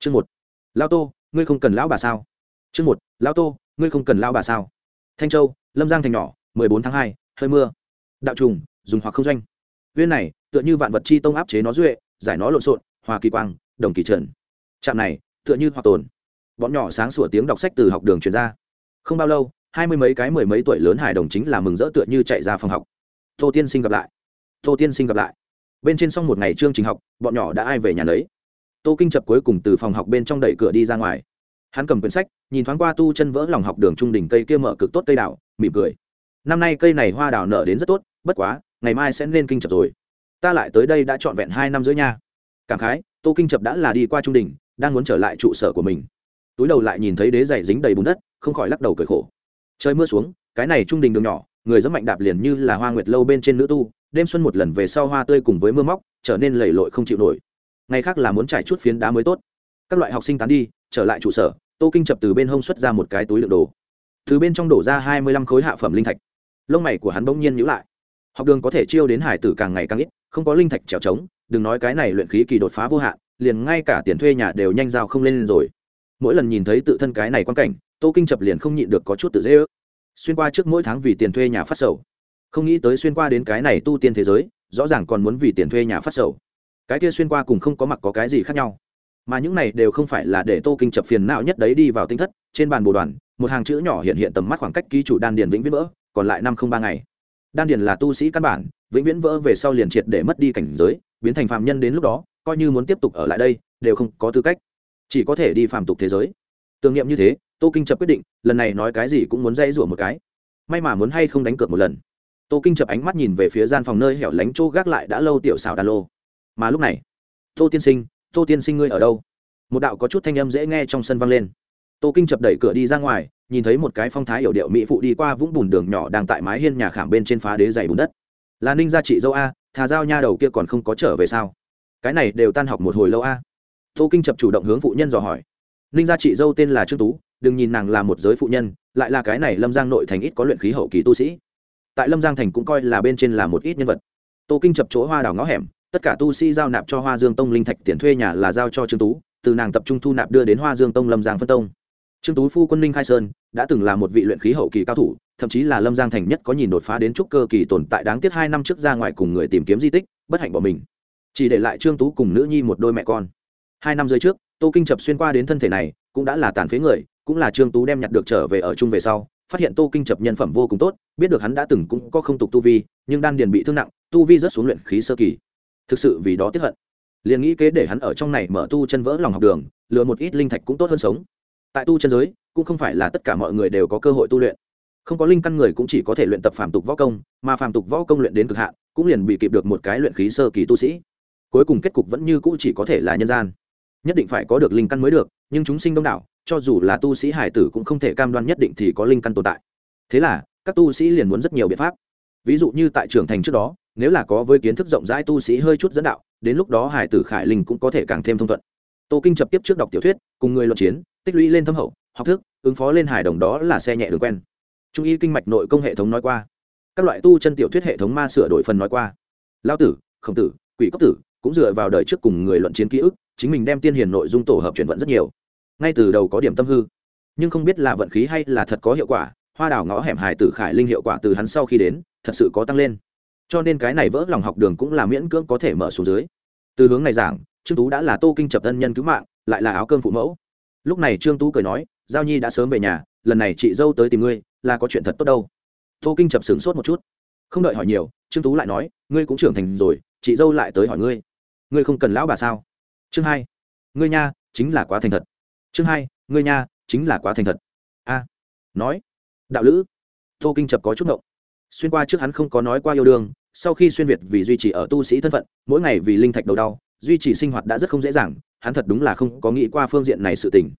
chương một. Lao tô, ngươi không cần lão bà sao? Chương một. Lao tô, ngươi không cần lao bà sao? Thanh châu, lâm giang thành nhỏ, mười bốn tháng hai, hơi mưa. Đạo trùng, dùng hoặc không doanh. Viên này, tựa như vạn vật chi tông áp chế nó duệ, giải nó lộn xộn, hòa kỳ quang, đồng kỳ trần. Trạm này, tựa như hoặc tồn. Bọn nhỏ sáng sủa tiếng đọc sách từ học đường truyền ra. Không bao lâu, hai mươi mấy cái mười mấy tuổi lớn hài đồng chính là mừng rỡ tựa như chạy ra phòng học. Tô tiên sinh gặp lại. Tô tiên sinh gặp lại. Bên trên xong một ngày chương trình học, bọn nhỏ đã ai về nhà lấy tô kinh chập cuối cùng từ phòng học bên trong đẩy cửa đi ra ngoài. Hắn cầm quyển sách, nhìn thoáng qua tu chân vỡ lòng học đường trung đỉnh cây kia mở cực tốt cây đào, mỉm cười. Năm nay cây này hoa đào nở đến rất tốt, bất quá, ngày mai sẽ lên kinh chập rồi. Ta lại tới đây đã trọn vẹn hai năm giữa nha. Cảm khái, tô kinh chập đã là đi qua trung đình đang muốn trở lại trụ sở của mình. Túi đầu lại nhìn thấy đế giày dính đầy bùn đất, không khỏi lắc đầu cười khổ. Trời mưa xuống, cái này trung đình đường nhỏ, người dẫn mạnh đạp liền như là hoa nguyệt lâu bên trên nữ tu, đêm xuân một lần về sau hoa tươi cùng với mưa móc, trở nên lầy lội không chịu nổi ngày khác là muốn trải chút phiến đá mới tốt. Các loại học sinh tán đi, trở lại trụ sở, tô kinh chập từ bên hông xuất ra một cái túi đựng đồ. Từ bên trong đổ ra hai mươi lăm khối hạ phẩm linh thạch. Lông mày của hắn bỗng nhiên nhữ lại. Học đường có thể chiêu đến hải tử càng ngày càng ít, không có linh thạch trèo trống, đừng nói cái này luyện khí kỳ đột phá vô hạn, liền ngay cả tiền thuê nhà đều nhanh giao không lên rồi. Mỗi lần nhìn thấy tự thân cái này quan cảnh, tô kinh chập liền không nhịn được có chút tự dễ ước. Xuyên qua trước mỗi tháng vì tiền thuê nhà phát sầu. Không nghĩ tới xuyên qua đến cái này tu tiên thế giới, rõ ràng còn muốn vì tiền thuê nhà phát sầu cái kia xuyên qua cùng không có mặc có cái gì khác nhau. Mà những này đều không phải là để tô kinh chập phiền não nhất đấy đi vào tinh thất, trên bàn bồ đoàn, một hàng chữ nhỏ hiện hiện tầm mắt khoảng cách ký chủ đan điền vĩnh viễn vỡ, còn lại năm không ba ngày. Đan điền là tu sĩ căn bản, vĩnh viễn vỡ về sau liền triệt để mất đi cảnh giới, biến thành phạm nhân đến lúc đó, coi như muốn tiếp tục ở lại đây, đều không có tư cách. Chỉ có thể đi phạm tục thế giới. Tương niệm như thế, tô kinh chập quyết định, lần này nói cái gì cũng muốn dây rủa một cái. May mà muốn hay không đánh cược một lần. Tô kinh chập ánh mắt nhìn về phía gian phòng nơi hẻo lánh chỗ gác lại đã lâu tiểu xào đàn lô mà lúc này, tô tiên sinh, tô tiên sinh ngươi ở đâu? Một đạo có chút thanh âm dễ nghe trong sân vang lên. Tô kinh chập đẩy cửa đi ra ngoài, nhìn thấy một cái phong thái hiểu điệu mỹ phụ đi qua vũng bùn đường nhỏ đang tại mái hiên nhà khảm bên trên phá đế dày bùn đất. Là ninh gia chị dâu a, thà giao nha đầu kia còn không có trở về sao? Cái này đều tan học một hồi lâu a. Tô kinh chập chủ động hướng phụ nhân dò hỏi. Ninh gia chị dâu tên là trương tú, đừng nhìn nàng là một giới phụ nhân, lại là cái này lâm giang nội thành ít có luyện khí hậu kỳ tu sĩ. Tại lâm giang thành cũng coi là bên trên là một ít nhân vật. Tô kinh chập chỗ hoa đào ngõ hẻm tất cả tu sĩ giao nạp cho hoa dương tông linh thạch tiền thuê nhà là giao cho trương tú, từ nàng tập trung thu nạp đưa đến hoa dương tông lâm giang phân tông. Trương tú phu quân ninh khai sơn đã từng là một vị luyện khí hậu kỳ cao thủ, thậm chí là lâm giang thành nhất có nhìn đột phá đến trúc cơ kỳ tồn tại đáng tiếc hai năm trước ra ngoài cùng người tìm kiếm di tích, bất hạnh bỏ mình. Chỉ để lại trương tú cùng nữ nhi một đôi mẹ con. Hai năm rưỡi trước, tô kinh chập xuyên qua đến thân thể này, cũng đã là tàn phế người, cũng là trương tú đem nhặt được trở về ở chung về sau, phát hiện tô kinh chập nhân phẩm vô cùng tốt, biết được hắn đã từng cũng có không tục tu vi, nhưng đan điền bị thương nặng, tu vi rất xuống luyện khí sơ kỳ thực sự vì đó tiếp hận. Liền nghĩ kế để hắn ở trong này mở tu chân vỡ lòng học đường, lừa một ít linh thạch cũng tốt hơn sống. Tại tu chân giới, cũng không phải là tất cả mọi người đều có cơ hội tu luyện. Không có linh căn người cũng chỉ có thể luyện tập phàm tục võ công, mà phàm tục võ công luyện đến cực hạn, cũng liền bị kịp được một cái luyện khí sơ kỳ tu sĩ. Cuối cùng kết cục vẫn như cũ chỉ có thể là nhân gian. Nhất định phải có được linh căn mới được, nhưng chúng sinh đông đảo, cho dù là tu sĩ hải tử cũng không thể cam đoan nhất định thì có linh căn tồn tại. Thế là, các tu sĩ liền muốn rất nhiều biện pháp. Ví dụ như tại trưởng thành trước đó nếu là có với kiến thức rộng rãi tu sĩ hơi chút dẫn đạo, đến lúc đó hải tử khải linh cũng có thể càng thêm thông thuận. Tô kinh chập tiếp trước đọc tiểu thuyết, cùng người luận chiến, tích lũy lên thâm hậu, học thức, ứng phó lên hải đồng đó là xe nhẹ đường quen. Trung y kinh mạch nội công hệ thống nói qua. Các loại tu chân tiểu thuyết hệ thống ma sửa đổi phần nói qua. Lao tử, khổng tử, quỷ cốc tử, cũng dựa vào đời trước cùng người luận chiến ký ức, chính mình đem tiên hiền nội dung tổ hợp chuyển vận rất nhiều. Ngay từ đầu có điểm tâm hư. Nhưng không biết là vận khí hay là thật có hiệu quả, hoa đào ngõ hẻm hải tử khải linh hiệu quả từ hắn sau khi đến, thật sự có tăng lên cho nên cái này vỡ lòng học đường cũng là miễn cưỡng có thể mở xuống dưới. Từ hướng này giảng, trương tú đã là tô kinh chập thân nhân cứu mạng, lại là áo cơm phụ mẫu. Lúc này trương tú cười nói, giao nhi đã sớm về nhà, lần này chị dâu tới tìm ngươi, là có chuyện thật tốt đâu. Tô kinh chập sửng sốt một chút. Không đợi hỏi nhiều, trương tú lại nói, ngươi cũng trưởng thành rồi, chị dâu lại tới hỏi ngươi. Ngươi không cần lão bà sao? Chương hai. Ngươi nha, chính là quá thành thật. Chương hai, ngươi nha, chính là quá thành thật. A. Nói. Đạo lữ. Tô kinh chập có chút động xuyên qua trước hắn không có nói qua yêu đương sau khi xuyên việt vì duy trì ở tu sĩ thân phận mỗi ngày vì linh thạch đầu đau duy trì sinh hoạt đã rất không dễ dàng hắn thật đúng là không có nghĩ qua phương diện này sự tình.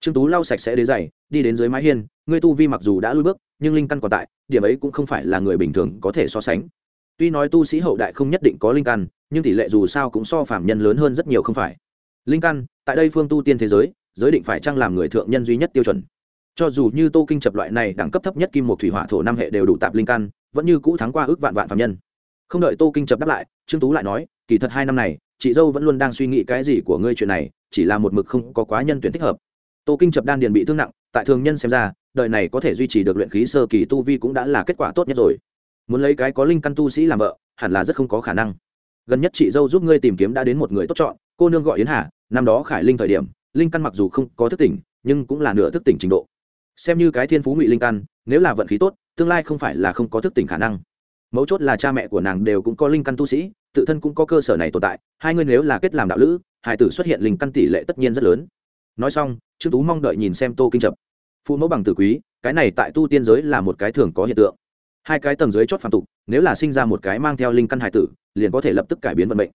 Trương tú lau sạch sẽ đế dày, đi đến dưới mái hiên ngươi tu vi mặc dù đã lui bước nhưng linh căn còn tại điểm ấy cũng không phải là người bình thường có thể so sánh. Tuy nói tu sĩ hậu đại không nhất định có linh căn nhưng tỷ lệ dù sao cũng so phạm nhân lớn hơn rất nhiều không phải. Linh căn tại đây phương tu tiên thế giới giới định phải chăng làm người thượng nhân duy nhất tiêu chuẩn? Cho dù như tô kinh chập loại này đẳng cấp thấp nhất kim một thủy hỏa thổ năm hệ đều đủ tạp linh căn vẫn như cũ thắng qua ước vạn vạn phạm nhân. Không đợi tô kinh chập đáp lại, trương tú lại nói, kỳ thật hai năm này, chị dâu vẫn luôn đang suy nghĩ cái gì của ngươi chuyện này, chỉ là một mực không có quá nhân tuyển thích hợp. Tô kinh chập đan điền bị thương nặng, tại thường nhân xem ra, đời này có thể duy trì được luyện khí sơ kỳ tu vi cũng đã là kết quả tốt nhất rồi. Muốn lấy cái có linh căn tu sĩ làm vợ, hẳn là rất không có khả năng. Gần nhất chị dâu giúp ngươi tìm kiếm đã đến một người tốt chọn, cô nương gọi yến hà, năm đó khải linh thời điểm, linh căn mặc dù không có thức tỉnh, nhưng cũng là nửa thức tỉnh trình độ. Xem như cái thiên phú ngụy linh căn, nếu là vận khí tốt tương lai không phải là không có thức tỉnh khả năng. Mấu chốt là cha mẹ của nàng đều cũng có linh căn tu sĩ, tự thân cũng có cơ sở này tồn tại, hai người nếu là kết làm đạo lữ, hải tử xuất hiện linh căn tỷ lệ tất nhiên rất lớn. Nói xong, trương tú mong đợi nhìn xem tô kinh chập phụ mẫu bằng tử quý, cái này tại tu tiên giới là một cái thường có hiện tượng. Hai cái tầng dưới chót phản tục, nếu là sinh ra một cái mang theo linh căn hải tử, liền có thể lập tức cải biến vận mệnh.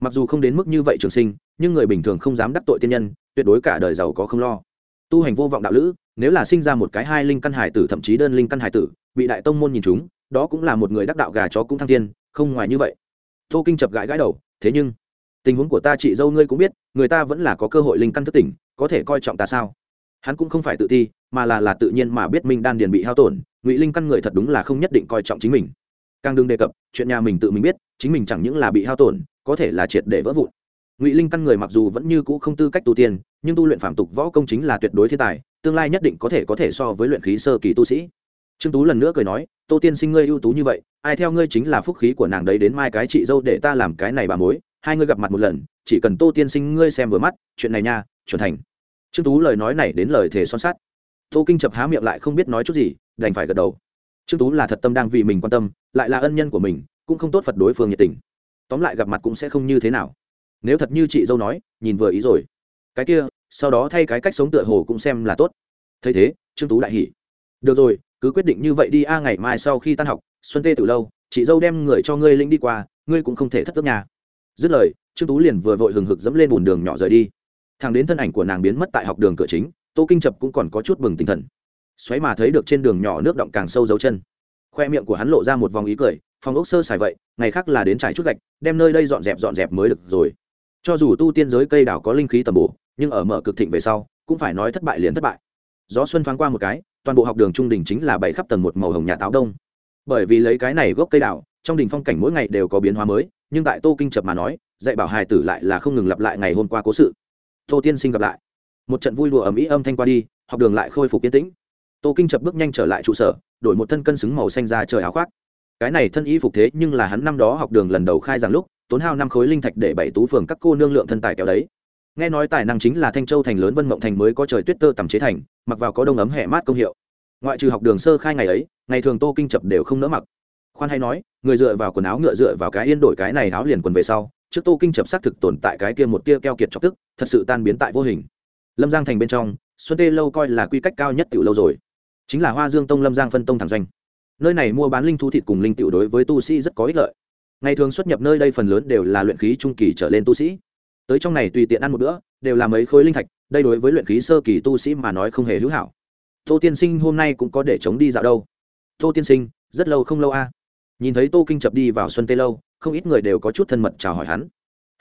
Mặc dù không đến mức như vậy trường sinh, nhưng người bình thường không dám đắc tội tiên nhân, tuyệt đối cả đời giàu có không lo. Tu hành vô vọng đạo lữ nếu là sinh ra một cái hai linh căn hải tử, thậm chí đơn linh căn hải tử, bị đại tông môn nhìn chúng, đó cũng là một người đắc đạo gà chó cũng thăng thiên, không ngoài như vậy. Tô kinh chập gãi gãi đầu, thế nhưng, tình huống của ta chị dâu ngươi cũng biết, người ta vẫn là có cơ hội linh căn thức tỉnh, có thể coi trọng ta sao? Hắn cũng không phải tự ti, mà là là tự nhiên mà biết minh đan điền bị hao tổn, ngụy linh căn người thật đúng là không nhất định coi trọng chính mình. Càng đừng đề cập, chuyện nhà mình tự mình biết, chính mình chẳng những là bị hao tổn, có thể là triệt để vỡ vụn. Ngụy linh căn người mặc dù vẫn như cũ không tư cách tu tiên, nhưng tu luyện phạm tục võ công chính là tuyệt đối thiên tài tương lai nhất định có thể có thể so với luyện khí sơ kỳ tu sĩ. Trương tú lần nữa cười nói, tô tiên sinh ngươi ưu tú như vậy, ai theo ngươi chính là phúc khí của nàng đấy đến mai cái chị dâu để ta làm cái này bà mối, hai ngươi gặp mặt một lần, chỉ cần tô tiên sinh ngươi xem vừa mắt, chuyện này nha, chuẩn thành. Trương tú lời nói này đến lời thề son sát tô kinh chập há miệng lại không biết nói chút gì, đành phải gật đầu. Trương tú là thật tâm đang vì mình quan tâm, lại là ân nhân của mình, cũng không tốt phật đối phương nhiệt tình. Tóm lại gặp mặt cũng sẽ không như thế nào. Nếu thật như chị dâu nói, nhìn vừa ý rồi. Cái kia sau đó thay cái cách sống tựa hồ cũng xem là tốt. Thấy thế, trương tú đại hỉ. Được rồi, cứ quyết định như vậy đi a, ngày mai sau khi tan học, xuân tê từ lâu, chị dâu đem người cho ngươi linh đi qua, ngươi cũng không thể thất ước nhà dứt lời, trương tú liền vừa vội hừng hực dẫm lên bùn đường nhỏ rời đi. Thằng đến thân ảnh của nàng biến mất tại học đường cửa chính, tô kinh chập cũng còn có chút bừng tinh thần. Xoáy mà thấy được trên đường nhỏ nước động càng sâu dấu chân. Khoe miệng của hắn lộ ra một vòng ý cười phòng ốc sơ xài vậy, ngày khác là đến trải chút gạch, đem nơi đây dọn dẹp dọn dẹp mới được rồi. Cho dù tu tiên giới cây đào có linh khí tầm bổ nhưng ở mở cực thịnh về sau, cũng phải nói thất bại liền thất bại. Gió xuân thoáng qua một cái, toàn bộ học đường trung đình chính là bảy khắp tầng một màu hồng nhà táo đông. Bởi vì lấy cái này gốc cây đào, trong đình phong cảnh mỗi ngày đều có biến hóa mới, nhưng tại tô kinh chập mà nói, dạy bảo hài tử lại là không ngừng lặp lại ngày hôm qua cố sự. Tô tiên sinh gặp lại. Một trận vui đùa ầm ĩ âm thanh qua đi, học đường lại khôi phục yên tĩnh. Tô kinh chập bước nhanh trở lại trụ sở, đổi một thân cân xứng màu xanh ra trời áo khoác. Cái này thân y phục thế nhưng là hắn năm đó học đường lần đầu khai giảng lúc, tốn hao năm khối linh thạch để bảy tú phường các cô nương lượng thân tài kéo đấy nghe nói tài năng chính là thanh châu thành lớn vân mộng thành mới có trời tuyết tơ tầm chế thành, mặc vào có đông ấm hẹ mát công hiệu. Ngoại trừ học đường sơ khai ngày ấy, ngày thường tô kinh chập đều không nỡ mặc. Khoan hay nói, người dựa vào quần áo ngựa dựa vào cái yên đổi cái này áo liền quần về sau, trước tô kinh chập xác thực tồn tại cái kia một tia keo kiệt chọc tức, thật sự tan biến tại vô hình. Lâm giang thành bên trong, xuân tê lâu coi là quy cách cao nhất tiểu lâu rồi. Chính là hoa dương tông, lâm giang phân tông thẳng doanh. Nơi này mua bán linh thú thịt cùng linh tiểu đối với tu sĩ rất có ích lợi. Ngày thường xuất nhập nơi đây phần lớn đều là luyện khí trung kỳ trở lên tu sĩ tới trong này tùy tiện ăn một bữa, đều là mấy khối linh thạch, đây đối với luyện khí sơ kỳ tu sĩ mà nói không hề hữu hảo. Tô tiên sinh hôm nay cũng có để chống đi dạo đâu. Tô tiên sinh, rất lâu không lâu a. Nhìn thấy tô kinh chập đi vào xuân tê lâu, không ít người đều có chút thân mật chào hỏi hắn.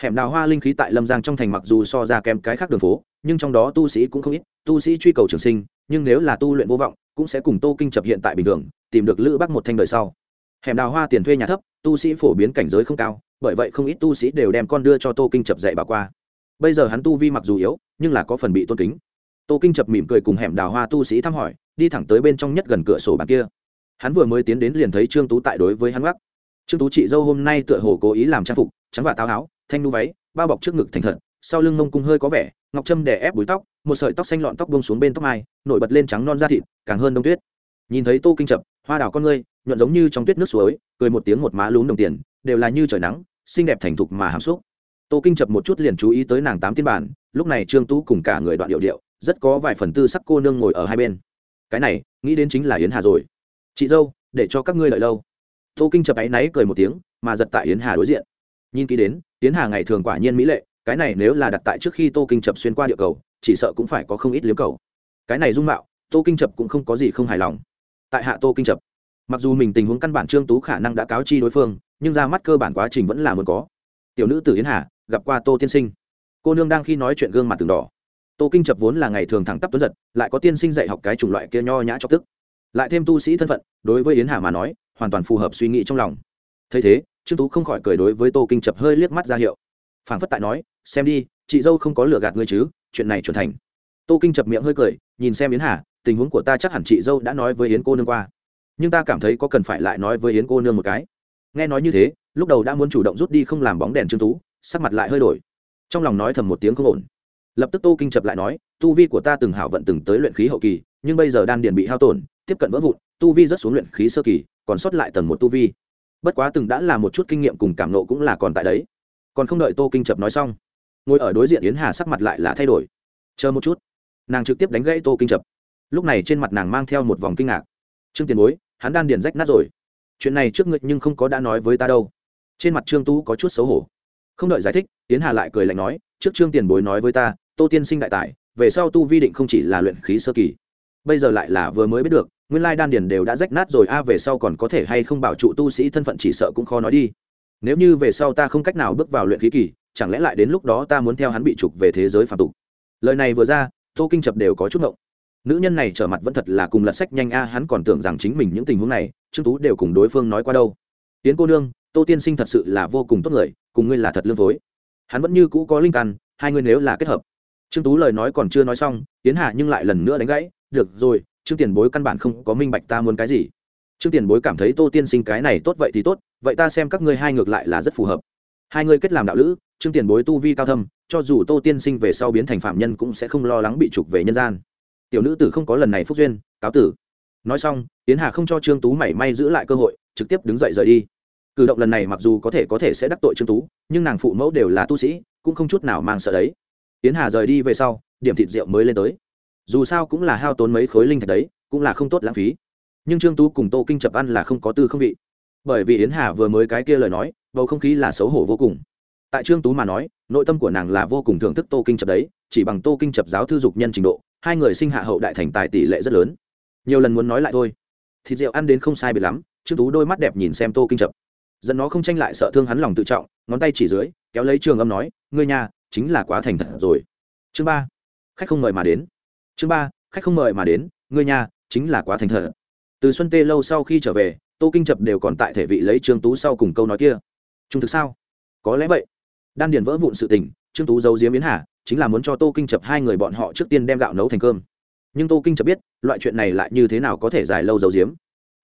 Hẻm đào hoa linh khí tại lâm giang trong thành mặc dù so ra kém cái khác đường phố, nhưng trong đó tu sĩ cũng không ít, tu sĩ truy cầu trường sinh, nhưng nếu là tu luyện vô vọng, cũng sẽ cùng tô kinh chập hiện tại bình thường, tìm được lữ bắc một thanh đời sau. Hẻm đào hoa tiền thuê nhà thấp, tu sĩ phổ biến cảnh giới không cao bởi vậy không ít tu sĩ đều đem con đưa cho tô kinh chập dạy bà qua. Bây giờ hắn tu vi mặc dù yếu, nhưng là có phần bị tôn kính. Tô kinh chập mỉm cười cùng hẻm đào hoa tu sĩ thăm hỏi, đi thẳng tới bên trong nhất gần cửa sổ bàn kia. Hắn vừa mới tiến đến liền thấy trương tú tại đối với hắn gác. Trương tú chị dâu hôm nay tựa hồ cố ý làm trang phục, trắng và táo áo, thanh nu váy, bao bọc trước ngực thành thật, sau lưng mông cung hơi có vẻ, ngọc trâm đè ép búi tóc, một sợi tóc xanh lọn tóc bông xuống bên tóc mai, nổi bật lên trắng non da thịt, càng hơn đông tuyết. Nhìn thấy tô kinh chập, hoa đào con ngươi, nhuận giống như trong tuyết nước suối, cười một tiếng một má lún đồng tiền đều là như trời nắng, xinh đẹp thành thục mà hàm xúc. Tô kinh chập một chút liền chú ý tới nàng tám tiên bản, lúc này trương tú cùng cả người đoạn điệu điệu, rất có vài phần tư sắc cô nương ngồi ở hai bên. Cái này, nghĩ đến chính là yến hà rồi. Chị dâu, để cho các ngươi lợi lâu. Tô kinh chập áy náy cười một tiếng, mà giật tại yến hà đối diện. Nhìn kỹ đến, yến hà ngày thường quả nhiên mỹ lệ, cái này nếu là đặt tại trước khi tô kinh chập xuyên qua địa cầu, chỉ sợ cũng phải có không ít liếm cầu. Cái này dung mạo, tô kinh chập cũng không có gì không hài lòng. Tại hạ tô kinh chập, mặc dù mình tình huống căn bản trương tú khả năng đã cáo chi đối phương nhưng ra mắt cơ bản quá trình vẫn là muốn có. Tiểu nữ tử yến hà, gặp qua tô tiên sinh. Cô nương đang khi nói chuyện gương mặt từng đỏ. Tô kinh chập vốn là ngày thường thẳng tắp tuấn giật, lại có tiên sinh dạy học cái chủng loại kia nho nhã cho tức. Lại thêm tu sĩ thân phận, đối với yến hà mà nói, hoàn toàn phù hợp suy nghĩ trong lòng. Thấy thế, trương tú không khỏi cười đối với tô kinh chập hơi liếc mắt ra hiệu. Phảng phất tại nói, xem đi, chị dâu không có lừa gạt ngươi chứ, chuyện này chuẩn thành. Tô kinh chập miệng hơi cười, nhìn xem yến hà, tình huống của ta chắc hẳn chị dâu đã nói với yến cô nương qua. Nhưng ta cảm thấy có cần phải lại nói với yến cô nương một cái nghe nói như thế, lúc đầu đã muốn chủ động rút đi không làm bóng đèn trương tú, sắc mặt lại hơi đổi. Trong lòng nói thầm một tiếng không ổn. Lập tức tô kinh chập lại nói, tu vi của ta từng hảo vận từng tới luyện khí hậu kỳ, nhưng bây giờ đan điền bị hao tổn, tiếp cận vỡ vụn, tu vi rất xuống luyện khí sơ kỳ, còn sót lại tầng một tu vi. Bất quá từng đã là một chút kinh nghiệm cùng cảm nộ cũng là còn tại đấy. Còn không đợi tô kinh chập nói xong, ngồi ở đối diện yến hà sắc mặt lại là thay đổi. Chờ một chút. Nàng trực tiếp đánh gãy tô kinh chập. Lúc này trên mặt nàng mang theo một vòng kinh ngạc. Trương tiền bối, hắn đan điền rách nát rồi chuyện này trước ngươi nhưng không có đã nói với ta đâu. Trên mặt trương tú có chút xấu hổ. Không đợi giải thích tiến hà lại cười lạnh nói, trước trương tiền bối nói với ta, tô tiên sinh đại tài, về sau tu vi định không chỉ là luyện khí sơ kỳ. Bây giờ lại là vừa mới biết được, nguyên lai đan điền đều đã rách nát rồi, a, về sau còn có thể hay không bảo trụ tu sĩ thân phận chỉ sợ cũng khó nói đi. Nếu như về sau ta không cách nào bước vào luyện khí kỳ, chẳng lẽ lại đến lúc đó ta muốn theo hắn bị trục về thế giới phạm tục? Lời này vừa ra, tô kinh chập đều có chút ngộng. Nữ nhân này trở mặt vẫn thật là cùng lật sách nhanh, a, hắn còn tưởng rằng chính mình những tình huống này trương tú đều cùng đối phương nói qua đâu. Tiến cô nương, tô tiên sinh thật sự là vô cùng tốt người, cùng ngươi là thật lương phối. Hắn vẫn như cũ có linh căn, hai ngươi nếu là kết hợp. Trương tú lời nói còn chưa nói xong, tiến hạ nhưng lại lần nữa đánh gãy, được rồi, trương tiền bối căn bản không có minh bạch ta muốn cái gì. Trương tiền bối cảm thấy tô tiên sinh cái này tốt vậy thì tốt, vậy ta xem các ngươi hai ngược lại là rất phù hợp. Hai ngươi kết làm đạo lữ, trương tiền bối tu vi cao thâm, cho dù tô tiên sinh về sau biến thành phạm nhân cũng sẽ không lo lắng bị trục về nhân gian. Tiểu nữ tử không có lần này phúc duyên, cáo tử nói xong tiến hà không cho trương tú mảy may giữ lại cơ hội, trực tiếp đứng dậy rời đi. Cử động lần này mặc dù có thể có thể sẽ đắc tội trương tú, nhưng nàng phụ mẫu đều là tu sĩ, cũng không chút nào mang sợ đấy. Tiến hà rời đi về sau, điểm thịt rượu mới lên tới. Dù sao cũng là hao tốn mấy khối linh thạch đấy, cũng là không tốt lãng phí. Nhưng trương tú cùng tô kinh chập ăn là không có tư không vị. Bởi vì yến hà vừa mới cái kia lời nói, bầu không khí là xấu hổ vô cùng. Tại trương tú mà nói, nội tâm của nàng là vô cùng thưởng thức tô kinh chập đấy, chỉ bằng tô kinh chập giáo thư dục nhân trình độ, hai người sinh hạ hậu đại thành tài tỷ lệ rất lớn nhiều lần muốn nói lại thôi. Thịt rượu ăn đến không sai biệt lắm, trương tú đôi mắt đẹp nhìn xem tô kinh chập dẫn nó không tranh lại sợ thương hắn lòng tự trọng, ngón tay chỉ dưới, kéo lấy trường âm nói, ngươi nhà, chính là quá thành thật rồi. Chương ba, khách không mời mà đến. Chương ba, khách không mời mà đến, ngươi nhà, chính là quá thành thật. Từ xuân tê lâu sau khi trở về, tô kinh chập đều còn tại thể vị lấy trương tú sau cùng câu nói kia. Trung thực sao? Có lẽ vậy. Đan điền vỡ vụn sự tình, trương tú giấu diếm biến hà, chính là muốn cho tô kinh chập hai người bọn họ trước tiên đem gạo nấu thành cơm nhưng tô kinh chợt biết, loại chuyện này lại như thế nào có thể dài lâu giấu diếm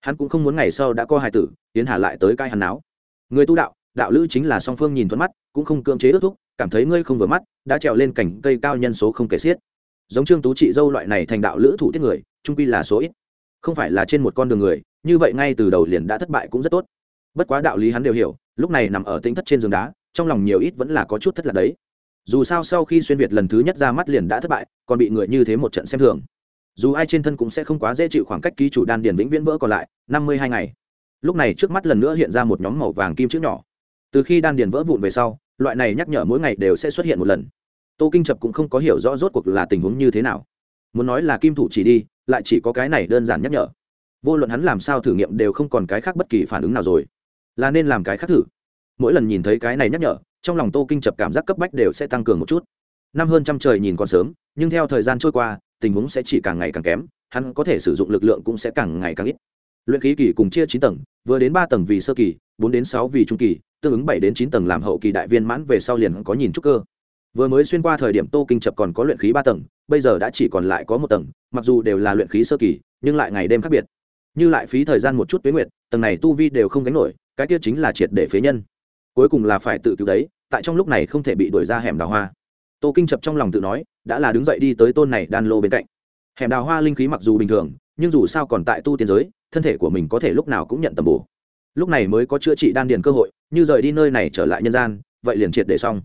hắn cũng không muốn ngày sau đã có hai tử tiến hà lại tới cai hắn áo người tu đạo đạo lữ chính là song phương nhìn thuận mắt, cũng không cưỡng chế ước thúc, cảm thấy ngươi không vừa mắt, đã trèo lên cảnh cây cao nhân số không kể xiết. Giống trương tú trị dâu loại này thành đạo lữ thủ tiết người, trung quy là số ít. Không phải là trên một con đường người, như vậy ngay từ đầu liền đã thất bại cũng rất tốt. Bất quá đạo lý hắn đều hiểu, lúc này nằm ở tính thất trên giường đá, trong lòng nhiều ít vẫn là có chút thất lạc đấy. Dù sao sau khi xuyên việt lần thứ nhất ra mắt liền đã thất bại, còn bị người như thế một trận xem thường dù ai trên thân cũng sẽ không quá dễ chịu khoảng cách ký chủ đan điền vĩnh viễn vỡ còn lại, năm mươi hai ngày. Lúc này trước mắt lần nữa hiện ra một nhóm màu vàng kim chữ nhỏ. Từ khi đan điền vỡ vụn về sau, loại này nhắc nhở mỗi ngày đều sẽ xuất hiện một lần. Tô kinh chập cũng không có hiểu rõ rốt cuộc là tình huống như thế nào. Muốn nói là kim thủ chỉ đi, lại chỉ có cái này đơn giản nhắc nhở. Vô luận hắn làm sao thử nghiệm đều không còn cái khác bất kỳ phản ứng nào rồi. Là nên làm cái khác thử. Mỗi lần nhìn thấy cái này nhắc nhở, trong lòng tô kinh chập cảm giác cấp bách đều sẽ tăng cường một chút. Năm hơn trăm trời nhìn còn sớm, nhưng theo thời gian trôi qua tình huống sẽ chỉ càng ngày càng kém, hắn có thể sử dụng lực lượng cũng sẽ càng ngày càng ít. Luyện khí kỳ cùng chia chín tầng, vừa đến ba tầng vì sơ kỳ, bốn đến sáu vì trung kỳ, tương ứng bảy đến chín tầng làm hậu kỳ đại viên mãn về sau liền có nhìn trúc cơ. Vừa mới xuyên qua thời điểm tô kinh chập còn có luyện khí ba tầng, bây giờ đã chỉ còn lại có một tầng, mặc dù đều là luyện khí sơ kỳ, nhưng lại ngày đêm khác biệt. Như lại phí thời gian một chút tuyến nguyệt, tầng này tu vi đều không gánh nổi, cái tiết chính là triệt để phế nhân. Cuối cùng là phải tự cứu đấy, tại trong lúc này không thể bị đuổi ra hẻm đào hoa tô kinh chập trong lòng tự nói, đã là đứng dậy đi tới tôn này đan lô bên cạnh. Hẻm đào hoa linh khí mặc dù bình thường, nhưng dù sao còn tại tu tiên giới, thân thể của mình có thể lúc nào cũng nhận tầm bổ. Lúc này mới có chữa trị đan điền cơ hội, như rời đi nơi này trở lại nhân gian, vậy liền triệt để xong.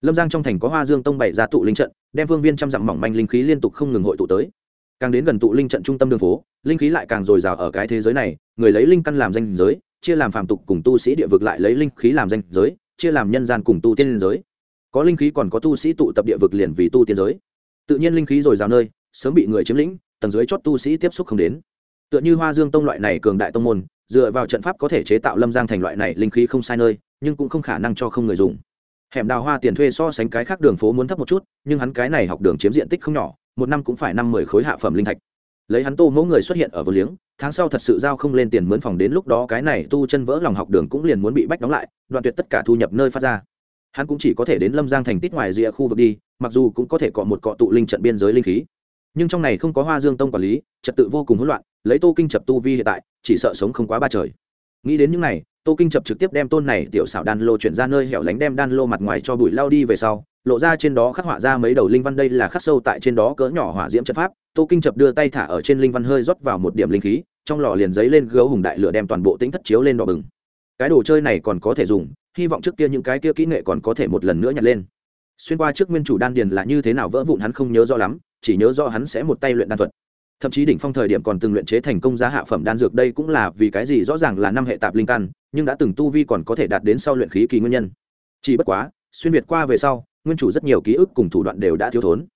Lâm giang trong thành có hoa dương tông bảy ra tụ linh trận, đem vương viên trăm dặm mỏng manh linh khí liên tục không ngừng hội tụ tới. Càng đến gần tụ linh trận trung tâm đường phố, linh khí lại càng dồi dào ở cái thế giới này, người lấy linh căn làm danh giới, chia làm phàm tục cùng tu sĩ địa vực lại lấy linh khí làm danh giới, chia làm nhân gian cùng tu tiên giới có linh khí còn có tu sĩ tụ tập địa vực liền vì tu tiên giới. Tự nhiên linh khí rồi rào nơi, sớm bị người chiếm lĩnh, tầng dưới chót tu sĩ tiếp xúc không đến. Tựa như hoa dương tông loại này cường đại tông môn, dựa vào trận pháp có thể chế tạo lâm giang thành loại này linh khí không sai nơi, nhưng cũng không khả năng cho không người dùng. Hẻm đào hoa tiền thuê so sánh cái khác đường phố muốn thấp một chút, nhưng hắn cái này học đường chiếm diện tích không nhỏ, một năm cũng phải năm mười khối hạ phẩm linh thạch. Lấy hắn tô mẫu người xuất hiện ở vô liếng, tháng sau thật sự giao không lên tiền mướn phòng đến lúc đó cái này tu chân vỡ lòng học đường cũng liền muốn bị bách đóng lại, đoạn tuyệt tất cả thu nhập nơi phát ra hắn cũng chỉ có thể đến lâm giang thành tít ngoài rìa khu vực đi, mặc dù cũng có thể cọ một cọ tụ linh trận biên giới linh khí. Nhưng trong này không có hoa dương tông quản lý, trật tự vô cùng hỗn loạn, lấy tô kinh chập tu vi hiện tại, chỉ sợ sống không quá ba trời. Nghĩ đến những này, tô kinh chập trực tiếp đem tôn này tiểu xảo đan lô chuyển ra nơi hẻo lánh đem đan lô mặt ngoài cho bụi lao đi về sau, lộ ra trên đó khắc họa ra mấy đầu linh văn đây là khắc sâu tại trên đó cỡ nhỏ hỏa diễm trận pháp. Tô kinh chập đưa tay thả ở trên linh văn hơi rót vào một điểm linh khí, trong lò liền giấy lên gấu hùng đại lửa đem toàn bộ tính thất chiếu lên đỏ bừng cái đồ chơi này còn có thể dùng, hy vọng trước kia những cái kia kỹ nghệ còn có thể một lần nữa nhặt lên. Xuyên qua trước nguyên chủ đan điền là như thế nào vỡ vụn hắn không nhớ rõ lắm, chỉ nhớ rõ hắn sẽ một tay luyện đan thuật. Thậm chí đỉnh phong thời điểm còn từng luyện chế thành công giá hạ phẩm đan dược đây cũng là vì cái gì rõ ràng là năm hệ tạp linh căn, nhưng đã từng tu vi còn có thể đạt đến sau luyện khí kỳ nguyên nhân. Chỉ bất quá, xuyên việt qua về sau, nguyên chủ rất nhiều ký ức cùng thủ đoạn đều đã thiếu thốn.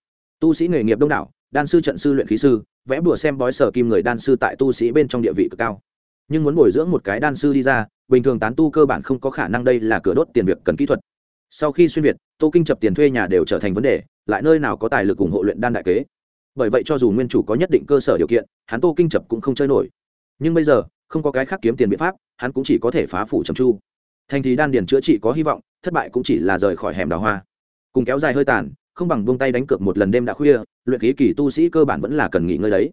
Tu sĩ nghề nghiệp đông đảo, đan sư trận sư luyện khí sư, vẽ bùa xem bói sở kim người đan sư tại tu sĩ bên trong địa vị cực cao nhưng muốn bồi dưỡng một cái đan sư đi ra, bình thường tán tu cơ bản không có khả năng đây là cửa đốt tiền việc cần kỹ thuật. Sau khi xuyên việt, tô kinh chập tiền thuê nhà đều trở thành vấn đề, lại nơi nào có tài lực ủng hộ luyện đan đại kế. Bởi vậy cho dù nguyên chủ có nhất định cơ sở điều kiện, hắn tô kinh chập cũng không chơi nổi. Nhưng bây giờ, không có cái khác kiếm tiền biện pháp, hắn cũng chỉ có thể phá phủ trầm chu thành thì đan điền chữa trị có hy vọng, thất bại cũng chỉ là rời khỏi hẻm đào hoa. Cùng kéo dài hơi tàn, không bằng buông tay đánh cược một lần đêm đã khuya, luyện khí kỳ tu sĩ cơ bản vẫn là cần nghỉ ngơi đấy.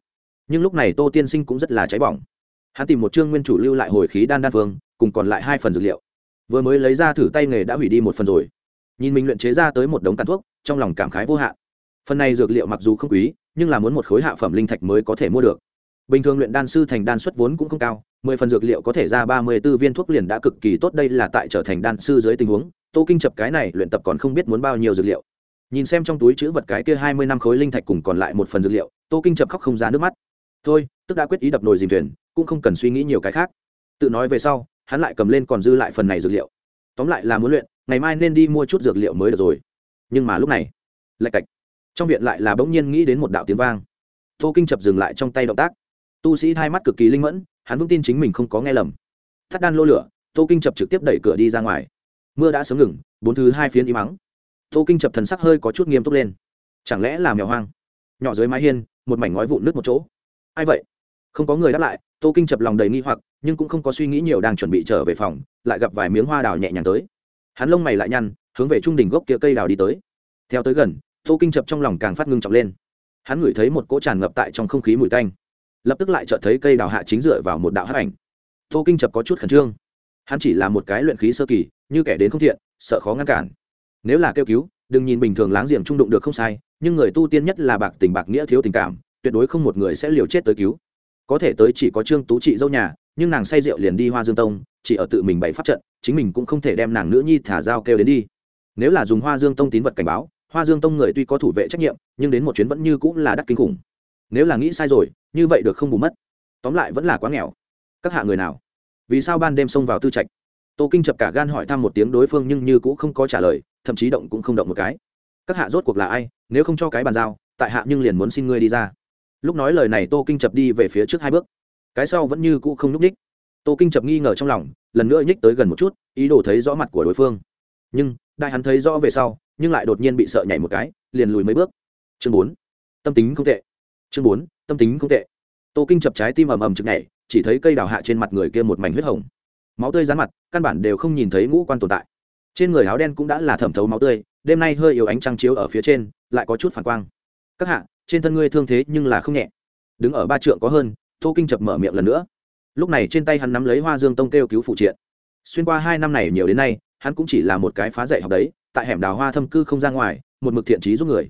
Nhưng lúc này tô tiên sinh cũng rất là cháy bỏng hắn tìm một chương nguyên chủ lưu lại hồi khí đan đan phương, cùng còn lại hai phần dược liệu. Vừa mới lấy ra thử tay nghề đã hủy đi một phần rồi. Nhìn mình luyện chế ra tới một đống tàn thuốc, trong lòng cảm khái vô hạn. Phần này dược liệu mặc dù không quý, nhưng là muốn một khối hạ phẩm linh thạch mới có thể mua được. Bình thường luyện đan sư thành đan suất vốn cũng không cao, mười phần dược liệu có thể ra ba mươi b ố viên thuốc liền đã cực kỳ tốt, đây là tại trở thành đan sư dưới tình huống, tô kinh chập cái này luyện tập còn không biết muốn bao nhiêu dược liệu. Nhìn xem trong túi chữ vật cái kia hai mươi năm khối linh thạch cùng còn lại một phần dược liệu, tô kinh chập khóc không ra nước mắt. Thôi, tức đã quyết ý đập nồi dìm thuyền cũng không cần suy nghĩ nhiều cái khác. Tự nói về sau, hắn lại cầm lên còn dư lại phần này dược liệu. Tóm lại là muốn luyện, ngày mai nên đi mua chút dược liệu mới được rồi. Nhưng mà lúc này, lạch cạch. Trong viện lại là bỗng nhiên nghĩ đến một đạo tiếng vang. Tô kinh chập dừng lại trong tay động tác. Tu sĩ hai mắt cực kỳ linh mẫn, hắn vững tin chính mình không có nghe lầm. Thắt đan lô lửa, tô kinh chập trực tiếp đẩy cửa đi ra ngoài. Mưa đã sớm ngừng, bốn thứ hai phiến im mắng tô kinh chập thần sắc hơi có chút nghiêm túc lên. Chẳng lẽ là mèo hoang? Nhỏ dưới mái hiên, một mảnh ngói vụn nước một chỗ. Ai vậy? Không có người đáp lại tô kinh chập lòng đầy nghi hoặc, nhưng cũng không có suy nghĩ nhiều đang chuẩn bị trở về phòng, lại gặp vài miếng hoa đào nhẹ nhàng tới. Hắn lông mày lại nhăn, hướng về trung đỉnh gốc kia cây đào đi tới. Theo tới gần, tô kinh chập trong lòng càng phát ngưng trọng lên. Hắn ngửi thấy một cỗ tràn ngập tại trong không khí mùi tanh. Lập tức lại chợt thấy cây đào hạ chính dựa vào một đạo hát ảnh. Tô kinh chập có chút khẩn trương. Hắn chỉ là một cái luyện khí sơ kỳ, như kẻ đến không thiện, sợ khó ngăn cản. Nếu là kêu cứu, đừng nhìn bình thường láng giềng trung đụng được không sai, nhưng người tu tiên nhất là bạc tình bạc nghĩa thiếu tình cảm, tuyệt đối không một người sẽ liều chết tới cứu có thể tới chỉ có trương tú trị dâu nhà, nhưng nàng say rượu liền đi hoa dương tông, chỉ ở tự mình bày pháp trận, chính mình cũng không thể đem nàng nữ nhi thả dao kêu đến đi. Nếu là dùng hoa dương tông tín vật cảnh báo, hoa dương tông người tuy có thủ vệ trách nhiệm, nhưng đến một chuyến vẫn như cũng là đắt kinh khủng. Nếu là nghĩ sai rồi, như vậy được không bù mất. Tóm lại vẫn là quá nghèo. Các hạ người nào? Vì sao ban đêm xông vào tư trạch? Tô kinh chập cả gan hỏi thăm một tiếng đối phương nhưng như cũng không có trả lời, thậm chí động cũng không động một cái. Các hạ rốt cuộc là ai? Nếu không cho cái bàn giao, tại hạ nhưng liền muốn xin ngươi đi ra lúc nói lời này tô kinh chập đi về phía trước hai bước. Cái sau vẫn như cũ không nhúc ních tô kinh chập nghi ngờ trong lòng, lần nữa nhích tới gần một chút, ý đồ thấy rõ mặt của đối phương. Nhưng, đại hắn thấy rõ về sau, nhưng lại đột nhiên bị sợ nhảy một cái, liền lùi mấy bước. Chương bốn. Tâm tính không tệ. Chương bốn, tâm tính không tệ. Tô kinh chập trái tim ầm ầm chực nhảy, chỉ thấy cây đào hạ trên mặt người kia một mảnh huyết hồng. Máu tươi rán mặt, căn bản đều không nhìn thấy ngũ quan tồn tại. Trên người áo đen cũng đã là thẩm thấu máu tươi, đêm nay hơi yếu ánh trăng chiếu ở phía trên, lại có chút phản quang. Các hạ trên thân ngươi thương thế nhưng là không nhẹ. Đứng ở ba trượng có hơn, tô kinh chập mở miệng lần nữa. Lúc này trên tay hắn nắm lấy hoa dương tông kêu cứu phụ triện. Xuyên qua hai năm này nhiều đến nay, hắn cũng chỉ là một cái phá dạy học đấy, tại hẻm đào hoa thâm cư không ra ngoài, một mực thiện trí giúp người.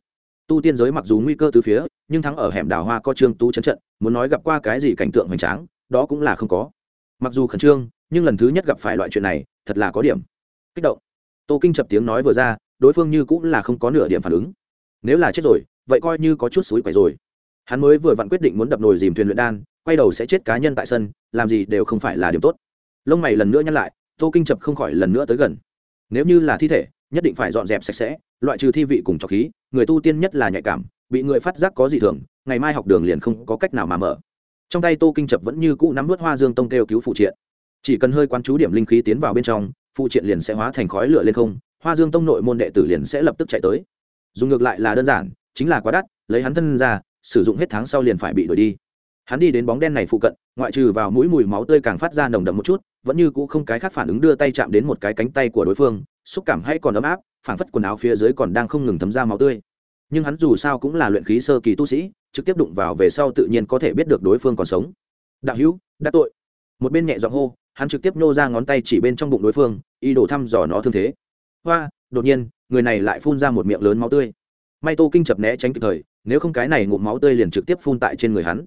Tu tiên giới mặc dù nguy cơ từ phía, nhưng thắng ở hẻm đào hoa có trương tu chấn trận, muốn nói gặp qua cái gì cảnh tượng hoành tráng, đó cũng là không có. Mặc dù khẩn trương, nhưng lần thứ nhất gặp phải loại chuyện này, thật là có điểm kích động. Tô kinh chập tiếng nói vừa ra, đối phương như cũng là không có nửa điểm phản ứng. Nếu là chết rồi vậy coi như có chút suối quậy rồi. Hắn mới vừa vặn quyết định muốn đập nồi dìm thuyền luyện đan, quay đầu sẽ chết cá nhân tại sân, làm gì đều không phải là điều tốt. Lông mày lần nữa nhăn lại, tô kinh chập không khỏi lần nữa tới gần. Nếu như là thi thể, nhất định phải dọn dẹp sạch sẽ, loại trừ thi vị cùng trọc khí, người tu tiên nhất là nhạy cảm, bị người phát giác có gì thường, ngày mai học đường liền không có cách nào mà mở. Trong tay tô kinh chập vẫn như cũ nắm vớt hoa dương tông kêu cứu phụ triện. Chỉ cần hơi quán chú điểm linh khí tiến vào bên trong, phụ triện liền sẽ hóa thành khói lửa lên không, hoa dương tông nội môn đệ tử liền sẽ lập tức chạy tới. Dùng ngược lại là đơn giản chính là quá đắt, lấy hắn thân ra, sử dụng hết tháng sau liền phải bị đuổi đi. Hắn đi đến bóng đen này phụ cận, ngoại trừ vào mũi mùi máu tươi càng phát ra nồng đậm một chút, vẫn như cũ không cái khác phản ứng đưa tay chạm đến một cái cánh tay của đối phương, xúc cảm hay còn ấm áp, phảng phất quần áo phía dưới còn đang không ngừng thấm ra máu tươi. Nhưng hắn dù sao cũng là luyện khí sơ kỳ tu sĩ, trực tiếp đụng vào về sau tự nhiên có thể biết được đối phương còn sống. Đạo hữu, đã tội. Một bên nhẹ giọng hô, hắn trực tiếp nhô ra ngón tay chỉ bên trong bụng đối phương, ý đồ thăm dò nó thương thế. Hoa, đột nhiên, người này lại phun ra một miệng lớn máu tươi may tô kinh chập né tránh kịp thời, nếu không cái này ngụm máu tươi liền trực tiếp phun tại trên người hắn.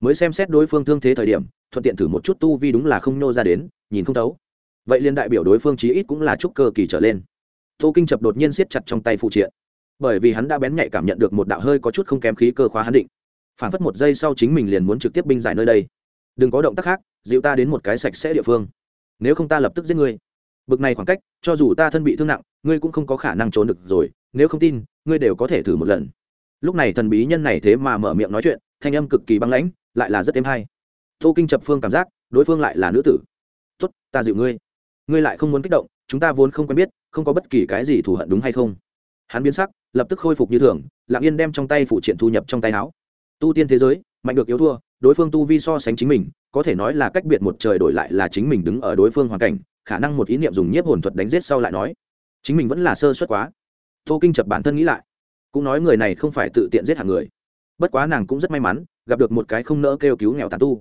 Mới xem xét đối phương thương thế thời điểm, thuận tiện thử một chút tu vi đúng là không nhô ra đến, nhìn không thấu. Vậy liên đại biểu đối phương chí ít cũng là trúc cơ kỳ trở lên. Tô kinh chập đột nhiên siết chặt trong tay phụ triện. Bởi vì hắn đã bén nhạy cảm nhận được một đạo hơi có chút không kém khí cơ khóa hắn định. Phản phất một giây sau chính mình liền muốn trực tiếp binh giải nơi đây. Đừng có động tác khác, dịu ta đến một cái sạch sẽ địa phương. Nếu không ta lập tức giết ngươi. Bực này khoảng cách, cho dù ta thân bị thương nặng, ngươi cũng không có khả năng trốn được rồi, nếu không tin ngươi đều có thể thử một lần. Lúc này thần bí nhân này thế mà mở miệng nói chuyện, thanh âm cực kỳ băng lãnh, lại là rất êm hay. Tô kinh chập phương cảm giác, đối phương lại là nữ tử. Tốt, ta dịu ngươi. Ngươi lại không muốn kích động, chúng ta vốn không quen biết, không có bất kỳ cái gì thù hận đúng hay không? Hắn biến sắc, lập tức khôi phục như thường lạng yên đem trong tay phụ triện thu nhập trong tay áo. Tu tiên thế giới, mạnh được yếu thua, đối phương tu vi so sánh chính mình, có thể nói là cách biệt một trời đổi lại là chính mình đứng ở đối phương hoàn cảnh, khả năng một ý niệm dùng nhiếp hồn thuật đánh giết sau lại nói, chính mình vẫn là sơ suất quá tô kinh chập bản thân nghĩ lại, cũng nói người này không phải tự tiện giết hàng người. Bất quá nàng cũng rất may mắn, gặp được một cái không nỡ kêu cứu nghèo tàn tu.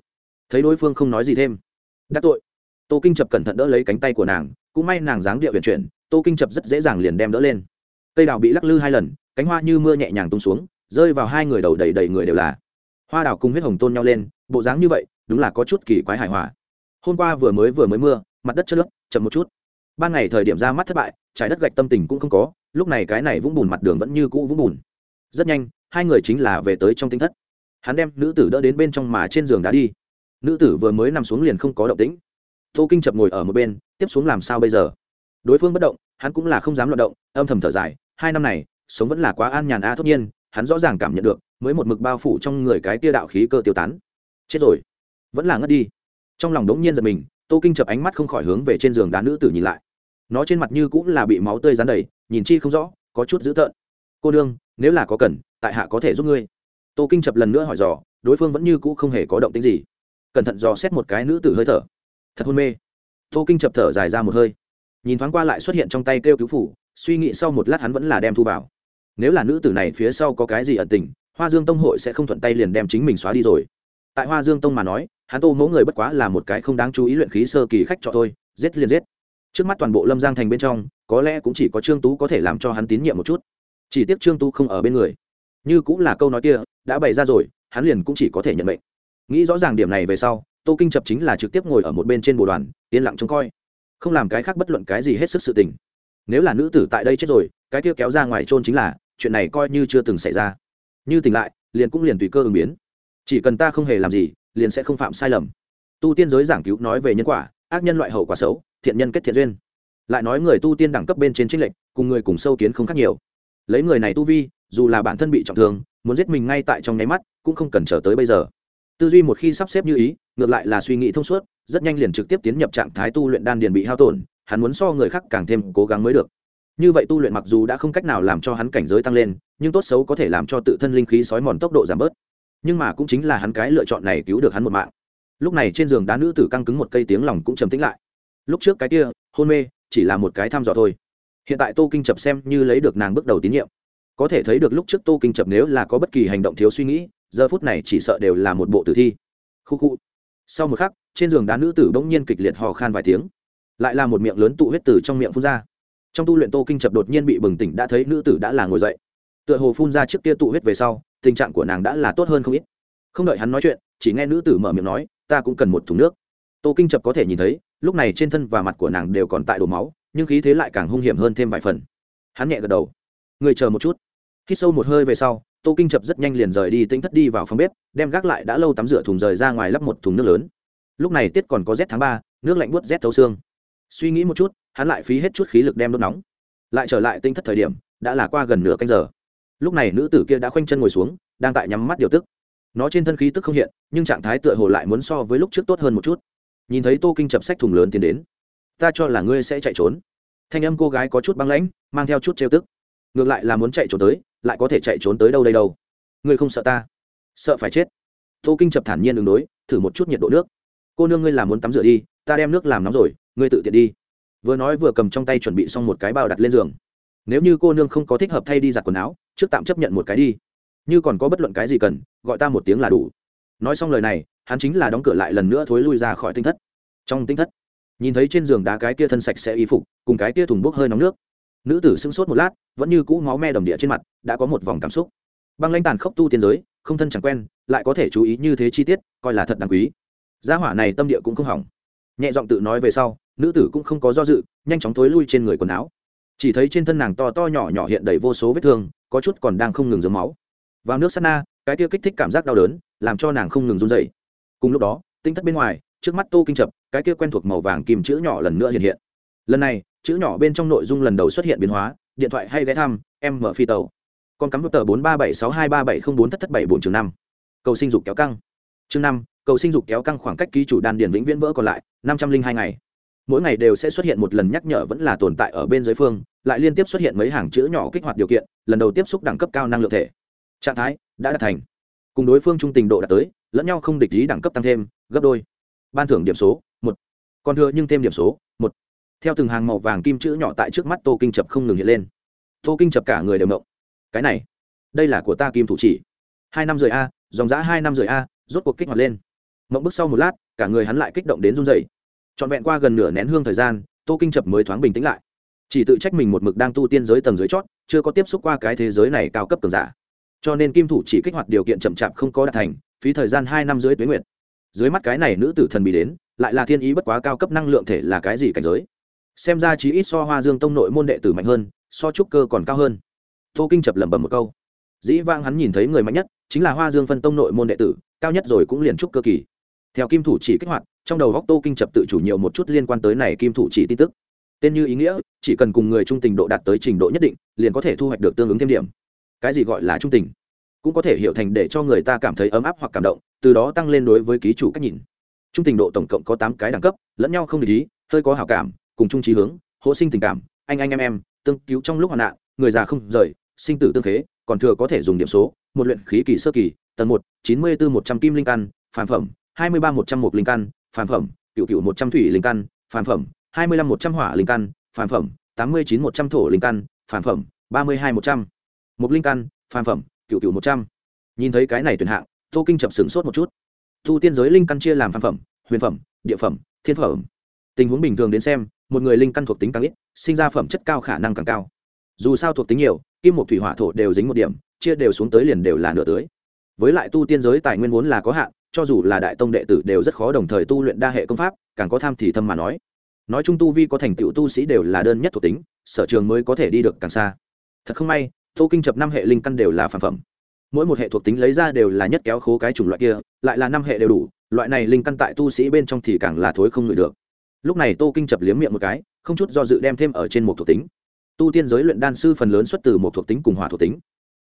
Thấy đối phương không nói gì thêm, đắc tội. Tô kinh chập cẩn thận đỡ lấy cánh tay của nàng, cũng may nàng dáng địa huyền chuyển, tô kinh chập rất dễ dàng liền đem đỡ lên. Cây đào bị lắc lư hai lần, cánh hoa như mưa nhẹ nhàng tung xuống, rơi vào hai người đầu đầy đầy người đều là. Hoa đào cùng huyết hồng tôn nhau lên, bộ dáng như vậy, đúng là có chút kỳ quái hài hòa. Hôm qua vừa mới vừa mới mưa, mặt đất chất nước chậm một chút ban ngày thời điểm ra mắt thất bại trái đất gạch tâm tình cũng không có lúc này cái này vũng bùn mặt đường vẫn như cũ vũng bùn. Rất nhanh hai người chính là về tới trong tinh thất. Hắn đem nữ tử đỡ đến bên trong mà trên giường đã đi. Nữ tử vừa mới nằm xuống liền không có động tĩnh. Tô kinh chập ngồi ở một bên tiếp xuống làm sao bây giờ? Đối phương bất động hắn cũng là không dám loạt động âm thầm thở dài hai năm này sống vẫn là quá an nhàn a à, tất nhiên hắn rõ ràng cảm nhận được mới một mực bao phủ trong người cái tia đạo khí cơ tiêu tán. Chết rồi. Vẫn là ngất đi. Trong lòng đống nhiên giật mình tô kinh chập ánh mắt không khỏi hướng về trên giường đá nữ tử nhìn lại. Nó trên mặt như cũng là bị máu tươi rán đầy, nhìn chi không rõ, có chút dữ tợn. Cô nương, nếu là có cần, tại hạ có thể giúp ngươi. Tô kinh chập lần nữa hỏi dò, đối phương vẫn như cũ không hề có động tính gì. Cẩn thận dò xét một cái nữ tử hơi thở. Thật hôn mê. Tô kinh chập thở dài ra một hơi. Nhìn thoáng qua lại xuất hiện trong tay kêu cứu phủ, suy nghĩ sau một lát hắn vẫn là đem thu vào. Nếu là nữ tử này phía sau có cái gì ẩn tình, hoa dương tông hội sẽ không thuận tay liền đem chính mình xóa đi rồi. Tại hoa dương tông mà nói hắn tô mẫu người bất quá là một cái không đáng chú ý luyện khí sơ kỳ khách trọ thôi, giết liền giết. Trước mắt toàn bộ lâm giang thành bên trong, có lẽ cũng chỉ có trương tú có thể làm cho hắn tín nhiệm một chút. Chỉ tiếc trương tú không ở bên người. Như cũng là câu nói kia, đã bày ra rồi, hắn liền cũng chỉ có thể nhận mệnh. Nghĩ rõ ràng điểm này về sau, tô kinh chập chính là trực tiếp ngồi ở một bên trên bồ đoàn, yên lặng trông coi. Không làm cái khác bất luận cái gì hết sức sự tình. Nếu là nữ tử tại đây chết rồi, cái kia kéo ra ngoài trôn chính là, chuyện này coi như chưa từng xảy ra. Như tỉnh lại, liền cũng liền tùy cơ ứng biến. Chỉ cần ta không hề làm gì liền sẽ không phạm sai lầm. Tu tiên giới giảng cứu nói về nhân quả, ác nhân loại hậu quả xấu, thiện nhân kết thiện duyên. Lại nói người tu tiên đẳng cấp bên trên trích lệnh cùng người cùng sâu kiến không khác nhiều. Lấy người này tu vi, dù là bản thân bị trọng thương, muốn giết mình ngay tại trong nháy mắt, cũng không cần chờ tới bây giờ. Tư duy một khi sắp xếp như ý, ngược lại là suy nghĩ thông suốt, rất nhanh liền trực tiếp tiến nhập trạng thái tu luyện đan điền bị hao tổn, hắn muốn so người khác càng thêm cố gắng mới được. Như vậy tu luyện mặc dù đã không cách nào làm cho hắn cảnh giới tăng lên, nhưng tốt xấu có thể làm cho tự thân linh khí sói mòn tốc độ giảm bớt nhưng mà cũng chính là hắn cái lựa chọn này cứu được hắn một mạng. Lúc này trên giường đá nữ tử căng cứng một cây tiếng lòng cũng trầm tĩnh lại. Lúc trước cái kia, hôn mê, chỉ là một cái thăm dò thôi. Hiện tại tô kinh chập xem như lấy được nàng bước đầu tín nhiệm. Có thể thấy được lúc trước tô kinh chập nếu là có bất kỳ hành động thiếu suy nghĩ, giờ phút này chỉ sợ đều là một bộ tử thi. Khu khu. Sau một khắc, trên giường đá nữ tử bỗng nhiên kịch liệt hò khan vài tiếng. Lại là một miệng lớn tụ huyết từ trong miệng phun ra. Trong tu luyện tô kinh chập đột nhiên bị bừng tỉnh đã thấy nữ tử đã là ngồi dậy tựa hồ phun ra trước kia tụ huyết về sau, tình trạng của nàng đã là tốt hơn không ít. Không đợi hắn nói chuyện, chỉ nghe nữ tử mở miệng nói, ta cũng cần một thùng nước. Tô kinh chập có thể nhìn thấy, lúc này trên thân và mặt của nàng đều còn tại đổ máu, nhưng khí thế lại càng hung hiểm hơn thêm vài phần. Hắn nhẹ gật đầu. Người chờ một chút. Khi sâu một hơi về sau, tô kinh chập rất nhanh liền rời đi tính thất đi vào phòng bếp, đem gác lại đã lâu tắm rửa thùng rời ra ngoài lắp một thùng nước lớn. Lúc này tiết còn có rét tháng ba, nước lạnh buốt rét thấu xương. Suy nghĩ một chút, hắn lại phí hết chút khí lực đem đốt nóng. Lại trở lại tinh thất thời điểm, đã là qua gần nửa canh giờ lúc này nữ tử kia đã khoanh chân ngồi xuống, đang tại nhắm mắt điều tức. Nó trên thân khí tức không hiện, nhưng trạng thái tựa hồ lại muốn so với lúc trước tốt hơn một chút. Nhìn thấy tô kinh chập sách thùng lớn tiến đến, ta cho là ngươi sẽ chạy trốn. Thanh âm cô gái có chút băng lãnh, mang theo chút trêu tức. Ngược lại là muốn chạy trốn tới, lại có thể chạy trốn tới đâu đây đâu? Ngươi không sợ ta? Sợ phải chết. Tô kinh chập thản nhiên đường đối, thử một chút nhiệt độ nước. Cô nương ngươi làm muốn tắm rửa đi, ta đem nước làm nóng rồi, ngươi tự tiện đi. Vừa nói vừa cầm trong tay chuẩn bị xong một cái bao đặt lên giường nếu như cô nương không có thích hợp thay đi giặt quần áo, trước tạm chấp nhận một cái đi. Như còn có bất luận cái gì cần, gọi ta một tiếng là đủ. Nói xong lời này, hắn chính là đóng cửa lại lần nữa thối lui ra khỏi tinh thất. Trong tinh thất, nhìn thấy trên giường đá cái kia thân sạch sẽ y phục, cùng cái kia thùng bốc hơi nóng nước. Nữ tử sững sốt một lát, vẫn như cũ máu me đầm địa trên mặt, đã có một vòng cảm xúc. Băng lãnh tàn khốc tu tiên giới, không thân chẳng quen, lại có thể chú ý như thế chi tiết, coi là thật đáng quý. Gia hỏa này tâm địa cũng không hỏng. Nhẹ giọng tự nói về sau, nữ tử cũng không có do dự, nhanh chóng thối lui trên người quần áo chỉ thấy trên thân nàng to to nhỏ nhỏ hiện đầy vô số vết thương, có chút còn đang không ngừng dấm máu. Vào nước sát na, cái kia kích thích cảm giác đau đớn, làm cho nàng không ngừng run dậy cùng lúc đó, tinh thất bên ngoài, trước mắt tô kinh chập cái kia quen thuộc màu vàng kìm chữ nhỏ lần nữa hiện hiện. Lần này, chữ nhỏ bên trong nội dung lần đầu xuất hiện biến hóa, điện thoại hay ghé thăm, em mở phi tàu. Con cắm vào tờ bốn ba bảy sáu hai ba bảy không bốn thất thất bảy bốn chương năm. Cầu sinh dục kéo căng. Chương năm, cầu sinh dục kéo căng khoảng cách ký chủ đan điền vĩnh viễn vỡ còn lại, năm trăm linh hai ngày. Mỗi ngày đều sẽ xuất hiện một lần nhắc nhở vẫn là tồn tại ở bên dưới phương lại liên tiếp xuất hiện mấy hàng chữ nhỏ kích hoạt điều kiện, lần đầu tiếp xúc đẳng cấp cao năng lượng thể. Trạng thái đã đạt thành. Cùng đối phương trung tình độ đạt tới, lẫn nhau không địch ý đẳng cấp tăng thêm, gấp đôi. Ban thưởng điểm số, một. Còn thừa nhưng thêm điểm số, một. Theo từng hàng màu vàng kim chữ nhỏ tại trước mắt tô kinh chập không ngừng hiện lên. Tô kinh chập cả người đều mộng cái này, đây là của ta kim thủ chỉ. Hai năm rời a, dòng giã hai năm rời a, rốt cuộc kích hoạt lên. Mộng bước sau một lát, cả người hắn lại kích động đến run dày trọn vẹn qua gần nửa nén hương thời gian, tô kinh chập mới thoáng bình tĩnh lại chỉ tự trách mình một mực đang tu tiên giới tầng dưới chót, chưa có tiếp xúc qua cái thế giới này cao cấp cường giả. Cho nên kim thủ chỉ kích hoạt điều kiện chậm chạp không có đạt thành, phí thời gian hai năm dưới tuyến nguyện dưới mắt cái này nữ tử thần bị đến, lại là thiên ý bất quá cao cấp năng lượng thể là cái gì cảnh giới? Xem ra chí ít so hoa dương tông nội môn đệ tử mạnh hơn, so trúc cơ còn cao hơn. Tô kinh chập lẩm bẩm một câu. Dĩ vang hắn nhìn thấy người mạnh nhất, chính là hoa dương phân tông nội môn đệ tử, cao nhất rồi cũng liền trúc cơ kỳ. Theo kim thủ chỉ kích hoạt, trong đầu góc tô kinh chập tự chủ nhiều một chút liên quan tới này kim thủ chỉ tin tức tên như ý nghĩa, chỉ cần cùng người trung tình độ đạt tới trình độ nhất định, liền có thể thu hoạch được tương ứng thêm điểm. Cái gì gọi là trung tình? Cũng có thể hiểu thành để cho người ta cảm thấy ấm áp hoặc cảm động, từ đó tăng lên đối với ký chủ cách nhìn. Trung tình độ tổng cộng có tám cái đẳng cấp, lẫn nhau không để ý, hơi có hảo cảm, cùng chung trí hướng hỗ sinh tình cảm, anh anh em em, tương cứu trong lúc hoạn nạn, người già không rời, sinh tử tương khế, còn thừa có thể dùng điểm số, một luyện khí kỳ sơ kỳ, tầng một, chín mươi bốn một trăm kim linh căn phản phẩm, hai mươi ba một trăm một linh căn phản phẩm, cựu cựu một trăm thủy linh căn phản phẩm hai mươi lăm một trăm hỏa linh căn phản phẩm, tám mươi chín một trăm thổ linh căn phản phẩm, ba mươi hai một trăm. Một linh căn phản phẩm cựu cựu một trăm. Nhìn thấy cái này tuyển hạng, tô kinh chập sửng sốt một chút. Thu tiên giới linh căn chia làm phản phẩm, huyền phẩm, địa phẩm, thiên phẩm. Tình huống bình thường đến xem, một người linh căn thuộc tính càng ít, sinh ra phẩm chất cao khả năng càng cao. Dù sao thuộc tính nhiều, kim một thủy, hỏa, thổ đều dính một điểm, chia đều xuống tới liền đều là nửa tưới. Với lại tu tiên giới tài nguyên vốn là có hạn, cho dù là đại tông đệ tử đều rất khó đồng thời tu luyện đa hệ công pháp, càng có tham thì thâm mà nói nói chung tu vi có thành tựu tu sĩ đều là đơn nhất thuộc tính, sở trường mới có thể đi được càng xa. Thật không may, tô kinh chập năm hệ linh căn đều là phản phẩm. Mỗi một hệ thuộc tính lấy ra đều là nhất kéo khố cái chủng loại kia, lại là năm hệ đều đủ, loại này linh căn tại tu sĩ bên trong thì càng là thối không ngửi được. Lúc này tô kinh chập liếm miệng một cái, không chút do dự đem thêm ở trên một thuộc tính. Tu tiên giới luyện đan sư phần lớn xuất từ một thuộc tính cùng hỏa thuộc tính.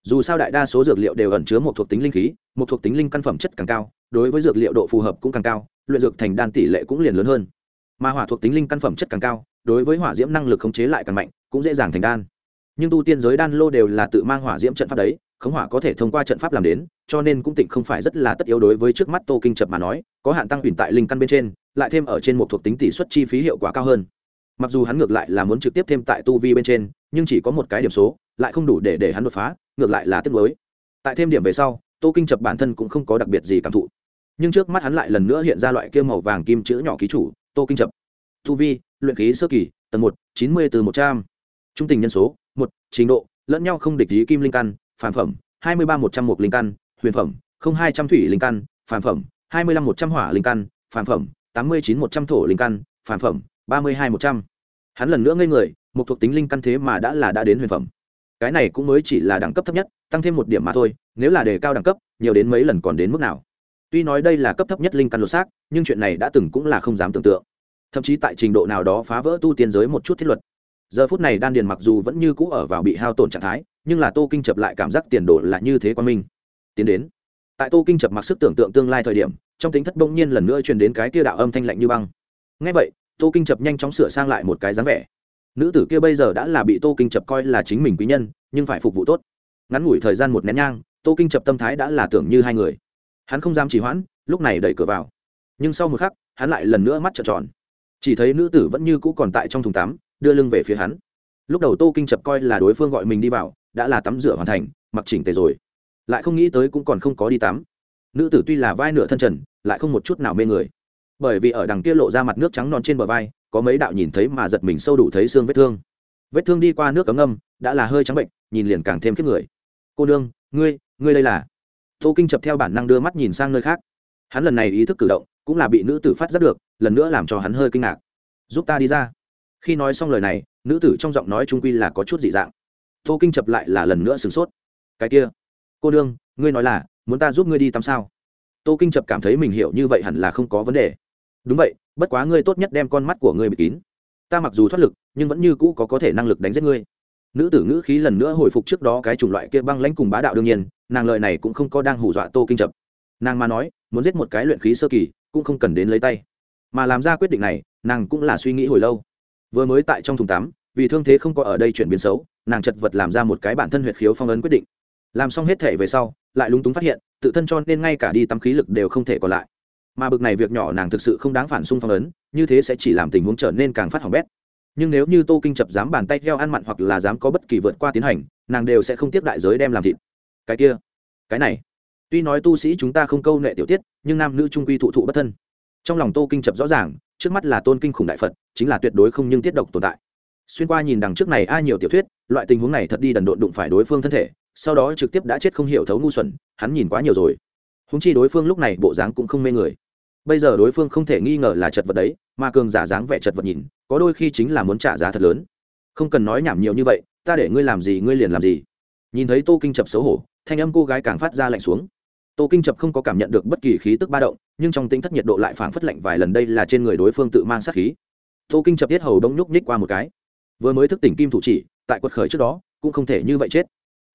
Dù sao đại đa số dược liệu đều ẩn chứa một thuộc tính linh khí, một thuộc tính linh căn phẩm chất càng cao, đối với dược liệu độ phù hợp cũng càng cao, luyện dược thành đan tỷ lệ cũng liền lớn hơn mà hỏa thuộc tính linh căn phẩm chất càng cao, đối với hỏa diễm năng lực khống chế lại càng mạnh, cũng dễ dàng thành đan. Nhưng tu tiên giới đan lô đều là tự mang hỏa diễm trận pháp đấy, khống hỏa có thể thông qua trận pháp làm đến, cho nên cũng tịnh không phải rất là tất yếu đối với trước mắt tô kinh chập mà nói, có hạn tăng tuyển tại linh căn bên trên, lại thêm ở trên một thuộc tính tỷ suất chi phí hiệu quả cao hơn. Mặc dù hắn ngược lại là muốn trực tiếp thêm tại tu vi bên trên, nhưng chỉ có một cái điểm số, lại không đủ để để hắn đột phá, ngược lại là tiếc nuối. Tại thêm điểm về sau, tô kinh chập bản thân cũng không có đặc biệt gì cảm thụ. Nhưng trước mắt hắn lại lần nữa hiện ra loại kia màu vàng kim chữ nhỏ ký chủ tô kinh chậm, tu vi luyện khí sơ kỳ tầng một chín mươi từ một trăm. Trung tình nhân số một trình độ lẫn nhau không địch lý kim linh căn phản phẩm hai mươi ba một trăm một linh căn huyền phẩm không hai trăm thủy linh căn phản phẩm hai mươi lăm một trăm hỏa linh căn phản phẩm tám mươi chín một trăm thổ linh căn phản phẩm ba mươi hai một trăm. Hắn lần nữa ngây người một thuộc tính linh căn thế mà đã là đã đến huyền phẩm. Cái này cũng mới chỉ là đẳng cấp thấp nhất tăng thêm một điểm mà thôi nếu là đề cao đẳng cấp nhiều đến mấy lần còn đến mức nào tuy nói đây là cấp thấp nhất linh căn lột xác, nhưng chuyện này đã từng cũng là không dám tưởng tượng. Thậm chí tại trình độ nào đó phá vỡ tu tiên giới một chút thiết luật. Giờ phút này đan điền mặc dù vẫn như cũ ở vào bị hao tổn trạng thái, nhưng là tô kinh chập lại cảm giác tiền đồ là như thế quan minh. Tiến đến. Tại tô kinh chập mặc sức tưởng tượng tương lai thời điểm, trong tính thất bỗng nhiên lần nữa truyền đến cái kia đạo âm thanh lạnh như băng. Ngay vậy, tô kinh chập nhanh chóng sửa sang lại một cái dáng vẻ. Nữ tử kia bây giờ đã là bị tô kinh chập coi là chính mình quý nhân, nhưng phải phục vụ tốt. Ngắn ngủi thời gian một nén nhang, tô kinh chập tâm thái đã là tưởng như hai người hắn không dám chỉ hoãn, lúc này đẩy cửa vào. Nhưng sau một khắc, hắn lại lần nữa mắt trợn tròn. Chỉ thấy nữ tử vẫn như cũ còn tại trong thùng tắm, đưa lưng về phía hắn. Lúc đầu tô kinh chập coi là đối phương gọi mình đi vào, đã là tắm rửa hoàn thành, mặc chỉnh tề rồi. Lại không nghĩ tới cũng còn không có đi tắm. Nữ tử tuy là vai nửa thân trần, lại không một chút nào mê người. Bởi vì ở đằng kia lộ ra mặt nước trắng non trên bờ vai, có mấy đạo nhìn thấy mà giật mình sâu đủ thấy xương vết thương. Vết thương đi qua nước cấm âm đã là hơi trắng bệnh, nhìn liền càng thêm kiếp người. Cô nương, ngươi ngươi đây là tô kinh chập theo bản năng đưa mắt nhìn sang nơi khác. Hắn lần này ý thức cử động cũng là bị nữ tử phát giác được lần nữa làm cho hắn hơi kinh ngạc. Giúp ta đi ra. Khi nói xong lời này nữ tử trong giọng nói trung quy là có chút dị dạng. Tô kinh chập lại là lần nữa sửng sốt. Cái kia cô đương, ngươi nói là muốn ta giúp ngươi đi tắm sao? Tô kinh chập cảm thấy mình hiểu như vậy hẳn là không có vấn đề. Đúng vậy bất quá ngươi tốt nhất đem con mắt của ngươi bị kín. Ta mặc dù thoát lực nhưng vẫn như cũ có có thể năng lực đánh giết ngươi. Nữ tử ngữ khí lần nữa hồi phục trước đó cái chủng loại kia băng lãnh cùng bá đạo đương nhiên nàng lợi này cũng không có đang hù dọa tô kinh chập nàng mà nói, muốn giết một cái luyện khí sơ kỳ, cũng không cần đến lấy tay. Mà làm ra quyết định này, nàng cũng là suy nghĩ hồi lâu. Vừa mới tại trong thùng tắm, vì thương thế không có ở đây chuyển biến xấu, nàng chật vật làm ra một cái bản thân huyệt khiếu phong ấn quyết định. Làm xong hết thể về sau, lại lúng túng phát hiện, tự thân cho nên ngay cả đi tắm khí lực đều không thể còn lại. Mà bực này việc nhỏ nàng thực sự không đáng phản xung phong ấn, như thế sẽ chỉ làm tình huống trở nên càng phát hỏng bét. Nhưng nếu như tô kinh chập dám bàn tay theo ăn mặn hoặc là dám có bất kỳ vượt qua tiến hành, nàng đều sẽ không tiếp đại giới đem làm thịt cái kia, cái này. Tuy nói tu sĩ chúng ta không câu nệ tiểu tiết, nhưng nam nữ trung quy thụ thụ bất thân. Trong lòng tô kinh chập rõ ràng, trước mắt là tôn kinh khủng đại phật, chính là tuyệt đối không nhưng tiết độc tồn tại. Xuyên qua nhìn đằng trước này ai nhiều tiểu thuyết, loại tình huống này thật đi đần độn đụng phải đối phương thân thể, sau đó trực tiếp đã chết không hiểu thấu ngu xuẩn, hắn nhìn quá nhiều rồi. Húng chi đối phương lúc này bộ dáng cũng không mê người. Bây giờ đối phương không thể nghi ngờ là chật vật đấy, mà cường giả dáng vẻ chật vật nhìn, có đôi khi chính là muốn trả giá thật lớn. Không cần nói nhảm nhiều như vậy, ta để ngươi làm gì, ngươi liền làm gì. Nhìn thấy tô kinh chập xấu hổ thanh âm cô gái càng phát ra lạnh xuống. Tô kinh chập không có cảm nhận được bất kỳ khí tức ba động, nhưng trong tính thất nhiệt độ lại phảng phất lạnh vài lần đây là trên người đối phương tự mang sát khí. Tô kinh chập tiết hầu đông nhúc nhích qua một cái. Vừa mới thức tỉnh kim thủ chỉ, tại quật khởi trước đó, cũng không thể như vậy chết.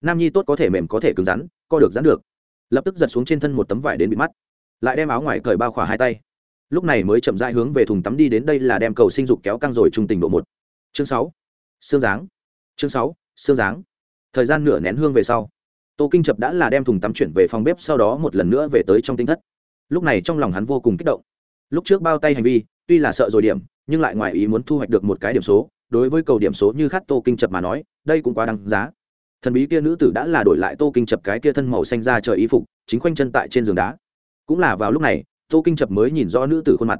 Nam nhi tốt có thể mềm có thể cứng rắn, co được rắn được. Lập tức giật xuống trên thân một tấm vải đến bị mắt. Lại đem áo ngoài cởi bao khỏa hai tay. Lúc này mới chậm rãi hướng về thùng tắm đi đến đây là đem cầu sinh dục kéo căng rồi trung tình độ một. Chương sáu. Xương dáng. Chương sáu. Xương dáng. Thời gian nửa nén hương về sau tô kinh chập đã là đem thùng tắm chuyển về phòng bếp sau đó một lần nữa về tới trong tinh thất. Lúc này trong lòng hắn vô cùng kích động. Lúc trước bao tay hành vi, tuy là sợ rồi điểm, nhưng lại ngoài ý muốn thu hoạch được một cái điểm số, đối với cầu điểm số như khát tô kinh chập mà nói, đây cũng quá đáng giá. Thần bí kia nữ tử đã là đổi lại tô kinh chập cái kia thân màu xanh ra trời y phục, chính khoanh chân tại trên giường đá. Cũng là vào lúc này, tô kinh chập mới nhìn rõ nữ tử khuôn mặt.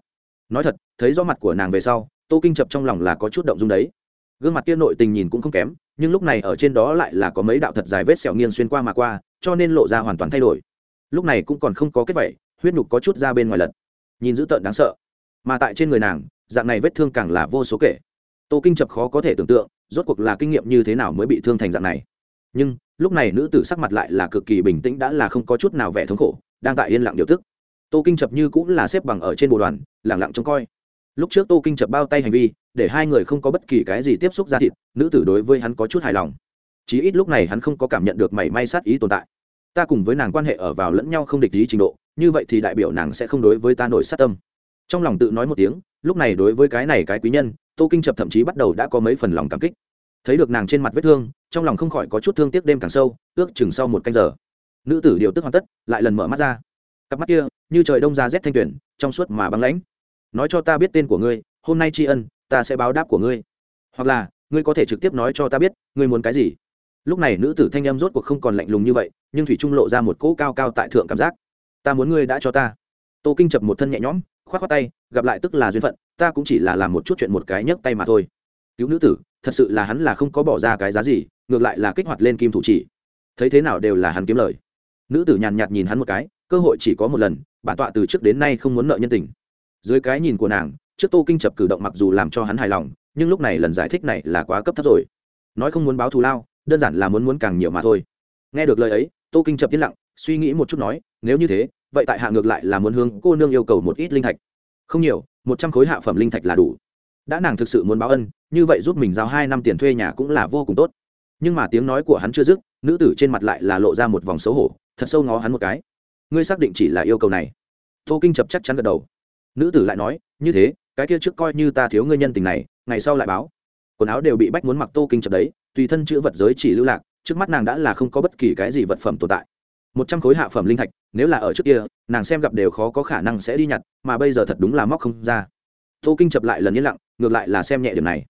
Nói thật, thấy rõ mặt của nàng về sau, tô kinh chập trong lòng là có chút động dung đấy. Gương mặt kia nội tình nhìn cũng không kém nhưng lúc này ở trên đó lại là có mấy đạo thật dài vết sẹo nghiêng xuyên qua mà qua, cho nên lộ ra hoàn toàn thay đổi. Lúc này cũng còn không có kết vẩy huyết nhục có chút ra bên ngoài lật. Nhìn dữ tợn đáng sợ. Mà tại trên người nàng, dạng này vết thương càng là vô số kể. Tô kinh chập khó có thể tưởng tượng, rốt cuộc là kinh nghiệm như thế nào mới bị thương thành dạng này. Nhưng, lúc này nữ tử sắc mặt lại là cực kỳ bình tĩnh đã là không có chút nào vẻ thống khổ, đang tại yên lặng điều tức. Tô kinh chập như cũng là xếp bằng ở trên bộ đoàn lẳng lặng trông coi lúc trước tô kinh chập bao tay hành vi, để hai người không có bất kỳ cái gì tiếp xúc ra thịt, nữ tử đối với hắn có chút hài lòng. Chí ít lúc này hắn không có cảm nhận được mảy may sát ý tồn tại. Ta cùng với nàng quan hệ ở vào lẫn nhau không địch ý trình độ, như vậy thì đại biểu nàng sẽ không đối với ta nổi sát tâm. Trong lòng tự nói một tiếng, lúc này đối với cái này cái quý nhân, tô kinh chập thậm chí bắt đầu đã có mấy phần lòng cảm kích. Thấy được nàng trên mặt vết thương, trong lòng không khỏi có chút thương tiếc đêm càng sâu, ước chừng sau một canh giờ. Nữ tử điều tức hoàn tất, lại lần mở mắt ra. Cặp mắt kia, như trời đông ra rét thanh tuyển trong suốt mà băng lãnh nói cho ta biết tên của ngươi, hôm nay tri ân, ta sẽ báo đáp của ngươi. Hoặc là, ngươi có thể trực tiếp nói cho ta biết, ngươi muốn cái gì. Lúc này nữ tử thanh em rốt cuộc không còn lạnh lùng như vậy, nhưng thủy trung lộ ra một cỗ cao cao tại thượng cảm giác. Ta muốn ngươi đã cho ta. Tô kinh chập một thân nhẹ nhõm k h o á t k tay, gặp lại tức là duyên phận, ta cũng chỉ là làm một chút chuyện một cái nhấc tay mà thôi. Cứu nữ tử, thật sự là hắn là không có bỏ ra cái giá gì, ngược lại là kích hoạt lên kim thủ chỉ. Thấy thế nào đều là hắn kiếm lời. Nữ tử nhàn nhạt nhìn hắn một cái, cơ hội chỉ có một lần, bản tọa từ trước đến nay không muốn nợ nhân tình dưới cái nhìn của nàng, trước tô kinh chập cử động mặc dù làm cho hắn hài lòng, nhưng lúc này lần giải thích này là quá cấp thấp rồi. Nói không muốn báo thù lao, đơn giản là muốn muốn càng nhiều mà thôi. Nghe được lời ấy, tô kinh chập yên lặng, suy nghĩ một chút nói, nếu như thế, vậy tại hạ ngược lại là muốn hướng cô nương yêu cầu một ít linh thạch. Không nhiều, một trăm khối hạ phẩm linh thạch là đủ. Đã nàng thực sự muốn báo ân, như vậy giúp mình giao hai năm tiền thuê nhà cũng là vô cùng tốt. Nhưng mà tiếng nói của hắn chưa dứt, nữ tử trên mặt lại là lộ ra một vòng xấu hổ, thật sâu ngó hắn một cái. Ngươi xác định chỉ là yêu cầu này. Tô kinh chập chắc chắn gật đầu nữ tử lại nói, như thế, cái kia trước coi như ta thiếu ngươi nhân tình này, ngày sau lại báo. Quần áo đều bị bách muốn mặc tô kinh chập đấy, tùy thân chữ vật giới chỉ lưu lạc, trước mắt nàng đã là không có bất kỳ cái gì vật phẩm tồn tại. Một trăm khối hạ phẩm linh thạch, nếu là ở trước kia, nàng xem gặp đều khó có khả năng sẽ đi nhặt, mà bây giờ thật đúng là móc không ra. Tô kinh chập lại lần yên lặng, ngược lại là xem nhẹ điểm này.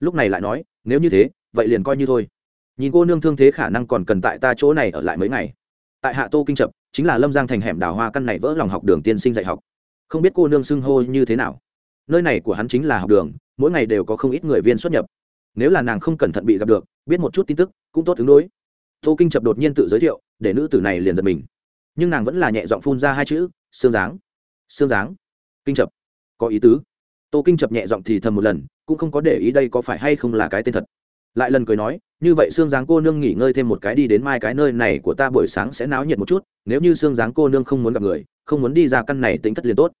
Lúc này lại nói, nếu như thế, vậy liền coi như thôi. Nhìn cô nương thương thế khả năng còn cần tại ta chỗ này ở lại mấy ngày. Tại hạ tô kinh chập chính là lâm giang thành hẻm đào hoa căn này vỡ lòng học đường tiên sinh dạy học không biết cô nương xưng hô như thế nào. Nơi này của hắn chính là học đường, mỗi ngày đều có không ít người viên xuất nhập. Nếu là nàng không cẩn thận bị gặp được, biết một chút tin tức, cũng tốt ứng đối. Tô kinh chập đột nhiên tự giới thiệu, để nữ tử này liền giật mình. Nhưng nàng vẫn là nhẹ giọng phun ra hai chữ xương dáng xương dáng kinh chập, có ý tứ. Tô kinh chập nhẹ giọng thì thầm một lần, cũng không có để ý đây có phải hay không là cái tên thật lại lần cười nói, như vậy xương dáng cô nương nghỉ ngơi thêm một cái đi đến mai cái nơi này của ta buổi sáng sẽ náo nhiệt một chút, nếu như xương dáng cô nương không muốn gặp người, không muốn đi ra căn này tính thất liền tốt.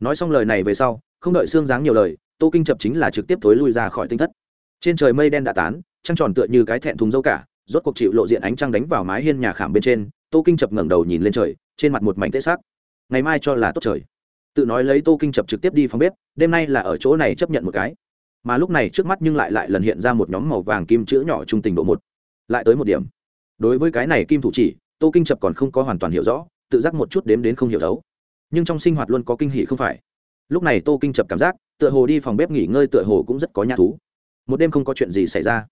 Nói xong lời này về sau, không đợi xương dáng nhiều lời, tô kinh chập chính là trực tiếp thối lui ra khỏi tinh thất. Trên trời mây đen đã tán, trăng tròn tựa như cái thẹn thùng dâu cả, rốt cuộc chịu lộ diện ánh trăng đánh vào mái hiên nhà khảm bên trên, tô kinh chập ngẩng đầu nhìn lên trời, trên mặt một mảnh tê xác ngày mai cho là tốt trời. Tự nói lấy tô kinh chập trực tiếp đi phòng bếp, đêm nay là ở chỗ này chấp nhận một cái mà lúc này trước mắt nhưng lại lại lần hiện ra một nhóm màu vàng kim chữ nhỏ trung tình độ một. Lại tới một điểm. Đối với cái này kim thủ chỉ, tô kinh chập còn không có hoàn toàn hiểu rõ, tự giác một chút đếm đến không hiểu thấu nhưng trong sinh hoạt luôn có kinh hỷ không phải. Lúc này tô kinh chập cảm giác, tựa hồ đi phòng bếp nghỉ ngơi tựa hồ cũng rất có nhã thú. Một đêm không có chuyện gì xảy ra.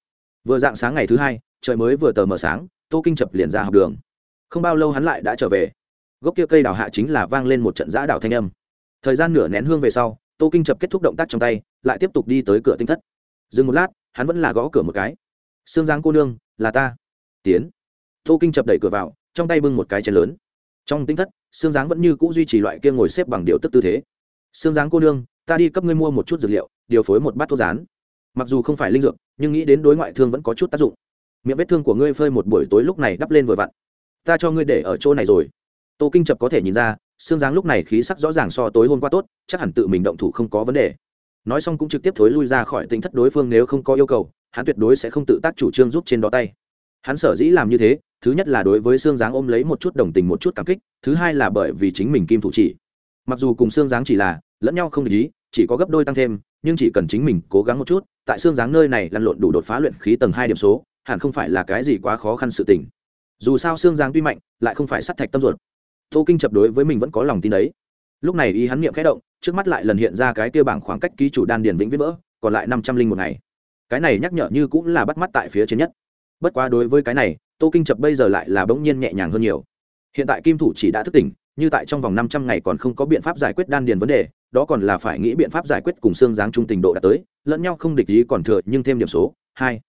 Vừa dạng sáng ngày thứ hai, trời mới vừa tờ mờ sáng, tô kinh chập liền ra học đường. Không bao lâu hắn lại đã trở về. Gốc kia cây đào hạ chính là vang lên một trận giã đào thanh âm. Thời gian nửa nén hương về sau tô kinh chập kết thúc động tác trong tay, lại tiếp tục đi tới cửa tinh thất. Dừng một lát, hắn vẫn là gõ cửa một cái. Sương giáng cô nương, là ta. Tiến. Tô kinh chập đẩy cửa vào, trong tay bưng một cái chén lớn. Trong tinh thất, sương giáng vẫn như c ũ duy trì loại kia ngồi xếp bằng điệu tức tư thế. Sương giáng cô nương, ta đi cấp ngươi mua một chút dược liệu, điều phối một bát thuốc rán. Mặc dù không phải linh dược, nhưng nghĩ đến đối ngoại thương vẫn có chút tác dụng. Miệng vết thương của ngươi phơi một buổi tối lúc này đắp lên vừa vặn. Ta cho ngươi để ở chỗ này rồi. Tô kinh chập có thể nhìn ra xương dáng lúc này khí sắc rõ ràng so tối hôm qua tốt, chắc hẳn tự mình động thủ không có vấn đề. Nói xong cũng trực tiếp thối lui ra khỏi tính thất đối phương nếu không có yêu cầu, hắn tuyệt đối sẽ không tự tác chủ trương giúp trên đó tay. Hắn sở dĩ làm như thế, thứ nhất là đối với xương dáng ôm lấy một chút đồng tình một chút cảm kích, thứ hai là bởi vì chính mình kim thủ chỉ. Mặc dù cùng xương dáng chỉ là, lẫn nhau không để ý, chỉ có gấp đôi tăng thêm, nhưng chỉ cần chính mình cố gắng một chút, tại xương dáng nơi này lăn lộn đủ đột phá luyện khí tầng hai điểm số, hẳn không phải là cái gì quá khó khăn sự tình. Dù sao xương dáng tuy mạnh, lại không phải sắt thạch tâm ruột tô kinh chập đối với mình vẫn có lòng tin đấy. Lúc này y hắn niệm khẽ động, trước mắt lại lần hiện ra cái tiêu bảng khoảng cách ký chủ đan điền vĩnh viết vỡ, còn lại năm trăm linh một ngày. Cái này nhắc nhở như cũng là bắt mắt tại phía trên nhất. Bất quá đối với cái này, tô kinh chập bây giờ lại là bỗng nhiên nhẹ nhàng hơn nhiều. Hiện tại kim thủ chỉ đã thức tỉnh, như tại trong vòng năm trăm ngày còn không có biện pháp giải quyết đan điền vấn đề, đó còn là phải nghĩ biện pháp giải quyết cùng xương dáng trung tình độ đã tới, lẫn nhau không địch ý còn thừa nhưng thêm điểm số, hai.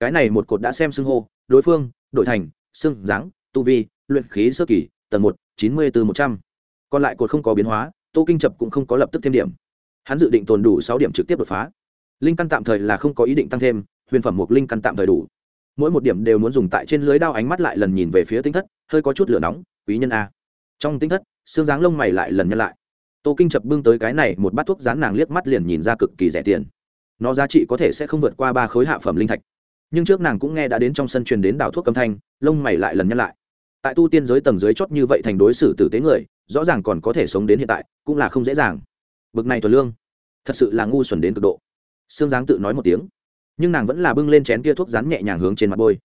Cái này một cột đã xem xưng hô, đối phương, đổi thành, xương dáng, tu vi, luyện khí sơ kỳ, tầng một chín mươi từ một trăm. Còn lại cột không có biến hóa, tô kinh chập cũng không có lập tức thêm điểm. Hắn dự định tồn đủ sáu điểm trực tiếp đột phá. Linh căn tạm thời là không có ý định tăng thêm, huyền phẩm một linh căn tạm thời đủ. Mỗi một điểm đều muốn dùng tại trên lưới đao ánh mắt lại lần nhìn về phía tinh thất, hơi có chút lửa nóng, quý nhân a. Trong tinh thất, xương dáng lông mày lại lần nhân lại. Tô kinh chập bưng tới cái này một bát thuốc rán nàng liếc mắt liền nhìn ra cực kỳ rẻ tiền. Nó giá trị có thể sẽ không vượt qua ba khối hạ phẩm linh thạch. Nhưng trước nàng cũng nghe đã đến trong sân truyền đến đảo thuốc âm thanh, lông mày lại lần nhân lại tại tu tiên giới tầng dưới chót như vậy thành đối xử tử tế người, rõ ràng còn có thể sống đến hiện tại, cũng là không dễ dàng. Bực này thuần lương, thật sự là ngu xuẩn đến cực độ. Sương giáng tự nói một tiếng. Nhưng nàng vẫn là bưng lên chén kia thuốc rán nhẹ nhàng hướng trên mặt bôi.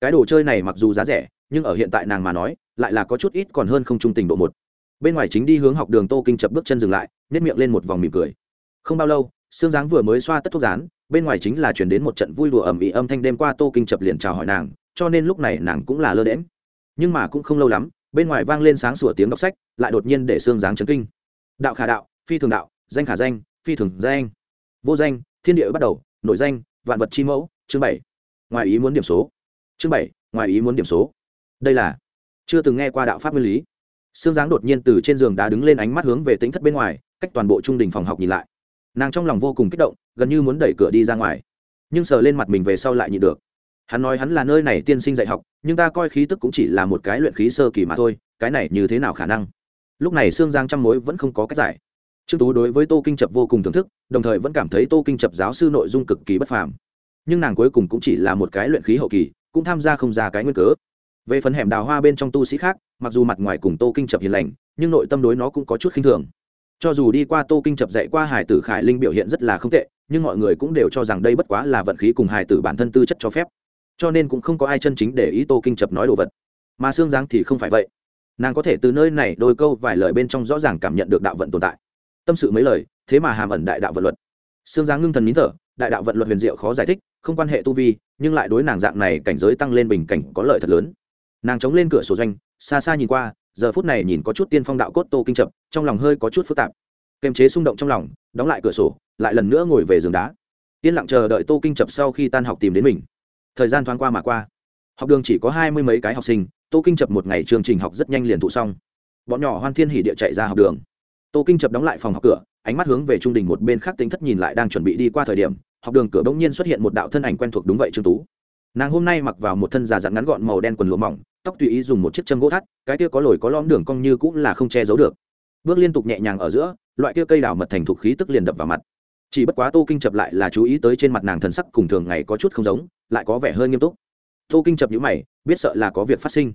Cái đồ chơi này mặc dù giá rẻ, nhưng ở hiện tại nàng mà nói, lại là có chút ít còn hơn không trung tình độ một. Bên ngoài chính đi hướng học đường tô kinh chập bước chân dừng lại nếp miệng lên một vòng mỉm cười. Không bao lâu, sương giáng vừa mới xoa tất thuốc rán, bên ngoài chính là chuyển đến một trận vui đùa ẩm ĩ âm thanh đêm qua tô kinh chập liền chào hỏi nàng, cho nên lúc này nàng cũng là lơ đễm nhưng mà cũng không lâu lắm, bên ngoài vang lên sáng sủa tiếng đọc sách, lại đột nhiên để xương dáng chấn kinh. Đạo khả đạo, phi thường đạo, danh khả danh, phi thường danh. Vô danh, thiên địa bắt đầu, nội danh, vạn vật chi mẫu, chương bảy. Ngoài ý muốn điểm số. Chương bảy, ngoài ý muốn điểm số. Đây là, chưa từng nghe qua đạo pháp nguyên lý. Xương dáng đột nhiên từ trên giường đá đứng lên ánh mắt hướng về tính thất bên ngoài, cách toàn bộ trung đình phòng học nhìn lại. Nàng trong lòng vô cùng kích động, gần như muốn đẩy cửa đi ra ngoài, nhưng sờ lên mặt mình về sau lại nhịn được. Hắn nói hắn là nơi này tiên sinh dạy học nhưng ta coi khí tức cũng chỉ là một cái luyện khí sơ kỳ mà thôi, cái này như thế nào khả năng? Lúc này sương giang trăm mối vẫn không có cách giải. Trương tú đối với tô kinh chập vô cùng thưởng thức, đồng thời vẫn cảm thấy tô kinh chập giáo sư nội dung cực kỳ bất phàm. Nhưng nàng cuối cùng cũng chỉ là một cái luyện khí hậu kỳ, cũng tham gia không ra cái nguyên cớ. Về phần hẻm đào hoa bên trong tu sĩ khác, mặc dù mặt ngoài cùng tô kinh chập hiền lành, nhưng nội tâm đối nó cũng có chút khinh thường. Cho dù đi qua tô kinh chập dạy qua hải tử khải linh biểu hiện rất là không tệ, nhưng mọi người cũng đều cho rằng đây bất quá là vận khí cùng hải tử bản thân tư chất cho phép cho nên cũng không có ai chân chính để ý tô kinh chập nói đồ vật mà xương giáng thì không phải vậy nàng có thể từ nơi này đôi câu vài lời bên trong rõ ràng cảm nhận được đạo vận tồn tại tâm sự mấy lời thế mà hàm ẩn đại đạo vận luật xương giáng ngưng thần nín thở đại đạo vận luật huyền diệu khó giải thích không quan hệ tu vi nhưng lại đối nàng dạng này cảnh giới tăng lên bình cảnh có lợi thật lớn nàng chống lên cửa sổ doanh xa xa nhìn qua giờ phút này nhìn có chút tiên phong đạo cốt tô kinh chập trong lòng hơi có chút phức tạp kềm chế xung động trong lòng đóng lại cửa sổ lại lần nữa ngồi về giường đá yên lặng chờ đợi tô kinh chập sau khi tan học tìm đến mình thời gian thoáng qua mà qua. Học đường chỉ có hai mươi mấy cái học sinh, tô kinh chập một ngày chương trình học rất nhanh liền thụ xong. Bọn nhỏ hoan thiên hỉ địa chạy ra học đường. Tô kinh chập đóng lại phòng học cửa, ánh mắt hướng về trung đình một bên khác tính thất nhìn lại đang chuẩn bị đi qua thời điểm, học đường cửa bỗng nhiên xuất hiện một đạo thân ảnh quen thuộc đúng vậy trương tú. Nàng hôm nay mặc vào một thân già dặn ngắn gọn màu đen quần lụa mỏng, tóc tùy ý dùng một chiếc châm gỗ thắt, cái kia có lồi có lõm đường cong như cũng là không che giấu được. Bước liên tục nhẹ nhàng ở giữa, loại kia cây đào mật thành thục khí tức liền đập vào mặt chỉ bất quá tô kinh chập lại là chú ý tới trên mặt nàng thần sắc cùng thường ngày có chút không giống, lại có vẻ hơi nghiêm túc. Tô kinh chập nhữ mày, biết sợ là có việc phát sinh.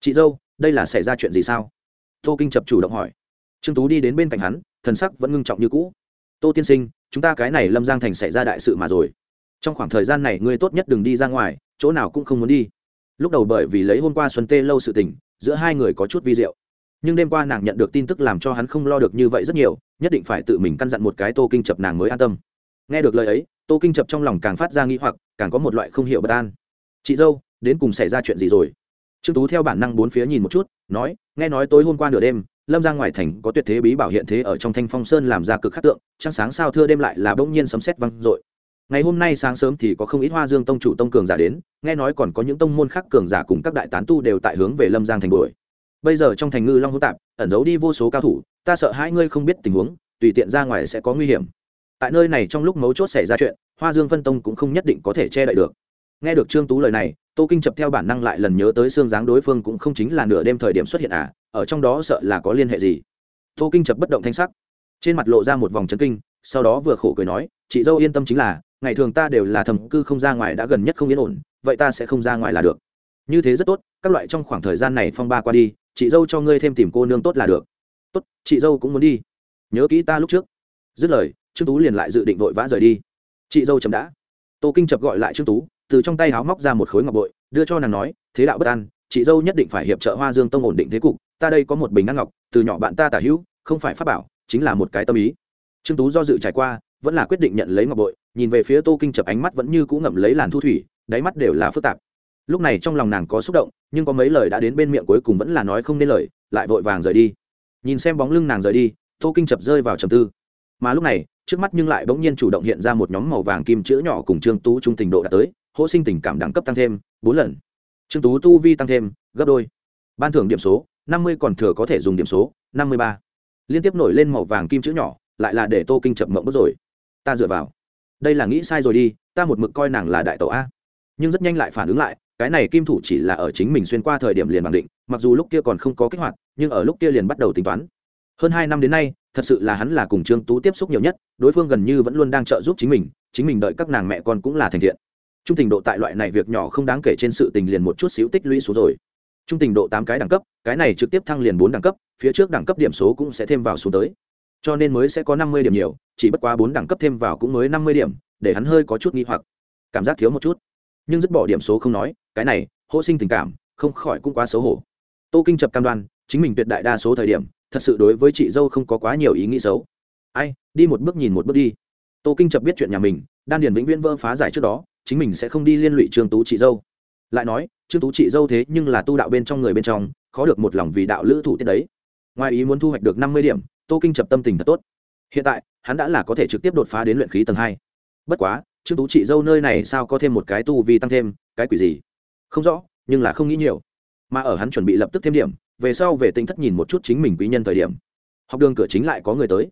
Chị dâu, đây là xảy ra chuyện gì sao? Tô kinh chập chủ động hỏi. Trương tú đi đến bên cạnh hắn, thần sắc vẫn ngưng trọng như cũ. Tô tiên sinh, chúng ta cái này lâm giang thành xảy ra đại sự mà rồi. Trong khoảng thời gian này ngươi tốt nhất đừng đi ra ngoài, chỗ nào cũng không muốn đi. Lúc đầu bởi vì lấy hôm qua xuân tê lâu sự tình, giữa hai người có chút vi diệu nhưng đêm qua nàng nhận được tin tức làm cho hắn không lo được như vậy rất nhiều, nhất định phải tự mình căn dặn một cái tô kinh chập nàng mới an tâm. Nghe được lời ấy, tô kinh chập trong lòng càng phát ra nghĩ hoặc, càng có một loại không hiểu bất an. Chị dâu, đến cùng xảy ra chuyện gì rồi? Trương tú theo bản năng bốn phía nhìn một chút, nói, nghe nói tối hôm qua nửa đêm, lâm ra ngoài thành có tuyệt thế bí bảo hiện thế ở trong thanh phong sơn làm ra cực khắc tượng, trăng sáng sao thưa đêm lại là bỗng nhiên sấm sét văng dội. Ngày hôm nay sáng sớm thì có không ít hoa dương tông chủ tông cường giả đến, nghe nói còn có những tông môn khác cường giả cùng các đại tán tu đều tại hướng về lâm giang thành đuổi bây giờ trong thành ngư long hữu tạp, ẩn giấu đi vô số cao thủ, ta sợ hai ngươi không biết tình huống, tùy tiện ra ngoài sẽ có nguy hiểm. Tại nơi này trong lúc mấu chốt xảy ra chuyện, hoa dương phân tông cũng không nhất định có thể che đậy được. Nghe được trương tú lời này, tô kinh chập theo bản năng lại lần nhớ tới xương dáng đối phương cũng không chính là nửa đêm thời điểm xuất hiện à ở trong đó sợ là có liên hệ gì. Tô kinh chập bất động thanh sắc. Trên mặt lộ ra một vòng chấn kinh, sau đó vừa khổ cười nói, chị dâu yên tâm chính là, ngày thường ta đều là thầm cư không ra ngoài đã gần nhất không yên ổn, vậy ta sẽ không ra ngoài là được. Như thế rất tốt, các loại trong khoảng thời gian này phong ba qua đi chị dâu cho ngươi thêm tìm cô nương tốt là được. Tốt, chị dâu cũng muốn đi. Nhớ kỹ ta lúc trước. Dứt lời, trương tú liền lại dự định vội vã rời đi. Chị dâu chậm đã. Tô kinh chập gọi lại trương tú, từ trong tay háo móc ra một khối ngọc bội, đưa cho nàng nói, thế đạo bất an, chị dâu nhất định phải hiệp trợ hoa dương tông ổn định thế cục, ta đây có một bình ngăn ngọc, từ nhỏ bạn ta tả hữu, không phải pháp bảo, chính là một cái tâm ý. Trương tú do dự trải qua, vẫn là quyết định nhận lấy ngọc bội, nhìn về phía tô kinh chập ánh mắt vẫn như cũ ngậm lấy làn thu thủy, đáy mắt đều là phức tạp lúc này trong lòng nàng có xúc động, nhưng có mấy lời đã đến bên miệng cuối cùng vẫn là nói không nên lời, lại vội vàng rời đi. Nhìn xem bóng lưng nàng rời đi, tô kinh chập rơi vào trầm tư. Mà lúc này, trước mắt nhưng lại bỗng nhiên chủ động hiện ra một nhóm màu vàng kim chữ nhỏ cùng trương tú trung tình độ đã tới, hỗ sinh tình cảm đẳng cấp tăng thêm, bốn lần. Trương tú tu vi tăng thêm, gấp đôi. Ban thưởng điểm số, năm mươi còn thừa có thể dùng điểm số, năm mươi ba. Liên tiếp nổi lên màu vàng kim chữ nhỏ, lại là để tô kinh chập mộng bức rồi. Ta dựa vào. Đây là nghĩ sai rồi đi, ta một mực coi nàng là đại tổ a. Nhưng rất nhanh lại phản ứng lại cái này kim thủ chỉ là ở chính mình xuyên qua thời điểm liền bằng định, mặc dù lúc kia còn không có kích hoạt, nhưng ở lúc kia liền bắt đầu tính toán. Hơn hai năm đến nay, thật sự là hắn là cùng trương tú tiếp xúc nhiều nhất, đối phương gần như vẫn luôn đang trợ giúp chính mình chính mình đợi các nàng mẹ con cũng là thành thiện. Trung tình độ tại loại này việc nhỏ không đáng kể trên sự tình liền một chút xíu tích lũy số rồi. Trung tình độ tám cái đẳng cấp, cái này trực tiếp thăng liền bốn đẳng cấp, phía trước đẳng cấp điểm số cũng sẽ thêm vào xuống tới. Cho nên mới sẽ có năm mươi điểm nhiều, chỉ bất quá bốn đẳng cấp thêm vào cũng mới năm mươi điểm, để hắn hơi có chút nghi hoặc. Cảm giác thiếu một chút nhưng dứt bỏ điểm số không nói, cái này, hô sinh tình cảm, không khỏi cũng quá xấu hổ. Tô kinh chập cam đoan, chính mình tuyệt đại đa số thời điểm, thật sự đối với chị dâu không có quá nhiều ý nghĩ xấu. Ai, đi một bước nhìn một bước đi. Tô kinh chập biết chuyện nhà mình, đan điền vĩnh viễn vỡ phá giải trước đó, chính mình sẽ không đi liên lụy trương tú chị dâu. Lại nói, trương tú chị dâu thế nhưng là tu đạo bên trong người bên trong, khó được một lòng vì đạo lữ thủ tiết đấy. Ngoài ý muốn thu hoạch được năm mươi điểm, tô kinh chập tâm tình thật tốt. Hiện tại, hắn đã là có thể trực tiếp đột phá đến luyện khí tầng hai. Bất quá trương tú chị dâu nơi này sao có thêm một cái tu vi tăng thêm, cái quỷ gì? Không rõ, nhưng là không nghĩ nhiều. Mà ở hắn chuẩn bị lập tức thêm điểm, về sau về tinh thất nhìn một chút chính mình quý nhân thời điểm. Học đường cửa chính lại có người tới.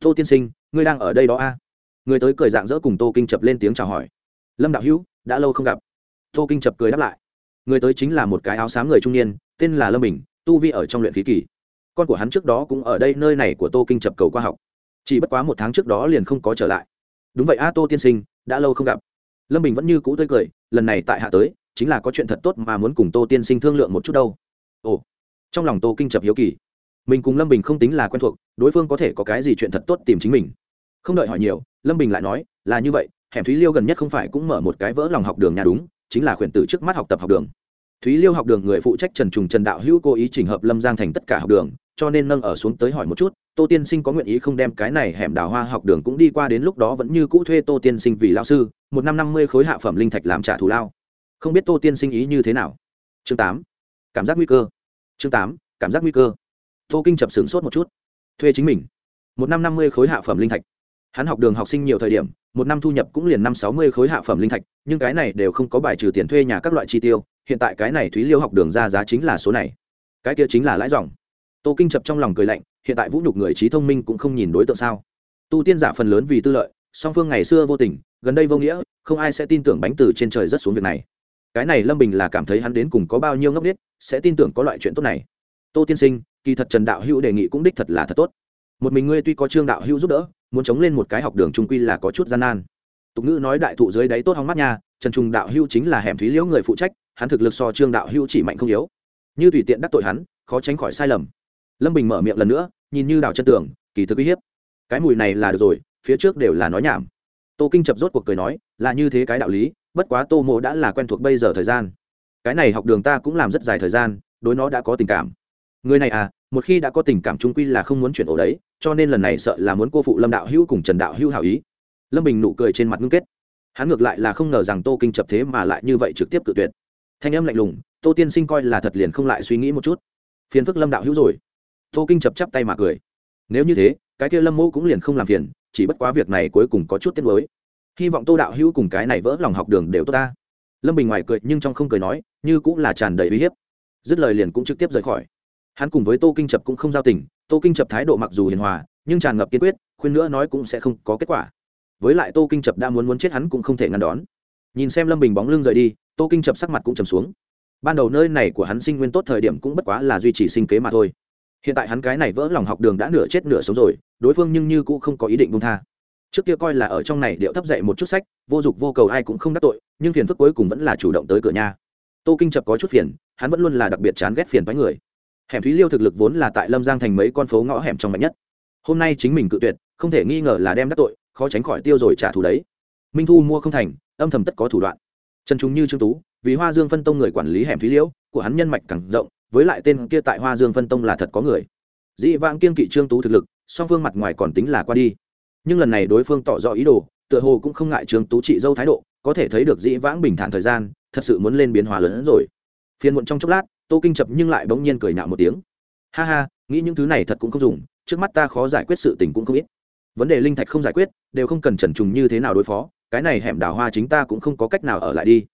Tô tiên sinh, ngươi đang ở đây đó a? Người tới cười dạng dỡ cùng tô kinh chập lên tiếng chào hỏi. Lâm đạo hữu, đã lâu không gặp. Tô kinh chập cười đáp lại. Người tới chính là một cái áo xám người trung niên, tên là lâm bình, tu vi ở trong luyện khí kỳ. Con của hắn trước đó cũng ở đây, nơi này của tô kinh chập cầu qua học. Chỉ bất quá một tháng trước đó liền không có trở lại. Đúng vậy a, tô tiên sinh đã lâu không gặp. Lâm bình vẫn như cũ tươi cười, lần này tại hạ tới, chính là có chuyện thật tốt mà muốn cùng tô tiên sinh thương lượng một chút đâu. Ồ, trong lòng tô kinh chập hiếu kỳ. Mình cùng lâm bình không tính là quen thuộc, đối phương có thể có cái gì chuyện thật tốt tìm chính mình. Không đợi hỏi nhiều, lâm bình lại nói, là như vậy, hẻm thúy liêu gần nhất không phải cũng mở một cái vỡ lòng học đường nhà đúng, chính là khuyển tử trước mắt học tập học đường thúy liêu học đường người phụ trách trần trùng trần đạo hữu cố ý chỉnh hợp lâm giang thành tất cả học đường, cho nên nâng ở xuống tới hỏi một chút, tô tiên sinh có nguyện ý không đem cái này hẻm đào hoa học đường cũng đi qua đến lúc đó vẫn như cũ thuê tô tiên sinh vì lao sư, một năm năm mươi khối hạ phẩm linh thạch làm trả thù lao. Không biết tô tiên sinh ý như thế nào? Chương tám, cảm giác nguy cơ. Chương tám, cảm giác nguy cơ. Tô kinh chập sướng sốt một chút. Thuê chính mình. Một năm năm mươi khối hạ phẩm linh thạch. Hắn học đường học sinh nhiều thời điểm, một năm thu nhập cũng liền năm sáu mươi khối hạ phẩm linh thạch, nhưng cái này đều không có bài trừ tiền thuê nhà các loại chi tiêu hiện tại cái này thúy liêu học đường ra giá chính là số này. Cái kia chính là lãi dòng. Tô kinh chập trong lòng cười lạnh, hiện tại vũ nhục người trí thông minh cũng không nhìn đối tượng sao? Tu tiên giả phần lớn vì tư lợi, song phương ngày xưa vô tình, gần đây vô nghĩa, không ai sẽ tin tưởng bánh từ trên trời rất xuống việc này. Cái này lâm bình là cảm thấy hắn đến cùng có bao nhiêu ngốc nghếch, sẽ tin tưởng có loại chuyện tốt này. Tô tiên sinh, kỳ thật trần đạo hữu đề nghị cũng đích thật là thật tốt. Một mình ngươi tuy có trương đạo hữu giúp đỡ, muốn chống lên một cái học đường trung quy là có chút gian nan. Tục ngữ nói đại thụ dưới đáy tốt hóng mắt nha trần trung đạo Hưu chính là hẻm thúy liễu người phụ trách, hắn thực lực so trương đạo Hưu chỉ mạnh không yếu. Như tùy tiện đắc tội hắn, khó tránh khỏi sai lầm. Lâm bình mở miệng lần nữa, nhìn như đào chân tường, kỳ thực uy hiếp. Cái mùi này là được rồi, phía trước đều là nói nhảm. Tô kinh chập rốt cuộc cười nói, là như thế cái đạo lý, bất quá tô mộ đã là quen thuộc bây giờ thời gian. Cái này học đường ta cũng làm rất dài thời gian, đối nó đã có tình cảm. Người này à một khi đã có tình cảm trung quy là không muốn chuyển ổ đấy, cho nên lần này sợ là muốn cô phụ lâm đạo hữu cùng trần đạo hữu hảo ý. Lâm bình nụ cười trên mặt ngưng kết hắn ngược lại là không ngờ rằng tô kinh chập thế mà lại như vậy trực tiếp cự tuyệt. Thanh âm lạnh lùng, tô tiên sinh coi là thật liền không lại suy nghĩ một chút. Phiền phức lâm đạo hữu rồi. Tô kinh chập chắp tay mà cười. Nếu như thế, cái kia lâm mô cũng liền không làm phiền, chỉ bất quá việc này cuối cùng có chút tiếc nuối. Hy vọng tô đạo hữu cùng cái này vỡ lòng học đường đều tốt ta. Lâm bình ngoài cười nhưng trong không cười nói, như cũng là tràn đầy uy hiếp. Dứt lời liền cũng trực tiếp rời khỏi. Hắn cùng với tô kinh chập cũng không giao tình, tô kinh chập thái độ mặc dù hiền hòa, nhưng tràn ngập kiên quyết, khuyên nữa nói cũng sẽ không có kết quả với lại tô kinh chập đã muốn muốn chết hắn cũng không thể ngăn đón. Nhìn xem lâm bình bóng lưng rời đi, tô kinh chập sắc mặt cũng trầm xuống. Ban đầu nơi này của hắn sinh nguyên tốt thời điểm cũng bất quá là duy trì sinh kế mà thôi. Hiện tại hắn cái này vỡ lòng học đường đã nửa chết nửa sống rồi, đối phương nhưng như cũng không có ý định bông tha. Trước kia coi là ở trong này điệu thấp dậy một chút sách, vô dụng vô cầu ai cũng không đắc tội, nhưng phiền phức cuối cùng vẫn là chủ động tới cửa nhà. Tô kinh chập có chút phiền, hắn vẫn luôn là đặc biệt chán ghét phiền với người. Hẻm thúy liêu thực lực vốn là tại lâm giang thành mấy con phố ngõ hẻm trong mạnh nhất. Hôm nay chính mình cự tuyệt, không thể nghi ngờ là đem đắc tội khó tránh khỏi tiêu rồi trả thù đấy. Minh thu mua không thành, âm thầm tất có thủ đoạn. Trần Trung như, trương tú, vì hoa dương phân tông người quản lý hẻm thúy liễu, của hắn nhân mạch càng rộng, với lại tên kia tại hoa dương phân tông là thật có người. Dĩ vãng kiên kỵ trương tú thực lực, song phương mặt ngoài còn tính là qua đi. Nhưng lần này đối phương tỏ rõ ý đồ, tựa hồ cũng không ngại trương tú trị dâu thái độ, có thể thấy được dĩ vãng bình thản thời gian, thật sự muốn lên biến hóa lớn hơn rồi. Phiền muộn trong chốc lát, tô kinh chập nhưng lại bỗng nhiên cười nhạo một tiếng. Ha ha, nghĩ những thứ này thật cũng không dùng, trước mắt ta khó giải quyết sự tình cũng không ít vấn đề linh thạch không giải quyết, đều không cần trần trùng như thế nào đối phó, cái này hẻm đào hoa chính ta cũng không có cách nào ở lại đi.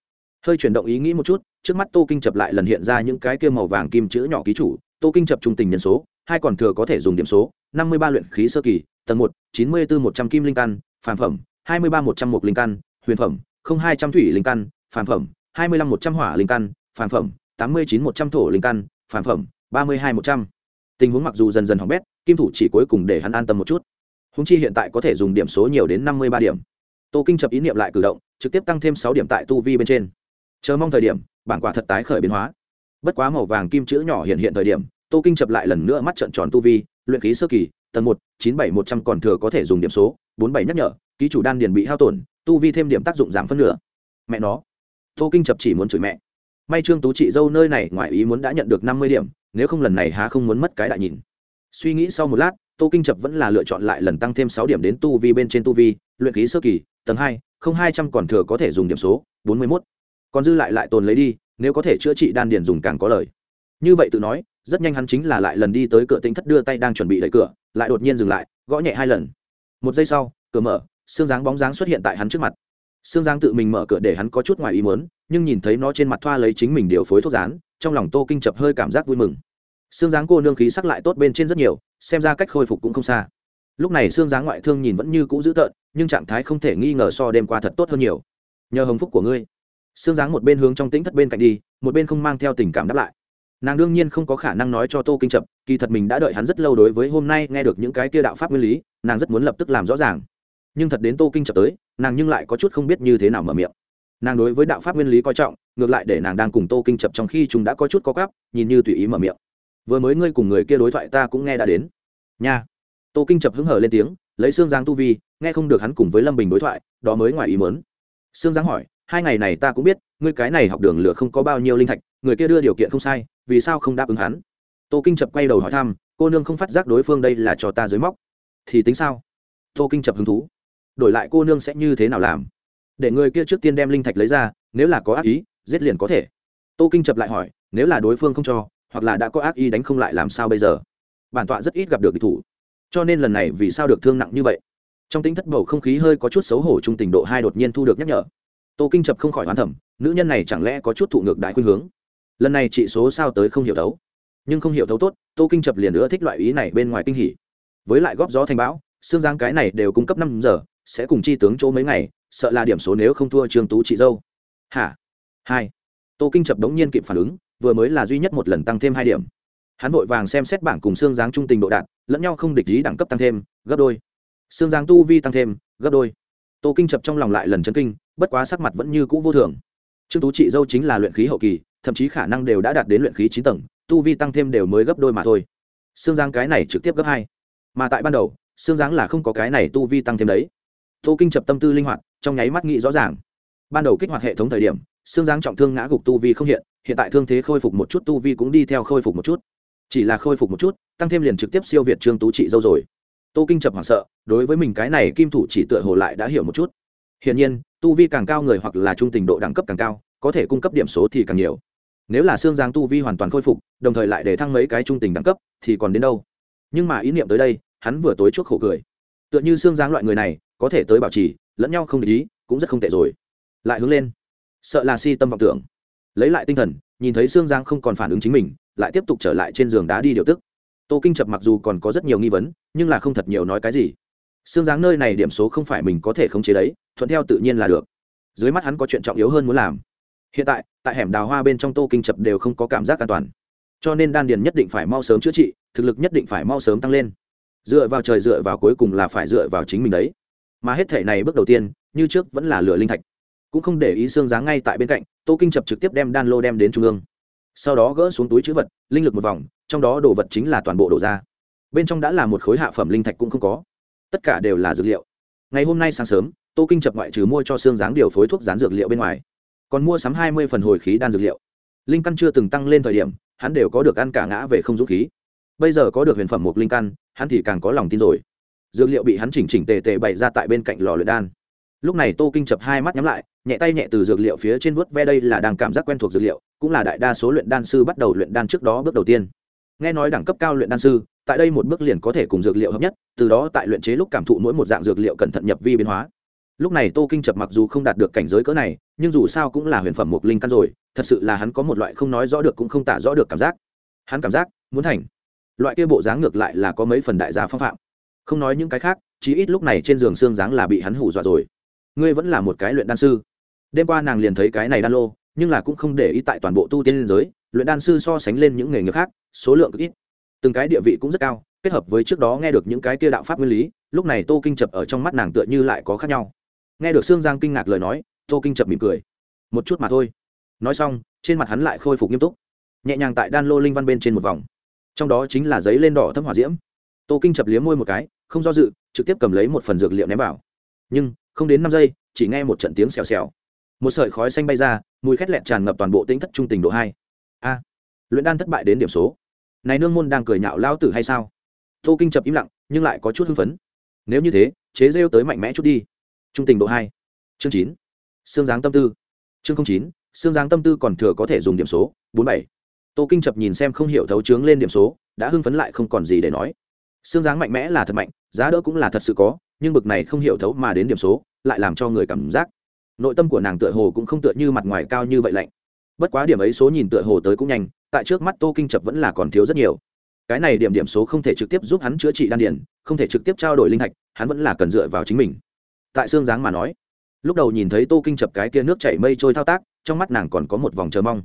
Hơi chuyển động ý nghĩ một chút, trước mắt tô kinh chập lại lần hiện ra những cái kia màu vàng kim chữ nhỏ ký chủ, tô kinh chập trung tình nhân số, hai còn thừa có thể dùng điểm số, năm mươi ba luyện khí sơ kỳ, tầng một, chín mươi bốn một trăm kim linh căn phản phẩm, hai mươi ba một trăm một linh căn, huyền phẩm, không hai trăm thủy linh căn phản phẩm, hai mươi năm một trăm hỏa linh căn phản phẩm, tám mươi chín một trăm thổ linh căn phản phẩm, ba mươi hai một trăm. Tình huống mặc dù dần dần hỏng bét, kim thủ chỉ cuối cùng để hắn an tâm một chút húng chi hiện tại có thể dùng điểm số nhiều đến năm mươi ba điểm. Tô kinh chập ý niệm lại cử động, trực tiếp tăng thêm sáu điểm tại tu vi bên trên. Chờ mong thời điểm bản quả thật tái khởi biến hóa. Bất quá màu vàng kim chữ nhỏ hiện hiện thời điểm, tô kinh chập lại lần nữa mắt trận tròn tu vi, luyện khí sơ kỳ, tầng một, chín bảy một trăm còn thừa có thể dùng điểm số, bốn bảy nhắc nhở, ký chủ đan điền bị hao tổn, tu vi thêm điểm tác dụng giảm phân nửa. Mẹ nó. Tô kinh chập chỉ muốn chửi mẹ. May trương tú chị dâu nơi này ngoài ý muốn đã nhận được năm mươi điểm, nếu không lần này há không muốn mất cái đại nhìn. Suy nghĩ sau một lát tô kinh chập vẫn là lựa chọn lại lần tăng thêm sáu điểm đến tu vi bên trên tu vi, luyện khí sơ kỳ, tầng hai, không hai trăm còn thừa có thể dùng điểm số, bốn mươi mốt. Còn dư lại lại tồn lấy đi, nếu có thể chữa trị đan điền dùng càng có lời như vậy tự nói, rất nhanh hắn chính là lại lần đi tới cửa tính thất đưa tay đang chuẩn bị đẩy cửa, lại đột nhiên dừng lại, gõ nhẹ hai lần. Một giây sau, cửa mở, xương dáng bóng dáng xuất hiện tại hắn trước mặt. Xương dáng tự mình mở cửa để hắn có chút ngoài ý muốn, nhưng nhìn thấy nó trên mặt thoa lấy chính mình điều phối thuốc rán, trong lòng tô kinh chập hơi cảm giác vui mừng. Xương dáng cô nương khí sắc lại tốt bên trên rất nhiều xem ra cách khôi phục cũng không xa. Lúc này xương giá ngoại thương nhìn vẫn như cũ dữ tợn, nhưng trạng thái không thể nghi ngờ so đêm qua thật tốt hơn nhiều. Nhờ hồng phúc của ngươi. Xương dáng một bên hướng trong tĩnh thất bên cạnh đi, một bên không mang theo tình cảm đáp lại. Nàng đương nhiên không có khả năng nói cho tô kinh chập kỳ thật mình đã đợi hắn rất lâu đối với hôm nay nghe được những cái kia đạo pháp nguyên lý, nàng rất muốn lập tức làm rõ ràng. Nhưng thật đến tô kinh chập tới, nàng nhưng lại có chút không biết như thế nào mở miệng. Nàng đối với đạo pháp nguyên lý coi trọng, ngược lại để nàng đang cùng tô kinh chập trong khi chúng đã có chút có gắp nhìn như tùy ý mở miệng vừa mới ngươi cùng người kia đối thoại ta cũng nghe đã đến. Nha. Tô kinh chập hứng hở lên tiếng, lấy xương giang tu vi, nghe không được hắn cùng với lâm bình đối thoại, đó mới ngoài ý mớn xương giang hỏi, hai ngày này ta cũng biết, ngươi cái này học đường lửa không có bao nhiêu linh thạch, người kia đưa điều kiện không sai, vì sao không đáp ứng hắn? Tô kinh chập quay đầu hỏi thăm, cô nương không phát giác đối phương đây là cho ta dưới móc. Thì tính sao? Tô kinh chập hứng thú. Đổi lại cô nương sẽ như thế nào làm? Để người kia trước tiên đem linh thạch lấy ra, nếu là có ác ý, giết liền có thể. Tô kinh chập lại hỏi, nếu là đối phương không cho hoặc là đã có ác ý đánh không lại làm sao bây giờ? Bản tọa rất ít gặp được địch thủ. Cho nên lần này vì sao được thương nặng như vậy? Trong tính thất bầu không khí hơi có chút xấu hổ trung tình độ hai đột nhiên thu được nhắc nhở. Tô kinh chập không khỏi hoán thẩm nữ nhân này chẳng lẽ có chút thụ ngược đại khuyên hướng? Lần này trị số sao tới không hiểu thấu. Nhưng không hiểu thấu tốt, tô kinh chập liền nữa thích loại ý này bên ngoài kinh hỉ. Với lại góp gió thành bão, xương giang cái này đều cung cấp năm giờ, sẽ cùng chi tướng chỗ mấy ngày, sợ là điểm số nếu không thua trương tú chị dâu. Hả? Hai. Tô kinh chập đống nhiên kịp phản ứng vừa mới là duy nhất một lần tăng thêm hai điểm. Hắn vội vàng xem xét bảng cùng xương giáng trung tình độ đạt, lẫn nhau không địch lý đẳng cấp tăng thêm, gấp đôi. Xương giáng tu vi tăng thêm, gấp đôi. Tô kinh chập trong lòng lại lần chấn kinh, bất quá sắc mặt vẫn như cũ vô thường. Trương tú chị dâu chính là luyện khí hậu kỳ, thậm chí khả năng đều đã đạt đến luyện khí chín tầng, tu vi tăng thêm đều mới gấp đôi mà thôi. Xương giáng cái này trực tiếp gấp hai. Mà tại ban đầu, xương giáng là không có cái này tu vi tăng thêm đấy. Tô kinh chập tâm tư linh hoạt, trong nháy mắt nghĩ rõ ràng. Ban đầu kích hoạt hệ thống thời điểm xương giáng trọng thương ngã gục tu vi không hiện hiện tại thương thế khôi phục một chút tu vi cũng đi theo khôi phục một chút. Chỉ là khôi phục một chút, tăng thêm liền trực tiếp siêu việt trương tú trị dâu rồi. Tô kinh chập hoảng sợ, đối với mình cái này kim thủ chỉ tựa hồ lại đã hiểu một chút. Hiển nhiên, tu vi càng cao người hoặc là trung tình độ đẳng cấp càng cao, có thể cung cấp điểm số thì càng nhiều. Nếu là xương giang tu vi hoàn toàn khôi phục, đồng thời lại để thăng mấy cái trung tình đẳng cấp, thì còn đến đâu? Nhưng mà ý niệm tới đây, hắn vừa tối chuốc khổ cười. Tựa như xương giang loại người này, có thể tới bảo trì, lẫn nhau không để ý, cũng rất không tệ rồi. Lại hướng lên sợ là si tâm vọng tưởng. Lấy lại tinh thần, nhìn thấy xương giang không còn phản ứng chính mình, lại tiếp tục trở lại trên giường đá đi điều tức. Tô kinh chập mặc dù còn có rất nhiều nghi vấn, nhưng là không thật nhiều nói cái gì. Xương giáng nơi này điểm số không phải mình có thể khống chế đấy, thuận theo tự nhiên là được. Dưới mắt hắn có chuyện trọng yếu hơn muốn làm. Hiện tại tại hẻm đào hoa bên trong tô kinh chập đều không có cảm giác an toàn. Cho nên đan điền nhất định phải mau sớm chữa trị, thực lực nhất định phải mau sớm tăng lên. Dựa vào trời dựa vào cuối cùng là phải dựa vào chính mình đấy. Mà hết thể này bước đầu tiên, như trước vẫn là lửa linh thạch cũng không để ý xương dáng ngay tại bên cạnh, tô kinh chập trực tiếp đem đan lô đem đến trung ương. Sau đó gỡ xuống túi chữ vật, linh lực một vòng, trong đó đồ vật chính là toàn bộ đổ ra. Bên trong đã là một khối hạ phẩm linh thạch cũng không có. Tất cả đều là dược liệu. Ngày hôm nay sáng sớm, tô kinh chập ngoại trừ mua cho xương dáng điều phối thuốc dán dược liệu bên ngoài, còn mua sắm hai mươi phần hồi khí đan dược liệu. Linh căn chưa từng tăng lên thời điểm, hắn đều có được ăn cả ngã về không dũng khí. Bây giờ có được huyền phẩm một linh căn, hắn thì càng có lòng tin rồi. Dược liệu bị hắn chỉnh chỉnh tề tề bày ra tại bên cạnh lò luyện đan. Lúc này tô kinh chập hai mắt nhắm lại nhẹ tay nhẹ từ dược liệu phía trên vuốt ve đây là đang cảm giác quen thuộc dược liệu, cũng là đại đa số luyện đan sư bắt đầu luyện đan trước đó bước đầu tiên. Nghe nói đẳng cấp cao luyện đan sư, tại đây một bước liền có thể cùng dược liệu hợp nhất, từ đó tại luyện chế lúc cảm thụ mỗi một dạng dược liệu cẩn thận nhập vi biến hóa. Lúc này tô kinh chập mặc dù không đạt được cảnh giới cỡ này, nhưng dù sao cũng là huyền phẩm một linh căn rồi, thật sự là hắn có một loại không nói rõ được cũng không tả rõ được cảm giác. Hắn cảm giác muốn thành. Loại kia bộ dáng ngược lại là có mấy phần đại gia phong phạm. Không nói những cái khác, chí ít lúc này trên giường xương dáng là bị hắn hủ dọa rồi. Ngươi vẫn là một cái luyện đan sư đêm qua nàng liền thấy cái này đan lô, nhưng là cũng không để ý tại toàn bộ tu tiên liên giới, luyện đan sư so sánh lên những nghề nghiệp khác, số lượng cực ít. Từng cái địa vị cũng rất cao, kết hợp với trước đó nghe được những cái kia đạo pháp nguyên lý, lúc này tô kinh chập ở trong mắt nàng tựa như lại có khác nhau. Nghe được sương giang kinh ngạc lời nói, tô kinh chập mỉm cười. Một chút mà thôi. Nói xong, trên mặt hắn lại khôi phục nghiêm túc. Nhẹ nhàng tại đan lô linh văn bên trên một vòng. Trong đó chính là giấy lên đỏ thấm hỏa diễm. Tô kinh chập liếm môi một cái, không do dự, trực tiếp cầm lấy một phần dược liệu ném vào. Nhưng, không đến năm giây, chỉ nghe một trận tiếng xèo xèo một sợi khói xanh bay ra, mùi khét lẹt tràn ngập toàn bộ tính thất trung tình độ hai. A, luyện đan thất bại đến điểm số. Này nương môn đang cười nhạo lao tử hay sao? Tô kinh chập im lặng, nhưng lại có chút hưng phấn. Nếu như thế, chế rêu tới mạnh mẽ chút đi. Trung tình độ hai. Chương chín. Xương giáng tâm tư. Chương chín, xương giáng tâm tư còn thừa có thể dùng điểm số, bốn bảy. Tô kinh chập nhìn xem không hiểu thấu trướng lên điểm số, đã hưng phấn lại không còn gì để nói. Xương giáng mạnh mẽ là thật mạnh, giá đỡ cũng là thật sự có, nhưng bực này không hiểu thấu mà đến điểm số, lại làm cho người cảm giác nội tâm của nàng tựa hồ cũng không tựa như mặt ngoài cao như vậy lạnh. Bất quá điểm ấy số nhìn tựa hồ tới cũng nhanh, tại trước mắt tô kinh chập vẫn là còn thiếu rất nhiều. Cái này điểm điểm số không thể trực tiếp giúp hắn chữa trị đan điền, không thể trực tiếp trao đổi linh thạch, hắn vẫn là cần dựa vào chính mình. Tại xương giáng mà nói, lúc đầu nhìn thấy tô kinh chập cái kia nước chảy mây trôi thao tác, trong mắt nàng còn có một vòng chờ mong.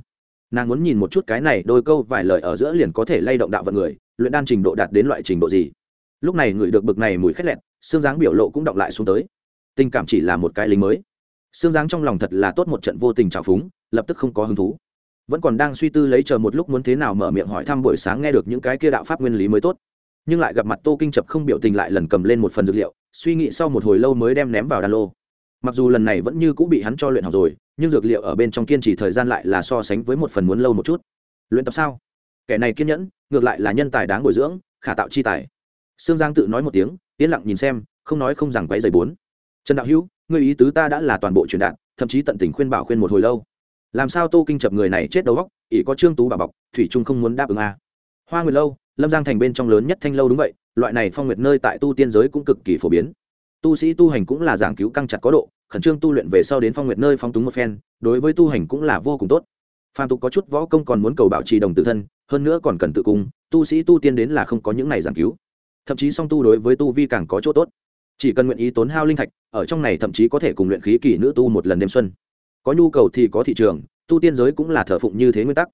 Nàng muốn nhìn một chút cái này đôi câu vài lời ở giữa liền có thể lay động đạo vận người, luyện đan trình độ đạt đến loại trình độ gì. Lúc này người được bực này mùi khét lẹt, xương dáng biểu lộ cũng động lại xuống tới. Tình cảm chỉ là một cái lính mới. Sương Giang trong lòng thật là tốt một trận vô tình trào phúng, lập tức không có hứng thú. Vẫn còn đang suy tư lấy chờ một lúc muốn thế nào mở miệng hỏi thăm buổi sáng nghe được những cái kia đạo pháp nguyên lý mới tốt. Nhưng lại gặp mặt tô kinh chập không biểu tình lại lần cầm lên một phần dược liệu, suy nghĩ sau một hồi lâu mới đem ném vào đan lô. Mặc dù lần này vẫn như cũng bị hắn cho luyện học rồi, nhưng dược liệu ở bên trong kiên trì thời gian lại là so sánh với một phần muốn lâu một chút. Luyện tập sao? Kẻ này kiên nhẫn, ngược lại là nhân tài đáng bồi dưỡng, khả tạo chi tài. Sương giang tự nói một tiếng, yên lặng nhìn xem, không nói không rằng quấy giày bốn trần đạo hữu người ý tứ ta đã là toàn bộ truyền đạt, thậm chí tận tình khuyên bảo khuyên một hồi lâu. Làm sao tô kinh chập người này chết đầu góc ỷ có trương tú bà bọc, thủy trung không muốn đáp ứng a. À. hoa nguyệt lâu, lâm giang thành bên trong lớn nhất thanh lâu đúng vậy, loại này phong nguyệt nơi tại tu tiên giới cũng cực kỳ phổ biến. Tu sĩ tu hành cũng là giảng cứu căng chặt có độ, khẩn trương tu luyện về sau đến phong nguyệt nơi phong túng một phen, đối với tu hành cũng là vô cùng tốt. Phàm tục có chút võ công còn muốn cầu bảo trì đồng tự thân, hơn nữa còn cần tự cung, tu sĩ tu tiên đến là không có những này giảng cứu. Thậm chí song tu đối với tu vi càng có chỗ tốt chỉ cần nguyện ý tốn hao linh thạch, ở trong này thậm chí có thể cùng luyện khí kỳ nữ tu một lần đêm xuân. Có nhu cầu thì có thị trường, tu tiên giới cũng là thờ phụng như thế nguyên tắc.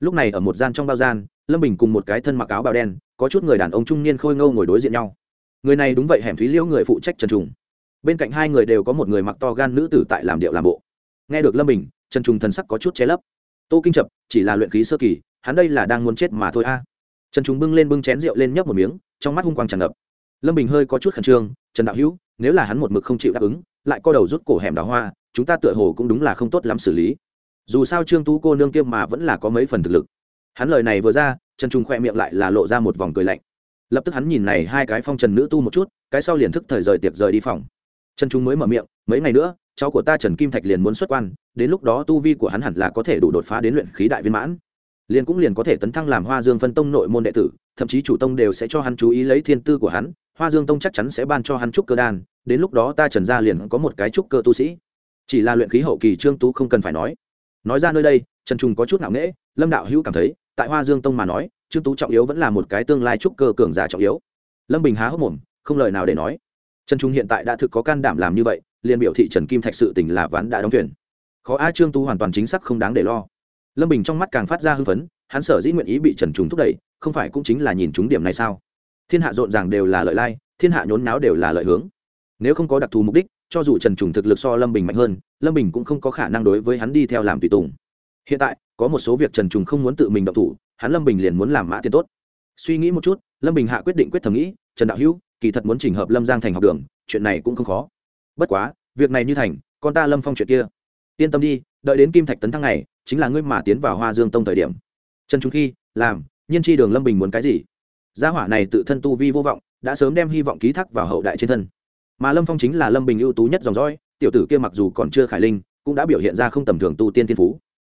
Lúc này ở một gian trong bao gian, lâm bình cùng một cái thân mặc áo bào đen, có chút người đàn ông trung niên khôi ngâu ngồi đối diện nhau. Người này đúng vậy hẻm thúy liễu người phụ trách trần trùng. Bên cạnh hai người đều có một người mặc to gan nữ tử tại làm điệu làm bộ. Nghe được lâm bình, trần trùng thần sắc có chút che lấp. Tô kinh chập chỉ là luyện khí sơ kỳ, hắn đây là đang muốn chết mà thôi a. Trần trùng bưng lên bưng chén rượu lên nhấp một miếng, trong mắt hung quang tràn ngập. Lâm bình hơi có chút khẩn trương trần đạo hữu, nếu là hắn một mực không chịu đáp ứng, lại co đầu rút cổ hẻm đào hoa, chúng ta tựa hồ cũng đúng là không tốt lắm xử lý. Dù sao trương tú cô nương kiêm mà vẫn là có mấy phần thực lực. Hắn lời này vừa ra, trần trung khoe miệng lại là lộ ra một vòng cười lạnh. Lập tức hắn nhìn này hai cái phong trần nữ tu một chút, cái sau liền thức thời rời tiệc rời đi phòng. Trần trung mới mở miệng, mấy ngày nữa, cháu của ta trần kim thạch liền muốn xuất quan, đến lúc đó tu vi của hắn hẳn là có thể đủ đột phá đến luyện khí đại viên mãn. Liền cũng liền có thể tấn thăng làm hoa dương phân tông nội môn đệ tử, thậm chí chủ tông đều sẽ cho hắn chú ý lấy thiên tư của hắn hoa dương tông chắc chắn sẽ ban cho hắn trúc cơ đan, đến lúc đó ta trần gia liền có một cái trúc cơ tu sĩ. Chỉ là luyện khí hậu kỳ trương tú không cần phải nói. Nói ra nơi đây, trần trung có chút ngạo nghễ, lâm đạo hữu cảm thấy, tại hoa dương tông mà nói, trương tú trọng yếu vẫn là một cái tương lai trúc cơ cường giả trọng yếu. Lâm bình há hốc mồm, không lời nào để nói. Trần trung hiện tại đã thực có can đảm làm như vậy, liền biểu thị trần kim thạch sự tình là ván đã đóng thuyền. Khó a trương tú hoàn toàn chính xác không đáng để lo. Lâm bình trong mắt càng phát ra hưng phấn, hắn sở dĩ nguyện ý bị trần trùng thúc đẩy, không phải cũng chính là nhìn chúng điểm này sao? Thiên hạ rộn ràng đều là lợi lai, thiên hạ nhốn náo đều là lợi hướng. Nếu không có đặc thù mục đích, cho dù trần trùng thực lực so lâm bình mạnh hơn, lâm bình cũng không có khả năng đối với hắn đi theo làm tùy tùng. Hiện tại, có một số việc trần trùng không muốn tự mình động thủ, hắn lâm bình liền muốn làm mã tiền tốt. Suy nghĩ một chút, lâm bình hạ quyết định quyết thầm nghĩ, trần đạo hữu, kỳ thật muốn chỉnh hợp lâm giang thành học đường, chuyện này cũng không khó. Bất quá, việc này như thành, con ta lâm phong chuyện kia. Yên tâm đi, đợi đến kim thạch tấn thăng này, chính là ngươi mà tiến vào hoa dương tông thời điểm. Trần trung khi, làm, nhiên tri đường lâm bình muốn cái gì? Gia hỏa này tự thân tu vi vô vọng, đã sớm đem hy vọng ký thác vào hậu đại trên thân. Mà lâm phong chính là lâm bình ưu tú nhất dòng dõi, tiểu tử kia mặc dù còn chưa khải linh, cũng đã biểu hiện ra không tầm thường tu tiên thiên phú.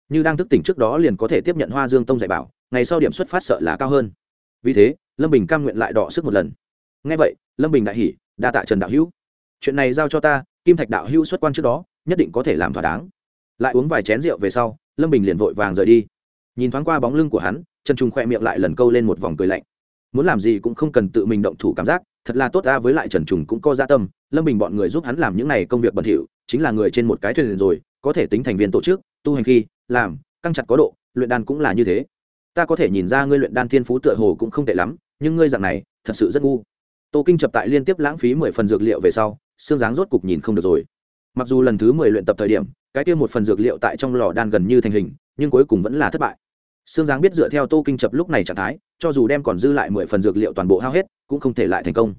Như đang thức tỉnh trước đó liền có thể tiếp nhận hoa dương tông dạy bảo, ngày sau điểm xuất phát sợ là cao hơn. Vì thế, lâm bình cam nguyện lại đọ sức một lần. Ngay vậy, lâm bình đại hỉ, đa tạ trần đạo hữu. Chuyện này giao cho ta, kim thạch đạo hữu xuất quan trước đó, nhất định có thể làm thỏa đáng. Lại uống vài chén rượu về sau, lâm bình liền vội vàng rời đi. Nhìn thoáng qua bóng lưng của hắn, trần trung khoe miệng lại lần câu lên một vòng cười lạnh muốn làm gì cũng không cần tự mình động thủ cảm giác thật là tốt ra với lại trần trùng cũng có gia tâm lâm bình bọn người giúp hắn làm những này công việc bẩn thỉu chính là người trên một cái thuyền rồi có thể tính thành viên tổ chức tu hành khi làm căng chặt có độ luyện đan cũng là như thế. Ta có thể nhìn ra ngươi luyện đan thiên phú tựa hồ cũng không tệ lắm nhưng ngươi dạng này thật sự rất ngu. Tô kinh chập tại liên tiếp lãng phí mười phần dược liệu về sau xương dáng rốt cục nhìn không được rồi. Mặc dù lần thứ mười luyện tập thời điểm cái kia một phần dược liệu tại trong lò đan gần như thành hình nhưng cuối cùng vẫn là thất bại. Xương Giáng biết dựa theo Tô Kinh Chập lúc này trạng thái, cho dù đem còn dư lại mười phần dược liệu toàn bộ hao hết, cũng không thể lại thành công.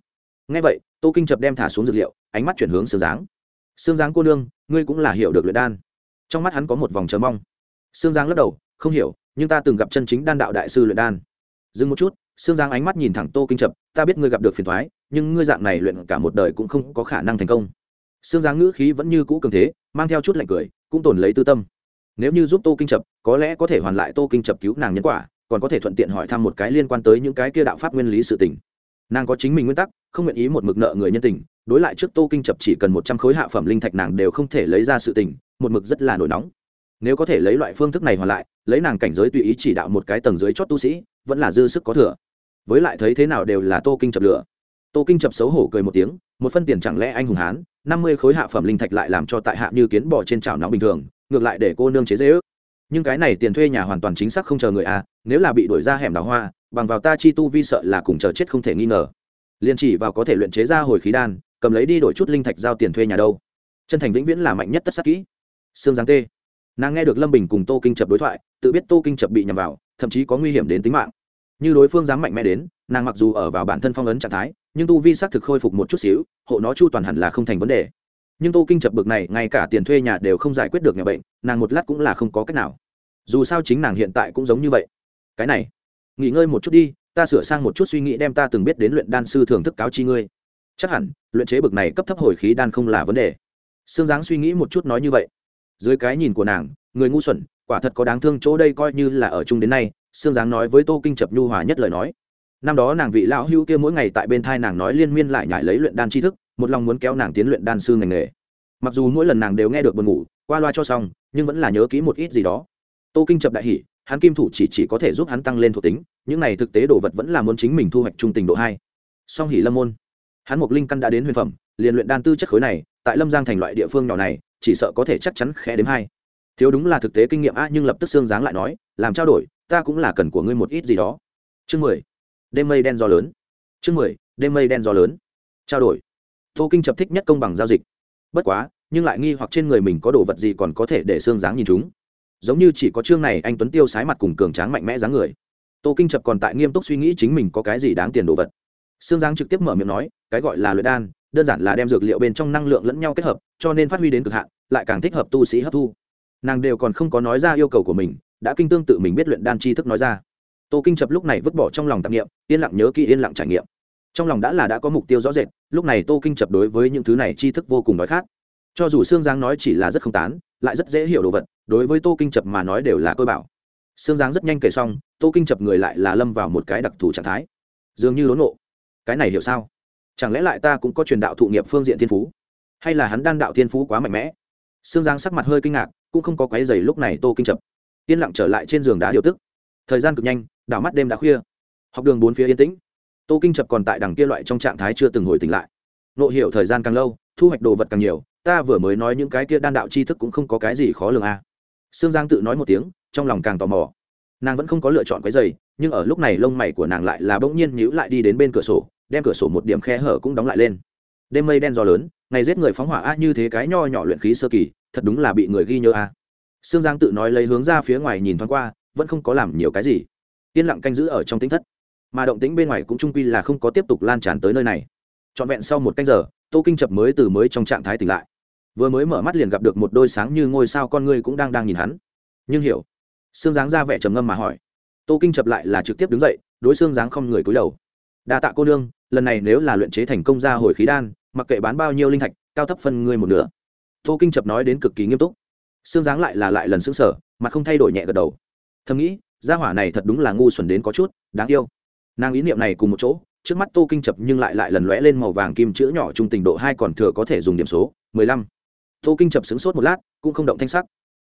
Nghe vậy, Tô Kinh Chập đem thả xuống dược liệu, ánh mắt chuyển hướng Sương Giáng. Sương Giáng cô nương, ngươi cũng là hiểu được luyện đan. Trong mắt hắn có một vòng chờ mong. Sương Giáng lắc đầu, không hiểu, nhưng ta từng gặp chân chính đan đạo đại sư luyện đan. Dừng một chút, Sương Giáng ánh mắt nhìn thẳng Tô Kinh Chập, ta biết ngươi gặp được phiền toái, nhưng ngươi dạng này luyện cả một đời cũng không có khả năng thành công. Sương Giáng ngữ khí vẫn như cũ cường thế, mang theo chút lạnh cười, cũng tổn lấy tư tâm nếu như giúp tô kinh chập có lẽ có thể hoàn lại tô kinh chập cứu nàng nhân quả còn có thể thuận tiện hỏi thăm một cái liên quan tới những cái kia đạo pháp nguyên lý sự tình. Nàng có chính mình nguyên tắc, không nguyện ý một mực nợ người nhân tình, đối lại trước tô kinh chập chỉ cần một trăm khối hạ phẩm linh thạch nàng đều không thể lấy ra sự tình, một mực rất là nổi nóng. Nếu có thể lấy loại phương thức này hoàn lại, lấy nàng cảnh giới tùy ý chỉ đạo một cái tầng dưới chót tu sĩ, vẫn là dư sức có thừa. Với lại thấy thế nào đều là tô kinh chập lửa tô kinh chập xấu hổ cười một tiếng, một phân tiền chẳng lẽ anh hùng hán, năm mươi khối hạ phẩm linh thạch lại làm cho tại hạ như kiến bò trên chảo nóng bình thường, ngược lại để cô nương chế dễ ước nhưng cái này tiền thuê nhà hoàn toàn chính xác không chờ người à nếu là bị đuổi ra hẻm đào hoa, bằng vào ta chi tu vi sợ là cùng chờ chết không thể nghi ngờ. Liền chỉ vào có thể luyện chế ra hồi khí đan, cầm lấy đi đổi chút linh thạch giao tiền thuê nhà đâu. Chân thành vĩnh viễn là mạnh nhất tất sắc kỹ. Sương giáng tê. Nàng nghe được lâm bình cùng tô kinh chập đối thoại, tự biết tô kinh chập bị nhầm vào, thậm chí có nguy hiểm đến tính mạng. Như đối phương dám mạnh mẽ đến, nàng mặc dù ở vào bản thân phong ấn trạng thái, nhưng tu vi xác thực khôi phục một chút xíu, hộ nó chu toàn hẳn là không thành vấn đề nhưng tô kinh chập bực này, ngay cả tiền thuê nhà đều không giải quyết được nhà bệnh, nàng một lát cũng là không có cách nào. Dù sao chính nàng hiện tại cũng giống như vậy. Cái này, nghỉ ngơi một chút đi, ta sửa sang một chút suy nghĩ đem ta từng biết đến luyện đan sư thưởng thức cáo chi ngươi. Chắc hẳn, luyện chế bực này cấp thấp hồi khí đan không là vấn đề. Sương giáng suy nghĩ một chút nói như vậy. Dưới cái nhìn của nàng, người ngu xuẩn, quả thật có đáng thương chỗ đây coi như là ở chung đến nay, sương giáng nói với tô kinh chập nhu hòa nhất lời nói. Năm đó nàng vị lão hưu kia mỗi ngày tại bên thai nàng nói liên miên lại nhải lấy luyện đan tri thức một lòng muốn kéo nàng tiến luyện đan sư ngành nghề. Mặc dù mỗi lần nàng đều nghe được buồn ngủ qua loa cho xong nhưng vẫn là nhớ kỹ một ít gì đó. Tô kinh chập đại hỷ hắn kim thủ chỉ, chỉ có thể giúp hắn tăng lên thuộc tính những này thực tế đồ vật vẫn là muốn chính mình thu hoạch trung tình độ hai. Song hỷ lâm môn hắn mục linh căn đã đến huyền phẩm liền luyện đan tư chất khối này tại lâm giang thành loại địa phương nhỏ này chỉ sợ có thể chắc chắn khẽ đếm hai. Thiếu đúng là thực tế kinh nghiệm a nhưng lập tức xương giáng lại nói làm trao đổi ta cũng là cần của ngươi một ít gì đó. Chương mười đêm mây đen gió lớn. Chương mười đêm mây đen gió lớn. Trao đổi tô kinh chập thích nhất công bằng giao dịch. Bất quá, nhưng lại nghi hoặc trên người mình có đồ vật gì còn có thể để xương dáng nhìn chúng. Giống như chỉ có chương này anh tuấn tiêu sái mặt cùng cường tráng mạnh mẽ dáng người. Tô kinh chập còn tại nghiêm túc suy nghĩ chính mình có cái gì đáng tiền đồ vật. Xương giáng trực tiếp mở miệng nói, cái gọi là luyện đan, đơn giản là đem dược liệu bên trong năng lượng lẫn nhau kết hợp, cho nên phát huy đến cực hạn, lại càng thích hợp tu sĩ hấp thu. Nàng đều còn không có nói ra yêu cầu của mình, đã kinh tương tự mình biết luyện đan tri thức nói ra. Tô kinh chập lúc này vứt bỏ trong lòng tạp nghiệm yên lặng nhớ kỹ yên lặng trải nghiệm trong lòng đã là đã có mục tiêu rõ rệt, lúc này tô kinh chập đối với những thứ này tri thức vô cùng đói khát. Cho dù sương giang nói chỉ là rất không tán, lại rất dễ hiểu đồ vật, đối với tô kinh chập mà nói đều là cơ bảo sương giang rất nhanh kể xong, tô kinh chập người lại là lâm vào một cái đặc thù trạng thái. Dường như lốn nộ. Cái này hiểu sao? Chẳng lẽ lại ta cũng có truyền đạo thụ nghiệp phương diện thiên phú? Hay là hắn đan đạo thiên phú quá mạnh mẽ? Sương giang sắc mặt hơi kinh ngạc, cũng không có quái dày lúc này tô kinh chập. Yên lặng trở lại trên giường đá điều tức. Thời gian cực nhanh, đảo mắt đêm đã khuya. Học đường bốn phía yên tĩnh tô kinh chập còn tại đằng kia loại trong trạng thái chưa từng hồi tỉnh lại. Nộ hiểu thời gian càng lâu, thu hoạch đồ vật càng nhiều, ta vừa mới nói những cái kia đan đạo tri thức cũng không có cái gì khó lường a. À. sương giang tự nói một tiếng, trong lòng càng tò mò. Nàng vẫn không có lựa chọn cái giày nhưng ở lúc này lông mày của nàng lại là bỗng nhiên nhíu lại đi đến bên cửa sổ, đem cửa sổ một điểm khe hở cũng đóng lại lên. Đêm mây đen gió lớn, ngày giết người phóng hỏa a như thế cái nho nhỏ luyện khí sơ kỳ, thật đúng là bị người ghi nhớ a. Sương giang tự nói lấy hướng ra phía ngoài nhìn thoáng qua, vẫn không có làm nhiều cái gì. Yên lặng canh giữ ở trong tính thất mà động tĩnh bên ngoài cũng trung quy là không có tiếp tục lan tràn tới nơi này. Trọn vẹn sau một canh giờ, tô kinh chập mới từ mới trong trạng thái tỉnh lại. Vừa mới mở mắt liền gặp được một đôi sáng như ngôi sao con ngươi cũng đang đang nhìn hắn. Nhưng hiểu. Xương dáng ra vẻ trầm ngâm mà hỏi. Tô kinh chập lại là trực tiếp đứng dậy, đối xương dáng không người cúi đầu. Đa tạ cô nương, lần này nếu là luyện chế thành công ra hồi khí đan, mặc kệ bán bao nhiêu linh thạch, cao thấp phân ngươi một nửa. Tô kinh chập nói đến cực kỳ nghiêm túc. Xương dáng lại là lại lần xứng sở mà không thay đổi nhẹ gật đầu. Thầm nghĩ, gia hỏa này thật đúng là ngu xuẩn đến có chút, đáng yêu nàng ý niệm này cùng một chỗ, trước mắt tô kinh chập nhưng lại lại lần lóe lên màu vàng kim chữ nhỏ trung tình độ hai còn thừa có thể dùng điểm số, mười lăm. Tô kinh chập sững sốt một lát, cũng không động thanh sắc.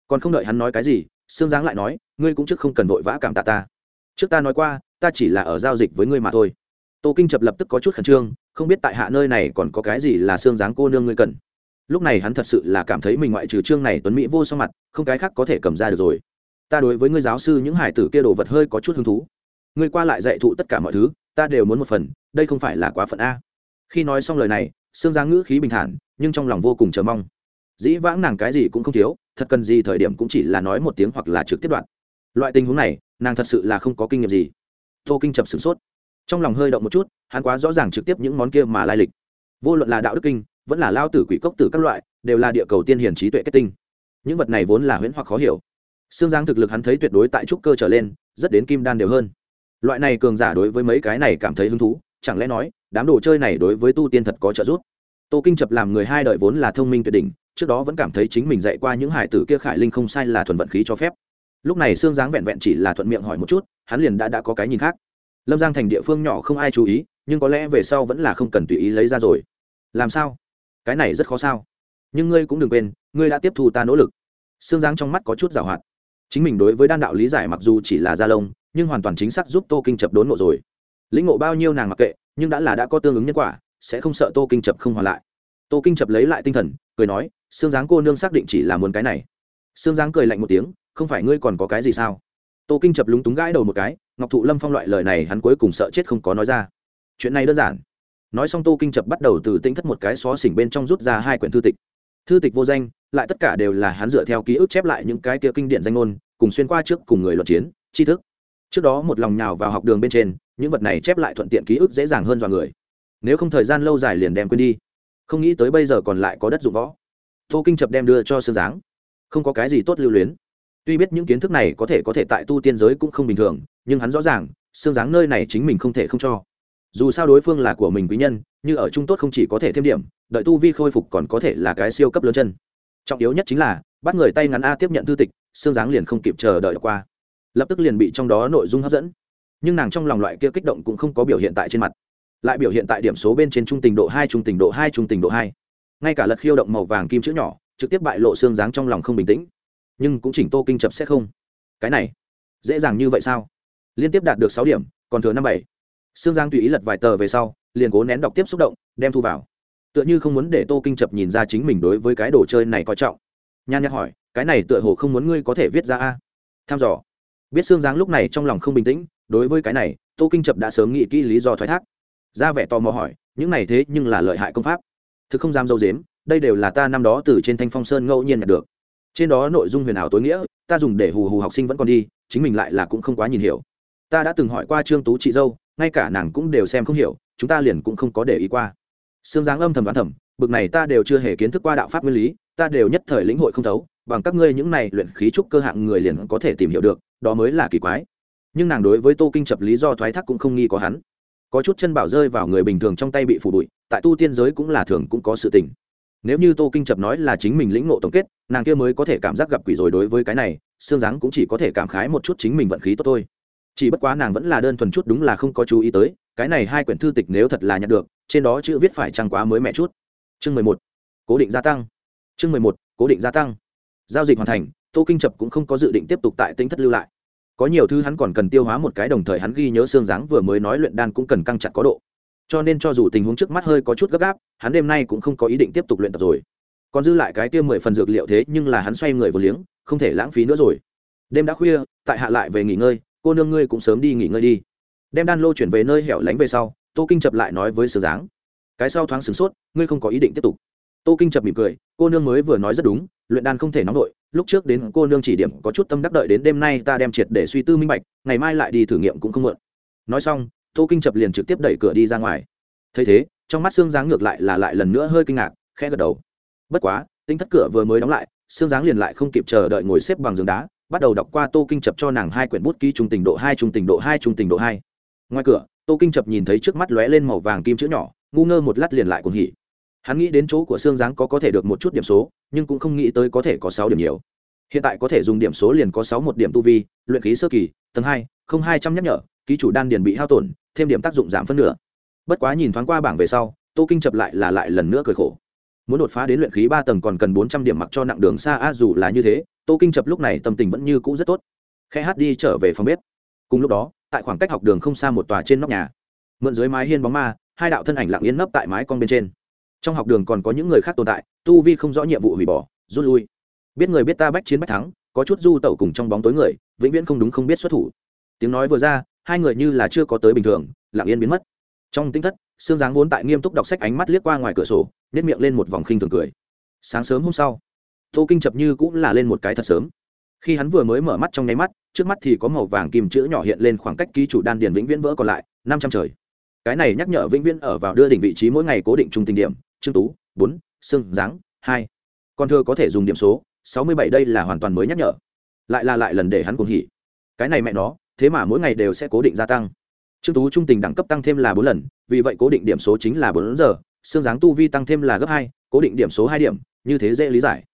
Còn không đợi hắn nói cái gì, sương giáng lại nói, ngươi cũng trước không cần vội vã cảm tạ ta. Trước ta nói qua, ta chỉ là ở giao dịch với ngươi mà thôi. Tô kinh chập lập tức có chút khẩn trương, không biết tại hạ nơi này còn có cái gì là xương dáng cô nương ngươi cần. Lúc này hắn thật sự là cảm thấy mình ngoại trừ chương này tuấn mỹ vô so mặt, không cái khác có thể cầm ra được rồi. Ta đối với ngươi giáo sư những hải tử kia đồ vật hơi có chút hứng thú ngươi qua lại dạy thụ tất cả mọi thứ, ta đều muốn một phần, đây không phải là quá phận a. Khi nói xong lời này xương giáng ngữ khí bình thản, nhưng trong lòng vô cùng chờ mong. Dĩ vãng nàng cái gì cũng không thiếu, thật cần gì thời điểm cũng chỉ là nói một tiếng hoặc là trực tiếp đoạn. Loại tình huống này, nàng thật sự là không có kinh nghiệm gì. Tô kinh chập sửng sốt. Trong lòng hơi động một chút, hắn quá rõ ràng trực tiếp những món kia mà lai lịch. Vô luận là đạo đức kinh, vẫn là lao tử quỷ cốc tử các loại, đều là địa cầu tiên hiền trí tuệ kết tinh. Những vật này vốn là huyễn hoặc khó hiểu. Xương giáng thực lực hắn thấy tuyệt đối tại trúc cơ trở lên, rất đến kim đan đều hơn loại này cường giả đối với mấy cái này cảm thấy hứng thú, chẳng lẽ nói, đám đồ chơi này đối với tu tiên thật có trợ giúp? Tô kinh chập làm người hai đời vốn là thông minh tuyệt đỉnh, trước đó vẫn cảm thấy chính mình dạy qua những hải tử kia khải linh không sai là thuần vận khí cho phép. Lúc này xương dáng vẹn vẹn chỉ là thuận miệng hỏi một chút, hắn liền đã đã có cái nhìn khác. Lâm giang thành địa phương nhỏ không ai chú ý, nhưng có lẽ về sau vẫn là không cần tùy ý lấy ra rồi. Làm sao? Cái này rất khó sao. Nhưng ngươi cũng đừng quên, ngươi đã tiếp thu ta nỗ lực. Xương dáng trong mắt có chút giảo hoạt. Chính mình đối với đan đạo lý giải mặc dù chỉ là gia lông nhưng hoàn toàn chính xác giúp tô kinh chập đốn ngộ rồi. Lĩnh ngộ bao nhiêu nàng mặc kệ, nhưng đã là đã có tương ứng nhân quả, sẽ không sợ tô kinh chập không hoàn lại. Tô kinh chập lấy lại tinh thần, cười nói xương giáng cô nương xác định chỉ là muốn cái này. Xương giáng cười lạnh một tiếng, không phải ngươi còn có cái gì sao? Tô kinh chập lúng túng gãi đầu một cái, ngọc thụ lâm phong loại lời này hắn cuối cùng sợ chết không có nói ra. Chuyện này đơn giản. Nói xong tô kinh chập bắt đầu từ tinh thất một cái xó xỉnh bên trong rút ra hai quyển thư tịch. Thư tịch vô danh, lại tất cả đều là hắn dựa theo ký ức chép lại những cái kia kinh điển danh ngôn, cùng xuyên qua trước cùng người luận chiến, tri thức trước đó một lòng nhào vào học đường bên trên, những vật này chép lại thuận tiện ký ức dễ dàng hơn dọa người. Nếu không thời gian lâu dài liền đem quên đi. Không nghĩ tới bây giờ còn lại có đất dụng võ. Tô kinh chập đem đưa cho sương giáng. Không có cái gì tốt lưu luyến. Tuy biết những kiến thức này có thể có thể tại tu tiên giới cũng không bình thường, nhưng hắn rõ ràng xương dáng nơi này chính mình không thể không cho. Dù sao đối phương là của mình quý nhân, như ở trung tốt không chỉ có thể thêm điểm, đợi tu vi khôi phục còn có thể là cái siêu cấp lớn chân. Trọng yếu nhất chính là, bắt người tay ngắn a tiếp nhận thư tịch xương dáng liền không kịp chờ đợi qua lập tức liền bị trong đó nội dung hấp dẫn. Nhưng nàng trong lòng loại kia kích động cũng không có biểu hiện tại trên mặt, lại biểu hiện tại điểm số bên trên trung tình độ hai, trung tình độ hai, trung tình độ hai. Ngay cả lật khiêu động màu vàng kim chữ nhỏ, trực tiếp bại lộ xương dáng trong lòng không bình tĩnh. Nhưng cũng chỉnh tô kinh chập sẽ không. Cái này, dễ dàng như vậy sao? Liên tiếp đạt được sáu điểm, còn thừa năm bảy. Xương giang tùy ý lật vài tờ về sau, liền cố nén đọc tiếp xúc động, đem thu vào. Tựa như không muốn để tô kinh chập nhìn ra chính mình đối với cái đồ chơi này coi trọng. Nhan nhắc hỏi, cái này tựa hồ không muốn ngươi có thể viết ra a? Tham dò biết xương giang lúc này trong lòng không bình tĩnh, đối với cái này, tô kinh chập đã sớm nghĩ kỹ lý do thoái thác. Ra vẻ tò mò hỏi, những này thế nhưng là lợi hại công pháp? Thực không dám dâu dếm, đây đều là ta năm đó từ trên thanh phong sơn ngẫu nhiên nhận được. Trên đó nội dung huyền ảo tối nghĩa, ta dùng để hù hù học sinh vẫn còn đi, chính mình lại là cũng không quá nhìn hiểu. Ta đã từng hỏi qua trương tú chị dâu, ngay cả nàng cũng đều xem không hiểu, chúng ta liền cũng không có để ý qua. Xương giáng âm thầm đoán thầm, bực này ta đều chưa hề kiến thức qua đạo pháp nguyên lý, ta đều nhất thời lĩnh hội không thấu bằng các ngươi những này luyện khí trúc cơ hạng người liền có thể tìm hiểu được, đó mới là kỳ quái. Nhưng nàng đối với tô kinh chập lý do thoái thác cũng không nghi có hắn. Có chút chân bảo rơi vào người bình thường trong tay bị phủ bụi, tại tu tiên giới cũng là thường cũng có sự tình. Nếu như tô kinh chập nói là chính mình lĩnh ngộ tổng kết, nàng kia mới có thể cảm giác gặp quỷ rồi đối với cái này, xương dáng cũng chỉ có thể cảm khái một chút chính mình vận khí tốt thôi. Chỉ bất quá nàng vẫn là đơn thuần chút đúng là không có chú ý tới, cái này hai quyển thư tịch nếu thật là nhận được, trên đó chữ viết phải trăng quá mới mẹ chút. Chương mười một, cố định gia tăng. Chương mười một, cố định gia tăng giao dịch hoàn thành, tô kinh chập cũng không có dự định tiếp tục tại tính thất lưu lại. Có nhiều thứ hắn còn cần tiêu hóa một cái đồng thời hắn ghi nhớ xương dáng vừa mới nói luyện đan cũng cần căng chặt có độ. Cho nên cho dù tình huống trước mắt hơi có chút gấp gáp, hắn đêm nay cũng không có ý định tiếp tục luyện tập rồi. Còn dư lại cái kia mười phần dược liệu thế nhưng là hắn xoay người vừa liếng, không thể lãng phí nữa rồi. Đêm đã khuya, tại hạ lại về nghỉ ngơi, cô nương ngươi cũng sớm đi nghỉ ngơi đi. Đem đan lô chuyển về nơi hẻo lánh về sau, tô kinh chập lại nói với sơ dáng cái sau thoáng sửng sốt, ngươi không có ý định tiếp tục tô kinh chập mỉm cười, cô nương mới vừa nói rất đúng, luyện đan không thể nóng vội lúc trước đến cô nương chỉ điểm có chút tâm đắc đợi đến đêm nay ta đem triệt để suy tư minh bạch, ngày mai lại đi thử nghiệm cũng không muộn. Nói xong, tô kinh chập liền trực tiếp đẩy cửa đi ra ngoài. Thấy thế, trong mắt xương dáng ngược lại là lại lần nữa hơi kinh ngạc, khẽ gật đầu. Bất quá tinh thất cửa vừa mới đóng lại xương dáng liền lại không kịp chờ đợi ngồi xếp bằng giường đá, bắt đầu đọc qua tô kinh chập cho nàng hai quyển bút ký trung tình độ hai, trung tình độ hai, trung tình độ hai. Ngoài cửa, tô kinh chập nhìn thấy trước mắt lóe lên màu vàng kim chữ nhỏ, ngu ngơ một lát liền lại cuồng hỉ hắn nghĩ đến chỗ của xương dáng có có thể được một chút điểm số, nhưng cũng không nghĩ tới có thể có sáu điểm nhiều. Hiện tại có thể dùng điểm số liền có sáu một điểm tu vi, luyện khí sơ kỳ, tầng hai, không hai trăm nhắc nhở, ký chủ đan điền bị hao tổn, thêm điểm tác dụng giảm phân nửa. Bất quá nhìn thoáng qua bảng về sau, tô kinh chập lại là lại lần nữa cười khổ. Muốn đột phá đến luyện khí ba tầng còn cần bốn trăm điểm mặc cho nặng đường xa, a, dù là như thế, tô kinh chập lúc này tâm tình vẫn như cũ rất tốt. Khẽ hát đi trở về phòng bếp. Cùng lúc đó, tại khoảng cách học đường không xa một tòa trên nóc nhà. Mượn dưới mái hiên bóng ma, hai đạo thân ảnh lặng yên nấp tại mái con bên trên trong học đường còn có những người khác tồn tại, tu vi không rõ nhiệm vụ hủy bỏ, rút lui. Biết người biết ta bách chiến bách thắng, có chút du tẩu cùng trong bóng tối người, vĩnh viễn không đúng không biết xuất thủ. Tiếng nói vừa ra, hai người như là chưa có tới bình thường, lặng yên biến mất. Trong tinh thất xương dáng vốn tại nghiêm túc đọc sách ánh mắt liếc qua ngoài cửa sổ nhét miệng lên một vòng khinh thường cười. Sáng sớm hôm sau, tô kinh chập như cũng là lên một cái thật sớm. Khi hắn vừa mới mở mắt trong nháy mắt, trước mắt thì có màu vàng kìm chữ nhỏ hiện lên khoảng cách ký chủ đan điền vĩnh viễn vỡ còn lại, năm trăm trời. Cái này nhắc nhở vĩnh viễn ở vào đưa đỉnh vị trí mỗi ngày cố định trung tình điểm trương tú, bốn xương dáng hai. Còn thưa có thể dùng điểm số, sáu mươi bảy đây là hoàn toàn mới nhắc nhở. Lại là lại lần để hắn cuồng hỉ. Cái này mẹ nó, thế mà mỗi ngày đều sẽ cố định gia tăng. Trương tú trung tình đẳng cấp tăng thêm là bốn lần, vì vậy cố định điểm số chính là bốn giờ. Xương dáng tu vi tăng thêm là gấp hai, cố định điểm số hai điểm, như thế dễ lý giải.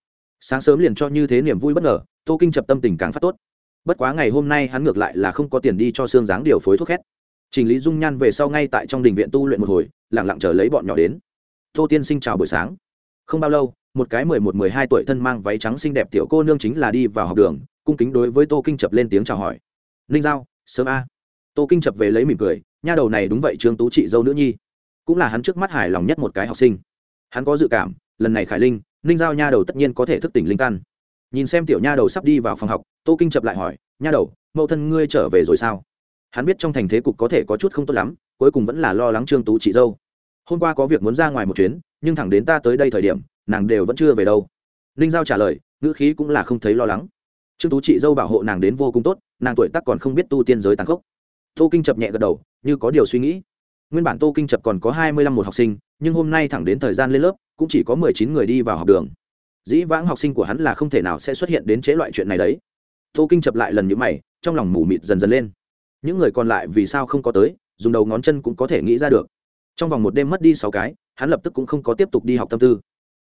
Sáng sớm liền cho như thế niềm vui bất ngờ, tô kinh chập tâm tình càng phát tốt. Bất quá ngày hôm nay hắn ngược lại là không có tiền đi cho xương dáng điều phối thuốc khét. Trình lý dung nhan về sau ngay tại trong đình viện tu luyện một hồi lẳng lặng chờ lấy bọn nhỏ đến tô tiên sinh chào buổi sáng. Không bao lâu, một cái mười một, mười hai tuổi thân mang váy trắng xinh đẹp tiểu cô nương chính là đi vào học đường, cung kính đối với tô kinh chập lên tiếng chào hỏi. Ninh giao, sớm a. Tô kinh chập về lấy mỉm cười, nha đầu này đúng vậy trương tú chị dâu nữ nhi. Cũng là hắn trước mắt hài lòng nhất một cái học sinh. Hắn có dự cảm, lần này khải linh, ninh giao nha đầu tất nhiên có thể thức tỉnh linh căn. Nhìn xem tiểu nha đầu sắp đi vào phòng học, tô kinh chập lại hỏi, nha đầu, mẫu thân ngươi trở về rồi sao? Hắn biết trong thành thế cục có thể có chút không tốt lắm, cuối cùng vẫn là lo lắng trương tú chị dâu hôm qua có việc muốn ra ngoài một chuyến, nhưng thẳng đến ta tới đây thời điểm, nàng đều vẫn chưa về đâu. Ninh giao trả lời, ngữ khí cũng là không thấy lo lắng. Trương tú chị dâu bảo hộ nàng đến vô cùng tốt, nàng tuổi tắc còn không biết tu tiên giới tàn khốc. Tô kinh chập nhẹ gật đầu, như có điều suy nghĩ. Nguyên bản tô kinh chập còn có hai mươi lăm một học sinh, nhưng hôm nay thẳng đến thời gian lên lớp, cũng chỉ có mười chín người đi vào học đường. Dĩ vãng học sinh của hắn là không thể nào sẽ xuất hiện đến chế loại chuyện này đấy. Tô kinh chập lại lần nhữ mày, trong lòng mù mịt dần dần lên. Những người còn lại vì sao không có tới, dùng đầu ngón chân cũng có thể nghĩ ra được trong vòng một đêm mất đi sáu cái, hắn lập tức cũng không có tiếp tục đi học tâm tư.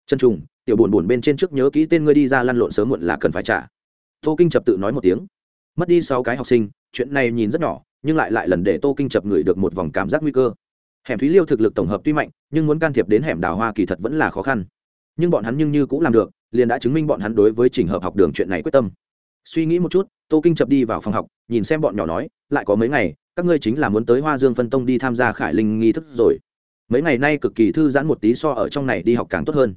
Chân trùng, tiểu buồn buồn bên trên trước nhớ kỹ tên ngươi đi ra lăn lộn sớm muộn là cần phải trả. Tô kinh chập tự nói một tiếng. Mất đi sáu cái học sinh, chuyện này nhìn rất nhỏ, nhưng lại lại lần để tô kinh chập ngửi được một vòng cảm giác nguy cơ. Hẻm thúy liêu thực lực tổng hợp tuy mạnh, nhưng muốn can thiệp đến hẻm đào hoa kỳ thật vẫn là khó khăn. Nhưng bọn hắn nhưng như cũng làm được, liền đã chứng minh bọn hắn đối với trình hợp học đường chuyện này quyết tâm. Suy nghĩ một chút, tô kinh chập đi vào phòng học, nhìn xem bọn nhỏ nói, lại có mấy ngày các ngươi chính là muốn tới hoa dương phân tông đi tham gia khải linh nghi thức rồi. Mấy ngày nay cực kỳ thư giãn một tí so ở trong này đi học càng tốt hơn.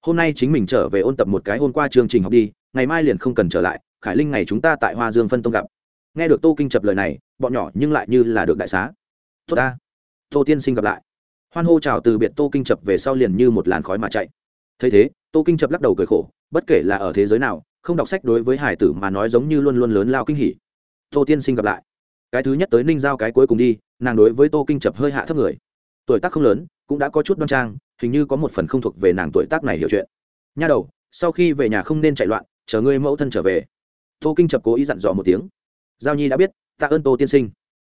Hôm nay chính mình trở về ôn tập một cái hôm qua chương trình học đi, ngày mai liền không cần trở lại, khải linh ngày chúng ta tại hoa dương phân tông gặp. Nghe được tô kinh chập lời này, bọn nhỏ nhưng lại như là được đại xá. Tốt ta. Tô tiên sinh gặp lại. Hoan hô chào từ biệt tô kinh chập về sau liền như một làn khói mà chạy. Thấy thế, tô kinh chập lắc đầu cười khổ, bất kể là ở thế giới nào, không đọc sách đối với hải tử mà nói giống như luôn luôn lớn lao kinh hỉ. Tô tiên sinh gặp lại cái thứ nhất tới ninh giao cái cuối cùng đi, nàng đối với tô kinh chập hơi hạ thấp người. Tuổi tác không lớn, cũng đã có chút đoan trang, hình như có một phần không thuộc về nàng tuổi tác này hiểu chuyện. Nha đầu, sau khi về nhà không nên chạy loạn, chờ ngươi mẫu thân trở về. Tô kinh chập cố ý dặn dò một tiếng. Giao nhi đã biết, tạ ơn tô tiên sinh.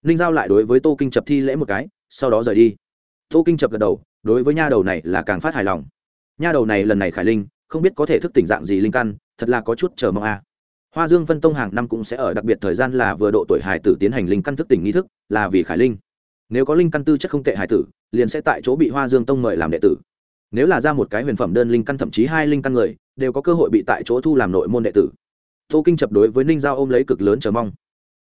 Ninh giao lại đối với tô kinh chập thi lễ một cái, sau đó rời đi. Tô kinh chập gật đầu, đối với nha đầu này là càng phát hài lòng. Nha đầu này lần này khải linh, không biết có thể thức tỉnh dạng gì linh căn, thật là có chút chờ mong a. à hoa dương phân tông hàng năm cũng sẽ ở đặc biệt thời gian là vừa độ tuổi hài tử tiến hành linh căn thức tỉnh nghi thức, là vì khải linh. Nếu có linh căn tư chất không tệ hài tử, liền sẽ tại chỗ bị hoa dương tông mời làm đệ tử. Nếu là ra một cái huyền phẩm đơn linh căn thậm chí hai linh căn người, đều có cơ hội bị tại chỗ thu làm nội môn đệ tử. Tô kinh chập đối với ninh giao ôm lấy cực lớn chờ mong.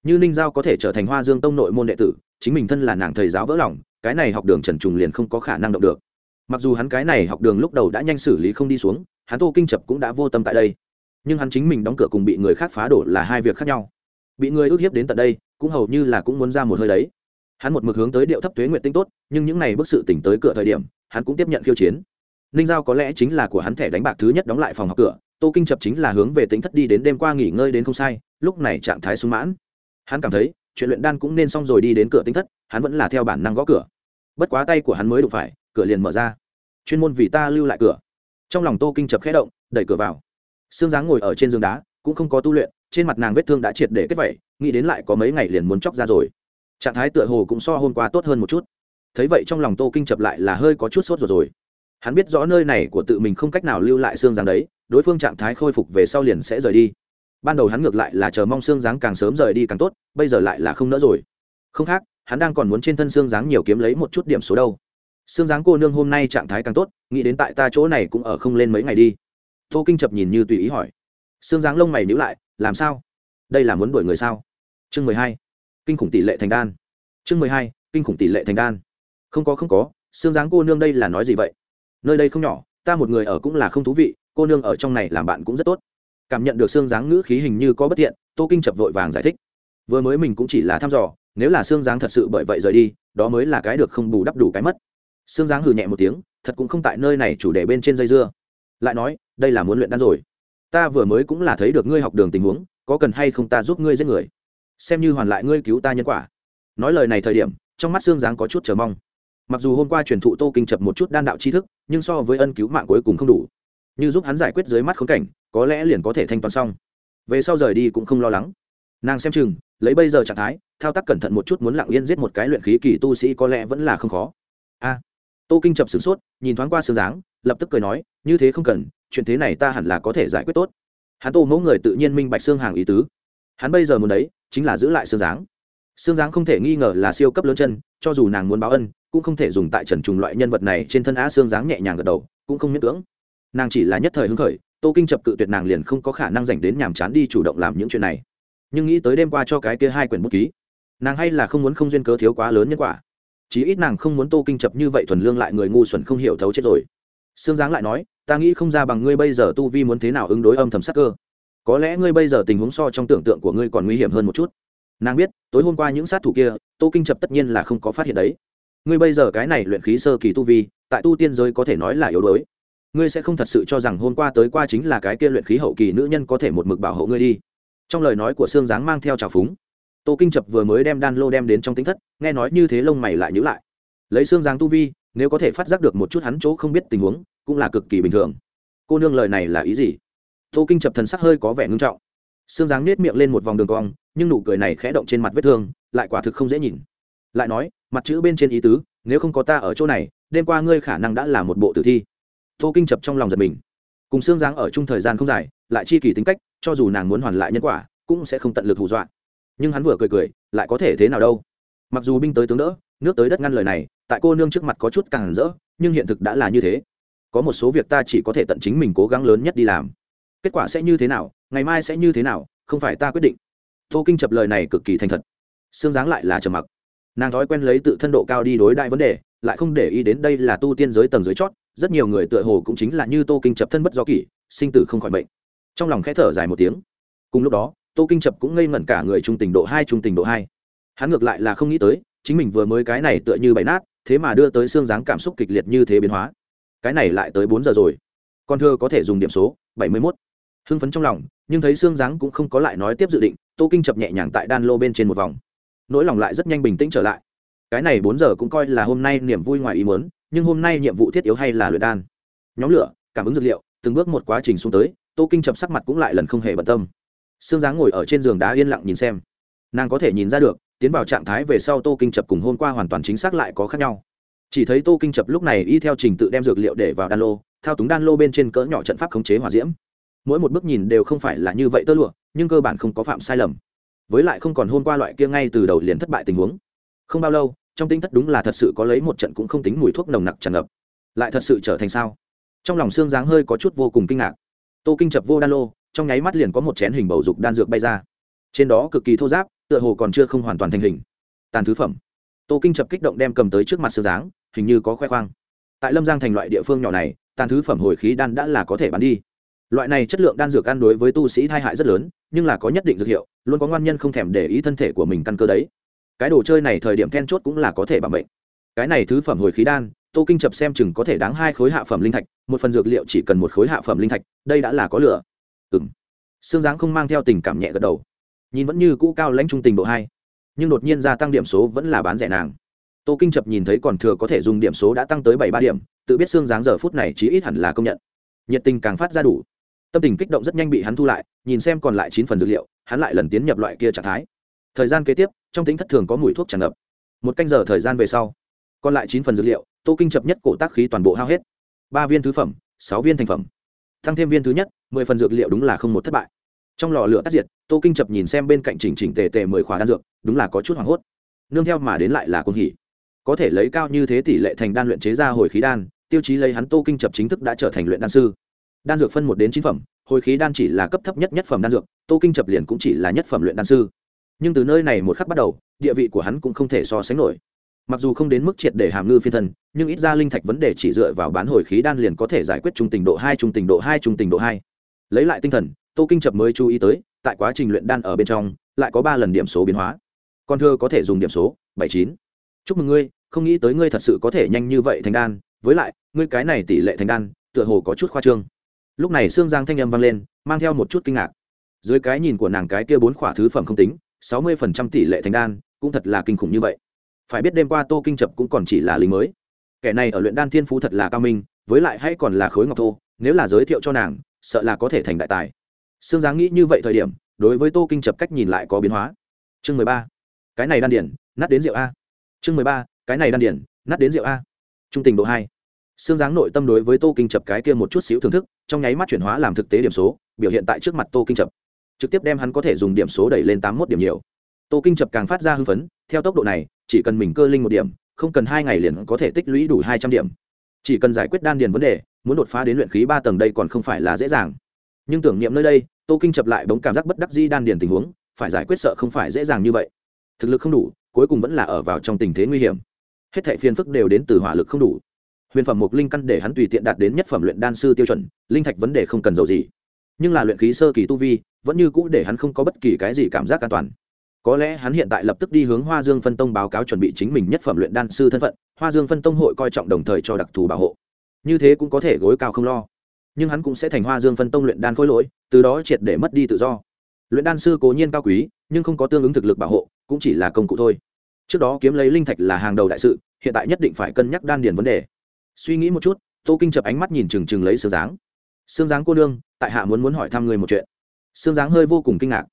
Như ninh giao có thể trở thành hoa dương tông nội môn đệ tử, chính mình thân là nàng thầy giáo vỡ lòng, cái này học đường trần trùng liền không có khả năng động được. Mặc dù hắn cái này học đường lúc đầu đã nhanh xử lý không đi xuống, hắn tô kinh chập cũng đã vô tâm tại đây nhưng hắn chính mình đóng cửa cùng bị người khác phá đổ là hai việc khác nhau. Bị người ức hiếp đến tận đây, cũng hầu như là cũng muốn ra một hơi đấy. Hắn một mực hướng tới điệu thấp thuế nguyện tinh tốt, nhưng những n à y bức sự tỉnh tới cửa thời điểm, hắn cũng tiếp nhận khiêu chiến. Ninh giao có lẽ chính là của hắn thẻ đánh bạc thứ nhất đóng lại phòng học cửa, tô kinh chập chính là hướng về tính thất đi đến đêm qua nghỉ ngơi đến không sai, lúc này trạng thái sung mãn. Hắn cảm thấy, chuyện luyện đan cũng nên xong rồi đi đến cửa tính thất, hắn vẫn là theo bản năng gõ cửa. Bất quá tay của hắn mới đụng phải, cửa liền mở ra. Chuyên môn vì ta lưu lại cửa. Trong lòng tô kinh chập khẽ động, đẩy cửa vào xương dáng ngồi ở trên giường đá, cũng không có tu luyện, trên mặt nàng vết thương đã triệt để kết vẩy nghĩ đến lại có mấy ngày liền muốn chóc ra rồi. Trạng thái tựa hồ cũng so hôm qua tốt hơn một chút. Thấy vậy trong lòng tô kinh chập lại là hơi có chút sốt rồi rồi. Hắn biết rõ nơi này của tự mình không cách nào lưu lại xương dáng đấy, đối phương trạng thái khôi phục về sau liền sẽ rời đi. Ban đầu hắn ngược lại là chờ mong xương dáng càng sớm rời đi càng tốt, bây giờ lại là không nỡ rồi. Không khác, hắn đang còn muốn trên thân xương dáng nhiều kiếm lấy một chút điểm số đâu. Xương dáng cô nương hôm nay trạng thái càng tốt, nghĩ đến tại ta chỗ này cũng ở không lên mấy ngày đi tô kinh chập nhìn như tùy ý hỏi. Xương dáng lông mày nhữ lại, làm sao? Đây là muốn đuổi người sao? Chương mười hai, kinh khủng tỷ lệ thành đan. Chương mười hai, kinh khủng tỷ lệ thành đan. Không có không có xương dáng cô nương đây là nói gì vậy? Nơi đây không nhỏ, ta một người ở cũng là không thú vị, cô nương ở trong này làm bạn cũng rất tốt. Cảm nhận được xương dáng ngữ khí hình như có bất thiện, tô kinh chập vội vàng giải thích. Vừa mới mình cũng chỉ là thăm dò, nếu là xương dáng thật sự bởi vậy rời đi, đó mới là cái được không bù đắp đủ cái mất. Xương dáng hừ nhẹ một tiếng, thật cũng không tại nơi này chủ đề bên trên dây dưa. Lại nói đây là muốn luyện đan rồi. Ta vừa mới cũng là thấy được ngươi học đường tình huống, có cần hay không ta giúp ngươi giết người? Xem như hoàn lại ngươi cứu ta nhân quả. Nói lời này thời điểm, trong mắt xương dáng có chút chờ mong. Mặc dù hôm qua truyền thụ tô kinh chập một chút đan đạo tri thức, nhưng so với ân cứu mạng cuối cùng không đủ. Như giúp hắn giải quyết dưới mắt khốn cảnh, có lẽ liền có thể thanh toán xong. Về sau rời đi cũng không lo lắng. Nàng xem chừng, lấy bây giờ trạng thái, thao tác cẩn thận một chút muốn lặng yên giết một cái luyện khí kỳ tu sĩ có lẽ vẫn là không khó. A. Tô kinh chập sửng sốt, nhìn thoáng qua sương dáng, lập tức cười nói, như thế không cần chuyện thế này ta hẳn là có thể giải quyết tốt. Hắn tô mẫu người tự nhiên minh bạch xương hàng ý tứ. Hắn bây giờ muốn đấy, chính là giữ lại xương dáng. Xương dáng không thể nghi ngờ là siêu cấp lớn chân, cho dù nàng muốn báo ân, cũng không thể dùng tại trần trùng loại nhân vật này trên thân á xương dáng nhẹ nhàng gật đầu, cũng không miễn cưỡng. Nàng chỉ là nhất thời hứng khởi, tô kinh chập cự tuyệt nàng liền không có khả năng dành đến nhàm chán đi chủ động làm những chuyện này. Nhưng nghĩ tới đêm qua cho cái kia hai quyển bút ký, nàng hay là không muốn không duyên cớ thiếu quá lớn nhân quả. Chí ít nàng không muốn tô kinh chập như vậy thuần lương lại người ngu xuẩn không hiểu thấu chết rồi sương giáng lại nói, ta nghĩ không ra bằng ngươi bây giờ tu vi muốn thế nào ứng đối âm thầm sắc cơ. Có lẽ ngươi bây giờ tình huống so trong tưởng tượng của ngươi còn nguy hiểm hơn một chút. Nàng biết, tối hôm qua những sát thủ kia, tô kinh chập tất nhiên là không có phát hiện đấy. Ngươi bây giờ cái này luyện khí sơ kỳ tu vi, tại tu tiên giới có thể nói là yếu đuối. Ngươi sẽ không thật sự cho rằng hôm qua tới qua chính là cái kia luyện khí hậu kỳ nữ nhân có thể một mực bảo hộ ngươi đi. Trong lời nói của sương giáng mang theo trào phúng, tô kinh chập vừa mới đem đan lô đem đến trong tính thất, nghe nói như thế lông mày lại nhữ lại. Lấy xương giang tu vi nếu có thể phát giác được một chút hắn chỗ không biết tình huống, cũng là cực kỳ bình thường. Cô nương lời này là ý gì? Tô kinh chập thần sắc hơi có vẻ ngưng trọng. Xương dáng nết miệng lên một vòng đường cong, nhưng nụ cười này khẽ động trên mặt vết thương, lại quả thực không dễ nhìn. Lại nói, mặt chữ bên trên ý tứ, nếu không có ta ở chỗ này, đêm qua ngươi khả năng đã là một bộ tử thi. Tô kinh chập trong lòng giật mình. Cùng xương dáng ở chung thời gian không dài, lại chi kỳ tính cách, cho dù nàng muốn hoàn lại nhân quả, cũng sẽ không tận lực hù dọa. Nhưng hắn vừa cười cười, lại có thể thế nào đâu? Mặc dù binh tới tướng đỡ nước tới đất ngăn lời này, tại cô nương trước mặt có chút càng rỡ, nhưng hiện thực đã là như thế. Có một số việc ta chỉ có thể tận chính mình cố gắng lớn nhất đi làm. Kết quả sẽ như thế nào, ngày mai sẽ như thế nào, không phải ta quyết định. Tô kinh chập lời này cực kỳ thành thật. Xương dáng lại là trầm mặc. Nàng thói quen lấy tự thân độ cao đi đối đại vấn đề, lại không để ý đến đây là tu tiên giới tầng dưới chót, rất nhiều người tựa hồ cũng chính là như tô kinh chập thân bất do kỷ, sinh tử không khỏi bệnh trong lòng khẽ thở dài một tiếng. Cùng lúc đó, tô kinh chập cũng ngây ngẩn cả người trung tình độ hai, trung tình độ hai. Hắn ngược lại là không nghĩ tới chính mình vừa mới cái này tựa như bày nát, thế mà đưa tới xương dáng cảm xúc kịch liệt như thế biến hóa. Cái này lại tới bốn giờ rồi. Con thưa có thể dùng điểm số, bảy mươi mốt. Hưng phấn trong lòng, nhưng thấy xương dáng cũng không có lại nói tiếp dự định, tô kinh chập nhẹ nhàng tại đan lô bên trên một vòng. Nỗi lòng lại rất nhanh bình tĩnh trở lại. Cái này bốn giờ cũng coi là hôm nay niềm vui ngoài ý muốn, nhưng hôm nay nhiệm vụ thiết yếu hay là luyện đan? Nhóm lửa, cảm ứng dược liệu, từng bước một quá trình xuống tới, tô kinh chập sắc mặt cũng lại lần không hề bận tâm. Xương dáng ngồi ở trên giường đá yên lặng nhìn xem. Nàng có thể nhìn ra được tiến vào trạng thái về sau tô kinh chập cùng hôm qua hoàn toàn chính xác lại có khác nhau. Chỉ thấy tô kinh chập lúc này y theo trình tự đem dược liệu để vào đan lô, thao túng đan lô bên trên cỡ nhỏ trận pháp khống chế hỏa diễm. Mỗi một bước nhìn đều không phải là như vậy tơ lụa, nhưng cơ bản không có phạm sai lầm. Với lại không còn hôm qua loại kia ngay từ đầu liền thất bại tình huống. Không bao lâu, trong tinh thất đúng là thật sự có lấy một trận cũng không tính mùi thuốc nồng nặc tràn ngập. Lại thật sự trở thành sao? Trong lòng xương dáng hơi có chút vô cùng kinh ngạc. Tô kinh chập vô đan lô, trong nháy mắt liền có một chén hình bầu dục đan dược bay ra. Trên đó cực kỳ thô giáp tựa hồ còn chưa không hoàn toàn thành hình. Tàn thứ phẩm. Tô kinh chập kích động đem cầm tới trước mặt sư dáng hình như có khoe khoang. Tại lâm giang thành loại địa phương nhỏ này, tàn thứ phẩm hồi khí đan đã là có thể bán đi. Loại này chất lượng đan dược ăn đối với tu sĩ thai hại rất lớn, nhưng là có nhất định dược hiệu, luôn có ngoan nhân không thèm để ý thân thể của mình căn cơ đấy. Cái đồ chơi này thời điểm then chốt cũng là có thể bảo bệnh. cái này thứ phẩm hồi khí đan, tô kinh chập xem chừng có thể đáng hai khối hạ phẩm linh thạch, một phần dược liệu chỉ cần một khối hạ phẩm linh thạch, đây đã là có lửa. Ừng xương dáng không mang theo tình cảm nhẹ gật đầu nhìn vẫn như cũ cao lãnh trung tình độ hai, nhưng đột nhiên gia tăng điểm số vẫn là bán rẻ nàng. Tô kinh chập nhìn thấy còn thừa có thể dùng điểm số đã tăng tới bảy ba điểm, tự biết xương dáng giờ phút này chí ít hẳn là công nhận. Nhiệt tình càng phát ra đủ. Tâm tình kích động rất nhanh bị hắn thu lại, nhìn xem còn lại chín phần dược liệu, hắn lại lần tiến nhập loại kia trạng thái. Thời gian kế tiếp, trong tính thất thường có mùi thuốc tràn ngập. Một canh giờ thời gian về sau, còn lại chín phần dược liệu, tô kinh chập nhất cổ tác khí toàn bộ hao hết. Ba viên thứ phẩm, sáu viên thành phẩm. Tăng thêm viên thứ nhất, mười phần dược liệu đúng là không một thất bại trong lò lửa tắt diệt, tô kinh chập nhìn xem bên cạnh chỉnh chỉnh tề tề mười khóa đan dược, đúng là có chút hoảng hốt. Nương theo mà đến lại là cung hỉ. Có thể lấy cao như thế tỷ lệ thành đan luyện chế ra hồi khí đan, tiêu chí lấy hắn tô kinh chập chính thức đã trở thành luyện đan sư. Đan dược phân một đến chín phẩm, hồi khí đan chỉ là cấp thấp nhất nhất phẩm đan dược, tô kinh chập liền cũng chỉ là nhất phẩm luyện đan sư. Nhưng từ nơi này một khắc bắt đầu, địa vị của hắn cũng không thể so sánh nổi. Mặc dù không đến mức triệt để hàm ngư phiên thân, nhưng ít ra linh thạch vấn đề chỉ dựa vào bán hồi khí đan liền có thể giải quyết trung tình độ hai, trung tình độ hai, trung tình độ hai. Lấy lại tinh thần tô kinh chập mới chú ý tới, tại quá trình luyện đan ở bên trong, lại có ba lần điểm số biến hóa. Con thưa có thể dùng điểm số, bảy chín. Chúc mừng ngươi, không nghĩ tới ngươi thật sự có thể nhanh như vậy thành đan. Với lại, ngươi cái này tỷ lệ thành đan, tựa hồ có chút khoa trương. Lúc này xương giang thanh âm vang lên, mang theo một chút kinh ngạc. Dưới cái nhìn của nàng cái kia bốn khỏa thứ phẩm không tính, sáu mươi phần trăm tỷ lệ thành đan, cũng thật là kinh khủng như vậy. Phải biết đêm qua tô kinh chập cũng còn chỉ là lính mới. Kẻ này ở luyện đan thiên phú thật là cao minh, với lại hay còn là khối ngọc thô, nếu là giới thiệu cho nàng, sợ là có thể thành đại tài sương giáng nghĩ như vậy thời điểm, đối với tô kinh chập cách nhìn lại có biến hóa. Chương mười ba. Cái này đan điển, nát đến rượu a. Chương mười ba. Cái này đan điển, nát đến rượu a. Trung tình độ hai. Xương dáng nội tâm đối với tô kinh chập cái kia một chút xíu thưởng thức, trong nháy mắt chuyển hóa làm thực tế điểm số, biểu hiện tại trước mặt tô kinh chập trực tiếp đem hắn có thể dùng điểm số đẩy lên tám mươi một điểm nhiều. Tô kinh chập càng phát ra hưng phấn, theo tốc độ này, chỉ cần mình cơ linh một điểm, không cần hai ngày liền có thể tích lũy đủ hai trăm điểm. Chỉ cần giải quyết đan điền vấn đề, muốn đột phá đến luyện khí ba tầng đây còn không phải là dễ dàng nhưng tưởng niệm nơi đây, tô kinh chập lại bỗng cảm giác bất đắc di đan điền tình huống, phải giải quyết sợ không phải dễ dàng như vậy. Thực lực không đủ, cuối cùng vẫn là ở vào trong tình thế nguy hiểm. Hết thảy phiền phức đều đến từ hỏa lực không đủ. Huyền phẩm mục linh căn để hắn tùy tiện đạt đến nhất phẩm luyện đan sư tiêu chuẩn, linh thạch vấn đề không cần dầu gì. Nhưng là luyện khí sơ kỳ tu vi, vẫn như cũ để hắn không có bất kỳ cái gì cảm giác an toàn. Có lẽ hắn hiện tại lập tức đi hướng hoa dương phân tông báo cáo chuẩn bị chính mình nhất phẩm luyện đan sư thân phận, hoa dương phân tông hội coi trọng đồng thời cho đặc thù bảo hộ. Như thế cũng có thể gối cao không lo nhưng hắn cũng sẽ thành hoa dương phân tông luyện đan khôi lỗi, từ đó triệt để mất đi tự do. Luyện đan sư cố nhiên cao quý, nhưng không có tương ứng thực lực bảo hộ, cũng chỉ là công cụ thôi. Trước đó kiếm lấy linh thạch là hàng đầu đại sự, hiện tại nhất định phải cân nhắc đan điền vấn đề. Suy nghĩ một chút, tô kinh chập ánh mắt nhìn trừng trừng lấy sương dáng xương dáng cô nương, tại hạ muốn muốn hỏi thăm người một chuyện. Xương dáng hơi vô cùng kinh ngạc.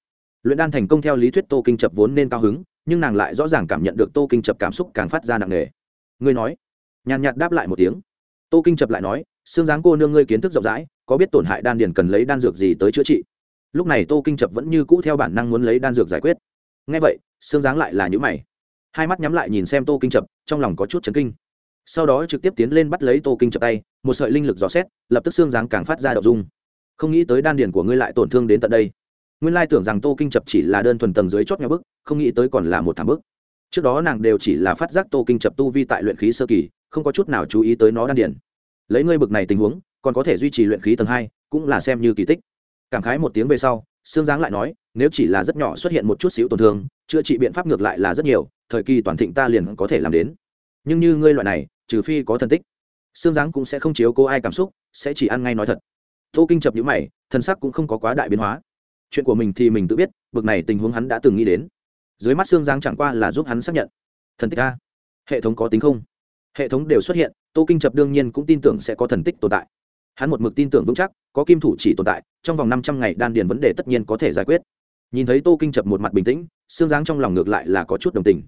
Luyện đan thành công theo lý thuyết tô kinh chập vốn nên cao hứng, nhưng nàng lại rõ ràng cảm nhận được tô kinh chập cảm xúc càng phát ra nặng nề. Ngươi nói. Nhàn nhạt đáp lại một tiếng. Tô kinh chập lại nói xương giáng cô nương ngươi kiến thức rộng rãi, có biết tổn hại đan điền cần lấy đan dược gì tới chữa trị? Lúc này tô kinh chập vẫn như cũ theo bản năng muốn lấy đan dược giải quyết. Ngay vậy, xương giáng lại là những mày. Hai mắt nhắm lại nhìn xem tô kinh chập, trong lòng có chút chấn kinh. Sau đó trực tiếp tiến lên bắt lấy tô kinh chập tay, một sợi linh lực dò xét, lập tức xương giáng càng phát ra đậu dung. Không nghĩ tới đan điền của ngươi lại tổn thương đến tận đây. Nguyên lai tưởng rằng tô kinh chập chỉ là đơn thuần tầng dưới chót nhà bức, không nghĩ tới còn là một thảm bức. Trước đó nàng đều chỉ là phát giác tô kinh chập tu vi tại luyện khí sơ kỳ, không có chút nào chú ý tới nó đan điền lấy ngươi bực này tình huống, còn có thể duy trì luyện khí tầng hai, cũng là xem như kỳ tích. Cảm khái một tiếng về sau xương giáng lại nói, nếu chỉ là rất nhỏ xuất hiện một chút xíu tổn thương, chữa trị biện pháp ngược lại là rất nhiều, thời kỳ toàn thịnh ta liền có thể làm đến. Nhưng như ngươi loại này, trừ phi có thần tích xương giáng cũng sẽ không chiếu cố ai cảm xúc, sẽ chỉ ăn ngay nói thật. Tô kinh chập nhữ mày, thân sắc cũng không có quá đại biến hóa. Chuyện của mình thì mình tự biết, bực này tình huống hắn đã từng nghĩ đến. Dưới mắt xương giáng chẳng qua là giúp hắn xác nhận. Thần tích a, hệ thống có tính không? Hệ thống đều xuất hiện tô kinh chập đương nhiên cũng tin tưởng sẽ có thần tích tồn tại. Hắn một mực tin tưởng vững chắc, có kim thủ chỉ tồn tại, trong vòng năm trăm ngày đan điền vấn đề tất nhiên có thể giải quyết. Nhìn thấy tô kinh chập một mặt bình tĩnh xương giáng trong lòng ngược lại là có chút đồng tình.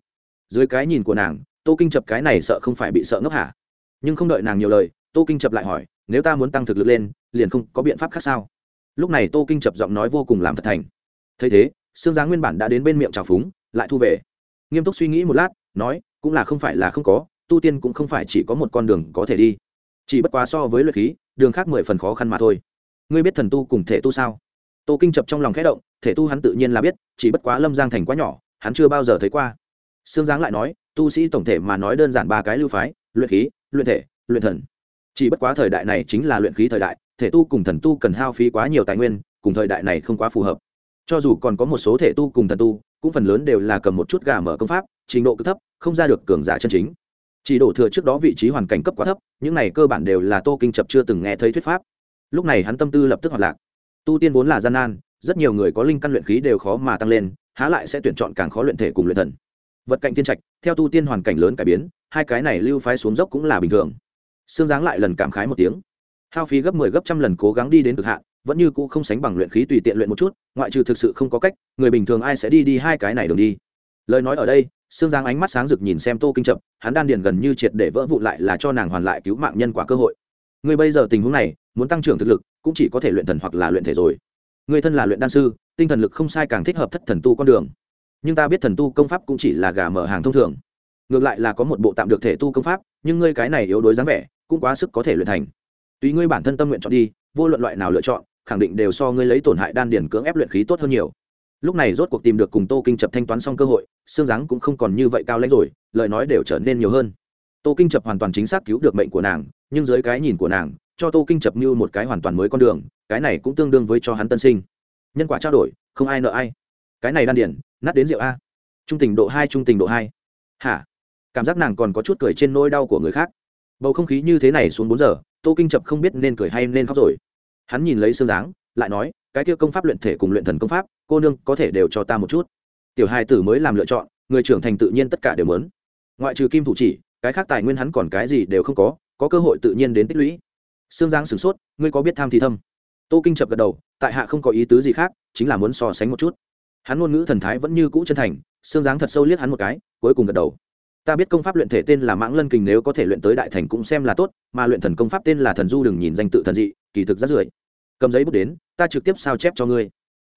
Dưới cái nhìn của nàng, tô kinh chập cái này sợ không phải bị sợ ngốc hả? Nhưng không đợi nàng nhiều lời, tô kinh chập lại hỏi, nếu ta muốn tăng thực lực lên, liền không có biện pháp khác sao? Lúc này tô kinh chập giọng nói vô cùng làm thật thành. Thấy thế xương giáng nguyên bản đã đến bên miệng trào phúng, lại thu về. Nghiêm túc suy nghĩ một lát, nói, cũng là không phải là không có tu tiên cũng không phải chỉ có một con đường có thể đi. Chỉ bất quá so với luyện khí, đường khác mười phần khó khăn mà thôi. Ngươi biết thần tu cùng thể tu sao? Tô kinh chập trong lòng khẽ động, thể tu hắn tự nhiên là biết, chỉ bất quá lâm giang thành quá nhỏ, hắn chưa bao giờ thấy qua. Sương giáng lại nói, tu sĩ tổng thể mà nói đơn giản ba cái lưu phái, luyện khí, luyện thể, luyện thần. Chỉ bất quá thời đại này chính là luyện khí thời đại, thể tu cùng thần tu cần hao phí quá nhiều tài nguyên, cùng thời đại này không quá phù hợp. Cho dù còn có một số thể tu cùng thần tu, cũng phần lớn đều là cầm một chút gà mở công pháp, trình độ cực thấp, không ra được cường giả chân chính chỉ đổ thừa trước đó vị trí hoàn cảnh cấp quá thấp, những này cơ bản đều là tô kinh chập chưa từng nghe thấy thuyết pháp. Lúc này hắn tâm tư lập tức hoạt lạc. Tu tiên vốn là gian nan, rất nhiều người có linh căn luyện khí đều khó mà tăng lên, há lại sẽ tuyển chọn càng khó luyện thể cùng luyện thần. Vật cạnh tiên trạch, theo tu tiên hoàn cảnh lớn cải biến, hai cái này lưu phái xuống dốc cũng là bình thường. Xương giáng lại lần cảm khái một tiếng. Hao phí gấp mười 10 gấp trăm lần cố gắng đi đến cực hạn, vẫn như cũ không sánh bằng luyện khí tùy tiện luyện một chút, ngoại trừ thực sự không có cách, người bình thường ai sẽ đi đi hai cái này đường đi lời nói ở đây xương giang ánh mắt sáng rực nhìn xem tô kinh chậm hắn đan điền gần như triệt để vỡ vụn lại là cho nàng hoàn lại cứu mạng nhân quả cơ hội. Người bây giờ tình huống này, muốn tăng trưởng thực lực, cũng chỉ có thể luyện thần hoặc là luyện thể rồi. Người thân là luyện đan sư, tinh thần lực không sai càng thích hợp thất thần tu con đường. Nhưng ta biết thần tu công pháp cũng chỉ là gà mở hàng thông thường. Ngược lại là có một bộ tạm được thể tu công pháp, nhưng ngươi cái này yếu đuối dáng vẻ, cũng quá sức có thể luyện thành. Tùy ngươi bản thân tâm nguyện chọn đi, vô luận loại nào lựa chọn, khẳng định đều so ngươi lấy tổn hại đan điền cưỡng ép luyện khí tốt hơn nhiều lúc này rốt cuộc tìm được cùng tô kinh chập thanh toán xong cơ hội, xương dáng cũng không còn như vậy cao lãnh rồi, lời nói đều trở nên nhiều hơn. Tô kinh chập hoàn toàn chính xác cứu được mệnh của nàng, nhưng dưới cái nhìn của nàng, cho tô kinh chập như một cái hoàn toàn mới con đường, cái này cũng tương đương với cho hắn tân sinh. Nhân quả trao đổi, không ai nợ ai. Cái này đan điển, nát đến rượu a. Trung tình độ hai, trung tình độ hai. Hả? Cảm giác nàng còn có chút cười trên nỗi đau của người khác. Bầu không khí như thế này xuống bốn giờ, tô kinh chập không biết nên cười hay nên khóc rồi. Hắn nhìn lấy xương dáng, lại nói, cái kia công pháp luyện thể cùng luyện thần công pháp cô nương, có thể đều cho ta một chút. Tiểu hai tử mới làm lựa chọn, người trưởng thành tự nhiên tất cả đều mớn ngoại trừ kim thủ chỉ, cái khác tài nguyên hắn còn cái gì đều không có có cơ hội tự nhiên đến tích lũy. Xương giang sửng sốt, ngươi có biết tham thì thâm? Tô kinh chập gật đầu, tại hạ không có ý tứ gì khác, chính là muốn so sánh một chút. Hắn ngôn ngữ thần thái vẫn như cũ chân thành xương giáng thật sâu liếc hắn một cái, cuối cùng gật đầu. Ta biết công pháp luyện thể tên là mãng lân kình, nếu có thể luyện tới đại thành cũng xem là tốt, mà luyện thần công pháp tên là thần du đừng nhìn danh tự thần dị, kỳ thực rất rưỡi. cầm giấy bút đến, ta trực tiếp sao chép cho ngươi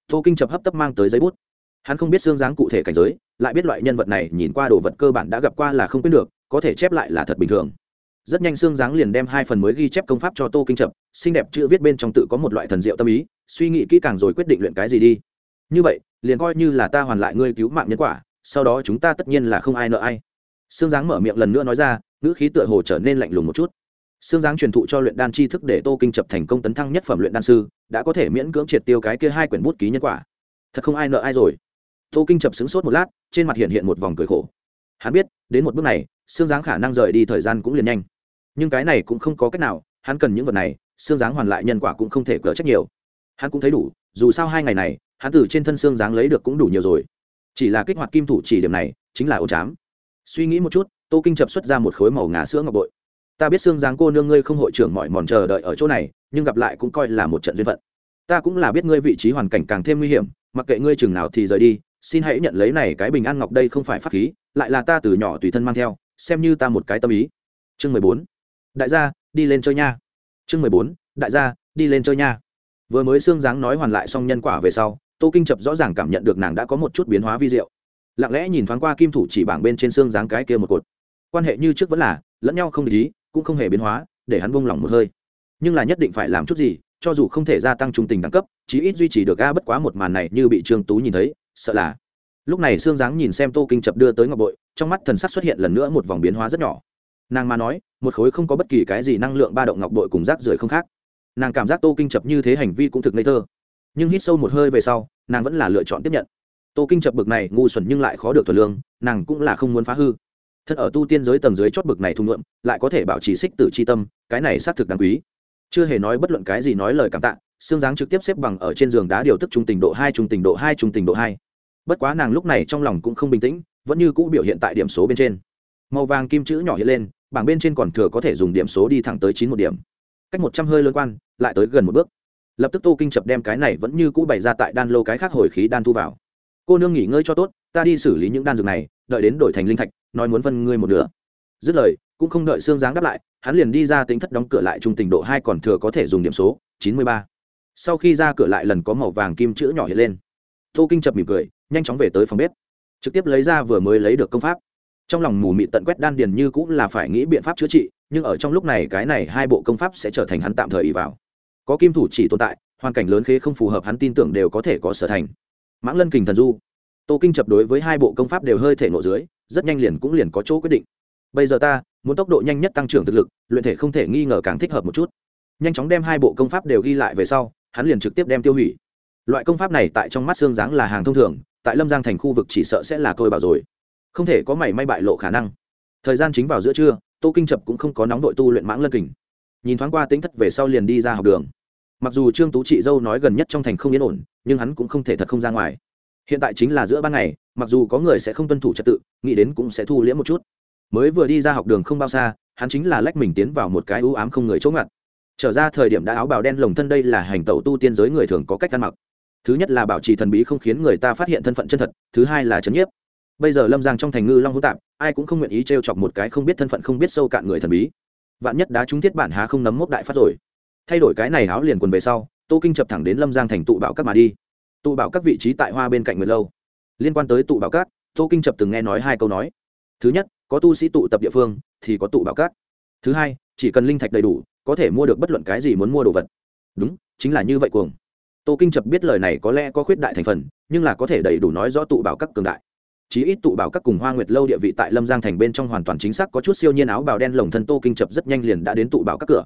tô kinh chập hấp tấp mang tới giấy bút. Hắn không biết xương dáng cụ thể cảnh giới, lại biết loại nhân vật này nhìn qua đồ vật cơ bản đã gặp qua là không quyết được, có thể chép lại là thật bình thường. Rất nhanh xương dáng liền đem hai phần mới ghi chép công pháp cho tô kinh chập xinh đẹp chữ viết bên trong tự có một loại thần diệu tâm ý, suy nghĩ kỹ càng rồi quyết định luyện cái gì đi. Như vậy, liền coi như là ta hoàn lại ngươi cứu mạng nhân quả, sau đó chúng ta tất nhiên là không ai nợ ai. Xương dáng mở miệng lần nữa nói ra, ngữ khí tựa hồ trở nên lạnh lùng một chút xương Giáng truyền thụ cho luyện đan chi thức để tô kinh chập thành công tấn thăng nhất phẩm luyện đan sư, đã có thể miễn cưỡng triệt tiêu cái kia hai quyển bút ký nhân quả. Thật không ai nợ ai rồi. Tô kinh chập sững sốt một lát, trên mặt hiện hiện một vòng cười khổ. Hắn biết, đến một bước này xương Giáng khả năng rời đi thời gian cũng liền nhanh. Nhưng cái này cũng không có cách nào, hắn cần những vật này xương Giáng hoàn lại nhân quả cũng không thể cỡ trách nhiều. Hắn cũng thấy đủ, dù sao hai ngày này, hắn từ trên thân xương Giáng lấy được cũng đủ nhiều rồi. Chỉ là kích hoạt kim thủ chỉ điểm này, chính là ô chám. Suy nghĩ một chút, tô kinh chập xuất ra một khối màu ngà sữa ngọc bội ta biết xương giáng cô nương ngươi không hội trưởng mọi mòn chờ đợi ở chỗ này, nhưng gặp lại cũng coi là một trận duyên phận. Ta cũng là biết ngươi vị trí hoàn cảnh càng thêm nguy hiểm, mặc kệ ngươi chừng nào thì rời đi, xin hãy nhận lấy này cái bình an ngọc đây không phải pháp khí, lại là ta từ nhỏ tùy thân mang theo, xem như ta một cái tâm ý. Chương mười bốn. Đại gia, đi lên chơi nha. Chương mười bốn. Đại gia, đi lên chơi nha. Vừa mới xương dáng nói hoàn lại xong nhân quả về sau, tô kinh chập rõ ràng cảm nhận được nàng đã có một chút biến hóa vi diệu. Lặng lẽ nhìn thoáng qua kim thủ chỉ bảng bên trên xương dáng cái kia một cột. Quan hệ như trước vẫn là, lẫn nhau không lý cũng không hề biến hóa, để hắn buông lỏng một hơi. Nhưng là nhất định phải làm chút gì, cho dù không thể gia tăng trung tình đẳng cấp, chí ít duy trì được ga bất quá một màn này như bị trương tú nhìn thấy, sợ là. Lúc này xương dáng nhìn xem tô kinh chập đưa tới ngọc bội, trong mắt thần sắc xuất hiện lần nữa một vòng biến hóa rất nhỏ. Nàng mà nói, một khối không có bất kỳ cái gì năng lượng ba động ngọc bội cùng rác rưởi không khác. Nàng cảm giác tô kinh chập như thế hành vi cũng thực ngây thơ. Nhưng hít sâu một hơi về sau, nàng vẫn là lựa chọn tiếp nhận. Tô kinh chập bực này ngu xuẩn nhưng lại khó được thuần lương, nàng cũng là không muốn phá hư thật ở tu tiên giới tầng dưới chót bực này thung lượm lại có thể bảo trì xích tử c h i tâm, cái này xác thực đáng quý. Chưa hề nói bất luận cái gì nói lời cảm tạ xương dáng trực tiếp xếp bằng ở trên giường đá điều tức trung tình độ hai, trung tình độ hai, trung tình độ hai. Bất quá nàng lúc này trong lòng cũng không bình tĩnh, vẫn như cũ biểu hiện tại điểm số bên trên. Màu vàng kim chữ nhỏ hiện lên, bảng bên trên còn thừa có thể dùng điểm số đi thẳng tới chín một điểm. Cách một trăm hơi lớn quan, lại tới gần một bước. Lập tức tô kinh chập đem cái này vẫn như cũ bày ra tại đan lô cái khác hồi khí đan thu vào. Cô nương nghỉ ngơi cho tốt, ta đi xử lý những đan dược này, đợi đến đổi thành linh thạch nói muốn phân ngươi một nửa. Dứt lời, cũng không đợi xương giáng đáp lại, hắn liền đi ra tính thất đóng cửa lại trung tình độ hai còn thừa có thể dùng điểm số, chín mươi ba. Sau khi ra cửa lại lần có màu vàng kim chữ nhỏ hiện lên. Tô kinh chập mỉm cười, nhanh chóng về tới phòng bếp. Trực tiếp lấy ra vừa mới lấy được công pháp. Trong lòng mù mị tận quét đan điền như cũng là phải nghĩ biện pháp chữa trị, nhưng ở trong lúc này cái này hai bộ công pháp sẽ trở thành hắn tạm thời ý vào. Có kim thủ chỉ tồn tại, hoàn cảnh lớn khế không phù hợp hắn tin tưởng đều có thể có sở thành. Mãng lân kình thần du. Tô kinh chập đối với hai bộ công pháp đều hơi thể nộ dưới rất nhanh liền cũng liền có chỗ quyết định. Bây giờ ta muốn tốc độ nhanh nhất tăng trưởng thực lực, luyện thể không thể nghi ngờ càng thích hợp một chút. Nhanh chóng đem hai bộ công pháp đều ghi lại về sau, hắn liền trực tiếp đem tiêu hủy. Loại công pháp này tại trong mắt xương dáng là hàng thông thường, tại lâm giang thành khu vực chỉ sợ sẽ là tôi bảo rồi. Không thể có mảy may bại lộ khả năng. Thời gian chính vào giữa trưa, tô kinh chập cũng không có nóng đội tu luyện mãng lân kình. Nhìn thoáng qua tính thất về sau liền đi ra học đường. Mặc dù trương tú chị dâu nói gần nhất trong thành không yên ổn, nhưng hắn cũng không thể thật không ra ngoài hiện tại chính là giữa ban ngày, mặc dù có người sẽ không tuân thủ trật tự, nghĩ đến cũng sẽ thu liễm một chút. Mới vừa đi ra học đường không bao xa, hắn chính là lách mình tiến vào một cái ưu ám không người chỗ ngặt. Trở ra thời điểm đã áo bào đen lồng thân đây là hành tẩu tu tiên giới người thường có cách ăn mặc. Thứ nhất là bảo trì thần bí không khiến người ta phát hiện thân phận chân thật, thứ hai là trấn nhiếp. Bây giờ lâm giang trong thành ngư long hữu tạp, ai cũng không nguyện ý t r e o chọc một cái không biết thân phận không biết sâu cạn người thần bí. Vạn nhất đá trúng thiết bản há không nấm mốc đại phát rồi. Thay đổi cái này áo liền quần về sau, tô kinh chập thẳng đến lâm giang thành tụ bảo các mà đi tụ bảo các vị trí tại hoa bên cạnh người lâu. Liên quan tới tụ bảo các, tô kinh chập từng nghe nói hai câu nói. Thứ nhất, có tu sĩ tụ tập địa phương thì có tụ bảo các. Thứ hai, chỉ cần linh thạch đầy đủ, có thể mua được bất luận cái gì muốn mua đồ vật. Đúng, chính là như vậy cuồng. Tô kinh chập biết lời này có lẽ có khuyết đại thành phần, nhưng là có thể đầy đủ nói rõ tụ bảo các cường đại. Chí ít tụ bảo các cùng hoa nguyệt lâu địa vị tại lâm giang thành bên trong hoàn toàn chính xác có chút siêu nhiên áo bào đen lồng thân tô kinh chập rất nhanh liền đã đến tụ bảo các cửa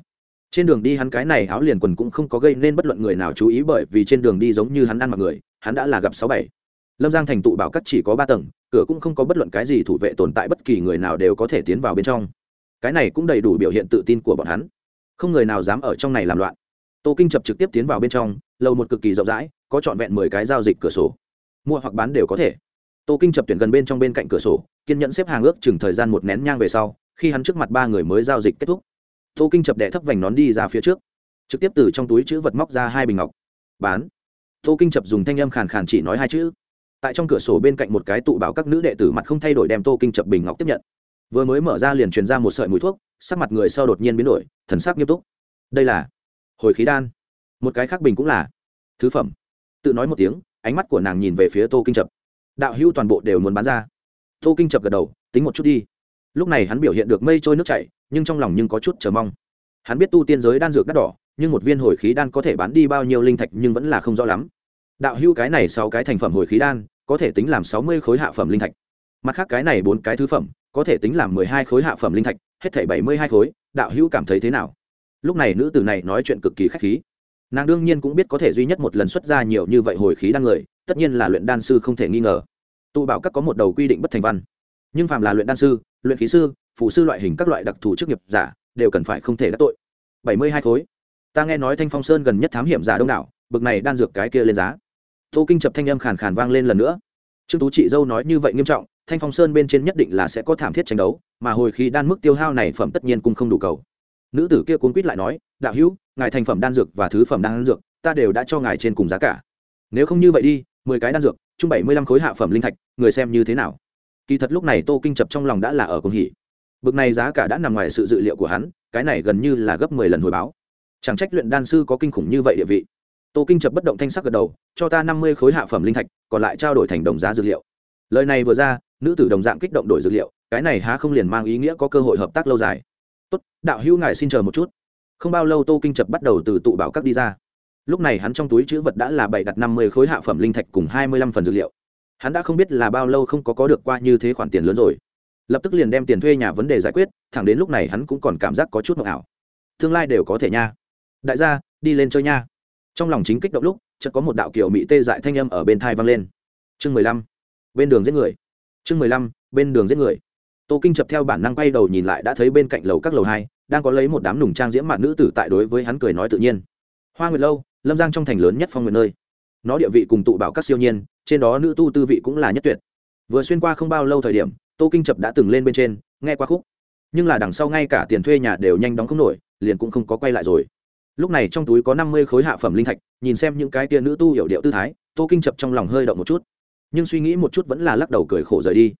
trên đường đi hắn cái này áo liền quần cũng không có gây nên bất luận người nào chú ý bởi vì trên đường đi giống như hắn ăn mặc người, hắn đã là gặp sáu bảy. Lâm giang thành tụ bảo cắt chỉ có ba tầng, cửa cũng không có bất luận cái gì thủ vệ tồn tại bất kỳ người nào đều có thể tiến vào bên trong. Cái này cũng đầy đủ biểu hiện tự tin của bọn hắn. Không người nào dám ở trong này làm loạn. Tô kinh chập trực tiếp tiến vào bên trong, lầu một cực kỳ rộng rãi, có trọn vẹn mười cái giao dịch cửa sổ. Mua hoặc bán đều có thể. Tô kinh chập tuyển gần bên trong bên cạnh cửa sổ, kiên nhẫn xếp hàng ước chừng thời gian một nén nhang về sau, khi hắn trước mặt ba người mới giao dịch kết thúc tô kinh chập đệ thấp vành nón đi ra phía trước. Trực tiếp từ trong túi chữ vật móc ra hai bình ngọc. Bán. Tô kinh chập dùng thanh âm khàn khàn chỉ nói hai chữ. Tại trong cửa sổ bên cạnh một cái tụ bảo các nữ đệ tử mặt không thay đổi đem tô kinh chập bình ngọc tiếp nhận. Vừa mới mở ra liền truyền ra một sợi mùi thuốc, sắc mặt người sau đột nhiên biến đổi, thần sắc nghiêm túc. Đây là hồi khí đan. Một cái khác bình cũng là thứ phẩm. Tự nói một tiếng, ánh mắt của nàng nhìn về phía tô kinh chập. Đạo hữu toàn bộ đều muốn bán ra. Tô kinh chập gật đầu, tính một chút đi. Lúc này hắn biểu hiện được mây trôi nước chảy nhưng trong lòng nhưng có chút chờ mong. Hắn biết tu tiên giới đan dược đắt đỏ, nhưng một viên hồi khí đan có thể bán đi bao nhiêu linh thạch nhưng vẫn là không rõ lắm. Đạo hữu cái này sáu cái thành phẩm hồi khí đan, có thể tính làm sáu mươi khối hạ phẩm linh thạch. Mặt khác cái này bốn cái thứ phẩm, có thể tính làm mười hai khối hạ phẩm linh thạch, hết thảy bảy mươi hai khối, đạo hữu cảm thấy thế nào? Lúc này nữ tử này nói chuyện cực kỳ khách khí. Nàng đương nhiên cũng biết có thể duy nhất một lần xuất ra nhiều như vậy hồi khí đan người, tất nhiên là luyện đan sư không thể nghi ngờ. Tụ bảo các có một đầu quy định bất thành văn. Nhưng phàm là luyện đan sư, luyện khí sư phụ sư loại hình các loại đặc thù chức nghiệp giả đều cần phải không thể đắc tội. Bảy mươi hai khối. Ta nghe nói thanh phong sơn gần nhất thám hiểm giả đông đảo, bực này đan dược cái kia lên giá. Tô kinh chập thanh âm khàn khàn vang lên lần nữa. Trương tú chị dâu nói như vậy nghiêm trọng, thanh phong sơn bên trên nhất định là sẽ có thảm thiết tranh đấu, mà hồi khi đan mức tiêu hao này phẩm tất nhiên cũng không đủ cầu. Nữ tử kia cuốn quýt lại nói, đạo hữu, ngài thành phẩm đan dược và thứ phẩm đan dược, ta đều đã cho ngài trên cùng giá cả. Nếu không như vậy đi, mười cái đan dược, chung bảy mươi lăm khối hạ phẩm linh thạch, người xem như thế nào? Kỳ thật lúc này tô kinh chập trong lòng đã là ở cùng hỉ bực này giá cả đã nằm ngoài sự dự liệu của hắn, cái này gần như là gấp mười lần hồi báo. Chẳng trách luyện đan sư có kinh khủng như vậy địa vị. Tô kinh chập bất động thanh sắc gật đầu, cho ta năm mươi khối hạ phẩm linh thạch, còn lại trao đổi thành đồng giá dược liệu. Lời này vừa ra, nữ tử đồng dạng kích động đổi dược liệu, cái này há không liền mang ý nghĩa có cơ hội hợp tác lâu dài. Tốt, đạo hữu ngài xin chờ một chút. Không bao lâu tô kinh chập bắt đầu từ tụ bảo các đi ra. Lúc này hắn trong túi chữ vật đã là bảy đặt năm mươi khối hạ phẩm linh thạch cùng hai mươi lăm phần dược liệu. Hắn đã không biết là bao lâu không có có được qua như thế khoản tiền lớn rồi lập tức liền đem tiền thuê nhà vấn đề giải quyết, thẳng đến lúc này hắn cũng còn cảm giác có chút mộng ảo. Tương lai đều có thể nha. Đại gia, đi lên chơi nha. Trong lòng chính kích động lúc, chợt có một đạo kiểu mỹ tê dại thanh âm ở bên thai vang lên. Chương mười lăm, bên đường giết người. Chương mười lăm, bên đường giết người. Tô kinh chập theo bản năng quay đầu nhìn lại đã thấy bên cạnh lầu các lầu hai, đang có lấy một đám nùng trang diễm mạn nữ tử tại đối với hắn cười nói tự nhiên. Hoa nguyệt lâu, lâm giang trong thành lớn nhất phong nguyệt nơi. Nó địa vị cùng tụ bảo các siêu nhiên, trên đó nữ tu tư vị cũng là nhất tuyệt. Vừa xuyên qua không bao lâu thời điểm tô kinh chập đã từng lên bên trên, nghe qua khúc. Nhưng là đằng sau ngay cả tiền thuê nhà đều nhanh đóng không nổi, liền cũng không có quay lại rồi. Lúc này trong túi có năm mươi khối hạ phẩm linh thạch, nhìn xem những cái tia nữ tu hiểu điệu tư thái, tô kinh chập trong lòng hơi động một chút. Nhưng suy nghĩ một chút vẫn là lắc đầu cười khổ rời đi.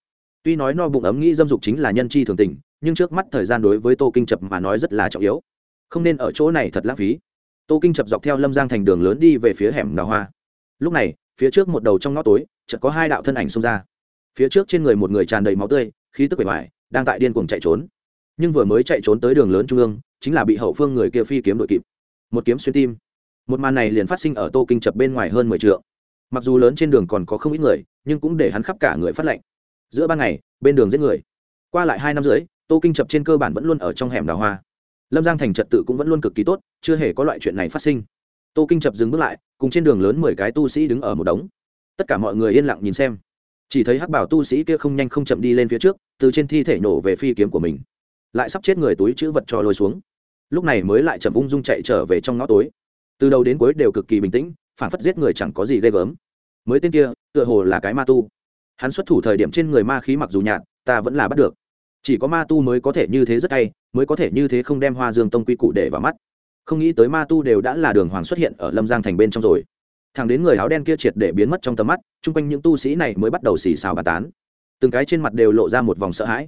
Tuy nói no bụng ấm nghĩ dâm dục chính là nhân chi thường tình, nhưng trước mắt thời gian đối với tô kinh chập mà nói rất là trọng yếu. Không nên ở chỗ này thật lãng phí. Tô kinh chập dọc theo lâm giang thành đường lớn đi về phía hẻm đào hoa. Lúc này, phía trước một đầu trong ngõ tối, chợt có hai đạo thân ảnh xông ra phía trước trên người một người tràn đầy máu tươi, khí tức bể ngoài, đang tại điên cuồng chạy trốn. Nhưng vừa mới chạy trốn tới đường lớn trung ương, chính là bị hậu phương người kia phi kiếm đội kịp. Một kiếm xuyên tim. Một màn này liền phát sinh ở tô kinh chập bên ngoài hơn mười t mặc dù lớn trên đường còn có không ít người, nhưng cũng để hắn khắp cả người phát lệnh giữa ban ngày, bên đường giết người. Qua lại hai năm dưới tô kinh chập trên cơ bản vẫn luôn ở trong hẻm đào hoa. Lâm giang thành trật tự cũng vẫn luôn cực kỳ tốt, chưa hề có loại chuyện này phát sinh. Tô kinh chập dừng bước lại, cùng trên đường lớn mười cái tu sĩ đứng ở một đống. Tất cả mọi người yên lặng nhìn xem chỉ thấy hắc bảo tu sĩ kia không nhanh không chậm đi lên phía trước, từ trên thi thể nổ về phi kiếm của mình. Lại sắp chết người túi chữ vật cho lôi xuống. Lúc này mới lại chậm ung dung chạy trở về trong ngõ tối. Từ đầu đến cuối đều cực kỳ bình tĩnh, phản phất giết người chẳng có gì ghê gớm. Mới tên kia, tựa hồ là cái ma tu. Hắn xuất thủ thời điểm trên người ma khí mặc dù nhạt, ta vẫn là bắt được. Chỉ có ma tu mới có thể như thế rất hay, mới có thể như thế không đem hoa dương tông quy cụ để vào mắt. Không nghĩ tới ma tu đều đã là đường hoàng xuất hiện ở lâm giang thành bên trong rồi thằng đến người áo đen kia triệt để biến mất trong tầm mắt, chung quanh những tu sĩ này mới bắt đầu xì xào bà tán. Từng cái trên mặt đều lộ ra một vòng sợ hãi.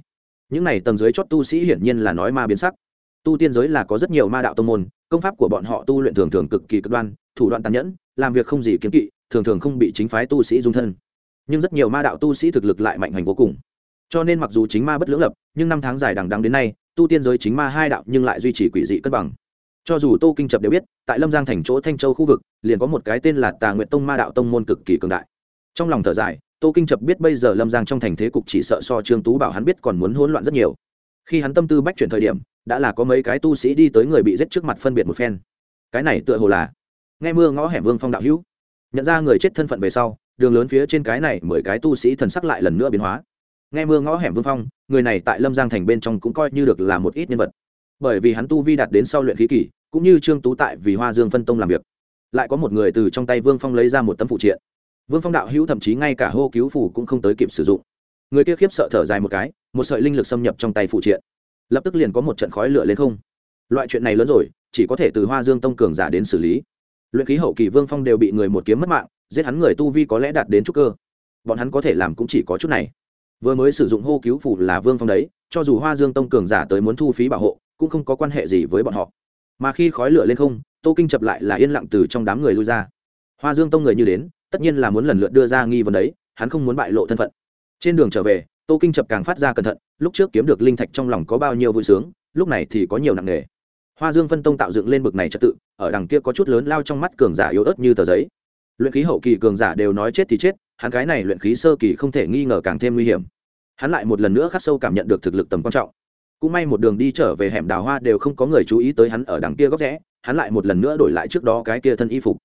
Những này tầng dưới chót tu sĩ hiển nhiên là nói ma biến sắc. Tu tiên giới là có rất nhiều ma đạo tông môn, công pháp của bọn họ tu luyện thường thường cực kỳ cực đoan, thủ đoạn tàn nhẫn, làm việc không gì kiếm kỵ, thường thường không bị chính phái tu sĩ dung thân. Nhưng rất nhiều ma đạo tu sĩ thực lực lại mạnh hành vô cùng. Cho nên mặc dù chính ma bất lưỡng lập, nhưng năm tháng dài đằng đắng đến nay, tu tiên giới chính ma hai đạo nhưng lại duy trì quỷ dị cân bằng cho dù tô kinh chập đều biết, tại lâm giang thành chỗ thanh châu khu vực, liền có một cái tên là tà nguyện tông ma đạo tông môn cực kỳ cường đại. Trong lòng thở dài, tô kinh chập biết bây giờ lâm giang trong thành thế cục chỉ sợ so trương tú bảo hắn biết còn muốn hỗn loạn rất nhiều. Khi hắn tâm tư bách chuyển thời điểm, đã là có mấy cái tu sĩ đi tới người bị giết trước mặt phân biệt một phen. Cái này tựa hồ là nghe mưa ngõ hẻm vương phong đạo hữu. Nhận ra người chết thân phận về sau, đường lớn phía trên cái này mười cái tu sĩ thần sắc lại lần nữa biến hóa. Nghe mưa ngõ hẻm vương phong, người này tại lâm giang thành bên trong cũng coi như được là một ít nhân vật bởi vì hắn tu vi đạt đến sau luyện khí kỷ cũng như trương tú tại vì hoa dương phân tông làm việc. Lại có một người từ trong tay vương phong lấy ra một tấm phụ triện. Vương phong đạo hữu thậm chí ngay cả hô cứu phủ cũng không tới kịp sử dụng. Người kia khiếp sợ thở dài một cái, một sợi linh lực xâm nhập trong tay phụ triện. Lập tức liền có một trận khói lửa lên không. Loại chuyện này lớn rồi, chỉ có thể từ hoa dương tông cường giả đến xử lý. Luyện khí hậu kỳ vương phong đều bị người một kiếm mất mạng, giết hắn người tu vi có lẽ đạt đến chút cơ. Bọn hắn có thể làm cũng chỉ có chút này. Vừa mới sử dụng hô cứu phủ là vương phong đấy, cho dù hoa dương tông cường giả tới muốn thu phí bảo hộ cũng không có quan hệ gì với bọn họ. Mà khi khói lửa lên không, tô kinh chập lại là yên lặng từ trong đám người lui ra. Hoa dương tông người như đến, tất nhiên là muốn lần lượt đưa ra nghi vấn đấy, hắn không muốn bại lộ thân phận. Trên đường trở về, tô kinh chập càng phát ra cẩn thận, lúc trước kiếm được linh thạch trong lòng có bao nhiêu vui sướng, lúc này thì có nhiều nặng nề. Hoa dương phân tông tạo dựng lên bực này trật tự, ở đằng kia có chút lớn lao trong mắt cường giả yếu ớt như tờ giấy. Luyện khí hậu kỳ cường giả đều nói chết thì chết, hắn cái này luyện khí sơ kỳ không thể nghi ngờ càng thêm nguy hiểm. Hắn lại một lần nữa khắc sâu cảm nhận được thực lực tầm quan trọng cũng may một đường đi trở về hẻm đào hoa đều không có người chú ý tới hắn ở đằng kia góc rẽ, hắn lại một lần nữa đổi lại trước đó cái kia thân y phục.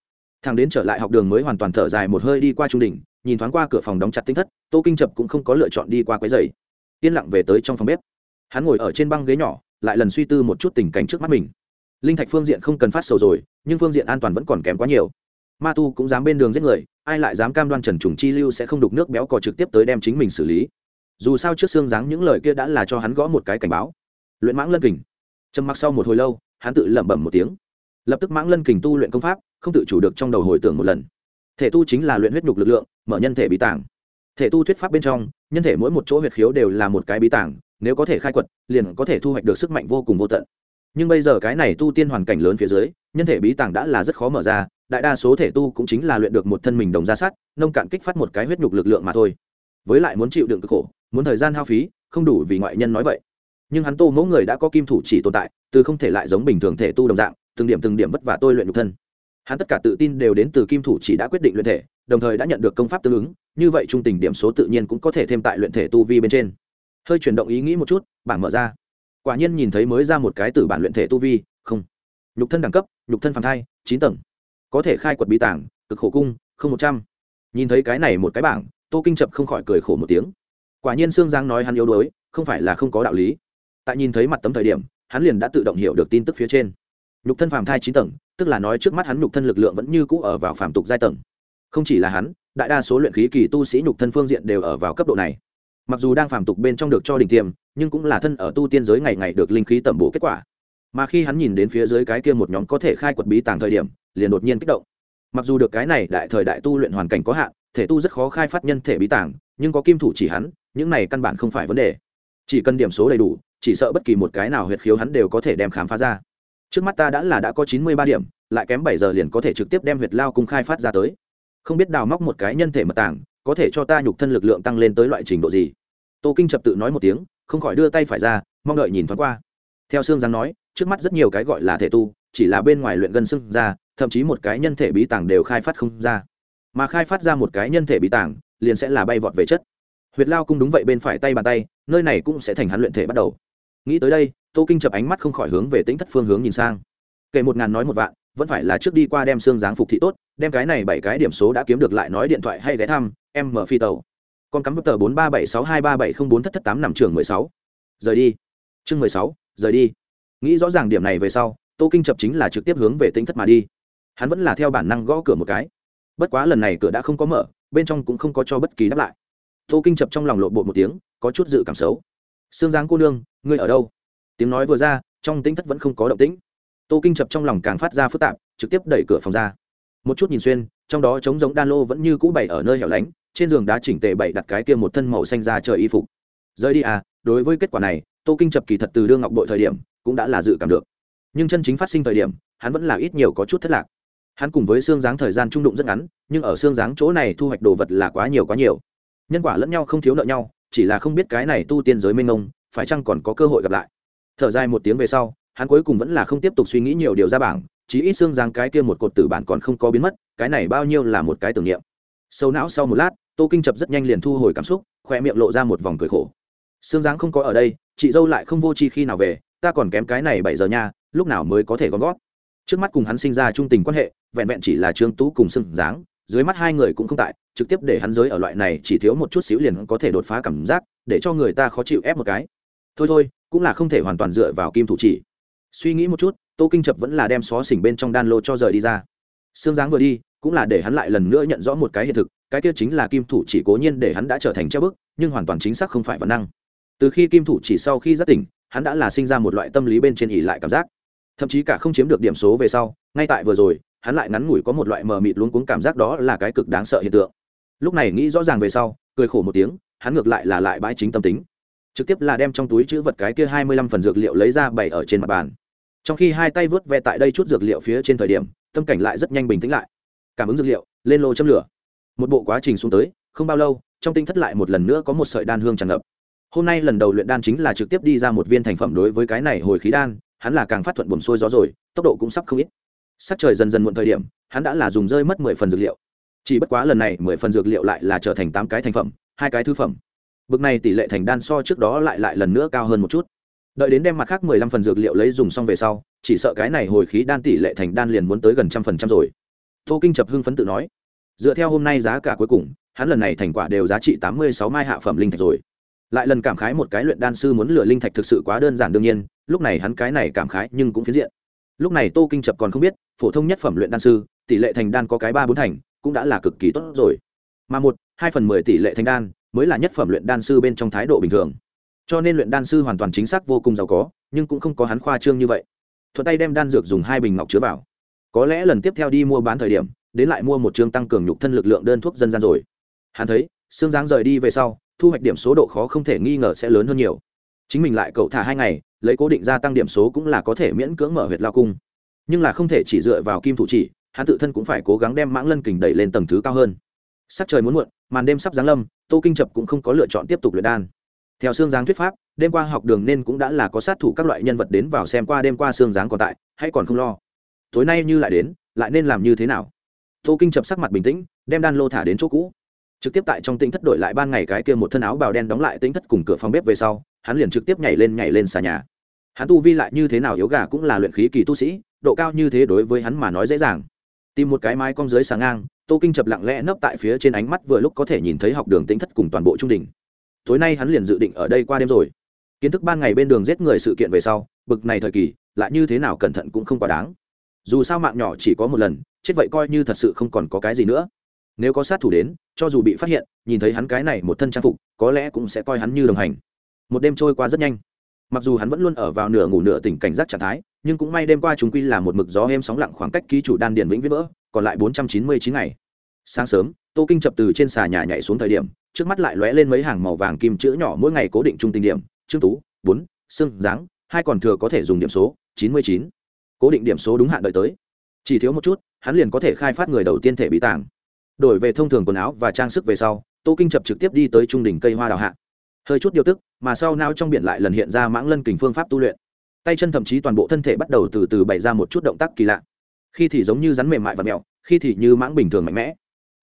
Thằng đến trở lại học đường mới hoàn toàn thở dài một hơi đi qua trung đỉnh, nhìn thoáng qua cửa phòng đóng chặt tinh thất, tô kinh chập cũng không có lựa chọn đi qua quái dày yên lặng về tới trong phòng bếp. Hắn ngồi ở trên băng ghế nhỏ, lại lần suy tư một chút tình cảnh trước mắt mình. Linh thạch phương diện không cần phát sầu rồi, nhưng phương diện an toàn vẫn còn kém quá nhiều. Ma tu cũng dám bên đường giết người, ai lại dám cam đoan trần trùng chi lưu sẽ không đục nước béo cò trực tiếp tới đem chính mình xử lý dù sao trước xương dáng những lời kia đã là cho hắn gõ một cái cảnh báo. Luyện mãng lân kình. Trầm mặc sau một hồi lâu, hắn tự lẩm bẩm một tiếng. Lập tức mãng lân kình tu luyện công pháp, không tự chủ được trong đầu hồi tưởng một lần. Thể tu chính là luyện huyết nhục lực lượng, mở nhân thể bí tàng thể tu thuyết pháp bên trong, nhân thể mỗi một chỗ huyệt khiếu đều là một cái bí tàng nếu có thể khai quật, liền có thể thu hoạch được sức mạnh vô cùng vô tận. Nhưng bây giờ cái này tu tiên hoàn cảnh lớn phía dưới, nhân thể bí tàng đã là rất khó mở ra, đại đa số thể tu cũng chính là luyện được một thân mình đồng ra sát, nông cạn kích phát một cái huyết nhục lực lượng mà thôi. Với lại muốn chịu đựng cực khổ muốn thời gian hao phí, không đủ vì ngoại nhân nói vậy. Nhưng hắn tô mẫu người đã có kim thủ chỉ tồn tại, từ không thể lại giống bình thường thể tu đồng dạng, từng điểm từng điểm vất vả tôi luyện nhục thân. Hắn tất cả tự tin đều đến từ kim thủ chỉ đã quyết định luyện thể, đồng thời đã nhận được công pháp tương ứng, như vậy trung tình điểm số tự nhiên cũng có thể thêm tại luyện thể tu vi bên trên. Hơi chuyển động ý nghĩ một chút, bảng mở ra. Quả nhiên nhìn thấy mới ra một cái từ bản luyện thể tu vi, không. Nhục thân đẳng cấp, nhục thân phàm thai, chín tầng. Có thể khai quật bí tảng cực khổ cung, không một trăm. Nhìn thấy cái này một cái bảng, tô kinh chập không khỏi cười khổ một tiếng quả nhiên sương giang nói hắn yếu đuối, không phải là không có đạo lý. Tại nhìn thấy mặt tấm thời điểm, hắn liền đã tự động hiểu được tin tức phía trên. Nhục thân phàm thai chín tầng, tức là nói trước mắt hắn nhục thân lực lượng vẫn như cũ ở vào phàm tục giai tầng. Không chỉ là hắn, đại đa số luyện khí kỳ tu sĩ nhục thân phương diện đều ở vào cấp độ này. Mặc dù đang phàm tục bên trong được cho đỉnh tiêm, nhưng cũng là thân ở tu tiên giới ngày ngày được linh khí tẩm bổ kết quả. Mà khi hắn nhìn đến phía dưới cái kia một nhóm có thể khai quật bí tàng thời điểm, liền đột nhiên kích động. Mặc dù được cái này đại thời đại tu luyện hoàn cảnh có hạn, thể tu rất khó khai phát nhân thể bí tàng, nhưng có kim thủ chỉ hắn những này căn bản không phải vấn đề. Chỉ cần điểm số đầy đủ, chỉ sợ bất kỳ một cái nào huyệt khiếu hắn đều có thể đem khám phá ra. Trước mắt ta đã là đã có chín mươi ba điểm, lại kém bảy giờ liền có thể trực tiếp đem huyệt lao cung khai phát ra tới. Không biết đào móc một cái nhân thể mật tàng có thể cho ta nhục thân lực lượng tăng lên tới loại trình độ gì? Tô kinh trập tự nói một tiếng, không khỏi đưa tay phải ra, mong đợi nhìn thoáng qua. Theo sương giang nói, trước mắt rất nhiều cái gọi là thể tu, chỉ là bên ngoài luyện gân sưng ra, thậm chí một cái nhân thể bí tàng đều khai phát không ra. Mà khai phát ra một cái nhân thể bí tàng, liền sẽ là bay vọt về chất huyệt lao cung đúng vậy bên phải tay bàn tay, nơi này cũng sẽ thành hắn luyện thể bắt đầu. Nghĩ tới đây, tô kinh chập ánh mắt không khỏi hướng về tính thất phương hướng nhìn sang. Kể một ngàn nói một vạn, vẫn phải là trước đi qua đem xương dáng phục thị tốt, đem cái này bảy cái điểm số đã kiếm được lại nói điện thoại hay ghé thăm, em mở phi tàu. Con cắm tờ bốn ba bảy sáu hai ba bảy không bốn thất thất tám nằm trường mười sáu. Rời đi. Chương mười sáu, rời đi. Nghĩ rõ ràng điểm này về sau, tô kinh chập chính là trực tiếp hướng về tính thất mà đi. Hắn vẫn là theo bản năng gõ cửa một cái. Bất quá lần này cửa đã không có mở, bên trong cũng không có cho bất kỳ đáp lại tô kinh chập trong lòng lộ bộ một tiếng, có chút dự cảm xấu. Sương giáng cô nương, ngươi ở đâu? Tiếng nói vừa ra, trong tính thất vẫn không có động tĩnh. Tô kinh chập trong lòng càng phát ra phức tạp, trực tiếp đẩy cửa phòng ra. Một chút nhìn xuyên, trong đó trống giống đan lô vẫn như cũ bày ở nơi hẻo lánh, trên giường đá chỉnh tề bày đặt cái kia một thân màu xanh ra trời y phục. Rời đi à đối với kết quả này, tô kinh chập kỳ thật từ đương ngọc bội thời điểm, cũng đã là dự cảm được. Nhưng chân chính phát sinh thời điểm, hắn vẫn là ít nhiều có chút thất lạc. Hắn cùng với xương dáng thời gian trung đụng rất ngắn, nhưng ở xương dáng chỗ này thu hoạch đồ vật là quá nhiều quá nhiều nhân quả lẫn nhau không thiếu nợ nhau, chỉ là không biết cái này tu tiên giới mênh mông, phải chăng còn có cơ hội gặp lại. Thở dài một tiếng về sau, hắn cuối cùng vẫn là không tiếp tục suy nghĩ nhiều điều ra bảng, chí ít xương giang cái kia một cột tử bản còn không có biến mất, cái này bao nhiêu là một cái tưởng niệm. Sâu não sau một lát, tô kinh chập rất nhanh liền thu hồi cảm xúc, khoe miệng lộ ra một vòng cười khổ. Xương giang không có ở đây, chị dâu lại không vô chi khi nào về, ta còn kém cái này bảy giờ nha, lúc nào mới có thể gom gót trước mắt cùng hắn sinh ra trung tình quan hệ, vẹn vẹn chỉ là trương tú cùng xương giáng dưới mắt hai người cũng không tại, trực tiếp để hắn giới ở loại này chỉ thiếu một chút xíu liền có thể đột phá cảm giác, để cho người ta khó chịu ép một cái. Thôi thôi, cũng là không thể hoàn toàn dựa vào kim thủ chỉ. Suy nghĩ một chút, tô kinh chập vẫn là đem xó xỉnh bên trong đan lô cho rời đi ra. Xương dáng vừa đi, cũng là để hắn lại lần nữa nhận rõ một cái hiện thực, cái kia chính là kim thủ chỉ cố nhiên để hắn đã trở thành treo bức, nhưng hoàn toàn chính xác không phải văn năng. Từ khi kim thủ chỉ sau khi giác tỉnh, hắn đã là sinh ra một loại tâm lý bên trên ỉ lại cảm giác. Thậm chí cả không chiếm được điểm số về sau, ngay tại vừa rồi hắn lại ngắn ngủi có một loại mờ mịt luống cuống cảm giác đó là cái cực đáng sợ hiện tượng. Lúc này nghĩ rõ ràng về sau, cười khổ một tiếng, hắn ngược lại là lại bãi chính tâm tính. Trực tiếp là đem trong túi chữ vật cái kia hai mươi lăm phần dược liệu lấy ra bày ở trên mặt bàn. Trong khi hai tay vớt ve tại đây chút dược liệu phía trên thời điểm, tâm cảnh lại rất nhanh bình tĩnh lại. Cảm ứng dược liệu, lên lô châm lửa. Một bộ quá trình xuống tới, không bao lâu, trong tinh thất lại một lần nữa có một sợi đan hương tràn ngập. Hôm nay lần đầu luyện đan chính là trực tiếp đi ra một viên thành phẩm đối với cái này hồi khí đan, hắn là càng phát thuận buồn xuôi gió rồi, tốc độ cũng sắp không ít sắc trời dần dần muộn thời điểm, hắn đã là dùng rơi mất mười phần dược liệu. Chỉ bất quá lần này mười phần dược liệu lại là trở thành tám cái thành phẩm, hai cái thư phẩm. Bực này tỷ lệ thành đan so trước đó lại lại lần nữa cao hơn một chút. Đợi đến đem mặt khác mười lăm phần dược liệu lấy dùng xong về sau, chỉ sợ cái này hồi khí đan tỷ lệ thành đan liền muốn tới gần trăm phần trăm rồi. Tô kinh chập hưng phấn tự nói. Dựa theo hôm nay giá cả cuối cùng, hắn lần này thành quả đều giá trị tám mươi sáu mai hạ phẩm linh thạch rồi. Lại lần cảm khái một cái luyện đan sư muốn lừa linh thạch thực sự quá đơn giản đương nhiên, lúc này hắn cái này cảm khái nhưng cũng phiến diện lúc này tô kinh chập còn không biết, phổ thông nhất phẩm luyện đan sư, tỷ lệ thành đan có cái ba bốn thành, cũng đã là cực kỳ tốt rồi. Mà một, hai phần mười tỷ lệ thành đan, mới là nhất phẩm luyện đan sư bên trong thái độ bình thường. Cho nên luyện đan sư hoàn toàn chính xác vô cùng giàu có, nhưng cũng không có hắn khoa trương như vậy. Thuận tay đem đan dược dùng hai bình ngọc chứa vào. Có lẽ lần tiếp theo đi mua bán thời điểm, đến lại mua một chương tăng cường nhục thân lực lượng đơn thuốc dân gian rồi. Hắn thấy, xương dáng rời đi về sau, thu hoạch điểm số độ khó không thể nghi ngờ sẽ lớn hơn nhiều. Chính mình lại cậu thả hai ngày lấy cố định gia tăng điểm số cũng là có thể miễn cưỡng mở huyệt lao cung. Nhưng là không thể chỉ dựa vào kim thủ chỉ, hắn tự thân cũng phải cố gắng đem mãng lân kình đẩy lên tầng thứ cao hơn. Sắc trời muốn muộn, màn đêm sắp giáng lâm, tô kinh chập cũng không có lựa chọn tiếp tục luyện đan. Theo xương giáng thuyết pháp, đêm qua học đường nên cũng đã là có sát thủ các loại nhân vật đến vào xem qua đêm qua xương giáng còn tại, hay còn không lo. Tối nay như lại đến, lại nên làm như thế nào? Tô kinh chập sắc mặt bình tĩnh, đem đan lô thả đến chỗ cũ trực tiếp tại trong tinh thất đổi lại ban ngày cái kia một thân áo bào đen đóng lại tinh thất cùng cửa phòng bếp về sau, hắn liền trực tiếp nhảy lên nhảy lên xà nhà. Hắn tu vi lại như thế nào yếu gà cũng là luyện khí kỳ tu sĩ, độ cao như thế đối với hắn mà nói dễ dàng. Tìm một cái mái cong dưới xà ngang, tô kinh chập lặng lẽ nấp tại phía trên ánh mắt vừa lúc có thể nhìn thấy học đường tính thất cùng toàn bộ trung đình. Tối nay hắn liền dự định ở đây qua đêm rồi. Kiến thức ban ngày bên đường giết người sự kiện về sau, bực này thời kỳ, lại như thế nào cẩn thận cũng không quá đáng. Dù sao mạng nhỏ chỉ có một lần, chết vậy coi như thật sự không còn có cái gì nữa nếu có sát thủ đến, cho dù bị phát hiện, nhìn thấy hắn cái này một thân trang phục, có lẽ cũng sẽ coi hắn như đồng hành. Một đêm trôi qua rất nhanh. Mặc dù hắn vẫn luôn ở vào nửa ngủ nửa tỉnh cảnh giác trạng thái, nhưng cũng may đêm qua chúng quy là một mực gió êm sóng lặng khoảng cách ký chủ đan điền vĩnh viễn vỡ, còn lại bốn trăm chín mươi chín ngày. Sáng sớm, tô kinh chập từ trên xà nhà nhảy xuống thời điểm, trước mắt lại lóe lên mấy hàng màu vàng kim chữ nhỏ mỗi ngày cố định trung tình điểm trương tú, bốn, xương, dáng, hai còn thừa có thể dùng điểm số, chín mươi chín. Cố định điểm số đúng hạn đợi tới. Chỉ thiếu một chút, hắn liền có thể khai phát người đầu tiên thể bị tàng đổi về thông thường quần áo và trang sức về sau, tô kinh chập trực tiếp đi tới trung đỉnh cây hoa đào hạ. Hơi chút điều tức, mà sau nao trong biển lại lần hiện ra mãng lân kình phương pháp tu luyện. Tay chân thậm chí toàn bộ thân thể bắt đầu từ từ bày ra một chút động tác kỳ lạ. Khi thì giống như rắn mềm mại và mẹo, khi thì như mãng bình thường mạnh mẽ.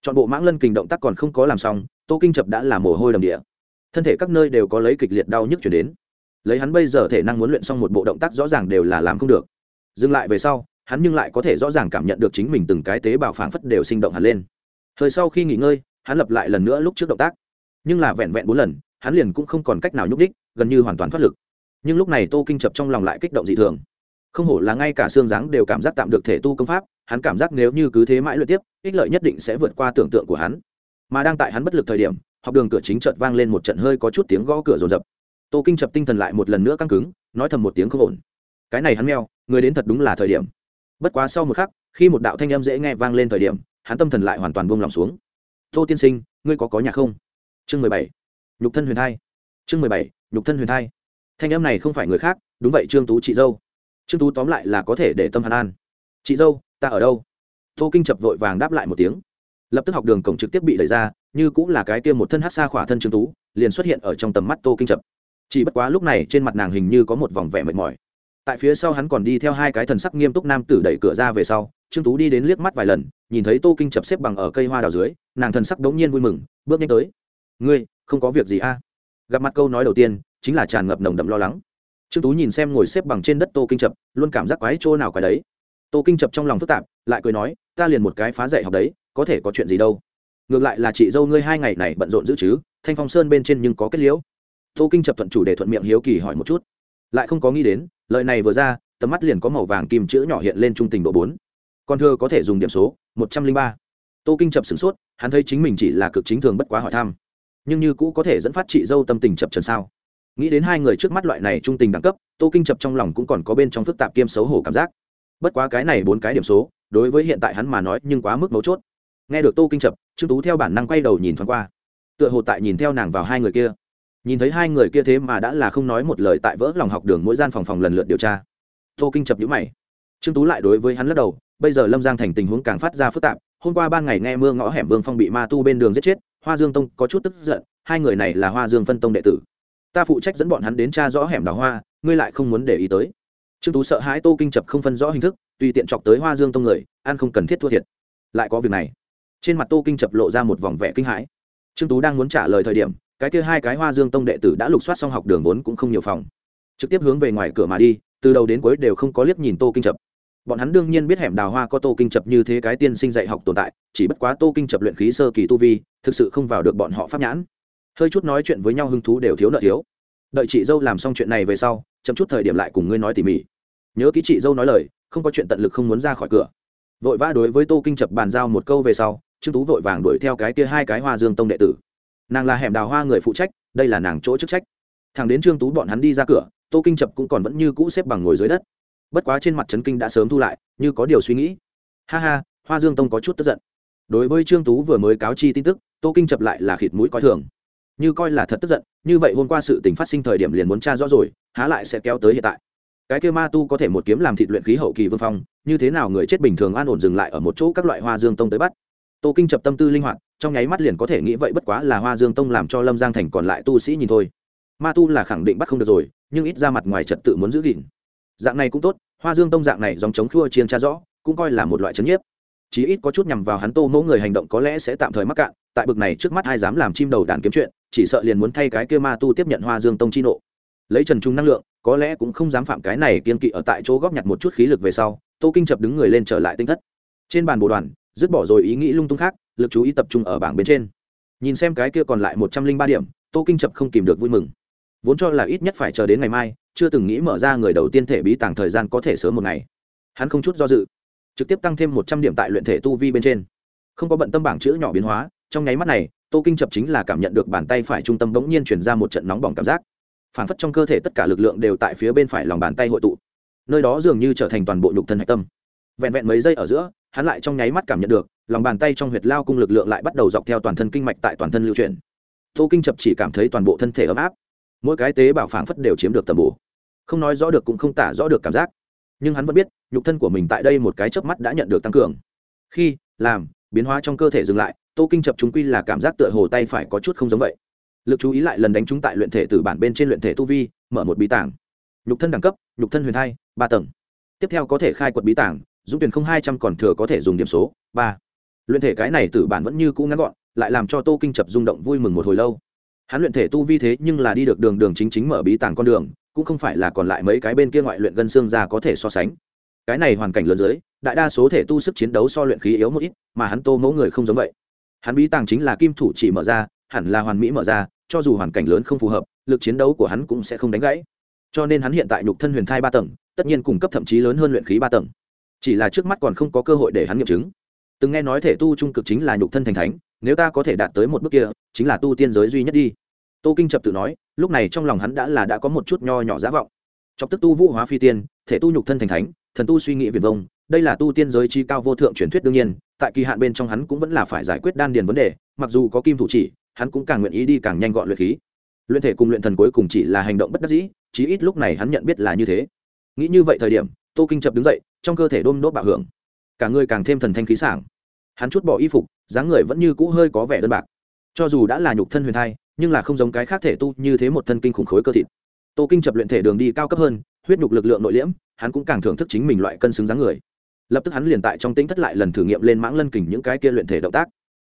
Chọn bộ mãng lân kình động tác còn không có làm xong, tô kinh chập đã là mồ hôi đầm địa. Thân thể các nơi đều có lấy kịch liệt đau nhức chuyển đến. Lấy hắn bây giờ thể năng muốn luyện xong một bộ động tác rõ ràng đều là làm không được. Dừng lại về sau, hắn nhưng lại có thể rõ ràng cảm nhận được chính mình từng cái tế bào phảng phất đều sinh động hẳn lên thời sau khi nghỉ ngơi, hắn lập lại lần nữa lúc trước động tác. Nhưng là vẹn vẹn bốn lần, hắn liền cũng không còn cách nào nhúc đích gần như hoàn toàn thoát lực. Nhưng lúc này tô kinh chập trong lòng lại kích động dị thường. Không hổ là ngay cả xương dáng đều cảm giác tạm được thể tu công pháp, hắn cảm giác nếu như cứ thế mãi luyện tiếp, ích lợi nhất định sẽ vượt qua tưởng tượng của hắn. Mà đang tại hắn bất lực thời điểm, học đường cửa chính chợt vang lên một trận hơi có chút tiếng gõ cửa rồn rập. Tô kinh chập tinh thần lại một lần nữa căng cứng, nói thầm một tiếng không ổn. Cái này hắn meo, người đến thật đúng là thời điểm. Bất quá sau một khắc, khi một đạo thanh âm dễ nghe vang lên thời điểm hắn tâm thần lại hoàn toàn buông lòng xuống. Tô tiên sinh, ngươi có có nhà không? Chương mười bảy. Nhục thân huyền thai. Chương mười bảy, nhục thân huyền thai. Thanh âm này không phải người khác, đúng vậy trương tú chị dâu. Trương tú tóm lại là có thể để tâm hắn an. Chị dâu, ta ở đâu? Tô kinh chập vội vàng đáp lại một tiếng. Lập tức học đường cổng trực tiếp bị đẩy ra, như cũng là cái kia một thân hát xa khỏa thân trương tú, liền xuất hiện ở trong tầm mắt tô kinh chập. Chỉ bất quá lúc này trên mặt nàng hình như có một vòng vẻ mệt mỏi. Tại phía sau hắn còn đi theo hai cái thần sắc nghiêm túc nam tử đẩy cửa ra về sau trương tú đi đến liếc mắt vài lần, nhìn thấy tô kinh chập xếp bằng ở cây hoa đào dưới, nàng thần sắc đống nhiên vui mừng, bước nhanh tới. Ngươi, không có việc gì a? Gặp mặt câu nói đầu tiên, chính là tràn ngập nồng đậm lo lắng. Trương tú nhìn xem ngồi xếp bằng trên đất tô kinh chập, luôn cảm giác quái chỗ nào quái đấy. Tô kinh chập trong lòng phức tạp, lại cười nói, ta liền một cái phá dạy học đấy, có thể có chuyện gì đâu. Ngược lại là chị dâu ngươi hai ngày này bận rộn giữ chứ, thanh phong sơn bên trên nhưng có kết liễu. Tô kinh chập thuận chủ đề thuận miệng hiếu kỳ hỏi một chút. Lại không có nghĩ đến, lời này vừa ra, tầm mắt liền có màu vàng kim chữ nhỏ hiện lên trung tình độ bốn còn thưa có thể dùng điểm số, một trăm linh ba. Tô kinh chập sửng sốt, hắn thấy chính mình chỉ là cực chính thường bất quá hỏi thăm. Nhưng như cũ có thể dẫn phát chị dâu tâm tình chập trần sao? Nghĩ đến hai người trước mắt loại này trung tình đẳng cấp, tô kinh chập trong lòng cũng còn có bên trong phức tạp kiêm xấu hổ cảm giác. Bất quá cái này bốn cái điểm số, đối với hiện tại hắn mà nói nhưng quá mức mấu chốt. Nghe được tô kinh chập, trương tú theo bản năng quay đầu nhìn thoáng qua. Tựa hồ tại nhìn theo nàng vào hai người kia. Nhìn thấy hai người kia thế mà đã là không nói một lời tại vỡ lòng học đường mỗi gian phòng phòng lần lượt điều tra. Tô kinh chập nhữ mày. Trương tú lại đối với hắn lắc đầu bây giờ lâm giang thành tình huống càng phát ra phức tạp hôm qua ban ngày nghe mưa ngõ hẻm vương phong bị ma tu bên đường giết chết hoa dương tông có chút tức giận hai người này là hoa dương phân tông đệ tử ta phụ trách dẫn bọn hắn đến tra rõ hẻm đào hoa ngươi lại không muốn để ý tới trương tú sợ hãi tô kinh chập không phân rõ hình thức tùy tiện chọc tới hoa dương tông người an không cần thiết thua thiệt lại có việc này trên mặt tô kinh chập lộ ra một vòng vẻ kinh hãi trương tú đang muốn trả lời thời điểm cái kia hai cái hoa dương tông đệ tử đã lục soát xong học đường vốn cũng không nhiều phòng trực tiếp hướng về ngoài cửa mà đi từ đầu đến cuối đều không có liếc nhìn tô kinh chập bọn hắn đương nhiên biết hẻm đào hoa có tô kinh chập như thế cái tiên sinh dạy học tồn tại, chỉ bất quá tô kinh chập luyện khí sơ kỳ tu vi, thực sự không vào được bọn họ pháp nhãn. Hơi chút nói chuyện với nhau hứng thú đều thiếu nợ thiếu. Đợi chị dâu làm xong chuyện này về sau, chậm chút thời điểm lại cùng ngươi nói tỉ mỉ. Nhớ ký chị dâu nói lời, không có chuyện tận lực không muốn ra khỏi cửa. Vội vã đối với tô kinh chập bàn giao một câu về sau, trương tú vội vàng đuổi theo cái kia hai cái hoa dương tông đệ tử. Nàng là hẻm đào hoa người phụ trách, đây là nàng chỗ chức trách. Thằng đến trương tú bọn hắn đi ra cửa, tô kinh chập cũng còn vẫn như cũ xếp bằng ngồi dưới đất bất quá trên mặt trấn kinh đã sớm thu lại, như có điều suy nghĩ. Ha ha, hoa dương tông có chút tức giận. Đối với trương tú vừa mới cáo chi tin tức, tô kinh chập lại là khịt mũi coi thường. Như coi là thật tức giận, như vậy hôm qua sự tình phát sinh thời điểm liền muốn tra rõ rồi, há lại sẽ kéo tới hiện tại. Cái kêu ma tu có thể một kiếm làm thịt luyện khí hậu kỳ vương phong, như thế nào người chết bình thường an ổn dừng lại ở một chỗ các loại hoa dương tông tới bắt. Tô kinh chập tâm tư linh hoạt, trong nháy mắt liền có thể nghĩ vậy bất quá là hoa dương tông làm cho lâm giang thành còn lại tu sĩ nhìn thôi. Ma tu là khẳng định bắt không được rồi, nhưng ít ra mặt ngoài trật tự muốn giữ gìn dạng này cũng tốt, hoa dương tông dạng này dòng chống khua chiên tra rõ, cũng coi là một loại chấn nhiếp. Chí ít có chút nhằm vào hắn tô mẫu người hành động có lẽ sẽ tạm thời mắc cạn, tại bực này trước mắt ai dám làm chim đầu đàn kiếm chuyện, chỉ sợ liền muốn thay cái kia ma tu tiếp nhận hoa dương tông chi nộ. Lấy trần trung năng lượng, có lẽ cũng không dám phạm cái này kiên kỵ ở tại chỗ góp nhặt một chút khí lực về sau, tô kinh chập đứng người lên trở lại tinh thất. Trên bàn bộ đoàn, dứt bỏ rồi ý nghĩ lung tung khác, lực chú ý tập trung ở bảng bên trên. Nhìn xem cái kia còn lại một trăm linh ba điểm, tô kinh chập không kìm được vui mừng. Vốn cho là ít nhất phải chờ đến ngày mai chưa từng nghĩ mở ra người đầu tiên thể bí tàng thời gian có thể sớm một ngày. Hắn không chút do dự, trực tiếp tăng thêm một trăm điểm tại luyện thể tu vi bên trên. Không có bận tâm bảng chữ nhỏ biến hóa, trong nháy mắt này, tô kinh chập chính là cảm nhận được bàn tay phải trung tâm bỗng nhiên chuyển ra một trận nóng bỏng cảm giác. Phản phất trong cơ thể tất cả lực lượng đều tại phía bên phải lòng bàn tay hội tụ. Nơi đó dường như trở thành toàn bộ nhục thân hạch tâm. Vẹn vẹn mấy giây ở giữa, hắn lại trong nháy mắt cảm nhận được, lòng bàn tay trong huyệt lao cung lực lượng lại bắt đầu dọc theo toàn thân kinh mạch tại toàn thân lưu chuyển. Tô kinh chập chỉ cảm thấy toàn bộ thân thể ấm áp mỗi cái tế bào phảng phất đều chiếm được tầm bổ. Không nói rõ được cũng không tả rõ được cảm giác. Nhưng hắn vẫn biết, nhục thân của mình tại đây một cái chớp mắt đã nhận được tăng cường. Khi, làm, biến hóa trong cơ thể dừng lại, tô kinh chập chúng quy là cảm giác tựa hồ tay phải có chút không giống vậy. Lực chú ý lại lần đánh chúng tại luyện thể từ bản bên trên luyện thể tu vi, mở một bí tảng. Nhục thân đẳng cấp, nhục thân huyền thai, ba tầng. Tiếp theo có thể khai quật bí tảng, dũng tuyển không hai trăm còn thừa có thể dùng điểm số, ba. Luyện thể cái này từ bản vẫn như cũ ngắn gọn, lại làm cho tô kinh chập rung động vui mừng một hồi lâu hắn luyện thể tu vi thế nhưng là đi được đường đường chính chính mở bí tàng con đường, cũng không phải là còn lại mấy cái bên kia ngoại luyện gân xương ra có thể so sánh. Cái này hoàn cảnh lớn dưới, đại đa số thể tu sức chiến đấu so luyện khí yếu một ít, mà hắn tô mẫu người không giống vậy. Hắn bí tàng chính là kim thủ chỉ mở ra, hẳn là hoàn mỹ mở ra, cho dù hoàn cảnh lớn không phù hợp, lực chiến đấu của hắn cũng sẽ không đánh gãy. Cho nên hắn hiện tại nhục thân huyền thai ba tầng, tất nhiên cung cấp thậm chí lớn hơn luyện khí ba tầng. Chỉ là trước mắt còn không có cơ hội để hắn nghiệm chứng. Từng nghe nói thể tu trung cực chính là nhục thân thành thánh nếu ta có thể đạt tới một bước kia, chính là tu tiên giới duy nhất đi. Tô kinh trập tự nói, lúc này trong lòng hắn đã là đã có một chút nho nhỏ giả vọng. Chọc tức tu vũ hóa phi tiên, thể tu nhục thân thành thánh, thần tu suy nghĩ viền vông, đây là tu tiên giới chi cao vô thượng truyền thuyết đương nhiên, tại kỳ hạn bên trong hắn cũng vẫn là phải giải quyết đan điền vấn đề, mặc dù có kim thủ chỉ, hắn cũng càng nguyện ý đi càng nhanh gọn luyện khí. Luyện thể cùng luyện thần cuối cùng chỉ là hành động bất đắc dĩ, chí ít lúc này hắn nhận biết là như thế. Nghĩ như vậy thời điểm, tô kinh chập đứng dậy, trong cơ thể đôm đốt bạo hưởng. Cả người càng thêm thần thanh khí sảng hắn chút bỏ y phục, dáng người vẫn như cũ hơi có vẻ đơn bạc. Cho dù đã là nhục thân huyền thai, nhưng là không giống cái khác thể tu như thế một thân kinh khủng khối cơ thịt. Tô kinh chập luyện thể đường đi cao cấp hơn, huyết nhục lực lượng nội liễm, hắn cũng càng thưởng thức chính mình loại cân xứng dáng người. Lập tức hắn liền tại trong tính thất lại lần thử nghiệm lên mãng lân kình những cái kia luyện thể động tác.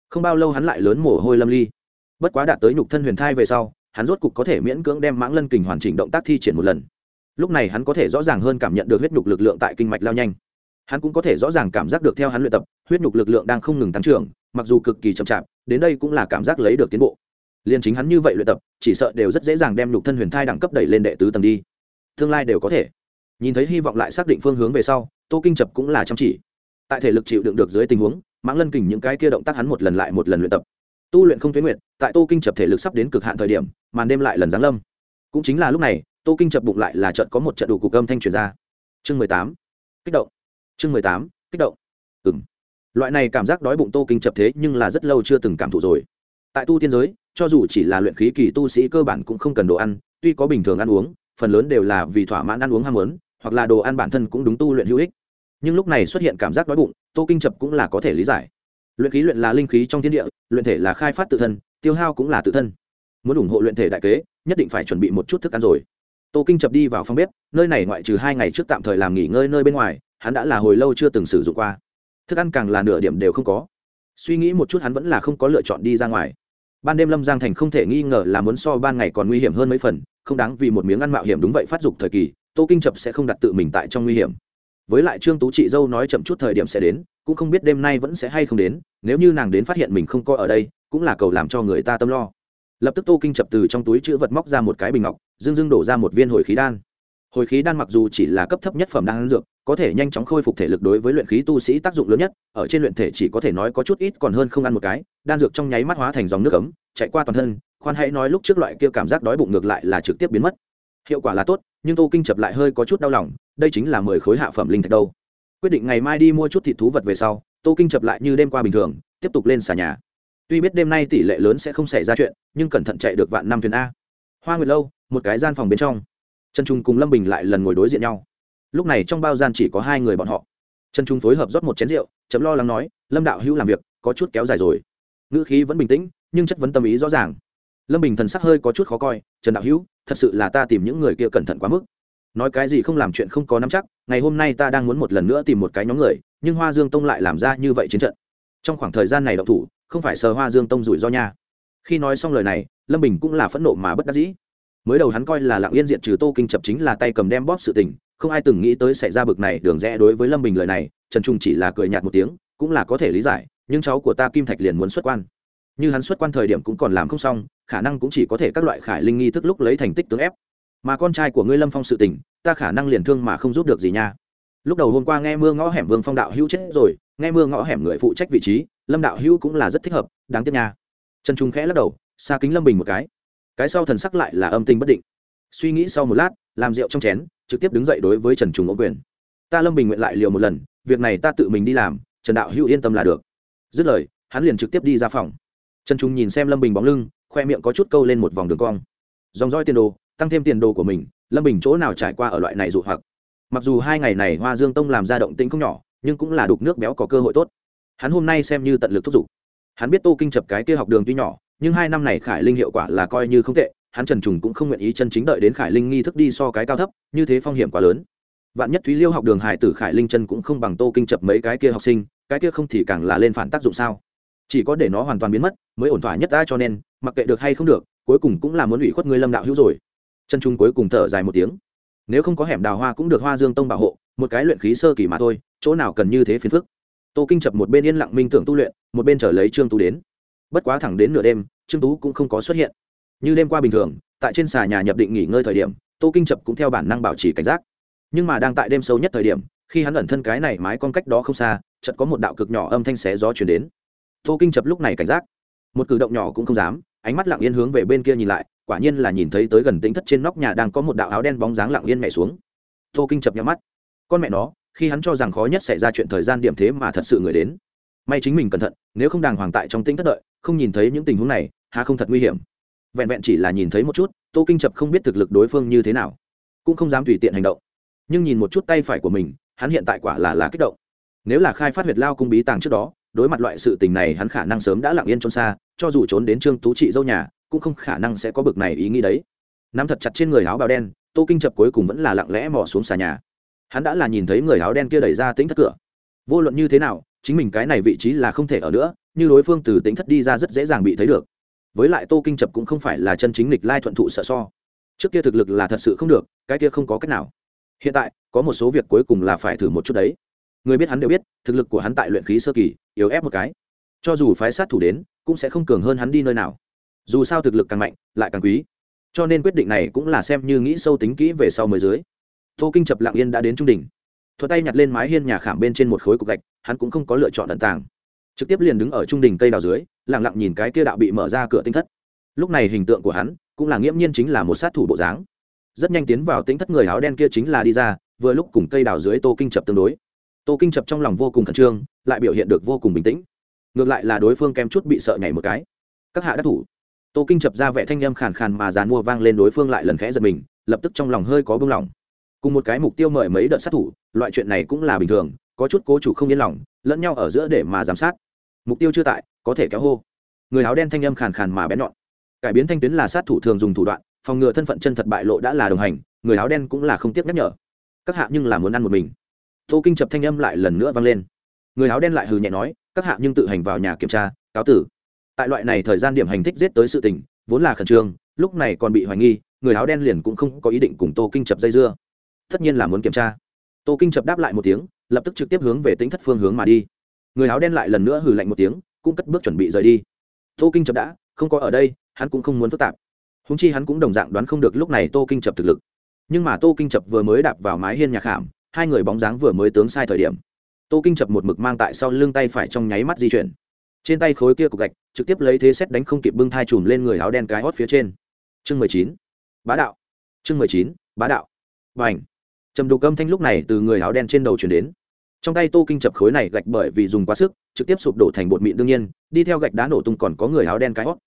Không bao lâu hắn lại lớn mồ hôi lâm ly. Bất quá đạt tới nhục thân huyền thai về sau, hắn rốt cục có thể miễn cưỡng đem mãng lân kình hoàn chỉnh động tác thi triển một lần. Lúc này hắn có thể rõ ràng hơn cảm nhận được huyết nhục lực lượng tại kinh mạch lao nhanh hắn cũng có thể rõ ràng cảm giác được theo hắn luyện tập, huyết nhục lực lượng đang không ngừng tăng trưởng, mặc dù cực kỳ chậm chạp, đến đây cũng là cảm giác lấy được tiến bộ. Liền chính hắn như vậy luyện tập, chỉ sợ đều rất dễ dàng đem nhục thân huyền thai đẳng cấp đẩy lên đệ tứ tầng đi. Tương lai đều có thể. Nhìn thấy hy vọng lại xác định phương hướng về sau, tô kinh chập cũng là chăm chỉ. Tại thể lực chịu đựng được dưới tình huống, mãng lân kình những cái kia động tác hắn một lần lại một lần luyện tập. Tu luyện không tuyến nguyện tại tô kinh chập thể lực sắp đến cực hạn thời điểm, màn đêm lại lần giáng lâm. Cũng chính là lúc này, tô kinh chập bụng lại là trận có một trận đủ cục âm thanh truyền ra. Chương mười tám. Kích động chương mười tám, kích động. Ừng loại này cảm giác đói bụng tô kinh chập thế nhưng là rất lâu chưa từng cảm thụ rồi. Tại tu tiên giới, cho dù chỉ là luyện khí kỳ tu sĩ cơ bản cũng không cần đồ ăn, tuy có bình thường ăn uống, phần lớn đều là vì thỏa mãn ăn uống ham muốn, hoặc là đồ ăn bản thân cũng đúng tu luyện hữu ích. Nhưng lúc này xuất hiện cảm giác đói bụng, tô kinh chập cũng là có thể lý giải. Luyện khí luyện là linh khí trong thiên địa, luyện thể là khai phát tự thân, tiêu hao cũng là tự thân. Muốn ủng hộ luyện thể đại kế, nhất định phải chuẩn bị một chút thức ăn rồi. Tô kinh chập đi vào phòng bếp, nơi này ngoại trừ hai ngày trước tạm thời làm nghỉ ngơi nơi bên ngoài hắn đã là hồi lâu chưa từng sử dụng qua. Thức ăn càng là nửa điểm đều không có. Suy nghĩ một chút hắn vẫn là không có lựa chọn đi ra ngoài. Ban đêm lâm giang thành không thể nghi ngờ là muốn so ban ngày còn nguy hiểm hơn mấy phần, không đáng vì một miếng ăn mạo hiểm đúng vậy phát dục thời kỳ, tô kinh chập sẽ không đặt tự mình tại trong nguy hiểm. Với lại trương tú chị dâu nói chậm chút thời điểm sẽ đến, cũng không biết đêm nay vẫn sẽ hay không đến, nếu như nàng đến phát hiện mình không có ở đây, cũng là cầu làm cho người ta tâm lo. Lập tức tô kinh chập từ trong túi chữ vật móc ra một cái bình ngọc dưng dưng đổ ra một viên hồi khí đan hồi khí đan mặc dù chỉ là cấp thấp nhất phẩm đan dược, có thể nhanh chóng khôi phục thể lực đối với luyện khí tu sĩ tác dụng lớn nhất, ở trên luyện thể chỉ có thể nói có chút ít còn hơn không ăn một cái, đan dược trong nháy mắt hóa thành dòng nước ấm, chạy qua toàn thân, khoan hãy nói lúc trước loại kia cảm giác đói bụng ngược lại là trực tiếp biến mất. Hiệu quả là tốt, nhưng tô kinh chập lại hơi có chút đau lòng, đây chính là mười khối hạ phẩm linh thạch đâu. Quyết định ngày mai đi mua chút thịt thú vật về sau, tô kinh chập lại như đêm qua bình thường, tiếp tục lên xà nhà. Tuy biết đêm nay tỷ lệ lớn sẽ không xảy ra chuyện, nhưng cẩn thận chạy được vạn năm thuyền a. Hoa nguyệt lâu, một cái gian phòng bên trong trần trung cùng lâm bình lại lần ngồi đối diện nhau. Lúc này trong bao gian chỉ có hai người bọn họ. Trần trung phối hợp rót một chén rượu chấm lo lắng nói, lâm đạo hữu làm việc, có chút kéo dài rồi. Ngữ khí vẫn bình tĩnh, nhưng chất vấn tâm ý rõ ràng. Lâm bình thần sắc hơi có chút khó coi, trần đạo hữu, thật sự là ta tìm những người kia cẩn thận quá mức. Nói cái gì không làm chuyện không có nắm chắc, ngày hôm nay ta đang muốn một lần nữa tìm một cái nhóm người, nhưng hoa dương tông lại làm ra như vậy chiến trận. Trong khoảng thời gian này đậu thủ, không phải sờ hoa dương tông rủi ro nha. Khi nói xong lời này, lâm bình cũng là phẫn nộ mà bất đắc dĩ mới đầu hắn coi là lặng yên diện trừ tô kinh chập chính là tay cầm đem bóp sự tình, không ai từng nghĩ tới xảy ra bực này, đường rẽ đối với lâm bình lời này, trần trung chỉ là cười nhạt một tiếng, cũng là có thể lý giải, nhưng cháu của ta kim thạch liền muốn xuất quan. Như hắn xuất quan thời điểm cũng còn làm không xong, khả năng cũng chỉ có thể các loại khải linh nghi thức lúc lấy thành tích tướng ép. Mà con trai của ngươi lâm phong sự tình, ta khả năng liền thương mà không giúp được gì nha. Lúc đầu hôm qua nghe mưa ngõ hẻm vương phong đạo hữu chết rồi, nghe mưa ngõ hẻm người phụ trách vị trí, lâm đạo hữu cũng là rất thích hợp, đáng tiếc nha. Trần trung khẽ lắc đầu, xa kính lâm bình một cái cái sau thần sắc lại là âm tình bất định. Suy nghĩ sau một lát, làm rượu trong chén, trực tiếp đứng dậy đối với trần trung ô quyền. Ta lâm bình nguyện lại liều một lần, việc này ta tự mình đi làm, trần đạo hữu yên tâm là được. Dứt lời, hắn liền trực tiếp đi ra phòng. Trần trung nhìn xem lâm bình bóng lưng, khoe miệng có chút câu lên một vòng đường cong. Dòng roi tiền đồ, tăng thêm tiền đồ của mình, lâm bình chỗ nào trải qua ở loại này dụ hoặc. Mặc dù hai ngày này hoa dương tông làm ra động tĩnh không nhỏ, nhưng cũng là đục nước béo có cơ hội tốt. Hắn hôm nay xem như tận lực thúc giục. Hắn biết tô kinh chập cái kia học đường tuy nhỏ nhưng hai năm này khải linh hiệu quả là coi như không tệ, hắn trần trùng cũng không nguyện ý chân chính đợi đến khải linh nghi thức đi so cái cao thấp, như thế phong hiểm quá lớn. Vạn nhất thúy liêu học đường hải tử khải linh chân cũng không bằng tô kinh chập mấy cái kia học sinh, cái kia không thì càng là lên phản tác dụng sao? Chỉ có để nó hoàn toàn biến mất, mới ổn thỏa nhất ta cho nên, mặc kệ được hay không được, cuối cùng cũng là muốn ủy khuất ngươi lâm đạo hữu rồi. Chân trung cuối cùng thở dài một tiếng. Nếu không có hẻm đào hoa cũng được hoa dương tông bảo hộ, một cái luyện khí sơ kỳ mà thôi, chỗ nào cần như thế phiền phức? Tô kinh chập một bên yên lặng minh tưởng tu luyện, một bên trở lấy trương tu đến bất quá thẳng đến nửa đêm, trương tú cũng không có xuất hiện. Như đêm qua bình thường, tại trên xà nhà nhập định nghỉ ngơi thời điểm, tô kinh chập cũng theo bản năng bảo trì cảnh giác. Nhưng mà đang tại đêm sâu nhất thời điểm, khi hắn ẩn thân cái này mái con cách đó không xa, chợt có một đạo cực nhỏ âm thanh xé gió chuyển đến. Tô kinh chập lúc này cảnh giác. Một cử động nhỏ cũng không dám, ánh mắt lặng yên hướng về bên kia nhìn lại, quả nhiên là nhìn thấy tới gần tính thất trên nóc nhà đang có một đạo áo đen bóng dáng lặng yên mẹ xuống. Tô kinh chập nhắm mắt. Con mẹ nó, khi hắn cho rằng khó nhất xảy ra chuyện thời gian điểm thế mà thật sự người đến. May chính mình cẩn thận, nếu không đàng hoàng tại trong tính thất đợi không nhìn thấy những tình huống này hà không thật nguy hiểm. Vẹn vẹn chỉ là nhìn thấy một chút, tô kinh chập không biết thực lực đối phương như thế nào, cũng không dám tùy tiện hành động. Nhưng nhìn một chút tay phải của mình, hắn hiện tại quả là là kích động. Nếu là khai phát huyệt lao cung bí tàng trước đó, đối mặt loại sự tình này hắn khả năng sớm đã lặng yên trốn xa, cho dù trốn đến trương tú trị dâu nhà, cũng không khả năng sẽ có bực này ý nghĩ đấy. Nắm thật chặt trên người áo bào đen, tô kinh chập cuối cùng vẫn là lặng lẽ mò xuống xà nhà. Hắn đã là nhìn thấy người áo đen kia đẩy ra tính thất cửa. Vô luận như thế nào chính mình cái này vị trí là không thể ở nữa, như đối phương từ tính thất đi ra rất dễ dàng bị thấy được. Với lại tô kinh chập cũng không phải là chân chính lịch lai thuận thụ sợ so. Trước kia thực lực là thật sự không được, cái kia không có cách nào. Hiện tại, có một số việc cuối cùng là phải thử một chút đấy. Người biết hắn đều biết, thực lực của hắn tại luyện khí sơ kỳ, yếu ép một cái. Cho dù phái sát thủ đến, cũng sẽ không cường hơn hắn đi nơi nào. Dù sao thực lực càng mạnh, lại càng quý. Cho nên quyết định này cũng là xem như nghĩ sâu tính kỹ về sau mới dưới. Tô kinh chập lạng yên đã đến trung đỉnh thuật tay nhặt lên mái hiên nhà khảm bên trên một khối cục gạch, hắn cũng không có lựa chọn tận tàng. Trực tiếp liền đứng ở trung đỉnh cây đào dưới lẳng lặng nhìn cái kia đạo bị mở ra cửa tinh thất. Lúc này hình tượng của hắn cũng là nghiễm nhiên chính là một sát thủ bộ dáng. Rất nhanh tiến vào tính thất người áo đen kia chính là đi ra, vừa lúc cùng cây đào dưới tô kinh chập tương đối. Tô kinh chập trong lòng vô cùng khẩn trương, lại biểu hiện được vô cùng bình tĩnh. Ngược lại là đối phương kém chút bị sợ nhảy một cái. Các hạ đắc thủ. Tô kinh chập ra vẻ thanh â m khàn khàn mà dàn mua vang lên đối phương lại lần khẽ giật mình, lập tức trong lòng hơi có bưng lòng. Cùng một cái mục tiêu mời mấy đợt sát thủ loại chuyện này cũng là bình thường, có chút cố chủ không yên lòng, lẫn nhau ở giữa để mà giám sát. Mục tiêu chưa tại, có thể kéo hô. Người áo đen thanh âm khàn khàn mà bén nhọn. Cải biến thanh tuyến là sát thủ thường dùng thủ đoạn, phòng ngừa thân phận chân thật bại lộ đã là đồng hành, người áo đen cũng là không tiếc nhắc nhở. Các hạ nhưng là muốn ăn một mình. Tô kinh chập thanh âm lại lần nữa vang lên. Người áo đen lại hừ nhẹ nói, các hạ nhưng tự hành vào nhà kiểm tra, cáo tử. Tại loại này thời gian điểm hành thích giết tới sự tình, vốn là khẩn trương, lúc này còn bị hoài nghi, người áo đen liền cũng không có ý định cùng tô kinh chập dây dưa. Tất nhiên là muốn kiểm tra tô kinh chập đáp lại một tiếng, lập tức trực tiếp hướng về tính thất phương hướng mà đi. Người áo đen lại lần nữa hừ lạnh một tiếng, cũng cất bước chuẩn bị rời đi. Tô kinh chập đã, không có ở đây, hắn cũng không muốn phức tạp. Húng chi hắn cũng đồng dạng đoán không được lúc này tô kinh chập thực lực. Nhưng mà tô kinh chập vừa mới đạp vào mái hiên nhà khảm, hai người bóng dáng vừa mới tướng sai thời điểm. Tô kinh chập một mực mang tại sau lưng tay phải trong nháy mắt di chuyển. Trên tay khối kia cục gạch, trực tiếp lấy thế xét đánh không kịp bưng thai chùm lên người áo đen cái hót phía trên. Chương mười chín. Bá đạo. Chương mười chín. Bá đạo. Và h trầm đục âm thanh lúc này từ người áo đen trên đầu chuyển đến. Trong tay tô kinh chập khối này gạch bởi vì dùng quá sức, trực tiếp sụp đổ thành bột mịn đương nhiên, đi theo gạch đá nổ tung còn có người áo đen cái hót.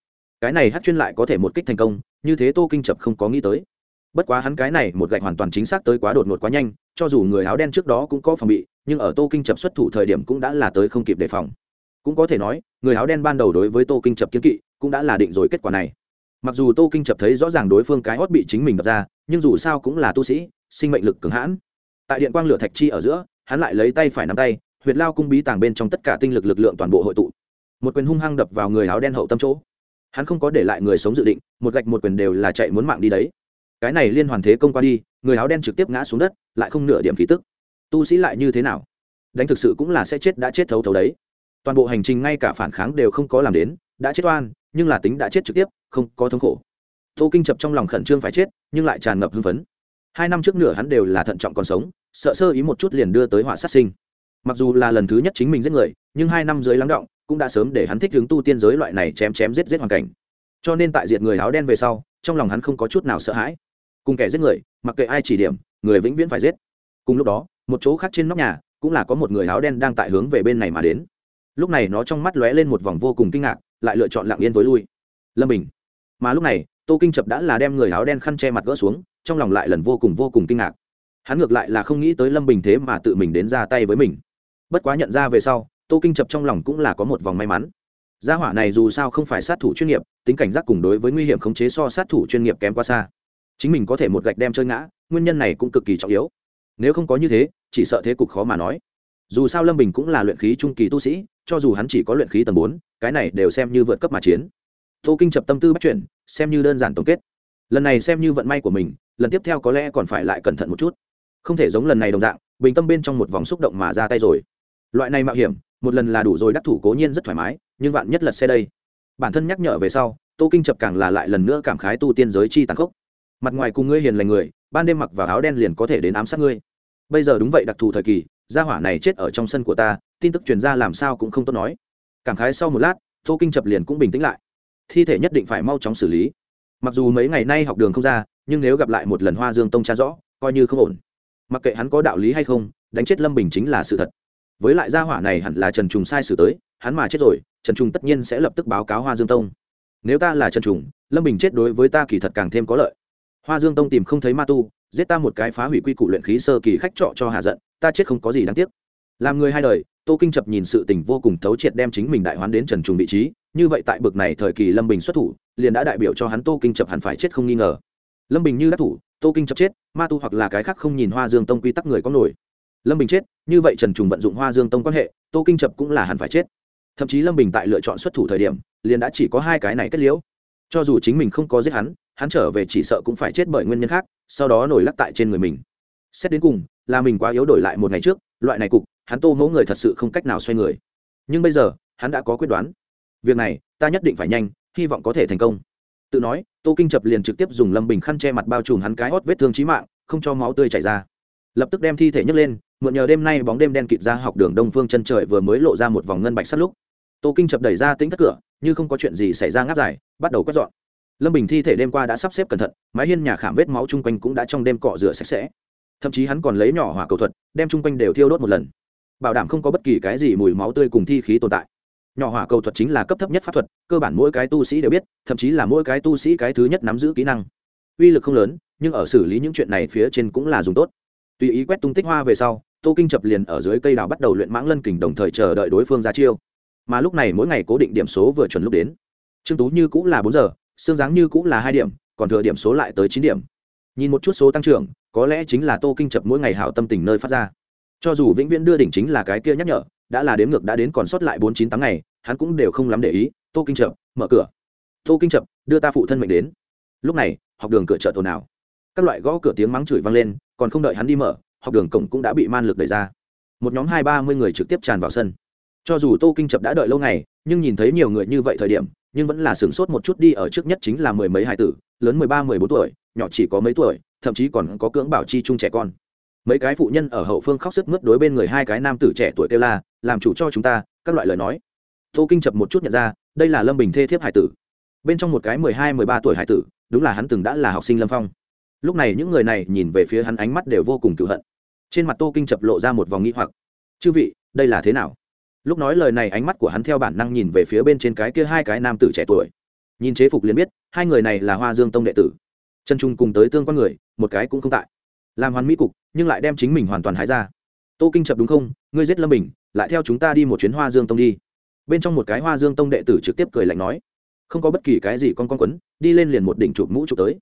Cái này hát chuyên lại có thể một kích thành công, như thế tô kinh chập không có nghĩ tới. Bất quá hắn cái này một gạch hoàn toàn chính xác tới quá đột ngột quá nhanh, cho dù người áo đen trước đó cũng có phòng bị, nhưng ở tô kinh chập xuất thủ thời điểm cũng đã là tới không kịp đề phòng. Cũng có thể nói, người áo đen ban đầu đối với tô kinh chập kiến kỵ, cũng đã là định rồi kết quả này. Mặc dù tô kinh chập thấy rõ ràng đối phương cái hót bị chính mình đập ra, nhưng dù sao cũng là tu sĩ sinh mệnh lực cường hãn. Tại điện quang lửa thạch chi ở giữa, hắn lại lấy tay phải nắm tay, huyệt lao cung bí tàng bên trong tất cả tinh lực lực lượng toàn bộ hội tụ. Một quyền hung hăng đập vào người áo đen hậu tâm chỗ. Hắn không có để lại người sống dự định, một gạch một quyền đều là chạy muốn mạng đi đấy. Cái này liên hoàn thế công qua đi, người áo đen trực tiếp ngã xuống đất, lại không nửa điểm khí tức. Tu sĩ lại như thế nào? Đánh thực sự cũng là sẽ chết đã chết thấu thấu đấy. Toàn bộ hành trình ngay cả phản kháng đều không có làm đến, đã chết oan, nhưng là tính đã chết trực tiếp, không có thống khổ. Tô kinh chập trong lòng khẩn trương phải chết, nhưng lại tràn ngập hưng phấn hai năm trước nửa hắn đều là thận trọng còn sống, sợ sơ ý một chút liền đưa tới họa sát sinh. Mặc dù là lần thứ nhất chính mình giết người, nhưng hai năm dưới lắng động, cũng đã sớm để hắn thích hướng tu tiên giới loại này chém chém giết giết hoàn cảnh. Cho nên tại diệt người áo đen về sau, trong lòng hắn không có chút nào sợ hãi. Cùng kẻ giết người, mặc kệ ai chỉ điểm, người vĩnh viễn phải giết. Cùng lúc đó, một chỗ khác trên nóc nhà, cũng là có một người áo đen đang tại hướng về bên này mà đến. Lúc này nó trong mắt lóe lên một vòng vô cùng kinh ngạc, lại lựa chọn lặng yên tối lui. Lâm bình. Mà lúc này, tô kinh chập đã là đem người áo đen khăn che mặt gỡ xuống trong lòng lại lần vô cùng vô cùng kinh ngạc. Hắn ngược lại là không nghĩ tới lâm bình thế mà tự mình đến ra tay với mình. Bất quá nhận ra về sau, tô kinh chập trong lòng cũng là có một vòng may mắn. Gia hỏa này dù sao không phải sát thủ chuyên nghiệp, tính cảnh giác cùng đối với nguy hiểm khống chế so sát thủ chuyên nghiệp kém quá xa. Chính mình có thể một gạch đem chơi ngã, nguyên nhân này cũng cực kỳ trọng yếu. Nếu không có như thế, chỉ sợ thế cục khó mà nói. Dù sao lâm bình cũng là luyện khí trung kỳ tu sĩ, cho dù hắn chỉ có luyện khí tầng bốn, cái này đều xem như vượt cấp mà chiến. Tô kinh chập tâm tư bắt chuyển xem như đơn giản tổng kết. Lần này xem như vận may của mình lần tiếp theo có lẽ còn phải lại cẩn thận một chút. Không thể giống lần này đồng dạng, bình tâm bên trong một vòng xúc động mà ra tay rồi. Loại này mạo hiểm, một lần là đủ rồi đắc thủ cố nhiên rất thoải mái, nhưng vạn nhất lật xe đây. Bản thân nhắc nhở về sau, tô kinh chập càng là lại lần nữa cảm khái tu tiên giới chi tàn khốc. Mặt ngoài cùng ngươi hiền lành người, ban đêm mặc vào áo đen liền có thể đến ám sát ngươi. Bây giờ đúng vậy đặc thù thời kỳ, gia hỏa này chết ở trong sân của ta, tin tức truyền ra làm sao cũng không tốt nói. Cảm khái sau một lát, tô kinh chập liền cũng bình tĩnh lại. Thi thể nhất định phải mau chóng xử lý. Mặc dù mấy ngày nay học đường không ra nhưng nếu gặp lại một lần hoa dương tông cha rõ, coi như không ổn. Mặc kệ hắn có đạo lý hay không, đánh chết lâm bình chính là sự thật. Với lại gia hỏa này hẳn là trần trùng sai sử tới, hắn mà chết rồi, trần trùng tất nhiên sẽ lập tức báo cáo hoa dương tông. Nếu ta là trần trùng, lâm bình chết đối với ta kỳ thật càng thêm có lợi. Hoa dương tông tìm không thấy ma tu, giết ta một cái phá hủy quy củ luyện khí sơ kỳ khách trọ cho hạ giận, ta chết không có gì đáng tiếc. Làm người hai đời, tô kinh chập nhìn sự tình vô cùng thấu triệt đem chính mình đại hoán đến trần trùng vị trí, như vậy tại bực này thời kỳ lâm bình xuất thủ, liền đã đại biểu cho hắn tô kinh chập hẳn phải chết không nghi ngờ lâm bình như đắc thủ, tô kinh chập chết, ma tu hoặc là cái khác không nhìn hoa dương tông quy tắc người có nổi. Lâm bình chết, như vậy trần trùng vận dụng hoa dương tông quan hệ, tô kinh chập cũng là hẳn phải chết. Thậm chí lâm bình tại lựa chọn xuất thủ thời điểm, liền đã chỉ có hai cái này kết liễu. Cho dù chính mình không có giết hắn hắn trở về chỉ sợ cũng phải chết bởi nguyên nhân khác, sau đó nổi lắc tại trên người mình. Xét đến cùng, là mình quá yếu đổi lại một ngày trước, loại này cục, hắn tô mẫu người thật sự không cách nào xoay người. Nhưng bây giờ, hắn đã có quyết đoán. Việc này, ta nhất định phải nhanh, hy vọng có thể thành công tự nói, tô kinh chập liền trực tiếp dùng lâm bình khăn che mặt bao trùm hắn cái hót vết thương trí mạng, không cho máu tươi chảy ra. Lập tức đem thi thể nhấc lên, mượn nhờ đêm nay bóng đêm đen kịt ra học đường đông phương chân trời vừa mới lộ ra một vòng ngân bạch sắt lúc. Tô kinh chập đẩy ra tính thất cửa, như không có chuyện gì xảy ra ngáp dài, bắt đầu quét dọn. Lâm bình thi thể đêm qua đã sắp xếp cẩn thận, mái hiên nhà khảm vết máu chung quanh cũng đã trong đêm cọ rửa sạch sẽ. Thậm chí hắn còn lấy nhỏ hỏa cầu thuật, đem chung quanh đều thiêu đốt một lần. Bảo đảm không có bất kỳ cái gì mùi máu tươi cùng thi khí tồn tại nhỏ hỏa cầu thuật chính là cấp thấp nhất pháp thuật, cơ bản mỗi cái tu sĩ đều biết, thậm chí là mỗi cái tu sĩ cái thứ nhất nắm giữ kỹ năng. Uy lực không lớn, nhưng ở xử lý những chuyện này phía trên cũng là dùng tốt. Tùy ý quét tung tích hoa về sau, tô kinh chập liền ở dưới cây đào bắt đầu luyện mãng lân kình đồng thời chờ đợi đối phương ra chiêu. Mà lúc này mỗi ngày cố định điểm số vừa chuẩn lúc đến. Trương tú như cũng là bốn giờ, xương dáng như cũng là hai điểm, còn thừa điểm số lại tới chín điểm. Nhìn một chút số tăng trưởng, có lẽ chính là tô kinh chập mỗi ngày hảo tâm tình nơi phát ra. Cho dù vĩnh viễn đưa đỉnh chính là cái kia nhắc nhở, đã là đếm ngược đã đến còn sót lại bốn chín tháng ngày hắn cũng đều không lắm để ý tô kinh chập mở cửa. Tô kinh chập đưa ta phụ thân mệnh đến. Lúc này học đường cửa chợ ồn nào, các loại gõ cửa tiếng mắng chửi vang lên còn không đợi hắn đi mở học đường cổng cũng đã bị man lực đẩy ra. Một nhóm hai ba mươi người trực tiếp tràn vào sân. Cho dù tô kinh chập đã đợi lâu ngày nhưng nhìn thấy nhiều người như vậy thời điểm nhưng vẫn là sửng sốt một chút đi ở trước nhất chính là mười mấy hải tử lớn mười ba mười bốn tuổi nhỏ chỉ có mấy tuổi thậm chí còn có cưỡng bảo chi chung trẻ con. Mấy cái phụ nhân ở hậu phương khóc sức mướt đối bên người hai cái nam tử trẻ tuổi kêu la làm chủ cho chúng ta các loại lời nói tô kinh chập một chút nhận ra, đây là lâm bình thê thiếp hải tử. Bên trong một cái mười hai, mười ba tuổi hải tử, đúng là hắn từng đã là học sinh lâm phong. Lúc này những người này nhìn về phía hắn ánh mắt đều vô cùng cựu hận. Trên mặt tô kinh chập lộ ra một vòng nghĩ hoặc. Chư vị, đây là thế nào? Lúc nói lời này ánh mắt của hắn theo bản năng nhìn về phía bên trên cái kia hai cái nam tử trẻ tuổi. Nhìn chế phục liền biết, hai người này là hoa dương tông đệ tử. Chân trung cùng tới tương quan người, một cái cũng không tại. Làm hoàn mỹ cục, nhưng lại đem chính mình hoàn toàn hái ra. Tô kinh chập đúng không? Ngươi giết lâm bình, lại theo chúng ta đi một chuyến hoa dương tông đi bên trong một cái hoa dương tông đệ tử trực tiếp cười lạnh nói, không có bất kỳ cái gì con con quấn, đi lên liền một đỉnh chụp mũ chụp tới.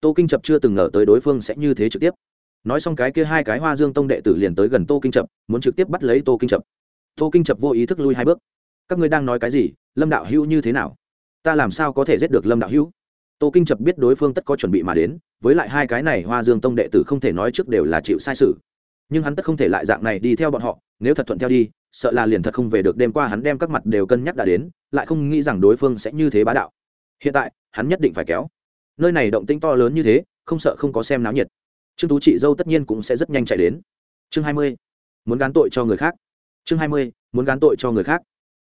Tô kinh chập chưa từng ngờ tới đối phương sẽ như thế trực tiếp. Nói xong cái kia hai cái hoa dương tông đệ tử liền tới gần tô kinh chập, muốn trực tiếp bắt lấy tô kinh chập. Tô kinh chập vô ý thức lui hai bước. Các ngươi đang nói cái gì? Lâm đạo hữu như thế nào? Ta làm sao có thể giết được lâm đạo hữu? Tô kinh chập biết đối phương tất có chuẩn bị mà đến, với lại hai cái này hoa dương tông đệ tử không thể nói trước đều là chịu sai sự. Nhưng hắn tất không thể lại dạng này đi theo bọn họ, nếu thật thuận theo đi sợ là liền thật không về được đêm qua hắn đem các mặt đều cân nhắc đã đến, lại không nghĩ rằng đối phương sẽ như thế bá đạo. Hiện tại, hắn nhất định phải kéo. Nơi này động tĩnh to lớn như thế, không sợ không có xem náo nhiệt. Trương tú chị dâu tất nhiên cũng sẽ rất nhanh chạy đến. Chương hai mươi, muốn gán tội cho người khác. Chương hai mươi, muốn gán tội cho người khác.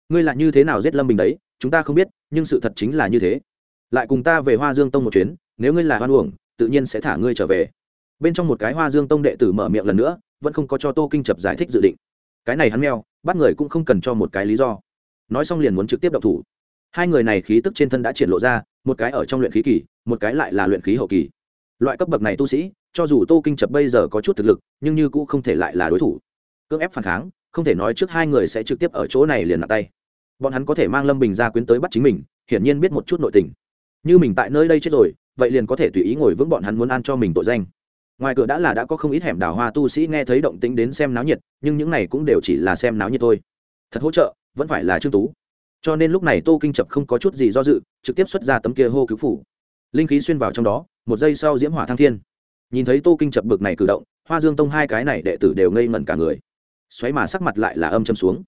Ngươi là như thế nào giết lâm bình đấy, chúng ta không biết, nhưng sự thật chính là như thế. Lại cùng ta về hoa dương tông một chuyến, nếu ngươi là hoan uổng, tự nhiên sẽ thả ngươi trở về. Bên trong một cái hoa dương tông đệ tử mở miệng lần nữa, vẫn không có cho tô kinh chập giải thích dự định. Cái này hắn meo bắt người cũng không cần cho một cái lý do. Nói xong liền muốn trực tiếp đậu thủ. Hai người này khí tức trên thân đã triển lộ ra, một cái ở trong luyện khí kỳ, một cái lại là luyện khí hậu kỳ. Loại cấp bậc này tu sĩ, cho dù tô kinh chập bây giờ có chút thực lực, nhưng như cũng không thể lại là đối thủ. Cưỡng ép phản kháng, không thể nói trước hai người sẽ trực tiếp ở chỗ này liền nặng tay. Bọn hắn có thể mang lâm bình ra quyến tới bắt chính mình, hiển nhiên biết một chút nội tình. Như mình tại nơi đây chết rồi, vậy liền có thể tùy ý ngồi vững bọn hắn muốn ăn cho mình tội danh ngoài cửa đã là đã có không ít hẻm đào hoa tu sĩ nghe thấy động tĩnh đến xem náo nhiệt, nhưng những này cũng đều chỉ là xem náo nhiệt thôi. Thật hỗ trợ, vẫn phải là trương tú. Cho nên lúc này tô kinh chập không có chút gì do dự, trực tiếp xuất ra tấm kia hô cứu phủ. Linh khí xuyên vào trong đó, một giây sau diễm hỏa thăng thiên. Nhìn thấy tô kinh chập bực này cử động, hoa dương tông hai cái này đệ tử đều ngây ngẩn cả người. Xoáy mà sắc mặt lại là âm châm xuống.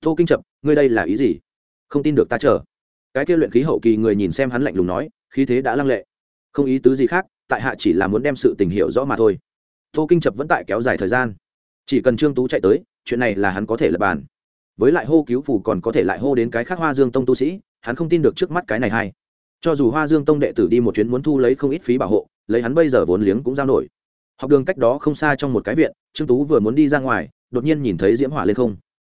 Tô kinh chập, ngươi đây là ý gì? Không tin được ta chờ. Cái kia luyện khí hậu kỳ người nhìn xem hắn lạnh lùng nói, khí thế đã lăng lệ. Không ý tứ gì khác tại hạ chỉ là muốn đem sự tình hiểu rõ mà thôi. Tô kinh chập vẫn tại kéo dài thời gian. Chỉ cần trương tú chạy tới, chuyện này là hắn có thể lập bàn. Với lại hô cứu phù còn có thể lại hô đến cái khác hoa dương tông tu sĩ, hắn không tin được trước mắt cái này hay. Cho dù hoa dương tông đệ tử đi một chuyến muốn thu lấy không ít phí bảo hộ, lấy hắn bây giờ vốn liếng cũng giao nổi. Học đường cách đó không xa trong một cái viện, trương tú vừa muốn đi ra ngoài, đột nhiên nhìn thấy diễm hỏa lên không.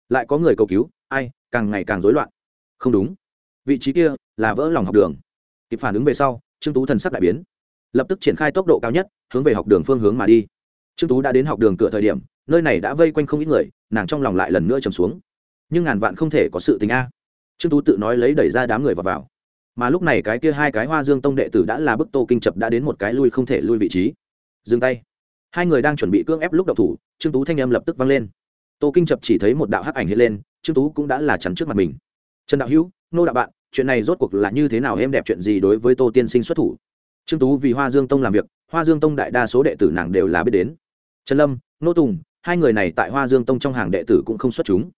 Lại có người cầu cứu, ai, càng ngày càng rối loạn. Không đúng. Vị trí kia là vỡ lòng học đường. Kịp phản ứng về sau, trương tú thần sắc đại biến lập tức triển khai tốc độ cao nhất hướng về học đường phương hướng mà đi. Trương tú đã đến học đường cửa thời điểm nơi này đã vây quanh không ít người nàng trong lòng lại lần nữa trầm xuống. Nhưng ngàn vạn không thể có sự tình a. Trương tú tự nói lấy đẩy ra đám người vào, vào. Mà lúc này cái kia hai cái hoa dương tông đệ tử đã là bức tô kinh chập đã đến một cái lui không thể lui vị trí. Dừng tay. Hai người đang chuẩn bị cưỡng ép lúc đậu thủ trương tú thanh âm lập tức vang lên. Tô kinh chập chỉ thấy một đạo hắc ảnh hiện lên trương tú cũng đã là chắn trước mặt mình. Trần đạo hữu nô đạo bạn chuyện này rốt cuộc là như thế nào êm đẹp chuyện gì đối với tô tiên sinh xuất thủ? Trương tú vì hoa dương tông làm việc, hoa dương tông đại đa số đệ tử nàng đều là biết đến. Trần lâm, nô tùng, hai người này tại hoa dương tông trong hàng đệ tử cũng không xuất chúng.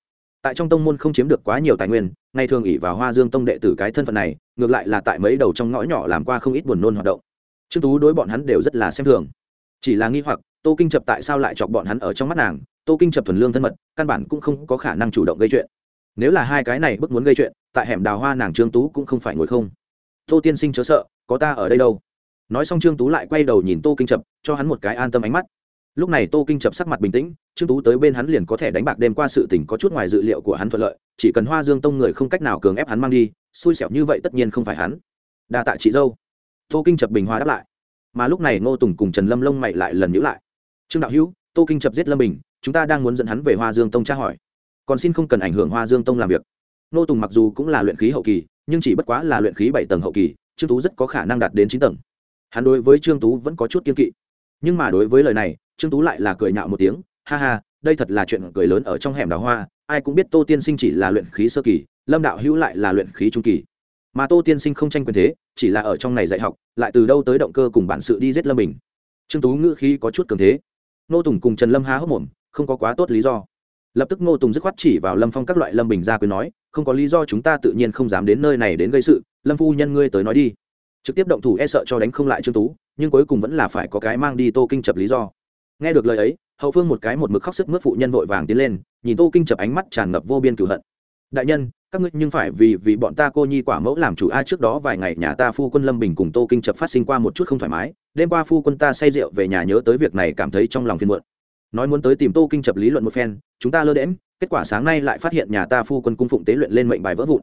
Tại trong tông môn không chiếm được quá nhiều tài nguyên, ngày thường ỉ vào hoa dương tông đệ tử cái thân phận này, ngược lại là tại mấy đầu trong ngõ nhỏ làm qua không ít buồn nôn hoạt động. Trương tú đối bọn hắn đều rất là xem thường. Chỉ là nghi hoặc, tô kinh chập tại sao lại chọc bọn hắn ở trong mắt nàng? Tô kinh chập thuần lương thân mật, căn bản cũng không có khả năng chủ động gây chuyện. Nếu là hai cái này bức muốn gây chuyện, tại hẻm đào hoa nàng trương tú cũng không phải ngồi không. Tô tiên sinh chớ sợ, có ta ở đây đâu nói xong trương tú lại quay đầu nhìn tô kinh chập, cho hắn một cái an tâm ánh mắt. Lúc này tô kinh chập sắc mặt bình tĩnh, trương tú tới bên hắn liền có thể đánh bạc đêm qua sự tình có chút ngoài dự liệu của hắn thuận lợi, chỉ cần hoa dương tông người không cách nào cường ép hắn mang đi, xui xẻo như vậy tất nhiên không phải hắn. Đa tạ chị dâu. Tô kinh chập bình hòa đáp lại. Mà lúc này ngô tùng cùng trần lâm lông mày lại lần nhữ lại. Trương đạo hữu, tô kinh chập giết lâm bình, chúng ta đang muốn dẫn hắn về hoa dương tông tra hỏi. Còn xin không cần ảnh hưởng hoa dương tông làm việc. Ngô tùng mặc dù cũng là luyện khí hậu kỳ, nhưng chỉ bất quá là luyện khí bảy tầng hậu kỳ, trương tú rất có khả năng đạt đến chín tầng hắn đối với trương tú vẫn có chút kiên kỵ. Nhưng mà đối với lời này, trương tú lại là cười nhạo một tiếng, ha ha, đây thật là chuyện cười lớn ở trong hẻm đào hoa, ai cũng biết tô tiên sinh chỉ là luyện khí sơ kỳ, lâm đạo hữu lại là luyện khí trung kỳ. Mà tô tiên sinh không tranh quyền thế, chỉ là ở trong này dạy học, lại từ đâu tới động cơ cùng bản sự đi giết lâm mình trương tú ngữ khí có chút cường thế. Nô tùng cùng trần lâm há hốc mồm, không có quá tốt lý do. Lập tức nô tùng dứt khoát chỉ vào lâm phong các loại lâm bình ra quyền nói, không có lý do chúng ta tự nhiên không dám đến nơi này đến gây sự, lâm phu nhân ngươi tới nói đi trực tiếp động thủ e sợ cho đánh không lại trương tú, nhưng cuối cùng vẫn là phải có cái mang đi tô kinh chập lý do. Nghe được lời ấy, hậu phương một cái một mực khóc sức mướt phụ nhân vội vàng tiến lên, nhìn tô kinh chập ánh mắt tràn ngập vô biên cửu hận. Đại nhân, các ngươi nhưng phải vì vì bọn ta cô nhi quả mẫu làm chủ a, trước đó vài ngày nhà ta phu quân lâm bình cùng tô kinh chập phát sinh qua một chút không thoải mái, đêm qua phu quân ta say rượu về nhà nhớ tới việc này cảm thấy trong lòng phiền muộn. Nói muốn tới tìm tô kinh chập lý luận một phen, chúng ta lơ đễm kết quả sáng nay lại phát hiện nhà ta phu quân cung phụng tế luyện lên mệnh bài vỡ vụn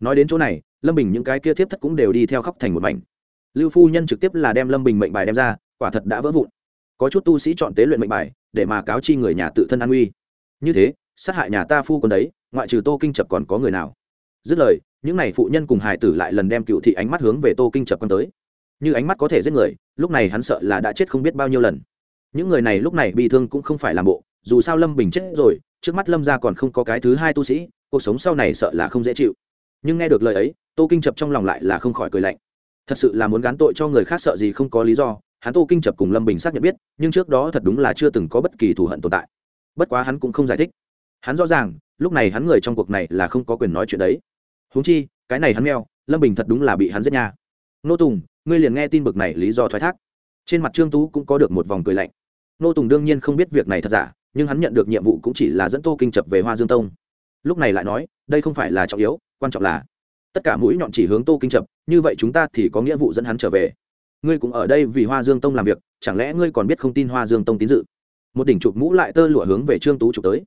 nói đến chỗ này, lâm bình những cái kia tiếp thất cũng đều đi theo khóc thành một mảnh. Lưu phu nhân trực tiếp là đem lâm bình mệnh bài đem ra, quả thật đã vỡ vụn. Có chút tu sĩ chọn tế luyện mệnh bài, để mà cáo chi người nhà tự thân an uy. Như thế, sát hại nhà ta phu quân đấy, ngoại trừ tô kinh chập còn có người nào? Dứt lời, những n à y phụ nhân cùng hài tử lại lần đem cựu thị ánh mắt hướng về tô kinh chập con tới. Như ánh mắt có thể giết người, lúc này hắn sợ là đã chết không biết bao nhiêu lần. Những người này lúc này bị thương cũng không phải làm bộ, dù sao lâm bình chết rồi, trước mắt lâm ra còn không có cái thứ hai tu sĩ, cuộc sống sau này sợ là không dễ chịu nhưng nghe được lời ấy, tô kinh chập trong lòng lại là không khỏi cười lạnh. Thật sự là muốn gán tội cho người khác sợ gì không có lý do, hắn tô kinh chập cùng lâm bình xác nhận biết, nhưng trước đó thật đúng là chưa từng có bất kỳ thù hận tồn tại. Bất quá hắn cũng không giải thích. Hắn rõ ràng, lúc này hắn người trong cuộc này là không có quyền nói chuyện đấy. Huống chi, cái này hắn meo, lâm bình thật đúng là bị hắn giết nha. Nô tùng, ngươi liền nghe tin bực này lý do thoái thác. Trên mặt trương tú cũng có được một vòng cười lạnh. Nô tùng đương nhiên không biết việc này thật giả, nhưng hắn nhận được nhiệm vụ cũng chỉ là dẫn tô kinh chập về hoa dương tông lúc này lại nói, đây không phải là trọng yếu, quan trọng là tất cả mũi nhọn chỉ hướng tô kinh chập như vậy chúng ta thì có nghĩa vụ dẫn hắn trở về. Ngươi cũng ở đây vì hoa dương tông làm việc, chẳng lẽ ngươi còn biết không tin hoa dương tông tín dự? Một đỉnh chụp mũ lại tơ lụa hướng về trương tú chụp tới.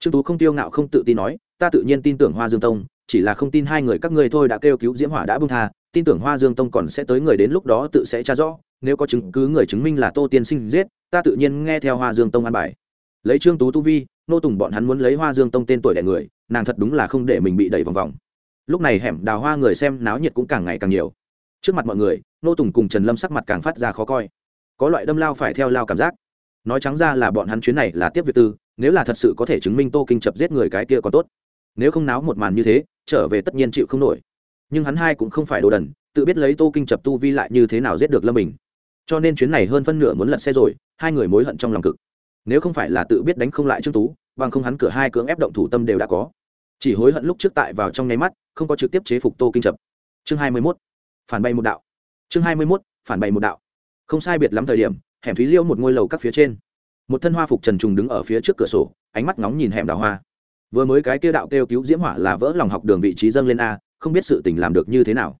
Trương tú không tiêu ngạo không tự tin nói, ta tự nhiên tin tưởng hoa dương tông, chỉ là không tin hai người các ngươi thôi đã kêu cứu diễm hỏa đã bưng tha, tin tưởng hoa dương tông còn sẽ tới người đến lúc đó tự sẽ tra rõ, nếu có chứng cứ người chứng minh là tô tiên sinh giết, ta tự nhiên nghe theo hoa dương tông an bài. Lấy trương tú tu vi, nô tùng bọn hắn muốn lấy hoa dương tông tên tuổi đẻ người nàng thật đúng là không để mình bị đẩy vòng vòng. Lúc này hẻm đào hoa người xem náo nhiệt cũng càng ngày càng nhiều. Trước mặt mọi người, nô tùng cùng trần lâm sắc mặt càng phát ra khó coi. Có loại đâm lao phải theo lao cảm giác. Nói trắng ra là bọn hắn chuyến này là tiếp việc tư, nếu là thật sự có thể chứng minh tô kinh chập giết người cái kia còn tốt. Nếu không náo một màn như thế, trở về tất nhiên chịu không nổi. Nhưng hắn hai cũng không phải đồ đần, tự biết lấy tô kinh chập tu vi lại như thế nào giết được lâm bình. Cho nên chuyến này hơn phân nửa muốn lật xe rồi, hai người mối hận trong lòng cực. Nếu không phải là tự biết đánh không lại trương tú, bằng không hắn cửa hai cưỡng ép động thủ tâm đều đã có chỉ hối hận lúc trước tại vào trong nháy mắt, không có trực tiếp chế phục tô kinh chập chương hai mươi mốt. Phản bay một đạo. Chương hai mươi mốt, phản bay một đạo. Không sai biệt lắm thời điểm, hẻm thúy liêu một ngôi lầu các phía trên. Một thân hoa phục trần trùng đứng ở phía trước cửa sổ, ánh mắt ngóng nhìn hẻm đào hoa. Vừa mới cái kia đạo kêu cứu diễm hỏa là vỡ lòng học đường vị trí dâng lên a, không biết sự tình làm được như thế nào.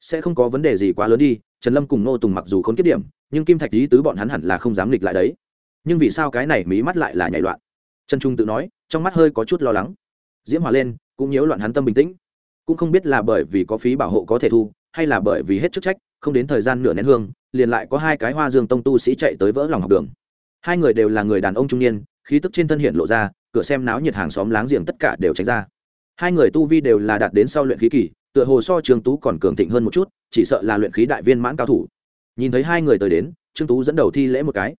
Sẽ không có vấn đề gì quá lớn đi, trần lâm cùng nô tùng mặc dù không kiếp điểm, nhưng kim thạch lý tứ bọn hắn hẳn là không dám nghịch lại đấy. Nhưng vì sao cái này mí mắt lại là nhảy loạn? Trần trung tự nói, trong mắt hơi có chút lo lắng diễm hỏa lên, cũng nhiễu loạn hắn tâm bình tĩnh. Cũng không biết là bởi vì có phí bảo hộ có thể thu, hay là bởi vì hết chức trách, không đến thời gian nửa nén hương, liền lại có hai cái hoa dương tông tu sĩ chạy tới vỡ lòng học đường. Hai người đều là người đàn ông trung niên, khí tức trên thân hiện lộ ra, cửa xem náo nhiệt hàng xóm láng giềng tất cả đều tránh ra. Hai người tu vi đều là đạt đến sau luyện khí kỳ, tựa hồ so trương tú còn cường thịnh hơn một chút, chỉ sợ là luyện khí đại viên mãn cao thủ. Nhìn thấy hai người tới đến, trương tú dẫn đầu thi lễ một cái.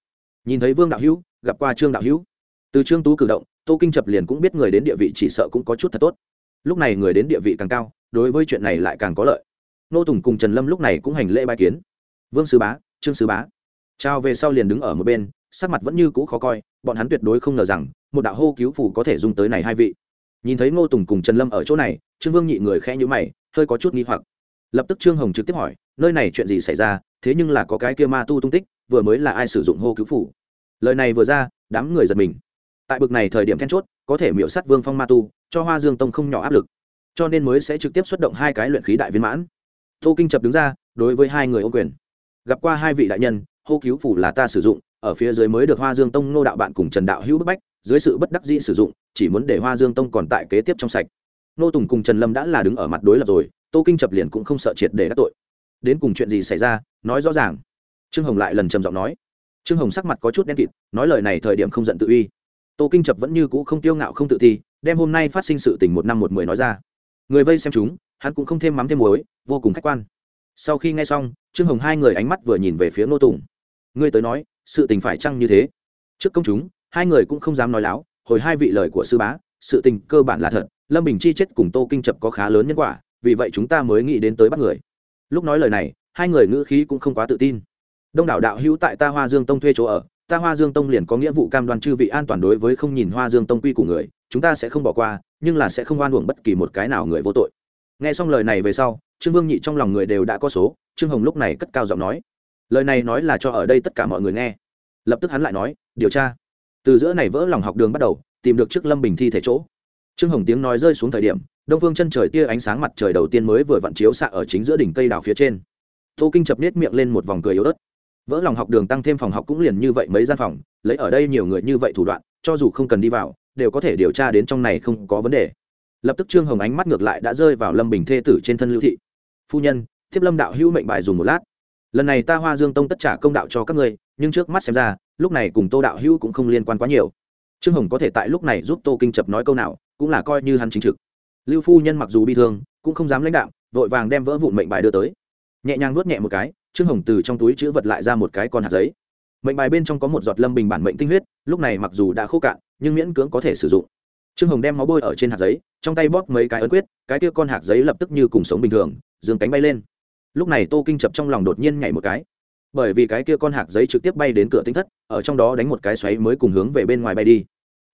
Nhìn thấy vương đạo hữu, gặp qua trương đạo hữu. Từ trương tú cử động tô kinh chập liền cũng biết người đến địa vị chỉ sợ cũng có chút thật tốt. Lúc này người đến địa vị càng cao, đối với chuyện này lại càng có lợi. Nô tùng cùng trần lâm lúc này cũng hành lễ bài kiến. Vương sứ bá, trương sứ bá. Trao về sau liền đứng ở một bên, sắc mặt vẫn như cũ khó coi, bọn hắn tuyệt đối không ngờ rằng, một đạo hô cứu phù có thể dùng tới này hai vị. Nhìn thấy ngô tùng cùng trần lâm ở chỗ này, trương vương nhị người khẽ nhữ mày, hơi có chút nghi hoặc. Lập tức trương hồng trực tiếp hỏi, nơi này chuyện gì xảy ra? Thế nhưng là có cái kia ma tu tung tích, vừa mới là ai sử dụng hô cứu phủ? Lời này vừa ra, đám người giật mình tại bực này thời điểm then chốt, có thể miễu sát vương phong ma tu, cho hoa dương tông không nhỏ áp lực. Cho nên mới sẽ trực tiếp xuất động hai cái luyện khí đại viên mãn. Tô kinh chập đứng ra, đối với hai người ô quyền. Gặp qua hai vị đại nhân, hô cứu phủ là ta sử dụng, ở phía dưới mới được hoa dương tông nô đạo bạn cùng trần đạo hữu bức bách, dưới sự bất đắc dĩ sử dụng, chỉ muốn để hoa dương tông còn tại kế tiếp trong sạch. Nô tùng cùng trần lâm đã là đứng ở mặt đối lập rồi, tô kinh chập liền cũng không sợ triệt để các tội. Đến cùng chuyện gì xảy ra, nói rõ ràng. Trương hồng lại lần trầm giọng nói. Trương hồng sắc mặt có chút đen kịt, nói lời này thời điểm không giận tự uy tô kinh chập vẫn như cũ không tiêu ngạo không tự ti, đem hôm nay phát sinh sự tình một năm một mười nói ra. Người vây xem chúng, hắn cũng không thêm mắm thêm muối, vô cùng khách quan. Sau khi nghe xong, trương hồng hai người ánh mắt vừa nhìn về phía nô tùng. Ngươi tới nói, sự tình phải chăng như thế? Trước công chúng, hai người cũng không dám nói láo, hồi hai vị lời của sư bá, sự tình cơ bản là thật, lâm bình chi chết cùng tô kinh chập có khá lớn nhân quả, vì vậy chúng ta mới nghĩ đến tới bắt người. Lúc nói lời này, hai người ngữ khí cũng không quá tự tin. Đông đảo đạo hữu tại ta hoa dương tông thuê chỗ ở ta hoa dương tông liền có nghĩa vụ cam đoan chư vị an toàn đối với không nhìn hoa dương tông quy của người, chúng ta sẽ không bỏ qua, nhưng là sẽ không oan uổng bất kỳ một cái nào người vô tội. Nghe xong lời này về sau, trương vương nhị trong lòng người đều đã có số, trương hồng lúc này cất cao giọng nói, lời này nói là cho ở đây tất cả mọi người nghe. Lập tức hắn lại nói, điều tra. Từ giữa này vỡ lòng học đường bắt đầu, tìm được trước lâm bình thi thể chỗ. Trương hồng tiếng nói rơi xuống thời điểm, đông phương chân trời tia ánh sáng mặt trời đầu tiên mới vừa vặn chiếu xạ ở chính giữa đỉnh cây đào phía trên. Tô kinh chập nết miệng lên một vòng cười yếu ớt vỡ lòng học đường tăng thêm phòng học cũng liền như vậy mấy gian phòng, lấy ở đây nhiều người như vậy thủ đoạn, cho dù không cần đi vào, đều có thể điều tra đến trong này không có vấn đề. Lập tức trương hồng ánh mắt ngược lại đã rơi vào lâm bình thê tử trên thân lưu thị. Phu nhân, thiếp lâm đạo hữu mệnh bài dùng một lát. Lần này ta hoa dương tông tất trả công đạo cho các ngươi, nhưng trước mắt xem ra, lúc này cùng tô đạo hữu cũng không liên quan quá nhiều. Trương hồng có thể tại lúc này giúp tô kinh chập nói câu nào, cũng là coi như hắn chính trực. Lưu phu nhân mặc dù bị thương, cũng không dám lãnh đạo, vội vàng đem vỡ vụn mệnh bài đưa tới. Nhẹ nhàng nuốt nhẹ một cái trương hồng từ trong túi chữ vật lại ra một cái con hạt giấy. Mệnh bài bên trong có một giọt lâm bình bản mệnh tinh huyết, lúc này mặc dù đã khô cạn, nhưng miễn cưỡng có thể sử dụng. Trương hồng đem máu bôi ở trên hạt giấy, trong tay bóp mấy cái ấn quyết, cái kia con hạt giấy lập tức như cùng sống bình thường, dương cánh bay lên. Lúc này tô kinh chập trong lòng đột nhiên nhảy một cái. Bởi vì cái kia con hạt giấy trực tiếp bay đến cửa tinh thất, ở trong đó đánh một cái xoáy mới cùng hướng về bên ngoài bay đi.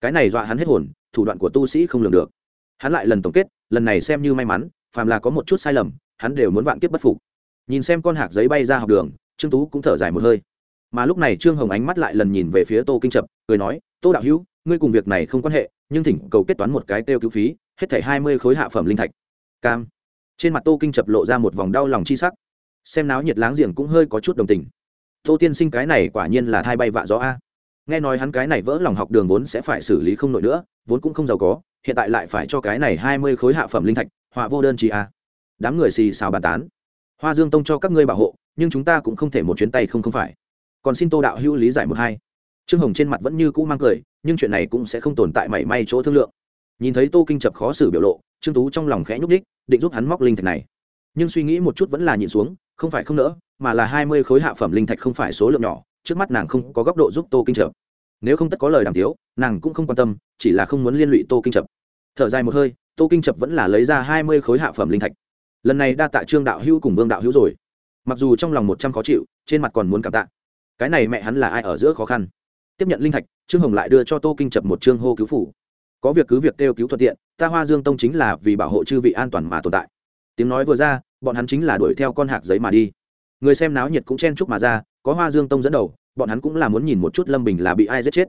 Cái này dọa hắn hết hồn, thủ đoạn của tu sĩ không lường được. Hắn lại lần tổng kết, lần này xem như may mắn, phàm là có một chút sai lầm, hắn đều muốn vạn kiếp bất phục nhìn xem con hạt giấy bay ra học đường, trương tú cũng thở dài một hơi. Mà lúc này trương hồng ánh mắt lại lần nhìn về phía tô kinh trập, cười nói, tô đạo hữu, ngươi cùng việc này không quan hệ, nhưng thỉnh cầu kết toán một cái tiêu cứu phí, hết thảy hai mươi khối hạ phẩm linh thạch. Cam. Trên mặt tô kinh trập lộ ra một vòng đau lòng chi sắc. Xem náo nhiệt láng giềng cũng hơi có chút đồng tình. Tô tiên sinh, cái này quả nhiên là thai bay vạ gió a. Nghe nói hắn cái này vỡ lòng học đường vốn sẽ phải xử lý không nổi nữa, vốn cũng không giàu có, hiện tại lại phải cho cái này hai mươi khối hạ phẩm linh thạch, họa vô đơn chi a. Đám người xì xào bàn tán hoa dương tông cho các ngươi bảo hộ, nhưng chúng ta cũng không thể một chuyến tay không không phải. Còn xin tô đạo hữu lý giải một hai. Trương hồng trên mặt vẫn như cũ mang cười, nhưng chuyện này cũng sẽ không tồn tại mảy may chỗ thương lượng. Nhìn thấy tô kinh chập khó xử biểu lộ, trương tú trong lòng khẽ nhúc đích định giúp hắn móc linh thạch này. Nhưng suy nghĩ một chút vẫn là nhìn xuống, không phải không nỡ, mà là hai mươi khối hạ phẩm linh thạch không phải số lượng nhỏ, trước mắt nàng không có góc độ giúp tô kinh chập. Nếu không tất có lời đàm tiếu, nàng cũng không quan tâm, chỉ là không muốn liên lụy tô kinh chập. Thở dài một hơi, tô kinh chập vẫn là lấy ra hai mươi khối hạ phẩm linh thạch lần này đa tạ trương đạo hữu cùng vương đạo hữu rồi. Mặc dù trong lòng một trăm khó chịu, trên mặt còn muốn cảm tạ. Cái này mẹ hắn là ai ở giữa khó khăn? Tiếp nhận linh thạch, trương hồng lại đưa cho tô kinh chập một trương hô cứu phủ. Có việc cứ việc kêu cứu thuận tiện, ta hoa dương tông chính là vì bảo hộ chư vị an toàn mà tồn tại. Tiếng nói vừa ra, bọn hắn chính là đuổi theo con hạc giấy mà đi. Người xem náo nhiệt cũng chen chúc mà ra, có hoa dương tông dẫn đầu, bọn hắn cũng là muốn nhìn một chút lâm bình là bị ai giết chết.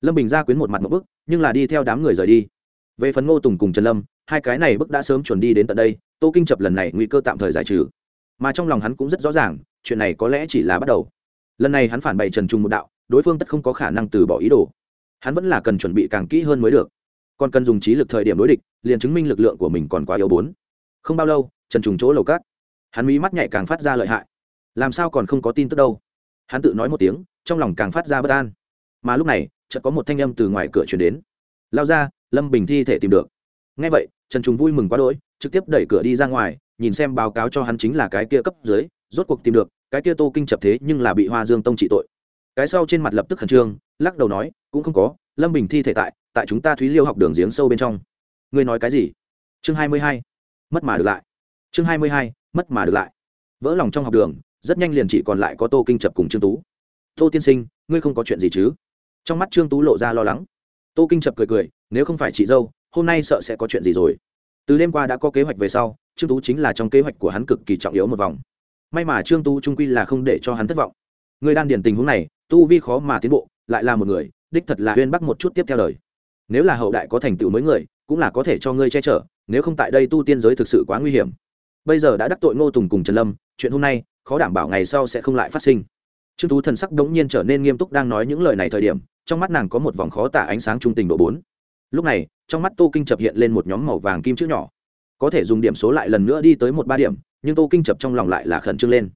Lâm bình ra quyến một mặt một bức, nhưng là đi theo đám người rời đi. Về phần ngô tùng cùng trần lâm hai cái này bức đã sớm chuẩn đi đến tận đây, tô kinh chập lần này nguy cơ tạm thời giải trừ. Mà trong lòng hắn cũng rất rõ ràng, chuyện này có lẽ chỉ là bắt đầu. Lần này hắn phản bày trần trung một đạo, đối phương tất không có khả năng từ bỏ ý đồ. Hắn vẫn là cần chuẩn bị càng kỹ hơn mới được. Còn cần dùng trí lực thời điểm đối địch, liền chứng minh lực lượng của mình còn quá yếu bốn. Không bao lâu, trần trùng chỗ lầu cát. Hắn mí mắt nhạy càng phát ra lợi hại. Làm sao còn không có tin tức đâu? Hắn tự nói một tiếng, trong lòng càng phát ra bất an. Mà lúc này, chợt có một thanh âm từ ngoài cửa chuyển đến. Lao ra, lâm bình thi thể tìm được. Ngay vậy trần trùng vui mừng quá đỗi, trực tiếp đẩy cửa đi ra ngoài, nhìn xem báo cáo cho hắn chính là cái kia cấp dưới, rốt cuộc tìm được, cái kia tô kinh chập thế nhưng là bị hoa dương tông trị tội. Cái sau trên mặt lập tức khẩn trương, lắc đầu nói, cũng không có, lâm bình thi thể tại tại chúng ta thúy liêu học đường giếng sâu bên trong. Ngươi nói cái gì? Chương hai mươi hai, mất mà được lại. Chương hai mươi hai, mất mà được lại. Vỡ lòng trong học đường, rất nhanh liền chỉ còn lại có tô kinh chập cùng trương tú. Tô tiên sinh, ngươi không có chuyện gì chứ? Trong mắt trương tú lộ ra lo lắng. Tô kinh chập cười cười, nếu không phải chị dâu hôm nay sợ sẽ có chuyện gì rồi. Từ đêm qua đã có kế hoạch về sau, trương tú chính là trong kế hoạch của hắn cực kỳ trọng yếu một vòng. May mà trương tú trung quy là không để cho hắn thất vọng. Người đan điển tình huống này, tu vi khó mà tiến bộ, lại là một người, đích thật là huyên bắc một chút tiếp theo đời. Nếu là hậu đại có thành tựu mới người, cũng là có thể cho ngươi che chở, nếu không tại đây tu tiên giới thực sự quá nguy hiểm. Bây giờ đã đắc tội ngô tùng cùng trần lâm, chuyện hôm nay, khó đảm bảo ngày sau sẽ không lại phát sinh. Trương tú thần sắc đống nhiên trở nên nghiêm túc đang nói những lời này thời điểm, trong mắt nàng có một vòng khó tả ánh sáng trung tình độ bốn lúc này, trong mắt tô kinh chập hiện lên một nhóm màu vàng kim chữ nhỏ. Có thể dùng điểm số lại lần nữa đi tới một ba điểm, nhưng tô kinh chập trong lòng lại là khẩn trương lên.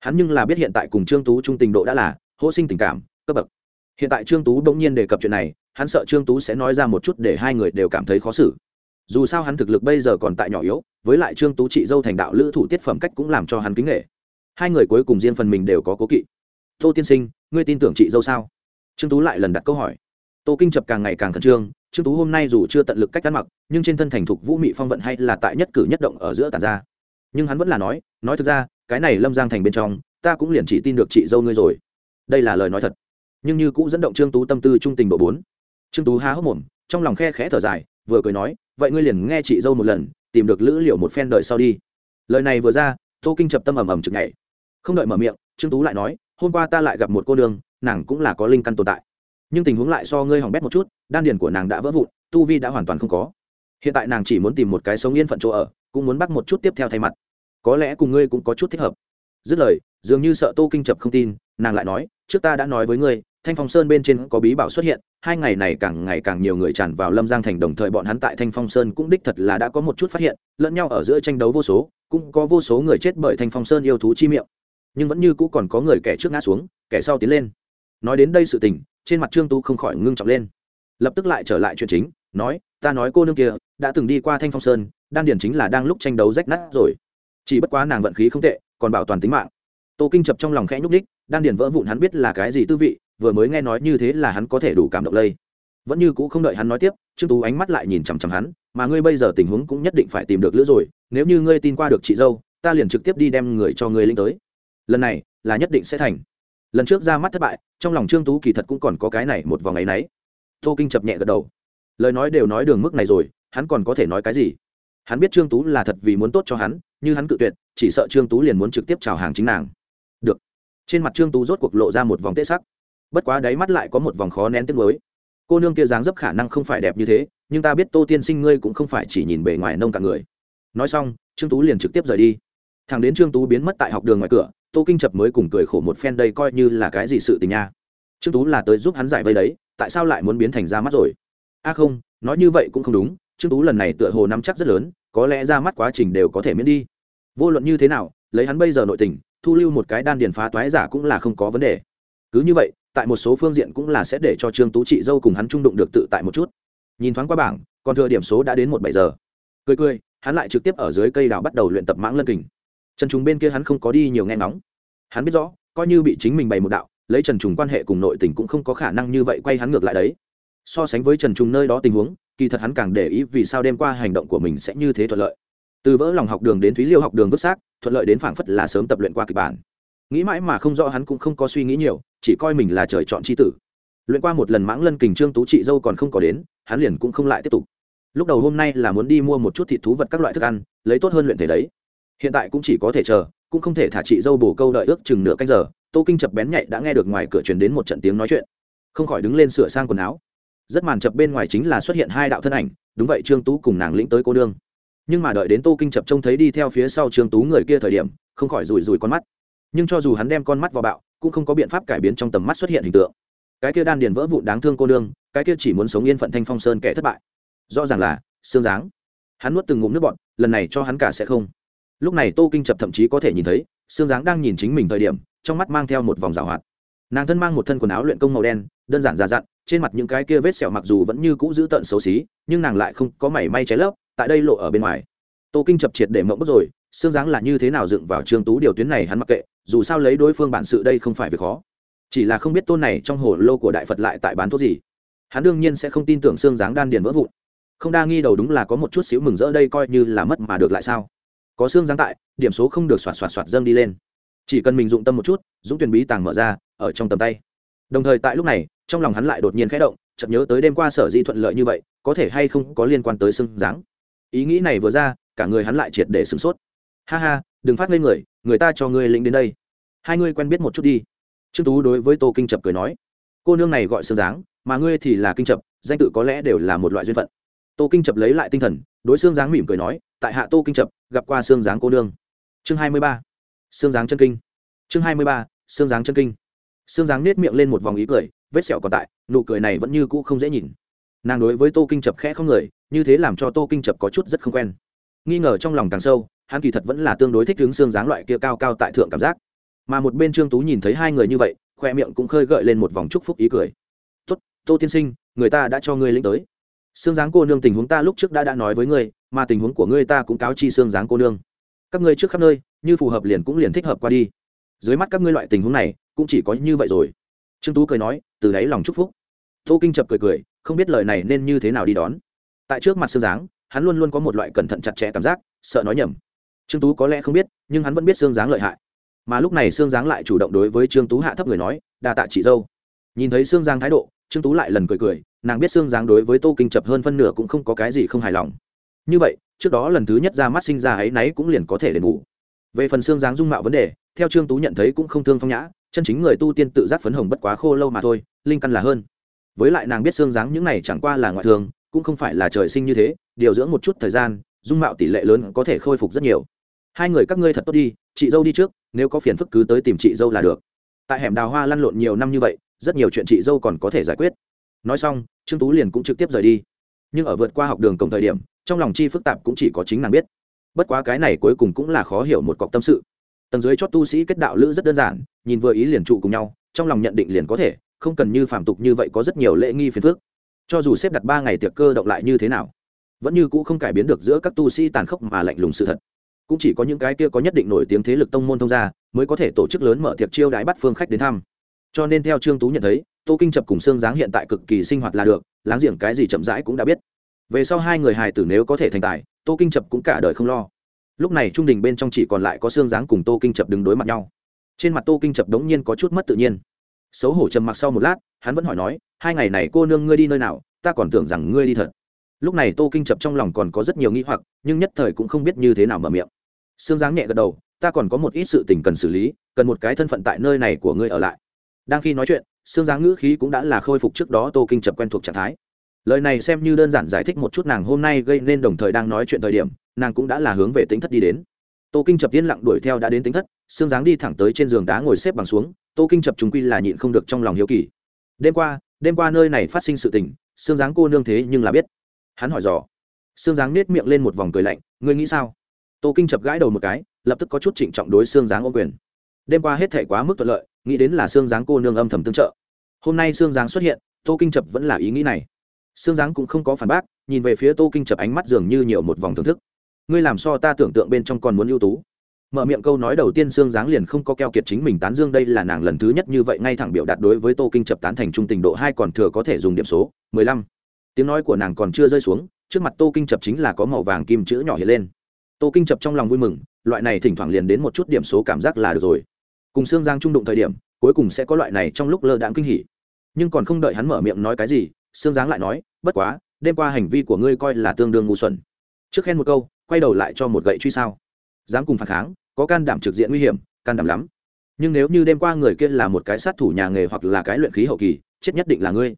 Hắn nhưng là biết hiện tại cùng trương tú trung tình độ đã là hỗ sinh tình cảm, cấp bậc. Hiện tại trương tú bỗng nhiên đề cập chuyện này, hắn sợ trương tú sẽ nói ra một chút để hai người đều cảm thấy khó xử. Dù sao hắn thực lực bây giờ còn tại nhỏ yếu, với lại trương tú chị dâu thành đạo lữ thủ tiết phẩm cách cũng làm cho hắn kính nghệ hai người cuối cùng riêng phần mình đều có cố kỵ. Tô tiên sinh, ngươi tin tưởng chị dâu sao? Trương tú lại lần đặt câu hỏi. Tô kinh chập càng ngày càng khẩn trương trương tú hôm nay dù chưa tận lực cách ăn mặc, nhưng trên thân thành thục vũ mị phong vận hay là tại nhất cử nhất động ở giữa tàn ra. Nhưng hắn vẫn là nói nói thực ra, cái này lâm giang thành bên trong, ta cũng liền chỉ tin được chị dâu ngươi rồi. Đây là lời nói thật. Nhưng như cũng dẫn động trương tú tâm tư trung tình độ bốn. Trương tú há hốc mồm, trong lòng khe khẽ thở dài, vừa cười nói, vậy ngươi liền nghe chị dâu một lần, tìm được lữ liệu một phen đợi sau đi. Lời này vừa ra, tô kinh chập tâm ầm ầm chực nhảy. Không đợi mở miệng, trương tú lại nói, hôm qua ta lại gặp một cô đường nàng cũng là có linh căn tồn tại nhưng tình huống lại so ngươi hỏng bét một chút, đan điền của nàng đã vỡ vụn, tu vi đã hoàn toàn không có. Hiện tại nàng chỉ muốn tìm một cái sống yên phận chỗ ở, cũng muốn bắt một chút tiếp theo thay mặt. Có lẽ cùng ngươi cũng có chút thích hợp. Dứt lời, dường như sợ tô kinh chập không tin, nàng lại nói, trước ta đã nói với ngươi, thanh phong sơn bên trên có bí bảo xuất hiện, hai ngày này càng ngày càng nhiều người tràn vào lâm giang thành đồng thời bọn hắn tại thanh phong sơn cũng đích thật là đã có một chút phát hiện, lẫn nhau ở giữa tranh đấu vô số, cũng có vô số người chết bởi thanh phong sơn yêu thú chi miệng. Nhưng vẫn như cũ còn có người kẻ trước ngã xuống, kẻ sau tiến lên. Nói đến đây sự tình trên mặt trương tu không khỏi ngưng trọng lên lập tức lại trở lại chuyện chính nói ta nói cô nương kia đã từng đi qua thanh phong sơn đan điển chính là đang lúc tranh đấu rách nát rồi chỉ bất quá nàng vận khí không tệ còn bảo toàn tính mạng tô kinh chập trong lòng khẽ nhúc ních đan điển vỡ vụn hắn biết là cái gì tư vị vừa mới nghe nói như thế là hắn có thể đủ cảm động lây vẫn như cũ không đợi hắn nói tiếp trương tú ánh mắt lại nhìn chằm chằm hắn mà ngươi bây giờ tình huống cũng nhất định phải tìm được lữ rồi nếu như ngươi tin qua được chị dâu ta liền trực tiếp đi đem người cho ngươi linh tới lần này là nhất định sẽ thành lần trước ra mắt thất bại, trong lòng trương tú kỳ thật cũng còn có cái này một vòng ngày nấy. Tô kinh chập nhẹ gật đầu. Lời nói đều nói đường mức này rồi, hắn còn có thể nói cái gì? Hắn biết trương tú là thật vì muốn tốt cho hắn, như hắn cự tuyệt, chỉ sợ trương tú liền muốn trực tiếp chào hàng chính nàng. Được. Trên mặt trương tú rốt cuộc lộ ra một vòng tết sắc. Bất quá đáy mắt lại có một vòng khó nén tiếng mới cô nương kia dáng dấp khả năng không phải đẹp như thế, nhưng ta biết tô tiên sinh ngươi cũng không phải chỉ nhìn bề ngoài nông cả người. Nói xong, trương tú liền trực tiếp rời đi. Thằng đến trương tú biến mất tại học đường ngoài cửa tô kinh chập mới cùng cười khổ một phen đây coi như là cái gì sự tình nha. Trương tú là tới giúp hắn giải vây đấy, tại sao lại muốn biến thành ra mắt rồi? A à không, nói như vậy cũng không đúng, trương tú lần này tựa hồ nắm chắc rất lớn, có lẽ ra mắt quá trình đều có thể miễn đi. Vô luận như thế nào, lấy hắn bây giờ nội tình, thu lưu một cái đan điền phá toái giả cũng là không có vấn đề. Cứ như vậy, tại một số phương diện cũng là sẽ để cho trương tú chị dâu cùng hắn trung đụng được tự tại một chút. Nhìn thoáng qua bảng, còn thừa điểm số đã đến một bảy giờ. Cười cười, hắn lại trực tiếp ở dưới cây đào bắt đầu luyện tập mãng lân kình trần trùng bên kia hắn không có đi nhiều nghe ngóng. Hắn biết rõ, coi như bị chính mình bày một đạo, lấy trần trùng quan hệ cùng nội tình cũng không có khả năng như vậy quay hắn ngược lại đấy. So sánh với trần trùng nơi đó tình huống, kỳ thật hắn càng để ý vì sao đêm qua hành động của mình sẽ như thế thuận lợi. Từ vỡ lòng học đường đến thúy liêu học đường vứt xác, thuận lợi đến phảng phất là sớm tập luyện qua kịch bản. Nghĩ mãi mà không rõ hắn cũng không có suy nghĩ nhiều, chỉ coi mình là trời chọn c h i tử. Luyện qua một lần mãng lân kình trương tú chị dâu còn không có đến, hắn liền cũng không lại tiếp tục. Lúc đầu hôm nay là muốn đi mua một chút thịt thú vật các loại thức ăn, lấy tốt hơn luyện thể đấy hiện tại cũng chỉ có thể chờ, cũng không thể thả chị dâu bổ câu đợi ước chừng nửa canh giờ. Tô kinh chập bén nhạy đã nghe được ngoài cửa truyền đến một trận tiếng nói chuyện. Không khỏi đứng lên sửa sang quần áo. Rất màn chập bên ngoài chính là xuất hiện hai đạo thân ảnh, đúng vậy trương tú cùng nàng lĩnh tới cô đương nhưng mà đợi đến tô kinh chập trông thấy đi theo phía sau trương tú người kia thời điểm, không khỏi rùi rùi con mắt. Nhưng cho dù hắn đem con mắt vào bạo, cũng không có biện pháp cải biến trong tầm mắt xuất hiện hình tượng. Cái kia đan điền vỡ vụn đáng thương cô đương cái kia chỉ muốn sống yên phận thanh phong sơn kẻ thất bại. Rõ ràng là xương dáng. Hắn nuốt từng ngụm nước bọn lần này cho hắn cả sẽ không lúc này tô kinh chập thậm chí có thể nhìn thấy xương dáng đang nhìn chính mình thời điểm, trong mắt mang theo một vòng rào hoạt. Nàng thân mang một thân quần áo luyện công màu đen, đơn giản già dặn, trên mặt những cái kia vết sẹo mặc dù vẫn như cũ giữ tận xấu xí, nhưng nàng lại không có mảy may cháy lớp tại đây lộ ở bên ngoài. Tô kinh chập triệt để mộng bức rồi xương dáng là như thế nào dựng vào trương tú điều tuyến này hắn mặc kệ, dù sao lấy đối phương bản sự đây không phải việc khó. Chỉ là không biết tôn này trong hồ lô của đại phật lại tại bán thuốc gì. Hắn đương nhiên sẽ không tin tưởng xương dáng đan điền vỡ vụn. Không đa nghi đầu đúng là có một chút xíu mừng rỡ đây coi như là mất mà được lại sao? Có xương dáng tại, điểm số không được soạt soạt soạt dâng đi lên. Chỉ cần mình dụng tâm một chút, dũng tuyển bí tàng mở ra, ở trong tầm tay. Đồng thời tại lúc này, trong lòng hắn lại đột nhiên khẽ động, chợt nhớ tới đêm qua sở di thuận lợi như vậy, có thể hay không có liên quan tới xương dáng. Ý nghĩ này vừa ra, cả người hắn lại triệt để sửng sốt. Ha ha, đừng phát lên người người ta cho ngươi lĩnh đến đây. Hai ngươi quen biết một chút đi. Trương tú đối với tô kinh trập cười nói, cô nương này gọi xương dáng, mà ngươi thì là kinh trập danh tự có lẽ đều là một loại duyên phận. Tô kinh trập lấy lại tinh thần, đối xương dáng mỉm cười nói tại hạ tô kinh chập, gặp qua xương dáng cô nương. Chương hai mươi ba. Xương dáng chân kinh. Chương hai mươi ba. Xương dáng chân kinh. Xương dáng nết miệng lên một vòng ý cười, vết sẹo còn tại, nụ cười này vẫn như cũ không dễ nhìn. Nàng đối với tô kinh chập khẽ không người, như thế làm cho tô kinh chập có chút rất không quen. Nghi ngờ trong lòng càng sâu, hắn kỳ thật vẫn là tương đối thích hướng xương dáng loại kia cao cao tại thượng cảm giác. Mà một bên trương tú nhìn thấy hai người như vậy, khoe miệng cũng khơi gợi lên một vòng chúc phúc ý cười. Tốt, tô tiên sinh, người ta đã cho ngươi lĩnh tới xương dáng cô nương tình huống ta lúc trước đã đã nói với ngươi, mà tình huống của ngươi ta cũng cáo chi xương dáng cô nương. Các ngươi trước khắp nơi, như phù hợp liền cũng liền thích hợp qua đi. Dưới mắt các ngươi loại tình huống này, cũng chỉ có như vậy rồi. Trương tú cười nói, từ đáy lòng chúc phúc. Tô kinh chập cười cười, không biết lời này nên như thế nào đi đón. Tại trước mặt xương dáng, hắn luôn luôn có một loại cẩn thận chặt chẽ cảm giác, sợ nói nhầm. Trương tú có lẽ không biết, nhưng hắn vẫn biết xương dáng lợi hại. Mà lúc này xương dáng lại chủ động đối với trương tú hạ thấp người nói, đa tạ chị dâu. Nhìn thấy xương giang thái độ trương tú lại lần cười cười, nàng biết xương giáng đối với tô kinh chập hơn phân nửa cũng không có cái gì không hài lòng. Như vậy, trước đó lần thứ nhất ra mắt sinh ra ấy náy cũng liền có thể đền bù. Về phần xương giáng dung mạo vấn đề, theo trương tú nhận thấy cũng không thương phong nhã, chân chính người tu tiên tự giác phấn hồng bất quá khô lâu mà thôi, linh căn là hơn. Với lại nàng biết xương dáng những này chẳng qua là ngoại thường, cũng không phải là trời sinh như thế, điều dưỡng một chút thời gian, dung mạo tỷ lệ lớn có thể khôi phục rất nhiều. Hai người các ngươi thật tốt đi, chị dâu đi trước, nếu có phiền phức cứ tới tìm chị dâu là được. Tại hẻm đào hoa lăn lộn nhiều năm như vậy rất nhiều chuyện chị dâu còn có thể giải quyết. Nói xong, trương tú liền cũng trực tiếp rời đi. Nhưng ở vượt qua học đường cổng thời điểm, trong lòng chi phức tạp cũng chỉ có chính nàng biết. Bất quá cái này cuối cùng cũng là khó hiểu một cọc tâm sự. Tầng dưới chót tu sĩ kết đạo lữ rất đơn giản, nhìn vừa ý liền trụ cùng nhau, trong lòng nhận định liền có thể, không cần như phàm tục như vậy có rất nhiều lễ nghi phiền phức. Cho dù xếp đặt ba ngày tiệc cơ động lại như thế nào, vẫn như cũ không cải biến được giữa các tu sĩ tàn khốc mà lạnh lùng sự thật. Cũng chỉ có những cái kia có nhất định nổi tiếng thế lực tông môn thông gia, mới có thể tổ chức lớn mở tiệc chiêu đãi bắt phương khách đến thăm cho nên theo trương tú nhận thấy, tô kinh chập cùng xương giáng hiện tại cực kỳ sinh hoạt là được, láng giềng cái gì chậm rãi cũng đã biết. Về sau hai người hài tử nếu có thể thành tài, tô kinh chập cũng cả đời không lo. Lúc này trung đình bên trong chỉ còn lại có xương giáng cùng tô kinh chập đứng đối mặt nhau. Trên mặt tô kinh chập đống nhiên có chút mất tự nhiên. Xấu hổ trầm mặc sau một lát, hắn vẫn hỏi nói, hai ngày này cô nương ngươi đi nơi nào? Ta còn tưởng rằng ngươi đi thật. Lúc này tô kinh chập trong lòng còn có rất nhiều nghĩ hoặc, nhưng nhất thời cũng không biết như thế nào mở miệng. Xương giáng nhẹ gật đầu, ta còn có một ít sự tình cần xử lý, cần một cái thân phận tại nơi này của ngươi ở lại đang khi nói chuyện sương giáng ngữ khí cũng đã là khôi phục trước đó tô kinh chập quen thuộc trạng thái. Lời này xem như đơn giản giải thích một chút nàng hôm nay gây nên đồng thời đang nói chuyện thời điểm, nàng cũng đã là hướng về tính thất đi đến. Tô kinh chập yên lặng đuổi theo đã đến tính thất sương giáng đi thẳng tới trên giường đá ngồi xếp bằng xuống, tô kinh chập chúng quy là nhịn không được trong lòng hiếu kỳ. Đêm qua đêm qua nơi này phát sinh sự tình sương giáng cô nương thế nhưng là biết. Hắn hỏi dò. Sương giáng nết miệng lên một vòng cười lạnh, ngươi nghĩ sao? Tô kinh chập gãi đầu một cái, lập tức có chút trịnh trọng đối xương giáng ô quyền. Đêm qua hết thể quá mức thuận lợi nghĩ đến là xương giáng cô nương âm thầm tương trợ. Hôm nay xương giáng xuất hiện, tô kinh chập vẫn là ý nghĩ này. Xương giáng cũng không có phản bác, nhìn về phía tô kinh chập ánh mắt dường như nhiều một vòng thưởng thức. Ngươi làm so ta tưởng tượng bên trong còn muốn ưu tú. Mở miệng câu nói đầu tiên xương giáng liền không có keo kiệt chính mình tán dương đây là nàng lần thứ nhất như vậy ngay thẳng biểu đạt đối với tô kinh chập tán thành trung tình độ hai còn thừa có thể dùng điểm số, mười lăm. Tiếng nói của nàng còn chưa rơi xuống, trước mặt tô kinh chập chính là có màu vàng kim chữ nhỏ hiện lên. Tô kinh chập trong lòng vui mừng, loại này thỉnh thoảng liền đến một chút điểm số cảm giác là được rồi cùng xương giang trung đụng thời điểm, cuối cùng sẽ có loại này trong lúc lơ đãng kinh hỉ. Nhưng còn không đợi hắn mở miệng nói cái gì xương giang lại nói, bất quá, đêm qua hành vi của ngươi coi là tương đương ngu xuẩn. Trước khen một câu, quay đầu lại cho một gậy truy sao. Dám cùng phản kháng, có can đảm trực diện nguy hiểm, can đảm lắm. Nhưng nếu như đêm qua người kia là một cái sát thủ nhà nghề hoặc là cái luyện khí hậu kỳ, chết nhất định là ngươi.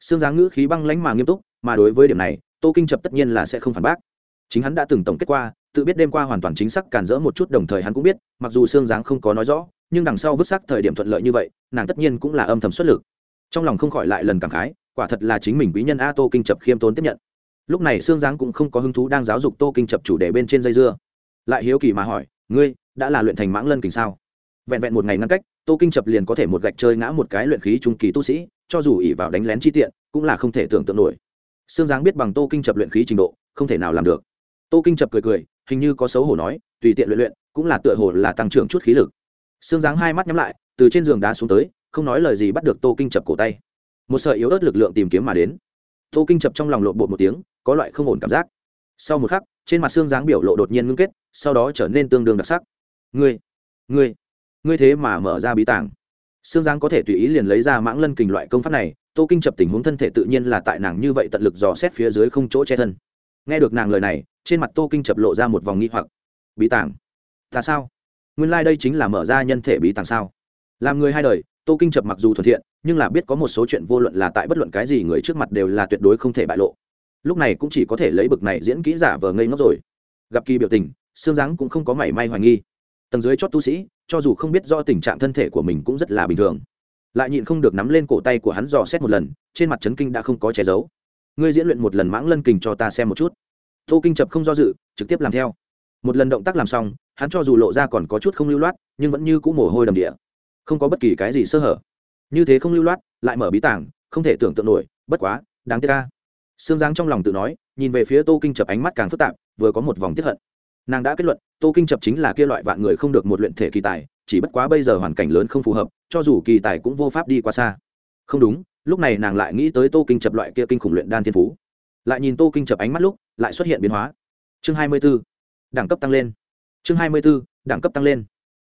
Xương giáng ngữ khí băng lánh mà nghiêm túc, mà đối với điểm này, tô kinh chập tất nhiên là sẽ không phản bác. Chính hắn đã từng tổng kết qua, tự biết đêm qua hoàn toàn chính xác cản rỡ một chút đồng thời hắn cũng biết, mặc dù xương giáng không có nói rõ nhưng đằng sau vứt sắc thời điểm thuận lợi như vậy, nàng tất nhiên cũng là âm thầm xuất lực. Trong lòng không khỏi lại lần cảm khái, quả thật là chính mình quý nhân a tô kinh chập khiêm tốn tiếp nhận. Lúc này Sương giáng cũng không có hứng thú đang giáo dục tô kinh chập chủ đề bên trên dây dưa. Lại hiếu kỳ mà hỏi, ngươi đã là luyện thành mãng lân kình sao? Vẹn vẹn một ngày ngăn cách, tô kinh chập liền có thể một gạch chơi ngã một cái luyện khí trung kỳ tu sĩ, cho dù ỉ vào đánh lén chi tiện, cũng là không thể tưởng tượng nổi. Sương giáng biết bằng tô kinh chập luyện khí trình độ, không thể nào làm được. Tô kinh chập cười cười, hình như có xấu hổ nói, tùy tiện luyện luyện, cũng là tựa hồ là tăng trưởng chút khí lực xương dáng hai mắt nhắm lại, từ trên giường đá xuống tới, không nói lời gì bắt được tô kinh chập cổ tay. Một sợi yếu ớt lực lượng tìm kiếm mà đến. Tô kinh chập trong lòng lộn bột một tiếng, có loại không ổn cảm giác. Sau một khắc, trên mặt xương dáng biểu lộ đột nhiên ngưng kết, sau đó trở nên tương đương đặc sắc. Ngươi ngươi ngươi thế mà mở ra bí tàng. Xương dáng có thể tùy ý liền lấy ra mãng lân kình loại công pháp này, tô kinh chập tình huống thân thể tự nhiên là tại nàng như vậy tận lực dò xét phía dưới không chỗ che thân. Nghe được nàng lời này, trên mặt tô kinh chập lộ ra một vòng nghi hoặc. Bí tàng? Ta sao? Nguyên lai、like、đây chính là mở ra nhân thể bí tàng sao? Làm người hai đời, tô kinh chập mặc dù thuận thiện, nhưng là biết có một số chuyện vô luận là tại bất luận cái gì người trước mặt đều là tuyệt đối không thể bại lộ. Lúc này cũng chỉ có thể lấy bực này diễn kỹ giả vờ ngây ngốc rồi. Gặp kỳ biểu tình xương dáng cũng không có mảy may hoài nghi. Tầng dưới chót tu sĩ, cho dù không biết do tình trạng thân thể của mình cũng rất là bình thường. Lại nhịn không được nắm lên cổ tay của hắn dò xét một lần, trên mặt trấn kinh đã không có che giấu. Ngươi diễn luyện một lần mãng lân kình cho ta xem một chút. Tô kinh chập không do dự, trực tiếp làm theo một lần động tác làm xong, hắn cho dù lộ ra còn có chút không lưu loát, nhưng vẫn như c ũ mồ hôi đầm địa. Không có bất kỳ cái gì sơ hở. Như thế không lưu loát, lại mở bí tảng, không thể tưởng tượng nổi, bất quá, đáng tiếc ca sương giáng trong lòng tự nói, nhìn về phía tô kinh chập ánh mắt càng phức tạp, vừa có một vòng tiếp hận. Nàng đã kết luận, tô kinh chập chính là kia loại vạn người không được một luyện thể kỳ tài, chỉ bất quá bây giờ hoàn cảnh lớn không phù hợp, cho dù kỳ tài cũng vô pháp đi qua xa. Không đúng, lúc này nàng lại nghĩ tới tô kinh chập loại kia kinh khủng luyện đan thiên phú. Lại nhìn tô kinh chập ánh mắt lúc, lại xuất hiện biến hóa. Chương hai mươi b ố đẳng cấp tăng lên. Chương hai mươi b ố đẳng cấp tăng lên.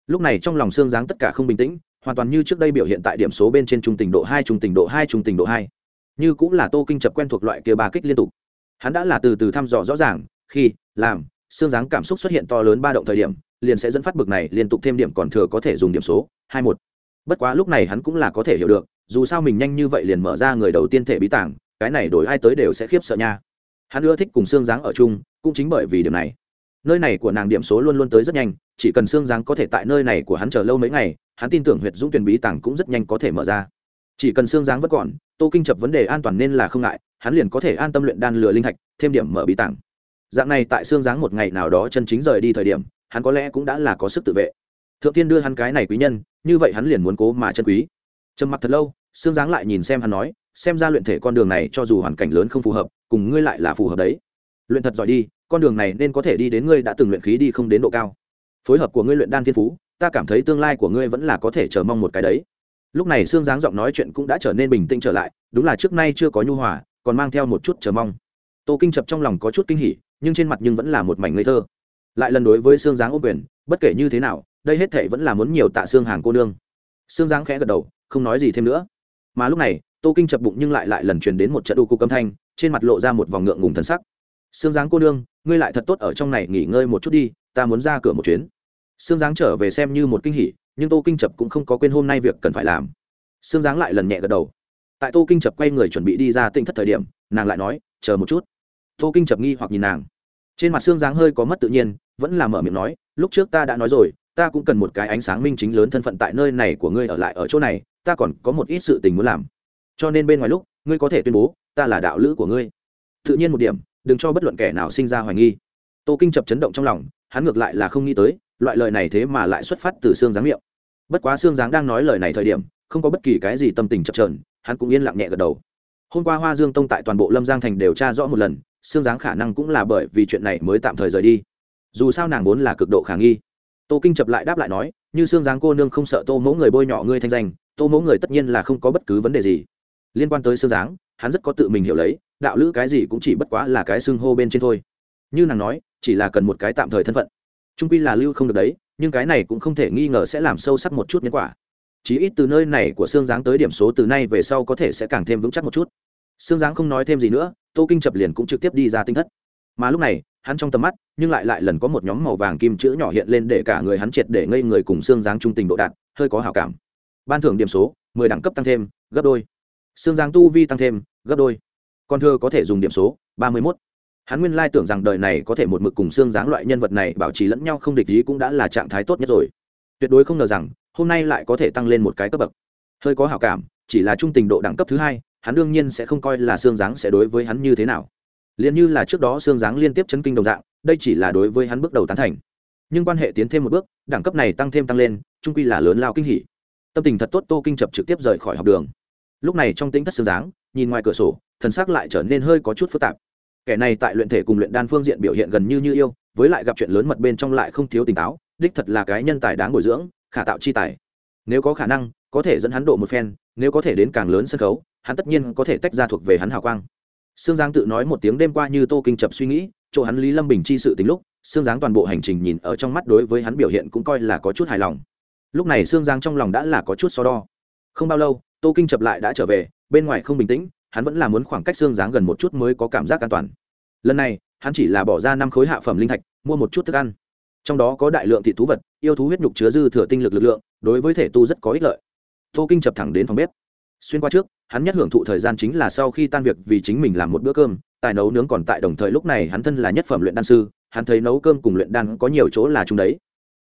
Lúc này trong lòng xương giáng tất cả không bình tĩnh, hoàn toàn như trước đây biểu hiện tại điểm số bên trên trung tình độ hai, trung tình độ hai, trung tình độ hai. Như cũng là tô kinh chập quen thuộc loại kia ba kích liên tục. Hắn đã là từ từ thăm dò rõ ràng, khi, làm xương dáng cảm xúc xuất hiện to lớn ba động thời điểm, liền sẽ dẫn phát bực này liên tục thêm điểm còn thừa có thể dùng điểm số, hai một. Bất quá lúc này hắn cũng là có thể hiểu được, dù sao mình nhanh như vậy liền mở ra người đầu tiên thể bí tảng, cái này đổi ai tới đều sẽ khiếp sợ nha. Hắn ưa thích cùng xương dáng ở chung, cũng chính bởi vì điểm này nơi này của nàng điểm số luôn luôn tới rất nhanh, chỉ cần xương giáng có thể tại nơi này của hắn chờ lâu mấy ngày, hắn tin tưởng huyệt dũng tuyển bí tảng cũng rất nhanh có thể mở ra. Chỉ cần xương giáng vẫn còn, tô kinh chập vấn đề an toàn nên là không ngại, hắn liền có thể an tâm luyện đan lửa linh thạch, thêm điểm mở bí tảng dạng này tại xương giáng một ngày nào đó chân chính rời đi thời điểm, hắn có lẽ cũng đã là có sức tự vệ. Thượng tiên đưa hắn cái này quý nhân, như vậy hắn liền muốn cố mà chân quý. Trầm mặc thật lâu xương giáng lại nhìn xem hắn nói, xem ra luyện thể con đường này cho dù hoàn cảnh lớn không phù hợp, cùng ngươi lại là phù hợp đấy. Luyện thật giỏi đi con đường này nên có thể đi đến ngươi đã từng luyện khí đi không đến độ cao. Phối hợp của ngươi luyện đan thiên phú, ta cảm thấy tương lai của ngươi vẫn là có thể chờ mong một cái đấy. Lúc này xương dáng giọng nói chuyện cũng đã trở nên bình tĩnh trở lại, đúng là trước nay chưa có nhu hòa, còn mang theo một chút chờ mong. Tô kinh chập trong lòng có chút kinh hỉ, nhưng trên mặt nhưng vẫn là một mảnh ngây thơ. Lại lần đối với xương dáng ô quyền, bất kể như thế nào, đây hết thệ vẫn là muốn nhiều tạ xương hàng cô nương. Xương dáng khẽ gật đầu, không nói gì thêm nữa. Mà lúc này, tô kinh chập bụng nhưng lại lại lần truyền đến một trận đu cục âm thanh, trên mặt lộ ra một vòng ngượng ngùng thần sắc. Sương Giáng cô nương, ngươi lại thật tốt ở trong này nghỉ ngơi một chút đi, ta muốn ra cửa một chuyến. Sương Giáng trở về xem như một kinh hỉ, nhưng tô kinh chập cũng không có quên hôm nay việc cần phải làm. Sương Giáng lại lần nhẹ gật đầu. Tại tô kinh chập quay người chuẩn bị đi ra tinh thất thời điểm, nàng lại nói, chờ một chút. Tô kinh chập nghi hoặc nhìn nàng. Trên mặt xương dáng hơi có mất tự nhiên, vẫn là mở miệng nói, lúc trước ta đã nói rồi, ta cũng cần một cái ánh sáng minh chính lớn thân phận tại nơi này của ngươi ở lại ở chỗ này, ta còn có một ít sự tình muốn làm. Cho nên bên ngoài lúc, ngươi có thể tuyên bố, ta là đạo lữ của ngươi. Tự nhiên một điểm đừng cho bất luận kẻ nào sinh ra hoài nghi. Tô kinh chập chấn động trong lòng, hắn ngược lại là không nghĩ tới, loại lời này thế mà lại xuất phát từ xương dáng miệng. Bất quá xương dáng đang nói lời này thời điểm, không có bất kỳ cái gì tâm tình chập trờn hắn cũng yên lặng nhẹ gật đầu. Hôm qua hoa dương tông tại toàn bộ lâm giang thành đều tra rõ một lần, xương dáng khả năng cũng là bởi vì chuyện này mới tạm thời rời đi. Dù sao nàng vốn là cực độ khả nghi. Tô kinh chập lại đáp lại nói, như xương dáng cô nương không sợ tô mẫu người bôi nhọ ngươi thanh danh, tô mẫu người tất nhiên là không có bất cứ vấn đề gì. Liên quan tới xương dáng, hắn rất có tự mình hiểu lấy đạo lữ cái gì cũng chỉ bất quá là cái xương hô bên trên thôi. Như nàng nói, chỉ là cần một cái tạm thời thân phận. Trung pi là lưu không được đấy, nhưng cái này cũng không thể nghi ngờ sẽ làm sâu sắc một chút nhân quả. Chí ít từ nơi này của xương giáng tới điểm số từ nay về sau có thể sẽ càng thêm vững chắc một chút. Xương giáng không nói thêm gì nữa, tô kinh chập liền cũng trực tiếp đi ra tinh thất. Mà lúc này, hắn trong tầm mắt, nhưng lại lại lần có một nhóm màu vàng kim chữ nhỏ hiện lên để cả người hắn triệt để ngây người cùng xương giáng trung tình độ đạt, hơi có hảo cảm. Ban thưởng điểm số, mười đẳng cấp tăng thêm, gấp đôi. Xương giáng tu vi tăng thêm, gấp đôi còn thưa có thể dùng điểm số, ba mươi mốt. Hắn nguyên lai tưởng rằng đời này có thể một mực cùng xương dáng loại nhân vật này bảo trì lẫn nhau không địch ý cũng đã là trạng thái tốt nhất rồi. Tuyệt đối không ngờ rằng, hôm nay lại có thể tăng lên một cái cấp bậc. Hơi có hảo cảm, chỉ là trung tình độ đẳng cấp thứ hai, hắn đương nhiên sẽ không coi là xương dáng sẽ đối với hắn như thế nào. Liền như là trước đó xương dáng liên tiếp chấn kinh đồng dạng, đây chỉ là đối với hắn bước đầu tán thành. Nhưng quan hệ tiến thêm một bước, đẳng cấp này tăng thêm tăng lên trung quy là lớn lao kinh hỉ. Tâm tình thật tốt tô kinh chập trực tiếp rời khỏi học đường. Lúc này trong tính thất xương dáng nhìn ngoài cửa sổ, thần sắc lại trở nên hơi có chút phức tạp. Kẻ này tại luyện thể cùng luyện đan phương diện biểu hiện gần như như yêu, với lại gặp chuyện lớn mật bên trong lại không thiếu tỉnh táo, đích thật là cái nhân tài đáng bồi dưỡng, khả tạo chi tài. Nếu có khả năng, có thể dẫn hắn độ một phen, nếu có thể đến càng lớn sân khấu, hắn tất nhiên có thể tách ra thuộc về hắn hào quang. Sương giang tự nói một tiếng đêm qua như tô kinh chập suy nghĩ, chỗ hắn lý lâm bình chi sự tính lúc, sương giang toàn bộ hành trình nhìn ở trong mắt đối với hắn biểu hiện cũng coi là có chút hài lòng. Lúc này sương giang trong lòng đã là có chút so đo không bao lâu, tô kinh chập lại đã trở về, bên ngoài không bình tĩnh, hắn vẫn là muốn khoảng cách xương dáng gần một chút mới có cảm giác an toàn. Lần này, hắn chỉ là bỏ ra năm khối hạ phẩm linh thạch, mua một chút thức ăn. Trong đó có đại lượng thị thú vật, yêu thú huyết nhục chứa dư thừa tinh lực lực lượng, đối với thể tu rất có ích lợi. Tô kinh chập thẳng đến phòng bếp. Xuyên qua trước, hắn nhất hưởng thụ thời gian chính là sau khi tan việc vì chính mình làm một bữa cơm, tài nấu nướng còn tại đồng thời lúc này hắn thân là nhất phẩm luyện đan sư, hắn thấy nấu cơm cùng luyện đan có nhiều chỗ là chung đấy.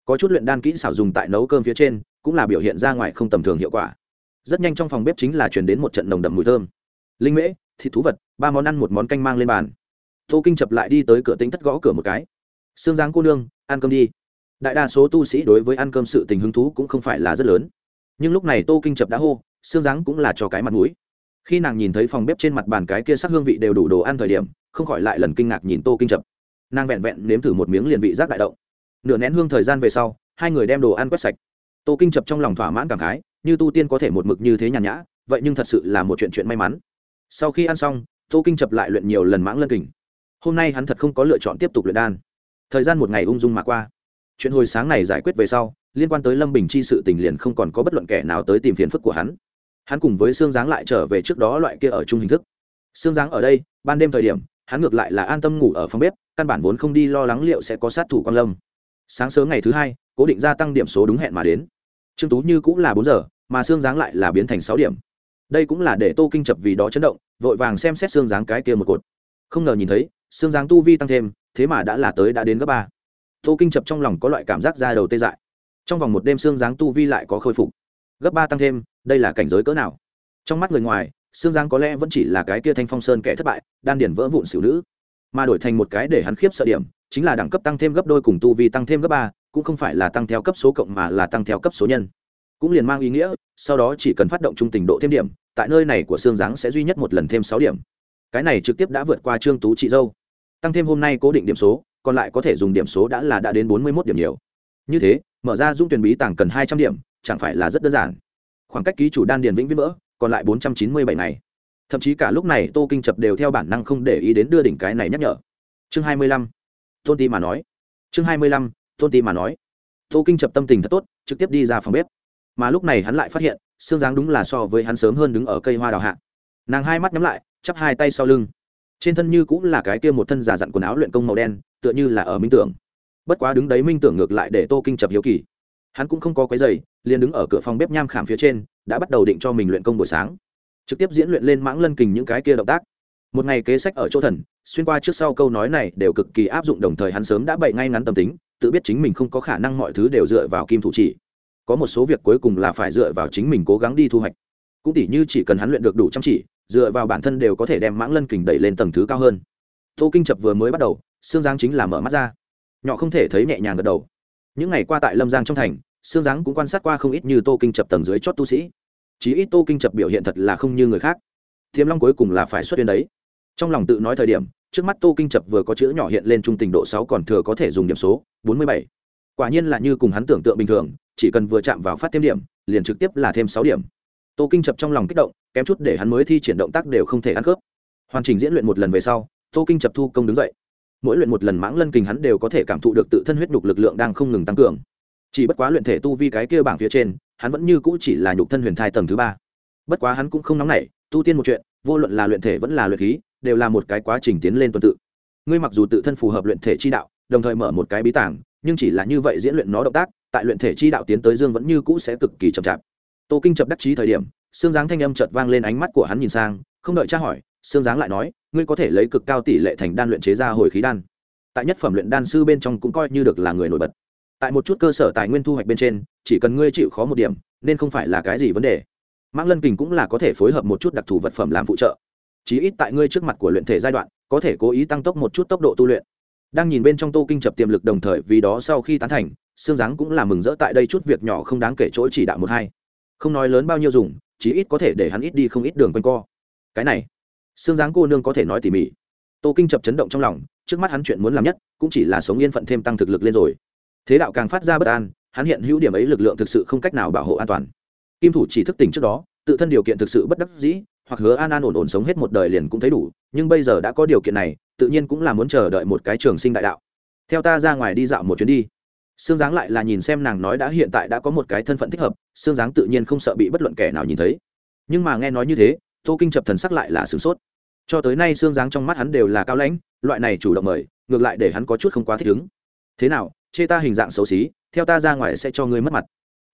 Có chút luyện đan kỹ xảo dùng tại nấu cơm phía trên, cũng là biểu hiện ra ngoài không tầm thường hiệu quả rất nhanh trong phòng bếp chính là chuyển đến một trận nồng đậm mùi thơm. Linh mễ, thịt thú vật, ba món ăn, một món canh mang lên bàn. Tô kinh chập lại đi tới cửa tính thất gõ cửa một cái. Xương giáng cô nương, ăn cơm đi. Đại đa số tu sĩ đối với ăn cơm sự tình hứng thú cũng không phải là rất lớn. Nhưng lúc này tô kinh chập đã hô xương giáng cũng là cho cái mặt mũi. Khi nàng nhìn thấy phòng bếp trên mặt bàn cái kia sắc hương vị đều đủ đồ ăn thời điểm, không khỏi lại lần kinh ngạc nhìn tô kinh chập. Nàng vẹn vẹn nếm thử một miếng liền vị giác đại động. Nửa nén hương thời gian về sau, hai người đem đồ ăn quét sạch. Tô kinh chập trong lòng thỏa mãn cảm khái như tu tiên có thể một mực như thế nhàn nhã, vậy nhưng thật sự là một chuyện chuyện may mắn. Sau khi ăn xong, tô kinh chập lại luyện nhiều lần mãng lân kình. Hôm nay hắn thật không có lựa chọn tiếp tục luyện đan. Thời gian một ngày ung dung mà qua. Chuyện hồi sáng này giải quyết về sau, liên quan tới lâm bình chi sự tình liền không còn có bất luận kẻ nào tới tìm phiền phức của hắn. Hắn cùng với xương giáng lại trở về trước đó loại kia ở chung hình thức. Xương giáng ở đây, ban đêm thời điểm, hắn ngược lại là an tâm ngủ ở phòng bếp, căn bản vốn không đi lo lắng liệu sẽ có sát thủ quan lâm. Sáng sớm ngày thứ hai, cố định gia tăng điểm số đúng hẹn mà đến. Trương tú như cũng là bốn giờ mà xương dáng lại là biến thành sáu điểm. Đây cũng là để tô kinh chập vì đó chấn động, vội vàng xem xét xương dáng cái kia một cột. Không ngờ nhìn thấy, xương dáng tu vi tăng thêm, thế mà đã là tới đã đến gấp ba. Tô kinh chập trong lòng có loại cảm giác ra đầu tê dại. Trong vòng một đêm xương dáng tu vi lại có khôi phục. Gấp ba tăng thêm, đây là cảnh giới cỡ nào? Trong mắt người ngoài, xương giang có lẽ vẫn chỉ là cái kia thanh phong sơn kẻ thất bại, đan điển vỡ vụn xỉu nữ. Mà đổi thành một cái để hắn khiếp sợ điểm, chính là đẳng cấp tăng thêm gấp đôi cùng tu vi tăng thêm gấp ba, cũng không phải là tăng theo cấp số cộng mà là tăng theo cấp số nhân cũng liền mang ý nghĩa, sau đó chỉ cần phát động trung tình độ thêm điểm, tại nơi này của xương giáng sẽ duy nhất một lần thêm sáu điểm. Cái này trực tiếp đã vượt qua trương tú chị dâu. Tăng thêm hôm nay cố định điểm số, còn lại có thể dùng điểm số đã là đã đến bốn mươi một điểm nhiều. Như thế, mở ra dung tuyển bí tàng cần hai trăm điểm, chẳng phải là rất đơn giản. Khoảng cách ký chủ đan điền vĩnh viễn vỡ, còn lại bốn trăm chín mươi bảy này thậm chí cả lúc này tô kinh chập đều theo bản năng không để ý đến đưa đỉnh cái này nhắc nhở. Chương hai mươi lăm. Tôn ti mà nói. Chương hai mươi lăm, tôn ti mà nói. Tô kinh chập tâm tình thật tốt, trực tiếp đi ra phòng bếp mà lúc này hắn lại phát hiện, xương dáng đúng là so với hắn sớm hơn đứng ở cây hoa đào hạ. Nàng hai mắt nhắm lại, chắp hai tay sau lưng. Trên thân như cũng là cái kia một thân giả dặn quần áo luyện công màu đen, tựa như là ở minh tưởng. Bất quá đứng đấy minh tưởng ngược lại để tô kinh chập hiếu kỳ. Hắn cũng không có cái giày liền đứng ở cửa phòng bếp nham khảm phía trên, đã bắt đầu định cho mình luyện công buổi sáng. Trực tiếp diễn luyện lên mãng lân kình những cái kia động tác. Một ngày kế sách ở chỗ thần, xuyên qua trước sau câu nói này đều cực kỳ áp dụng, đồng thời hắn sớm đã bậy ngay ngắn tâm tính, tự biết chính mình không có khả năng mọi thứ đều dựa vào kim thủ chỉ có một số việc cuối cùng là phải dựa vào chính mình cố gắng đi thu hoạch. Cũng tỉ như chỉ cần hắn luyện được đủ chăm chỉ, dựa vào bản thân đều có thể đem mãng lân kình đẩy lên tầng thứ cao hơn. Tô kinh chập vừa mới bắt đầu xương giáng chính là mở mắt ra. Nhỏ không thể thấy nhẹ nhàng gật đầu. Những ngày qua tại lâm giang trong thành xương giáng cũng quan sát qua không ít như tô kinh chập tầng dưới chót tu sĩ. Chí ít tô kinh chập biểu hiện thật là không như người khác. Thiếm long cuối cùng là phải xuất hiện đấy. Trong lòng tự nói thời điểm, trước mắt tô kinh chập vừa có chữ nhỏ hiện lên trung tình độ sáu còn thừa có thể dùng điểm số, bốn mươi bảy quả nhiên là như cùng hắn tưởng tượng bình thường, chỉ cần vừa chạm vào phát thêm điểm, liền trực tiếp là thêm sáu điểm. Tô kinh chập trong lòng kích động, kém chút để hắn mới thi triển động tác đều không thể ăn khớp. Hoàn chỉnh diễn luyện một lần về sau, tô kinh chập thu công đứng dậy. Mỗi luyện một lần mãng lân kình hắn đều có thể cảm thụ được tự thân huyết nhục lực lượng đang không ngừng tăng cường. Chỉ bất quá luyện thể tu vi cái kia bảng phía trên, hắn vẫn như cũ chỉ là nhục thân huyền thai tầng thứ ba. Bất quá hắn cũng không nóng nảy, tu tiên một chuyện, vô luận là luyện thể vẫn là luyện khí, đều là một cái quá trình tiến lên tuần tự. Ngươi mặc dù tự thân phù hợp luyện thể chi đạo, đồng thời mở một cái bí tảng nhưng chỉ là như vậy diễn luyện nó động tác, tại luyện thể chi đạo tiến tới dương vẫn như cũ sẽ cực kỳ chậm chạp. Tô kinh chập đắc chí thời điểm xương giáng thanh âm chợt vang lên ánh mắt của hắn nhìn sang, không đợi tra hỏi xương giáng lại nói, ngươi có thể lấy cực cao tỷ lệ thành đan luyện chế ra hồi khí đan. Tại nhất phẩm luyện đan sư bên trong cũng coi như được là người nổi bật. Tại một chút cơ sở tài nguyên thu hoạch bên trên, chỉ cần ngươi chịu khó một điểm, nên không phải là cái gì vấn đề. Mãng lân kình cũng là có thể phối hợp một chút đặc thù vật phẩm làm phụ trợ. Chí ít tại ngươi trước mặt của luyện thể giai đoạn, có thể cố ý tăng tốc một chút tốc độ tu luyện đang nhìn bên trong tô kinh chập tiềm lực đồng thời vì đó sau khi tán thành xương giáng cũng là mừng rỡ tại đây chút việc nhỏ không đáng kể chỗ chỉ đạo một hai. Không nói lớn bao nhiêu dùng, chí ít có thể để hắn ít đi không ít đường quanh co. Cái này xương giáng cô nương có thể nói tỉ mỉ. Tô kinh chập chấn động trong lòng, trước mắt hắn chuyện muốn làm nhất, cũng chỉ là sống yên phận thêm tăng thực lực lên rồi. Thế đạo càng phát ra bất an, hắn hiện hữu điểm ấy lực lượng thực sự không cách nào bảo hộ an toàn. Kim thủ chỉ thức tỉnh trước đó, tự thân điều kiện thực sự bất đắc dĩ, hoặc hứa an an ổn ổn sống hết một đời liền cũng thấy đủ, nhưng bây giờ đã có điều kiện này tự nhiên cũng là muốn chờ đợi một cái trường sinh đại đạo. Theo ta ra ngoài đi dạo một chuyến đi. Sương giáng lại là nhìn xem nàng nói đã hiện tại đã có một cái thân phận thích hợp, sương giáng tự nhiên không sợ bị bất luận kẻ nào nhìn thấy. Nhưng mà nghe nói như thế, tô kinh chập thần sắc lại là sửng sốt. Cho tới nay sương giáng trong mắt hắn đều là cao lãnh, loại này chủ động mời, ngược lại để hắn có chút không quá thích ứng. Thế nào, chê ta hình dạng xấu xí, theo ta ra ngoài sẽ cho ngươi mất mặt.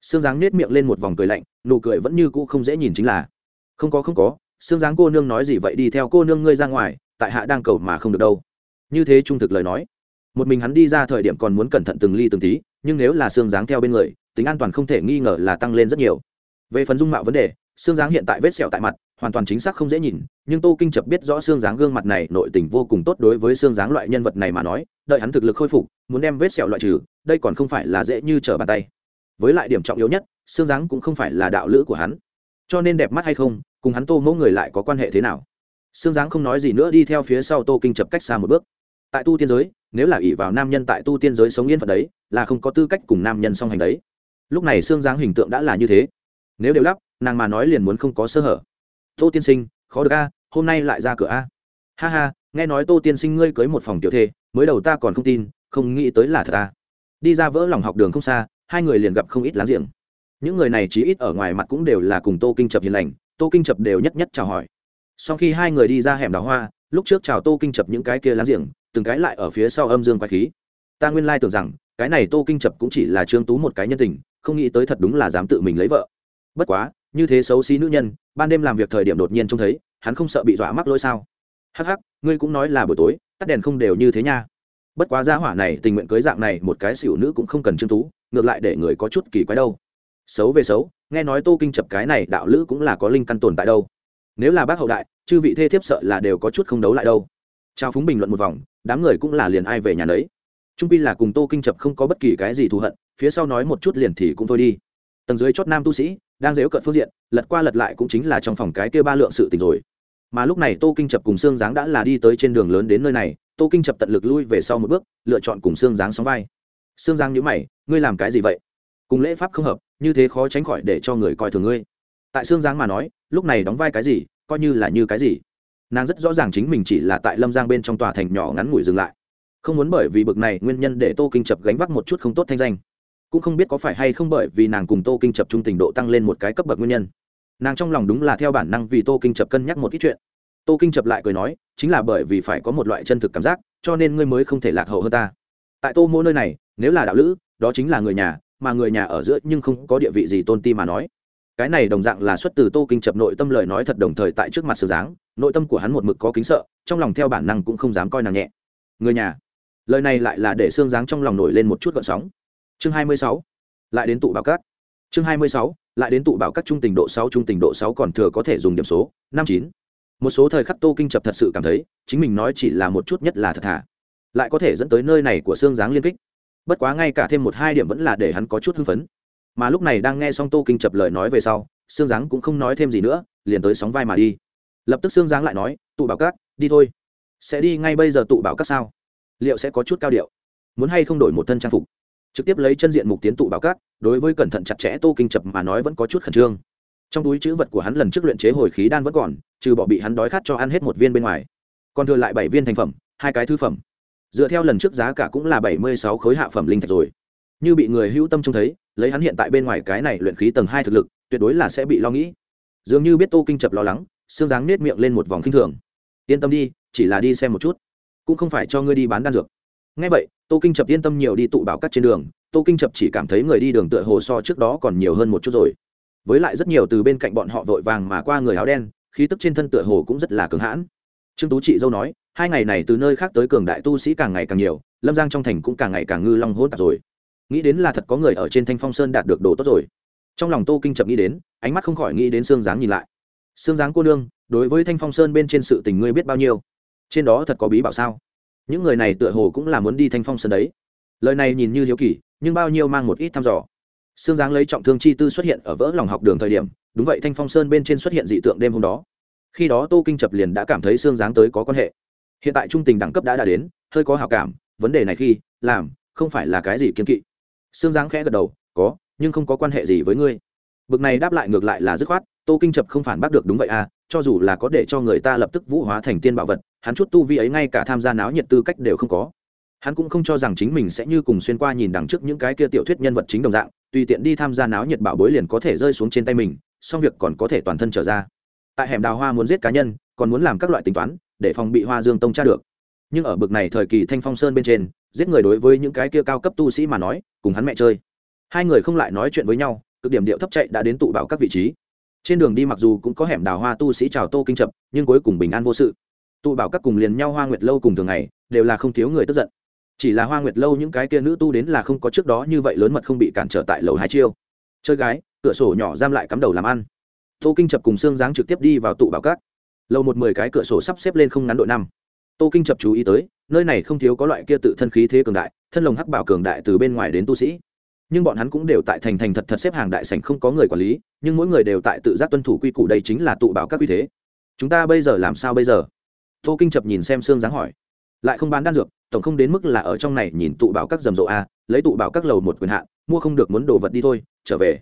Sương giáng nết miệng lên một vòng cười lạnh, nụ cười vẫn như cũ không dễ nhìn chính là. Không có không có, sương giáng cô nương nói gì vậy đi theo cô nương ngươi ra ngoài tại hạ đang cầu mà không được đâu. Như thế trung thực lời nói, một mình hắn đi ra thời điểm còn muốn cẩn thận từng ly từng tí, nhưng nếu là xương dáng theo bên người, tính an toàn không thể nghi ngờ là tăng lên rất nhiều. Về phần dung mạo vấn đề, xương dáng hiện tại vết sẹo tại mặt, hoàn toàn chính xác không dễ nhìn, nhưng tô kinh chập biết rõ xương dáng gương mặt này nội tình vô cùng tốt đối với xương dáng loại nhân vật này mà nói, đợi hắn thực lực khôi phục, muốn đem vết sẹo loại trừ, đây còn không phải là dễ như trở bàn tay. Với lại điểm trọng yếu nhất, xương dáng cũng không phải là đạo lữ của hắn. Cho nên đẹp mắt hay không, cùng hắn tô mẫu người lại có quan hệ thế nào? Sương Giáng không nói gì nữa đi theo phía sau tô kinh chập cách xa một bước. Tại tu tiên giới, nếu là ỷ vào nam nhân tại tu tiên giới sống yên phận đấy, là không có tư cách cùng nam nhân song hành đấy. Lúc này Sương Giáng hình tượng đã là như thế. Nếu đều lắp, nàng mà nói liền muốn không có sơ hở. Tô tiên sinh, khó được a, hôm nay lại ra cửa a. Ha ha, nghe nói tô tiên sinh ngươi cưới một phòng tiểu thê, mới đầu ta còn không tin, không nghĩ tới là thật ta đi ra vỡ lòng học đường không xa, hai người liền gặp không ít láng giềng. Những người này chí ít ở ngoài mặt cũng đều là cùng tô kinh chập hiền lành, tô kinh chập đều nhất nhất chào hỏi sau khi hai người đi ra hẻm đào hoa, lúc trước chào tô kinh chập những cái kia láng giềng, từng cái lại ở phía sau âm dương quái khí. Ta nguyên lai tưởng rằng, cái này tô kinh chập cũng chỉ là trương tú một cái nhân tình, không nghĩ tới thật đúng là dám tự mình lấy vợ. Bất quá, như thế xấu xí nữ nhân, ban đêm làm việc thời điểm đột nhiên trông thấy, hắn không sợ bị dọa mắc lỗi sao? Hắc hắc, ngươi cũng nói là buổi tối, tắt đèn không đều như thế nha. Bất quá gia hỏa này, tình nguyện cưới dạng này, một cái xỉu nữ cũng không cần trương tú, ngược lại để người có chút kỳ quái đâu. Xấu về xấu, nghe nói tô kinh chập cái này đạo lữ cũng là có linh căn tồn tại đâu nếu là bác hậu đại, chư vị thê thiếp sợ là đều có chút không đấu lại đâu. Trao phúng bình luận một vòng, đám người cũng là liền ai về nhà đấy trung pi là cùng tô kinh chập không có bất kỳ cái gì thù hận, phía sau nói một chút liền thì cũng thôi đi. Tầng dưới chót nam tu sĩ, đang dếu cận phương diện, lật qua lật lại cũng chính là trong phòng cái kia ba lượng sự tình rồi. Mà lúc này tô kinh chập cùng xương giáng đã là đi tới trên đường lớn đến nơi này, tô kinh chập tận lực lui về sau một bước, lựa chọn cùng xương giáng sóng vai. Xương giáng nhữ mày, ngươi làm cái gì vậy? Cùng lễ pháp không hợp, như thế khó tránh khỏi để cho người coi thường ngươi. Tại xương giáng mà nói lúc này đóng vai cái gì, coi như là như cái gì. Nàng rất rõ ràng chính mình chỉ là tại lâm giang bên trong tòa thành nhỏ ngắn ngủi dừng lại. Không muốn bởi vì bực này nguyên nhân để tô kinh chập gánh vác một chút không tốt thanh danh. Cũng không biết có phải hay không bởi vì nàng cùng tô kinh chập trung tình độ tăng lên một cái cấp bậc nguyên nhân. Nàng trong lòng đúng là theo bản năng vì tô kinh chập cân nhắc một ít chuyện. Tô kinh chập lại cười nói, chính là bởi vì phải có một loại chân thực cảm giác, cho nên ngươi mới không thể lạc hậu hơn ta. Tại tô mô nơi này, nếu là đạo lữ, đó chính là người nhà, mà người nhà ở giữa nhưng không có địa vị gì tôn ti mà nói cái này đồng dạng là xuất từ tô kinh chập nội tâm lời nói thật đồng thời tại trước mặt sư dáng, nội tâm của hắn một mực có kính sợ, trong lòng theo bản năng cũng không dám coi nàng nhẹ. Người nhà. Lời này lại là để xương dáng trong lòng nổi lên một chút gợn sóng. Chương hai mươi sáu. Lại đến tụ bảo cát. Chương hai mươi sáu. Lại đến tụ bảo các trung tình độ sáu, trung tình độ sáu còn thừa có thể dùng điểm số, năm chín. Một số thời khắc tô kinh chập thật sự cảm thấy, chính mình nói chỉ là một chút nhất là thật thà. Lại có thể dẫn tới nơi này của xương dáng liên kích. Bất quá ngay cả thêm một hai điểm vẫn là để hắn có chút hưng phấn mà lúc này đang nghe xong tô kinh chập lời nói về sau, Sương Giáng cũng không nói thêm gì nữa, liền tới sóng vai mà đi. Lập tức Sương Giáng lại nói, tụ bảo các, đi thôi. Sẽ đi ngay bây giờ tụ bảo các sao? Liệu sẽ có chút cao điệu? Muốn hay không đổi một thân trang phục? Trực tiếp lấy chân diện mục tiến tụ bảo các, đối với cẩn thận chặt chẽ tô kinh chập mà nói vẫn có chút khẩn trương. Trong túi chữ vật của hắn lần trước luyện chế hồi khí đan vẫn còn, trừ bỏ bị hắn đói khát cho ăn hết một viên bên ngoài. Còn thừa lại bảy viên thành phẩm, hai cái thư phẩm. Dựa theo lần trước giá cả cũng là bảy mươi sáu khối hạ phẩm linh thạch rồi như bị người hữu tâm trông thấy, lấy hắn hiện tại bên ngoài cái này luyện khí tầng hai thực lực, tuyệt đối là sẽ bị lo nghĩ. Dường như biết tô kinh chập lo lắng xương dáng nết miệng lên một vòng khinh thường. Yên tâm đi, chỉ là đi xem một chút, cũng không phải cho ngươi đi bán đan dược. Ngay vậy, tô kinh chập yên tâm nhiều đi tụ bảo cắt trên đường, tô kinh chập chỉ cảm thấy người đi đường tựa hồ so trước đó còn nhiều hơn một chút rồi. Với lại rất nhiều từ bên cạnh bọn họ vội vàng mà qua người áo đen, khí tức trên thân tựa hồ cũng rất là cứng hãn. Trương tú chị dâu nói, hai ngày này từ nơi khác tới cường đại tu sĩ càng ngày càng nhiều, lâm giang trong thành cũng càng ngày càng ngư long hỗn tạp rồi nghĩ đến là thật có người ở trên thanh phong sơn đạt được đồ tốt rồi. Trong lòng tô kinh chậm nghĩ đến, ánh mắt không khỏi nghĩ đến xương dáng nhìn lại. Xương dáng cô nương, đối với thanh phong sơn bên trên sự tình ngươi biết bao nhiêu? Trên đó thật có bí bảo sao? Những người này tựa hồ cũng là muốn đi thanh phong sơn đấy. Lời này nhìn như hiếu kỳ, nhưng bao nhiêu mang một ít thăm dò. Xương dáng lấy trọng thương chi tư xuất hiện ở vỡ lòng học đường thời điểm, đúng vậy thanh phong sơn bên trên xuất hiện dị tượng đêm hôm đó. Khi đó tô kinh chập liền đã cảm thấy xương dáng tới có quan hệ. Hiện tại trung tình đẳng cấp đã đã đến, hơi có hào cảm, vấn đề này khi, làm, không phải là cái gì kiên kỵ sương dáng khẽ gật đầu, có, nhưng không có quan hệ gì với ngươi. Bực này đáp lại ngược lại là dứt khoát, tô kinh chập không phản bác được đúng vậy à cho dù là có để cho người ta lập tức vũ hóa thành tiên bảo vật, hắn chút tu vi ấy ngay cả tham gia náo nhiệt tư cách đều không có. Hắn cũng không cho rằng chính mình sẽ như cùng xuyên qua nhìn đằng trước những cái kia tiểu thuyết nhân vật chính đồng dạng, tùy tiện đi tham gia náo nhiệt bảo bối liền có thể rơi xuống trên tay mình song việc còn có thể toàn thân trở ra. Tại hẻm đào hoa muốn giết cá nhân, còn muốn làm các loại tính toán, để phòng bị hoa dương tông tra được. Nhưng ở bực này thời kỳ thanh phong sơn bên trên giết người đối với những cái kia cao cấp tu sĩ mà nói, cùng hắn mẹ chơi. Hai người không lại nói chuyện với nhau, cực điểm điệu thấp chạy đã đến tụ bảo các vị trí. Trên đường đi mặc dù cũng có hẻm đào hoa tu sĩ chào tô kinh chập, nhưng cuối cùng bình an vô sự. Tụ bảo các cùng liền nhau hoa nguyệt lâu cùng thường ngày, đều là không thiếu người tức giận. Chỉ là hoa nguyệt lâu những cái kia nữ tu đến là không có trước đó như vậy lớn mật không bị cản trở tại lầu hai chiêu. Chơi gái, cửa sổ nhỏ giam lại cắm đầu làm ăn. Tô kinh chập cùng xương giáng trực tiếp đi vào tụ bảo các. Lầu một mười cái cửa sổ sắp xếp lên không ngắn đội năm tô kinh chập chú ý tới, nơi này không thiếu có loại kia tự thân khí thế cường đại, thân lồng hắc bảo cường đại từ bên ngoài đến tu sĩ. Nhưng bọn hắn cũng đều tại thành thành thật thật xếp hàng đại sảnh không có người quản lý, nhưng mỗi người đều tại tự giác tuân thủ quy củ đây chính là tụ bảo các quy thế. Chúng ta bây giờ làm sao bây giờ? Tô kinh chập nhìn xem xương dáng hỏi. Lại không bán đan dược, tổng không đến mức là ở trong này nhìn tụ bảo các rầm rộ a, lấy tụ bảo các lầu một quyền hạn, mua không được muốn đồ vật đi thôi, trở về.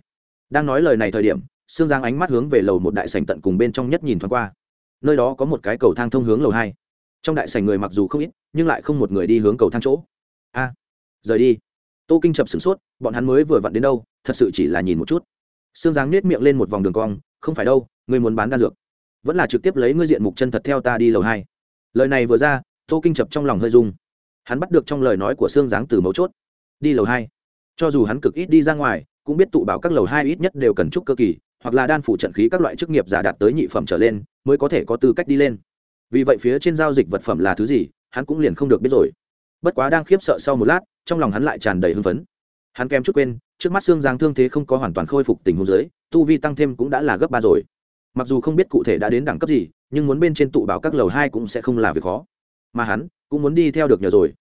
Đang nói lời này thời điểm xương giang ánh mắt hướng về lầu một đại sảnh tận cùng bên trong nhất nhìn thoáng qua. Nơi đó có một cái cầu thang thông hướng lầu hai trong đại sảnh người mặc dù không ít, nhưng lại không một người đi hướng cầu thang chỗ. A, rời đi. Tô kinh chập sửng sốt, bọn hắn mới vừa vặn đến đâu, thật sự chỉ là nhìn một chút. Xương giáng nết miệng lên một vòng đường cong, không phải đâu, ngươi muốn bán đan dược. Vẫn là trực tiếp lấy ngươi diện mục chân thật theo ta đi lầu hai. Lời này vừa ra, tô kinh chập trong lòng hơi rung. Hắn bắt được trong lời nói của xương giáng từ mấu chốt. Đi lầu hai. Cho dù hắn cực ít đi ra ngoài, cũng biết tụ bảo các lầu hai ít nhất đều cần trúc cơ kỳ, hoặc là đan phủ trận khí các loại chức nghiệp giả đạt tới nhị phẩm trở lên, mới có thể có tư cách đi lên vì vậy phía trên giao dịch vật phẩm là thứ gì, hắn cũng liền không được biết rồi. Bất quá đang khiếp sợ sau một lát, trong lòng hắn lại tràn đầy hưng phấn. Hắn kém chút quên, trước mắt xương giang thương thế không có hoàn toàn khôi phục tình huống dưới, tu vi tăng thêm cũng đã là gấp ba rồi. Mặc dù không biết cụ thể đã đến đẳng cấp gì, nhưng muốn bên trên tụ bảo các lầu hai cũng sẽ không là việc khó. Mà hắn cũng muốn đi theo được nhờ rồi.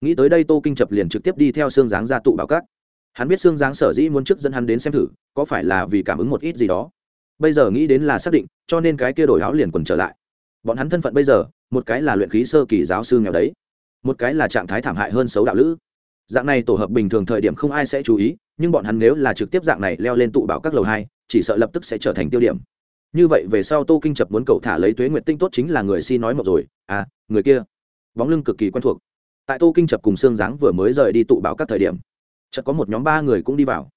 Nghĩ tới đây tô kinh chập liền trực tiếp đi theo xương giáng ra tụ bảo các. Hắn biết xương giáng sở dĩ muốn trước dẫn hắn đến xem thử, có phải là vì cảm ứng một ít gì đó. Bây giờ nghĩ đến là xác định, cho nên cái kia đổi áo liền quần trở lại bọn hắn thân phận bây giờ, một cái là luyện khí sơ kỳ giáo sư nghèo đấy, một cái là trạng thái thảm hại hơn xấu đạo lữ. Dạng này tổ hợp bình thường thời điểm không ai sẽ chú ý, nhưng bọn hắn nếu là trực tiếp dạng này leo lên tụ bảo các lầu hai, chỉ sợ lập tức sẽ trở thành tiêu điểm. Như vậy về sau tô kinh chập muốn cậu thả lấy tuế nguyện tinh tốt chính là người si nói một rồi à người kia, bóng lưng cực kỳ quen thuộc. Tại tô kinh chập cùng xương dáng vừa mới rời đi tụ bảo các thời điểm, chợt có một nhóm ba người cũng đi vào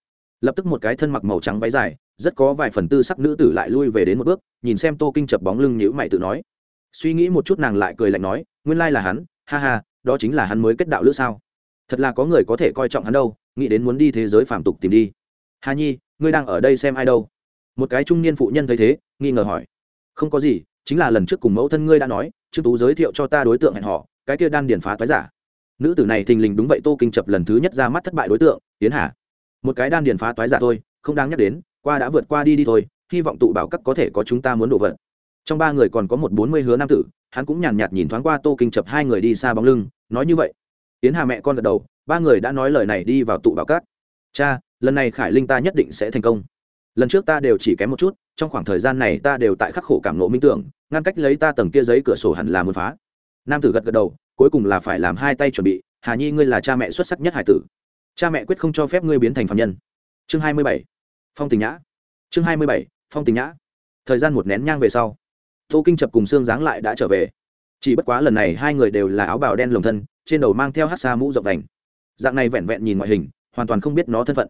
lập tức một cái thân mặc màu trắng váy dài, rất có vài phần tư sắc nữ tử lại lui về đến một bước, nhìn xem tô kinh chập bóng lưng nhữ mày tự nói. Suy nghĩ một chút nàng lại cười lạnh nói, nguyên lai là hắn, ha ha, đó chính là hắn mới kết đạo lữ sao. Thật là có người có thể coi trọng hắn đâu, nghĩ đến muốn đi thế giới phàm tục tìm đi. Hà nhi, ngươi đang ở đây xem ai đâu? Một cái trung niên phụ nhân thấy thế, nghi ngờ hỏi. Không có gì, chính là lần trước cùng mẫu thân ngươi đã nói, trương tú giới thiệu cho ta đối tượng hẹn họ cái kia đan điền phá toái giả. Nữ tử này thình lình đúng vậy tô kinh chập lần thứ nhất ra mắt thất bại đối tượng tiến hà một cái đan điền phá toái giả thôi, không đáng nhắc đến, qua đã vượt qua đi đi thôi, hy vọng tụ bảo các có thể có chúng ta muốn đổ vật. Trong ba người còn có một bốn mươi hứa nam tử, hắn cũng nhàn nhạt nhìn thoáng qua tô kinh chập hai người đi xa bóng lưng, nói như vậy. Tiến hà mẹ con gật đầu, ba người đã nói lời này đi vào tụ bảo cát cha, lần này khải linh ta nhất định sẽ thành công. Lần trước ta đều chỉ kém một chút, trong khoảng thời gian này ta đều tại khắc khổ cảm nộ minh tưởng, ngăn cách lấy ta tầng kia giấy cửa sổ hẳn là muốn phá. Nam tử gật gật đầu, cuối cùng là phải làm hai tay chuẩn bị. Hà nhi, ngươi là cha mẹ xuất sắc nhất hải tử cha mẹ quyết không cho phép ngươi biến thành phạm nhân. Chương hai mươi bảy. Phong tình nhã. Chương hai mươi bảy. Phong tình nhã. Thời gian một nén nhang về sau, tô kinh chập cùng xương giáng lại đã trở về. Chỉ bất quá lần này hai người đều là áo bào đen lồng thân, trên đầu mang theo hát xa mũ rộng vành. Dạng này vẹn vẹn nhìn ngoại hình, hoàn toàn không biết nó thân phận.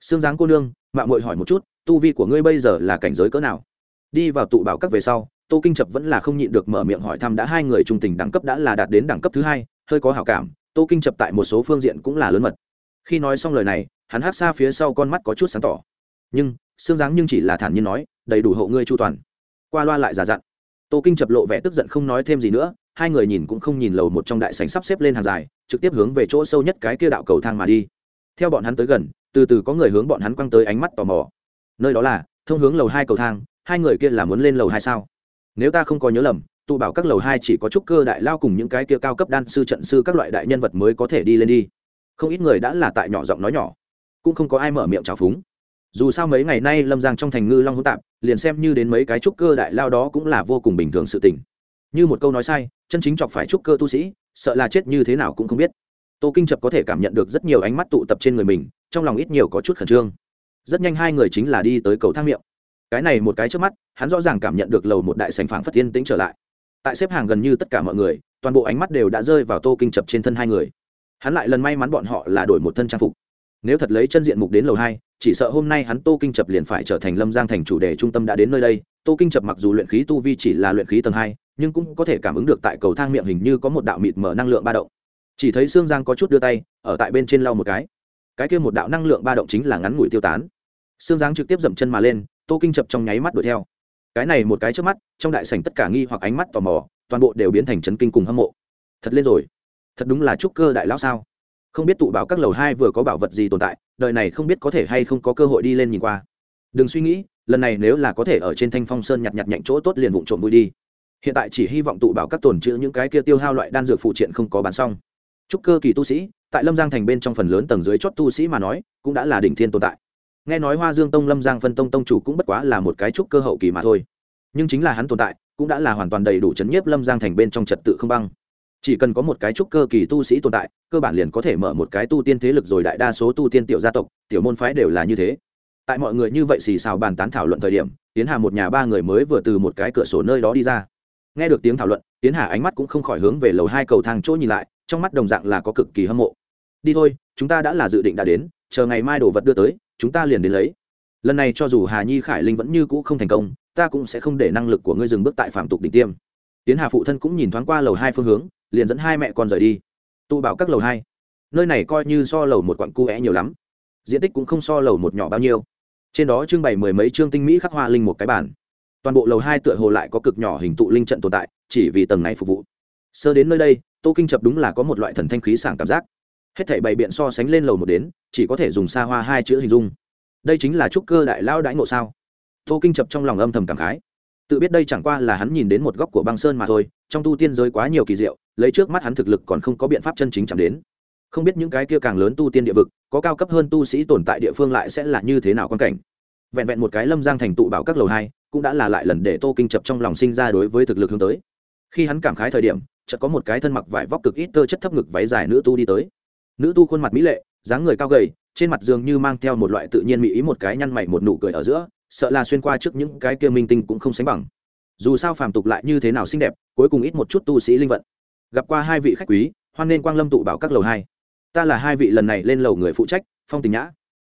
Xương giáng cô nương mạng mội hỏi một chút, tu vi của ngươi bây giờ là cảnh giới cỡ nào? Đi vào tụ bảo các về sau, tô kinh chập vẫn là không nhịn được mở miệng hỏi thăm đã hai người trung tình đẳng cấp đã là đạt đến đẳng cấp thứ hai, hơi có hảo cảm, tô kinh chập tại một số phương diện cũng là lớn mật khi nói xong lời này, hắn hát xa phía sau con mắt có chút sáng tỏ. Nhưng xương dáng nhưng chỉ là thản nhiên nói, đầy đủ hộ ngươi chu toàn. Qua loa lại giả dặn. Tô kinh chập lộ vẻ tức giận không nói thêm gì nữa, hai người nhìn cũng không nhìn lầu một trong đại sảnh sắp xếp lên hàng dài, trực tiếp hướng về chỗ sâu nhất cái kia đạo cầu thang mà đi. Theo bọn hắn tới gần, từ từ có người hướng bọn hắn quăng tới ánh mắt tò mò. Nơi đó là, thông hướng lầu hai cầu thang, hai người kia là muốn lên lầu hai sao? Nếu ta không có nhớ lầm, tụ bảo các lầu hai chỉ có trúc cơ đại lao cùng những cái kia cao cấp đan sư, trận sư các loại đại nhân vật mới có thể đi lên đi không ít người đã là tại nhỏ giọng nói nhỏ, cũng không có ai mở miệng trào phúng. Dù sao mấy ngày nay lâm giang trong thành ngư long hỗn tạp, liền xem như đến mấy cái trúc cơ đại lao đó cũng là vô cùng bình thường sự tình. Như một câu nói sai, chân chính chọc phải trúc cơ tu sĩ, sợ là chết như thế nào cũng không biết. Tô kinh chập có thể cảm nhận được rất nhiều ánh mắt tụ tập trên người mình, trong lòng ít nhiều có chút khẩn trương. Rất nhanh hai người chính là đi tới cầu thang miệng. Cái này một cái trước mắt, hắn rõ ràng cảm nhận được lầu một đại sành phảng phất tiên tĩnh trở lại. Tại xếp hàng gần như tất cả mọi người, toàn bộ ánh mắt đều đã rơi vào tô kinh chập trên thân hai người hắn lại lần may mắn bọn họ là đổi một thân trang phục. Nếu thật lấy chân diện mục đến lầu hai, chỉ sợ hôm nay hắn tô kinh chập liền phải trở thành lâm giang thành chủ đề trung tâm đã đến nơi đây. Tô kinh chập mặc dù luyện khí tu vi chỉ là luyện khí tầng hai, nhưng cũng có thể cảm ứng được tại cầu thang miệng hình như có một đạo mịt mở năng lượng ba động. Chỉ thấy xương giang có chút đưa tay, ở tại bên trên lau một cái. Cái kia một đạo năng lượng ba động chính là ngắn ngủi tiêu tán. Xương giang trực tiếp dậm chân mà lên, tô kinh chập trong nháy mắt đuổi theo. Cái này một cái trước mắt, trong đại sảnh tất cả nghi hoặc ánh mắt tò mò, toàn bộ đều biến thành chấn kinh cùng hâm mộ. Thật lên rồi thật đúng là trúc cơ đại lão sao? Không biết tụ bảo các lầu hai vừa có bảo vật gì tồn tại, đời này không biết có thể hay không có cơ hội đi lên nhìn qua. Đừng suy nghĩ, lần này nếu là có thể ở trên thanh phong sơn nhặt nhặt nhạnh chỗ tốt liền vụn trộm vui đi. Hiện tại chỉ hy vọng tụ bảo các tồn chữ những cái kia tiêu hao loại đan dược phụ triện không có bán xong. Trúc cơ kỳ tu sĩ, tại lâm giang thành bên trong phần lớn tầng dưới chót tu sĩ mà nói, cũng đã là đỉnh thiên tồn tại. Nghe nói hoa dương tông, lâm giang phân tông tông chủ cũng bất quá là một cái trúc cơ hậu kỳ mà thôi. Nhưng chính là hắn tồn tại, cũng đã là hoàn toàn đầy đủ chấn nhiếp lâm giang thành bên trong trật tự không băng chỉ cần có một cái trúc cơ kỳ tu sĩ tồn tại, cơ bản liền có thể mở một cái tu tiên thế lực rồi đại đa số tu tiên tiểu gia tộc, tiểu môn phái đều là như thế. Tại mọi người như vậy xì xào bàn tán thảo luận thời điểm, tiến hà một nhà ba người mới vừa từ một cái cửa sổ nơi đó đi ra. Nghe được tiếng thảo luận, tiến hà ánh mắt cũng không khỏi hướng về lầu hai cầu thang chỗ nhìn lại, trong mắt đồng dạng là có cực kỳ hâm mộ. Đi thôi, chúng ta đã là dự định đã đến, chờ ngày mai đồ vật đưa tới, chúng ta liền đến lấy. Lần này cho dù hà nhi khải linh vẫn như cũ không thành công, ta cũng sẽ không để năng lực của ngươi dừng bước tại phạm tục đỉnh tiêm. Tiến hà phụ thân cũng nhìn thoáng qua lầu hai phương hướng liền dẫn hai mẹ con rời đi. Tụ bảo các lầu hai. Nơi này coi như so lầu một quặng cu é nhiều lắm. Diện tích cũng không so lầu một nhỏ bao nhiêu. Trên đó trưng bày mười mấy chương tinh mỹ khắc hoa linh một cái bản toàn bộ lầu hai tựa hồ lại có cực nhỏ hình tụ linh trận tồn tại, chỉ vì tầng này phục vụ. Sơ đến nơi đây, tô kinh chập đúng là có một loại thần thanh khí sảng cảm giác. Hết thảy bày biện so sánh lên lầu một đến, chỉ có thể dùng xa hoa hai chữ hình dung. Đây chính là trúc cơ đại lao đãi ngộ sao? Tô kinh chập trong lòng âm thầm cảm khái tự biết đây chẳng qua là hắn nhìn đến một góc của băng sơn mà thôi, trong tu tiên giới quá nhiều kỳ diệu, lấy trước mắt hắn thực lực còn không có biện pháp chân chính chạm đến. Không biết những cái kia càng lớn tu tiên địa vực, có cao cấp hơn tu sĩ tồn tại địa phương lại sẽ là như thế nào quan cảnh. Vẹn vẹn một cái lâm giang thành tụ bảo các lầu hai, cũng đã là lại lần để tô kinh chập trong lòng sinh ra đối với thực lực hướng tới. Khi hắn cảm khái thời điểm, chợt có một cái thân mặc vải vóc cực ít tơ chất thấp ngực váy dài nữ tu đi tới. Nữ tu khuôn mặt mỹ lệ, dáng người cao gầy, trên mặt dường như mang theo một loại tự nhiên mỹ ý một cái nhăn mày một nụ cười ở giữa sợ là xuyên qua trước những cái kia minh tinh cũng không sánh bằng. Dù sao phàm tục lại như thế nào xinh đẹp, cuối cùng ít một chút tu sĩ linh vận. Gặp qua hai vị khách quý, hoan nên quang lâm tụ bảo các lầu hai. Ta là hai vị lần này lên lầu người phụ trách, phong tình nhã.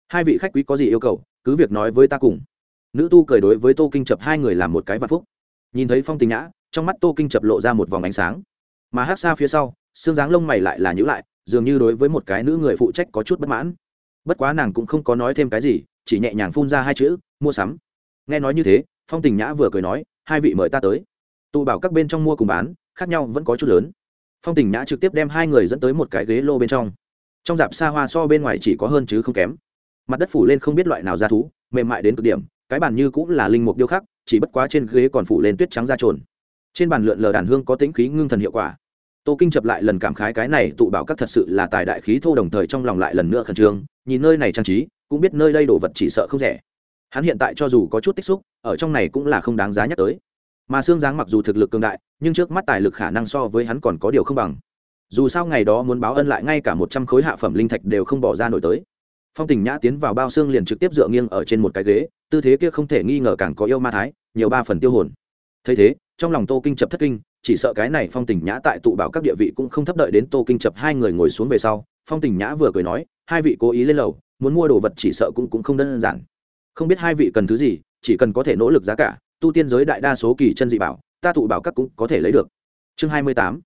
Hai vị khách quý có gì yêu cầu, cứ việc nói với ta cùng. Nữ tu cười đối với tô kinh chập hai người làm một cái vạn phúc. Nhìn thấy phong tình nhã, trong mắt tô kinh chập lộ ra một vòng ánh sáng. Mà hát xa phía sau, xương dáng lông mày lại là nhữ lại, dường như đối với một cái nữ người phụ trách có chút bất mãn. Bất quá nàng cũng không có nói thêm cái gì chỉ nhẹ nhàng phun ra hai chữ, mua sắm. Nghe nói như thế, phong tình nhã vừa cười nói, hai vị mời ta tới. Tụ bảo các bên trong mua cùng bán, khác nhau vẫn có chút lớn. Phong tình nhã trực tiếp đem hai người dẫn tới một cái ghế lô bên trong. Trong dạp xa hoa so bên ngoài chỉ có hơn chứ không kém. Mặt đất phủ lên không biết loại nào ra thú, mềm mại đến cực điểm, cái bàn như cũng là linh mục điêu khắc, chỉ bất quá trên ghế còn phủ lên tuyết trắng da trồn. Trên bàn lượn lờ đàn hương có tính khí ngưng thần hiệu quả. Tô kinh chập lại lần cảm khái cái này tụ bảo các thật sự là tài đại khí thô đồng thời trong lòng lại lần nữa khẩn trương, nhìn nơi này trang trí cũng biết nơi đây đồ vật chỉ sợ không rẻ. Hắn hiện tại cho dù có chút tích xúc, ở trong này cũng là không đáng giá nhắc tới. Mà xương giáng mặc dù thực lực cường đại, nhưng trước mắt tài lực khả năng so với hắn còn có điều không bằng. Dù sao ngày đó muốn báo ân lại ngay cả một trăm khối hạ phẩm linh thạch đều không bỏ ra nổi tới. Phong tình nhã tiến vào bao xương liền trực tiếp dựa nghiêng ở trên một cái ghế, tư thế kia không thể nghi ngờ càng có yêu ma thái, nhiều ba phần tiêu hồn. Thấy thế, trong lòng tô kinh chập thất kinh, chỉ sợ cái này phong tình nhã tại tụ bảo các địa vị cũng không thấp đợi đến tô kinh chập hai người ngồi xuống về sau, phong tình nhã vừa cười nói, hai vị cố ý lên lầu muốn mua đồ vật chỉ sợ cũng cũng không đơn giản. Không biết hai vị cần thứ gì, chỉ cần có thể nỗ lực giá cả, tu tiên giới đại đa số kỳ chân dị bảo, ta tụ bảo các cũng có thể lấy được. Chương hai mươi tám,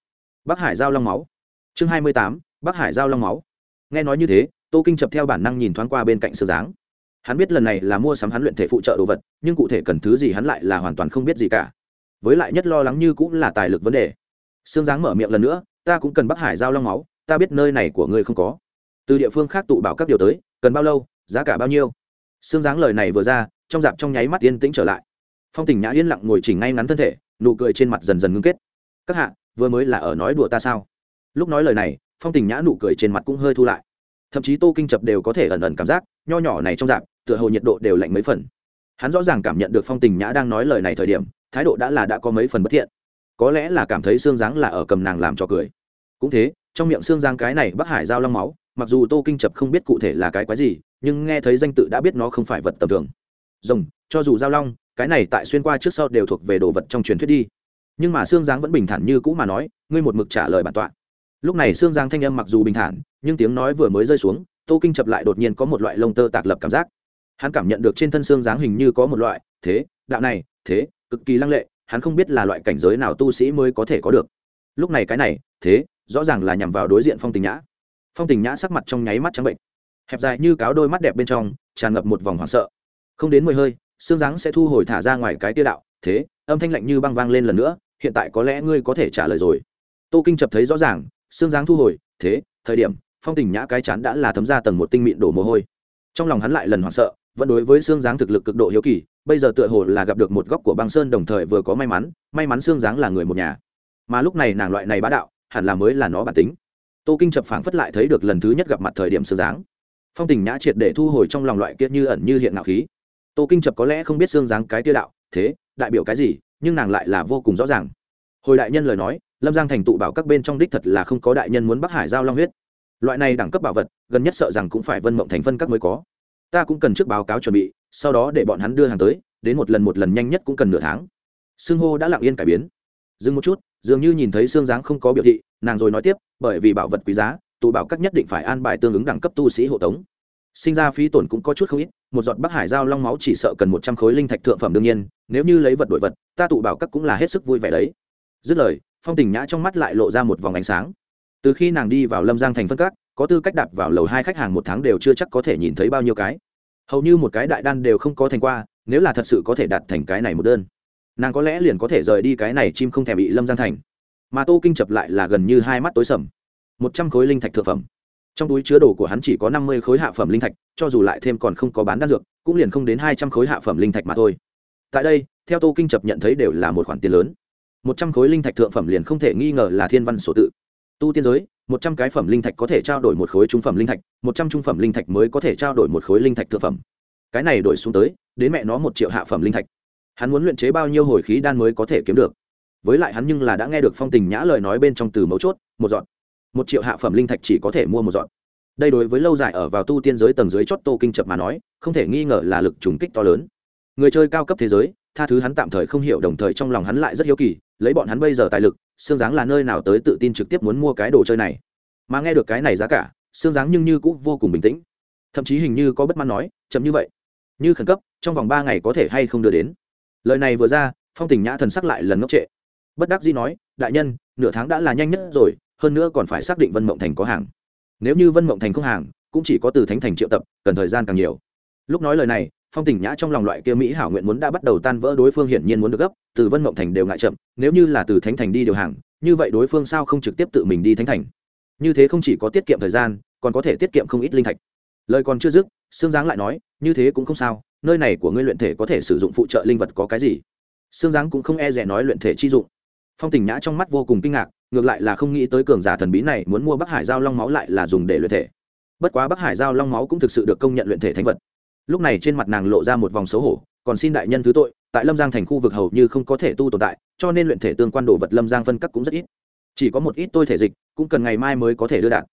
bắc hải giao long máu. Chương hai mươi tám, bắc hải giao long máu. Nghe nói như thế, tô kinh chập theo bản năng nhìn thoáng qua bên cạnh sơ dáng. Hắn biết lần này là mua sắm hắn luyện thể phụ trợ đồ vật, nhưng cụ thể cần thứ gì hắn lại là hoàn toàn không biết gì cả. Với lại nhất lo lắng như cũng là tài lực vấn đề. Sương giáng mở miệng lần nữa, ta cũng cần bắc hải giao long máu, ta biết nơi này của ngươi không có. Từ địa phương khác tụ bảo các điều tới cần bao lâu, giá cả bao nhiêu. Xương dáng lời này vừa ra, trong dạp trong nháy mắt yên tĩnh trở lại. Phong tình nhã yên lặng ngồi chỉnh ngay ngắn thân thể, nụ cười trên mặt dần dần ngưng kết. Các hạ, vừa mới là ở nói đùa ta sao? Lúc nói lời này, phong tình nhã nụ cười trên mặt cũng hơi thu lại. Thậm chí tô kinh chập đều có thể ẩn ẩn cảm giác, nho nhỏ này trong dạp, tựa hồ nhiệt độ đều lạnh mấy phần. Hắn rõ ràng cảm nhận được phong tình nhã đang nói lời này thời điểm, thái độ đã là đã có mấy phần bất thiện. Có lẽ là cảm thấy xương dáng là ở cầm nàng làm cho cười. Cũng thế, trong miệng xương giang cái này bắc hải giao long máu mặc dù tô kinh chập không biết cụ thể là cái quái gì, nhưng nghe thấy danh tự đã biết nó không phải vật tầm thường. Rồng, cho dù giao long, cái này tại xuyên qua trước sau đều thuộc về đồ vật trong truyền thuyết đi. Nhưng mà xương giáng vẫn bình thản như cũ mà nói, ngươi một mực trả lời bản tọa. Lúc này xương giang thanh âm mặc dù bình thản, nhưng tiếng nói vừa mới rơi xuống, tô kinh chập lại đột nhiên có một loại lông tơ tạc lập cảm giác. Hắn cảm nhận được trên thân xương giáng hình như có một loại, thế, đạo này, thế, cực kỳ lăng lệ, hắn không biết là loại cảnh giới nào tu sĩ mới có thể có được. Lúc này cái này, thế, rõ ràng là nhằm vào đối diện phong tình nhã phong tình nhã sắc mặt trong nháy mắt trắng bệnh. Hẹp dài như cáo đôi mắt đẹp bên trong, tràn ngập một vòng hoảng sợ. Không đến mười hơi, xương rắn sẽ thu hồi thả ra ngoài cái tia đạo. Thế, âm thanh lạnh như băng vang lên lần nữa, hiện tại có lẽ ngươi có thể trả lời rồi. Tô kinh chập thấy rõ ràng, xương dáng thu hồi. Thế, thời điểm, phong tình nhã cái chán đã là thấm ra tầng một tinh mịn đổ mồ hôi. Trong lòng hắn lại lần hoảng sợ, vẫn đối với xương dáng thực lực cực độ hiếu kỳ, bây giờ tựa hồ là gặp được một góc của băng sơn đồng thời vừa có may mắn may mắn xương dáng là người một nhà. Mà lúc này nàng loại này bá đạo, hẳn là mới là nó bản tính tô kinh chập phảng phất lại thấy được lần thứ nhất gặp mặt thời điểm xương dáng. Phong tình nhã triệt để thu hồi trong lòng loại kia như ẩn như hiện nạo khí. Tô kinh chập có lẽ không biết xương dáng cái tia đạo, thế, đại biểu cái gì, nhưng nàng lại là vô cùng rõ ràng. Hồi đại nhân lời nói, lâm giang thành tụ bảo các bên trong đích thật là không có đại nhân muốn bắc hải giao long huyết. Loại này đẳng cấp bảo vật, gần nhất sợ rằng cũng phải vân mộng thành phân các mới có. Ta cũng cần trước báo cáo chuẩn bị, sau đó để bọn hắn đưa hàng tới, đến một lần một lần nhanh nhất cũng cần nửa tháng. Xưng hô đã lặng yên cải biến. Dừng một chút dường như nhìn thấy xương dáng không có biểu thị, nàng rồi nói tiếp, bởi vì bảo vật quý giá, tụ bảo các nhất định phải an bài tương ứng đẳng cấp tu sĩ hộ tống. Sinh ra phí tổn cũng có chút không ít, một giọt bắc hải giao long máu chỉ sợ cần một trăm khối linh thạch thượng phẩm đương nhiên, nếu như lấy vật đổi vật, ta tụ bảo các cũng là hết sức vui vẻ đấy. Dứt lời, phong tình nhã trong mắt lại lộ ra một vòng ánh sáng. Từ khi nàng đi vào lâm giang thành phân các, có tư cách đạp vào lầu hai khách hàng một tháng đều chưa chắc có thể nhìn thấy bao nhiêu cái. Hầu như một cái đại đan đều không có thành qua, nếu là thật sự có thể đạt thành cái này một đơn nàng có lẽ liền có thể rời đi cái này chim không thèm bị lâm giang thành. Mà tô kinh chập lại là gần như hai mắt tối sầm. Một trăm khối linh thạch thực phẩm. Trong túi chứa đồ của hắn chỉ có năm mươi khối hạ phẩm linh thạch, cho dù lại thêm còn không có bán đan dược, cũng liền không đến hai trăm khối hạ phẩm linh thạch mà thôi. Tại đây, theo tô kinh chập nhận thấy đều là một khoản tiền lớn. Một trăm khối linh thạch thượng phẩm liền không thể nghi ngờ là thiên văn sổ tự. Tu tiên giới, một trăm cái phẩm linh thạch có thể trao đổi một khối trung phẩm linh thạch, một trăm trung phẩm linh thạch mới có thể trao đổi một khối linh thạch thượng phẩm. Cái này đổi xuống tới, đến mẹ nó một triệu hạ phẩm linh thạch hắn muốn luyện chế bao nhiêu hồi khí đan mới có thể kiếm được? Với lại hắn nhưng là đã nghe được phong tình nhã lời nói bên trong từ mấu chốt, một dọn một triệu hạ phẩm linh thạch chỉ có thể mua một dọn đây đối với lâu dài ở vào tu tiên giới tầng dưới chót tô kinh chập mà nói, không thể nghi ngờ là lực trùng kích to lớn. Người chơi cao cấp thế giới, tha thứ hắn tạm thời không hiểu, đồng thời trong lòng hắn lại rất hiếu kỳ, lấy bọn hắn bây giờ tài lực xương giáng là nơi nào tới tự tin trực tiếp muốn mua cái đồ chơi này? Mà nghe được cái này giá cả xương giáng nhưng như cũng vô cùng bình tĩnh. Thậm chí hình như có bất mãn nói, chậm như vậy, như khẩn cấp, trong vòng ba ngày có thể hay không đưa đến? Lời này vừa ra, phong tình nhã thần sắc lại lần ngốc trệ. Bất đắc dĩ nói, đại nhân, nửa tháng đã là nhanh nhất rồi, hơn nữa còn phải xác định vân mộng thành có hàng. Nếu như vân mộng thành không hàng, cũng chỉ có từ thánh thành triệu tập, cần thời gian càng nhiều. Lúc nói lời này, phong tình nhã trong lòng loại kia mỹ hảo nguyện muốn đã bắt đầu tan vỡ, đối phương hiển nhiên muốn được gấp, từ vân mộng thành đều ngại chậm, nếu như là từ thánh thành đi điều hàng, như vậy đối phương sao không trực tiếp tự mình đi thánh thành? Như thế không chỉ có tiết kiệm thời gian, còn có thể tiết kiệm không ít linh thạch. Lời còn chưa dứt xương giáng lại nói, như thế cũng không sao nơi này của ngươi luyện thể có thể sử dụng phụ trợ linh vật có cái gì? Xương giáng cũng không e rẻ nói luyện thể chi dụng. Phong tình nhã trong mắt vô cùng kinh ngạc, ngược lại là không nghĩ tới cường giả thần bí này muốn mua bắc hải giao long máu lại là dùng để luyện thể. Bất quá bắc hải giao long máu cũng thực sự được công nhận luyện thể thánh vật. Lúc này trên mặt nàng lộ ra một vòng xấu hổ, còn xin đại nhân thứ tội, tại lâm giang thành khu vực hầu như không có thể tu tồn tại, cho nên luyện thể tương quan đồ vật lâm giang phân cấp cũng rất ít. Chỉ có một ít tôi thể dịch, cũng cần ngày mai mới có thể đưa đạt.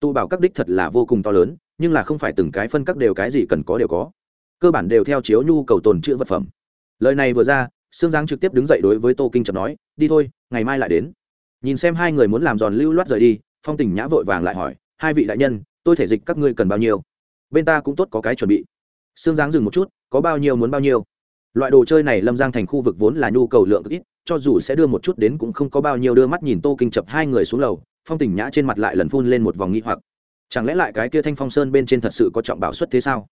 Tu bảo các đích thật là vô cùng to lớn, nhưng là không phải từng cái phân cấp đều cái gì cần có đều có cơ bản đều theo chiếu nhu cầu tồn chữ vật phẩm. Lời này vừa ra, sương giang trực tiếp đứng dậy đối với tô kinh chập nói, đi thôi, ngày mai lại đến. Nhìn xem hai người muốn làm giòn lưu loát rời đi, phong tình nhã vội vàng lại hỏi, hai vị đại nhân, tôi thể dịch các ngươi cần bao nhiêu? Bên ta cũng tốt có cái chuẩn bị. Sương giáng dừng một chút, có bao nhiêu muốn bao nhiêu? Loại đồ chơi này lâm giang thành khu vực vốn là nhu cầu lượng ít, cho dù sẽ đưa một chút đến cũng không có bao nhiêu đưa mắt nhìn tô kinh chập hai người xuống lầu, phong tình nhã trên mặt lại lần phun lên một vòng nghi hoặc. Chẳng lẽ lại cái kia thanh phong sơn bên trên thật sự có trọng bảo xuất thế sao?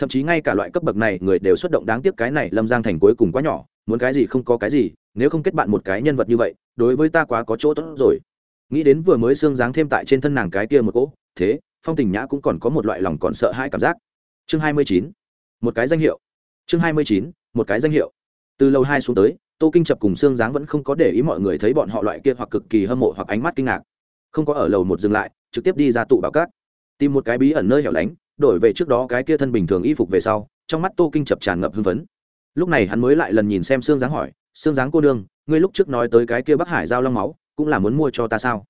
Thậm chí ngay cả loại cấp bậc này, người đều xuất động đáng tiếc cái này lâm giang thành cuối cùng quá nhỏ, muốn cái gì không có cái gì, nếu không kết bạn một cái nhân vật như vậy, đối với ta quá có chỗ tốt rồi. Nghĩ đến vừa mới xương dáng thêm tại trên thân nàng cái kia một cỗ, thế, phong tình nhã cũng còn có một loại lòng còn sợ hãi cảm giác. Chương hai mươi chín, một cái danh hiệu. Chương hai mươi chín, một cái danh hiệu. Từ lâu hai xuống tới, tô kinh chập cùng xương dáng vẫn không có để ý mọi người thấy bọn họ loại kia hoặc cực kỳ hâm mộ hoặc ánh mắt kinh ngạc. Không có ở lầu một dừng lại, trực tiếp đi ra tụ bảo cát. Tìm một cái bí ẩn nơi hẻo lánh đổi về trước đó cái kia thân bình thường y phục về sau, trong mắt tô kinh chập tràn ngập hưng phấn. Lúc này hắn mới lại lần nhìn xem xương dáng hỏi xương dáng cô đương ngươi lúc trước nói tới cái kia bắc hải giao long máu, cũng là muốn mua cho ta sao?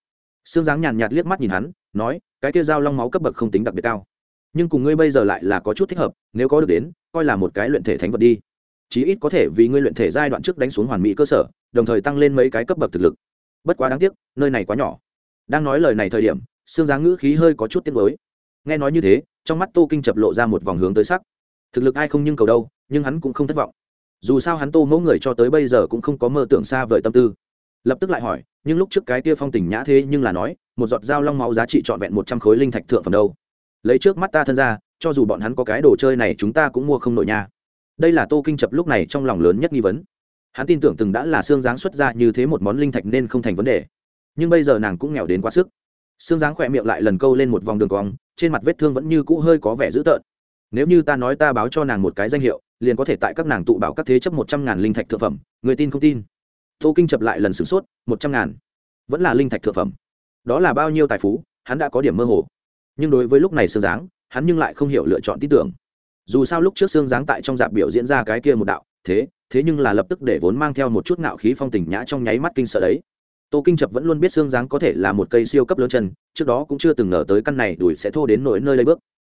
Xương dáng nhàn nhạt liếc mắt nhìn hắn, nói, cái kia giao long máu cấp bậc không tính đặc biệt cao, nhưng cùng ngươi bây giờ lại là có chút thích hợp, nếu có được đến, coi là một cái luyện thể thánh vật đi. Chí ít có thể vì ngươi luyện thể giai đoạn trước đánh xuống hoàn mỹ cơ sở, đồng thời tăng lên mấy cái cấp bậc thực lực. Bất quá đáng tiếc, nơi này quá nhỏ. Đang nói lời này thời điểm xương dáng ngữ khí hơi có chút tiếc mới nghe nói như thế trong mắt tô kinh chập lộ ra một vòng hướng tới sắc. Thực lực ai không nhưng cầu đâu, nhưng hắn cũng không thất vọng. Dù sao hắn tô mẫu người cho tới bây giờ cũng không có mơ tưởng xa vời tâm tư. Lập tức lại hỏi, nhưng lúc trước cái kia phong tình nhã thế nhưng là nói, một giọt dao long máu giá trị trọn vẹn một trăm khối linh thạch thượng phẩm đâu. Lấy trước mắt ta thân ra, cho dù bọn hắn có cái đồ chơi này chúng ta cũng mua không nổi nha. Đây là tô kinh chập lúc này trong lòng lớn nhất nghi vấn. Hắn tin tưởng từng đã là xương dáng xuất ra như thế một món linh thạch nên không thành vấn đề. Nhưng bây giờ nàng cũng nghèo đến quá sức xương dáng khỏe miệng lại lần câu lên một vòng đường cong, trên mặt vết thương vẫn như cũ hơi có vẻ dữ tợn. Nếu như ta nói ta báo cho nàng một cái danh hiệu, liền có thể tại các nàng tụ bảo các thế chấp một trăm ngàn linh thạch thượng phẩm, người tin không tin? Tô kinh chập lại lần sửng sốt, một trăm ngàn. Vẫn là linh thạch thượng phẩm. Đó là bao nhiêu tài phú, hắn đã có điểm mơ hồ. Nhưng đối với lúc này xương dáng hắn nhưng lại không hiểu lựa chọn tin tưởng. Dù sao lúc trước xương dáng tại trong dạp biểu diễn ra cái kia một đạo, thế thế nhưng là lập tức để vốn mang theo một chút ngạo khí phong tình nhã trong nháy mắt kinh sợ đấy tô kinh chập vẫn luôn biết xương dáng có thể là một cây siêu cấp lớn chân, trước đó cũng chưa từng ngờ tới căn này đùi sẽ thô đến nỗi nơi lấy bước.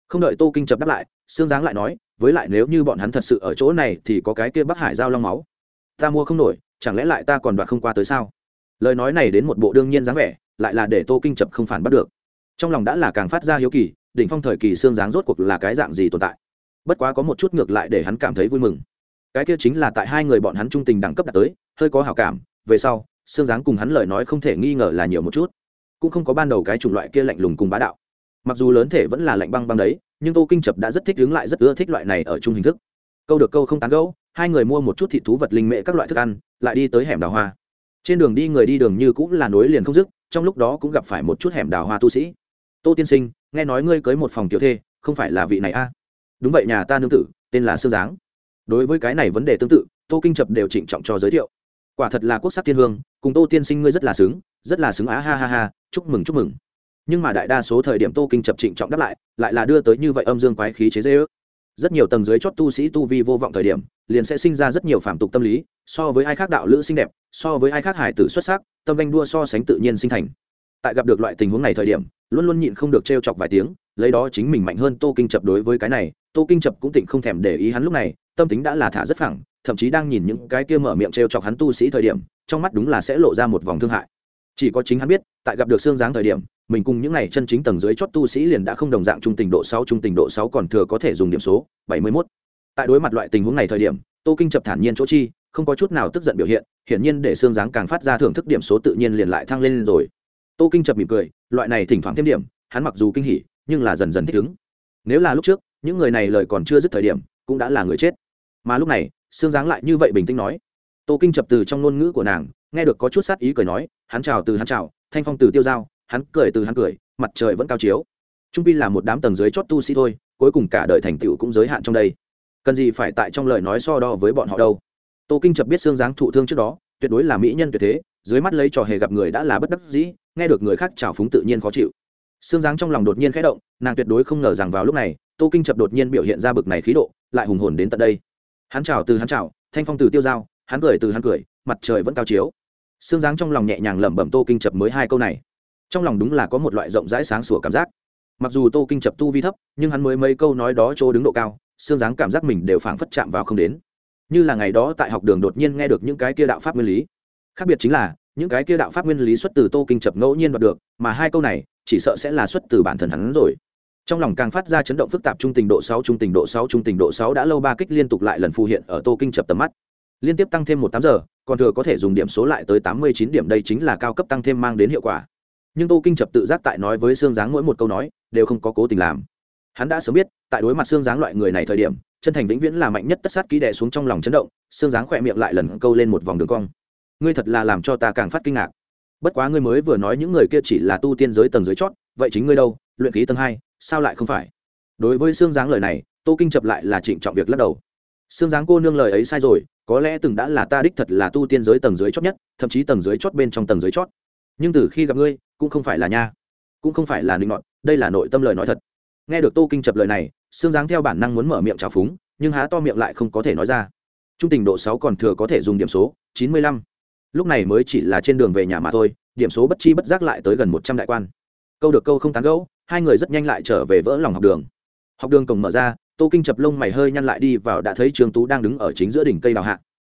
Không đợi tô kinh chập đáp lại, xương dáng lại nói, với lại nếu như bọn hắn thật sự ở chỗ này thì có cái kia bắc hải giao long máu. Ta mua không nổi, chẳng lẽ lại ta còn đoạt không qua tới sao? Lời nói này đến một bộ đương nhiên dáng vẻ, lại là để tô kinh chập không phản bắt được. Trong lòng đã là càng phát ra hiếu kỳ, đỉnh phong thời kỳ xương dáng rốt cuộc là cái dạng gì tồn tại? Bất quá có một chút ngược lại để hắn cảm thấy vui mừng. Cái kia chính là tại hai người bọn hắn trung tình đẳng cấp đạt tới, hơi có hảo cảm, về sau xương dáng cùng hắn lời nói không thể nghi ngờ là nhiều một chút. Cũng không có ban đầu cái chủng loại kia lạnh lùng cùng bá đạo. Mặc dù lớn thể vẫn là lạnh băng băng đấy, nhưng tô kinh chập đã rất thích đứng lại rất ưa thích loại này ở chung hình thức. Câu được câu không tán gẫu, hai người mua một chút thịt thú vật linh mệ các loại thức ăn, lại đi tới hẻm đào hoa. Trên đường đi người đi đường như cũng là nối liền không dứt, trong lúc đó cũng gặp phải một chút hẻm đào hoa tu sĩ. Tô tiên sinh, nghe nói ngươi cưới một phòng tiểu thê, không phải là vị này a? Đúng vậy nhà ta nương tử, tên là sương giáng. Đối với cái này vấn đề tương tự, tô kinh chập đều trịnh trọng cho giới thiệu quả thật là quốc sắc thiên hương, cùng tô tiên sinh ngươi rất là xứng, rất là xứng á, ha ha ha, chúc mừng chúc mừng. Nhưng mà đại đa số thời điểm tô kinh chập trịnh trọng đáp lại lại là đưa tới như vậy âm dương quái khí chế dễ ước. Rất nhiều tầng dưới chót tu sĩ tu vi vô vọng thời điểm, liền sẽ sinh ra rất nhiều phạm tục tâm lý, so với ai khác đạo lữ xinh đẹp, so với ai khác hải tử xuất sắc, tâm ganh đua so sánh tự nhiên sinh thành. Tại gặp được loại tình huống này thời điểm, luôn luôn nhịn không được trêu chọc vài tiếng, lấy đó chính mình mạnh hơn tô kinh chập đối với cái này, tô kinh chập cũng tỉnh không thèm để ý hắn lúc này, tâm tính đã là thả rất phẳng thậm chí đang nhìn những cái kia mở miệng trêu chọc hắn tu sĩ thời điểm, trong mắt đúng là sẽ lộ ra một vòng thương hại. Chỉ có chính hắn biết, tại gặp được xương dáng thời điểm, mình cùng những này chân chính tầng dưới chót tu sĩ liền đã không đồng dạng trung tình độ sáu, trung tình độ sáu còn thừa có thể dùng điểm số, bảy mươi 71. tại đối mặt loại tình huống này thời điểm, tô kinh chập thản nhiên chỗ chi, không có chút nào tức giận biểu hiện, hiển nhiên để xương dáng càng phát ra thưởng thức điểm số tự nhiên liền lại thăng lên rồi. Tô kinh chập mỉm cười, loại này thỉnh thoảng thêm điểm, hắn mặc dù kinh hỉ, nhưng là dần dần thích ứng. Nếu là lúc trước, những người này lời còn chưa dứt thời điểm, cũng đã là người chết. Mà lúc này xương dáng lại như vậy bình tĩnh nói. Tô kinh chập từ trong ngôn ngữ của nàng, nghe được có chút sát ý cười nói, hắn chào từ hắn chào, thanh phong từ tiêu dao hắn cười từ hắn cười, mặt trời vẫn cao chiếu. Trung pi là một đám tầng dưới chót tu sĩ thôi, cuối cùng cả đời thành tựu cũng giới hạn trong đây. Cần gì phải tại trong lời nói so đo với bọn họ đâu. Tô kinh chập biết xương dáng thụ thương trước đó, tuyệt đối là mỹ nhân tuyệt thế, dưới mắt lấy trò hề gặp người đã là bất đắc dĩ, nghe được người khác trào phúng tự nhiên khó chịu. Xương dáng trong lòng đột nhiên khẽ động, nàng tuyệt đối không ngờ rằng vào lúc này, tô kinh chập đột nhiên biểu hiện ra bực này khí độ, lại hùng hồn đến tận đây hắn chào từ hắn chào, thanh phong từ tiêu dao hắn cười từ hắn cười, mặt trời vẫn cao chiếu. Xương dáng trong lòng nhẹ nhàng lẩm bẩm tô kinh chập mới hai câu này. Trong lòng đúng là có một loại rộng rãi sáng sủa cảm giác. Mặc dù tô kinh chập tu vi thấp, nhưng hắn mới mấy câu nói đó chỗ đứng độ cao xương dáng cảm giác mình đều phảng phất chạm vào không đến. Như là ngày đó tại học đường đột nhiên nghe được những cái kia đạo pháp nguyên lý. Khác biệt chính là, những cái kia đạo pháp nguyên lý xuất từ tô kinh chập ngẫu nhiên đoạt được, mà hai câu này, chỉ sợ sẽ là xuất từ bản thân hắn rồi trong lòng càng phát ra chấn động phức tạp trung tình độ sáu, trung tình độ sáu, trung tình độ sáu đã lâu ba kích liên tục lại lần phù hiện ở tô kinh chập tầm mắt. Liên tiếp tăng thêm một tám giờ, còn thừa có thể dùng điểm số lại tới tám mươi chín điểm, đây chính là cao cấp tăng thêm mang đến hiệu quả. Nhưng tô kinh chập tự giác tại nói với xương giáng mỗi một câu nói, đều không có cố tình làm. Hắn đã sớm biết, tại đối mặt xương giáng loại người này thời điểm, chân thành vĩnh viễn là mạnh nhất tất sát ký đè xuống trong lòng chấn động xương giáng khỏe miệng lại lần câu lên một vòng đường cong. Ngươi thật là làm cho ta càng phát kinh ngạc. Bất quá ngươi mới vừa nói những người kia chỉ là tu tiên giới tầng dưới chót, vậy chính ngươi đâu? Luyện khí tầng hai, sao lại không phải? Đối với xương dáng lời này, tô kinh chập lại là trịnh trọng việc lắc đầu. Xương dáng cô nương lời ấy sai rồi, có lẽ từng đã là ta đích thật là tu tiên giới tầng dưới chót nhất, thậm chí tầng dưới chót bên trong tầng dưới chót. Nhưng từ khi gặp ngươi, cũng không phải là nha. Cũng không phải là ninh ngọn đây là nội tâm lời nói thật. Nghe được tô kinh chập lời này xương dáng theo bản năng muốn mở miệng trào phúng, nhưng há to miệng lại không có thể nói ra. Trung tình độ sáu còn thừa có thể dùng điểm số, chín mươi lăm. Lúc này mới chỉ là trên đường về nhà mà thôi, điểm số bất chi bất giác lại tới gần một trăm đại quan. Câu được câu không tán gẫu hai người rất nhanh lại trở về vỡ lòng học đường. Học đường cổng mở ra, tô kinh chập lông mày hơi nhăn lại đi vào đã thấy trương tú đang đứng ở chính giữa đỉnh cây đào hạ.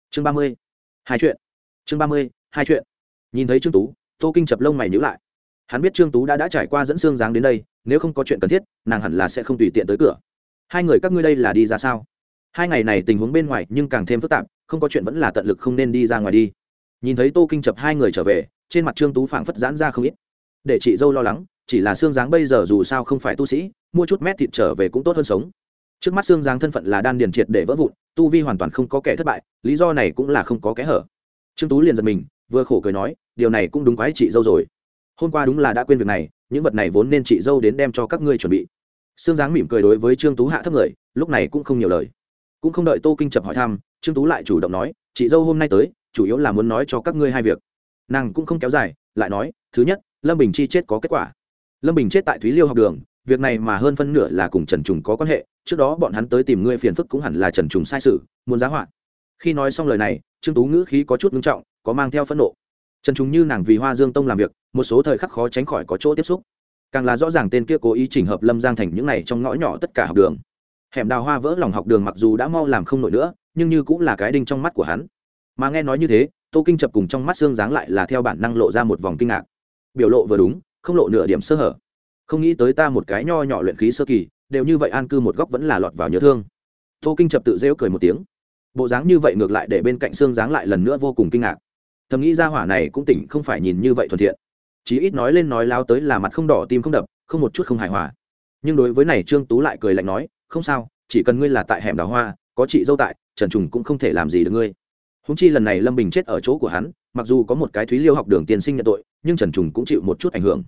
Chương ba mươi, hai chuyện. Chương ba mươi, hai chuyện. Nhìn thấy trương tú, tô kinh chập lông mày nhữ lại. Hắn biết trương tú đã đã trải qua dẫn xương giáng đến đây, nếu không có chuyện cần thiết, nàng hẳn là sẽ không tùy tiện tới cửa. Hai người các ngươi đây là đi ra sao? Hai ngày này tình huống bên ngoài nhưng càng thêm phức tạp, không có chuyện vẫn là tận lực không nên đi ra ngoài đi. Nhìn thấy tô kinh chập hai người trở về, trên mặt trương tú phảng phất giãn ra không ít. Để chị dâu lo lắng chỉ là xương dáng bây giờ dù sao không phải tu sĩ, mua chút mét thịt trở về cũng tốt hơn sống. Trước mắt xương dáng thân phận là đan điền triệt để vỡ vụn, tu vi hoàn toàn không có kẻ thất bại, lý do này cũng là không có kẽ hở. Trương tú liền giật mình, vừa khổ cười nói, điều này cũng đúng quái chị dâu rồi. Hôm qua đúng là đã quên việc này, những vật này vốn nên chị dâu đến đem cho các ngươi chuẩn bị. Xương dáng mỉm cười đối với trương tú hạ thấp người, lúc này cũng không nhiều lời. Cũng không đợi tô kinh chập hỏi thăm, trương tú lại chủ động nói, chị dâu hôm nay tới, chủ yếu là muốn nói cho các ngươi hai việc. Nàng cũng không kéo dài, lại nói, thứ nhất, lâm bình chi chết có kết quả lâm bình chết tại thúy liêu học đường, việc này mà hơn phân nửa là cùng trần trùng có quan hệ, trước đó bọn hắn tới tìm ngươi phiền phức cũng hẳn là trần trùng sai sự, muốn giá họa. Khi nói xong lời này, trương tú ngữ khí có chút ngưng trọng, có mang theo phẫn nộ. Trần trùng như nàng vì hoa dương tông làm việc, một số thời khắc khó tránh khỏi có chỗ tiếp xúc. Càng là rõ ràng tên kia cố ý chỉnh hợp lâm giang thành những này trong ngõ nhỏ tất cả học đường. Hẻm đào hoa vỡ lòng học đường mặc dù đã mau làm không nổi nữa, nhưng như cũng là cái đinh trong mắt của hắn. Mà nghe nói như thế, tô kinh chập cùng trong mắt xương dáng lại là theo bản năng lộ ra một vòng kinh ngạc. Biểu lộ vừa đúng không lộ nửa điểm sơ hở. Không nghĩ tới ta một cái nho nhỏ luyện khí sơ kỳ, đều như vậy an cư một góc vẫn là lọt vào nhớ thương. Tô kinh chập tự rêu cười một tiếng. Bộ dáng như vậy ngược lại để bên cạnh xương dáng lại lần nữa vô cùng kinh ngạc. Thầm nghĩ ra hỏa này cũng tỉnh không phải nhìn như vậy thuận thiện. Chí ít nói lên nói lao tới là mặt không đỏ tim không đập, không một chút không hài hòa. Nhưng đối với này trương tú lại cười lạnh nói, không sao, chỉ cần ngươi là tại hẻm đào hoa, có chị dâu tại, trần trùng cũng không thể làm gì được ngươi. Húng chi lần này lâm bình chết ở chỗ của hắn mặc dù có một cái thúy liêu học đường tiên sinh nhận tội, nhưng trần trùng cũng chịu một chút ảnh hưởng.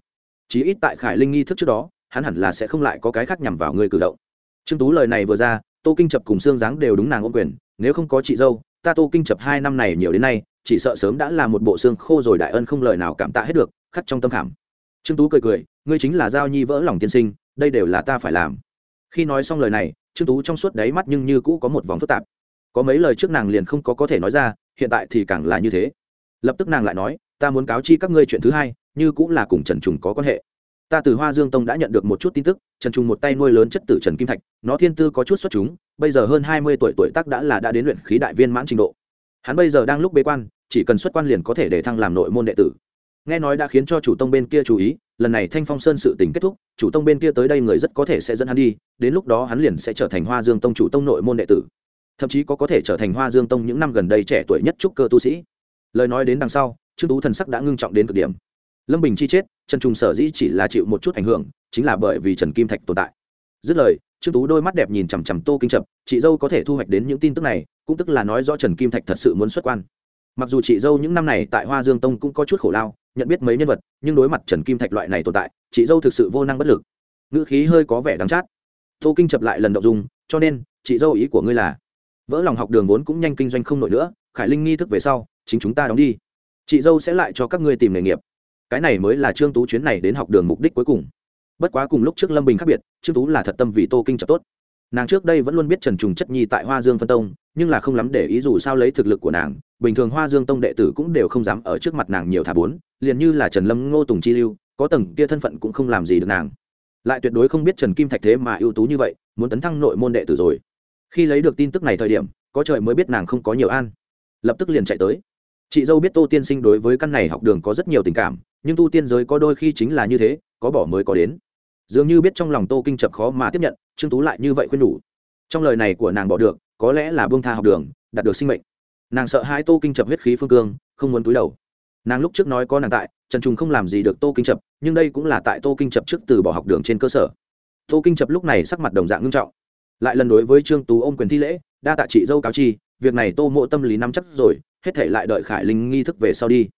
Chí ít tại khải linh nghi thức trước đó, hắn hẳn là sẽ không lại có cái khác nhằm vào ngươi cử động. Trương tú lời này vừa ra, tô kinh chập cùng xương dáng đều đúng nàng ôm quyền, nếu không có chị dâu, ta tô kinh chập hai năm này nhiều đến nay, chỉ sợ sớm đã là một bộ xương khô rồi đại ân không lời nào cảm tạ hết được, khắc trong tâm khảm. Trương tú cười cười, ngươi chính là giao nhi vỡ lòng tiên sinh, đây đều là ta phải làm. Khi nói xong lời này, trương tú trong suốt đáy mắt nhưng như cũ có một vòng phức tạp. Có mấy lời trước nàng liền không có có thể nói ra, hiện tại thì càng là như thế lập tức nàng lại nói, ta muốn cáo chi các ngươi chuyện thứ hai, như cũng là cùng trần trùng có quan hệ. Ta từ hoa dương tông đã nhận được một chút tin tức, trần trùng một tay nuôi lớn chất tử trần kim thạch, nó thiên tư có chút xuất chúng, bây giờ hơn hai mươi tuổi tuổi tác đã là đã đến luyện khí đại viên mãn trình độ. Hắn bây giờ đang lúc bế quan, chỉ cần xuất quan liền có thể để thăng làm nội môn đệ tử. Nghe nói đã khiến cho chủ tông bên kia chú ý, lần này thanh phong sơn sự tình kết thúc, chủ tông bên kia tới đây người rất có thể sẽ dẫn hắn đi, đến lúc đó hắn liền sẽ trở thành hoa dương tông chủ tông nội môn đệ tử. Thậm chí có có thể trở thành hoa dương tông những năm gần đây trẻ tuổi nhất trúc cơ tu sĩ lời nói đến đằng sau trương tú thần sắc đã ngưng trọng đến cực điểm. Lâm bình chi chết trần trùng sở dĩ chỉ là chịu một chút ảnh hưởng chính là bởi vì trần kim thạch tồn tại. Dứt lời trương tú đôi mắt đẹp nhìn chằm chằm tô kinh chập chị dâu có thể thu hoạch đến những tin tức này cũng tức là nói rõ trần kim thạch thật sự muốn xuất quan. Mặc dù chị dâu những năm này tại hoa dương tông cũng có chút khổ lao nhận biết mấy nhân vật nhưng đối mặt trần kim thạch loại này tồn tại chị dâu thực sự vô năng bất lực. Ngữ khí hơi có vẻ đắng chát. Tô kinh chập lại lần động dùng, cho nên chị dâu ý của ngươi là vỡ lòng học đường vốn cũng nhanh kinh doanh không nổi nữa khải linh nghi thức về sau chính chúng ta đóng đi. Chị dâu sẽ lại cho các ngươi tìm nghề nghiệp. Cái này mới là trương tú chuyến này đến học đường mục đích cuối cùng. Bất quá cùng lúc trước lâm bình khác biệt, trương tú là thật tâm vì tô kinh chập tốt. Nàng trước đây vẫn luôn biết trần trùng chất nhi tại hoa dương phân tông, nhưng là không lắm để ý dù sao lấy thực lực của nàng, bình thường hoa dương tông đệ tử cũng đều không dám ở trước mặt nàng nhiều thả bốn, liền như là trần lâm, ngô tùng chi lưu, có tầng kia thân phận cũng không làm gì được nàng. Lại tuyệt đối không biết trần kim thạch thế mà ưu tú như vậy, muốn tấn thăng nội môn đệ tử rồi. Khi lấy được tin tức này thời điểm, có trời mới biết nàng không có nhiều an. Lập tức liền chạy tới chị dâu biết tô tiên sinh đối với căn này học đường có rất nhiều tình cảm, nhưng tu tiên giới có đôi khi chính là như thế, có bỏ mới có đến. Dường như biết trong lòng tô kinh chập khó mà tiếp nhận, trương tú lại như vậy khuyên nhủ. Trong lời này của nàng bỏ được, có lẽ là bông tha học đường, đạt được sinh mệnh. Nàng sợ hai tô kinh chập huyết khí phương cương, không muốn túi đầu. Nàng lúc trước nói có nàng tại, trần trùng không làm gì được tô kinh chập, nhưng đây cũng là tại tô kinh chập trước từ bỏ học đường trên cơ sở. Tô kinh chập lúc này sắc mặt đồng dạng ngưng trọng. Lại lần đối với trương tú ôm quyền thi lễ, đa tạ chị dâu cáo chi, việc này tô mộ tâm lý nắm chắc rồi hết thể lại đợi khải linh nghi thức về sau đi.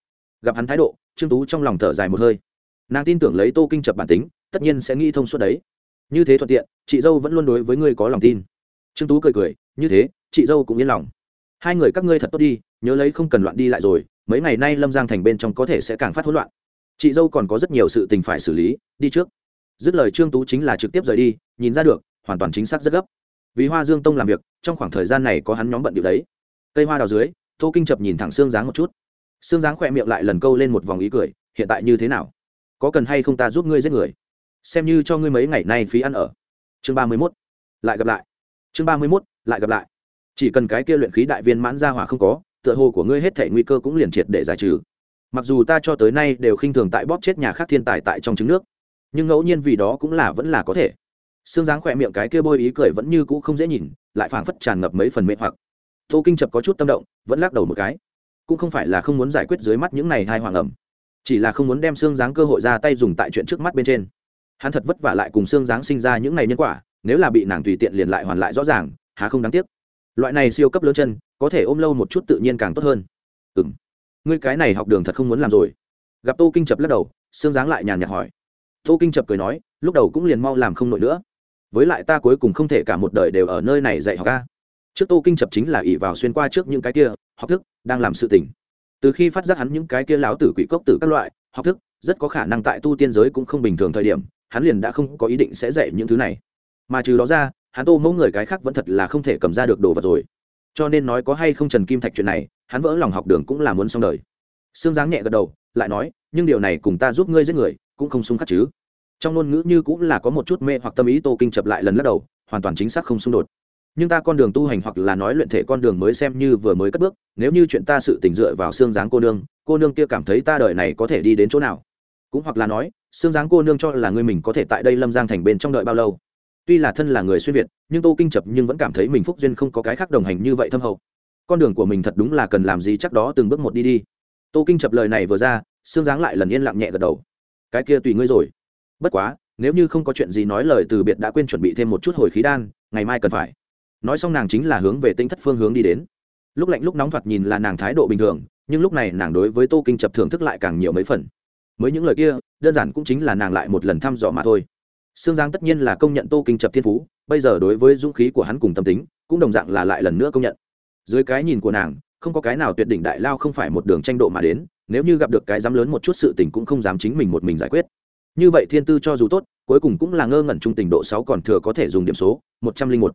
Gặp hắn thái độ, trương tú trong lòng thở dài một hơi. Nàng tin tưởng lấy tô kinh chập bản tính, tất nhiên sẽ nghĩ thông suốt đấy. Như thế thuận tiện, chị dâu vẫn luôn đối với ngươi có lòng tin. Trương tú cười cười, như thế, chị dâu cũng yên lòng. Hai người các ngươi thật tốt đi, nhớ lấy không cần loạn đi lại rồi, mấy ngày nay lâm giang thành bên trong có thể sẽ càng phát hỗn loạn. Chị dâu còn có rất nhiều sự tình phải xử lý, đi trước. Dứt lời trương tú chính là trực tiếp rời đi, nhìn ra được, hoàn toàn chính xác rất gấp. Vì hoa dương tông làm việc, trong khoảng thời gian này có hắn nhóm bận điệu đấy. Cây hoa đào dưới tô kinh chập nhìn thẳng xương dáng một chút. Xương dáng khỏe miệng lại lần câu lên một vòng ý cười, hiện tại như thế nào? Có cần hay không ta giúp ngươi giết người? Xem như cho ngươi mấy ngày nay phí ăn ở. Chương ba mươi mốt, lại gặp lại. Chương ba mươi mốt, lại gặp lại. Chỉ cần cái kia luyện khí đại viên mãn ra hỏa không có, tựa hồ của ngươi hết thể nguy cơ cũng liền triệt để giải trừ. Mặc dù ta cho tới nay đều khinh thường tại bóp chết nhà khác thiên tài tại trong trứng nước, nhưng ngẫu nhiên vì đó cũng là vẫn là có thể. Xương dáng khỏe miệng cái kia bôi ý cười vẫn như cũ không dễ nhìn, lại phảng phất tràn ngập mấy phần mệt hoặc tô kinh chập có chút tâm động, vẫn lắc đầu một cái. Cũng không phải là không muốn giải quyết dưới mắt những này hai hoàng ẩm, chỉ là không muốn đem xương dáng cơ hội ra tay dùng tại chuyện trước mắt bên trên. Hắn thật vất vả lại cùng xương dáng sinh ra những này nhân quả, nếu là bị nàng tùy tiện liền lại hoàn lại rõ ràng, há không đáng tiếc. Loại này siêu cấp lớn chân, có thể ôm lâu một chút tự nhiên càng tốt hơn. Ừ m ngươi cái này học đường thật không muốn làm rồi. Gặp tô kinh chập lắc đầu xương dáng lại nhàn nhạt hỏi. Tô kinh chập cười nói, lúc đầu cũng liền mau làm không nổi nữa. Với lại ta cuối cùng không thể cả một đời đều ở nơi này dạy học ca trước tô kinh chập chính là ỷ vào xuyên qua trước những cái kia, học thức, đang làm sự tình. Từ khi phát giác hắn những cái kia láo tử quỷ cốc tử các loại, học thức, rất có khả năng tại tu tiên giới cũng không bình thường thời điểm, hắn liền đã không có ý định sẽ dạy những thứ này. Mà trừ đó ra, hắn tô mẫu người cái khác vẫn thật là không thể cầm ra được đồ vật rồi. Cho nên nói có hay không trần kim thạch chuyện này, hắn vỡ lòng học đường cũng là muốn xong đời. Sương giáng nhẹ gật đầu, lại nói, nhưng điều này cùng ta giúp ngươi giết người, cũng không xung khắc chứ. Trong ngôn ngữ như cũng là có một chút mê hoặc tâm ý, tô kinh chập lại lần lắc đầu, hoàn toàn chính xác không xung đột nhưng ta con đường tu hành hoặc là nói luyện thể con đường mới xem như vừa mới cất bước, nếu như chuyện ta sự tình dựa vào xương dáng cô nương cô nương kia cảm thấy ta đời này có thể đi đến chỗ nào? Cũng hoặc là nói, xương dáng cô nương cho là ngươi mình có thể tại đây lâm giang thành bên trong đợi bao lâu? Tuy là thân là người xuyên việt, nhưng tô kinh chập nhưng vẫn cảm thấy mình phúc duyên không có cái khác đồng hành như vậy thâm hậu. Con đường của mình thật đúng là cần làm gì chắc đó từng bước một đi đi. Tô kinh chập lời này vừa ra, xương dáng lại lần yên lặng nhẹ gật đầu. Cái kia tùy ngươi rồi. Bất quá, nếu như không có chuyện gì nói lời từ biệt đã quên chuẩn bị thêm một chút hồi khí đan, ngày mai cần phải nói xong nàng chính là hướng về tính thất phương hướng đi đến. Lúc lạnh lúc nóng thoạt nhìn là nàng thái độ bình thường, nhưng lúc này nàng đối với tô kinh chập thưởng thức lại càng nhiều mấy phần. Mới những lời kia, đơn giản cũng chính là nàng lại một lần thăm dò mà thôi. Sương giang tất nhiên là công nhận tô kinh chập thiên phú, bây giờ đối với dũng khí của hắn cùng tâm tính, cũng đồng dạng là lại lần nữa công nhận. Dưới cái nhìn của nàng, không có cái nào tuyệt đỉnh đại lao không phải một đường tranh độ mà đến, nếu như gặp được cái dám lớn một chút sự tình cũng không dám chính mình một mình giải quyết. Như vậy thiên tư cho dù tốt, cuối cùng cũng là ngơ ngẩn trung tình độ sáu còn thừa có thể dùng điểm số, một trăm linh một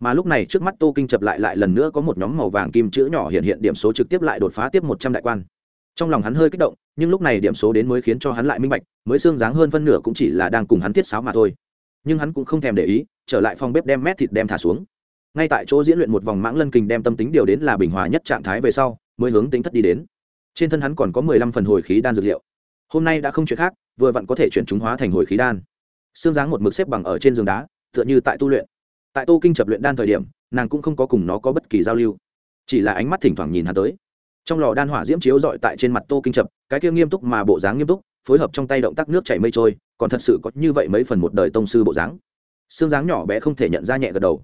mà lúc này trước mắt tô kinh chập lại lại lần nữa có một nhóm màu vàng kim chữ nhỏ hiện hiện điểm số trực tiếp lại đột phá tiếp một trăm đại quan. Trong lòng hắn hơi kích động, nhưng lúc này điểm số đến mới khiến cho hắn lại minh bạch, mới xương dáng hơn phân nửa cũng chỉ là đang cùng hắn thiết sáo mà thôi. Nhưng hắn cũng không thèm để ý, trở lại phòng bếp đem mét thịt đem thả xuống. Ngay tại chỗ diễn luyện một vòng mãng lân kình đem tâm tính điều đến là bình hòa nhất trạng thái về sau, mới hướng tính thất đi đến. Trên thân hắn còn có mười lăm phần hồi khí đan dược liệu. Hôm nay đã không chuyện khác, vừa vặn có thể chuyển chúng hóa thành hồi khí đan. Xương dáng một mực xếp bằng ở trên giường đá, tựa như tại tu luyện tại tô kinh chập luyện đan thời điểm, nàng cũng không có cùng nó có bất kỳ giao lưu. Chỉ là ánh mắt thỉnh thoảng nhìn hắn tới. Trong lò đan hỏa diễm chiếu dọi tại trên mặt tô kinh chập cái kia nghiêm túc mà bộ dáng nghiêm túc, phối hợp trong tay động tác nước chảy mây trôi, còn thật sự có như vậy mấy phần một đời tông sư bộ dáng. Xương dáng nhỏ bé không thể nhận ra nhẹ gật đầu.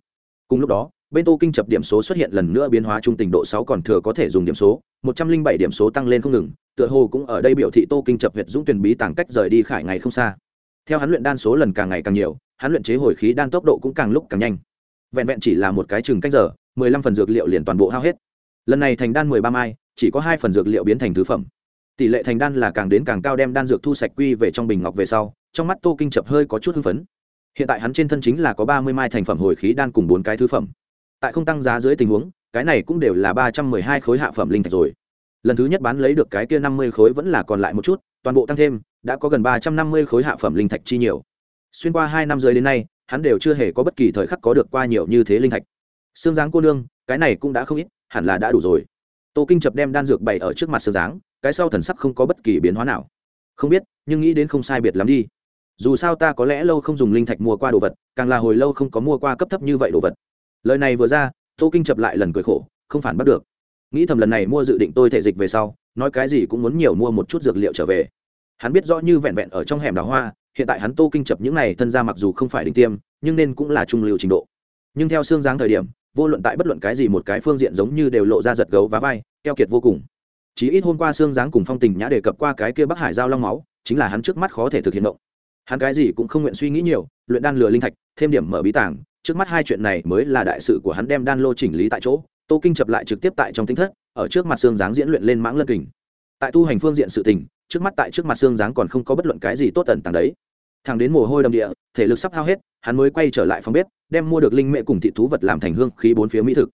Cùng lúc đó, bên tô kinh chập điểm số xuất hiện lần nữa biến hóa trung tình độ sáu còn thừa có thể dùng điểm số, một trăm linh bảy điểm số tăng lên không ngừng, tựa hồ cũng ở đây biểu thị tô kinh chập huyệt dũng tuyển bí tàng cách rời đi khải ngày không xa. Theo hắn luyện đan số lần càng ngày càng nhiều hắn luyện chế hồi khí đan tốc độ cũng càng lúc càng nhanh. Vẹn vẹn chỉ là một cái chừng cách giờ, mười lăm phần dược liệu liền toàn bộ hao hết. Lần này thành đan mười ba mai, chỉ có hai phần dược liệu biến thành thứ phẩm. Tỷ lệ thành đan là càng đến càng cao đem đan dược thu sạch quy về trong bình ngọc về sau, trong mắt tô kinh chập hơi có chút hưng phấn. Hiện tại hắn trên thân chính là có ba mươi mai thành phẩm hồi khí đan cùng bốn cái thứ phẩm. Tại không tăng giá dưới tình huống, cái này cũng đều là ba trăm mười hai khối hạ phẩm linh thạch rồi. Lần thứ nhất bán lấy được cái kia năm mươi khối vẫn là còn lại một chút, toàn bộ tăng thêm, đã có gần ba trăm năm mươi khối hạ phẩm linh thạch chi nhiều xuyên qua hai năm dưới đến nay, hắn đều chưa hề có bất kỳ thời khắc có được qua nhiều như thế linh thạch. Xương dáng cô nương, cái này cũng đã không ít, hẳn là đã đủ rồi. Tô kinh chập đem đan dược bày ở trước mặt xương dáng cái sau thần sắc không có bất kỳ biến hóa nào. Không biết, nhưng nghĩ đến không sai biệt lắm đi. Dù sao ta có lẽ lâu không dùng linh thạch mua qua đồ vật, càng là hồi lâu không có mua qua cấp thấp như vậy đồ vật. Lời này vừa ra, tô kinh chập lại lần cười khổ, không phản bắt được. Nghĩ thầm lần này mua dự định tôi thể dịch về sau, nói cái gì cũng muốn nhiều mua một chút dược liệu trở về. Hắn biết rõ như vẹn vẹn ở trong hẻm đào hoa hiện tại hắn tô kinh chập những này thân ra mặc dù không phải đỉnh tiêm, nhưng nên cũng là trung lưu trình độ. Nhưng theo xương dáng thời điểm, vô luận tại bất luận cái gì một cái phương diện giống như đều lộ ra giật gấu và vai, keo kiệt vô cùng. Chỉ ít hôm qua xương dáng cùng phong tình nhã đề cập qua cái kia bắc hải giao long máu, chính là hắn trước mắt khó thể thực hiện động hắn cái gì cũng không nguyện suy nghĩ nhiều, luyện đan lừa linh thạch, thêm điểm mở bí tàng, trước mắt hai chuyện này mới là đại sự của hắn đem đan lô chỉnh lý tại chỗ, tô kinh chập lại trực tiếp tại trong tinh thất, ở trước mặt xương dáng diễn luyện lên mãng lân kình. Tại tu hành phương diện sự tình trước mắt tại trước mặt xương dáng còn không có bất luận cái gì tốt tần tàng đấy. Thằng đến mồ hôi đầm địa, thể lực sắp hao hết, hắn mới quay trở lại phòng bếp, đem mua được linh mệ cùng thị thú vật làm thành hương khí bốn phía mỹ thực.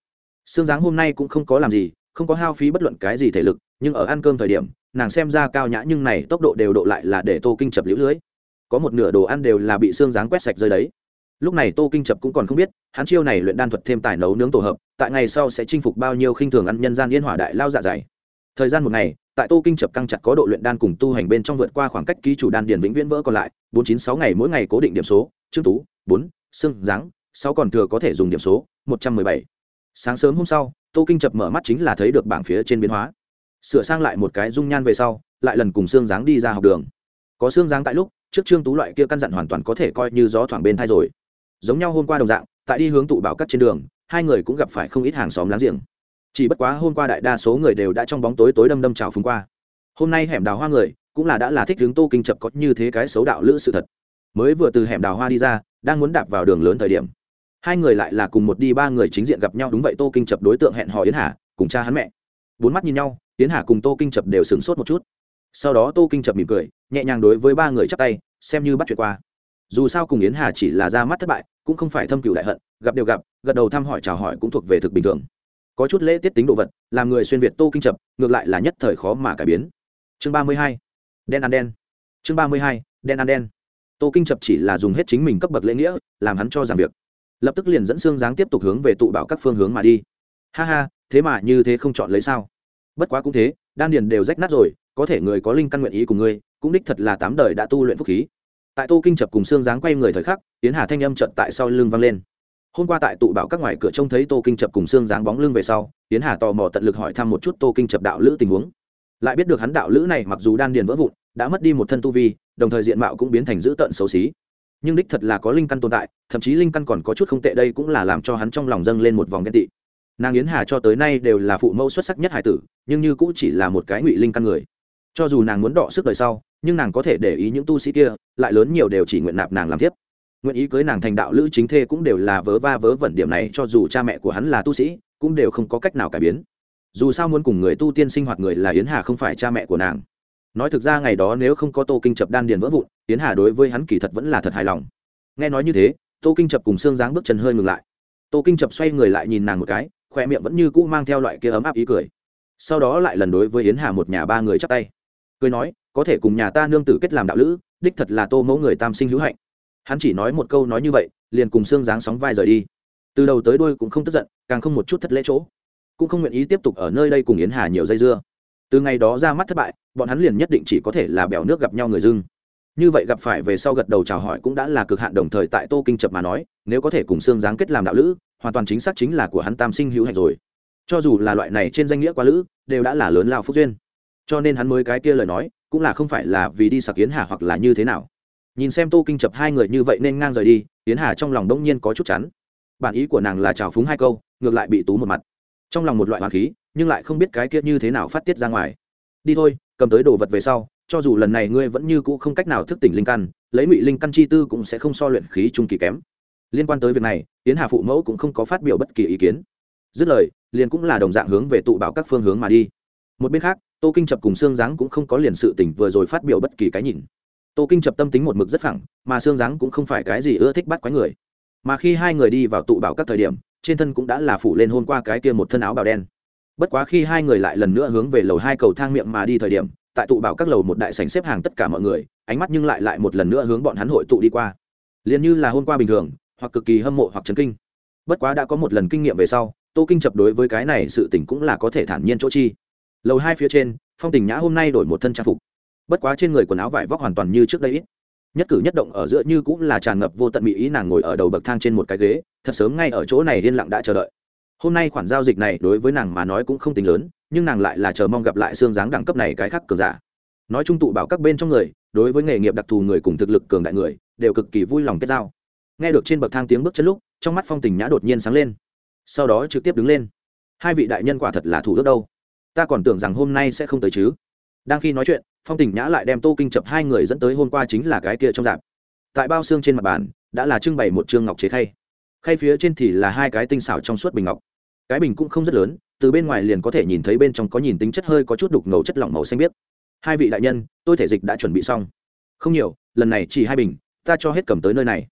Xương dáng hôm nay cũng không có làm gì, không có hao phí bất luận cái gì thể lực, nhưng ở ăn cơm thời điểm, nàng xem ra cao nhã nhưng này tốc độ đều độ lại là để tô kinh chập liễu lưới. Có một nửa đồ ăn đều là bị xương dáng quét sạch rơi đấy. Lúc này tô kinh chập cũng còn không biết, hắn chiêu này luyện đan thuật thêm tài nấu nướng tổ hợp, tại ngày sau sẽ chinh phục bao nhiêu khinh thường ăn nhân gian yên hỏa đại lao dạ dày. Thời gian một ngày tại tô kinh chập căng chặt có độ luyện đan cùng tu hành bên trong vượt qua khoảng cách ký chủ đan điền vĩnh viễn vỡ còn lại, bốn chín sáu ngày mỗi ngày cố định điểm số, trương tú, bốn xương dáng sáu còn thừa có thể dùng điểm số, một trăm mười bảy. Sáng sớm hôm sau, tô kinh chập mở mắt chính là thấy được bảng phía trên biến hóa. Sửa sang lại một cái dung nhan về sau, lại lần cùng xương dáng đi ra học đường. Có xương dáng tại lúc, trước trương tú loại kia căn dặn hoàn toàn có thể coi như gió thoảng bên thai rồi. Giống nhau hôm qua đồng dạng, tại đi hướng tụ bảo cắt trên đường, hai người cũng gặp phải không ít hàng xóm láng giềng chỉ bất quá hôm qua đại đa số người đều đã trong bóng tối tối đâm đâm trào phúng qua. Hôm nay hẻm đào hoa người cũng là đã là thích hướng tô kinh chập có như thế cái xấu đạo lữ sự thật. Mới vừa từ hẻm đào hoa đi ra, đang muốn đạp vào đường lớn thời điểm, hai người lại là cùng một đi ba người chính diện gặp nhau, đúng vậy, tô kinh chập đối tượng hẹn hò yến hà, cùng cha hắn mẹ. Bốn mắt nhìn nhau, yến hà cùng tô kinh chập đều sửng sốt một chút. Sau đó tô kinh chập mỉm cười, nhẹ nhàng đối với ba người chắp tay, xem như bắt chuyện qua. Dù sao cùng yến hà chỉ là ra mắt thất bại, cũng không phải thâm cựu đại hận, gặp đều gặp, gật đầu thăm hỏi chào hỏi cũng thuộc về thực bình thường có chút lễ tiết tính độ vật, làm người xuyên việt tô kinh chập, ngược lại là nhất thời khó mà cải biến. Chương ba mươi hai, đen ăn đen. Chương ba mươi hai, đen ăn đen. Tô kinh chập chỉ là dùng hết chính mình cấp bậc lễ nghĩa, làm hắn cho giảm việc. Lập tức liền dẫn xương dáng tiếp tục hướng về tụ bảo các phương hướng mà đi. Ha ha, thế mà như thế không chọn lấy sao? Bất quá cũng thế, đan điền đều rách nát rồi, có thể người có linh căn nguyện ý của ngươi, cũng đích thật là tám đời đã tu luyện phúc khí. Tại tô kinh chập cùng xương dáng quay người thời khắc tiến hà thanh âm trận tại sau lưng vang lên hôm qua tại tụ bảo các ngoài cửa trông thấy tô kinh chập cùng xương dáng bóng lưng về sau, tiến hà tò mò tận lực hỏi thăm một chút tô kinh chập đạo lữ tình huống. Lại biết được hắn đạo lữ này mặc dù đan điền vỡ vụn, đã mất đi một thân tu vi, đồng thời diện mạo cũng biến thành dữ tợn xấu xí. Nhưng đích thật là có linh căn tồn tại, thậm chí linh căn còn có chút không tệ đây cũng là làm cho hắn trong lòng dâng lên một vòng ghen tị. Nàng yến hà cho tới nay đều là phụ mẫu xuất sắc nhất hải tử, nhưng như cũng chỉ là một cái ngụy linh căn người. Cho dù nàng muốn đọ sức đời sau, nhưng nàng có thể để ý những tu sĩ kia, lại lớn nhiều đều chỉ nguyện nạp nàng làm tiếp nguyện ý cưới nàng thành đạo lữ chính thê cũng đều là vớ va vớ vẩn điểm này, cho dù cha mẹ của hắn là tu sĩ, cũng đều không có cách nào cải biến. Dù sao muốn cùng người tu tiên sinh hoạt người là yến hà không phải cha mẹ của nàng. Nói thực ra ngày đó nếu không có tô kinh chập đan điền vỡ vụn, yến hà đối với hắn kỳ thật vẫn là thật hài lòng. Nghe nói như thế, tô kinh chập cùng xương dáng bước chân hơi ngừng lại. Tô kinh chập xoay người lại nhìn nàng một cái, khoe miệng vẫn như cũ mang theo loại kia ấm áp ý cười. Sau đó lại lần đối với yến hà một nhà ba người chắp tay. Cười nói, có thể cùng nhà ta nương tử kết làm đạo lữ, đích thật là tô mẫu người tam sinh hữu hạnh hắn chỉ nói một câu nói như vậy, liền cùng xương dáng sóng vai rời đi. Từ đầu tới đuôi cũng không tức giận, càng không một chút thất lễ chỗ. Cũng không nguyện ý tiếp tục ở nơi đây cùng yến hà nhiều dây dưa. Từ ngày đó ra mắt thất bại, bọn hắn liền nhất định chỉ có thể là bèo nước gặp nhau người dưng. Như vậy gặp phải về sau gật đầu chào hỏi cũng đã là cực hạn đồng thời tại tô kinh chập mà nói, nếu có thể cùng xương giáng kết làm đạo lữ, hoàn toàn chính xác chính là của hắn tam sinh hữu hạnh rồi. Cho dù là loại này trên danh nghĩa quá lữ, đều đã là lớn lao phúc duyên. Cho nên hắn mới cái kia lời nói, cũng là không phải là vì đi sạc yến hà hoặc là như thế nào nhìn xem tô kinh chập hai người như vậy nên ngang rời đi, yến hà trong lòng đông nhiên có chút chắn bản ý của nàng là trào phúng hai câu, ngược lại bị tú một mặt. Trong lòng một loại hoàng khí, nhưng lại không biết cái kia như thế nào phát tiết ra ngoài. Đi thôi, cầm tới đồ vật về sau, cho dù lần này ngươi vẫn như cũ không cách nào thức tỉnh linh căn, lấy ngụy linh căn chi tư cũng sẽ không so luyện khí trung kỳ kém. Liên quan tới việc này tiến hà phụ mẫu cũng không có phát biểu bất kỳ ý kiến. Dứt lời, liền cũng là đồng dạng hướng về tụ bảo các phương hướng mà đi. Một bên khác, tô kinh chập cùng xương giáng cũng không có liền sự tỉnh vừa rồi phát biểu bất kỳ cái nhìn tô kinh chập tâm tính một mực rất phẳng, mà xương giáng cũng không phải cái gì ưa thích bắt quái người. Mà khi hai người đi vào tụ bảo các thời điểm, trên thân cũng đã là phủ lên hôm qua cái kia một thân áo bào đen. Bất quá khi hai người lại lần nữa hướng về lầu hai cầu thang miệng mà đi thời điểm, tại tụ bảo các lầu một đại sảnh xếp hàng tất cả mọi người, ánh mắt nhưng lại lại một lần nữa hướng bọn hắn hội tụ đi qua. Liền như là hôm qua bình thường, hoặc cực kỳ hâm mộ hoặc chấn kinh. Bất quá đã có một lần kinh nghiệm về sau, tô kinh chập đối với cái này sự tình cũng là có thể thản nhiên chỗ chi. Lầu hai phía trên, phong tình nhã hôm nay đổi một thân trang phục bất quá trên người quần áo vải vóc hoàn toàn như trước đây ít. Nhất cử nhất động ở giữa như cũng là tràn ngập vô tận mỹ ý nàng ngồi ở đầu bậc thang trên một cái ghế, thật sớm ngay ở chỗ này yên lặng đã chờ đợi. Hôm nay khoản giao dịch này đối với nàng mà nói cũng không tính lớn, nhưng nàng lại là chờ mong gặp lại xương dáng đẳng cấp này cái khác cường giả. Nói chung tụ bảo các bên trong người, đối với nghề nghiệp đặc thù người cùng thực lực cường đại người, đều cực kỳ vui lòng kết giao. Nghe được trên bậc thang tiếng bước chân lúc, trong mắt phong tình nhã đột nhiên sáng lên. Sau đó trực tiếp đứng lên. Hai vị đại nhân quả thật là thủ đức đâu? Ta còn tưởng rằng hôm nay sẽ không tới chứ đang khi nói chuyện, phong tình nhã lại đem tô kinh chập hai người dẫn tới hôm qua chính là cái kia trong dạp. Tại bao xương trên mặt bàn, đã là trưng bày một chương ngọc chế khay. Khay phía trên thì là hai cái tinh xảo trong suốt bình ngọc. Cái bình cũng không rất lớn, từ bên ngoài liền có thể nhìn thấy bên trong có nhìn tính chất hơi có chút đục ngầu chất lỏng màu xanh biếc. Hai vị đại nhân, tôi thể dịch đã chuẩn bị xong. Không nhiều, lần này chỉ hai bình, ta cho hết cầm tới nơi này.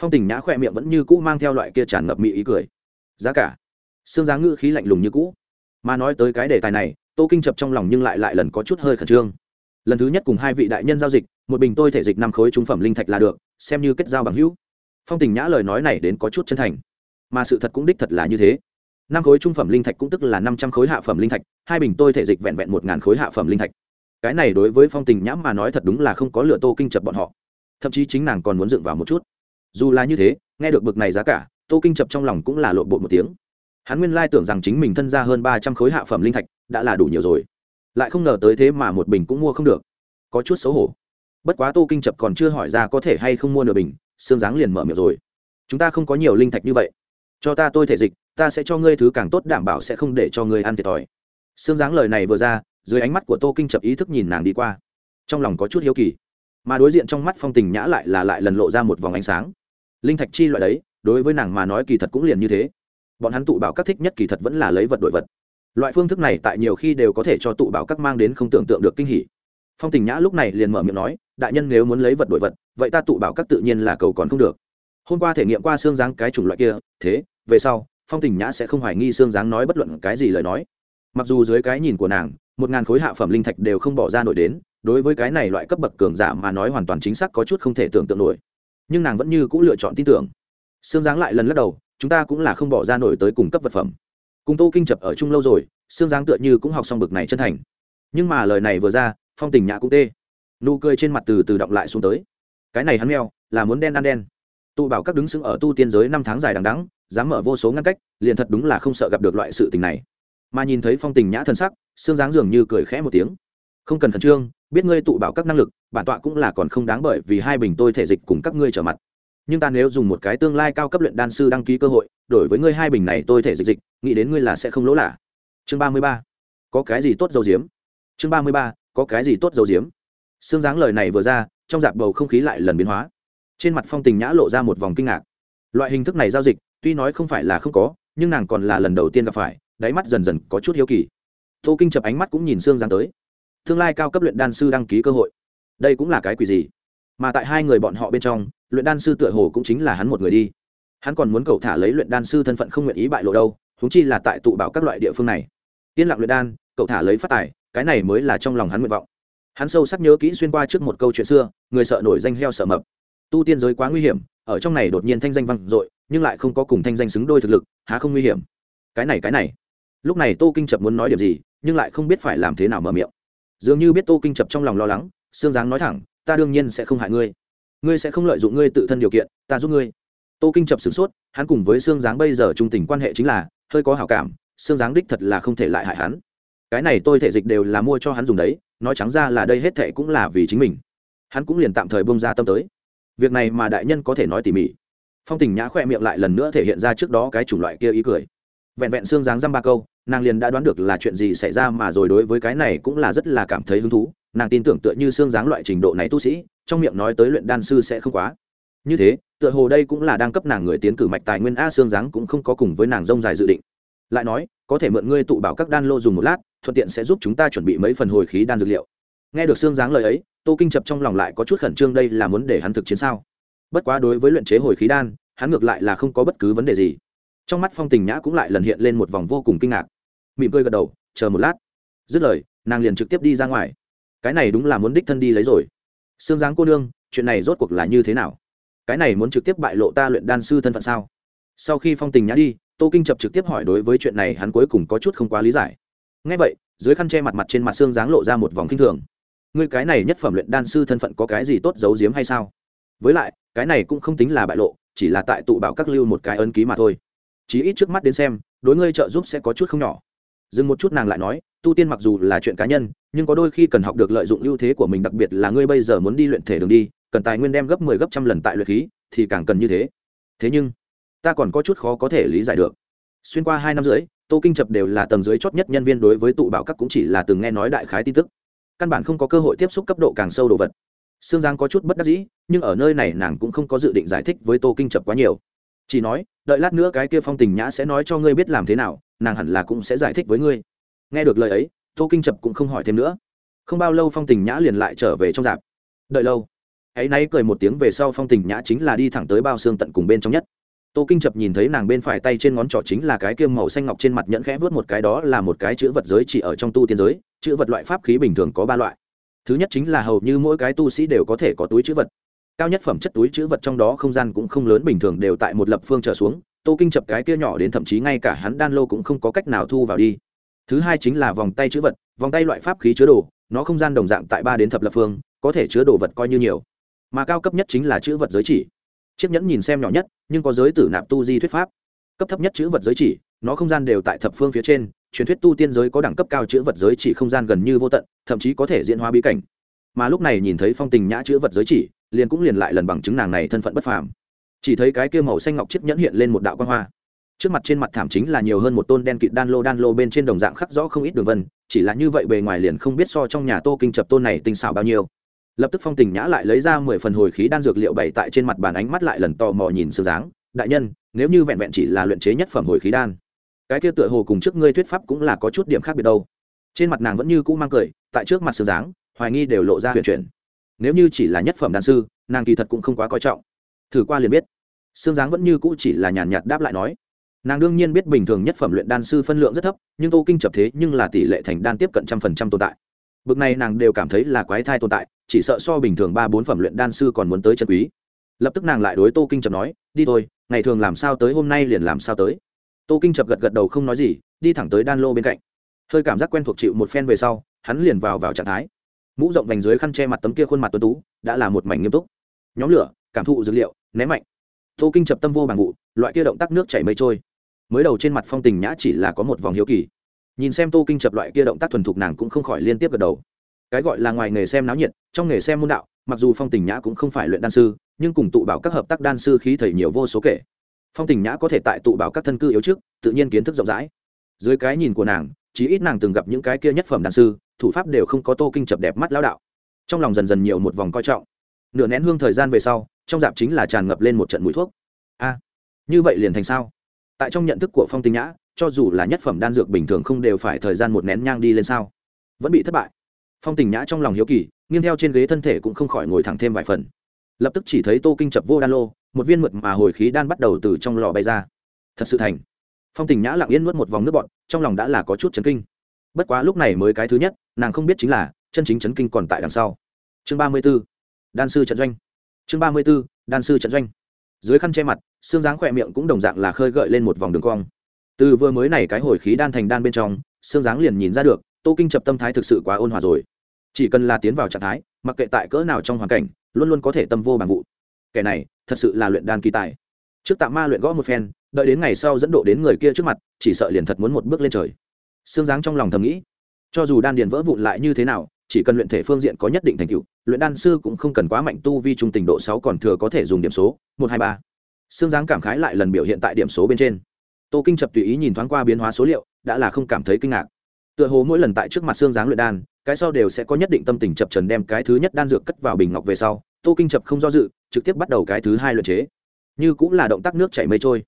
Phong tình nhã khỏe miệng vẫn như cũ mang theo loại kia tràn ngập mị ý cười. Giá cả. Xương giá ngữ khí lạnh lùng như cũ. Mà nói tới cái đề tài này tô kinh chập trong lòng nhưng lại lại lần có chút hơi khẩn trương. Lần thứ nhất cùng hai vị đại nhân giao dịch, một bình tôi thể dịch năm khối trung phẩm linh thạch là được, xem như kết giao bằng hữu. Phong tình nhã lời nói này đến có chút chân thành, mà sự thật cũng đích thật là như thế. Năm khối trung phẩm linh thạch cũng tức là năm trăm khối hạ phẩm linh thạch, hai bình tôi thể dịch vẹn vẹn một ngàn khối hạ phẩm linh thạch. Cái này đối với phong tình nhã mà nói thật đúng là không có lựa tô kinh chập bọn họ. Thậm chí chính nàng còn muốn dựng vào một chút. Dù là như thế, nghe được bực này giá cả, tô kinh chập trong lòng cũng là lộn bộ một tiếng. Hắn nguyên lai tưởng rằng chính mình thân ra hơn ba trăm khối hạ phẩm linh thạch đã là đủ nhiều rồi. Lại không ngờ tới thế mà một bình cũng mua không được. Có chút xấu hổ. Bất quá tô kinh chập còn chưa hỏi ra có thể hay không mua nửa bình xương dáng liền mở miệng rồi. Chúng ta không có nhiều linh thạch như vậy. Cho ta tôi thể dịch, ta sẽ cho ngươi thứ càng tốt đảm bảo sẽ không để cho ngươi ăn thiệt thòi. Xương dáng lời này vừa ra, dưới ánh mắt của tô kinh chập ý thức nhìn nàng đi qua. Trong lòng có chút hiếu kỳ. Mà đối diện trong mắt phong tình nhã lại là lại lần lộ ra một vòng ánh sáng. Linh thạch chi loại đấy, đối với nàng mà nói kỳ thật cũng liền như thế. Bọn hắn tụ bảo các thích nhất kỳ thật vẫn là lấy vật đổi vật loại phương thức này tại nhiều khi đều có thể cho tụ bảo các mang đến không tưởng tượng được kinh hỉ. Phong tình nhã lúc này liền mở miệng nói, đại nhân nếu muốn lấy vật đổi vật, vậy ta tụ bảo các tự nhiên là cầu còn không được. Hôm qua thể nghiệm qua xương dáng cái chủng loại kia, thế, về sau, phong tình nhã sẽ không hoài nghi xương dáng nói bất luận cái gì lời nói. Mặc dù dưới cái nhìn của nàng, một ngàn khối hạ phẩm linh thạch đều không bỏ ra nổi đến, đối với cái này loại cấp bậc cường giả mà nói hoàn toàn chính xác có chút không thể tưởng tượng nổi. Nhưng nàng vẫn như c ũ lựa chọn tin tưởng. Xương dáng lại lần lắc đầu, chúng ta cũng là không bỏ ra nổi tới cung cấp vật phẩm cùng tô kinh chập ở chung lâu rồi, xương dáng tựa như cũng học xong bực này chân thành. Nhưng mà lời này vừa ra, phong tình nhã cũng tê. Nụ cười trên mặt từ từ động lại xuống tới. Cái này hắn meo, là muốn đen ăn đen. Tụ bảo các đứng xứng ở tu tiên giới năm tháng dài đằng đắng dám mở vô số ngăn cách, liền thật đúng là không sợ gặp được loại sự tình này. Mà nhìn thấy phong tình nhã thân sắc, xương dáng dường như cười khẽ một tiếng. Không cần khẩn trương, biết ngươi tụ bảo các năng lực, bản tọa cũng là còn không đáng bởi vì hai bình tôi thể dịch cùng các ngươi trở mặt. Nhưng ta nếu dùng một cái tương lai cao cấp luyện đan sư đăng ký cơ hội, đổi với ngươi hai bình này tôi thể dịch dịch nghĩ đến ngươi là sẽ không lỗ lạ. Chương ba mươi ba. Có cái gì tốt dầu diếm? Chương ba mươi ba. Có cái gì tốt dầu diếm? Xương dáng lời này vừa ra, trong dạp bầu không khí lại lần biến hóa. Trên mặt phong tình nhã lộ ra một vòng kinh ngạc. Loại hình thức này giao dịch, tuy nói không phải là không có, nhưng nàng còn là lần đầu tiên gặp phải, đáy mắt dần dần có chút hiếu kỳ. Tô kinh chập ánh mắt cũng nhìn xương dáng tới. Tương lai cao cấp luyện đan sư đăng ký cơ hội. Đây cũng là cái quỷ gì? Mà tại hai người bọn họ bên trong, luyện đan sư tựa hồ cũng chính là hắn một người đi. Hắn còn muốn cầu thả lấy luyện đan sư thân phận không nguyện ý bại lộ đâu huống chi là tại tụ bảo các loại địa phương này. Yên lặng luyện đan, cậu thả lấy phát tài, cái này mới là trong lòng hắn nguyện vọng. Hắn sâu sắc nhớ kỹ xuyên qua trước một câu chuyện xưa, người sợ nổi danh heo sợ mập. Tu tiên giới quá nguy hiểm, ở trong này đột nhiên thanh danh vang dội, nhưng lại không có cùng thanh danh xứng đôi thực lực, há không nguy hiểm? Cái này cái này. Lúc này tô kinh chập muốn nói điểm gì, nhưng lại không biết phải làm thế nào mở miệng. Dường như biết tô kinh chập trong lòng lo lắng xương giáng nói thẳng, ta đương nhiên sẽ không hại ngươi. Ngươi sẽ không lợi dụng ngươi tự thân điều kiện, ta giúp ngươi. Tô kinh chập sửng sốt, hắn cùng với xương giáng bây giờ trung tình quan hệ chính là hơi có hảo cảm, xương giáng đích thật là không thể lại hại hắn. Cái này tôi thể dịch đều là mua cho hắn dùng đấy, nói trắng ra là đây hết thệ cũng là vì chính mình. Hắn cũng liền tạm thời bông ra tâm tới. Việc này mà đại nhân có thể nói tỉ mỉ. Phong tình nhã khoe miệng lại lần nữa thể hiện ra trước đó cái chủng loại kia ý cười. Vẹn vẹn xương dáng dăm ba câu, nàng liền đã đoán được là chuyện gì xảy ra mà rồi đối với cái này cũng là rất là cảm thấy hứng thú. Nàng tin tưởng tựa như xương dáng loại trình độ này tu sĩ, trong miệng nói tới luyện đan sư sẽ không quá như thế, tựa hồ đây cũng là đang cấp nàng người tiến cử mạch tài nguyên a xương dáng cũng không có cùng với nàng rông dài dự định. Lại nói, có thể mượn ngươi tụ bảo các đan lô dùng một lát, thuận tiện sẽ giúp chúng ta chuẩn bị mấy phần hồi khí đan dược liệu. Nghe được xương dáng lời ấy, tô kinh chập trong lòng lại có chút khẩn trương đây là muốn để hắn thực chiến sao? Bất quá đối với luyện chế hồi khí đan, hắn ngược lại là không có bất cứ vấn đề gì. Trong mắt phong tình nhã cũng lại lần hiện lên một vòng vô cùng kinh ngạc. Mỉm cười gật đầu, chờ một lát. Dứt lời, nàng liền trực tiếp đi ra ngoài. Cái này đúng là muốn đích thân đi lấy rồi. Xương dáng cô nương, chuyện này rốt cuộc là như thế nào? Cái này muốn trực tiếp bại lộ ta luyện đan sư thân phận sao? Sau khi phong tình nhã đi, tô kinh chập trực tiếp hỏi đối với chuyện này hắn cuối cùng có chút không quá lý giải. Ngay vậy, dưới khăn che mặt mặt trên mặt xương dáng lộ ra một vòng kinh thường. Ngươi cái này nhất phẩm luyện đan sư thân phận có cái gì tốt giấu giếm hay sao? Với lại, cái này cũng không tính là bại lộ, chỉ là tại tụ bảo các lưu một cái ấn ký mà thôi. Chí ít trước mắt đến xem, đối ngươi trợ giúp sẽ có chút không nhỏ. Dừng một chút nàng lại nói, tu tiên mặc dù là chuyện cá nhân, nhưng có đôi khi cần học được lợi dụng ưu thế của mình, đặc biệt là ngươi bây giờ muốn đi luyện thể đường đi cần tài nguyên đem gấp mười 10 gấp trăm lần tại luyện khí, thì càng cần như thế. Thế nhưng, ta còn có chút khó có thể lý giải được. Xuyên qua hai năm rưỡi, tô kinh chập đều là tầng dưới chót nhất nhân viên đối với tụ bảo các cũng chỉ là từng nghe nói đại khái tin tức. Căn bản không có cơ hội tiếp xúc cấp độ càng sâu đồ vật. Sương giang có chút bất đắc dĩ, nhưng ở nơi này nàng cũng không có dự định giải thích với tô kinh chập quá nhiều. Chỉ nói, đợi lát nữa cái kia phong tình nhã sẽ nói cho ngươi biết làm thế nào, nàng hẳn là cũng sẽ giải thích với ngươi. Nghe được lời ấy, tô kinh chập cũng không hỏi thêm nữa. Không bao lâu phong tình nhã liền lại trở về trong dạp. Đợi lâu ấy nay cười một tiếng về sau phong tình nhã chính là đi thẳng tới bao xương tận cùng bên trong nhất. Tô kinh chập nhìn thấy nàng bên phải tay trên ngón trỏ chính là cái kiêm màu xanh ngọc trên mặt nhẫn khẽ vớt một cái, đó là một cái chữ vật giới chỉ ở trong tu tiên giới, chữ vật loại pháp khí bình thường có ba loại. Thứ nhất chính là hầu như mỗi cái tu sĩ đều có thể có túi chữ vật. Cao nhất phẩm chất túi chữ vật trong đó không gian cũng không lớn, bình thường đều tại một lập phương trở xuống. Tô kinh chập cái kia nhỏ đến thậm chí ngay cả hắn đan lô cũng không có cách nào thu vào đi. Thứ hai chính là vòng tay chữ vật, vòng tay loại pháp khí chứa đồ, nó không gian đồng dạng tại ba đến thập lập phương, có thể chứa đồ vật coi như nhiều mà cao cấp nhất chính là chữ vật giới chỉ. Chiếc nhẫn nhìn xem nhỏ nhất, nhưng có giới tử nạp tu di thuyết pháp. Cấp thấp nhất chữ vật giới chỉ, nó không gian đều tại thập phương phía trên, truyền thuyết tu tiên giới có đẳng cấp cao chữ vật giới chỉ không gian gần như vô tận, thậm chí có thể diễn hóa bí cảnh. Mà lúc này nhìn thấy phong tình nhã chữ vật giới chỉ, liền cũng liền lại lần bằng chứng nàng này thân phận bất phàm. Chỉ thấy cái kia màu xanh ngọc chiếc nhẫn hiện lên một đạo quan hoa. Trước mặt trên mặt thảm chính là nhiều hơn một tôn đen kịt đan lô đan lô bên trên đồng dạng khắc rõ không ít đường vân, chỉ là như vậy bề ngoài liền không biết so trong nhà tô kinh chập tôn này tinh xảo bao nhiêu lập tức phong tình nhã lại lấy ra mười phần hồi khí đan dược liệu bày tại trên mặt bàn ánh mắt lại lần tò mò nhìn sương dáng đại nhân, nếu như vẹn vẹn chỉ là luyện chế nhất phẩm hồi khí đan, cái kia tựa hồ cùng trước ngươi thuyết pháp cũng là có chút điểm khác biệt đâu. Trên mặt nàng vẫn như cũ mang cười, tại trước mặt sương dáng hoài nghi đều lộ ra huyền chuyển. Nếu như chỉ là nhất phẩm đan sư, nàng kỳ thật cũng không quá coi trọng. Thử qua liền biết. Sương dáng vẫn như cũ chỉ là nhàn nhạt đáp lại nói. Nàng đương nhiên biết bình thường nhất phẩm luyện đan sư phân lượng rất thấp, nhưng tô kinh chập thế nhưng là tỷ lệ thành đan tiếp cận trăm phần trăm tồn tại bực này nàng đều cảm thấy là quái thai tồn tại, chỉ sợ so bình thường ba bốn phẩm luyện đan sư còn muốn tới chân quý. Lập tức nàng lại đối tô kinh chập nói, đi thôi, ngày thường làm sao tới, hôm nay liền làm sao tới. Tô kinh chập gật gật đầu không nói gì, đi thẳng tới đan lô bên cạnh. Hơi cảm giác quen thuộc chịu một phen về sau, hắn liền vào vào trạng thái. Mũ rộng vành dưới khăn che mặt tấm kia khuôn mặt tuấn tú, đã là một mảnh nghiêm túc. Nhóm lửa, cảm thụ dữ liệu, ném mạnh. Tô kinh chập tâm vô bằng vụ, loại kia động tác nước chảy mây trôi. Mới đầu trên mặt phong tình nhã chỉ là có một vòng hiếu kỳ nhìn xem tô kinh chập loại kia động tác thuần thục nàng cũng không khỏi liên tiếp gật đầu. Cái gọi là ngoài nghề xem náo nhiệt, trong nghề xem môn đạo, mặc dù phong tình nhã cũng không phải luyện đan sư, nhưng cùng tụ bảo các hợp tác đan sư khí thầy nhiều vô số kể. Phong tình nhã có thể tại tụ bảo các thân cư yếu trước, tự nhiên kiến thức rộng rãi. Dưới cái nhìn của nàng, chí ít nàng từng gặp những cái kia nhất phẩm đan sư, thủ pháp đều không có tô kinh chập đẹp mắt lão đạo. Trong lòng dần dần nhiều một vòng coi trọng. Nửa nén hương thời gian về sau, trong dạp chính là tràn ngập lên một trận mũi thuốc. A, như vậy liền thành sao? Tại trong nhận thức của phong tình nhã cho dù là nhất phẩm đan dược bình thường không đều phải thời gian một nén nhang đi lên sao? Vẫn bị thất bại. Phong tình nhã trong lòng hiếu kỳ, nghiêng theo trên ghế thân thể cũng không khỏi ngồi thẳng thêm vài phần. Lập tức chỉ thấy tô kinh chập vô đan lô, một viên mượt mà hồi khí đan bắt đầu từ trong lò bay ra. Thật sự thành. Phong tình nhã lặng yên nuốt một vòng nước bọt, trong lòng đã là có chút chấn kinh. Bất quá lúc này mới cái thứ nhất, nàng không biết chính là, chân chính chấn kinh còn tại đằng sau. Chương ba mươi b ố đan sư trận doanh. Chương ba mươi b ố đan sư trận doanh. Dưới khăn che mặt, xương dáng khỏe miệng cũng đồng dạng là khơi gợi lên một vòng đường cong từ vừa mới này cái hồi khí đan thành đan bên trong xương dáng liền nhìn ra được, tô kinh chập tâm thái thực sự quá ôn hòa rồi. Chỉ cần là tiến vào trạng thái, mặc kệ tại cỡ nào trong hoàn cảnh, luôn luôn có thể tâm vô bằng vụ. Kẻ này, thật sự là luyện đan kỳ tài. Trước tạm ma luyện gõ một phen, đợi đến ngày sau dẫn độ đến người kia trước mặt, chỉ sợ liền thật muốn một bước lên trời. Xương dáng trong lòng thầm nghĩ, cho dù đan điền vỡ vụn lại như thế nào, chỉ cần luyện thể phương diện có nhất định thành tựu, luyện đan sư cũng không cần quá mạnh tu vi trung tình độ sáu còn thừa có thể dùng điểm số, một hai ba. Xương dáng cảm khái lại lần biểu hiện tại điểm số bên trên tô kinh chập tùy ý nhìn thoáng qua biến hóa số liệu, đã là không cảm thấy kinh ngạc. Tựa hồ mỗi lần tại trước mặt xương dáng luyện đan, cái sau đều sẽ có nhất định tâm tình chập trần đem cái thứ nhất đan dược cất vào bình ngọc về sau, tô kinh chập không do dự, trực tiếp bắt đầu cái thứ hai luyện chế. Như cũng là động tác nước chảy mây trôi.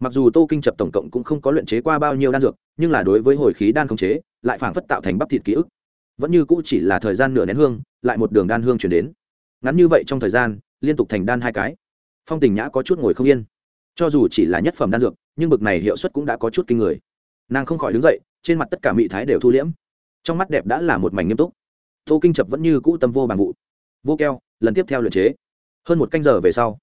Mặc dù tô kinh chập tổng cộng cũng không có luyện chế qua bao nhiêu đan dược, nhưng là đối với hồi khí đan không chế, lại phảng phất tạo thành bắp thịt ký ức. Vẫn như cũ chỉ là thời gian nửa nén hương, lại một đường đan hương chuyển đến. Ngắn như vậy trong thời gian, liên tục thành đan hai cái. Phong tình nhã có chút ngồi không yên. Cho dù chỉ là nhất phẩm đan dược nhưng bực này hiệu suất cũng đã có chút kinh người. Nàng không khỏi đứng dậy, trên mặt tất cả mỹ thái đều thu liễm. Trong mắt đẹp đã là một mảnh nghiêm túc. Tô kinh chập vẫn như cũ tâm vô bằng vụ. Vô keo, lần tiếp theo luyện chế. Hơn một canh giờ về sau,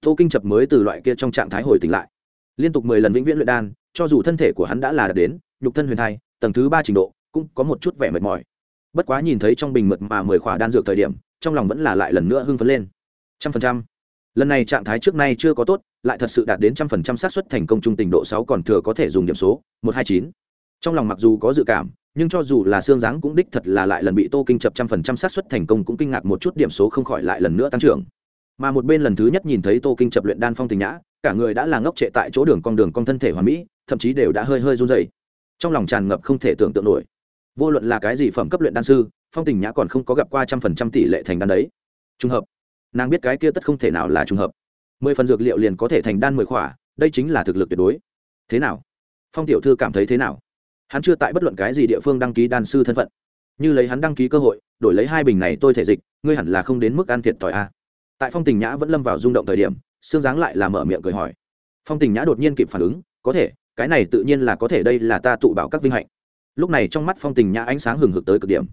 tô kinh chập mới từ loại kia trong trạng thái hồi tỉnh lại. Liên tục mười lần vĩnh viễn luyện đan, cho dù thân thể của hắn đã là đạt đến nhục thân huyền thai, tầng thứ ba trình độ, cũng có một chút vẻ mệt mỏi. Bất quá nhìn thấy trong bình mật mà mười khỏa đan dược thời điểm, trong lòng vẫn là lại lần nữa hưng phấn lên. Trăm phần trăm lần này trạng thái trước nay chưa có tốt, lại thật sự đạt đến trăm phần trăm xác suất thành công trung tình độ sáu còn thừa có thể dùng điểm số, một hai chín. Trong lòng mặc dù có dự cảm, nhưng cho dù là xương dáng cũng đích thật là lại lần bị tô kinh chập trăm phần trăm xác suất thành công cũng kinh ngạc một chút điểm số không khỏi lại lần nữa tăng trưởng. Mà một bên lần thứ nhất nhìn thấy tô kinh chập luyện đan phong tình nhã, cả người đã là ngốc trệ tại chỗ đường con đường con thân thể hoàn mỹ, thậm chí đều đã hơi hơi run dày trong lòng tràn ngập không thể tưởng tượng nổi. Vô luận là cái gì phẩm cấp luyện đan sư, phong tình nhã còn không có gặp qua trăm phần trăm tỷ lệ thành đan đấy. Trùng hợp nàng biết cái kia tất không thể nào là trùng hợp. Mười phần dược liệu liền có thể thành đan mười khỏa, đây chính là thực lực tuyệt đối. Thế nào? Phong tiểu thư cảm thấy thế nào? Hắn chưa tại bất luận cái gì địa phương đăng ký đan sư thân phận. Như lấy hắn đăng ký cơ hội, đổi lấy hai bình này tôi thể dịch, ngươi hẳn là không đến mức ăn thiệt thòi a. Tại phong tình nhã vẫn lâm vào rung động thời điểm xương dáng lại là mở miệng cười hỏi. Phong tình nhã đột nhiên kịp phản ứng, có thể, cái này tự nhiên là có thể, đây là ta tụ bảo các vinh hạnh. Lúc này trong mắt phong tình nhã ánh sáng hừng hực tới cực điểm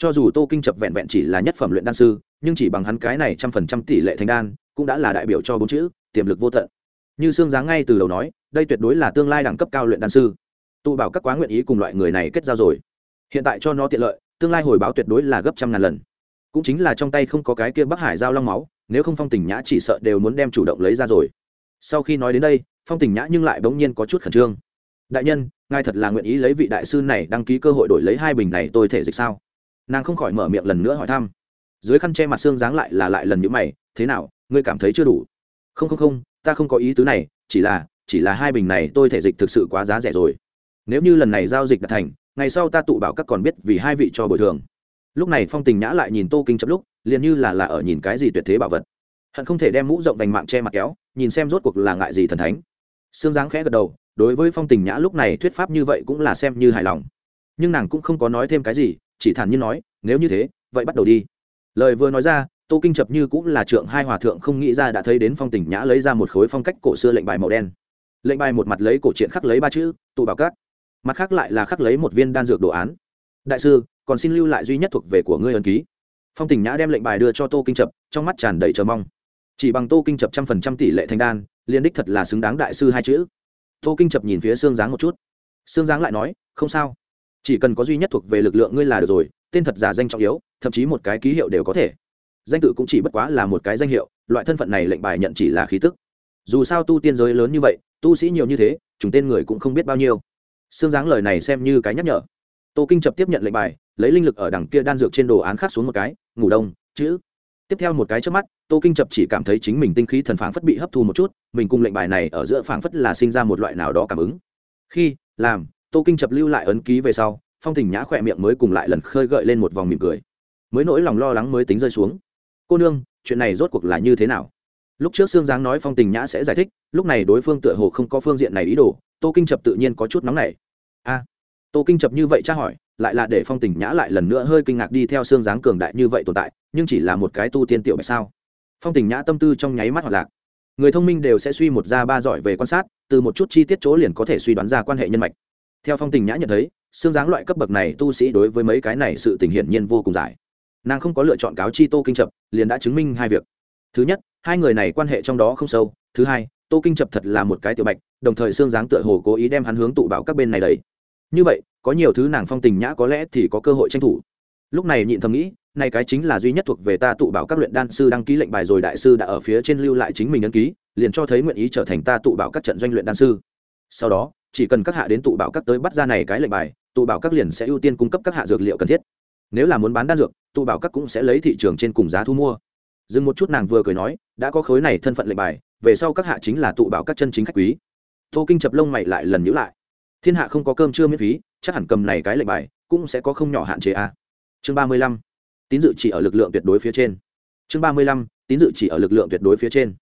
cho dù tô kinh chập vẹn vẹn chỉ là nhất phẩm luyện đan sư, nhưng chỉ bằng hắn cái này trăm phần trăm tỷ lệ thành đan, cũng đã là đại biểu cho bốn chữ, tiềm lực vô tận. Như xương giáng ngay từ đầu nói, đây tuyệt đối là tương lai đẳng cấp cao luyện đan sư. Tụ bảo các quá nguyện ý cùng loại người này kết giao rồi. Hiện tại cho nó tiện lợi, tương lai hồi báo tuyệt đối là gấp trăm ngàn lần. Cũng chính là trong tay không có cái kia bắc hải giao long máu, nếu không phong tình nhã chỉ sợ đều muốn đem chủ động lấy ra rồi. Sau khi nói đến đây, phong tình nhã nhưng lại bỗng nhiên có chút khẩn trương. Đại nhân, ngài thật là nguyện ý lấy vị đại sư này đăng ký cơ hội đổi lấy hai bình này tôi thể dịch sao? Nàng không khỏi mở miệng lần nữa hỏi thăm. Dưới khăn che mặt xương dáng lại là lại lần nhữ mày, thế nào, ngươi cảm thấy chưa đủ? Không không không, ta không có ý tứ này, chỉ là chỉ là hai bình này tôi thể dịch thực sự quá giá rẻ rồi. Nếu như lần này giao dịch đã thành, ngày sau ta tụ bảo các còn biết vì hai vị cho bồi thường. Lúc này phong tình nhã lại nhìn tô kinh chấp lúc, liền như là là ở nhìn cái gì tuyệt thế bảo vật. Hận không thể đem mũ rộng vành mạng che mặt kéo, nhìn xem rốt cuộc là ngại gì thần thánh. Xương dáng khẽ gật đầu, đối với phong tình nhã lúc này thuyết pháp như vậy cũng là xem như hài lòng. Nhưng nàng cũng không có nói thêm cái gì chỉ thản nhiên nói, nếu như thế, vậy bắt đầu đi. Lời vừa nói ra, tô kinh chập như cũng là trượng hai hòa thượng không nghĩ ra đã thấy đến phong tình nhã lấy ra một khối phong cách cổ xưa lệnh bài màu đen. Lệnh bài một mặt lấy cổ truyện khắc lấy ba chữ, tụ bảo cát mặt khác lại là khắc lấy một viên đan dược đồ án. Đại sư, còn xin lưu lại duy nhất thuộc về của ngươi ân ký. Phong tình nhã đem lệnh bài đưa cho tô kinh chập, trong mắt tràn đầy chờ mong. Chỉ bằng tô kinh chập trăm phần trăm tỷ lệ thành đan liên đích thật là xứng đáng đại sư hai chữ. Tô kinh chập nhìn phía xương giáng một chút. Xương giáng lại nói, không sao chỉ cần có duy nhất thuộc về lực lượng ngươi là được rồi, tên thật giả danh trọng yếu, thậm chí một cái ký hiệu đều có thể. Danh tự cũng chỉ bất quá là một cái danh hiệu, loại thân phận này lệnh bài nhận chỉ là khí tức. Dù sao tu tiên giới lớn như vậy, tu sĩ nhiều như thế, chúng tên người cũng không biết bao nhiêu. Xương dáng lời này xem như cái nhắc nhở. Tô kinh chập tiếp nhận lệnh bài, lấy linh lực ở đằng kia đan dược trên đồ án khác xuống một cái, ngủ đông, chữ. Tiếp theo một cái trước mắt, tô kinh chập chỉ cảm thấy chính mình tinh khí thần phảng phất bị hấp thu một chút, mình cùng lệnh bài này ở giữa phảng phất là sinh ra một loại nào đó cảm ứng. Khi, làm tô kinh chập lưu lại ấn ký về sau, phong tình nhã khỏe miệng mới cùng lại lần khơi gợi lên một vòng mỉm cười. Mới nỗi lòng lo lắng mới tính rơi xuống. Cô nương, chuyện này rốt cuộc là như thế nào? Lúc trước sương giáng nói phong tình nhã sẽ giải thích, lúc này đối phương tựa hồ không có phương diện này ý đồ, tô kinh chập tự nhiên có chút nóng này a. Tô kinh chập như vậy tra hỏi, lại là để phong tình nhã lại lần nữa hơi kinh ngạc đi theo xương dáng cường đại như vậy tồn tại, nhưng chỉ là một cái tu tiên tiểu bạch sao? Phong tình nhã tâm tư trong nháy mắt hoạt lạc. Người thông minh đều sẽ suy một ra ba giỏi về quan sát, từ một chút chi tiết chỗ liền có thể suy đoán ra quan hệ nhân mạch theo phong tình nhã nhận thấy, xương dáng loại cấp bậc này tu sĩ đối với mấy cái này sự tình hiển nhiên vô cùng giải. Nàng không có lựa chọn cáo chi tô kinh chập, liền đã chứng minh hai việc. Thứ nhất, hai người này quan hệ trong đó không sâu. Thứ hai, tô kinh chập thật là một cái tiểu bạch, đồng thời xương dáng tựa hồ cố ý đem hắn hướng tụ bảo các bên này đấy như vậy, có nhiều thứ nàng phong tình nhã có lẽ thì có cơ hội tranh thủ. Lúc này nhịn thầm nghĩ này cái chính là duy nhất thuộc về ta tụ bảo các luyện đan sư đăng ký lệnh bài rồi đại sư đã ở phía trên lưu lại chính mình ấn ký, liền cho thấy nguyện ý trở thành ta tụ bảo các trận doanh luyện đan sư. Sau đó chỉ cần các hạ đến tụ bảo các tới bắt ra này cái lệnh bài, tụ bảo các liền sẽ ưu tiên cung cấp các hạ dược liệu cần thiết. Nếu là muốn bán đan dược, tụ bảo các cũng sẽ lấy thị trường trên cùng giá thu mua. Dừng một chút nàng vừa cười nói, đã có khối này thân phận lệnh bài, về sau các hạ chính là tụ bảo các chân chính khách quý. Tô kinh chập lông mày lại lần nhữ lại. Thiên hạ không có cơm chưa miễn phí, chắc hẳn cầm này cái lệnh bài, cũng sẽ có không nhỏ hạn chế a. À. chương ba mươi lăm, tín dự chỉ ở lực lượng tuyệt đối phía trên. Chương ba mươi lăm, tín dự chỉ ở lực lượng tuyệt đối phía trên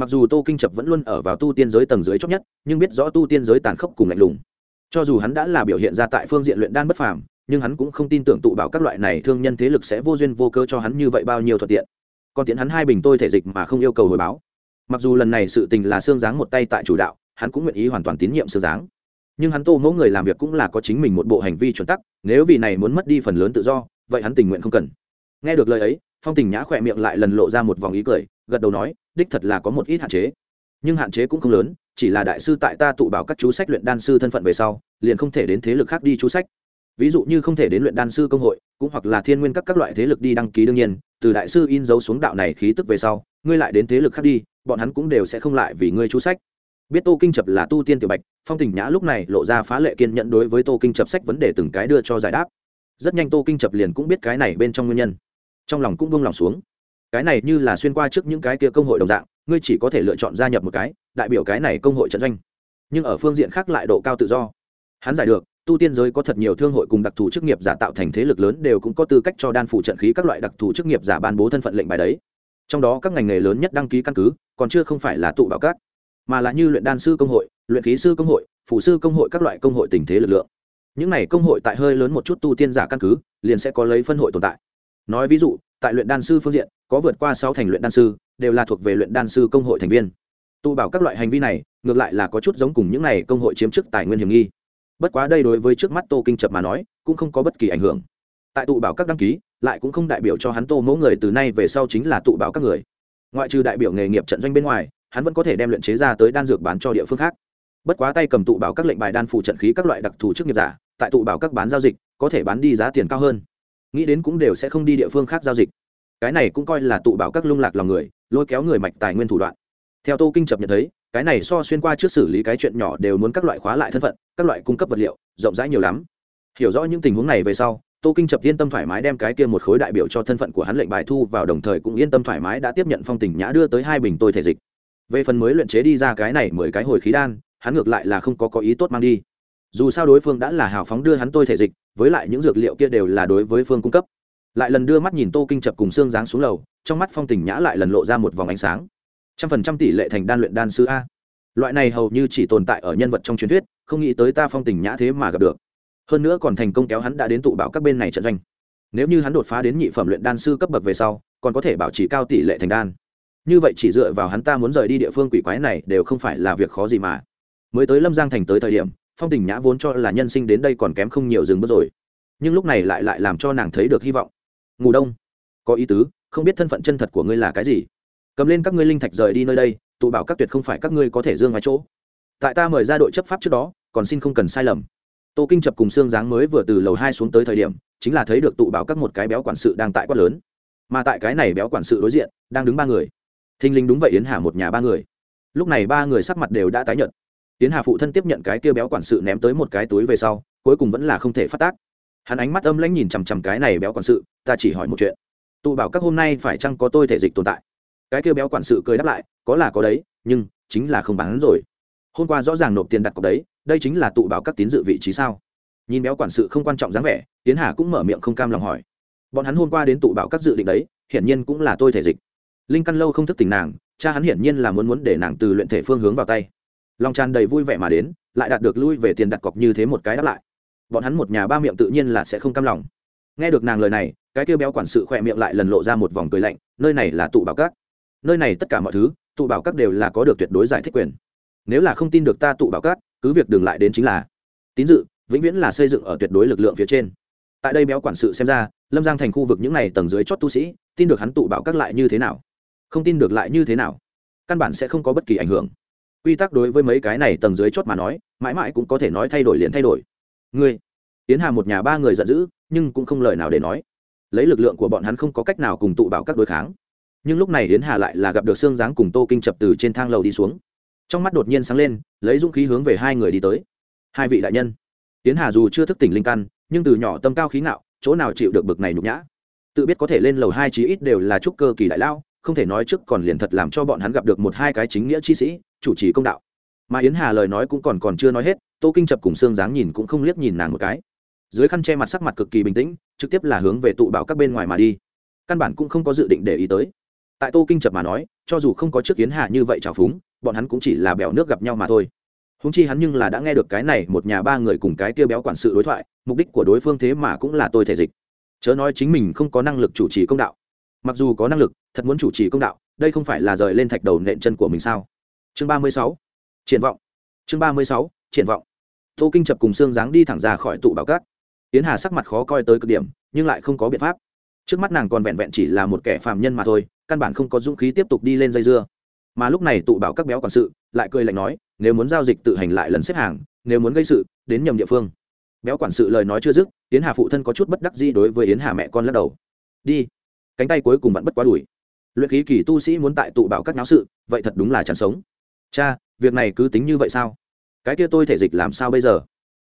mặc dù tô kinh chập vẫn luôn ở vào tu tiên giới tầng dưới chót nhất, nhưng biết rõ tu tiên giới tàn khốc cùng lạnh lùng. Cho dù hắn đã là biểu hiện ra tại phương diện luyện đan bất phàm, nhưng hắn cũng không tin tưởng tụ bảo các loại này thương nhân thế lực sẽ vô duyên vô cơ cho hắn như vậy bao nhiêu thuận tiện. Còn tiện hắn hai bình tôi thể dịch mà không yêu cầu hồi báo. Mặc dù lần này sự tình là xương dáng một tay tại chủ đạo, hắn cũng nguyện ý hoàn toàn tín nhiệm xương dáng. Nhưng hắn tô mẫu người làm việc cũng là có chính mình một bộ hành vi chuẩn tắc, nếu vì này muốn mất đi phần lớn tự do, vậy hắn tình nguyện không cần. Nghe được lời ấy, phong tình nhã khỏe miệng lại lần lộ ra một vòng ý cười gật đầu nói, đích thật là có một ít hạn chế. Nhưng hạn chế cũng không lớn, chỉ là đại sư tại ta tụ bảo các chú sách luyện đan sư thân phận về sau, liền không thể đến thế lực khác đi chú sách. Ví dụ như không thể đến luyện đan sư công hội, cũng hoặc là thiên nguyên các các loại thế lực đi đăng ký đương nhiên, từ đại sư in dấu xuống đạo này khí tức về sau, ngươi lại đến thế lực khác đi, bọn hắn cũng đều sẽ không lại vì ngươi chú sách. Biết tô kinh chập là tu tiên tiểu bạch, phong tình nhã lúc này lộ ra phá lệ kiên nhẫn đối với tô kinh chập sách vấn đề từng cái đưa cho giải đáp. Rất nhanh tô kinh chập liền cũng biết cái này bên trong nguyên nhân. Trong lòng cũng buông lòng xuống cái này như là xuyên qua trước những cái kia công hội đồng dạng, ngươi chỉ có thể lựa chọn gia nhập một cái, đại biểu cái này công hội trận doanh. Nhưng ở phương diện khác lại độ cao tự do. Hắn giải được, tu tiên giới có thật nhiều thương hội cùng đặc thù chức nghiệp giả tạo thành thế lực lớn đều cũng có tư cách cho đan phủ trận khí các loại đặc thù chức nghiệp giả ban bố thân phận lệnh bài đấy. Trong đó các ngành nghề lớn nhất đăng ký căn cứ, còn chưa không phải là tụ bảo các, mà là như luyện đan sư công hội, luyện khí sư công hội phụ sư công hội các loại công hội tình thế lực lượng. Những này công hội tại hơi lớn một chút tu tiên giả căn cứ, liền sẽ có lấy phân hội tồn tại nói ví dụ, tại luyện đan sư phương diện, có vượt qua sáu thành luyện đan sư, đều là thuộc về luyện đan sư công hội thành viên. Tụ bảo các loại hành vi này, ngược lại là có chút giống cùng những này công hội chiếm chức tài nguyên hiểm nghi. Bất quá đây đối với trước mắt tô kinh chập mà nói, cũng không có bất kỳ ảnh hưởng. Tại tụ bảo các đăng ký, lại cũng không đại biểu cho hắn tô mẫu người từ nay về sau chính là tụ bảo các người. Ngoại trừ đại biểu nghề nghiệp trận doanh bên ngoài, hắn vẫn có thể đem luyện chế ra tới đan dược bán cho địa phương khác. Bất quá tay cầm tụ bảo các lệnh bài đan phụ trận khí các loại đặc thù chức nghiệp giả, tại tụ bảo các bán giao dịch, có thể bán đi giá tiền cao hơn nghĩ đến cũng đều sẽ không đi địa phương khác giao dịch. Cái này cũng coi là tụ bảo các lung lạc lòng người, lôi kéo người mạch tài nguyên thủ đoạn. Theo tô kinh chập nhận thấy, cái này so xuyên qua trước xử lý cái chuyện nhỏ đều muốn các loại khóa lại thân phận, các loại cung cấp vật liệu, rộng rãi nhiều lắm. Hiểu rõ những tình huống này về sau, tô kinh chập yên tâm thoải mái đem cái kia một khối đại biểu cho thân phận của hắn lệnh bài thu vào đồng thời cũng yên tâm thoải mái đã tiếp nhận phong tình nhã đưa tới hai bình tôi thể dịch. Về phần mới luyện chế đi ra cái này mười cái hồi khí đan, hắn ngược lại là không có có ý tốt mang đi dù sao đối phương đã là hào phóng đưa hắn tôi thể dịch, với lại những dược liệu kia đều là đối với phương cung cấp. Lại lần đưa mắt nhìn tô kinh chập cùng xương dáng xuống lầu, trong mắt phong tình nhã lại lần lộ ra một vòng ánh sáng. Trăm phần trăm tỷ lệ thành đan luyện đan sư a. Loại này hầu như chỉ tồn tại ở nhân vật trong truyền thuyết, không nghĩ tới ta phong tình nhã thế mà gặp được. Hơn nữa còn thành công kéo hắn đã đến tụ bảo các bên này trận doanh. Nếu như hắn đột phá đến nhị phẩm luyện đan sư cấp bậc về sau, còn có thể bảo trì cao tỷ lệ thành đan. Như vậy chỉ dựa vào hắn ta muốn rời đi địa phương quỷ quái này đều không phải là việc khó gì mà. Mới tới lâm giang thành tới thời điểm phong tình nhã vốn cho là nhân sinh đến đây còn kém không nhiều dừng bước rồi. Nhưng lúc này lại lại làm cho nàng thấy được hy vọng. Ngủ đông. Có ý tứ, không biết thân phận chân thật của ngươi là cái gì. Cầm lên các ngươi linh thạch rời đi nơi đây, tụ bảo các tuyệt không phải các ngươi có thể dương ngoài chỗ. Tại ta mời ra đội chấp pháp trước đó, còn xin không cần sai lầm. Tô kinh chập cùng xương dáng mới vừa từ lầu hai xuống tới thời điểm, chính là thấy được tụ bảo các một cái béo quản sự đang tại quát lớn. Mà tại cái này béo quản sự đối diện, đang đứng ba người. Thinh linh đúng vậy yến hà một nhà ba người. Lúc này ba người sắc mặt đều đã tái nhợt tiến hà phụ thân tiếp nhận cái kia béo quản sự ném tới một cái túi về sau, cuối cùng vẫn là không thể phát tác. Hắn ánh mắt âm lãnh nhìn chằm chằm cái này béo quản sự, ta chỉ hỏi một chuyện. Tụ bảo các hôm nay phải chăng có tôi thể dịch tồn tại? Cái kia béo quản sự cười đáp lại, có là có đấy, nhưng chính là không bán rồi. Hôm qua rõ ràng nộp tiền đặt cọc đấy, đây chính là tụ bảo các tín dự vị trí sao? Nhìn béo quản sự không quan trọng dáng vẻ, tiến hà cũng mở miệng không cam lòng hỏi. Bọn hắn hôm qua đến tụ bảo các dự định đấy, hiển nhiên cũng là tôi thể dịch. Linh căn lâu không thức tỉnh nàng, cha hắn hiển nhiên là muốn muốn để nàng từ luyện thể phương hướng vào tay lòng tràn đầy vui vẻ mà đến, lại đạt được lui về tiền đặt cọc như thế một cái đáp lại. Bọn hắn một nhà ba miệng tự nhiên là sẽ không cam lòng. Nghe được nàng lời này, cái kêu béo quản sự khỏe miệng lại lần lộ ra một vòng cười lạnh, nơi này là tụ bảo các. Nơi này tất cả mọi thứ, tụ bảo các đều là có được tuyệt đối giải thích quyền. Nếu là không tin được ta tụ bảo các, cứ việc đường lại đến chính là. Tín dự, vĩnh viễn là xây dựng ở tuyệt đối lực lượng phía trên. Tại đây béo quản sự xem ra, lâm giang thành khu vực những này tầng dưới chót tu sĩ, tin được hắn tụ bảo các lại như thế nào? Không tin được lại như thế nào? Căn bản sẽ không có bất kỳ ảnh hưởng quy tắc đối với mấy cái này tầng dưới chót mà nói, mãi mãi cũng có thể nói thay đổi liền thay đổi. Ngươi, tiến hà một nhà ba người giận dữ, nhưng cũng không lời nào để nói. Lấy lực lượng của bọn hắn không có cách nào cùng tụ bảo các đối kháng. Nhưng lúc này yến hà lại là gặp được xương giáng cùng tô kinh chập từ trên thang lầu đi xuống. Trong mắt đột nhiên sáng lên, lấy dũng khí hướng về hai người đi tới. Hai vị đại nhân, yến hà dù chưa thức tỉnh linh căn, nhưng từ nhỏ tâm cao khí ngạo, chỗ nào chịu được bực này nhục nhã? Tự biết có thể lên lầu hai chí ít đều là trúc cơ kỳ đại lao, không thể nói trước còn liền thật làm cho bọn hắn gặp được một hai cái chính nghĩa chi sĩ chủ trì công đạo. Mà yến hà lời nói cũng còn còn chưa nói hết, tô kinh chập cùng xương dáng nhìn cũng không liếc nhìn nàng một cái. Dưới khăn che mặt sắc mặt cực kỳ bình tĩnh, trực tiếp là hướng về tụ bảo các bên ngoài mà đi. Căn bản cũng không có dự định để ý tới. Tại tô kinh chập mà nói, cho dù không có trước yến hà như vậy trào phúng, bọn hắn cũng chỉ là bèo nước gặp nhau mà thôi. Húng chi hắn nhưng là đã nghe được cái này một nhà ba người cùng cái kia béo quản sự đối thoại, mục đích của đối phương thế mà cũng là tôi thể dịch. Chớ nói chính mình không có năng lực chủ trì công đạo. Mặc dù có năng lực, thật muốn chủ trì công đạo, đây không phải là rời lên thạch đầu nện chân của mình sao? Chương ba mươi sáu, triển vọng. Chương ba mươi sáu, triển vọng. Tô kinh chập cùng xương dáng đi thẳng ra khỏi tụ bảo cát. Tiến hà sắc mặt khó coi tới cực điểm, nhưng lại không có biện pháp. Trước mắt nàng còn vẹn vẹn chỉ là một kẻ phàm nhân mà thôi, căn bản không có dũng khí tiếp tục đi lên dây dưa. Mà lúc này tụ bảo các béo quản sự, lại cười lạnh nói, nếu muốn giao dịch tự hành lại lần xếp hàng, nếu muốn gây sự, đến nhầm địa phương. Béo quản sự lời nói chưa dứt yến hà phụ thân có chút bất đắc gì đối với yến hà mẹ con lắc đầu. Đi. Cánh tay cuối cùng vẫn bất quá đuổi. Luyện khí kỳ tu sĩ muốn tại tụ bảo các náo sự, vậy thật đúng là chẳng sống cha, việc này cứ tính như vậy sao? Cái kia tôi thể dịch làm sao bây giờ?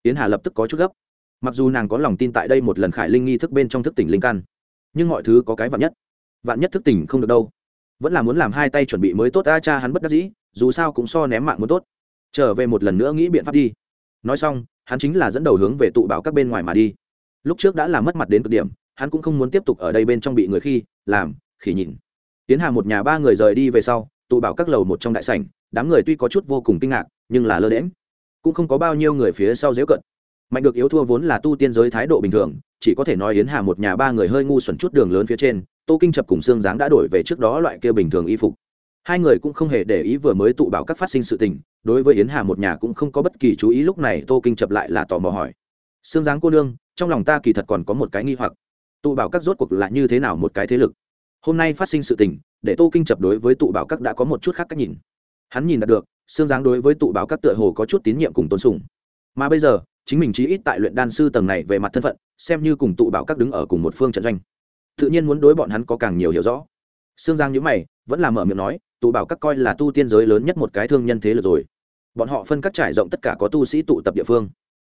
Yến hà lập tức có chút gấp. Mặc dù nàng có lòng tin tại đây một lần khải linh nghi thức bên trong thức tỉnh linh căn, nhưng mọi thứ có cái vạn nhất. Vạn nhất thức tỉnh không được đâu. Vẫn là muốn làm hai tay chuẩn bị mới tốt, a, cha hắn bất đắc dĩ, dù sao cũng so ném mạng muốn tốt. Trở về một lần nữa nghĩ biện pháp đi. Nói xong, hắn chính là dẫn đầu hướng về tụ bảo các bên ngoài mà đi. Lúc trước đã làm mất mặt đến cực điểm, hắn cũng không muốn tiếp tục ở đây bên trong bị người khi làm khỉ nhìn. Tiến hà một nhà ba người rời đi về sau, tụ bảo các lầu một trong đại sảnh đám người tuy có chút vô cùng kinh ngạc, nhưng là lơ đễm cũng không có bao nhiêu người phía sau dễu cận mạnh được yếu thua vốn là tu tiên giới thái độ bình thường, chỉ có thể nói yến hà một nhà ba người hơi ngu xuẩn chút đường lớn phía trên, tô kinh chập cùng xương dáng đã đổi về trước đó loại kia bình thường y phục. Hai người cũng không hề để ý vừa mới tụ bảo các phát sinh sự tình, đối với yến hà một nhà cũng không có bất kỳ chú ý, lúc này tô kinh chập lại là tò mò hỏi. Xương dáng cô nương, trong lòng ta kỳ thật còn có một cái nghi hoặc. Tụ bảo các rốt cuộc là như thế nào một cái thế lực? Hôm nay phát sinh sự tình, để tô kinh chập đối với tụ bảo các đã có một chút khác cách nhìn hắn nhìn được, xương dáng đối với tụ bảo các tựa hồ có chút tín nhiệm cùng tôn sùng. Mà bây giờ, chính mình chí ít tại luyện đan sư tầng này về mặt thân phận, xem như cùng tụ bảo các đứng ở cùng một phương trận doanh. Tự nhiên muốn đối bọn hắn có càng nhiều hiểu rõ. Xương giang nhữ mày, vẫn là mở miệng nói, tụ bảo các coi là tu tiên giới lớn nhất một cái thương nhân thế lực rồi. Bọn họ phân các trải rộng tất cả có tu sĩ tụ tập địa phương.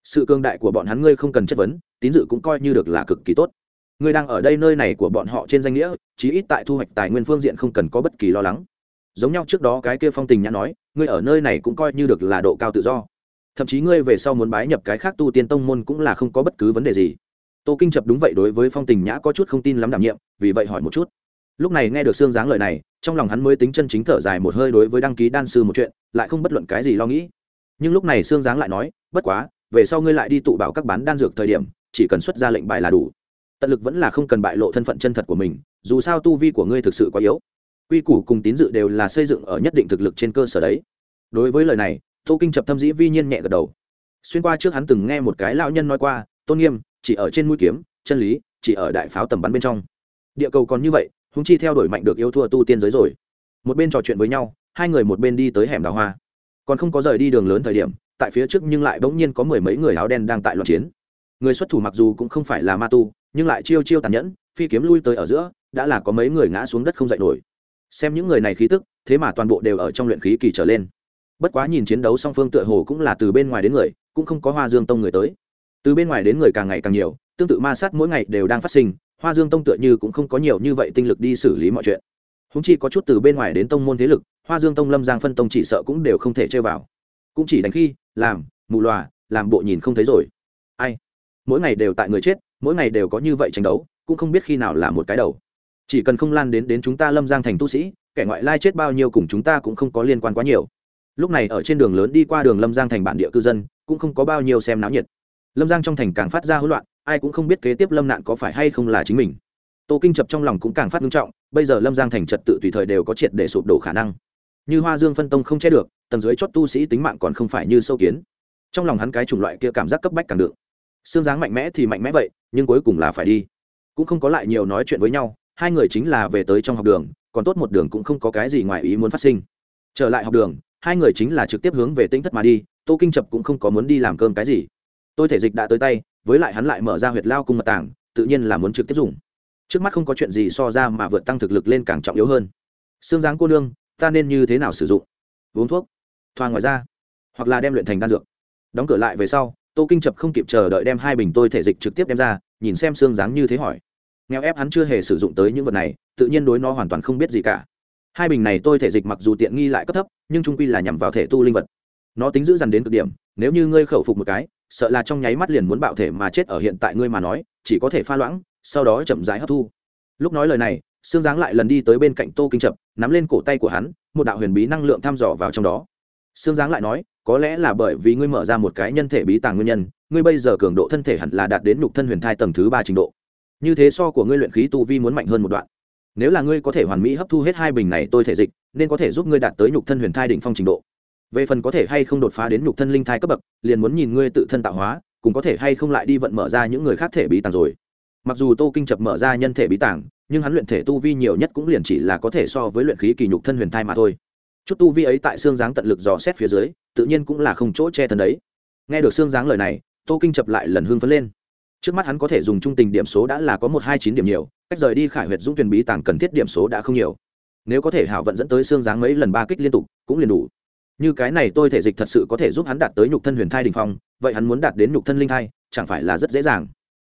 Sự cương đại của bọn hắn ngươi không cần chất vấn, tín dự cũng coi như được là cực kỳ tốt. Ngươi đang ở đây nơi này của bọn họ trên danh nghĩa, chí ít tại thu hoạch tài nguyên phương diện không cần có bất kỳ lo lắng giống nhau trước đó cái kia phong tình nhã nói, ngươi ở nơi này cũng coi như được là độ cao tự do. Thậm chí ngươi về sau muốn bái nhập cái khác tu tiên tông môn cũng là không có bất cứ vấn đề gì. Tô kinh chập đúng vậy đối với phong tình nhã có chút không tin lắm đảm nhiệm, vì vậy hỏi một chút. Lúc này nghe được xương dáng lời này, trong lòng hắn mới tính chân chính thở dài một hơi đối với đăng ký đan sư một chuyện, lại không bất luận cái gì lo nghĩ. Nhưng lúc này xương dáng lại nói, bất quá, về sau ngươi lại đi tụ bảo các bán đan dược thời điểm, chỉ cần xuất ra lệnh bài là đủ. Tận lực vẫn là không cần bại lộ thân phận chân thật của mình, dù sao tu vi của ngươi thực sự quá yếu quy củ cùng tín dự đều là xây dựng ở nhất định thực lực trên cơ sở đấy. Đối với lời này, tô kinh chập thâm dĩ vi nhiên nhẹ gật đầu. Xuyên qua trước hắn từng nghe một cái lão nhân nói qua, tôn nghiêm, chỉ ở trên mũi kiếm, chân lý, chỉ ở đại pháo tầm bắn bên trong. Địa cầu còn như vậy húng chi theo đuổi mạnh được yêu thua tu tiên giới rồi. Một bên trò chuyện với nhau, hai người một bên đi tới hẻm đào hoa. Còn không có rời đi đường lớn thời điểm, tại phía trước nhưng lại bỗng nhiên có mười mấy người áo đen đang tại loạn chiến. Người xuất thủ mặc dù cũng không phải là ma tu, nhưng lại chiêu chiêu tàn nhẫn, phi kiếm lui tới ở giữa, đã là có mấy người ngã xuống đất không dậy nổi xem những người này khí tức, thế mà toàn bộ đều ở trong luyện khí kỳ trở lên. Bất quá nhìn chiến đấu song phương tựa hồ cũng là từ bên ngoài đến người, cũng không có hoa dương tông người tới. Từ bên ngoài đến người càng ngày càng nhiều, tương tự ma sát mỗi ngày đều đang phát sinh, hoa dương tông tựa như cũng không có nhiều như vậy tinh lực đi xử lý mọi chuyện. Húng chi có chút từ bên ngoài đến tông môn thế lực, hoa dương tông lâm giang phân tông chỉ sợ cũng đều không thể chơi vào. Cũng chỉ đánh khi, làm, mù loà, làm bộ nhìn không thấy rồi. Ai? Mỗi ngày đều tại người chết, mỗi ngày đều có như vậy tranh đấu, cũng không biết khi nào là một cái đầu chỉ cần không lan đến đến chúng ta lâm giang thành tu sĩ, kẻ ngoại lai chết bao nhiêu cùng chúng ta cũng không có liên quan quá nhiều. Lúc này ở trên đường lớn đi qua đường lâm giang thành bản địa cư dân, cũng không có bao nhiêu xem náo nhiệt. Lâm giang trong thành càng phát ra hỗn loạn, ai cũng không biết kế tiếp lâm nạn có phải hay không là chính mình. Tô kinh chập trong lòng cũng càng phát nghiêm trọng, bây giờ lâm giang thành trật tự tùy thời đều có triệt để sụp đổ khả năng. Như hoa dương phân tông không che được, tầng dưới chót tu sĩ tính mạng còn không phải như sâu kiến. Trong lòng hắn cái chủng loại kia cảm giác cấp bách càng được xương dáng mạnh mẽ thì mạnh mẽ vậy, nhưng cuối cùng là phải đi. Cũng không có lại nhiều nói chuyện với nhau hai người chính là về tới trong học đường, còn tốt một đường cũng không có cái gì ngoài ý muốn phát sinh. Trở lại học đường, hai người chính là trực tiếp hướng về tinh thất mà đi, tô kinh chập cũng không có muốn đi làm cơm cái gì. Tôi thể dịch đã tới tay, với lại hắn lại mở ra huyệt lao cung mật tảng, tự nhiên là muốn trực tiếp dùng. Trước mắt không có chuyện gì so ra mà vượt tăng thực lực lên càng trọng yếu hơn. Xương dáng cô nương, ta nên như thế nào sử dụng? Uống thuốc, thoa ngoài ra hoặc là đem luyện thành đan dược. Đóng cửa lại về sau, tô kinh chập không kịp chờ đợi đem hai bình tôi thể dịch trực tiếp đem ra, nhìn xem xương dáng như thế hỏi nghèo ép hắn chưa hề sử dụng tới những vật này, tự nhiên đối nó hoàn toàn không biết gì cả. Hai bình này tôi thể dịch mặc dù tiện nghi lại cấp thấp, nhưng trung quy là nhằm vào thể tu linh vật. Nó tính giữ dằn đến cực điểm, nếu như ngươi khẩu phục một cái, sợ là trong nháy mắt liền muốn bạo thể mà chết ở hiện tại ngươi mà nói, chỉ có thể pha loãng, sau đó chậm rãi hấp thu. Lúc nói lời này xương giáng lại lần đi tới bên cạnh tô kinh chập nắm lên cổ tay của hắn, một đạo huyền bí năng lượng thăm dò vào trong đó. Xương giáng lại nói, có lẽ là bởi vì ngươi mở ra một cái nhân thể bí tàng nguyên nhân, ngươi bây giờ cường độ thân thể hẳn là đạt đến nhục thân huyền thai tầng thứ ba trình độ như thế so của ngươi luyện khí tu vi muốn mạnh hơn một đoạn. Nếu là ngươi có thể hoàn mỹ hấp thu hết hai bình này tôi thể dịch, nên có thể giúp ngươi đạt tới nhục thân huyền thai đỉnh phong trình độ. Về phần có thể hay không đột phá đến nhục thân linh thai cấp bậc, liền muốn nhìn ngươi tự thân tạo hóa, cũng có thể hay không lại đi vận mở ra những người khác thể bí tàng rồi. Mặc dù tô kinh chập mở ra nhân thể bí tàng, nhưng hắn luyện thể tu vi nhiều nhất cũng liền chỉ là có thể so với luyện khí kỳ nhục thân huyền thai mà thôi. Chút tu vi ấy tại xương dáng tận lực dò xét phía dưới, tự nhiên cũng là không chỗ che thân đấy. Nghe được xương dáng lời này, tô kinh chập lại lần hương phấn lên trước mắt hắn có thể dùng trung tình điểm số đã là có một hai chín điểm nhiều, cách rời đi khải huyệt dũng tuyển bí tàng cần thiết điểm số đã không nhiều. Nếu có thể hảo vận dẫn tới xương dáng mấy lần ba kích liên tục, cũng liền đủ. Như cái này tôi thể dịch thật sự có thể giúp hắn đạt tới nhục thân huyền thai đình phong, vậy hắn muốn đạt đến nhục thân linh thai, chẳng phải là rất dễ dàng.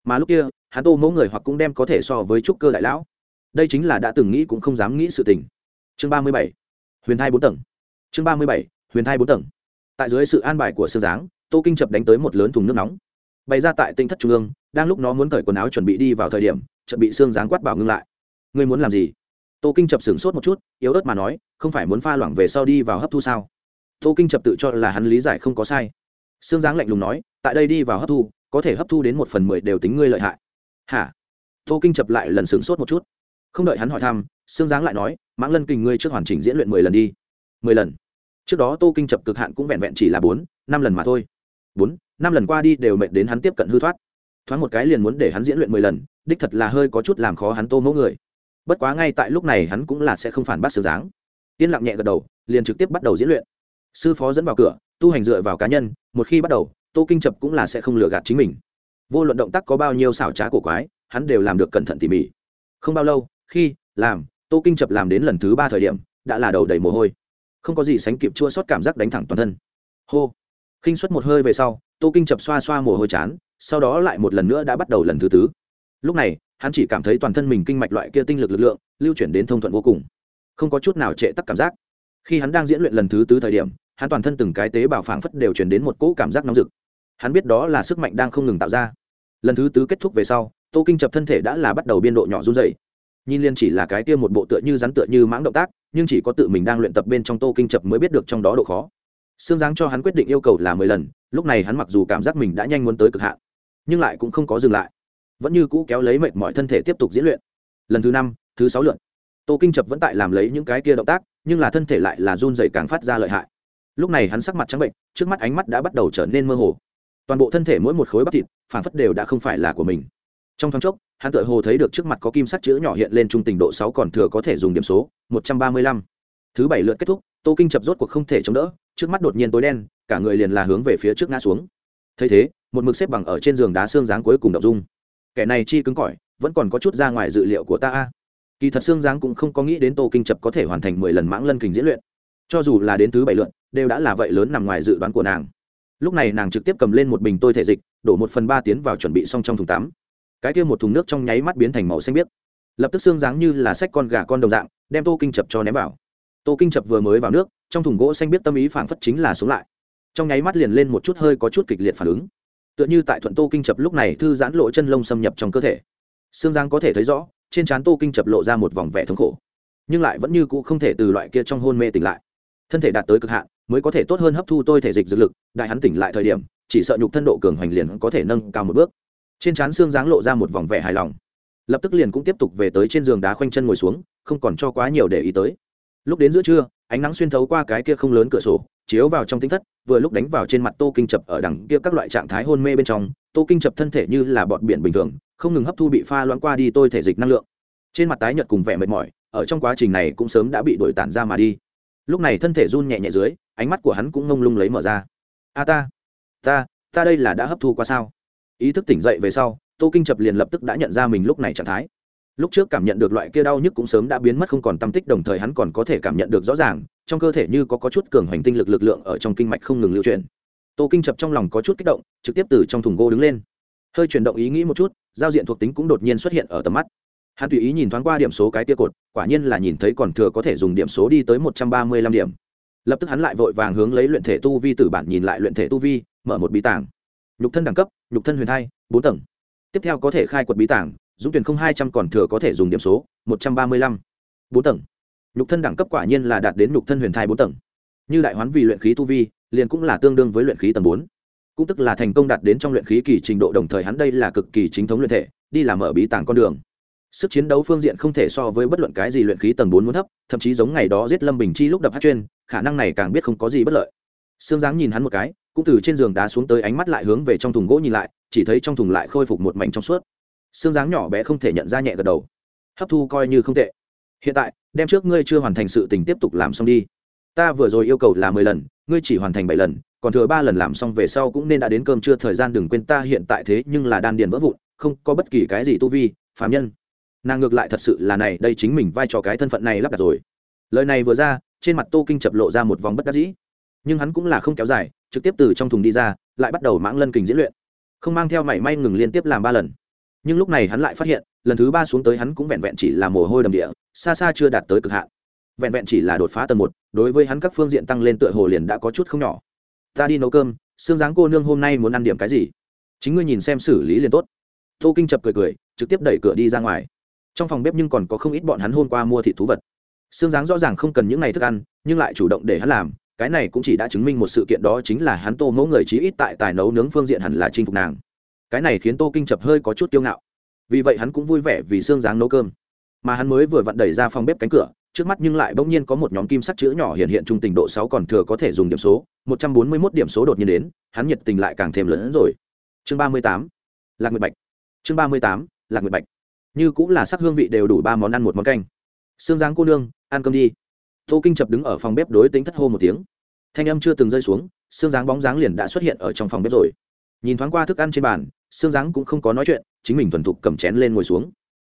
Mà lúc kia, hắn tô mẫu người hoặc cũng đem có thể so với trúc cơ đại lão. Đây chính là đã từng nghĩ cũng không dám nghĩ sự tình. Chương ba mươi bảy, huyền thai bốn tầng. Chương ba mươi bảy, huyền thai bốn tầng. Tại dưới sự an bài của sương giáng tô kinh chập đánh tới một lớn thùng nước nóng bày ra tại tinh thất trung ương, đang lúc nó muốn cởi quần áo chuẩn bị đi vào thời điểm chuẩn bị xương giáng quát bảo ngưng lại. Ngươi muốn làm gì? Tô kinh chập sửng sốt một chút, yếu ớt mà nói, không phải muốn pha loãng về sau đi vào hấp thu sao? Tô kinh chập tự cho là hắn lý giải không có sai. Xương giáng lạnh lùng nói, tại đây đi vào hấp thu, có thể hấp thu đến một phần mười đều tính ngươi lợi hại. Hả? Tô kinh chập lại lần sửng sốt một chút. Không đợi hắn hỏi thăm, xương giáng lại nói, mãng lân kình ngươi trước hoàn chỉnh diễn luyện mười lần đi. Mười lần. Trước đó tô kinh chập cực hạn cũng vẹn vẹn chỉ là bốn, năm lần mà thôi bốn, năm lần qua đi đều mệt đến hắn tiếp cận hư thoát. Thoáng một cái liền muốn để hắn diễn luyện mười lần, đích thật là hơi có chút làm khó hắn tô mẫu người. Bất quá ngay tại lúc này hắn cũng là sẽ không phản bác sự dáng. Yên lặng nhẹ gật đầu, liền trực tiếp bắt đầu diễn luyện. Sư phó dẫn vào cửa, tu hành dựa vào cá nhân, một khi bắt đầu, tô kinh chập cũng là sẽ không lừa gạt chính mình. Vô luận động tác có bao nhiêu xảo trá cổ quái, hắn đều làm được cẩn thận tỉ mỉ. Không bao lâu, khi, làm, tô kinh chập làm đến lần thứ ba thời điểm, đã là đầu đầy mồ hôi. Không có gì sánh kịp chua sót cảm giác đánh thẳng toàn thân. Hô khinh suất một hơi về sau, tô kinh chập xoa xoa mồ hôi chán, sau đó lại một lần nữa đã bắt đầu lần thứ tứ. Lúc này, hắn chỉ cảm thấy toàn thân mình kinh mạch loại kia tinh lực lực lượng, lưu chuyển đến thông thuận vô cùng. Không có chút nào trệ tắc cảm giác. Khi hắn đang diễn luyện lần thứ tứ thời điểm, hắn toàn thân từng cái tế bào phảng phất đều chuyển đến một cỗ cảm giác nóng rực. Hắn biết đó là sức mạnh đang không ngừng tạo ra. Lần thứ tứ kết thúc về sau, tô kinh chập thân thể đã là bắt đầu biên độ nhỏ run dày nhìn liên chỉ là cái kia một bộ tựa như rắn tựa như mãng động tác, nhưng chỉ có tự mình đang luyện tập bên trong tô kinh chập mới biết được trong đó độ khó xương giáng cho hắn quyết định yêu cầu là mười lần, lúc này hắn mặc dù cảm giác mình đã nhanh muốn tới cực hạn, nhưng lại cũng không có dừng lại. Vẫn như cũ kéo lấy mệt mọi thân thể tiếp tục diễn luyện. Lần thứ năm, thứ sáu lượt. Tô kinh chập vẫn tại làm lấy những cái kia động tác, nhưng là thân thể lại là run dày càng phát ra lợi hại. Lúc này hắn sắc mặt trắng bệnh, trước mắt ánh mắt đã bắt đầu trở nên mơ hồ. Toàn bộ thân thể mỗi một khối bắp thịt phản phất đều đã không phải là của mình. Trong thoáng chốc, hắn tự hồ thấy được trước mặt có kim sắt chữ nhỏ hiện lên trung tình độ sáu còn thừa có thể dùng điểm số, một trăm ba mươi lăm. Thứ bảy lượt kết thúc, tô kinh chập rốt cuộc không thể chống đỡ trước mắt đột nhiên tối đen, cả người liền là hướng về phía trước ngã xuống. Thấy thế, một mực xếp bằng ở trên giường đá xương dáng cuối cùng đậu dung. Kẻ này chi cứng cỏi, vẫn còn có chút ra ngoài dự liệu của ta kỳ thật xương dáng cũng không có nghĩ đến tô kinh chập có thể hoàn thành mười lần mãng lân kình diễn luyện. Cho dù là đến thứ bảy lượn đều đã là vậy lớn nằm ngoài dự đoán của nàng. Lúc này nàng trực tiếp cầm lên một bình tôi thể dịch, đổ một phần ba tiến vào chuẩn bị xong trong thùng tắm. Cái kia một thùng nước trong nháy mắt biến thành màu xanh biếc. Lập tức xương dáng như là sách con gà con đồng dạng, đem tô kinh chập cho ném vào tô kinh chập vừa mới vào nước, trong thùng gỗ xanh biết tâm ý phảng phất chính là xuống lại. Trong nháy mắt liền lên một chút hơi có chút kịch liệt phản ứng. Tựa như tại thuận tô kinh chập lúc này thư giãn lộ chân lông xâm nhập trong cơ thể. Xương giang có thể thấy rõ, trên trán tô kinh chập lộ ra một vòng vẻ thống khổ. Nhưng lại vẫn như cũ không thể từ loại kia trong hôn mê tỉnh lại. Thân thể đạt tới cực hạn, mới có thể tốt hơn hấp thu tôi thể dịch dược lực, đại hắn tỉnh lại thời điểm, chỉ sợ nhục thân độ cường hoành liền có thể nâng cao một bước. Trên trán xương giáng lộ ra một vòng vẻ hài lòng. Lập tức liền cũng tiếp tục về tới trên giường đá khoanh chân ngồi xuống, không còn cho quá nhiều để ý tới lúc đến giữa trưa, ánh nắng xuyên thấu qua cái kia không lớn cửa sổ, chiếu vào trong tính thất, vừa lúc đánh vào trên mặt tô kinh chập ở đằng kia các loại trạng thái hôn mê bên trong, tô kinh chập thân thể như là bọt biển bình thường, không ngừng hấp thu bị pha loãng qua đi tôi thể dịch năng lượng. Trên mặt tái nhợt cùng vẻ mệt mỏi, ở trong quá trình này cũng sớm đã bị đổi tản ra mà đi. Lúc này thân thể run nhẹ nhẹ dưới, ánh mắt của hắn cũng ngông lung lấy mở ra. A ta ta ta đây là đã hấp thu qua sao? Ý thức tỉnh dậy về sau, tô kinh chập liền lập tức đã nhận ra mình lúc này trạng thái lúc trước cảm nhận được loại kia đau nhức cũng sớm đã biến mất không còn tâm tích đồng thời hắn còn có thể cảm nhận được rõ ràng trong cơ thể như có, có chút cường hoành tinh lực lực lượng ở trong kinh mạch không ngừng lưu chuyển. Tô kinh chập trong lòng có chút kích động trực tiếp từ trong thùng gỗ đứng lên. Hơi chuyển động ý nghĩ một chút giao diện thuộc tính cũng đột nhiên xuất hiện ở tầm mắt. Hắn tùy ý nhìn thoáng qua điểm số cái tia cột quả nhiên là nhìn thấy còn thừa có thể dùng điểm số đi tới một trăm ba mươi lăm điểm. Lập tức hắn lại vội vàng hướng lấy luyện thể tu vi từ bản nhìn lại luyện thể tu vi mở một bí tảng. Nhục thân đẳng cấp nhục thân huyền thai bốn tầng. Tiếp theo có thể khai quật bí tảng dũng tuyển không hai trăm còn thừa có thể dùng điểm số, một trăm ba mươi lăm. Bốn tầng. Nhục thân đẳng cấp quả nhiên là đạt đến nhục thân huyền thai bốn tầng. Như đại hoán vì luyện khí tu vi, liền cũng là tương đương với luyện khí tầng bốn. Cũng tức là thành công đạt đến trong luyện khí kỳ trình độ đồng thời hắn đây là cực kỳ chính thống luyện thể, đi làm ở bí tàng con đường. Sức chiến đấu phương diện không thể so với bất luận cái gì luyện khí tầng bốn muốn thấp, thậm chí giống ngày đó giết lâm bình chi lúc đập hát chuyên, khả năng này càng biết không có gì bất lợi. Sương giáng nhìn hắn một cái, cũng từ trên giường đá xuống tới ánh mắt lại hướng về trong thùng gỗ nhìn lại, chỉ thấy trong thùng lại khôi phục một mảnh trong suốt xương dáng nhỏ bé không thể nhận ra nhẹ gật đầu. Hấp thu coi như không tệ. Hiện tại, đem trước ngươi chưa hoàn thành sự tình tiếp tục làm xong đi. Ta vừa rồi yêu cầu là mười lần, ngươi chỉ hoàn thành bảy lần, còn thừa ba lần làm xong về sau cũng nên đã đến cơm trưa thời gian đừng quên ta hiện tại thế nhưng là đan điền vỡ vụn, không có bất kỳ cái gì tu vi phạm nhân. Nàng ngược lại thật sự là này, đây chính mình vai trò cái thân phận này lắp đặt rồi. Lời này vừa ra, trên mặt tô kinh chập lộ ra một vòng bất đắc dĩ. Nhưng hắn cũng là không kéo dài, trực tiếp từ trong thùng đi ra, lại bắt đầu mãng lân kình diễn luyện. Không mang theo mảy may ngừng liên tiếp làm ba lần nhưng lúc này hắn lại phát hiện, lần thứ ba xuống tới hắn cũng vẹn vẹn chỉ là mồ hôi đầm địa, xa xa chưa đạt tới cực hạn. Vẹn vẹn chỉ là đột phá tầng một, đối với hắn các phương diện tăng lên tựa hồ liền đã có chút không nhỏ. Ta đi nấu cơm, xương dáng cô nương hôm nay muốn ăn điểm cái gì? Chính ngươi nhìn xem xử lý liền tốt. Tô kinh chập cười cười, trực tiếp đẩy cửa đi ra ngoài. Trong phòng bếp nhưng còn có không ít bọn hắn hôm qua mua thịt thú vật. Xương dáng rõ ràng không cần những ngày thức ăn, nhưng lại chủ động để hắn làm, cái này cũng chỉ đã chứng minh một sự kiện đó chính là hắn tô mẫu người chí ít tại tài nấu nướng phương diện hẳn là chinh phục nàng cái này khiến tô kinh chập hơi có chút kiêu ngạo vì vậy hắn cũng vui vẻ vì xương dáng nấu cơm mà hắn mới vừa vặn đẩy ra phòng bếp cánh cửa trước mắt nhưng lại bỗng nhiên có một nhóm kim sắc chữ nhỏ hiện hiện trung tình độ sáu còn thừa có thể dùng điểm số một trăm bốn mươi 141 điểm số đột nhiên đến hắn nhiệt tình lại càng thêm lớn hơn rồi chương ba mươi tám lạc nguyệt bạch chương ba mươi tám lạc nguyệt bạch như cũng là sắc hương vị đều đủ ba món ăn một món canh xương dáng cô nương ăn cơm đi tô kinh chập đứng ở phòng bếp đối tính thất hô một tiếng thanh âm chưa từng rơi xuống xương dáng bóng dáng liền đã xuất hiện ở trong phòng bếp rồi nhìn thoáng qua thức ăn trên bàn xương dáng cũng không có nói chuyện, chính mình thuần thục cầm chén lên ngồi xuống.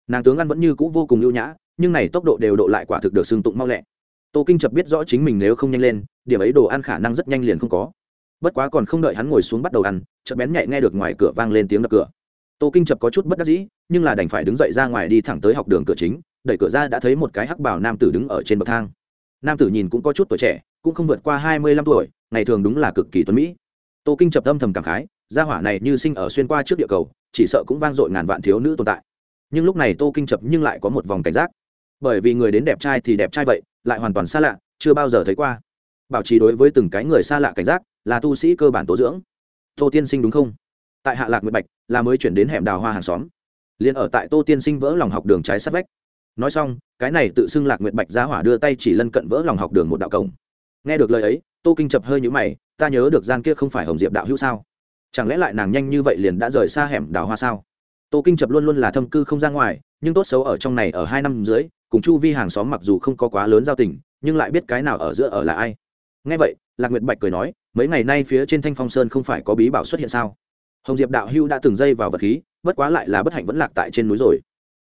Nàng tướng ăn vẫn như cũ vô cùng ưu nhã, nhưng này tốc độ đều độ lại quả thực được xương tụng mau lẹ. Tô kinh chập biết rõ chính mình nếu không nhanh lên, điểm ấy đồ ăn khả năng rất nhanh liền không có. Bất quá còn không đợi hắn ngồi xuống bắt đầu ăn, chợt bén nhạy nghe được ngoài cửa vang lên tiếng đập cửa. Tô kinh chập có chút bất đắc dĩ, nhưng là đành phải đứng dậy ra ngoài đi thẳng tới học đường cửa chính, đẩy cửa ra đã thấy một cái hắc bảo nam tử đứng ở trên bậc thang. Nam tử nhìn cũng có chút tuổi trẻ, cũng không vượt qua hai mươi lăm tuổi, ngày thường đúng là cực kỳ tuấn mỹ. Tô kinh chập âm thầm cảm khái gia hỏa này như sinh ở xuyên qua trước địa cầu, chỉ sợ cũng vang dội ngàn vạn thiếu nữ tồn tại. Nhưng lúc này tô kinh chập nhưng lại có một vòng cảnh giác. Bởi vì người đến đẹp trai thì đẹp trai vậy, lại hoàn toàn xa lạ, chưa bao giờ thấy qua. Bảo trì đối với từng cái người xa lạ cảnh giác, là tu sĩ cơ bản tố dưỡng. Tô tiên sinh đúng không? Tại hạ lạc nguyệt bạch, là mới chuyển đến hẻm đào hoa hàng xóm. Liền ở tại tô tiên sinh vỡ lòng học đường trái sát vách. Nói xong, cái này tự xưng lạc nguyệt bạch giá hỏa đưa tay chỉ lân cận vỡ lòng học đường một đạo cổng. Nghe được lời ấy, tô kinh chập hơi nhũ mày, ta nhớ được gian kia không phải hồng diệp đạo hữu sao? Chẳng lẽ lại nàng nhanh như vậy liền đã rời xa hẻm đào hoa sao? Tô kinh chập luôn luôn là thâm cư không ra ngoài, nhưng tốt xấu ở trong này ở hai năm dưới, cùng chu vi hàng xóm mặc dù không có quá lớn giao tình, nhưng lại biết cái nào ở giữa ở là ai. Nghe vậy, lạc nguyệt bạch cười nói, mấy ngày nay phía trên thanh phong sơn không phải có bí bảo xuất hiện sao? Hồng diệp đạo hưu đã từng dây vào vật khí, bất quá lại là bất hạnh vẫn lạc tại trên núi rồi.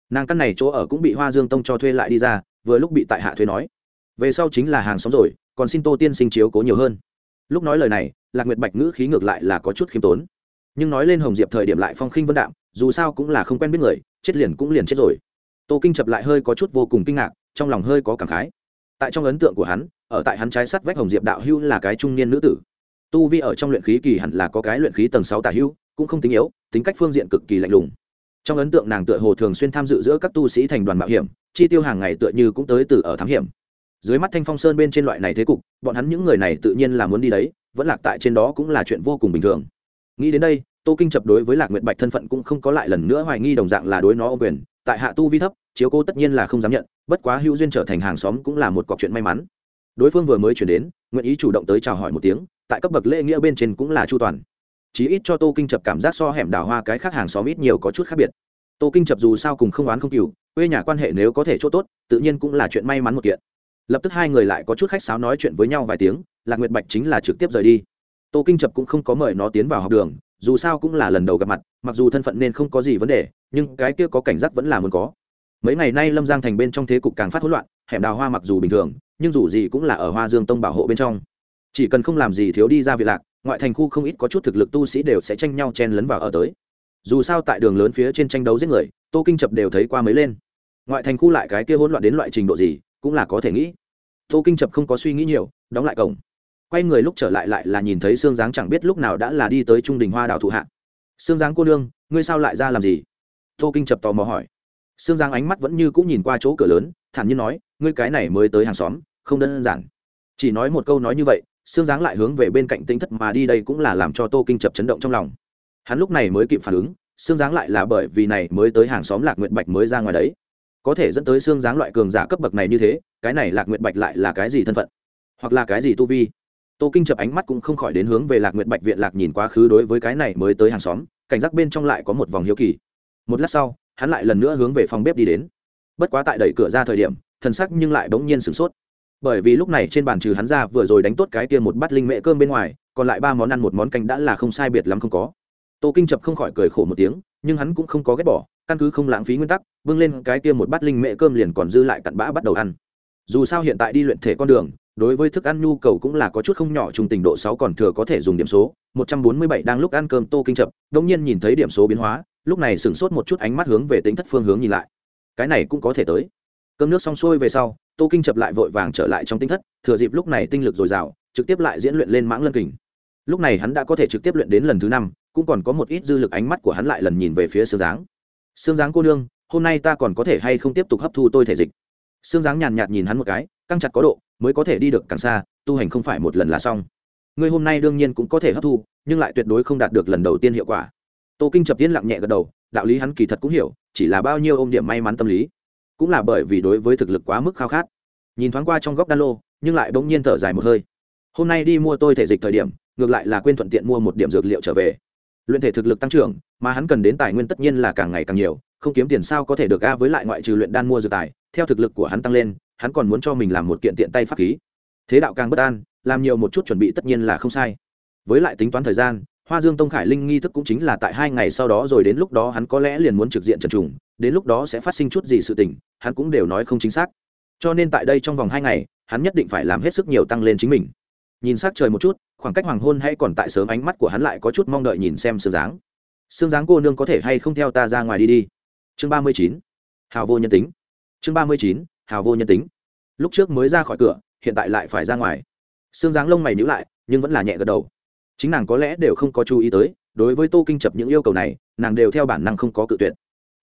Nàng căn này chỗ ở cũng bị hoa dương tông cho thuê lại đi ra, vừa lúc bị tại hạ thuê nói. Về sau chính là hàng xóm rồi, còn xin tô tiên sinh chiếu cố nhiều hơn lúc nói lời này, lạc nguyệt bạch ngữ khí ngược lại là có chút khiêm tốn. Nhưng nói lên hồng diệp thời điểm lại phong khinh vân đạm, dù sao cũng là không quen biết người, chết liền cũng liền chết rồi. Tô kinh chập lại hơi có chút vô cùng kinh ngạc, trong lòng hơi có cảm khái. Tại trong ấn tượng của hắn, ở tại hắn trái sắt vách hồng diệp đạo hưu là cái trung niên nữ tử. Tu vi ở trong luyện khí kỳ hẳn là có cái luyện khí tầng sáu tả hưu cũng không tính yếu, tính cách phương diện cực kỳ lạnh lùng. Trong ấn tượng nàng tựa hồ thường xuyên tham dự giữa các tu sĩ thành đoàn mạo hiểm, chi tiêu hàng ngày tựa như cũng tới từ ở thám hiểm dưới mắt thanh phong sơn bên trên loại này thế cục, bọn hắn những người này tự nhiên là muốn đi đấy, vẫn lạc tại trên đó cũng là chuyện vô cùng bình thường. Nghĩ đến đây, tô kinh chập đối với lạc nguyệt bạch thân phận cũng không có lại lần nữa hoài nghi đồng dạng là đối nó ô quyền, tại hạ tu vi thấp, chiếu cô tất nhiên là không dám nhận, bất quá hữu duyên trở thành hàng xóm cũng là một cọc chuyện may mắn. Đối phương vừa mới chuyển đến, nguyện ý chủ động tới chào hỏi một tiếng, tại cấp bậc lễ nghĩa bên trên cũng là chu toàn. Chí ít cho tô kinh chập cảm giác so hẻm đào hoa cái khác hàng xóm ít nhiều có chút khác biệt. Tô kinh chập dù sao cùng không oán không cừu, quê nhà quan hệ nếu có thể chỗ tốt, tự nhiên cũng là chuyện may mắn một kiện lập tức hai người lại có chút khách sáo nói chuyện với nhau vài tiếng, lạc nguyệt bạch chính là trực tiếp rời đi. Tô kinh chập cũng không có mời nó tiến vào học đường, dù sao cũng là lần đầu gặp mặt, mặc dù thân phận nên không có gì vấn đề, nhưng cái kia có cảnh giác vẫn là muốn có. Mấy ngày nay lâm giang thành bên trong thế cục càng phát hỗn loạn, hẻm đào hoa mặc dù bình thường, nhưng dù gì cũng là ở hoa dương tông bảo hộ bên trong. Chỉ cần không làm gì thiếu đi ra vị lạc, ngoại thành khu không ít có chút thực lực tu sĩ đều sẽ tranh nhau chen lấn vào ở tới. Dù sao tại đường lớn phía trên tranh đấu giết người, tô kinh chập đều thấy qua mấy lên. Ngoại thành khu lại cái kia hỗn loạn đến loại trình độ gì cũng là có thể nghĩ. Tô kinh chập không có suy nghĩ nhiều, đóng lại cổng. Quay người lúc trở lại lại là nhìn thấy xương giáng chẳng biết lúc nào đã là đi tới trung đình hoa đào thụ hạ. Xương giáng cô nương, ngươi sao lại ra làm gì? Tô kinh chập tò mò hỏi. Xương giáng ánh mắt vẫn như cũng nhìn qua chỗ cửa lớn, thản nhiên nói, ngươi cái này mới tới hàng xóm, không đơn giản. Chỉ nói một câu nói như vậy xương giáng lại hướng về bên cạnh tinh thất mà đi đây cũng là làm cho tô kinh chập chấn động trong lòng. Hắn lúc này mới kịp phản ứng xương giáng lại là bởi vì này mới tới hàng xóm lạc nguyện bạch mới ra ngoài đấy có thể dẫn tới xương dáng loại cường giả cấp bậc này như thế, cái này lạc nguyệt bạch lại là cái gì thân phận? Hoặc là cái gì tu vi? Tô kinh chập ánh mắt cũng không khỏi đến hướng về lạc nguyệt bạch viện lạc nhìn quá khứ đối với cái này mới tới hàng xóm, cảnh giác bên trong lại có một vòng hiếu kỳ. Một lát sau, hắn lại lần nữa hướng về phòng bếp đi đến. Bất quá tại đẩy cửa ra thời điểm, thần sắc nhưng lại bỗng nhiên sửng sốt. Bởi vì lúc này trên bàn trừ hắn ra vừa rồi đánh tốt cái kia một bát linh mễ cơm bên ngoài, còn lại ba món ăn một món canh đã là không sai biệt lắm không có. Tô kinh chập không khỏi cười khổ một tiếng, nhưng hắn cũng không có ghét bỏ căn cứ không lãng phí nguyên tắc vâng lên cái kia một bát linh mễ cơm liền còn dư lại cặn bã bắt đầu ăn. Dù sao hiện tại đi luyện thể con đường, đối với thức ăn nhu cầu cũng là có chút không nhỏ, trung tình độ sáu còn thừa có thể dùng điểm số, một trăm bốn mươi bảy đang lúc ăn cơm tô kinh chập đông nhiên nhìn thấy điểm số biến hóa, lúc này sửng sốt một chút ánh mắt hướng về tính thất phương hướng nhìn lại. Cái này cũng có thể tới. Cơm nước xong xuôi về sau, tô kinh chập lại vội vàng trở lại trong tinh thất, thừa dịp lúc này tinh lực dồi dào, trực tiếp lại diễn luyện lên mãng lân kình. Lúc này hắn đã có thể trực tiếp luyện đến lần thứ năm, cũng còn có một ít dư lực ánh mắt của hắn lại lần nhìn về phía sơ dáng xương dáng cô nương, hôm nay ta còn có thể hay không tiếp tục hấp thu tôi thể dịch? Xương dáng nhàn nhạt nhìn hắn một cái, căng chặt có độ, mới có thể đi được càng xa, tu hành không phải một lần là xong. Ngươi hôm nay đương nhiên cũng có thể hấp thu, nhưng lại tuyệt đối không đạt được lần đầu tiên hiệu quả. Tô kinh chập tiên lặng nhẹ gật đầu, đạo lý hắn kỳ thật cũng hiểu, chỉ là bao nhiêu ôm điểm may mắn tâm lý. Cũng là bởi vì đối với thực lực quá mức khao khát. Nhìn thoáng qua trong góc đan lô, nhưng lại bỗng nhiên thở dài một hơi. Hôm nay đi mua tôi thể dịch thời điểm, ngược lại là quên thuận tiện mua một điểm dược liệu trở về luyện thể thực lực tăng trưởng, mà hắn cần đến tài nguyên tất nhiên là càng ngày càng nhiều, không kiếm tiền sao có thể được a với lại ngoại trừ luyện đan mua dược tài, theo thực lực của hắn tăng lên, hắn còn muốn cho mình làm một kiện tiện tay pháp khí. Thế đạo càng bất an, làm nhiều một chút chuẩn bị tất nhiên là không sai. Với lại tính toán thời gian, hoa dương tông khải linh nghi thức cũng chính là tại hai ngày sau đó rồi đến lúc đó hắn có lẽ liền muốn trực diện trần trùng, đến lúc đó sẽ phát sinh chút gì sự tình, hắn cũng đều nói không chính xác. Cho nên tại đây trong vòng hai ngày, hắn nhất định phải làm hết sức nhiều tăng lên chính mình nhìn s trời một chút, khoảng cách hoàng hôn hay còn tại sớm, ánh mắt của hắn lại có chút mong đợi nhìn xem sương dáng sương dáng cô nương có thể hay không theo ta ra ngoài đi đi? Chương ba mươi chín, hào vô nhân tính. Chương ba mươi chín, hào vô nhân tính. Lúc trước mới ra khỏi cửa, hiện tại lại phải ra ngoài. Sương dáng lông mày nhíu lại, nhưng vẫn là nhẹ gật đầu. Chính nàng có lẽ đều không có chú ý tới, đối với tô kinh chập những yêu cầu này, nàng đều theo bản năng không có cự tuyệt.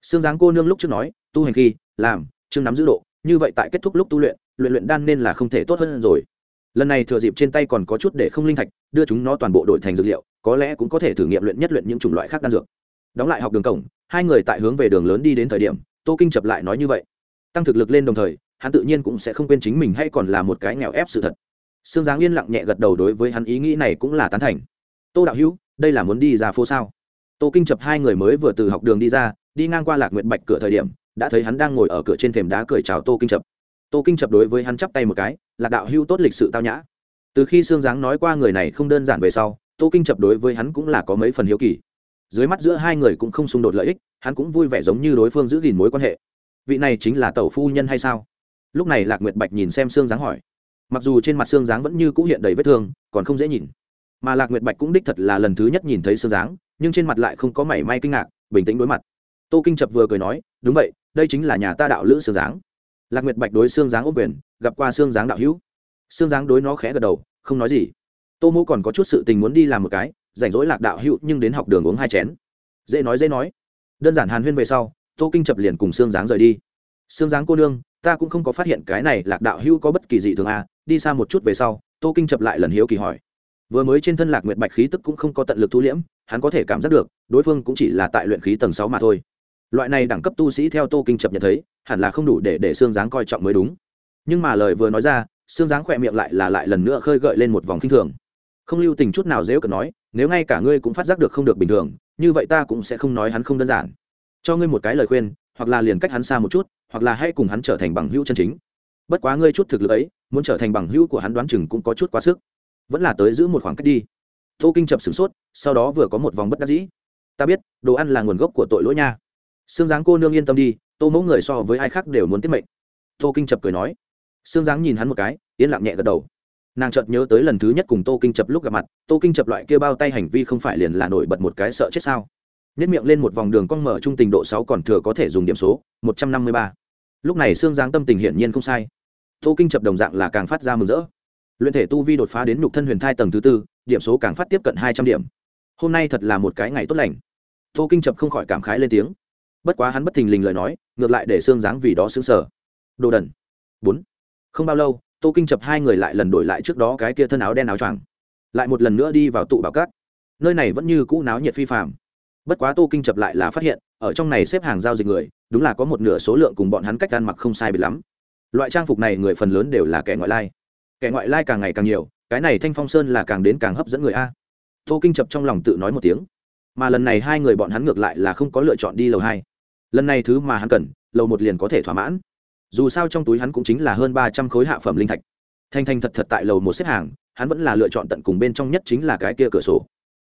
Sương dáng cô nương lúc trước nói, tu hành khi, làm, chương nắm giữ độ, như vậy tại kết thúc lúc tu luyện luyện luyện đan nên là không thể tốt hơn rồi lần này thừa dịp trên tay còn có chút để không linh thạch, đưa chúng nó toàn bộ đổi thành dược liệu, có lẽ cũng có thể thử nghiệm luyện nhất luyện những chủng loại khác đan dược. Đóng lại học đường cổng, hai người tại hướng về đường lớn đi đến thời điểm, tô kinh chập lại nói như vậy. Tăng thực lực lên đồng thời, hắn tự nhiên cũng sẽ không quên chính mình hay còn là một cái nghèo ép sự thật. Sương giáng yên lặng nhẹ gật đầu đối với hắn ý nghĩ này cũng là tán thành. Tô đạo hữu, đây là muốn đi ra phố sao? Tô kinh chập hai người mới vừa từ học đường đi ra, đi ngang qua lạc nguyện bạch cửa thời điểm, đã thấy hắn đang ngồi ở cửa trên thềm đá cười chào tô kinh chập tô kinh chập đối với hắn chắp tay một cái là đạo hưu tốt lịch sự tao nhã. Từ khi sương giáng nói qua người này không đơn giản về sau, tô kinh chập đối với hắn cũng là có mấy phần hiếu kỳ. Dưới mắt giữa hai người cũng không xung đột lợi ích, hắn cũng vui vẻ giống như đối phương giữ gìn mối quan hệ. Vị này chính là tẩu phu nhân hay sao? Lúc này lạc nguyệt bạch nhìn xem xương giáng hỏi. Mặc dù trên mặt xương giáng vẫn như cũ hiện đầy vết thương, còn không dễ nhìn. Mà lạc nguyệt bạch cũng đích thật là lần thứ nhất nhìn thấy xương giáng, nhưng trên mặt lại không có mảy may kinh ngạc, bình tĩnh đối mặt. Tô kinh chập vừa cười nói, đúng vậy, đây chính là nhà ta đạo lữ xương giáng lạc nguyệt bạch đối xương dáng ôm quyền, gặp qua xương dáng đạo hữu. Xương dáng đối nó khẽ gật đầu, không nói gì. Tô mô còn có chút sự tình muốn đi làm một cái, rảnh rỗi lạc đạo hữu nhưng đến học đường uống hai chén. Dễ nói dễ nói. Đơn giản hàn huyên về sau, tô kinh chập liền cùng xương dáng rời đi. Xương dáng cô nương, ta cũng không có phát hiện cái này lạc đạo hữu có bất kỳ gì thường à đi xa một chút về sau, tô kinh chập lại lần hiếu kỳ hỏi. Vừa mới trên thân lạc nguyệt bạch khí tức cũng không có tận lực thu liễm, hắn có thể cảm giác được, đối phương cũng chỉ là tại luyện khí tầng sáu mà thôi loại này đẳng cấp tu sĩ theo tô kinh chập nhận thấy, hẳn là không đủ để để xương dáng coi trọng mới đúng. Nhưng mà lời vừa nói ra xương dáng khỏe miệng lại là lại lần nữa khơi gợi lên một vòng k i n h thường. Không lưu tình chút nào dễ cần nói, nếu ngay cả ngươi cũng phát giác được không được bình thường, như vậy ta cũng sẽ không nói hắn không đơn giản. Cho ngươi một cái lời khuyên, hoặc là liền cách hắn xa một chút, hoặc là hãy cùng hắn trở thành bằng hữu chân chính. Bất quá ngươi chút thực lực ấy, muốn trở thành bằng hữu của hắn đoán chừng cũng có chút quá sức. Vẫn là tới giữ một khoảng cách đi. Tô kinh chập sửng sốt, sau đó vừa có một vòng bất đắc dĩ. Ta biết, đồ ăn là nguồn gốc của tội lỗi nha xương dáng cô nương yên tâm đi, tô mẫu người so với ai khác đều muốn tiết mệnh. Tô kinh chập cười nói. Xương dáng nhìn hắn một cái, yên lặng nhẹ gật đầu. Nàng chợt nhớ tới lần thứ nhất cùng tô kinh chập lúc gặp mặt, tô kinh chập loại kia bao tay hành vi không phải liền là nổi bật một cái sợ chết sao. Nhất miệng lên một vòng đường cong mở trung tình độ sáu còn thừa có thể dùng điểm số, một trăm năm mươi ba. Lúc này xương Giáng tâm tình hiển nhiên không sai. Tô kinh chập đồng dạng là càng phát ra mừng rỡ. Luyện thể tu vi đột phá đến nhục thân huyền thai tầng thứ tư, điểm số càng phát tiếp cận hai trăm điểm. Hôm nay thật là một cái ngày tốt lành. Tô kinh chập không khỏi cảm khái lên tiếng bất quá hắn bất thình lình lời nói, ngược lại để xương dáng vì đó xứng sở đồ đần. Bốn. Không bao lâu, tô kinh chập hai người lại lần đổi lại trước đó cái kia thân áo đen áo choàng. Lại một lần nữa đi vào tụ bảo cát. Nơi này vẫn như cũ náo nhiệt phi phạm bất quá tô kinh chập lại là phát hiện, ở trong này xếp hàng giao dịch người, đúng là có một nửa số lượng cùng bọn hắn cách ăn mặc không sai biệt lắm. Loại trang phục này người phần lớn đều là kẻ ngoại lai. Kẻ ngoại lai càng ngày càng nhiều, cái này thanh phong sơn là càng đến càng hấp dẫn người a. Tô kinh chập trong lòng tự nói một tiếng mà lần này hai người bọn hắn ngược lại là không có lựa chọn đi lầu hai. Lần này thứ mà hắn cần, lầu một liền có thể thỏa mãn. Dù sao trong túi hắn cũng chính là hơn ba trăm khối hạ phẩm linh thạch. Thanh thanh thật thật tại lầu một xếp hàng, hắn vẫn là lựa chọn tận cùng bên trong nhất chính là cái kia cửa sổ.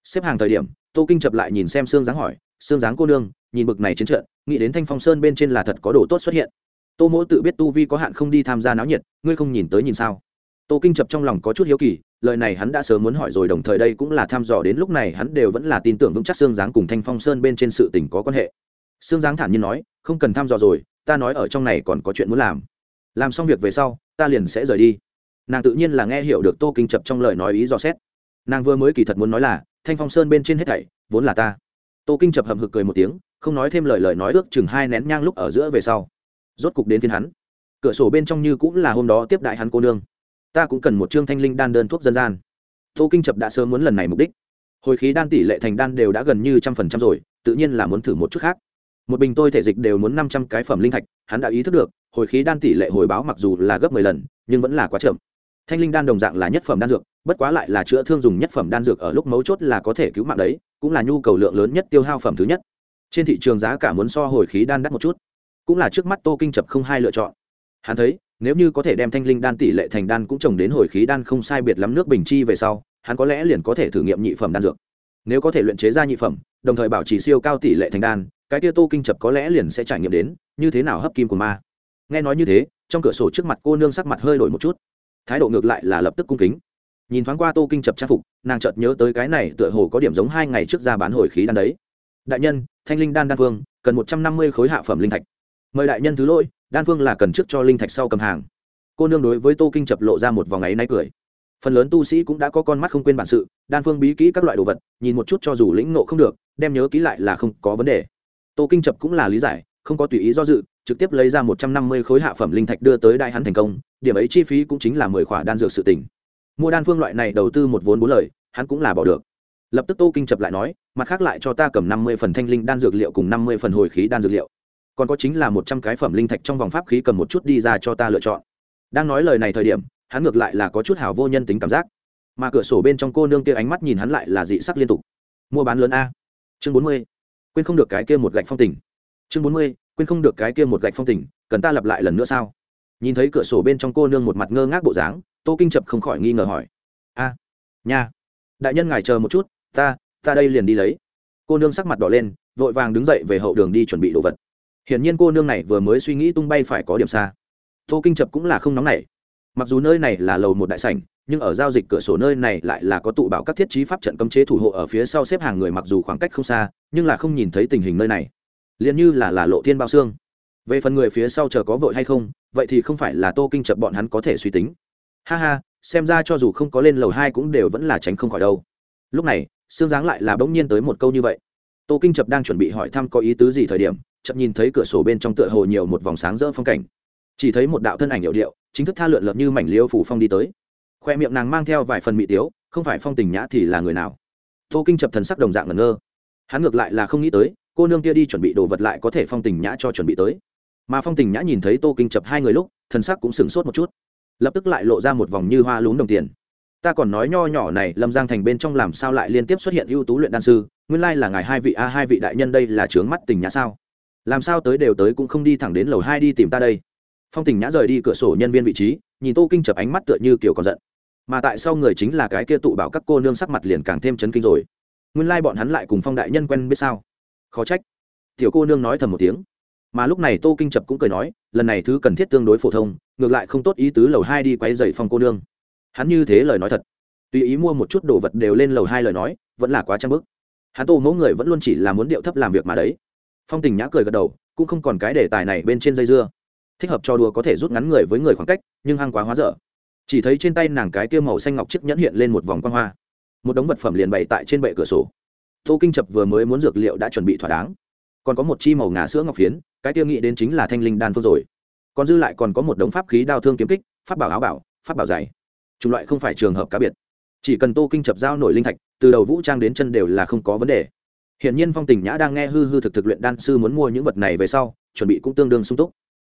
Xếp hàng thời điểm, tô kinh chập lại nhìn xem xương dáng hỏi xương dáng cô nương, nhìn bực này chiến trận, nghĩ đến thanh phong sơn bên trên là thật có đồ tốt xuất hiện. Tô mỗ tự biết tu vi có hạn không đi tham gia náo nhiệt, ngươi không nhìn tới nhìn sao? Tô kinh chập trong lòng có chút hiếu kỳ lời này hắn đã sớm muốn hỏi rồi, đồng thời đây cũng là thăm dò đến lúc này hắn đều vẫn là tin tưởng vững chắc xương dáng cùng thanh phong sơn bên trên sự tình có quan hệ. Xương dáng thản nhiên nói, không cần thăm dò rồi, ta nói ở trong này còn có chuyện muốn làm. Làm xong việc về sau, ta liền sẽ rời đi. Nàng tự nhiên là nghe hiểu được tô kinh chập trong lời nói ý dò xét. Nàng vừa mới kỳ thật muốn nói là, thanh phong sơn bên trên hết thảy, vốn là ta. Tô kinh chập hầm hực cười một tiếng, không nói thêm lời lời nói ước chừng hai nén nhang lúc ở giữa về sau. Rốt cục đến phiên hắn. Cửa sổ bên trong như cũng là hôm đó tiếp đại hắn cô nương ta cũng cần một chương thanh linh đan đơn thuốc dân gian. Tô kinh chập đã sớm muốn lần này mục đích. Hồi khí đan tỷ lệ thành đan đều đã gần như trăm phần trăm rồi, tự nhiên là muốn thử một chút khác. Một bình tôi thể dịch đều muốn năm trăm cái phẩm linh thạch, hắn đã ý thức được, hồi khí đan tỷ lệ hồi báo mặc dù là gấp mười lần, nhưng vẫn là quá chậm. Thanh linh đan đồng dạng là nhất phẩm đan dược, bất quá lại là chữa thương dùng nhất phẩm đan dược ở lúc mấu chốt là có thể cứu mạng đấy, cũng là nhu cầu lượng lớn nhất tiêu hao phẩm thứ nhất. Trên thị trường giá cả muốn so hồi khí đan đắt một chút. Cũng là trước mắt tô kinh chập không hai lựa chọn. Hắn thấy nếu như có thể đem thanh linh đan tỷ lệ thành đan cũng trồng đến hồi khí đan không sai biệt lắm nước bình chi về sau, hắn có lẽ liền có thể thử nghiệm nhị phẩm đan dược. Nếu có thể luyện chế ra nhị phẩm, đồng thời bảo trì siêu cao tỷ lệ thành đan, cái tia tô kinh chập có lẽ liền sẽ trải nghiệm đến, như thế nào hấp kim của ma. Nghe nói như thế, trong cửa sổ trước mặt cô nương sắc mặt hơi đổi một chút. Thái độ ngược lại là lập tức cung kính. Nhìn thoáng qua tô kinh chập trang phục, nàng chợt nhớ tới cái này tựa hồ có điểm giống hai ngày trước ra bán hồi khí đan đấy. Đại nhân, thanh linh đan đan phương cần một trăm năm mươi khối hạ phẩm linh thạch. Mời đại nhân thứ lỗi đan phương là cần trước cho linh thạch sau cầm hàng. Cô nương đối với tô kinh chập lộ ra một vòng ấy náy cười. Phần lớn tu sĩ cũng đã có con mắt không quên bản sự, đan phương bí kỹ các loại đồ vật, nhìn một chút cho dù lĩnh nộ không được, đem nhớ kỹ lại là không có vấn đề. Tô kinh chập cũng là lý giải, không có tùy ý do dự, trực tiếp lấy ra một trăm năm mươi khối hạ phẩm linh thạch đưa tới đại hắn thành công, điểm ấy chi phí cũng chính là mười khỏa đan dược sự tỉnh mua đan phương loại này đầu tư một vốn bốn lời, hắn cũng là bỏ được. Lập tức tô kinh chập lại nói, mặt khác lại cho ta cầm năm mươi phần thanh linh đan dược liệu cùng năm mươi phần hồi khí đan dược liệu còn có chính là một trăm cái phẩm linh thạch trong vòng pháp khí cầm một chút đi ra cho ta lựa chọn. Đang nói lời này thời điểm, hắn ngược lại là có chút hào vô nhân tính cảm giác. Mà cửa sổ bên trong cô nương kia ánh mắt nhìn hắn lại là dị sắc liên tục. Mua bán lớn a. Chương bốn mươi. Quên không được cái kia một gạch phong tình. Chương bốn mươi, quên không được cái kia một gạch phong tình, cần ta lặp lại lần nữa sao? Nhìn thấy cửa sổ bên trong cô nương một mặt ngơ ngác bộ dáng, tô kinh chập không khỏi nghi ngờ hỏi. A, nha. Đại nhân ngài chờ một chút, ta ta đây liền đi lấy. Cô nương sắc mặt đỏ lên, vội vàng đứng dậy về hậu đường đi chuẩn bị đồ vật hiển nhiên cô nương này vừa mới suy nghĩ tung bay phải có điểm xa. Tô kinh chập cũng là không nóng nảy. Mặc dù nơi này là lầu một đại sảnh, nhưng ở giao dịch cửa sổ nơi này lại là có tụ bảo các thiết trí pháp trận cấm chế thủ hộ ở phía sau xếp hàng người mặc dù khoảng cách không xa, nhưng là không nhìn thấy tình hình nơi này. Liền như là là lộ thiên bao xương. Về phần người phía sau chờ có vội hay không, vậy thì không phải là tô kinh chập bọn hắn có thể suy tính. Ha ha, xem ra cho dù không có lên lầu hai cũng đều vẫn là tránh không khỏi đâu. Lúc này, sương giáng lại là bỗng nhiên tới một câu như vậy. Tô kinh chập đang chuẩn bị hỏi thăm có ý tứ gì thời điểm chậm nhìn thấy cửa sổ bên trong tựa hồ nhiều một vòng sáng rỡ phong cảnh. Chỉ thấy một đạo thân ảnh hiệu điệu, chính thức tha lượn lợn như mảnh liêu phủ phong đi tới. Khoe miệng nàng mang theo vài phần mỹ tiếu, không phải phong tình nhã thì là người nào? Tô kinh chập thần sắc đồng dạng ngẩn ngơ. Hắn ngược lại là không nghĩ tới, cô nương kia đi chuẩn bị đồ vật lại có thể phong tình nhã cho chuẩn bị tới. Mà phong tình nhã nhìn thấy tô kinh chập hai người lúc, thần sắc cũng sửng sốt một chút. Lập tức lại lộ ra một vòng như hoa lún đồng tiền. Ta còn nói nho nhỏ này, lâm giang thành bên trong làm sao lại liên tiếp xuất hiện ưu tú luyện đan sư? Nguyên lai là ngài hai vị a, hai vị đại nhân đây là trướng mắt tình nhã sao? Làm sao tới đều tới cũng không đi thẳng đến lầu hai đi tìm ta đây. Phong tình nhã rời đi cửa sổ nhân viên vị trí, nhìn tô kinh chập ánh mắt tựa như kiểu còn giận. Mà tại sao người chính là cái kia tụ bảo các cô nương sắc mặt liền càng thêm chấn kinh rồi? Nguyên lai bọn hắn lại cùng phong đại nhân quen biết sao? Khó trách. Tiểu cô nương nói thầm một tiếng. Mà lúc này tô kinh chập cũng cười nói, lần này thứ cần thiết tương đối phổ thông, ngược lại không tốt ý tứ lầu hai đi quay dậy phong cô nương. Hắn như thế lời nói thật. Tùy ý mua một chút đồ vật đều lên lầu hai lời nói, vẫn là quá trang bức. Hắn tô mẫu người vẫn luôn chỉ là muốn điệu thấp làm việc mà đấy phong tình nhã cười gật đầu, cũng không còn cái đề tài này bên trên dây dưa. Thích hợp cho đùa có thể rút ngắn người với người khoảng cách, nhưng hăng quá hóa dở. Chỉ thấy trên tay nàng cái kia màu xanh ngọc chiếc nhẫn hiện lên một vòng quan hoa. Một đống vật phẩm liền bày tại trên bệ cửa sổ. Tô kinh chập vừa mới muốn dược liệu đã chuẩn bị thỏa đáng. Còn có một chi màu ngà sữa ngọc phiến, cái kia nghĩ đến chính là thanh linh đan phương rồi. Còn dư lại còn có một đống pháp khí đao thương kiếm kích, pháp bảo áo bảo, pháp bảo dày chủng loại không phải trường hợp cá biệt. Chỉ cần tô kinh chập giao nổi linh thạch, từ đầu vũ trang đến chân đều là không có vấn đề hiện nhiên phong tình nhã đang nghe hư hư thực thực luyện đan sư muốn mua những vật này về sau, chuẩn bị cũng tương đương sung túc.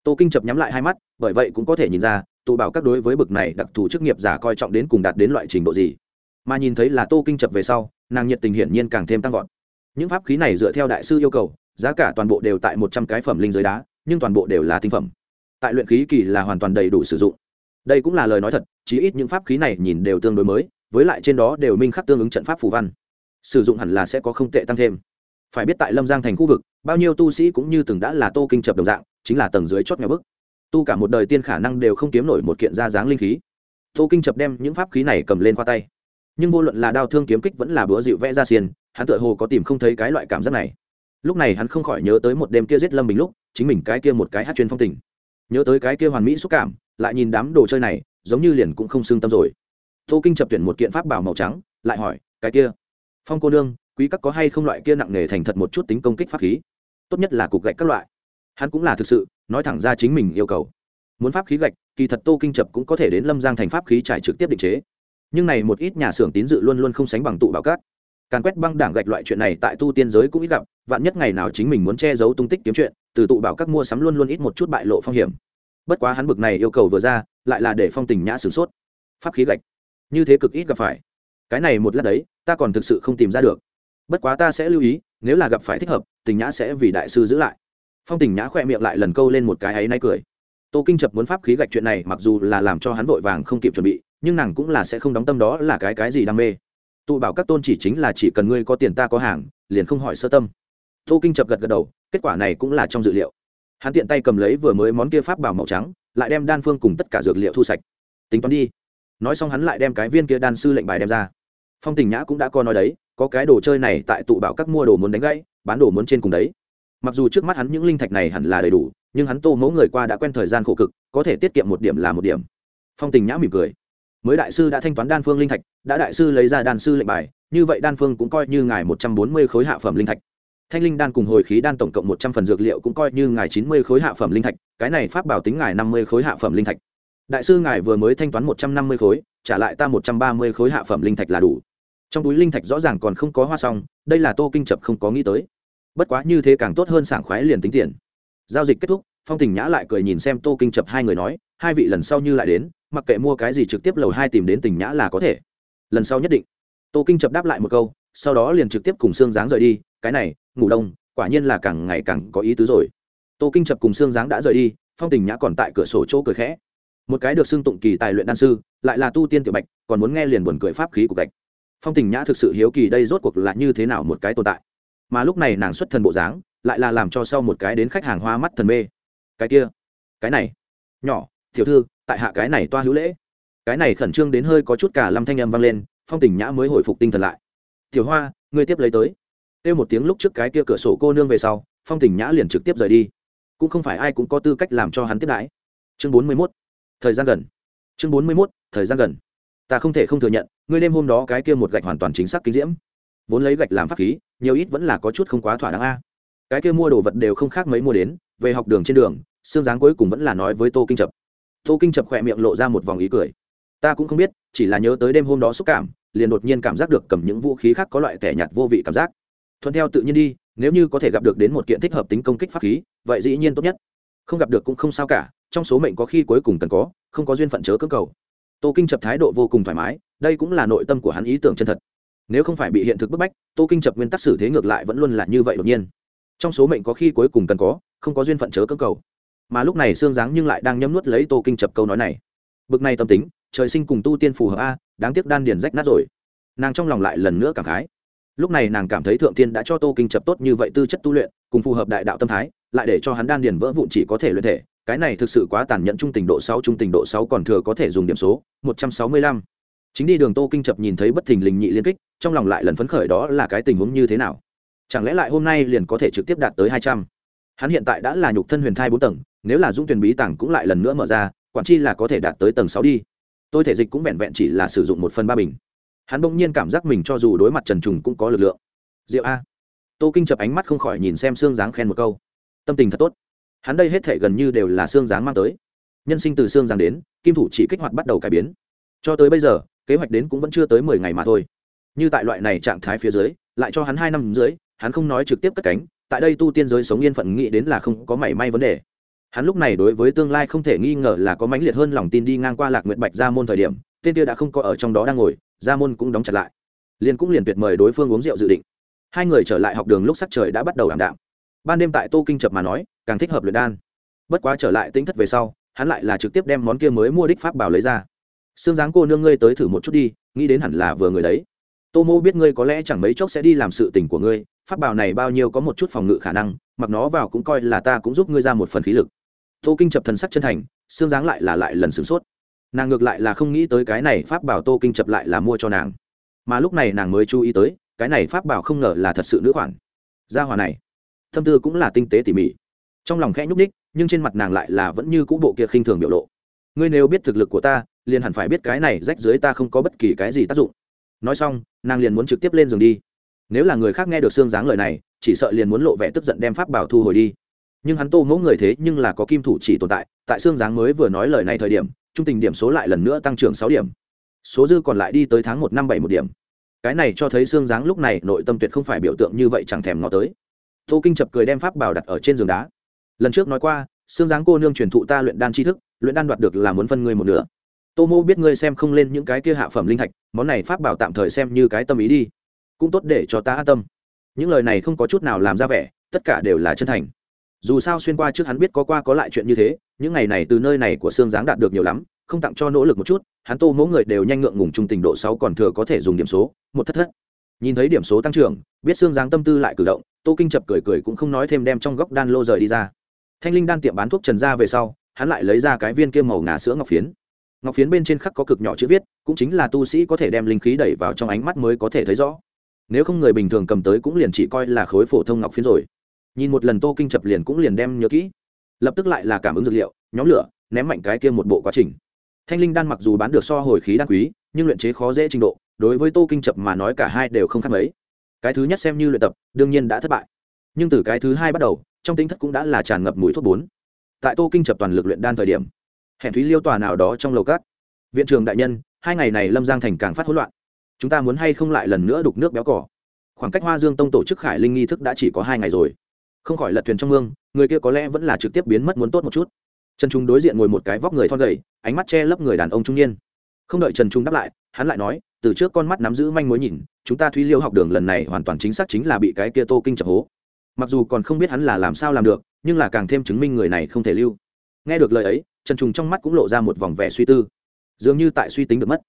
Tô kinh chập nhắm lại hai mắt, bởi vậy cũng có thể nhìn ra, tụ bảo các đối với bực này đặc thù chức nghiệp giả coi trọng đến cùng đạt đến loại trình độ gì. Mà nhìn thấy là tô kinh chập về sau, nàng nhiệt tình hiển nhiên càng thêm tăng vọt. Những pháp khí này dựa theo đại sư yêu cầu, giá cả toàn bộ đều tại một trăm cái phẩm linh giới đá, nhưng toàn bộ đều là tinh phẩm. Tại luyện khí kỳ là hoàn toàn đầy đủ sử dụng. Đây cũng là lời nói thật, chí ít những pháp khí này nhìn đều tương đối mới, với lại trên đó đều minh khắc tương ứng trận pháp phù văn sử dụng hẳn là sẽ có không tệ tăng thêm. Phải biết tại lâm giang thành khu vực, bao nhiêu tu sĩ cũng như từng đã là tô kinh chập đồng dạng, chính là tầng dưới chót nhà bức. Tu cả một đời tiên khả năng đều không kiếm nổi một kiện ra dáng linh khí. Tô kinh chập đem những pháp khí này cầm lên qua tay. Nhưng vô luận là đao thương kiếm kích vẫn là búa dịu vẽ ra xiên, hắn tựa hồ có tìm không thấy cái loại cảm giác này. Lúc này hắn không khỏi nhớ tới một đêm kia giết lâm bình lúc, chính mình cái kia một cái hát chuyên phong tình. Nhớ tới cái kia hoàn mỹ xúc cảm, lại nhìn đám đồ chơi này, giống như liền cũng không xương tâm rồi. Tô kinh chập tuyển một kiện pháp bảo màu trắng, lại hỏi, cái kia phong cô nương, quý các có hay không loại kia nặng nề thành thật một chút tính công kích pháp khí? Tốt nhất là cục gạch các loại. Hắn cũng là thực sự, nói thẳng ra chính mình yêu cầu. Muốn pháp khí gạch, kỳ thật tô kinh chập cũng có thể đến lâm giang thành pháp khí trải trực tiếp định chế. Nhưng này một ít nhà xưởng tín dự luôn luôn không sánh bằng tụ bảo cát. Càn quét băng đảng gạch loại chuyện này tại tu tiên giới cũng ít gặp, vạn nhất ngày nào chính mình muốn che giấu tung tích kiếm chuyện, từ tụ bảo các mua sắm luôn luôn ít một chút bại lộ phong hiểm. Bất quá hắn bực này yêu cầu vừa ra, lại là để phong tình nhã sửng sốt. Pháp khí gạch. Như thế cực ít gặp phải cái này một lát đấy, ta còn thực sự không tìm ra được. Bất quá ta sẽ lưu ý, nếu là gặp phải thích hợp, tình nhã sẽ vì đại sư giữ lại. Phong tình nhã khỏe miệng lại lần câu lên một cái ấy nay cười. Tô kinh chập muốn pháp khí gạch chuyện này mặc dù là làm cho hắn vội vàng không kịp chuẩn bị, nhưng nàng cũng là sẽ không đóng tâm đó là cái cái gì đam mê. Tụ bảo các tôn chỉ chính là chỉ cần ngươi có tiền ta có hàng, liền không hỏi sơ tâm. Tô kinh chập gật gật đầu, kết quả này cũng là trong dự liệu. Hắn tiện tay cầm lấy vừa mới món kia pháp bảo màu trắng, lại đem đan phương cùng tất cả dược liệu thu sạch. Tính toán đi. Nói xong hắn lại đem cái viên kia đan sư lệnh bài đem ra phong tình nhã cũng đã có nói đấy, có cái đồ chơi này tại tụ bảo các mua đồ muốn đánh gãy, bán đồ muốn trên cùng đấy. Mặc dù trước mắt hắn những linh thạch này hẳn là đầy đủ, nhưng hắn tô mẫu người qua đã quen thời gian khổ cực, có thể tiết kiệm một điểm là một điểm. Phong tình nhã mỉm cười. Mới đại sư đã thanh toán đan phương linh thạch, đã đại sư lấy ra đan sư lệnh bài, như vậy đan phương cũng coi như ngài một trăm bốn mươi khối hạ phẩm linh thạch. Thanh linh đan cùng hồi khí đan tổng cộng một trăm phần dược liệu cũng coi như ngài chín mươi khối hạ phẩm linh thạch, cái này pháp bảo tính ngài năm mươi khối hạ phẩm linh thạch. Đại sư ngài vừa mới thanh toán một trăm năm mươi khối, trả lại ta một trăm ba mươi khối hạ phẩm linh thạch là đủ trong túi linh thạch rõ ràng còn không có hoa xong, đây là tô kinh chập không có nghĩ tới. Bất quá như thế càng tốt hơn sảng khoái liền tính tiền. Giao dịch kết thúc, phong tình nhã lại cười nhìn xem tô kinh chập hai người nói, hai vị lần sau như lại đến, mặc kệ mua cái gì trực tiếp lầu hai tìm đến tình nhã là có thể. Lần sau nhất định. Tô kinh chập đáp lại một câu, sau đó liền trực tiếp cùng xương dáng rời đi, cái này, ngủ đông, quả nhiên là càng ngày càng có ý tứ rồi. Tô kinh chập cùng xương dáng đã rời đi, phong tình nhã còn tại cửa sổ chỗ cười khẽ. Một cái được xưng tụng kỳ tài luyện đan sư, lại là tu tiên tiểu bạch, còn muốn nghe liền buồn cười pháp khí của gạch phong tình nhã thực sự hiếu kỳ đây rốt cuộc là như thế nào một cái tồn tại. Mà lúc này nàng xuất thần bộ dáng, lại là làm cho sau một cái đến khách hàng hoa mắt thần mê. Cái kia, cái này, nhỏ, tiểu thư, tại hạ cái này toa hữu lễ. Cái này khẩn trương đến hơi có chút cả lâm thanh âm vang lên, phong tình nhã mới hồi phục tinh thần lại. Tiểu hoa, ngươi tiếp lấy tới. Kêu một tiếng lúc trước cái kia cửa sổ cô nương về sau, phong tình nhã liền trực tiếp rời đi. Cũng không phải ai cũng có tư cách làm cho hắn tiếp đãi. Chương bốn mươi mốt, thời gian gần. Chương bốn mươi mốt, thời gian gần ta không thể không thừa nhận, ngươi đêm hôm đó cái kia một gạch hoàn toàn chính xác kinh diễm. Vốn lấy gạch làm pháp khí, nhiều ít vẫn là có chút không quá thỏa đáng a. Cái kia mua đồ vật đều không khác mấy mua đến, về học đường trên đường, xương dáng cuối cùng vẫn là nói với tô kinh chập. Tô kinh chập khỏe miệng lộ ra một vòng ý cười. Ta cũng không biết, chỉ là nhớ tới đêm hôm đó xúc cảm, liền đột nhiên cảm giác được cầm những vũ khí khác có loại tẻ nhạt vô vị cảm giác. Thuận theo tự nhiên đi, nếu như có thể gặp được đến một kiện thích hợp tính công kích pháp khí, vậy dĩ nhiên tốt nhất. Không gặp được cũng không sao cả, trong số mệnh có khi cuối cùng cần có, không có duyên phận chớ cơ cầu tô kinh chập thái độ vô cùng thoải mái, đây cũng là nội tâm của hắn ý tưởng chân thật. Nếu không phải bị hiện thực bức bách, tô kinh chập nguyên tắc xử thế ngược lại vẫn luôn là như vậy đột nhiên. Trong số mệnh có khi cuối cùng cần có, không có duyên phận chớ cơ cầu. Mà lúc này xương dáng nhưng lại đang nhấm nuốt lấy tô kinh chập câu nói này. Bực này tâm tính, trời sinh cùng tu tiên phù hợp a, đáng tiếc đan điền rách nát rồi. Nàng trong lòng lại lần nữa cảm khái. Lúc này nàng cảm thấy thượng tiên đã cho tô kinh chập tốt như vậy tư chất tu luyện, cùng phù hợp đại đạo tâm thái, lại để cho hắn đan điền vỡ vụn chỉ có thể luyện thể cái này thực sự quá tàn nhẫn trung tình độ sáu, trung tình độ sáu còn thừa có thể dùng điểm số, một trăm sáu mươi lăm. Chính đi đường tô kinh chập nhìn thấy bất thình lình nhị liên kích, trong lòng lại lần phấn khởi đó là cái tình huống như thế nào. Chẳng lẽ lại hôm nay liền có thể trực tiếp đạt tới hai trăm? Hắn hiện tại đã là nhục thân huyền thai bốn tầng, nếu là dũng tuyển bí tàng cũng lại lần nữa mở ra, quản chi là có thể đạt tới tầng sáu đi. Tôi thể dịch cũng vẹn vẹn chỉ là sử dụng một phần ba bình. Hắn bỗng nhiên cảm giác mình cho dù đối mặt trần trùng cũng có lực lượng. Diệu a. Tô kinh chập ánh mắt không khỏi nhìn xem xương dáng khen một câu. Tâm tình thật tốt hắn đây hết thể gần như đều là xương dáng mang tới. Nhân sinh từ xương dáng đến, kim thủ chỉ kích hoạt bắt đầu cải biến. Cho tới bây giờ, kế hoạch đến cũng vẫn chưa tới mười ngày mà thôi. Như tại loại này trạng thái phía dưới, lại cho hắn hai năm dưới, hắn không nói trực tiếp cất cánh, tại đây tu tiên giới sống yên phận nghĩ đến là không có mảy may vấn đề. Hắn lúc này đối với tương lai không thể nghi ngờ là có mãnh liệt hơn lòng tin đi ngang qua lạc nguyện bạch ra môn thời điểm tên kia đã không có ở trong đó đang ngồi ra môn cũng đóng chặt lại. Liền cũng liền tuyệt mời đối phương uống rượu dự định. Hai người trở lại học đường lúc sắc trời đã bắt đầu ảm đạm. Ban đêm tại tô kinh chập mà nói càng thích hợp luyện đan. Bất quá trở lại tính thất về sau, hắn lại là trực tiếp đem món kia mới mua đích pháp bảo lấy ra. Xương dáng cô nương ngươi tới thử một chút đi, nghĩ đến hẳn là vừa người đấy. Tô mô biết ngươi có lẽ chẳng mấy chốc sẽ đi làm sự tình của ngươi, pháp bảo này bao nhiêu có một chút phòng ngự khả năng, mặc nó vào cũng coi là ta cũng giúp ngươi ra một phần khí lực. Tô kinh chập thần sắc chân thành xương dáng lại là lại lần sửng sốt. Nàng ngược lại là không nghĩ tới cái này pháp bảo tô kinh chập lại là mua cho nàng. Mà lúc này nàng mới chú ý tới, cái này pháp bảo không ngờ là thật sự nữ khoản. Gia hòa này thâm tư cũng là tinh tế tỉ mỉ trong lòng khẽ nhúc ních nhưng trên mặt nàng lại là vẫn như cũ bộ kia khinh thường biểu lộ. Ngươi nếu biết thực lực của ta, liền hẳn phải biết cái này rách dưới ta không có bất kỳ cái gì tác dụng. Nói xong, nàng liền muốn trực tiếp lên giường đi. Nếu là người khác nghe được xương dáng lời này, chỉ sợ liền muốn lộ vẻ tức giận đem pháp bảo thu hồi đi. Nhưng hắn tô ngỗ người thế nhưng là có kim thủ chỉ tồn tại tại xương dáng mới vừa nói lời này thời điểm, trung tình điểm số lại lần nữa tăng trưởng sáu điểm. Số dư còn lại đi tới tháng một năm bảy một điểm. Cái này cho thấy xương dáng lúc này nội tâm tuyệt không phải biểu tượng như vậy chẳng thèm ngó tới. Tô kinh chập cười đem pháp bảo đặt ở trên giường đá lần trước nói qua, xương dáng cô nương truyền thụ ta luyện đan tri thức, luyện đan đoạt được là muốn phân ngươi một nửa. Tô mô biết ngươi xem không lên những cái kia hạ phẩm linh thạch, món này pháp bảo tạm thời xem như cái tâm ý đi. Cũng tốt để cho ta an tâm. Những lời này không có chút nào làm ra vẻ, tất cả đều là chân thành. Dù sao xuyên qua trước hắn biết có qua có lại chuyện như thế, những ngày này từ nơi này của xương giáng đạt được nhiều lắm, không tặng cho nỗ lực một chút, hắn tô mỗi người đều nhanh ngượng ngùng trung tình độ sáu còn thừa có thể dùng điểm số, một thất thất. Nhìn thấy điểm số tăng trưởng, biết xương giáng tâm tư lại cử động, tô kinh chập cười cười cũng không nói thêm đem trong góc đan lô rời đi ra thanh linh đan tiệm bán thuốc trần ra về sau, hắn lại lấy ra cái viên kia màu ngà sữa ngọc phiến. Ngọc phiến bên trên khắc có cực nhỏ chữ viết, cũng chính là tu sĩ có thể đem linh khí đẩy vào trong ánh mắt mới có thể thấy rõ. Nếu không người bình thường cầm tới cũng liền chỉ coi là khối phổ thông ngọc phiến rồi. Nhìn một lần tô kinh chập liền cũng liền đem nhớ kỹ. Lập tức lại là cảm ứng dược liệu, nhóm lửa, ném mạnh cái kia một bộ quá trình. Thanh linh đan mặc dù bán được so hồi khí đan quý, nhưng luyện chế khó dễ trình độ, đối với tô kinh chập mà nói cả hai đều không khác mấy. Cái thứ nhất xem như luyện tập, đương nhiên đã thất bại. Nhưng từ cái thứ hai bắt đầu trong tính thất cũng đã là tràn ngập mùi thuốc bốn. Tại tô kinh chập toàn lực luyện đan thời điểm, hẹn thúy liêu tòa nào đó trong lầu cát viện trường đại nhân, hai ngày này lâm giang thành càng phát hỗn loạn. Chúng ta muốn hay không lại lần nữa đục nước béo cỏ khoảng cách hoa dương tông tổ chức khải linh nghi thức đã chỉ có hai ngày rồi. Không khỏi lật thuyền trong mương, người kia có lẽ vẫn là trực tiếp biến mất muốn tốt một chút. Trần trung đối diện ngồi một cái vóc người thon gầy, ánh mắt che lấp người đàn ông trung niên. Không đợi trần trung đáp lại, hắn lại nói, từ trước con mắt nắm giữ manh mối nhìn, chúng ta thúy liêu học đường lần này hoàn toàn chính xác chính là bị cái kia tô kinh chập hố mặc dù còn không biết hắn là làm sao làm được, nhưng là càng thêm chứng minh người này không thể lưu. Nghe được lời ấy, trần trùng trong mắt cũng lộ ra một vòng vẻ suy tư. Dường như tại suy tính được mất.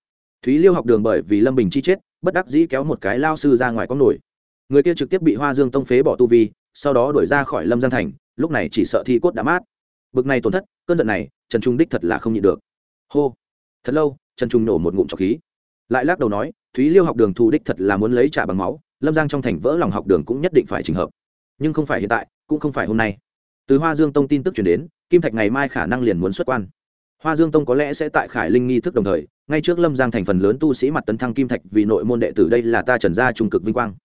Thúy liêu học đường bởi vì lâm bình chi chết, bất đắc dĩ kéo một cái lao sư ra ngoài con nổi. Người kia trực tiếp bị hoa dương tông phế bỏ tu vi, sau đó đuổi ra khỏi lâm giang thành, lúc này chỉ sợ thi cốt đã mát. Bực này tổn thất, cơn giận này, trần trung đích thật là không nhịn được. Hô. Thật lâu, trần trung nổ một ngụm trọc khí. Lại lắc đầu nói, thúy liêu học đường thù đích thật là muốn lấy trả bằng máu, lâm giang trong thành vỡ lòng học đường cũng nhất định phải trình hợp nhưng không phải hiện tại, cũng không phải hôm nay. Từ hoa dương tông tin tức chuyển đến, kim thạch ngày mai khả năng liền muốn xuất quan. Hoa dương tông có lẽ sẽ tại khải linh nghi thức đồng thời, ngay trước lâm giang thành phần lớn tu sĩ mặt tấn thăng kim thạch vì nội môn đệ tử đây là ta trần gia trung cực vinh quang.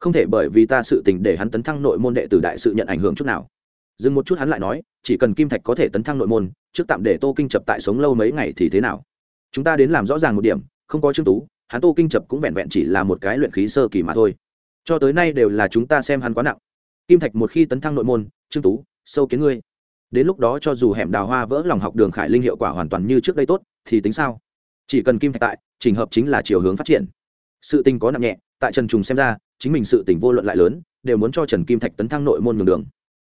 Không thể bởi vì ta sự tình để hắn tấn thăng nội môn đệ tử đại sự nhận ảnh hưởng chút nào. Dừng một chút hắn lại nói, chỉ cần kim thạch có thể tấn thăng nội môn, trước tạm để tô kinh chập tại sống lâu mấy ngày thì thế nào? Chúng ta đến làm rõ ràng một điểm, không có trương tú, hắn tô kinh chập cũng vẹn vẹn chỉ là một cái luyện khí sơ kỳ mà thôi. Cho tới nay đều là chúng ta xem hắn quá nặng kim thạch một khi tấn thăng nội môn, trương tú, sâu kiến ngươi. Đến lúc đó cho dù hẻm đào hoa vỡ lòng học đường khải linh hiệu quả hoàn toàn như trước đây tốt, thì tính sao? Chỉ cần kim thạch tại, trình hợp chính là chiều hướng phát triển. Sự tình có nặng nhẹ, tại trần trùng xem ra, chính mình sự tình vô luận lại lớn, đều muốn cho trần kim thạch tấn thăng nội môn nhường đường.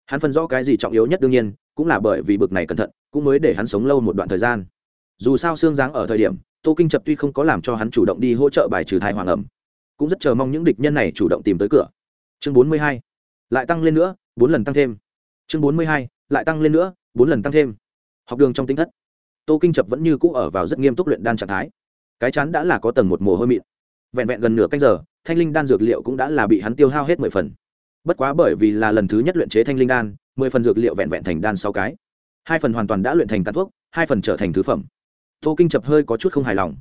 Hắn phân rõ cái gì trọng yếu nhất đương nhiên, cũng là bởi vì bực này cẩn thận, cũng mới để hắn sống lâu một đoạn thời gian. Dù sao xương giáng ở thời điểm, tô kinh chập tuy không có làm cho hắn chủ động đi hỗ trợ bài trừ thai hoàng ẩm, cũng rất chờ mong những địch nhân này chủ động tìm tới cửa. Chương bốn mươi hai lại tăng lên nữa, bốn lần tăng thêm. Chương bốn mươi hai, lại tăng lên nữa, bốn lần tăng thêm. Học đường trong tính thất. Tô kinh chập vẫn như cũ ở vào rất nghiêm túc luyện đan trạng thái. Cái chắn đã là có tầng một mồ hôi mịn. Vẹn vẹn gần nửa canh giờ, thanh linh đan dược liệu cũng đã là bị hắn tiêu hao hết mười phần. Bất quá bởi vì là lần thứ nhất luyện chế thanh linh đan, mười phần dược liệu vẹn vẹn thành đan sáu cái. Hai phần hoàn toàn đã luyện thành tàn thuốc, hai phần trở thành thứ phẩm. Tô kinh chập hơi có chút không hài lòng.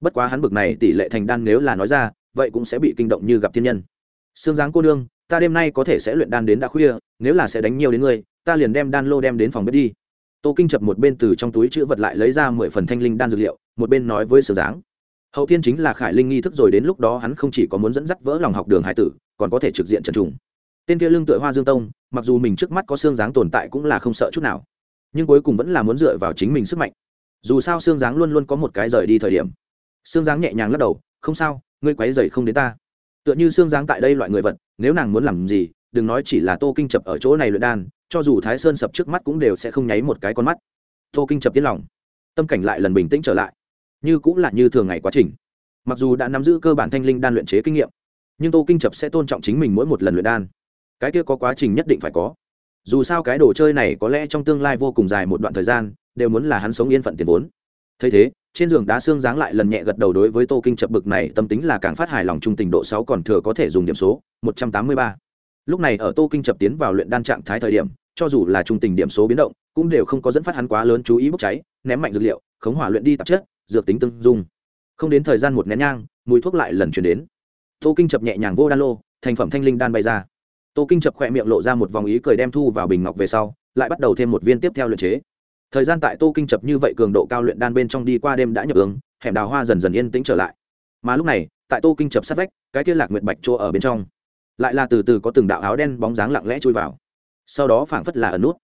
Bất quá hắn bực này, tỷ lệ thành đan nếu là nói ra, vậy cũng sẽ bị kinh động như gặp thiên nhân. Xương giáng cô nương ta đêm nay có thể sẽ luyện đan đến đã khuya, nếu là sẽ đánh nhiều đến ngươi, ta liền đem đan lô đem đến phòng bếp đi. Tô kinh chập một bên từ trong túi chữ vật lại lấy ra mười phần thanh linh đan dược liệu, một bên nói với sương giáng. Hậu thiên chính là khải linh nghi thức rồi, đến lúc đó hắn không chỉ có muốn dẫn dắt vỡ lòng học đường hải tử, còn có thể trực diện trần trùng. Tên kia lưng tựa hoa dương tông, mặc dù mình trước mắt có xương dáng tồn tại cũng là không sợ chút nào, nhưng cuối cùng vẫn là muốn dựa vào chính mình sức mạnh. Dù sao xương dáng luôn luôn có một cái rời đi thời điểm. Xương dáng nhẹ nhàng lắc đầu, không sao, ngươi quấy dày không đến ta tựa như xương dáng tại đây loại người vật, nếu nàng muốn làm gì, đừng nói chỉ là tô kinh chập ở chỗ này luyện đan, cho dù thái sơn sập trước mắt cũng đều sẽ không nháy một cái con mắt. Tô kinh chập tiết lòng. Tâm cảnh lại lần bình tĩnh trở lại. Như cũng là như thường ngày quá trình. Mặc dù đã nắm giữ cơ bản thanh linh đan luyện chế kinh nghiệm, nhưng tô kinh chập sẽ tôn trọng chính mình mỗi một lần luyện đan. Cái kia có quá trình nhất định phải có. Dù sao cái đồ chơi này có lẽ trong tương lai vô cùng dài một đoạn thời gian, đều muốn là hắn sống yên phận tiền vốn. Thấy thế trên giường đá xương giáng lại lần nhẹ gật đầu đối với tô kinh chập bực này, tâm tính là càng phát hài lòng, trung tình độ sáu còn thừa có thể dùng điểm số, một trăm tám mươi ba. Lúc này ở tô kinh chập tiến vào luyện đan trạng thái thời điểm, cho dù là trung tình điểm số biến động, cũng đều không có dẫn phát hắn quá lớn chú ý bốc cháy, ném mạnh dược liệu, khống hỏa luyện đi tạp chất, dược tính tương dung. Không đến thời gian một nén nhang, mùi thuốc lại lần chuyển đến. Tô kinh chập nhẹ nhàng vô đan lô, thành phẩm thanh linh đan bay ra. Tô kinh chập khỏe miệng lộ ra một vòng ý cười đem thu vào bình ngọc về sau, lại bắt đầu thêm một viên tiếp theo luyện chế thời gian tại tô kinh chập như vậy cường độ cao luyện đan bên trong đi qua đêm đã nhập ứng hẻm đào hoa dần dần yên tĩnh trở lại. Mà lúc này, tại tô kinh chập sát vách, cái kia lạc nguyệt bạch chỗ ở bên trong, lại là từ từ có từng đạo áo đen bóng dáng lặng lẽ chui vào. Sau đó phảng phất là ẩn nút.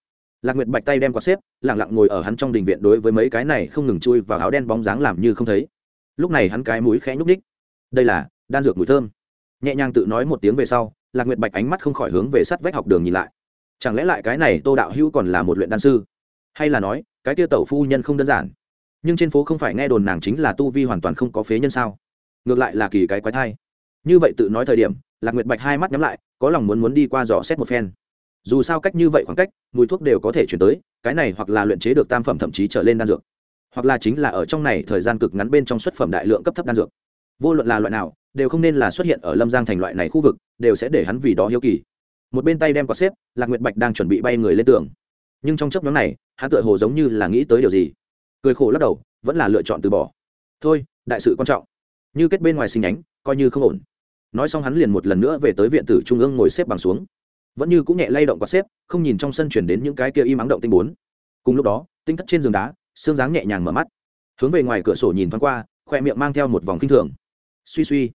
Lạc nguyệt bạch tay đem qua xếp, lặng lặng ngồi ở hắn trong đình viện đối với mấy cái này không ngừng chui vào áo đen bóng dáng làm như không thấy. Lúc này hắn cái mũi khẽ nhúc ních đây là đan dược mùi thơm. Nhẹ nhàng tự nói một tiếng về sau, lạc nguyệt bạch ánh mắt không khỏi hướng về sát vách học đường nhìn lại. Chẳng lẽ lại cái này tô đạo hữu còn là một luyện đan sư? Hay là nói, cái tia tẩu phu nhân không đơn giản. Nhưng trên phố không phải nghe đồn nàng chính là tu vi hoàn toàn không có phế nhân sao? Ngược lại là kỳ cái quái thai. Như vậy tự nói thời điểm, lạc nguyệt bạch hai mắt nhắm lại, có lòng muốn muốn đi qua dò xét một phen. Dù sao cách như vậy khoảng cách, mùi thuốc đều có thể chuyển tới, cái này hoặc là luyện chế được tam phẩm thậm chí trở lên đan dược, hoặc là chính là ở trong này thời gian cực ngắn bên trong xuất phẩm đại lượng cấp thấp đan dược. Vô luận là loại nào, đều không nên là xuất hiện ở lâm giang thành loại này khu vực, đều sẽ để hắn vì đó hiếu kỳ. Một bên tay đem có xếp, lạc nguyệt bạch đang chuẩn bị bay người lên tường nhưng trong chấp nhóm này, hắn tựa hồ giống như là nghĩ tới điều gì. Cười khổ lắc đầu, vẫn là lựa chọn từ bỏ. Thôi, đại sự quan trọng. Như kết bên ngoài sinh nhánh, coi như không ổn. Nói xong hắn liền một lần nữa về tới viện tử trung ương ngồi xếp bằng xuống. Vẫn như cũng nhẹ lay động quạt xếp, không nhìn trong sân chuyển đến những cái kia im ắng động tinh bốn. Cùng lúc đó, tinh thất trên giường đá, xương dáng nhẹ nhàng mở mắt. Hướng về ngoài cửa sổ nhìn thoáng qua, khoe miệng mang theo một vòng kinh thường. Suy suy.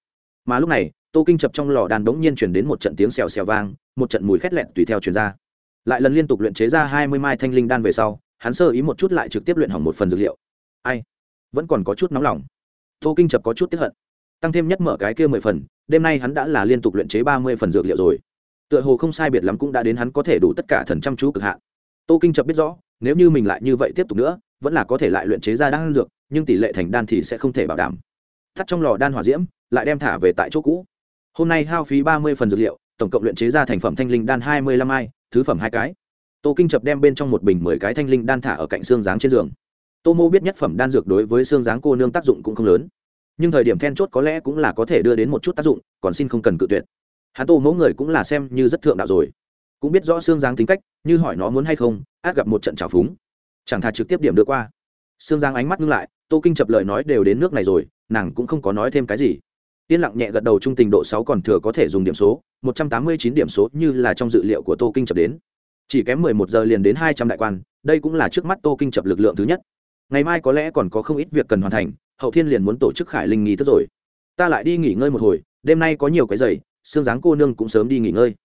Mà lúc này, tô kinh chập trong lò đàn đ ố n g nhiên chuyển đến một trận tiếng xèo xèo vang, một trận mùi khét lẹn tùy theo chuyển ra lại lần liên tục luyện chế ra hai mươi mai thanh linh đan về sau, hắn sơ ý một chút lại trực tiếp luyện hỏng một phần dược liệu. Ai? Vẫn còn có chút nóng lòng. Tô kinh chập có chút tiếp hận. Tăng thêm nhất mở cái kia mười phần, đêm nay hắn đã là liên tục luyện chế ba mươi phần dược liệu rồi. Tựa hồ không sai biệt lắm cũng đã đến hắn có thể đủ tất cả thần chăm chú cực hạn. Tô kinh chập biết rõ, nếu như mình lại như vậy tiếp tục nữa, vẫn là có thể lại luyện chế ra đan dược, nhưng tỷ lệ thành đan thì sẽ không thể bảo đảm. Thắt trong lò đan hỏa diễm, lại đem thả về tại chỗ cũ. Hôm nay hao phí ba mươi phần dược liệu, tổng cộng luyện chế ra thành phẩm thanh linh đan hai mươi lăm ai thứ phẩm hai cái. Tô kinh chập đem bên trong một bình mười cái thanh linh đan thả ở cạnh xương dáng trên giường. Tô mô biết nhất phẩm đan dược đối với xương dáng cô nương tác dụng cũng không lớn. Nhưng thời điểm then chốt có lẽ cũng là có thể đưa đến một chút tác dụng, còn xin không cần cự tuyệt. Hắn tô mẫu người cũng là xem như rất thượng đạo rồi. Cũng biết rõ xương giáng tính cách, như hỏi nó muốn hay không, át gặp một trận trào phúng. Chẳng thà trực tiếp điểm đưa qua. Xương giáng ánh mắt ngưng lại, tô kinh chập lời nói đều đến nước này rồi, nàng cũng không có nói thêm cái gì yên lặng nhẹ gật đầu trung tình độ sáu còn thừa có thể dùng điểm số, một trăm tám mươi chín điểm số như là trong dự liệu của tô kinh chập đến. Chỉ kém mười một giờ liền đến hai trăm đại quan, đây cũng là trước mắt tô kinh chập lực lượng thứ nhất. Ngày mai có lẽ còn có không ít việc cần hoàn thành, hậu thiên liền muốn tổ chức khải linh nghi thức rồi. Ta lại đi nghỉ ngơi một hồi, đêm nay có nhiều cái giày xương dáng cô nương cũng sớm đi nghỉ ngơi.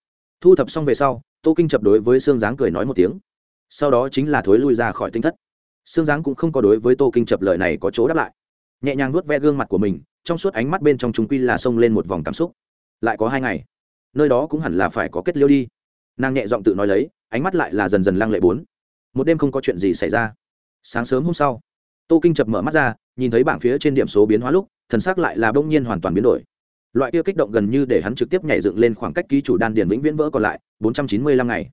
Thu thập xong về sau, tô kinh chập đối với xương dáng cười nói một tiếng. Sau đó chính là thối lui ra khỏi tinh thất. Xương dáng cũng không có đối với tô kinh chập lời này có chỗ đáp lại. Nhẹ nhàng nuốt ve gương mặt của mình trong suốt ánh mắt bên trong chúng quy là xông lên một vòng cảm xúc. Lại có hai ngày, nơi đó cũng hẳn là phải có kết liêu đi. Nàng nhẹ giọng tự nói lấy, ánh mắt lại là dần dần lăng lệ bốn. Một đêm không có chuyện gì xảy ra. Sáng sớm hôm sau, tô kinh chập mở mắt ra, nhìn thấy bảng phía trên điểm số biến hóa lúc, thần sắc lại là bỗng nhiên hoàn toàn biến đổi. Loại kia kích động gần như để hắn trực tiếp nhảy dựng lên khoảng cách ký chủ đan điền vĩnh viễn vỡ còn lại, bốn trăm chín mươi lăm ngày.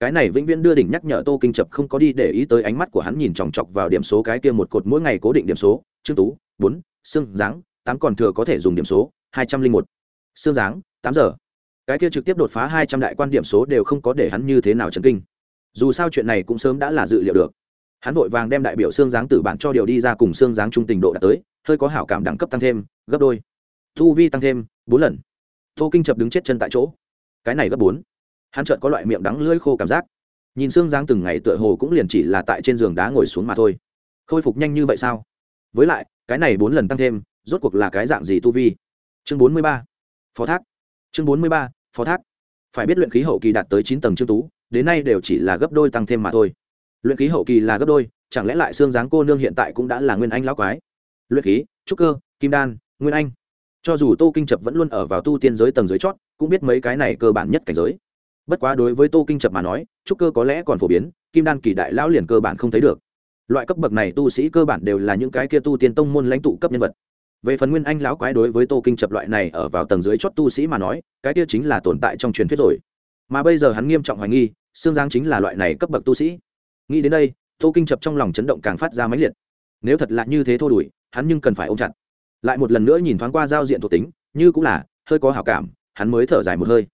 Cái này vĩnh viễn đưa đỉnh nhắc nhở tô kinh chập không có đi để ý tới ánh mắt của hắn nhìn chòng chọc vào điểm số cái kia một cột mỗi ngày cố định điểm số trương tú, bốn, xương, dáng tám còn thừa có thể dùng điểm số, hai trăm linh một. Xương giáng tám giờ. Cái kia trực tiếp đột phá hai trăm đại quan điểm số đều không có để hắn như thế nào chấn kinh. Dù sao chuyện này cũng sớm đã là dự liệu được. Hắn vội vàng đem đại biểu xương giáng tử bản cho điều đi ra cùng xương giáng trung tình độ đạt tới, hơi có hảo cảm đẳng cấp tăng thêm, gấp đôi. Thu vi tăng thêm, bốn lần. Tô kinh chập đứng chết chân tại chỗ. Cái này gấp bốn. Hắn chợt có loại miệng đắng lưỡi khô cảm giác. Nhìn xương giáng từng ngày tựa hồ cũng liền chỉ là tại trên giường đá ngồi xuống mà thôi. Khôi phục nhanh như vậy sao? Với lại, cái này bốn lần tăng thêm rốt cuộc là cái dạng gì tu vi? Chương bốn mươi ba. Phó thác. Chương bốn mươi ba, phó thác. Phải biết luyện khí hậu kỳ đạt tới chín tầng trương tú, đến nay đều chỉ là gấp đôi tăng thêm mà thôi. Luyện khí hậu kỳ là gấp đôi, chẳng lẽ lại xương dáng cô nương hiện tại cũng đã là nguyên anh lão quái? Luyện khí, trúc cơ, kim đan, nguyên anh. Cho dù tô kinh chập vẫn luôn ở vào tu tiên giới tầng giới chót, cũng biết mấy cái này cơ bản nhất cảnh giới. Bất quá đối với tô kinh chập mà nói, trúc cơ có lẽ còn phổ biến, kim đan kỳ đại lão liền cơ bản không thấy được. Loại cấp bậc này tu sĩ cơ bản đều là những cái kia tu tiên tông môn lãnh tụ cấp nhân vật về phần nguyên anh lão quái đối với tô kinh chập loại này ở vào tầng dưới chót tu sĩ mà nói, cái kia chính là tồn tại trong truyền thuyết rồi. Mà bây giờ hắn nghiêm trọng hoài nghi xương giang chính là loại này cấp bậc tu sĩ. Nghĩ đến đây, tô kinh chập trong lòng chấn động càng phát ra mãnh liệt. Nếu thật là như thế thô đuổi, hắn nhưng cần phải ôm chặt. Lại một lần nữa nhìn thoáng qua giao diện thuộc tính, như cũng là, hơi có hảo cảm, hắn mới thở dài một hơi.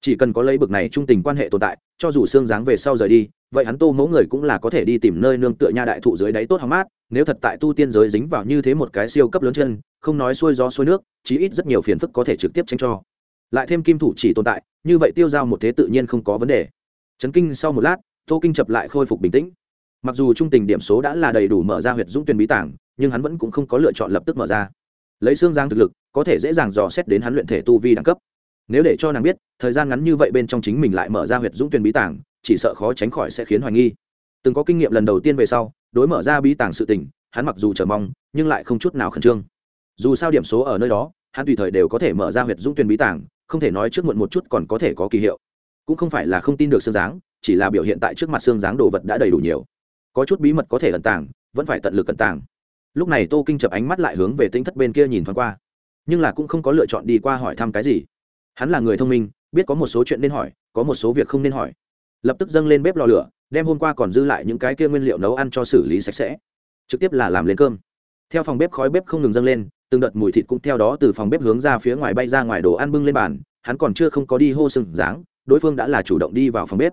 Chỉ cần có lấy bực này trung tình quan hệ tồn tại, cho dù xương dáng về sau rời đi vậy hắn tô mẫu người cũng là có thể đi tìm nơi nương tựa nha đại thụ dưới đáy tốt hóng mát, nếu thật tại tu tiên giới dính vào như thế một cái siêu cấp lớn chân, không nói xuôi gió xuôi nước, chí ít rất nhiều phiền phức có thể trực tiếp tranh cho. Lại thêm kim thủ chỉ tồn tại, như vậy tiêu giao một thế tự nhiên không có vấn đề. Chấn kinh sau một lát, tô kinh chập lại khôi phục bình tĩnh. Mặc dù trung tình điểm số đã là đầy đủ mở ra huyệt dũng tuyển bí tảng, nhưng hắn vẫn cũng không có lựa chọn lập tức mở ra. Lấy xương giang thực lực, có thể dễ dàng dò xét đến hắn luyện thể tu vi đẳng cấp. Nếu để cho nàng biết, thời gian ngắn như vậy bên trong chính mình lại mở ra huyệt dũng tuyển bí tảng chỉ sợ khó tránh khỏi sẽ khiến hoài nghi. Từng có kinh nghiệm lần đầu tiên về sau đối mở ra bí tàng sự tình hắn mặc dù chờ mong nhưng lại không chút nào khẩn trương. Dù sao điểm số ở nơi đó hắn tùy thời đều có thể mở ra huyệt dũng tuyên bí tàng, không thể nói trước muộn một chút còn có thể có kỳ hiệu. Cũng không phải là không tin được xương dáng chỉ là biểu hiện tại trước mặt xương dáng đồ vật đã đầy đủ nhiều. Có chút bí mật có thể ẩn tàng vẫn phải tận lực ẩn tàng. Lúc này tô kinh chập ánh mắt lại hướng về tính thất bên kia nhìn thoáng qua. Nhưng là cũng không có lựa chọn đi qua hỏi thăm cái gì. Hắn là người thông minh biết có một số chuyện nên hỏi có một số việc không nên hỏi lập tức dâng lên bếp lò lửa, đem hôm qua còn dư lại những cái kia nguyên liệu nấu ăn cho xử lý sạch sẽ. Trực tiếp là làm lên cơm. Theo phòng bếp khói bếp không ngừng dâng lên, từng đợt mùi thịt cũng theo đó từ phòng bếp hướng ra phía ngoài bay ra ngoài đồ ăn bưng lên bàn, hắn còn chưa không có đi hô sừng dáng, đối phương đã là chủ động đi vào phòng bếp.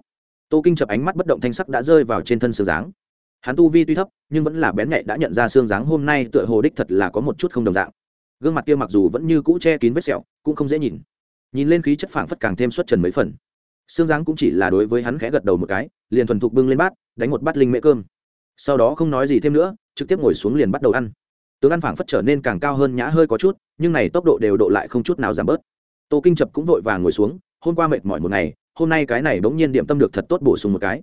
Tô kinh chập ánh mắt bất động thanh sắc đã rơi vào trên thân xương dáng. Hắn tu vi tuy thấp, nhưng vẫn là bén nhạy đã nhận ra xương dáng hôm nay tựa hồ đích thật là có một chút không đồng dạng. Gương mặt kia mặc dù vẫn như cũ che kín vết sẹo, cũng không dễ nhìn. Nhìn lên khí chất phảng phất càng thêm xuất trần mấy phần xương dáng cũng chỉ là đối với hắn khẽ gật đầu một cái, liền thuần thục bưng lên bát, đánh một bát linh mễ cơm. Sau đó không nói gì thêm nữa, trực tiếp ngồi xuống liền bắt đầu ăn. Tướng ăn phảng phất trở nên càng cao hơn nhã hơi có chút, nhưng này tốc độ đều độ lại không chút nào giảm bớt. Tô kinh chập cũng vội vàng ngồi xuống, hôm qua mệt mỏi một ngày, hôm nay cái này bỗng nhiên điểm tâm được thật tốt bổ sung một cái.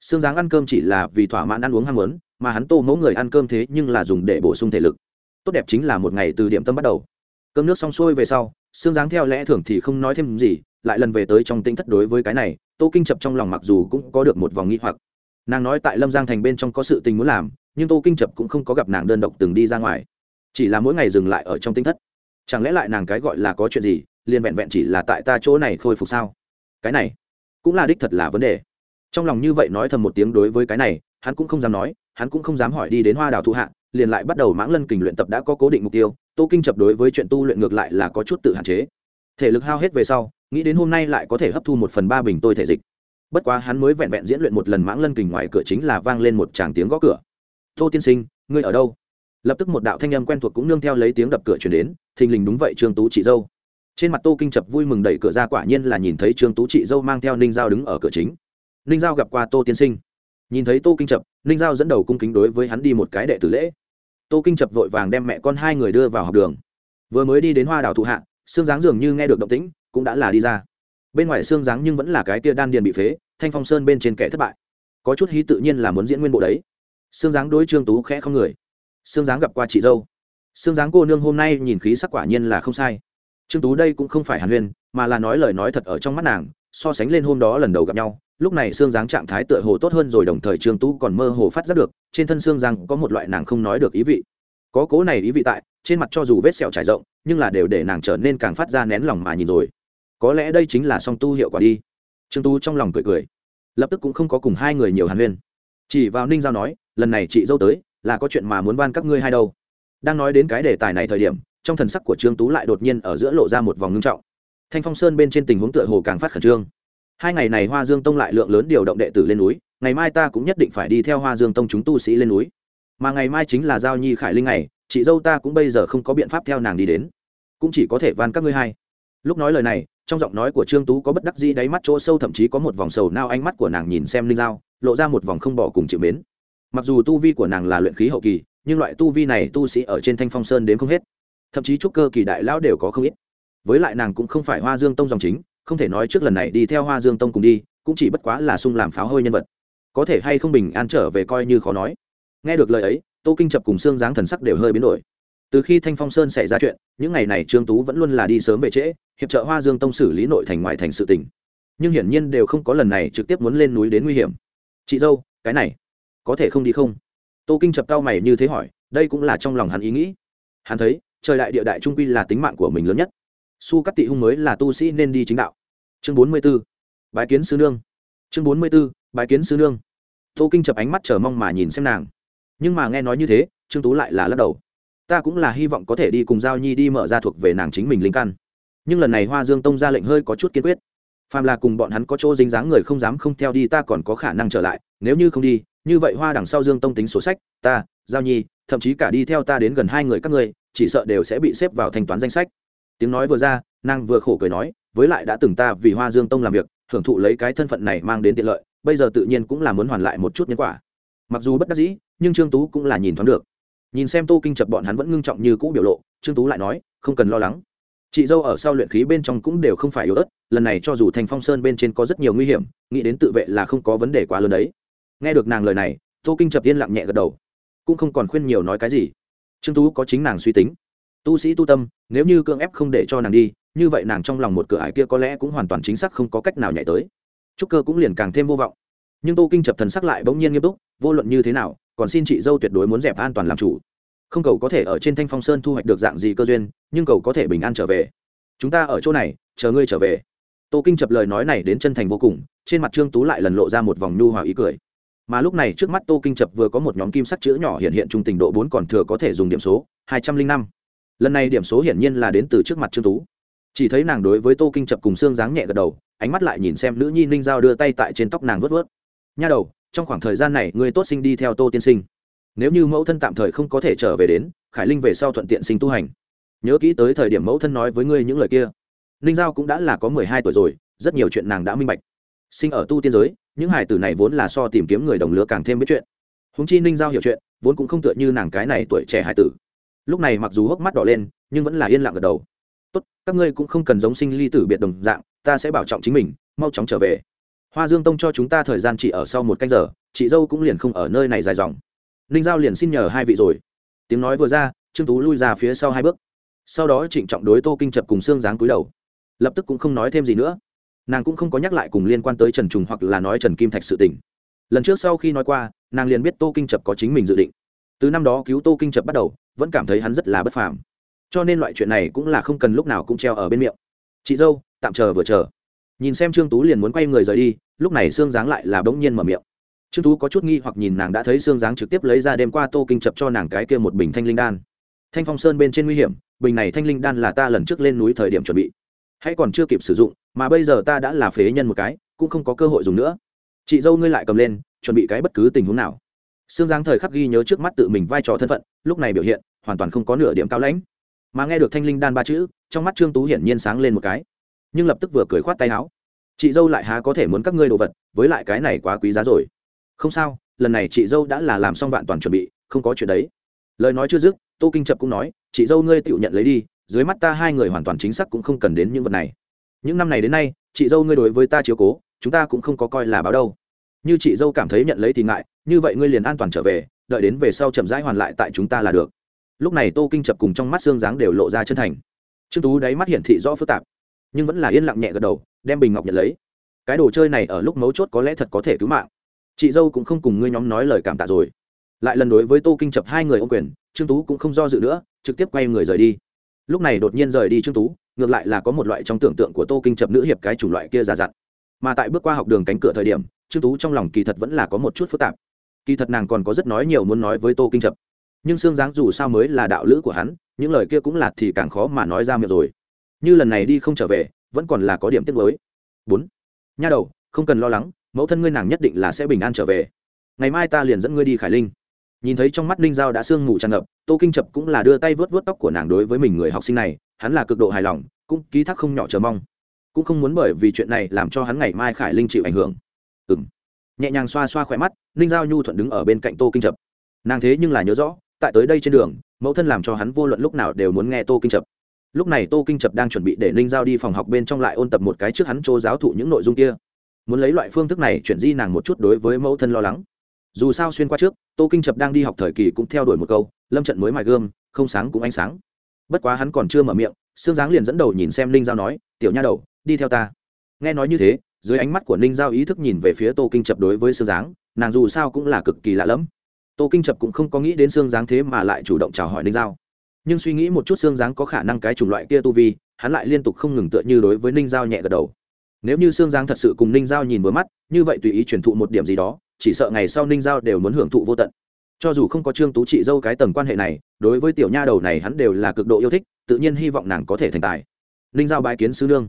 Xương dáng ăn cơm chỉ là vì thỏa mãn ăn uống ham muốn, mà hắn tô mẫu người ăn cơm thế nhưng là dùng để bổ sung thể lực. Tốt đẹp chính là một ngày từ điểm tâm bắt đầu. Cơm nước xong xuôi về sau xương dáng theo lẽ thường thì không nói thêm gì, lại lần về tới trong tinh thất đối với cái này, tô kinh chập trong lòng mặc dù cũng có được một vòng nghi hoặc. Nàng nói tại lâm giang thành bên trong có sự tình muốn làm, nhưng tô kinh chập cũng không có gặp nàng đơn độc từng đi ra ngoài. Chỉ là mỗi ngày dừng lại ở trong tinh thất. Chẳng lẽ lại nàng cái gọi là có chuyện gì, liền vẹn vẹn chỉ là tại ta chỗ này khôi phục sao? Cái này cũng là đích thật là vấn đề. Trong lòng như vậy nói thầm một tiếng đối với cái này, hắn cũng không dám nói, hắn cũng không dám hỏi đi đến hoa đào thụ hạ liền lại bắt đầu mãng lân kình luyện tập đã có cố định mục tiêu, tô kinh chập đối với chuyện tu luyện ngược lại là có chút tự hạn chế. Thể lực hao hết về sau, nghĩ đến hôm nay lại có thể hấp thu một phần ba bình tôi thể dịch. Bất quá hắn mới vẹn vẹn diễn luyện một lần mãng lân kình ngoài cửa chính là vang lên một tràng tiếng gõ cửa. Tô tiên sinh, ngươi ở đâu? Lập tức một đạo thanh âm quen thuộc cũng nương theo lấy tiếng đập cửa chuyển đến, thình lình đúng vậy, trương tú chị dâu. Trên mặt tô kinh chập vui mừng đẩy cửa ra quả nhiên là nhìn thấy trương tú chị dâu mang theo ninh giao đứng ở cửa chính. Ninh giao gặp qua tô tiên sinh. Nhìn thấy tô kinh chập, ninh giao dẫn đầu cung kính đối với hắn đi một cái đệ tử lễ tô kinh chập vội vàng đem mẹ con hai người đưa vào học đường. Vừa mới đi đến hoa đào thụ hạ xương dáng dường như nghe được động tĩnh, cũng đã là đi ra. Bên ngoài xương dáng nhưng vẫn là cái tia đan điền bị phế, thanh phong sơn bên trên kẻ thất bại. Có chút hí tự nhiên là muốn diễn nguyên bộ đấy. Xương dáng đối trương tú khẽ không người. Xương dáng gặp qua chị dâu. Xương dáng cô nương hôm nay nhìn khí sắc quả nhiên là không sai. Trương tú đây cũng không phải hàn huyên, mà là nói lời nói thật ở trong mắt nàng, so sánh lên hôm đó lần đầu gặp nhau lúc này xương dáng trạng thái tựa hồ tốt hơn rồi, đồng thời trương tú còn mơ hồ phát giác được, trên thân xương giang có một loại nàng không nói được ý vị. Có cố này ý vị tại, trên mặt cho dù vết sẹo trải rộng, nhưng là đều để nàng trở nên càng phát ra nén lòng mà nhìn rồi. Có lẽ đây chính là song tu hiệu quả đi. Trương tú trong lòng cười cười, lập tức cũng không có cùng hai người nhiều hàn huyên. Chỉ vào ninh giao nói, lần này chị dâu tới, là có chuyện mà muốn van các ngươi hai đâu. Đang nói đến cái đề tài này thời điểm, trong thần sắc của trương tú lại đột nhiên ở giữa lộ ra một vòng ngưng trọng. Thanh phong sơn bên trên tình huống tựa hồ càng phát khẩn trương hai ngày này hoa dương tông lại lượng lớn điều động đệ tử lên núi, ngày mai ta cũng nhất định phải đi theo hoa dương tông chúng tu sĩ lên núi. Mà ngày mai chính là giao nhi khải linh ngày, chị dâu ta cũng bây giờ không có biện pháp theo nàng đi đến. Cũng chỉ có thể van các ngươi hai. Lúc nói lời này, trong giọng nói của trương tú có bất đắc dĩ đáy mắt chỗ sâu thậm chí có một vòng sầu nao ánh mắt của nàng nhìn xem linh giao, lộ ra một vòng không bỏ cùng chịu mến. Mặc dù tu vi của nàng là luyện khí hậu kỳ, nhưng loại tu vi này tu sĩ ở trên thanh phong sơn đến không hết. Thậm chí trúc cơ kỳ đại lão đều có không ít. Với lại nàng cũng không phải hoa dương tông dòng chính không thể nói trước lần này đi theo hoa dương tông cùng đi, cũng chỉ bất quá là sung làm pháo hôi nhân vật. Có thể hay không bình an trở về coi như khó nói. Nghe được lời ấy, tô kinh chập cùng xương dáng thần sắc đều hơi biến đổi. Từ khi thanh phong sơn xảy ra chuyện, những ngày này trương tú vẫn luôn là đi sớm về trễ, hiệp trợ hoa dương tông xử lý nội thành ngoại thành sự tỉnh nhưng hiển nhiên đều không có lần này trực tiếp muốn lên núi đến nguy hiểm. Chị dâu, cái này, có thể không đi không? Tô kinh chập cao mày như thế hỏi, đây cũng là trong lòng hắn ý nghĩ. Hắn thấy, trời đại địa đại trung quy là tính mạng của mình lớn nhất su cắt tị hung mới là tu sĩ nên đi chính đạo. Chương bốn mươi b ố bái kiến sư nương. Chương bốn mươi b ố bái kiến sư nương. Tô kinh chập ánh mắt chờ mong mà nhìn xem nàng. Nhưng mà nghe nói như thế, trương tú lại là lắc đầu. Ta cũng là hy vọng có thể đi cùng giao nhi đi mở ra thuộc về nàng chính mình linh căn. Nhưng lần này hoa dương tông ra lệnh hơi có chút kiên quyết. Phàm là cùng bọn hắn có chỗ dính dáng người không dám không theo đi ta còn có khả năng trở lại. Nếu như không đi, như vậy hoa đằng sau dương tông tính sổ sách, ta, giao nhi, thậm chí cả đi theo ta đến gần hai người các ngươi, chỉ sợ đều sẽ bị xếp vào thanh toán danh sách tiếng nói vừa ra, nàng vừa khổ cười nói, với lại đã từng ta vì hoa dương tông làm việc, hưởng thụ lấy cái thân phận này mang đến tiện lợi, bây giờ tự nhiên cũng là muốn hoàn lại một chút nhân quả. Mặc dù bất đắc dĩ, nhưng trương tú cũng là nhìn thoáng được. Nhìn xem tô kinh chập bọn hắn vẫn ngưng trọng như cũ biểu lộ, trương tú lại nói, không cần lo lắng. Chị dâu ở sau luyện khí bên trong cũng đều không phải yếu ớt, lần này cho dù thành phong sơn bên trên có rất nhiều nguy hiểm, nghĩ đến tự vệ là không có vấn đề quá lớn đấy. Nghe được nàng lời này, tô kinh chập yên lặng nhẹ gật đầu. Cũng không còn khuyên nhiều nói cái gì. Trương tú có chính nàng suy tính tu sĩ tu tâm, nếu như cưỡng ép không để cho nàng đi, như vậy nàng trong lòng một cửa ải kia có lẽ cũng hoàn toàn chính xác không có cách nào nhảy tới. Trúc cơ cũng liền càng thêm vô vọng. Nhưng tô kinh chập thần sắc lại bỗng nhiên nghiêm túc, vô luận như thế nào, còn xin chị dâu tuyệt đối muốn dẹp an toàn làm chủ. Không cầu có thể ở trên thanh phong sơn thu hoạch được dạng gì cơ duyên, nhưng cầu có thể bình an trở về. Chúng ta ở chỗ này, chờ ngươi trở về. Tô kinh chập lời nói này đến chân thành vô cùng, trên mặt trương tú lại lần lộ ra một vòng nhu hòa ý cười. Mà lúc này trước mắt tô kinh chập vừa có một nhóm kim sắc chữ nhỏ hiện hiện trung tình độ bốn còn thừa có thể dùng điểm số, hai trăm linh năm lần này điểm số hiển nhiên là đến từ trước mặt trương tú chỉ thấy nàng đối với tô kinh chập cùng xương dáng nhẹ gật đầu ánh mắt lại nhìn xem nữ nhi ninh giao đưa tay tại trên tóc nàng vớt vớt nha đầu trong khoảng thời gian này người tốt sinh đi theo tô tiên sinh nếu như mẫu thân tạm thời không có thể trở về đến khải linh về sau thuận tiện sinh tu hành nhớ kỹ tới thời điểm mẫu thân nói với ngươi những lời kia ninh giao cũng đã là có mười hai tuổi rồi rất nhiều chuyện nàng đã minh bạch sinh ở tu tiên giới những hải tử này vốn là so tìm kiếm người đồng lứa càng thêm biết chuyện húng chi ninh giao hiểu chuyện vốn cũng không tựa như nàng cái này tuổi trẻ hải tử lúc này mặc dù hốc mắt đỏ lên, nhưng vẫn là yên lặng gật đầu. Tốt, các ngươi cũng không cần giống sinh ly tử biệt đồng dạng, ta sẽ bảo trọng chính mình, mau chóng trở về. Hoa dương tông cho chúng ta thời gian chỉ ở sau một canh giờ, chị dâu cũng liền không ở nơi này dài dòng. Ninh giao liền xin nhờ hai vị rồi. Tiếng nói vừa ra, trương tú lui ra phía sau hai bước. Sau đó trịnh trọng đối tô kinh chập cùng xương dáng cúi đầu. Lập tức cũng không nói thêm gì nữa. Nàng cũng không có nhắc lại cùng liên quan tới trần trùng hoặc là nói trần kim thạch sự tình. Lần trước sau khi nói qua, nàng liền biết tô kinh chập có chính mình dự định từ năm đó cứu tô kinh chập bắt đầu, vẫn cảm thấy hắn rất là bất phàm. Cho nên loại chuyện này cũng là không cần lúc nào cũng treo ở bên miệng. Chị dâu, tạm chờ vừa chờ. Nhìn xem trương tú liền muốn quay người rời đi, lúc này xương giáng lại là bỗng nhiên mở miệng. Trương tú có chút nghi hoặc nhìn nàng đã thấy xương giáng trực tiếp lấy ra đêm qua tô kinh chập cho nàng cái kia một bình thanh linh đan. Thanh phong sơn bên trên nguy hiểm, bình này thanh linh đan là ta lần trước lên núi thời điểm chuẩn bị. Hãy còn chưa kịp sử dụng, mà bây giờ ta đã là phế nhân một cái, cũng không có cơ hội dùng nữa. Chị dâu ngươi lại cầm lên, chuẩn bị cái bất cứ tình huống nào. Sương Giang thời khắc ghi nhớ trước mắt tự mình vai trò thân phận, lúc này biểu hiện hoàn toàn không có nửa điểm cao lãnh. Mà nghe được Thanh Linh đan ba chữ, trong mắt Trương Tú hiển nhiên sáng lên một cái, nhưng lập tức vừa cười khoát tay áo. Chị dâu lại há có thể muốn các ngươi đồ vật, với lại cái này quá quý giá rồi. Không sao, lần này chị dâu đã là làm xong vạn toàn chuẩn bị, không có chuyện đấy. Lời nói chưa dứt, Tô Kinh Trập cũng nói, chị dâu ngươi tiểu nhận lấy đi, dưới mắt ta hai người hoàn toàn chính xác cũng không cần đến những vật này. Những năm này đến nay, chị dâu ngươi đối với ta chiếu cố, chúng ta cũng không có coi là báo đâu như chị dâu cảm thấy nhận lấy thì ngại, như vậy ngươi liền an toàn trở về, đợi đến về sau chậm rãi hoàn lại tại chúng ta là được. Lúc này tô kinh chập cùng trong mắt xương dáng đều lộ ra chân thành. Trương tú đáy mắt hiển thị rõ phức tạp, nhưng vẫn là yên lặng nhẹ gật đầu, đem bình ngọc nhận lấy. Cái đồ chơi này ở lúc mấu chốt có lẽ thật có thể cứu mạng. Chị dâu cũng không cùng ngươi nhóm nói lời cảm tạ rồi. Lại lần đối với tô kinh chập hai người ô quyền, trương tú cũng không do dự nữa, trực tiếp quay người rời đi. Lúc này đột nhiên rời đi trương tú, ngược lại là có một loại trong tưởng tượng của tô kinh chập nữ hiệp cái chủng loại kia già dặn. Mà tại bước qua học đường cánh cửa thời điểm trương tú trong lòng kỳ thật vẫn là có một chút phức tạp. Kỳ thật nàng còn có rất nói nhiều muốn nói với tô kinh trập. Nhưng xương dáng dù sao mới là đạo lữ của hắn, những lời kia cũng là thì càng khó mà nói ra miệng rồi. Như lần này đi không trở về, vẫn còn là có điểm tiếc mới bốn. Nha đầu, không cần lo lắng, mẫu thân ngươi nàng nhất định là sẽ bình an trở về. Ngày mai ta liền dẫn ngươi đi khải linh. Nhìn thấy trong mắt ninh giao đã sương mù tràn ngập, tô kinh chập cũng là đưa tay vớt vớt tóc của nàng đối với mình người học sinh này, hắn là cực độ hài lòng, cũng ký thác không nhỏ chờ mong. Cũng không muốn bởi vì chuyện này làm cho hắn ngày mai khải linh chịu ảnh hưởng ừng nhẹ nhàng xoa xoa khỏe mắt, ninh giao nhu thuận đứng ở bên cạnh tô kinh chập. Nàng thế nhưng là nhớ rõ, tại tới đây trên đường, mẫu thân làm cho hắn vô luận lúc nào đều muốn nghe tô kinh chập. Lúc này tô kinh chập đang chuẩn bị để ninh giao đi phòng học bên trong lại ôn tập một cái trước hắn chỗ giáo thụ những nội dung kia. Muốn lấy loại phương thức này chuyển di nàng một chút đối với mẫu thân lo lắng. Dù sao xuyên qua trước, tô kinh chập đang đi học thời kỳ cũng theo đuổi một câu, lâm trận mới mài gươm, không sáng cũng ánh sáng. Bất quá hắn còn chưa mở miệng, xương giáng liền dẫn đầu nhìn xem ninh giao nói, tiểu nha đầu, đi theo ta. Nghe nói như thế dưới ánh mắt của ninh giao ý thức nhìn về phía tô kinh chập đối với xương giáng, nàng dù sao cũng là cực kỳ lạ lẫm. Tô kinh chập cũng không có nghĩ đến xương giáng thế mà lại chủ động chào hỏi ninh giao. Nhưng suy nghĩ một chút xương giáng có khả năng cái chủng loại kia tu vi, hắn lại liên tục không ngừng tựa như đối với ninh giao nhẹ gật đầu. Nếu như xương giáng thật sự cùng ninh giao nhìn vừa mắt, như vậy tùy ý truyền thụ một điểm gì đó, chỉ sợ ngày sau ninh giao đều muốn hưởng thụ vô tận. Cho dù không có trương tú trị dâu cái tầng quan hệ này, đối với tiểu nha đầu này hắn đều là cực độ yêu thích, tự nhiên hy vọng nàng có thể thành tài. Ninh giao bài kiến sư nương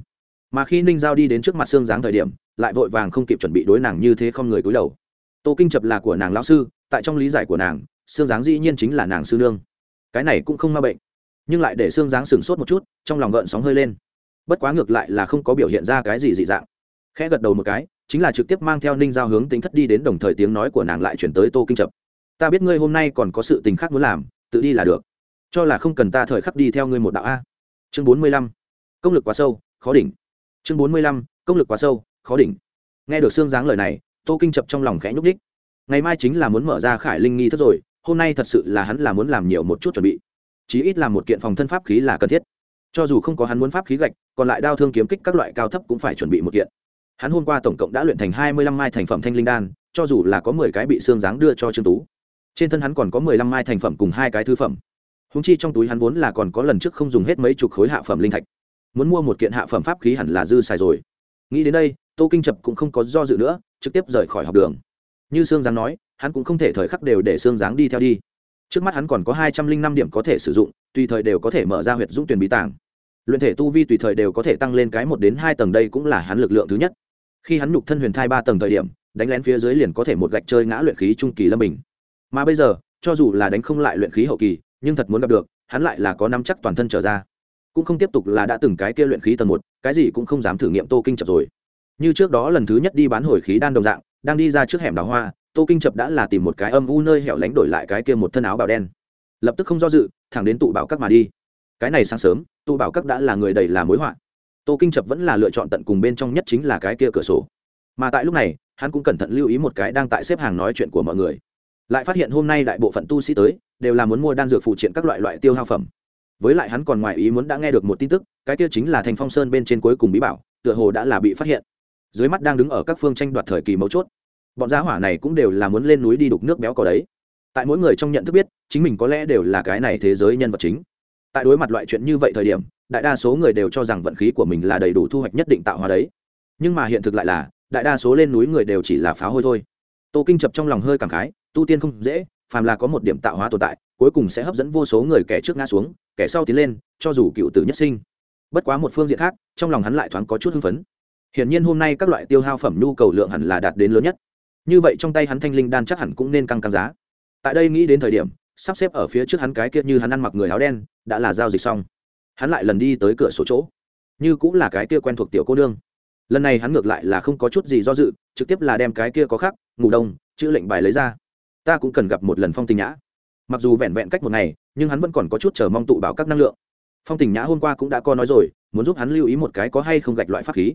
mà khi ninh giao đi đến trước mặt xương dáng thời điểm, lại vội vàng không kịp chuẩn bị đối nàng như thế không người cúi đầu. Tô kinh chập là của nàng lão sư, tại trong lý giải của nàng xương dáng dĩ nhiên chính là nàng sư nương. Cái này cũng không ma bệnh, nhưng lại để xương dáng sửng sốt một chút, trong lòng gợn sóng hơi lên. Bất quá ngược lại là không có biểu hiện ra cái gì dị dạng. Khẽ gật đầu một cái, chính là trực tiếp mang theo ninh giao hướng tính thất đi đến đồng thời tiếng nói của nàng lại chuyển tới tô kinh chập. Ta biết ngươi hôm nay còn có sự tình khác muốn làm, tự đi là được. Cho là không cần ta thời khắc đi theo ngươi một đạo a. Chương bốn mươi lăm. Công lực quá sâu, khó đỉnh chương bốn mươi lăm, công lực quá sâu, khó đỉnh. Nghe được xương dáng lời này, tô kinh chập trong lòng khẽ nhúc đích ngày mai chính là muốn mở ra khải linh nghi thức rồi, hôm nay thật sự là hắn là muốn làm nhiều một chút chuẩn bị. Chí ít là một kiện phòng thân pháp khí là cần thiết. Cho dù không có hắn muốn pháp khí gạch, còn lại đao thương kiếm kích các loại cao thấp cũng phải chuẩn bị một kiện. Hắn hôm qua tổng cộng đã luyện thành hai mươi lăm mai thành phẩm thanh linh đan, cho dù là có mười cái bị xương dáng đưa cho trương tú. Trên thân hắn còn có mười lăm mai thành phẩm cùng hai cái thư phẩm. Húng chi trong túi hắn vốn là còn có lần trước không dùng hết mấy chục khối hạ phẩm linh thạch muốn mua một kiện hạ phẩm pháp khí hẳn là dư xài rồi. Nghĩ đến đây, tô kinh chập cũng không có do dự nữa, trực tiếp rời khỏi học đường. Như sương giáng nói, hắn cũng không thể thời khắc đều để sương giáng đi theo đi. Trước mắt hắn còn có hai trăm linh năm điểm có thể sử dụng, tùy thời đều có thể mở ra huyệt dũng tuyển bí tàng luyện thể tu vi tùy thời đều có thể tăng lên cái một đến hai tầng đây cũng là hắn lực lượng thứ nhất. Khi hắn nhục thân huyền thai ba tầng thời điểm, đánh lén phía dưới liền có thể một gạch chơi ngã luyện khí trung kỳ lâm bình. Mà bây giờ, cho dù là đánh không lại luyện khí hậu kỳ, nhưng thật muốn gặp được, hắn lại là có nắm chắc toàn thân trở ra cũng không tiếp tục là đã từng cái kia luyện khí tầng một, cái gì cũng không dám thử nghiệm tô kinh chập rồi. Như trước đó lần thứ nhất đi bán hồi khí đan đồng dạng, đang đi ra trước hẻm đào hoa, tô kinh chập đã là tìm một cái âm u nơi hẻo lánh đổi lại cái kia một thân áo bào đen. Lập tức không do dự, thẳng đến tụ bảo các mà đi. Cái này sáng sớm, tụ bảo các đã là người đầy là mối họa. Tô kinh chập vẫn là lựa chọn tận cùng bên trong nhất chính là cái kia cửa sổ. Mà tại lúc này, hắn cũng cẩn thận lưu ý một cái đang tại xếp hàng nói chuyện của mọi người. Lại phát hiện hôm nay đại bộ phận tu sĩ tới, đều là muốn mua đan dược phụ triện các loại loại tiêu hao phẩm với lại hắn còn ngoài ý muốn đã nghe được một tin tức, cái kia chính là thành phong sơn bên trên cuối cùng bí bảo, tựa hồ đã là bị phát hiện. Dưới mắt đang đứng ở các phương tranh đoạt thời kỳ mấu chốt. Bọn giá hỏa này cũng đều là muốn lên núi đi đục nước béo cỏ đấy. Tại mỗi người trong nhận thức biết, chính mình có lẽ đều là cái này thế giới nhân vật chính. Tại đối mặt loại chuyện như vậy thời điểm, đại đa số người đều cho rằng vận khí của mình là đầy đủ thu hoạch nhất định tạo hóa đấy. Nhưng mà hiện thực lại là, đại đa số lên núi người đều chỉ là phá hôi thôi. Tô kinh chập trong lòng hơi cảm khái, tu tiên không dễ, phàm là có một điểm tạo hóa tồn tại cuối cùng sẽ hấp dẫn vô số người kẻ trước ngã xuống, kẻ sau tiến lên, cho dù cựu tử nhất sinh. Bất quá một phương diện khác, trong lòng hắn lại thoáng có chút hưng phấn. Hiển nhiên hôm nay các loại tiêu hao phẩm nhu cầu lượng hẳn là đạt đến lớn nhất. Như vậy trong tay hắn thanh linh đan chắc hẳn cũng nên căng căng giá. Tại đây nghĩ đến thời điểm, sắp xếp ở phía trước hắn cái kia như hắn ăn mặc người áo đen, đã là giao dịch xong. Hắn lại lần đi tới cửa sổ chỗ. Như cũng là cái kia quen thuộc tiểu cô nương. Lần này hắn ngược lại là không có chút gì do dự, trực tiếp là đem cái kia có khác ngủ đông, chữ lệnh bài lấy ra. Ta cũng cần gặp một lần phong tình nhã mặc dù vẹn vẹn cách một ngày, nhưng hắn vẫn còn có chút chờ mong tụ bảo các năng lượng. Phong tình nhã hôm qua cũng đã có nói rồi, muốn giúp hắn lưu ý một cái có hay không gạch loại pháp khí.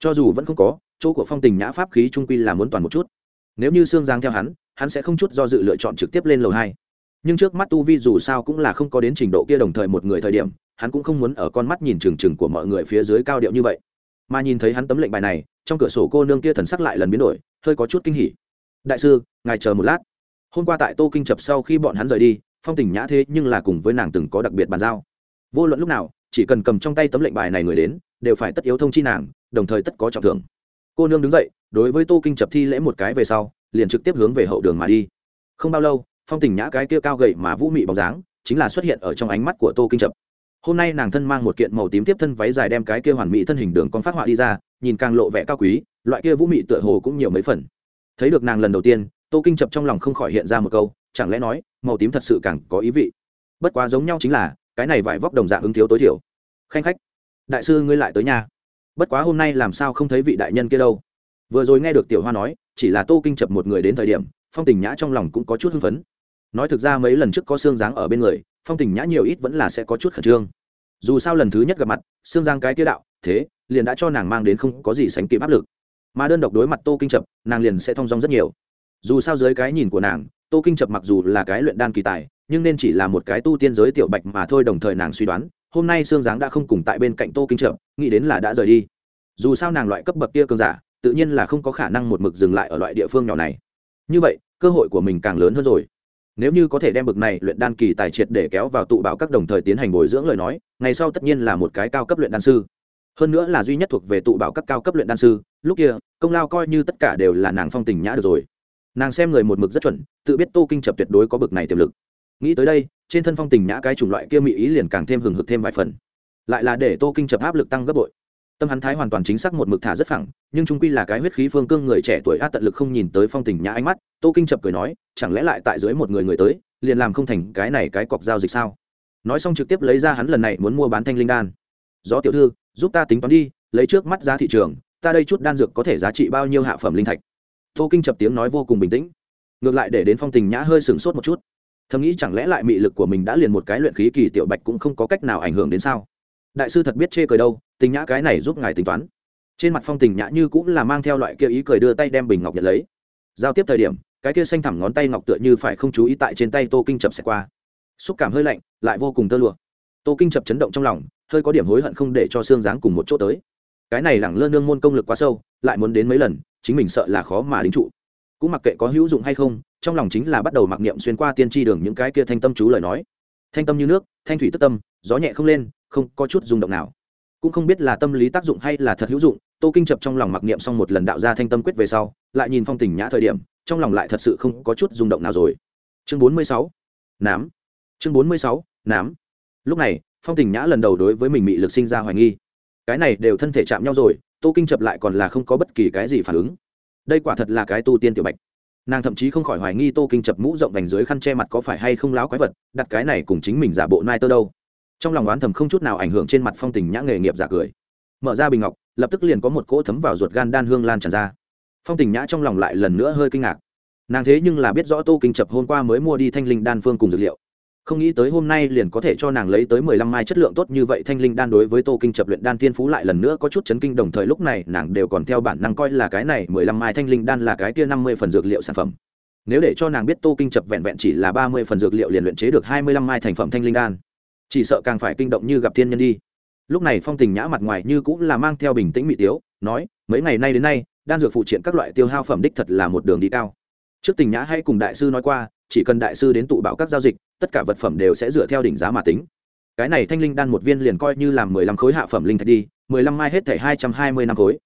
Cho dù vẫn không có, chỗ của phong tình nhã pháp khí trung quy là muốn toàn một chút. Nếu như xương giang theo hắn hắn sẽ không chút do dự lựa chọn trực tiếp lên lầu hai. Nhưng trước mắt tu vi dù sao cũng là không có đến trình độ kia đồng thời một người thời điểm, hắn cũng không muốn ở con mắt nhìn trừng trừng của mọi người phía dưới cao điệu như vậy. Mà nhìn thấy hắn tấm lệnh bài này, trong cửa sổ cô nương kia thần sắc lại lần biến đổi, hơi có chút kinh hỉ. Đại sư, ngài chờ một lát hôm qua tại tô kinh chập sau khi bọn hắn rời đi, phong tình nhã thế nhưng là cùng với nàng từng có đặc biệt bàn giao. Vô luận lúc nào, chỉ cần cầm trong tay tấm lệnh bài này người đến, đều phải tất yếu thông chi nàng, đồng thời tất có trọng thưởng. Cô nương đứng dậy, đối với tô kinh chập thi lễ một cái về sau, liền trực tiếp hướng về hậu đường mà đi. Không bao lâu, phong tình nhã cái kia cao gậy mà vũ mị bóng dáng, chính là xuất hiện ở trong ánh mắt của tô kinh chập. Hôm nay nàng thân mang một kiện màu tím tiếp thân váy dài đem cái kia hoàn mỹ thân hình đường con phát họa đi ra, nhìn càng lộ vẻ cao quý, loại kia vũ mị tựa hồ cũng nhiều mấy phần. Thấy được nàng lần đầu tiên tô kinh chập trong lòng không khỏi hiện ra một câu, chẳng lẽ nói, màu tím thật sự càng có ý vị? Bất quá giống nhau chính là, cái này vải vóc đồng dạng ứng thiếu tối thiểu. Khanh khách, đại sư ngươi lại tới nhà. Bất quá hôm nay làm sao không thấy vị đại nhân kia đâu? Vừa rồi nghe được tiểu hoa nói, chỉ là tô kinh chập một người đến thời điểm, phong tình nhã trong lòng cũng có chút hưng phấn. Nói thực ra mấy lần trước có xương dáng ở bên người, phong tình nhã nhiều ít vẫn là sẽ có chút khẩn trương. Dù sao lần thứ nhất gặp mặt xương giang cái tiêu đạo, thế, liền đã cho nàng mang đến không có gì sánh kịp áp lực. Mà đơn độc đối mặt tô kinh chập, nàng liền sẽ thong dong rất nhiều dù sao dưới cái nhìn của nàng, tô kinh chập mặc dù là cái luyện đan kỳ tài, nhưng nên chỉ là một cái tu tiên giới tiểu bạch mà thôi đồng thời nàng suy đoán, hôm nay Sương giáng đã không cùng tại bên cạnh tô kinh chập, nghĩ đến là đã rời đi. Dù sao nàng loại cấp bậc kia cơn giả, tự nhiên là không có khả năng một mực dừng lại ở loại địa phương nhỏ này. Như vậy, cơ hội của mình càng lớn hơn rồi. Nếu như có thể đem bực này luyện đan kỳ tài triệt để kéo vào tụ bảo các đồng thời tiến hành bồi dưỡng lời nói, ngày sau tất nhiên là một cái cao cấp luyện đan sư. Hơn nữa là duy nhất thuộc về tụ bảo các cao cấp luyện đan sư, lúc kia, công lao coi như tất cả đều là nàng phong tình nhã được rồi nàng xem người một mực rất chuẩn, tự biết tô kinh chập tuyệt đối có bực này tiềm lực. Nghĩ tới đây, trên thân phong tình nhã cái chủng loại kia mỹ ý liền càng thêm hừng hực thêm vài phần. Lại là để tô kinh chập áp lực tăng gấp bội. Tâm hắn thái hoàn toàn chính xác một mực thả rất phẳng, nhưng trung quy là cái huyết khí phương cương người trẻ tuổi a tận lực không nhìn tới phong tình nhã ánh mắt, tô kinh chập cười nói, chẳng lẽ lại tại dưới một người người tới, liền làm không thành cái này cái cọc giao dịch sao? Nói xong trực tiếp lấy ra hắn lần này muốn mua bán thanh linh đan. Do tiểu thư, giúp ta tính toán đi, lấy trước mắt giá thị trường, ta đây chút đan dược có thể giá trị bao nhiêu hạ phẩm linh thạch? Tô kinh chập tiếng nói vô cùng bình tĩnh. Ngược lại để đến phong tình nhã hơi sửng sốt một chút. Thầm nghĩ chẳng lẽ lại mị lực của mình đã liền một cái luyện khí kỳ tiểu bạch cũng không có cách nào ảnh hưởng đến sao? Đại sư thật biết chê cười đâu, tình nhã cái này giúp ngài tính toán. Trên mặt phong tình nhã như cũng là mang theo loại kia ý cười đưa tay đem bình ngọc nhận lấy. Giao tiếp thời điểm, cái kia xanh thẳm ngón tay ngọc tựa như phải không chú ý tại trên tay tô kinh chập sẽ qua. Xúc cảm hơi lạnh, lại vô cùng tơ lụa. Tô kinh chập chấn động trong lòng, hơi có điểm hối hận không để cho xương dáng cùng một chỗ tới. Cái này lẳng lơ nương môn công lực quá sâu, lại muốn đến mấy lần chính mình sợ là khó mà đính trụ. Cũng mặc kệ có hữu dụng hay không, trong lòng chính là bắt đầu mặc niệm xuyên qua tiên tri đường những cái kia thanh tâm chú lời nói. Thanh tâm như nước, thanh thủy tức tâm, gió nhẹ không lên, không có chút rung động nào. Cũng không biết là tâm lý tác dụng hay là thật hữu dụng, tô kinh chập trong lòng mặc niệm xong một lần đạo ra thanh tâm quyết về sau, lại nhìn phong tình nhã thời điểm, trong lòng lại thật sự không có chút rung động nào rồi. Chương bốn mươi sáu, nám. Chương bốn mươi sáu, nám. Lúc này, phong tình nhã lần đầu đối với mình bị lực sinh ra hoài nghi. Cái này đều thân thể chạm nhau rồi tô kinh chập lại còn là không có bất kỳ cái gì phản ứng. Đây quả thật là cái tu tiên tiểu bạch. Nàng thậm chí không khỏi hoài nghi tô kinh chập mũ rộng vành dưới khăn che mặt có phải hay không láo quái vật, đặt cái này cùng chính mình giả bộ nai tơ đâu. Trong lòng oán thầm không chút nào ảnh hưởng trên mặt phong tình nhã nghề nghiệp giả cười. Mở ra bình ngọc, lập tức liền có một cỗ thấm vào ruột gan đan hương lan tràn ra. Phong tình nhã trong lòng lại lần nữa hơi kinh ngạc. Nàng thế nhưng là biết rõ tô kinh chập hôm qua mới mua đi thanh linh đan phương cùng dược liệu không nghĩ tới hôm nay liền có thể cho nàng lấy tới mười lăm mai chất lượng tốt như vậy. Thanh linh đan đối với tô kinh chập luyện đan tiên phú lại lần nữa có chút chấn kinh, đồng thời lúc này nàng đều còn theo bản năng coi là cái này mười lăm mai thanh linh đan là cái kia năm mươi phần dược liệu sản phẩm. Nếu để cho nàng biết tô kinh chập vẹn vẹn chỉ là ba mươi phần dược liệu liền luyện chế được hai mươi lăm mai thành phẩm thanh linh đan, chỉ sợ càng phải kinh động như gặp thiên nhân đi. Lúc này phong tình nhã mặt ngoài như cũng là mang theo bình tĩnh mỹ tiếu, nói, mấy ngày nay đến nay, đan dược phụ triện các loại tiêu hao phẩm đích thật là một đường đi cao trước tình nhã hay cùng đại sư nói qua, chỉ cần đại sư đến tụ bảo các giao dịch, tất cả vật phẩm đều sẽ dựa theo đỉnh giá mà tính. Cái này thanh linh đan một viên liền coi như làm mười lăm khối hạ phẩm linh thạch đi, mười lăm mai hết thể hai trăm hai mươi năm khối.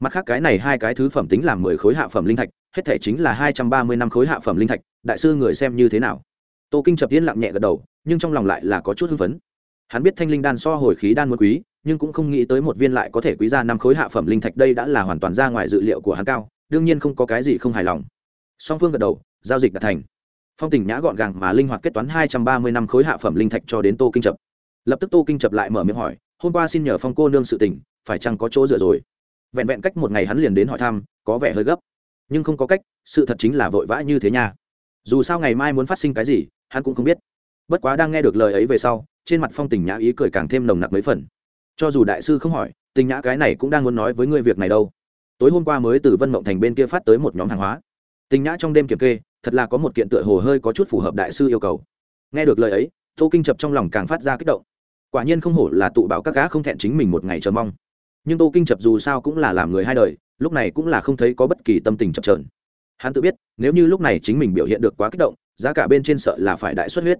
Mặt khác cái này hai cái thứ phẩm tính làm mười khối hạ phẩm linh thạch, hết thể chính là hai trăm ba mươi năm khối hạ phẩm linh thạch, đại sư người xem như thế nào? Tô kinh chập yên lặng nhẹ gật đầu, nhưng trong lòng lại là có chút hưng phấn. Hắn biết thanh linh đan so hồi khí đan muốn quý, nhưng cũng không nghĩ tới một viên lại có thể quý ra năm khối hạ phẩm linh thạch đây đã là hoàn toàn ra ngoài dự liệu của hắn cao, đương nhiên không có cái gì không hài lòng song phương gật đầu, giao dịch đã thành. Phong tình nhã gọn gàng mà linh hoạt kết toán hai trăm ba mươi năm khối hạ phẩm linh thạch cho đến tô kinh chập. Lập tức tô kinh chập lại mở miệng hỏi, hôm qua xin nhờ phong cô nương sự tình, phải chăng có chỗ dựa rồi? Vẹn vẹn cách một ngày hắn liền đến hỏi thăm, có vẻ hơi gấp. Nhưng không có cách, sự thật chính là vội vã như thế nha. Dù sao ngày mai muốn phát sinh cái gì, hắn cũng không biết. Bất quá đang nghe được lời ấy về sau, trên mặt phong tình nhã ý cười càng thêm nồng nặc mấy phần. Cho dù đại sư không hỏi, tình nhã cái này cũng đang muốn nói với ngươi việc này đâu. Tối hôm qua mới từ vân mộng thành bên kia phát tới một nhóm hàng hóa tình nhã trong đêm kiểm kê, thật là có một kiện tựa hồ hơi có chút phù hợp đại sư yêu cầu. Nghe được lời ấy, tô kinh chập trong lòng càng phát ra kích động. Quả nhiên không hổ là tụ bảo các cá không thẹn chính mình một ngày chờ mong. Nhưng tô kinh chập dù sao cũng là làm người hai đời, lúc này cũng là không thấy có bất kỳ tâm tình chập trờn hắn tự biết, nếu như lúc này chính mình biểu hiện được quá kích động, giá cả bên trên sợ là phải đại xuất huyết.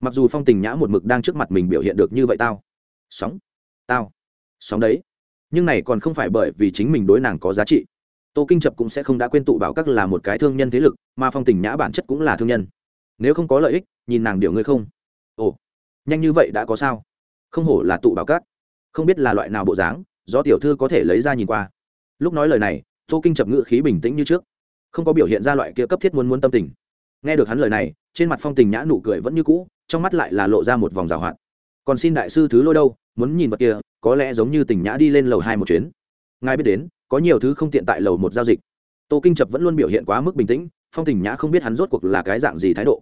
Mặc dù phong tình nhã một mực đang trước mặt mình biểu hiện được như vậy tao. Sóng. Tao. Sóng đấy. Nhưng này còn không phải bởi vì chính mình đối nàng có giá trị tô kinh chập cũng sẽ không đã quên tụ bảo các là một cái thương nhân thế lực, mà phong tình nhã bản chất cũng là thương nhân. Nếu không có lợi ích, nhìn nàng điều ngươi không? Ồ, nhanh như vậy đã có sao? Không hổ là tụ bảo các. Không biết là loại nào bộ dáng, do tiểu thư có thể lấy ra nhìn qua. Lúc nói lời này, tô kinh chập ngữ khí bình tĩnh như trước. Không có biểu hiện ra loại kia cấp thiết muốn muốn tâm tình. Nghe được hắn lời này, trên mặt phong tình nhã nụ cười vẫn như cũ, trong mắt lại là lộ ra một vòng rào hoạt. Còn xin đại sư thứ lôi đâu, muốn nhìn vật kia, có lẽ giống như tình nhã đi lên lầu hai một chuyến. Ngài biết đến có nhiều thứ không tiện tại lầu một giao dịch. Tô kinh chập vẫn luôn biểu hiện quá mức bình tĩnh, phong tình nhã không biết hắn rốt cuộc là cái dạng gì thái độ.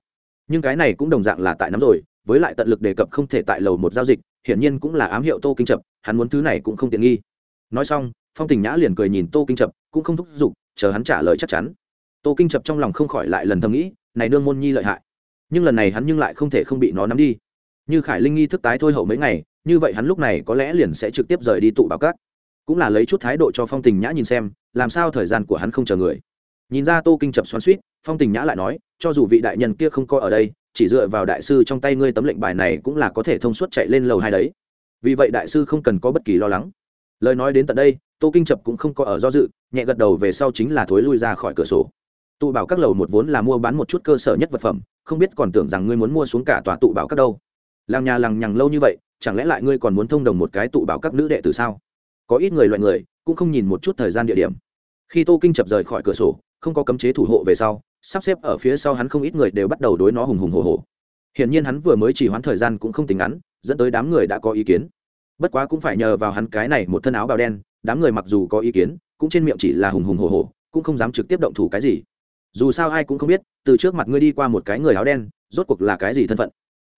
Nhưng cái này cũng đồng dạng là tại nắm rồi, với lại tận lực đề cập không thể tại lầu một giao dịch, hiển nhiên cũng là ám hiệu tô kinh chập hắn muốn thứ này cũng không tiện nghi. Nói xong, phong tình nhã liền cười nhìn tô kinh chập cũng không thúc giục, chờ hắn trả lời chắc chắn. Tô kinh chập trong lòng không khỏi lại lần thầm nghĩ, này nương môn nhi lợi hại. Nhưng lần này hắn nhưng lại không thể không bị nó nắm đi. Như khải linh nghi thức tái thôi hậu mấy ngày, như vậy hắn lúc này có lẽ liền sẽ trực tiếp rời đi tụ bảo cát cũng là lấy chút thái độ cho phong tình nhã nhìn xem, làm sao thời gian của hắn không chờ người. Nhìn ra tô kinh chập xoắn suýt phong tình nhã lại nói, cho dù vị đại nhân kia không coi ở đây, chỉ dựa vào đại sư trong tay ngươi tấm lệnh bài này cũng là có thể thông suốt chạy lên lầu hai đấy. Vì vậy đại sư không cần có bất kỳ lo lắng. Lời nói đến tận đây, tô kinh chập cũng không có ở do dự, nhẹ gật đầu về sau chính là thối lui ra khỏi cửa sổ. Tụ bảo các lầu một vốn là mua bán một chút cơ sở nhất vật phẩm, không biết còn tưởng rằng ngươi muốn mua xuống cả tòa tụ bảo các đâu. Làng nhà lằng nhằng lâu như vậy, chẳng lẽ lại ngươi còn muốn thông đồng một cái tụ bảo các nữ đệ từ sao? Có ít người loại người, cũng không nhìn một chút thời gian địa điểm. Khi tô kinh chập rời khỏi cửa sổ, không có cấm chế thủ hộ về sau, sắp xếp ở phía sau hắn không ít người đều bắt đầu đối nó hùng hùng hồ hồ hiển nhiên hắn vừa mới chỉ hoãn thời gian cũng không tính ngắn, dẫn tới đám người đã có ý kiến. Bất quá cũng phải nhờ vào hắn cái này một thân áo bào đen, đám người mặc dù có ý kiến, cũng trên miệng chỉ là hùng hùng hồ hồ cũng không dám trực tiếp động thủ cái gì. Dù sao ai cũng không biết, từ trước mặt ngươi đi qua một cái người áo đen, rốt cuộc là cái gì thân phận.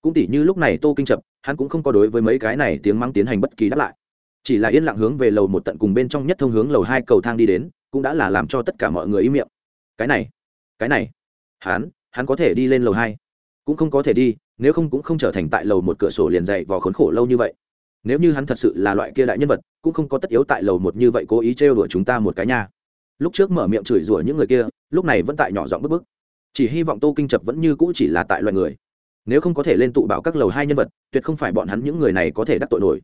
Cũng tỉ như lúc này tô kinh chập, hắn cũng không có đối với mấy cái này tiếng mắng tiến hành bất kỳ đáp lại chỉ là yên lặng hướng về lầu một tận cùng bên trong nhất thông hướng lầu hai cầu thang đi đến, cũng đã là làm cho tất cả mọi người im miệng. Cái này cái này, hắn hắn có thể đi lên lầu hai? Cũng không có thể đi, nếu không cũng không trở thành tại lầu một cửa sổ liền dậy vò khốn khổ lâu như vậy. Nếu như hắn thật sự là loại kia đại nhân vật, cũng không có tất yếu tại lầu một như vậy cố ý trêu đuổi chúng ta một cái nha. Lúc trước mở miệng chửi rủa những người kia, lúc này vẫn tại nhỏ giọng bức bức. Chỉ hy vọng tô kinh chập vẫn như cũ chỉ là tại loại người. Nếu không có thể lên tụ bảo các lầu hai nhân vật, tuyệt không phải bọn hắn những người này có thể đắc tội nổi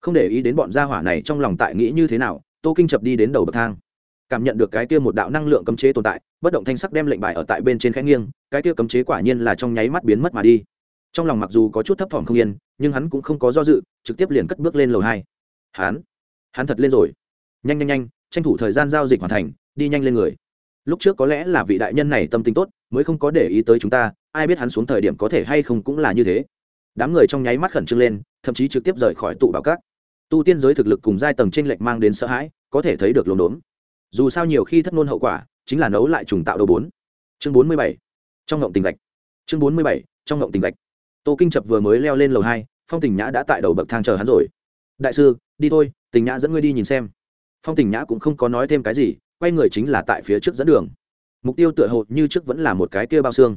không để ý đến bọn gia hỏa này trong lòng tại nghĩ như thế nào, tô kinh chập đi đến đầu bậc thang. Cảm nhận được cái kia một đạo năng lượng cấm chế tồn tại, bất động thanh sắc đem lệnh bài ở tại bên trên khẽ nghiêng, cái kia cấm chế quả nhiên là trong nháy mắt biến mất mà đi. Trong lòng mặc dù có chút thấp thỏm không yên, nhưng hắn cũng không có do dự, trực tiếp liền cất bước lên lầu hai. Hắn hắn thật lên rồi. Nhanh nhanh nhanh, tranh thủ thời gian giao dịch hoàn thành, đi nhanh lên người. Lúc trước có lẽ là vị đại nhân này tâm tính tốt, mới không có để ý tới chúng ta, ai biết hắn xuống thời điểm có thể hay không cũng là như thế. Đám người trong nháy mắt khẩn trương lên, thậm chí trực tiếp rời khỏi tụ bảo các tu tiên giới thực lực cùng giai tầng t r ê n lệch mang đến sợ hãi, có thể thấy được lồn đốn. Dù sao nhiều khi thất ngôn hậu quả, chính là nấu lại trùng tạo đầu bốn. Chương bốn mươi bảy, trong ngộng tình gạch chương bốn mươi bảy, trong ngộng tình gạch tô kinh chập vừa mới leo lên lầu hai, phong tình nhã đã tại đầu bậc thang chờ hắn rồi. Đại sư, đi thôi, tình nhã dẫn ngươi đi nhìn xem. Phong tình nhã cũng không có nói thêm cái gì, quay người chính là tại phía trước dẫn đường. Mục tiêu tựa hồ như trước vẫn là một cái kia bao xương.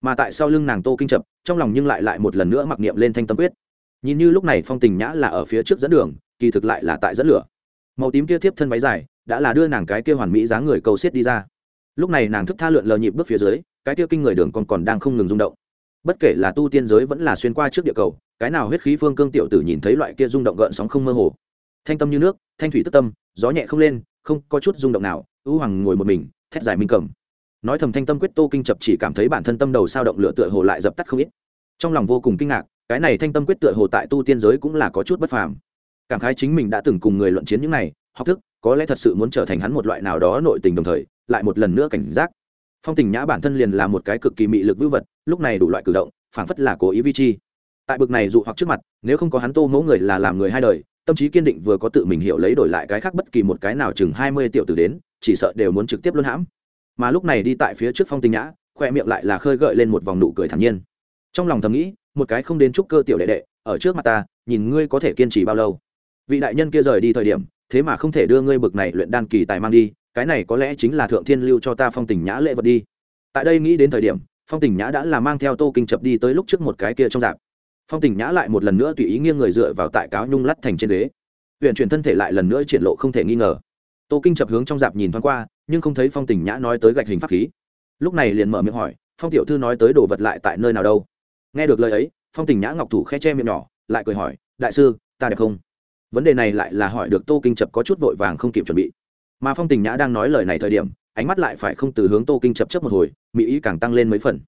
Mà tại sau lưng nàng tô kinh chập trong lòng nhưng lại lại một lần nữa mặc niệm lên thanh tâm quyết nhìn như lúc này phong tình nhã là ở phía trước dẫn đường, kỳ thực lại là tại dẫn lửa. Màu tím kia tiếp thân váy dài đã là đưa nàng cái kia hoàn mỹ dáng người cầu xiết đi ra. Lúc này nàng thức tha lượn lờ nhịp bước phía dưới, cái kia kinh người đường còn còn đang không ngừng rung động. Bất kể là tu tiên giới vẫn là xuyên qua trước địa cầu, cái nào huyết khí phương cương tiểu tử nhìn thấy loại kia rung động gợn sóng không mơ hồ. Thanh tâm như nước, thanh thủy tức tâm, gió nhẹ không lên, không có chút rung động nào, ưu hoàng ngồi một mình, thét dài minh cầm. Nói thầm thanh tâm quyết tô kinh chập chỉ cảm thấy bản thân tâm đầu sao động lửa tựa hồ lại dập tắt không ít. Trong lòng vô cùng kinh ngạc cái này thanh tâm quyết tựa hồ tại tu tiên giới cũng là có chút bất phàm. Cảm khái chính mình đã từng cùng người luận chiến những này, học thức, có lẽ thật sự muốn trở thành hắn một loại nào đó nội tình đồng thời, lại một lần nữa cảnh giác. Phong tình nhã bản thân liền là một cái cực kỳ mị lực vữ vật, lúc này đủ loại cử động, phảng phất là cố ý vi chi. Tại bực này dụ hoặc trước mặt, nếu không có hắn tô mẫu người là làm người hai đời, tâm trí kiên định vừa có tự mình hiểu lấy đổi lại cái khác bất kỳ một cái nào chừng hai mươi tiểu tử đến, chỉ sợ đều muốn trực tiếp luân hãm. Mà lúc này đi tại phía trước phong tình nhã, khoe miệng lại là khơi gợi lên một vòng nụ cười thản nhiên. Trong lòng thầm nghĩ một cái không đến trúc cơ tiểu đệ đệ, ở trước mặt ta, nhìn ngươi có thể kiên trì bao lâu. Vị đại nhân kia rời đi thời điểm, thế mà không thể đưa ngươi bực này luyện đan kỳ tài mang đi, cái này có lẽ chính là thượng thiên lưu cho ta phong tình nhã lễ vật đi. Tại đây nghĩ đến thời điểm, phong tình nhã đã là mang theo tô kinh chập đi tới lúc trước một cái kia trong dạp. Phong tình nhã lại một lần nữa tùy ý nghiêng người dựa vào tại cáo nhung lắt thành trên ghế. Huyện chuyển thân thể lại lần nữa triển lộ không thể nghi ngờ. Tô kinh chập hướng trong dạp nhìn thoáng qua, nhưng không thấy phong tình nhã nói tới gạch hình pháp khí. Lúc này liền mở miệng hỏi, phong tiểu thư nói tới đồ vật lại tại nơi nào đâu? Nghe được lời ấy, phong tình nhã ngọc thủ khe che miệng nhỏ, lại cười hỏi, đại sư, ta đẹp không? Vấn đề này lại là hỏi được tô kinh chập có chút vội vàng không kịp chuẩn bị. Mà phong tình nhã đang nói lời này thời điểm, ánh mắt lại phải không từ hướng tô kinh chập chấp một hồi, mỹ ý càng tăng lên mấy phần.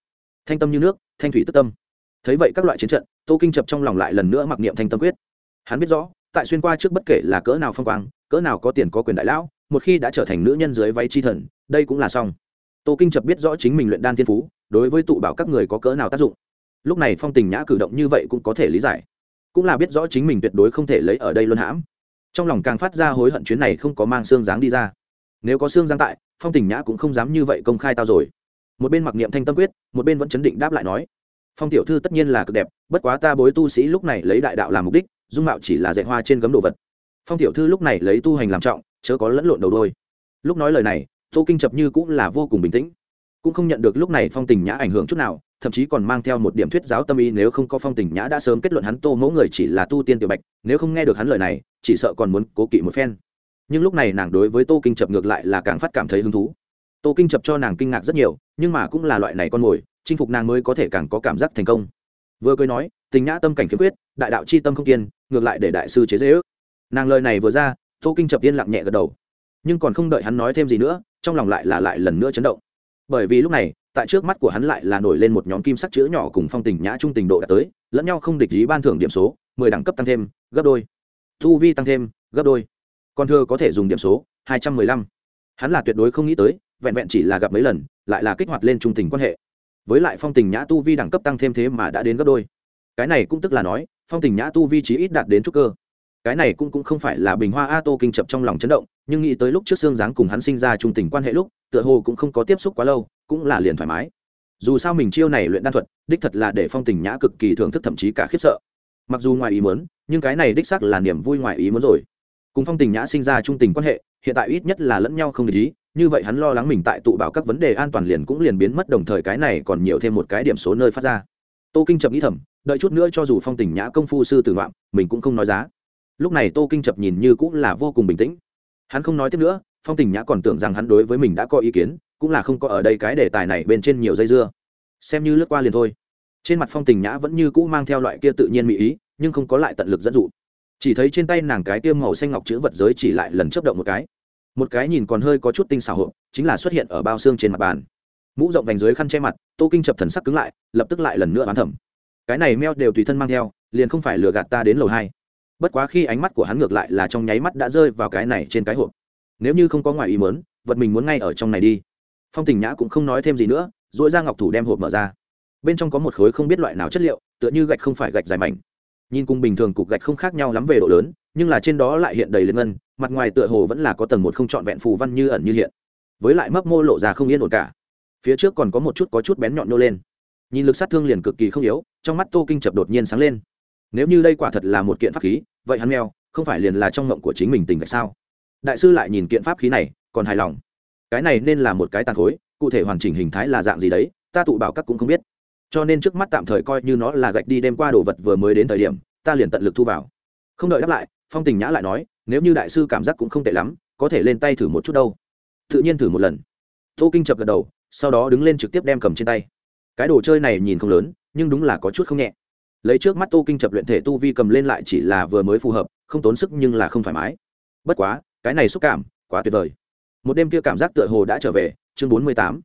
Thanh tâm như nước, thanh thủy tức tâm. Thấy vậy các loại chiến trận, tô kinh chập trong lòng lại lần nữa mặc niệm thanh tâm quyết. Hắn biết rõ, tại xuyên qua trước bất kể là cỡ nào phong quang, cỡ nào có tiền có quyền đại lão, một khi đã trở thành nữ nhân dưới váy chi thần, đây cũng là xong. Tô kinh chập biết rõ chính mình luyện đan thiên phú, đối với tụ bảo các người có cỡ nào tác dụng lúc này phong tình nhã cử động như vậy cũng có thể lý giải. Cũng là biết rõ chính mình tuyệt đối không thể lấy ở đây luân hãm. Trong lòng càng phát ra hối hận chuyến này không có mang xương dáng đi ra. Nếu có xương dáng tại, phong tình nhã cũng không dám như vậy công khai tao rồi. Một bên mặc niệm thanh tâm quyết, một bên vẫn chấn định đáp lại nói, phong tiểu thư tất nhiên là cực đẹp, bất quá ta bối tu sĩ lúc này lấy đại đạo làm mục đích, dung mạo chỉ là dạy hoa trên gấm đồ vật. Phong tiểu thư lúc này lấy tu hành làm trọng, chớ có lẫn lộn đầu đôi. Lúc nói lời này, tô kinh chập như cũng là vô cùng bình tĩnh. Cũng không nhận được lúc này phong tình nhã ảnh hưởng chút nào thậm chí còn mang theo một điểm thuyết giáo tâm ý nếu không có phong tình nhã đã sớm kết luận hắn tô mẫu người chỉ là tu tiên tiểu bạch, nếu không nghe được hắn lời này, chỉ sợ còn muốn cố kỵ một phen. Nhưng lúc này nàng đối với tô kinh chập ngược lại là càng phát cảm thấy hứng thú. Tô kinh chập cho nàng kinh ngạc rất nhiều, nhưng mà cũng là loại này con mồi, chinh phục nàng mới có thể càng có cảm giác thành công. Vừa cười nói, tình nhã tâm cảnh khiếm quyết đại đạo c h i tâm không kiên, ngược lại để đại sư chế dễ ước. Nàng lời này vừa ra, tô kinh chập yên lặng nhẹ gật đầu. Nhưng còn không đợi hắn nói thêm gì nữa, trong lòng lại là lại lần nữa chấn động bởi vì lúc này, tại trước mắt của hắn lại là nổi lên một nhóm kim sắc chữ nhỏ cùng phong tình nhã trung tình độ đã tới, lẫn nhau không địch ý ban thưởng điểm số, mười đẳng cấp tăng thêm, gấp đôi. Thu vi tăng thêm, gấp đôi. Còn thưa có thể dùng điểm số, hai trăm mười lăm. Hắn là tuyệt đối không nghĩ tới, vẹn vẹn chỉ là gặp mấy lần, lại là kích hoạt lên trung tình quan hệ. Với lại phong tình nhã tu vi đẳng cấp tăng thêm thế mà đã đến gấp đôi. Cái này cũng tức là nói, phong tình nhã tu vi trí ít đạt đến trúc cơ cái này cũng cũng không phải là bình hoa a tô kinh chập trong lòng chấn động, nhưng nghĩ tới lúc trước xương giáng cùng hắn sinh ra trung tình quan hệ lúc, tựa hồ cũng không có tiếp xúc quá lâu, cũng là liền thoải mái. Dù sao mình chiêu này luyện đan thuật, đích thật là để phong tình nhã cực kỳ thưởng thức thậm chí cả khiếp sợ. Mặc dù ngoài ý muốn, nhưng cái này đích sắc là niềm vui ngoài ý muốn rồi. Cùng phong tình nhã sinh ra trung tình quan hệ, hiện tại ít nhất là lẫn nhau không để ý, như vậy hắn lo lắng mình tại tụ bảo các vấn đề an toàn liền cũng liền biến mất, đồng thời cái này còn nhiều thêm một cái điểm số nơi phát ra. Tô kinh chậm nghĩ thầm, đợi chút nữa cho dù phong tình nhã công phu sư tử ngoạm, mình cũng không nói giá lúc này tô kinh chập nhìn như cũng là vô cùng bình tĩnh. Hắn không nói tiếp nữa, phong tình nhã còn tưởng rằng hắn đối với mình đã có ý kiến, cũng là không có ở đây cái đề tài này bên trên nhiều dây dưa. Xem như lướt qua liền thôi. Trên mặt phong tình nhã vẫn như cũ mang theo loại kia tự nhiên mỹ ý, nhưng không có lại tận lực dẫn dụ. Chỉ thấy trên tay nàng cái tiêm màu xanh ngọc chữ vật giới chỉ lại lần chấp động một cái. Một cái nhìn còn hơi có chút tinh xảo hộp, chính là xuất hiện ở bao xương trên mặt bàn. Mũ rộng vành dưới khăn che mặt, tô kinh chập thần sắc cứng lại, lập tức lại lần nữa bán thẩm cái này meo đều tùy thân mang theo, liền không phải lừa gạt ta đến lầu hai bất quá khi ánh mắt của hắn ngược lại là trong nháy mắt đã rơi vào cái này trên cái hộp. Nếu như không có ngoài ý mớn vật mình muốn ngay ở trong này đi. Phong tình nhã cũng không nói thêm gì nữa dội ra ngọc thủ đem hộp mở ra. Bên trong có một khối không biết loại nào chất liệu, tựa như gạch không phải gạch dài mảnh. Nhìn cùng bình thường cục gạch không khác nhau lắm về độ lớn, nhưng là trên đó lại hiện đầy liên ngân, mặt ngoài tựa hồ vẫn là có tầng một không trọn vẹn phù văn như ẩn như hiện. Với lại mấp mô lộ ra không yên ổn cả. Phía trước còn có một chút có chút bén nhọn nô lên. Nhìn lực sát thương liền cực kỳ không yếu, trong mắt tô kinh chập đột nhiên sáng lên nếu như đây quả thật là một kiện pháp khí vậy hắn meo, không phải liền là trong ngộng của chính mình tình cảnh sao? Đại sư lại nhìn kiện pháp khí này còn hài lòng. Cái này nên là một cái tàn khối cụ thể hoàn chỉnh hình thái là dạng gì đấy ta tụ bảo các cũng không biết. Cho nên trước mắt tạm thời coi như nó là gạch đi đêm qua đồ vật vừa mới đến thời điểm ta liền tận lực thu vào. Không đợi đáp lại phong tình nhã lại nói nếu như đại sư cảm giác cũng không tệ lắm có thể lên tay thử một chút đâu. Tự nhiên thử một lần. Tô kinh chập gật đầu sau đó đứng lên trực tiếp đem cầm trên tay. Cái đồ chơi này nhìn không lớn nhưng đúng là có chút không nhẹ lấy trước mắt tô kinh chập luyện thể tu vi cầm lên lại chỉ là vừa mới phù hợp, không tốn sức nhưng là không thoải mái. Bất quá, cái này xúc cảm, quá tuyệt vời. Một đêm kia cảm giác tựa hồ đã trở về, chương bốn mươi tám.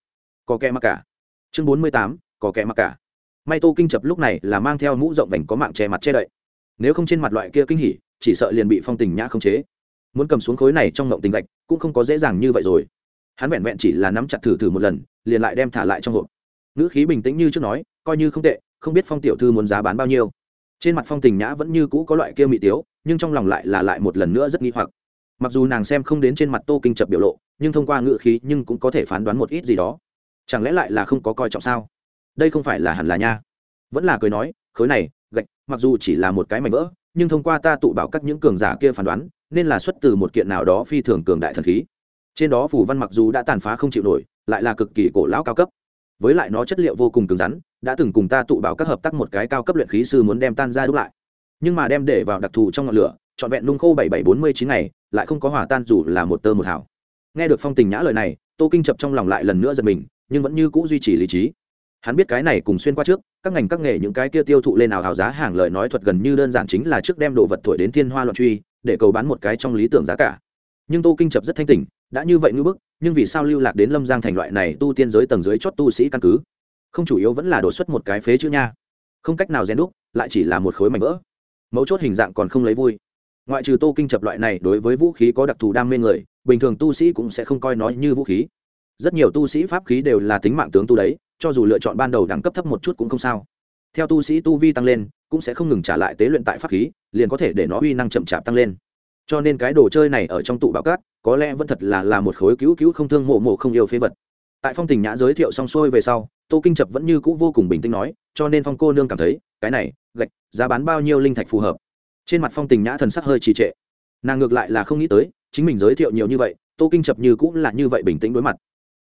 Có kẻ mặc cả. Chương bốn mươi tám, có kẻ mặc cả. May tô kinh chập lúc này là mang theo mũ rộng vành có mạng che mặt che đậy. Nếu không trên mặt loại kia kinh hỉ, chỉ sợ liền bị phong tình nhã không chế. Muốn cầm xuống khối này trong ngộng tình gạch, cũng không có dễ dàng như vậy rồi. Hắn vẹn vẹn chỉ là nắm chặt thử thử một lần, liền lại đem thả lại trong hộp. Ngữ khí bình tĩnh như trước nói, coi như không tệ không biết phong tiểu thư muốn giá bán bao nhiêu. Trên mặt phong tình nhã vẫn như cũ có loại kia mị tiếu, nhưng trong lòng lại là lại một lần nữa rất nghi hoặc. Mặc dù nàng xem không đến trên mặt tô kinh chập biểu lộ, nhưng thông qua ngữ khí nhưng cũng có thể phán đoán một ít gì đó. Chẳng lẽ lại là không có coi trọng sao? Đây không phải là hẳn là nha. Vẫn là cười nói, khối này, gạch, mặc dù chỉ là một cái mảnh vỡ, nhưng thông qua ta tụ bảo các những cường giả kia phán đoán, nên là xuất từ một kiện nào đó phi thường cường đại thần khí. Trên đó phủ văn mặc dù đã tàn phá không chịu nổi, lại là cực kỳ cổ lão cao cấp. Với lại nó chất liệu vô cùng cứng rắn đã từng cùng ta tụ bảo các hợp tác một cái cao cấp luyện khí sư muốn đem tan ra đúc lại. Nhưng mà đem để vào đặc thù trong ngọn lửa, trọn vẹn nung khô bảy bảy bốn mươi chín ngày, lại không có hòa tan dù là một tơ một hảo nghe được phong tình nhã lời này, tô kinh chập trong lòng lại lần nữa giật mình, nhưng vẫn như cũ duy trì lý trí. Hắn biết cái này cùng xuyên qua trước, các ngành các nghề những cái kia tiêu thụ lên nào hào giá hàng lời nói thuật gần như đơn giản chính là trước đem đồ vật thổi đến thiên hoa loạn truy, để cầu bán một cái trong lý tưởng giá cả. Nhưng tô kinh chập rất thanh tình đã như vậy ngưỡng bức, nhưng vì sao lưu lạc đến lâm giang thành loại này tu tiên giới tầng dưới chót tu sĩ căn cứ? Không chủ yếu vẫn là đột xuất một cái phế chữ nha. Không cách nào rèn đúc, lại chỉ là một khối mảnh vỡ. Mấu chốt hình dạng còn không lấy vui. Ngoại trừ tô kinh chập loại này đối với vũ khí có đặc thù đam mê người, bình thường tu sĩ cũng sẽ không coi nó như vũ khí. Rất nhiều tu sĩ pháp khí đều là tính mạng tướng tu đấy, cho dù lựa chọn ban đầu đẳng cấp thấp một chút cũng không sao. Theo tu sĩ tu vi tăng lên, cũng sẽ không ngừng trả lại tế luyện tại pháp khí, liền có thể để nó uy năng chậm chạp tăng lên. Cho nên cái đồ chơi này ở trong tụ bảo cát, có lẽ vẫn thật là là một khối cứu cứu không thương mộ mộ không yêu phế vật. Tại phong tình nhã giới thiệu xong xuôi về sau tô kinh chập vẫn như c ũ vô cùng bình tĩnh nói, cho nên phong cô nương cảm thấy, cái này, gạch, giá bán bao nhiêu linh thạch phù hợp. Trên mặt phong tình nhã thần sắc hơi trì trệ. Nàng ngược lại là không nghĩ tới, chính mình giới thiệu nhiều như vậy, tô kinh chập như cũng là như vậy bình tĩnh đối mặt.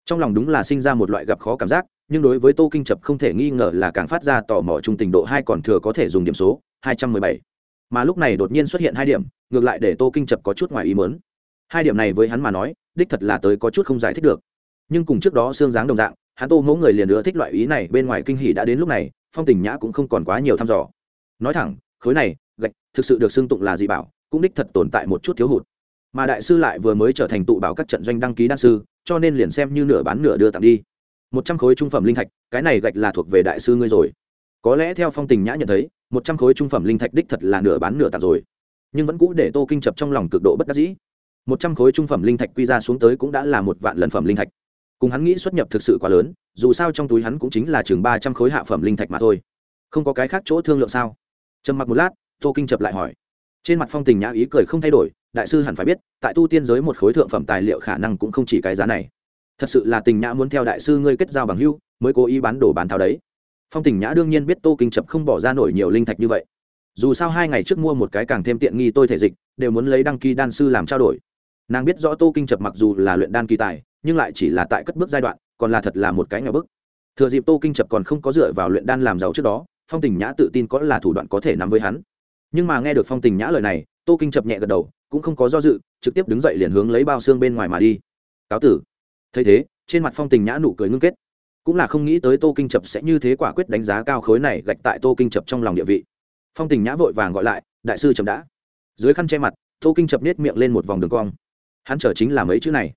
Trong lòng đúng là sinh ra một loại gặp khó cảm giác, nhưng đối với tô kinh chập không thể nghi ngờ là càng phát ra tò mò trung tình độ hai còn thừa có thể dùng điểm số, hai trăm mười bảy. Mà lúc này đột nhiên xuất hiện hai điểm, ngược lại để tô kinh chập có chút ngoài ý mớn hai điểm này với hắn mà nói, đích thật là tới có chút không giải thích được. Nhưng cùng trước đó xương dáng đồng dạng hắn tô mẫu người liền nữa thích loại ý này, bên ngoài kinh hỉ đã đến lúc này, phong tình nhã cũng không còn quá nhiều thăm dò. Nói thẳng, khối này, gạch, thực sự được xưng tụng là dị bảo, cũng đích thật tồn tại một chút thiếu hụt. Mà đại sư lại vừa mới trở thành tụ bảo các trận doanh đăng ký đan sư, cho nên liền xem như nửa bán nửa đưa tặng đi. Một trăm khối trung phẩm linh thạch, cái này gạch là thuộc về đại sư ngươi rồi. Có lẽ theo phong tình nhã nhận thấy, một trăm khối trung phẩm linh thạch đích thật là nửa bán nửa tặng rồi. Nhưng vẫn cũ để tô kinh chập trong lòng cực độ bất đắc dĩ. Một trăm khối trung phẩm linh thạch quy ra xuống tới cũng đã là một vạn lần phẩm linh thạch cùng hắn nghĩ xuất nhập thực sự quá lớn, dù sao trong túi hắn cũng chính là chừng ba trăm khối hạ phẩm linh thạch mà thôi. Không có cái khác chỗ thương lượng sao? Trầm mặc một lát, tô kinh chập lại hỏi. Trên mặt phong tình nhã ý cười không thay đổi, đại sư hẳn phải biết, tại tu tiên giới một khối thượng phẩm tài liệu khả năng cũng không chỉ cái giá này. Thật sự là tình nhã muốn theo đại sư ngươi kết giao bằng hưu mới cố ý bán đồ bán tháo đấy. Phong tình nhã đương nhiên biết tô kinh chập không bỏ ra nổi nhiều linh thạch như vậy. Dù sao hai ngày trước mua một cái càng thêm tiện nghi tôi thể dịch, đều muốn lấy đăng ký đan sư làm trao đổi. Nàng biết rõ tô kinh chập mặc dù là luyện đan kỳ tài nhưng lại chỉ là tại cất bước giai đoạn, còn là thật là một cái nhỏ bước. thừa dịp tô kinh chập còn không có dựa vào luyện đan làm giàu trước đó, phong tình nhã tự tin có là thủ đoạn có thể nắm với hắn. Nhưng mà nghe được phong tình nhã lời này, tô kinh chập nhẹ gật đầu, cũng không có do dự, trực tiếp đứng dậy liền hướng lấy bao xương bên ngoài mà đi. Cáo tử. Thấy thế, trên mặt phong tình nhã nụ cười ngưng kết. Cũng là không nghĩ tới tô kinh chập sẽ như thế quả quyết đánh giá cao khối này gạch tại tô kinh chập trong lòng địa vị. Phong tình nhã vội vàng gọi lại, đại sư chậm đã. Dưới khăn che mặt, tô kinh chập nết miệng lên một vòng đường cong. Hắn chờ chính là mấy chữ này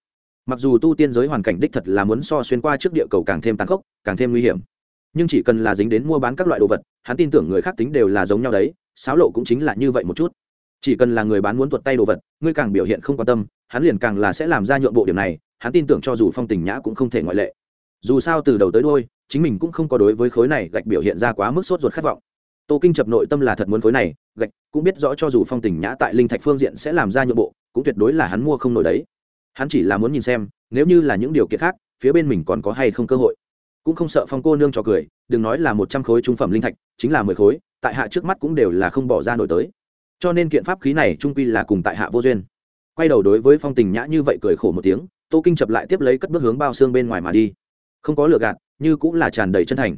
mặc dù tu tiên giới hoàn cảnh đích thật là muốn so xuyên qua trước địa cầu càng thêm tàn khốc, càng thêm nguy hiểm. Nhưng chỉ cần là dính đến mua bán các loại đồ vật, hắn tin tưởng người khác tính đều là giống nhau đấy sáo lộ cũng chính là như vậy một chút. Chỉ cần là người bán muốn tuột tay đồ vật, ngươi càng biểu hiện không quan tâm, hắn liền càng là sẽ làm ra nhượng bộ điểm này, hắn tin tưởng cho dù phong tình nhã cũng không thể ngoại lệ. Dù sao từ đầu tới đôi chính mình cũng không có đối với khối này gạch biểu hiện ra quá mức sốt ruột khát vọng. Tô kinh chập nội tâm là thật muốn khối này, gạch, cũng biết rõ cho dù phong tình nhã tại linh thạch phương diện sẽ làm ra nhượng bộ, cũng tuyệt đối là hắn mua không nổi đấy hắn chỉ là muốn nhìn xem, nếu như là những điều kiện khác, phía bên mình còn có hay không cơ hội. Cũng không sợ phong cô nương cho cười, đừng nói là một trăm khối trung phẩm linh thạch, chính là mười khối, tại hạ trước mắt cũng đều là không bỏ ra nổi tới. Cho nên kiện pháp khí này trung quy là cùng tại hạ vô duyên. Quay đầu đối với phong tình nhã như vậy cười khổ một tiếng, tô kinh chập lại tiếp lấy cất bước hướng bao xương bên ngoài mà đi. Không có lựa gạt, như cũng là tràn đầy chân thành.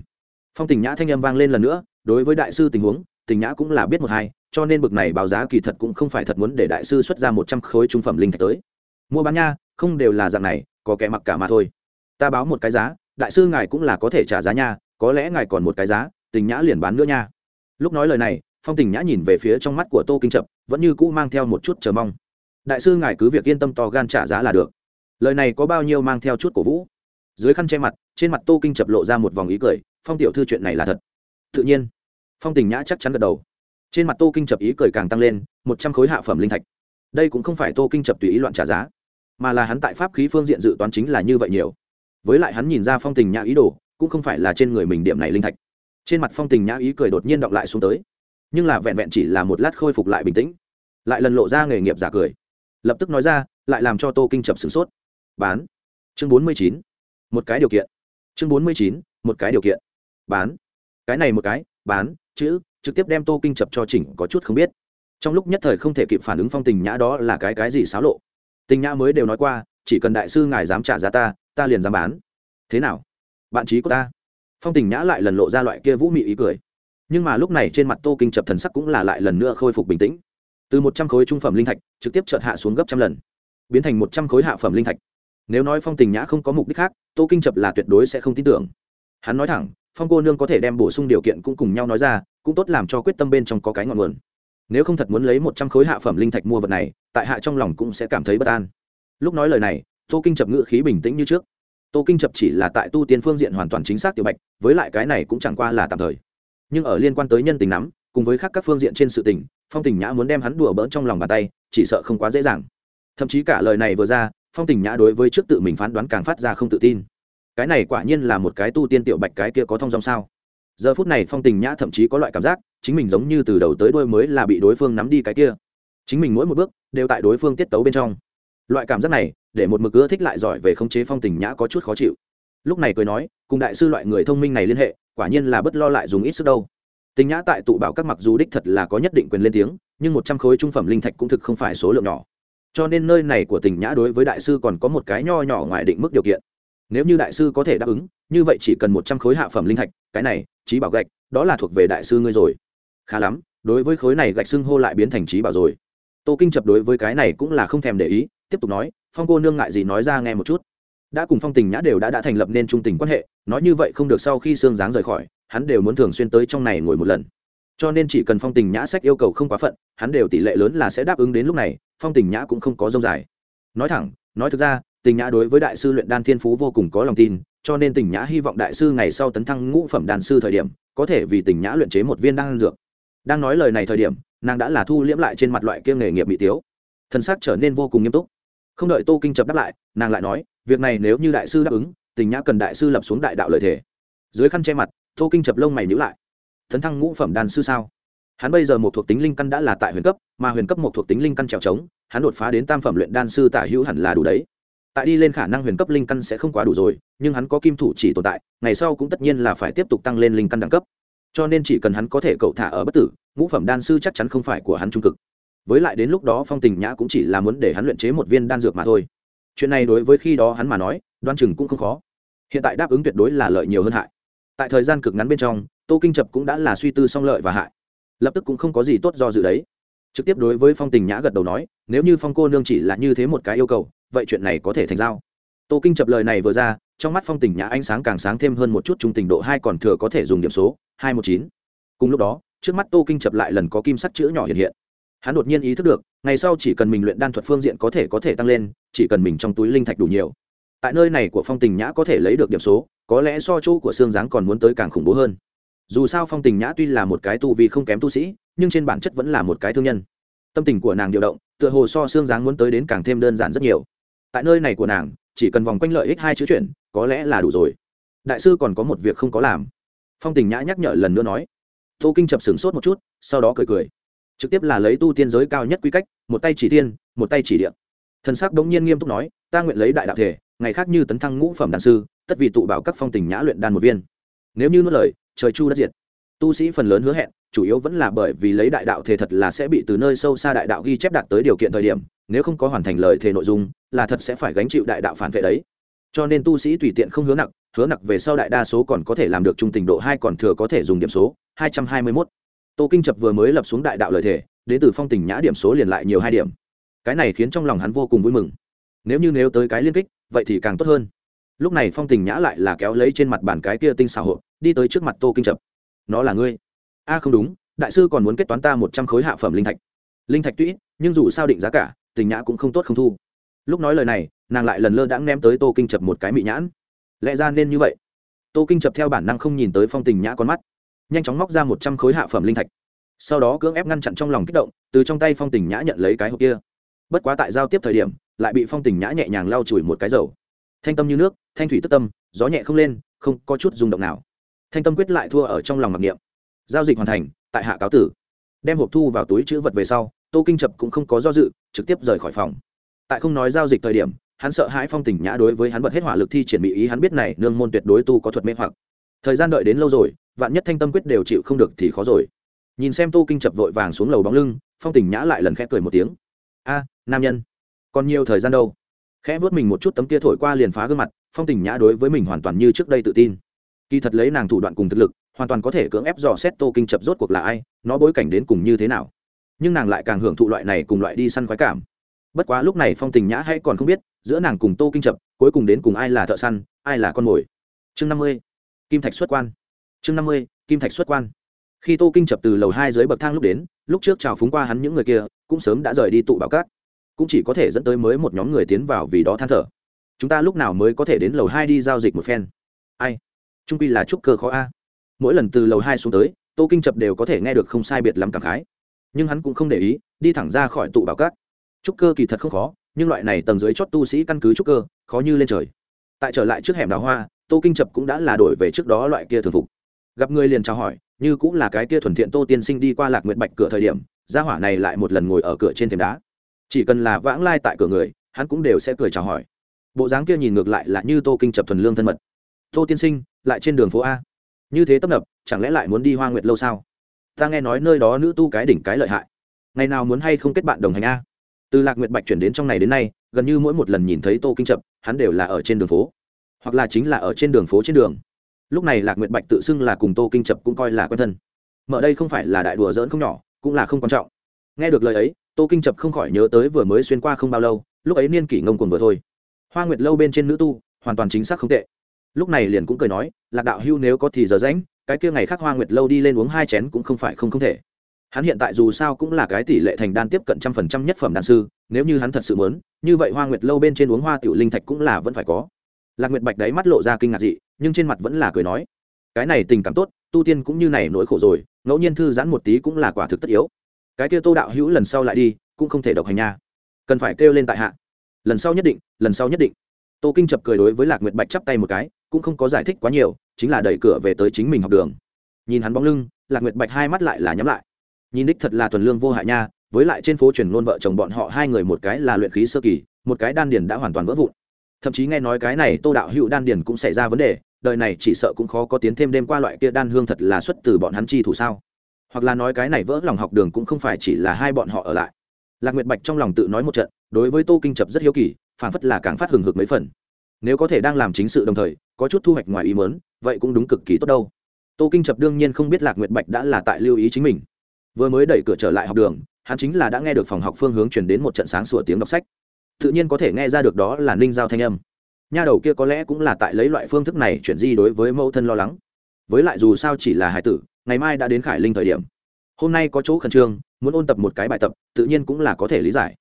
Phong tình nhã thanh â m vang lên lần nữa, đối với đại sư tình huống, tình nhã cũng là biết một hai, cho nên bực này báo giá kỳ thật cũng không phải thật muốn để đại sư xuất ra một trăm khối trung phẩm linh thạch tới mua bán nha, không đều là dạng này, có kẻ mặc cả mà thôi. Ta báo một cái giá, đại sư ngài cũng là có thể trả giá nha, có lẽ ngài còn một cái giá, tình nhã liền bán nữa nha. Lúc nói lời này, phong tình nhã nhìn về phía trong mắt của tô kinh chập vẫn như cũ mang theo một chút chờ mong. Đại sư ngài cứ việc yên tâm to gan trả giá là được. Lời này có bao nhiêu mang theo chút cổ vũ. Dưới khăn che mặt, trên mặt tô kinh chập lộ ra một vòng ý cười, phong tiểu thư chuyện này là thật. Tự nhiên, phong tình nhã chắc chắn gật đầu. Trên mặt tô kinh chập ý cười càng tăng lên, một trăm khối hạ phẩm linh thạch đây cũng không phải tô kinh chập tùy ý loạn trả giá, mà là hắn tại pháp khí phương diện dự toán chính là như vậy nhiều. Với lại hắn nhìn ra phong tình nhã ý đồ, cũng không phải là trên người mình điểm này linh thạch. Trên mặt phong tình nhã ý cười đột nhiên động lại xuống tới, nhưng là vẹn vẹn chỉ là một lát khôi phục lại bình tĩnh, lại lần lộ ra nghề nghiệp giả cười. Lập tức nói ra, lại làm cho tô kinh chập sửng sốt. Bán. Chương bốn mươi chín. Một cái điều kiện. Chương bốn mươi chín, một cái điều kiện. Bán. Cái này một cái, bán, chữ, trực tiếp đem tô kinh chập cho chỉnh có chút không biết trong lúc nhất thời không thể kịp phản ứng phong tình nhã đó là cái cái gì xáo lộ. Tình nhã mới đều nói qua, chỉ cần đại sư ngài dám trả giá ta ta liền dám bán. Thế nào? Bạn trí của ta. Phong tình nhã lại lần lộ ra loại kia vũ mị ý cười. Nhưng mà lúc này trên mặt tô kinh chập thần sắc cũng là lại lần nữa khôi phục bình tĩnh. Từ một trăm khối trung phẩm linh thạch, trực tiếp chợt hạ xuống gấp trăm lần, biến thành một trăm khối hạ phẩm linh thạch. Nếu nói phong tình nhã không có mục đích khác, tô kinh chập là tuyệt đối sẽ không tin tưởng. Hắn nói thẳng, phong cô nương có thể đem bổ sung điều kiện cũng cùng nhau nói ra, cũng tốt làm cho quyết tâm bên trong có cái ngọn nguồn nếu không thật muốn lấy một trăm khối hạ phẩm linh thạch mua vật này, tại hạ trong lòng cũng sẽ cảm thấy bất an. Lúc nói lời này, tô kinh chập ngữ khí bình tĩnh như trước. Tô kinh chập chỉ là tại tu tiên phương diện hoàn toàn chính xác tiểu bạch, với lại cái này cũng chẳng qua là tạm thời. Nhưng ở liên quan tới nhân tình nắm, cùng với khác các phương diện trên sự tình, phong tình nhã muốn đem hắn đùa bỡn trong lòng bàn tay, chỉ sợ không quá dễ dàng. Thậm chí cả lời này vừa ra, phong tình nhã đối với trước tự mình phán đoán càng phát ra không tự tin. Cái này quả nhiên là một cái tu tiên tiểu bạch cái kia có thông dòng sao? Giờ phút này phong tình nhã thậm chí có loại cảm giác chính mình giống như từ đầu tới đuôi mới là bị đối phương nắm đi cái kia. Chính mình mỗi một bước đều tại đối phương tiết tấu bên trong. Loại cảm giác này, để một mực ưa thích lại giỏi về khống chế phong tình nhã có chút khó chịu. Lúc này cười nói, cùng đại sư loại người thông minh này liên hệ, quả nhiên là bất lo lại dùng ít sức đâu. Tình nhã tại tụ bảo các mặc dù đích thật là có nhất định quyền lên tiếng, nhưng một trăm khối trung phẩm linh thạch cũng thực không phải số lượng nhỏ. Cho nên nơi này của tình nhã đối với đại sư còn có một cái nho nhỏ ngoài định mức điều kiện. Nếu như đại sư có thể đáp ứng, như vậy chỉ cần một trăm khối hạ phẩm linh thạch, cái này, trí bảo gạch, đó là thuộc về đại sư ngươi rồi khá lắm, đối với khối này gạch xưng hô lại biến thành trí bảo rồi. Tô kinh chập đối với cái này cũng là không thèm để ý, tiếp tục nói, phong cô nương ngại gì nói ra nghe một chút. Đã cùng phong tình nhã đều đã đã thành lập nên trung tình quan hệ, nói như vậy không được sau khi xương dáng rời khỏi, hắn đều muốn thường xuyên tới trong này ngồi một lần. Cho nên chỉ cần phong tình nhã sách yêu cầu không quá phận, hắn đều tỷ lệ lớn là sẽ đáp ứng đến lúc này, phong tình nhã cũng không có dông dài. Nói thẳng, nói thực ra, tình nhã đối với đại sư luyện đan thiên phú vô cùng có lòng tin, cho nên tình nhã hy vọng đại sư ngày sau tấn thăng ngũ phẩm đan sư thời điểm, có thể vì tình nhã luyện chế một viên đan dược đang nói lời này thời điểm, nàng đã là thu liễm lại trên mặt loại kia nghề nghiệp bị tiếu. Thân xác trở nên vô cùng nghiêm túc. Không đợi tô kinh chập đáp lại, nàng lại nói, việc này nếu như đại sư đáp ứng, tình nhã cần đại sư lập xuống đại đạo lợi thể dưới khăn che mặt, tô kinh chập lông mày nhữ lại. Thấn thăng ngũ phẩm đan sư sao? Hắn bây giờ một thuộc tính linh căn đã là tại huyền cấp, mà huyền cấp một thuộc tính linh căn trèo trống, hắn đột phá đến tam phẩm luyện đan sư tả hữu hẳn là đủ đấy. Tại đi lên khả năng huyền cấp linh căn sẽ không quá đủ rồi, nhưng hắn có kim thủ chỉ tồn tại, ngày sau cũng tất nhiên là phải tiếp tục tăng lên linh căn đẳng cấp cho nên chỉ cần hắn có thể cậu thả ở bất tử, ngũ phẩm đan sư chắc chắn không phải của hắn trung cực. Với lại đến lúc đó phong tình nhã cũng chỉ là muốn để hắn luyện chế một viên đan dược mà thôi. Chuyện này đối với khi đó hắn mà nói, đoan chừng cũng không khó. Hiện tại đáp ứng tuyệt đối là lợi nhiều hơn hại. Tại thời gian cực ngắn bên trong, tô kinh chập cũng đã là suy tư song lợi và hại. Lập tức cũng không có gì tốt do dự đấy. Trực tiếp đối với phong tình nhã gật đầu nói, nếu như phong cô nương chỉ là như thế một cái yêu cầu, vậy chuyện này có thể thành giao. Tô kinh chập lời này vừa ra trong mắt phong tình nhã ánh sáng càng sáng thêm hơn một chút trung tình độ hai còn thừa có thể dùng điểm số, hai một chín. Cùng lúc đó, trước mắt tô kinh chập lại lần có kim sắc chữ nhỏ hiện hiện. Hắn đột nhiên ý thức được, ngày sau chỉ cần mình luyện đan thuật phương diện có thể có thể tăng lên, chỉ cần mình trong túi linh thạch đủ nhiều. Tại nơi này của phong tình nhã có thể lấy được điểm số, có lẽ so chỗ của xương giáng còn muốn tới càng khủng bố hơn. Dù sao phong tình nhã tuy là một cái tu vì không kém tu sĩ, nhưng trên bản chất vẫn là một cái thương nhân. Tâm tình của nàng điều động, tựa hồ so xương giáng muốn tới đến càng thêm đơn giản rất nhiều. Tại nơi này của nàng chỉ cần vòng quanh lợi ích hai chữ chuyện, có lẽ là đủ rồi. Đại sư còn có một việc không có làm. Phong tình nhã nhắc nhở lần nữa nói. Tô kinh chập sửng sốt một chút, sau đó cười cười. Trực tiếp là lấy tu tiên giới cao nhất quy cách, một tay chỉ thiên một tay chỉ điện thần sắc đống nhiên nghiêm túc nói, ta nguyện lấy đại đạo thể, ngày khác như tấn thăng ngũ phẩm đàn sư, tất vì tụ bảo các phong tình nhã luyện đan một viên. Nếu như nuốt lời, trời chu đất diệt. Tu sĩ phần lớn hứa hẹn chủ yếu vẫn là bởi vì lấy đại đạo thể thật là sẽ bị từ nơi sâu xa đại đạo ghi chép đạt tới điều kiện thời điểm, nếu không có hoàn thành lời thề nội dung, là thật sẽ phải gánh chịu đại đạo phản vệ đấy. Cho nên tu sĩ tùy tiện không hứa nặng hứa nặng về sau đại đa số còn có thể làm được trung tình độ hai còn thừa có thể dùng điểm số, hai trăm hai mươi mốt. Tô kinh chập vừa mới lập xuống đại đạo lời thể đến từ phong tình nhã điểm số liền lại nhiều hai điểm. Cái này khiến trong lòng hắn vô cùng vui mừng. Nếu như nếu tới cái liên kích, vậy thì càng tốt hơn. Lúc này phong tình nhã lại là kéo lấy trên mặt bàn cái kia tinh xảo hộ, đi tới trước mặt tô kinh chập. Nó là ngươi a không đúng, đại sư còn muốn kết toán ta một trăm khối hạ phẩm linh thạch. Linh thạch tuy nhưng dù sao định giá cả, tình nhã cũng không tốt không thu. Lúc nói lời này, nàng lại lần lơ đãng ném tới tô kinh chập một cái mị nhãn. Lẽ ra nên như vậy. Tô kinh chập theo bản năng không nhìn tới phong tình nhã con mắt, nhanh chóng móc ra một trăm khối hạ phẩm linh thạch. Sau đó cưỡng ép ngăn chặn trong lòng kích động, từ trong tay phong tình nhã nhận lấy cái hộp kia. Bất quá tại giao tiếp thời điểm, lại bị phong tình nhã nhẹ nhàng lau chùi một cái dầu. Thanh tâm như nước, thanh thủy tức tâm, gió nhẹ không lên, không có chút rung động nào. Thanh tâm quyết lại thua ở trong lòng mặc niệm giao dịch hoàn thành, tại hạ cáo tử. Đem hộp thu vào túi chữ vật về sau, tô kinh chập cũng không có do dự, trực tiếp rời khỏi phòng. Tại không nói giao dịch thời điểm, hắn sợ hãi phong tình nhã đối với hắn bật hết hỏa lực thi triển bị ý, hắn biết này, nương môn tuyệt đối tu có thuật mê hoặc. Thời gian đợi đến lâu rồi, vạn nhất thanh tâm quyết đều chịu không được thì khó rồi. Nhìn xem tô kinh chập vội vàng xuống lầu bóng lưng, phong tình nhã lại lần khẽ cười một tiếng. A, nam nhân, còn nhiều thời gian đâu? Khẽ vớt mình một chút tấm kia thổi qua liền phá gương mặt, phong tình nhã đối với mình hoàn toàn như trước đây tự tin. Kỳ thật lấy nàng thủ đoạn cùng thực lực hoàn toàn có thể cưỡng ép dò xét tô kinh chập rốt cuộc là ai, nó bối cảnh đến cùng như thế nào. Nhưng nàng lại càng hưởng thụ loại này cùng loại đi săn khoái cảm. Bất quá lúc này phong tình nhã hay còn không biết, giữa nàng cùng tô kinh chập, cuối cùng đến cùng ai là thợ săn, ai là con mồi. Chương năm mươi, kim thạch xuất quan. Chương năm mươi, kim thạch xuất quan. Khi tô kinh chập từ lầu hai dưới bậc thang lúc đến, lúc trước chào phúng qua hắn những người kia, cũng sớm đã rời đi tụ bảo cát. Cũng chỉ có thể dẫn tới mới một nhóm người tiến vào vì đó than thở. Chúng ta lúc nào mới có thể đến lầu hai đi giao dịch một phen? Ai? Trung pi là trúc cơ khó a mỗi lần từ lầu hai xuống tới, tô kinh chập đều có thể nghe được không sai biệt lắm cảm khái. Nhưng hắn cũng không để ý, đi thẳng ra khỏi tụ bảo cát. Trúc cơ kỳ thật không khó, nhưng loại này tầng dưới chót tu sĩ căn cứ trúc cơ, khó như lên trời. Tại trở lại trước hẻm đào hoa, tô kinh chập cũng đã là đổi về trước đó loại kia thường phục. Gặp người liền chào hỏi, như cũng là cái kia thuần thiện tô tiên sinh đi qua lạc nguyện bạch cửa thời điểm, gia hỏa này lại một lần ngồi ở cửa trên thềm đá. Chỉ cần là vãng lai tại cửa người, hắn cũng đều sẽ cười chào hỏi. Bộ dáng kia nhìn ngược lại là như tô kinh chập thuần lương thân mật. Tô tiên sinh, lại trên đường phố a? Như thế tấp nập, chẳng lẽ lại muốn đi hoa nguyệt lâu sao? Ta nghe nói nơi đó nữ tu cái đỉnh cái lợi hại. Ngày nào muốn hay không kết bạn đồng hành a? Từ lạc nguyệt bạch chuyển đến trong này đến nay, gần như mỗi một lần nhìn thấy tô kinh chập hắn đều là ở trên đường phố, hoặc là chính là ở trên đường phố trên đường. Lúc này lạc nguyệt bạch tự xưng là cùng tô kinh chập cũng coi là quen thân. Mở đây không phải là đại đùa dỡn không nhỏ, cũng là không quan trọng. Nghe được lời ấy, tô kinh chập không khỏi nhớ tới vừa mới xuyên qua không bao lâu, lúc ấy niên kỷ ngông cuồng vừa thôi. Hoa nguyệt lâu bên trên nữ tu, hoàn toàn chính xác không tệ lúc này liền cũng cười nói, lạc đạo hưu nếu có thì giờ rãnh cái kia ngày khác hoa nguyệt lâu đi lên uống hai chén cũng không phải không không thể. Hắn hiện tại dù sao cũng là cái tỷ lệ thành đan tiếp cận trăm phần trăm nhất phẩm đan sư, nếu như hắn thật sự muốn, như vậy hoa nguyệt lâu bên trên uống hoa tiểu linh thạch cũng là vẫn phải có. Lạc nguyệt bạch đấy mắt lộ ra kinh ngạc dị, nhưng trên mặt vẫn là cười nói, cái này tình cảm tốt, tu tiên cũng như này nỗi khổ rồi, ngẫu nhiên thư giãn một tí cũng là quả thực tất yếu. Cái kia tô đạo hữu lần sau lại đi, cũng không thể độc hành nha. Cần phải kêu lên tại hạ. Lần sau nhất định, lần sau nhất định tô kinh chập cười đối với lạc nguyệt bạch chắp tay một cái, cũng không có giải thích quá nhiều, chính là đẩy cửa về tới chính mình học đường. Nhìn hắn bóng lưng, lạc nguyệt bạch hai mắt lại là nhắm lại. Nhìn đích thật là thuần lương vô hại nha, với lại trên phố truyền ngôn vợ chồng bọn họ hai người một cái là luyện khí sơ kỳ, một cái đan điền đã hoàn toàn vỡ vụn. Thậm chí nghe nói cái này tô đạo hữu đan điền cũng xảy ra vấn đề, đời này chỉ sợ cũng khó có tiến thêm đêm qua loại kia đan hương thật là xuất từ bọn hắn chi thủ sao? Hoặc là nói cái này vỡ lòng học đường cũng không phải chỉ là hai bọn họ ở lại lạc nguyệt bạch trong lòng tự nói một trận, đối với tô kinh chập rất hiếu kỳ phản phất là càng phát hừng hực mấy phần. Nếu có thể đang làm chính sự đồng thời, có chút thu hoạch ngoài ý mớn vậy cũng đúng cực kỳ tốt đâu. Tô kinh chập đương nhiên không biết lạc nguyệt bạch đã là tại lưu ý chính mình. Vừa mới đẩy cửa trở lại học đường, hắn chính là đã nghe được phòng học phương hướng chuyển đến một trận sáng sủa tiếng đọc sách. Tự nhiên có thể nghe ra được đó là ninh giao thanh âm. Nha đầu kia có lẽ cũng là tại lấy loại phương thức này chuyển di đối với mẫu thân lo lắng. Với lại dù sao chỉ là hải tử, ngày mai đã đến khải linh thời điểm. Hôm nay có chỗ khẩn trương muốn ôn tập một cái bài tập tự nhiên cũng là có thể lý giải.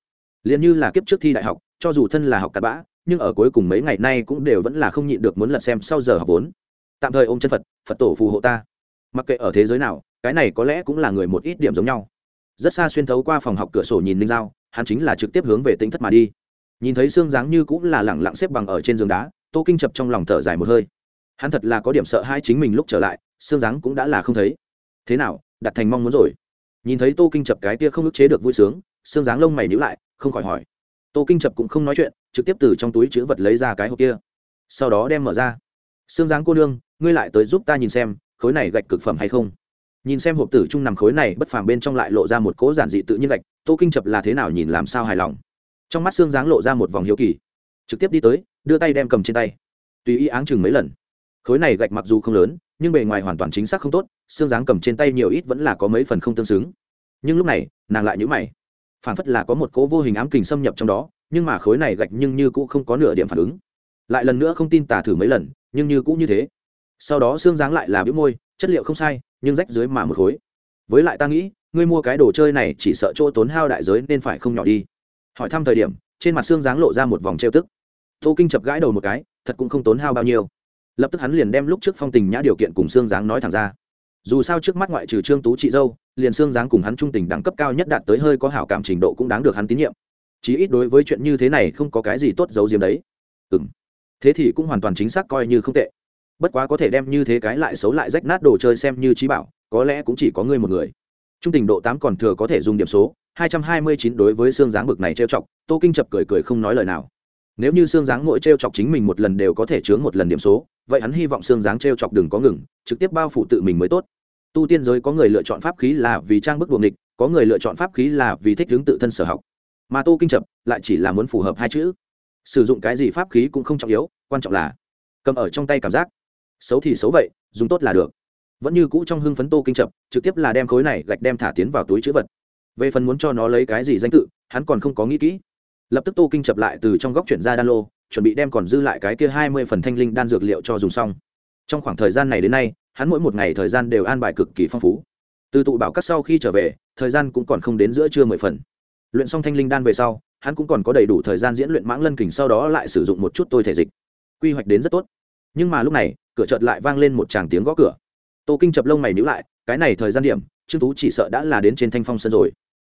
Liền như là kiếp trước thi đại học cho dù thân là học cặn bã nhưng ở cuối cùng mấy ngày nay cũng đều vẫn là không nhịn được muốn lật xem sau giờ học vốn. Tạm thời ôm chân phật phật tổ phù hộ ta. Mặc kệ ở thế giới nào cái này có lẽ cũng là người một ít điểm giống nhau. Rất xa xuyên thấu qua phòng học cửa sổ nhìn linh Dao, hắn chính là trực tiếp hướng về tính thất mà đi. Nhìn thấy xương dáng như cũng là lẳng lặng xếp bằng ở trên giường đá tô kinh chập trong lòng thở dài một hơi. Hắn thật là có điểm sợ hai chính mình lúc trở lại xương dáng cũng đã là không thấy. Thế nào đặt thành mong muốn rồi? Nhìn thấy tô kinh chập cái kia không ức chế được vui sướng xương dáng lông mày nhữ lại, không khỏi hỏi. Tô kinh chập cũng không nói chuyện, trực tiếp từ trong túi chữ vật lấy ra cái hộp kia. Sau đó đem mở ra. Xương dáng cô nương, ngươi lại tới giúp ta nhìn xem, khối này gạch cực phẩm hay không? Nhìn xem hộp tử trung nằm khối này bất phàm bên trong lại lộ ra một cỗ giản dị tự nhiên gạch, tô kinh chập là thế nào nhìn làm sao hài lòng. Trong mắt xương dáng lộ ra một vòng hiếu kỳ. Trực tiếp đi tới, đưa tay đem cầm trên tay. Tùy ý áng chừng mấy lần. Khối này gạch mặc dù không lớn nhưng bề ngoài hoàn toàn chính xác không tốt, xương dáng cầm trên tay nhiều ít vẫn là có mấy phần không tương xứng. Nhưng lúc này, nàng lại nhữ mày. Phản phất là có một cố vô hình ám kình xâm nhập trong đó, nhưng mà khối này gạch nhưng như cũng không có nửa điểm phản ứng. Lại lần nữa không tin tả thử mấy lần, nhưng như cũng như thế. Sau đó xương dáng lại là bĩu môi, chất liệu không sai, nhưng rách dưới mà một khối. Với lại ta nghĩ, ngươi mua cái đồ chơi này chỉ sợ chỗ tốn hao đại giới nên phải không nhỏ đi. Hỏi thăm thời điểm, trên mặt xương dáng lộ ra một vòng trêu tức. Tô kinh chập gãi đầu một cái, thật cũng không tốn hao bao nhiêu lập tức hắn liền đem lúc trước phong tình nhã điều kiện cùng xương dáng nói thẳng ra. Dù sao trước mắt ngoại trừ trương tú chị dâu, liền xương dáng cùng hắn trung tình đẳng cấp cao nhất đạt tới hơi có hảo cảm trình độ cũng đáng được hắn tín nhiệm. Chí ít đối với chuyện như thế này không có cái gì tốt giấu diếm đấy. Ừ m thế thì cũng hoàn toàn chính xác coi như không tệ. Bất quá có thể đem như thế cái lại xấu lại rách nát đồ chơi xem như trí bảo, có lẽ cũng chỉ có ngươi một người. Trung tình độ tám còn thừa có thể dùng điểm số, hai trăm hai mươi chín đối với xương dáng bực này trêu chọc, tô kinh chập cười cười không nói lời nào nếu như xương dáng mỗi trêu chọc chính mình một lần đều có thể chướng một lần điểm số, vậy hắn hy vọng xương dáng trêu chọc đừng có ngừng, trực tiếp bao phủ tự mình mới tốt. Tu tiên giới có người lựa chọn pháp khí là vì trang bức buồng địch có người lựa chọn pháp khí là vì thích hướng tự thân sở học. Mà tô kinh chập lại chỉ là muốn phù hợp hai chữ. Sử dụng cái gì pháp khí cũng không trọng yếu, quan trọng là cầm ở trong tay cảm giác. Xấu thì xấu vậy, dùng tốt là được. Vẫn như cũ trong hưng phấn tô kinh chập trực tiếp là đem khối này gạch đem thả tiến vào túi chữ vật. Về phần muốn cho nó lấy cái gì danh tự, hắn còn không có nghĩ kỹ lập tức tô kinh chập lại từ trong góc chuyển ra đan lô, chuẩn bị đem còn dư lại cái kia hai mươi phần thanh linh đan dược liệu cho dùng xong. Trong khoảng thời gian này đến nay, hắn mỗi một ngày thời gian đều an bài cực kỳ phong phú. Từ tụ bảo các sau khi trở về, thời gian cũng còn không đến giữa trưa mười phần. Luyện xong thanh linh đan về sau, hắn cũng còn có đầy đủ thời gian diễn luyện mãng lân kình sau đó lại sử dụng một chút tôi thể dịch. Quy hoạch đến rất tốt. Nhưng mà lúc này, cửa chợt lại vang lên một tràng tiếng gõ cửa. Tô kinh chập lông mày nhữ lại, cái này thời gian điểm, trương tú chỉ sợ đã là đến trên thanh phong sân rồi.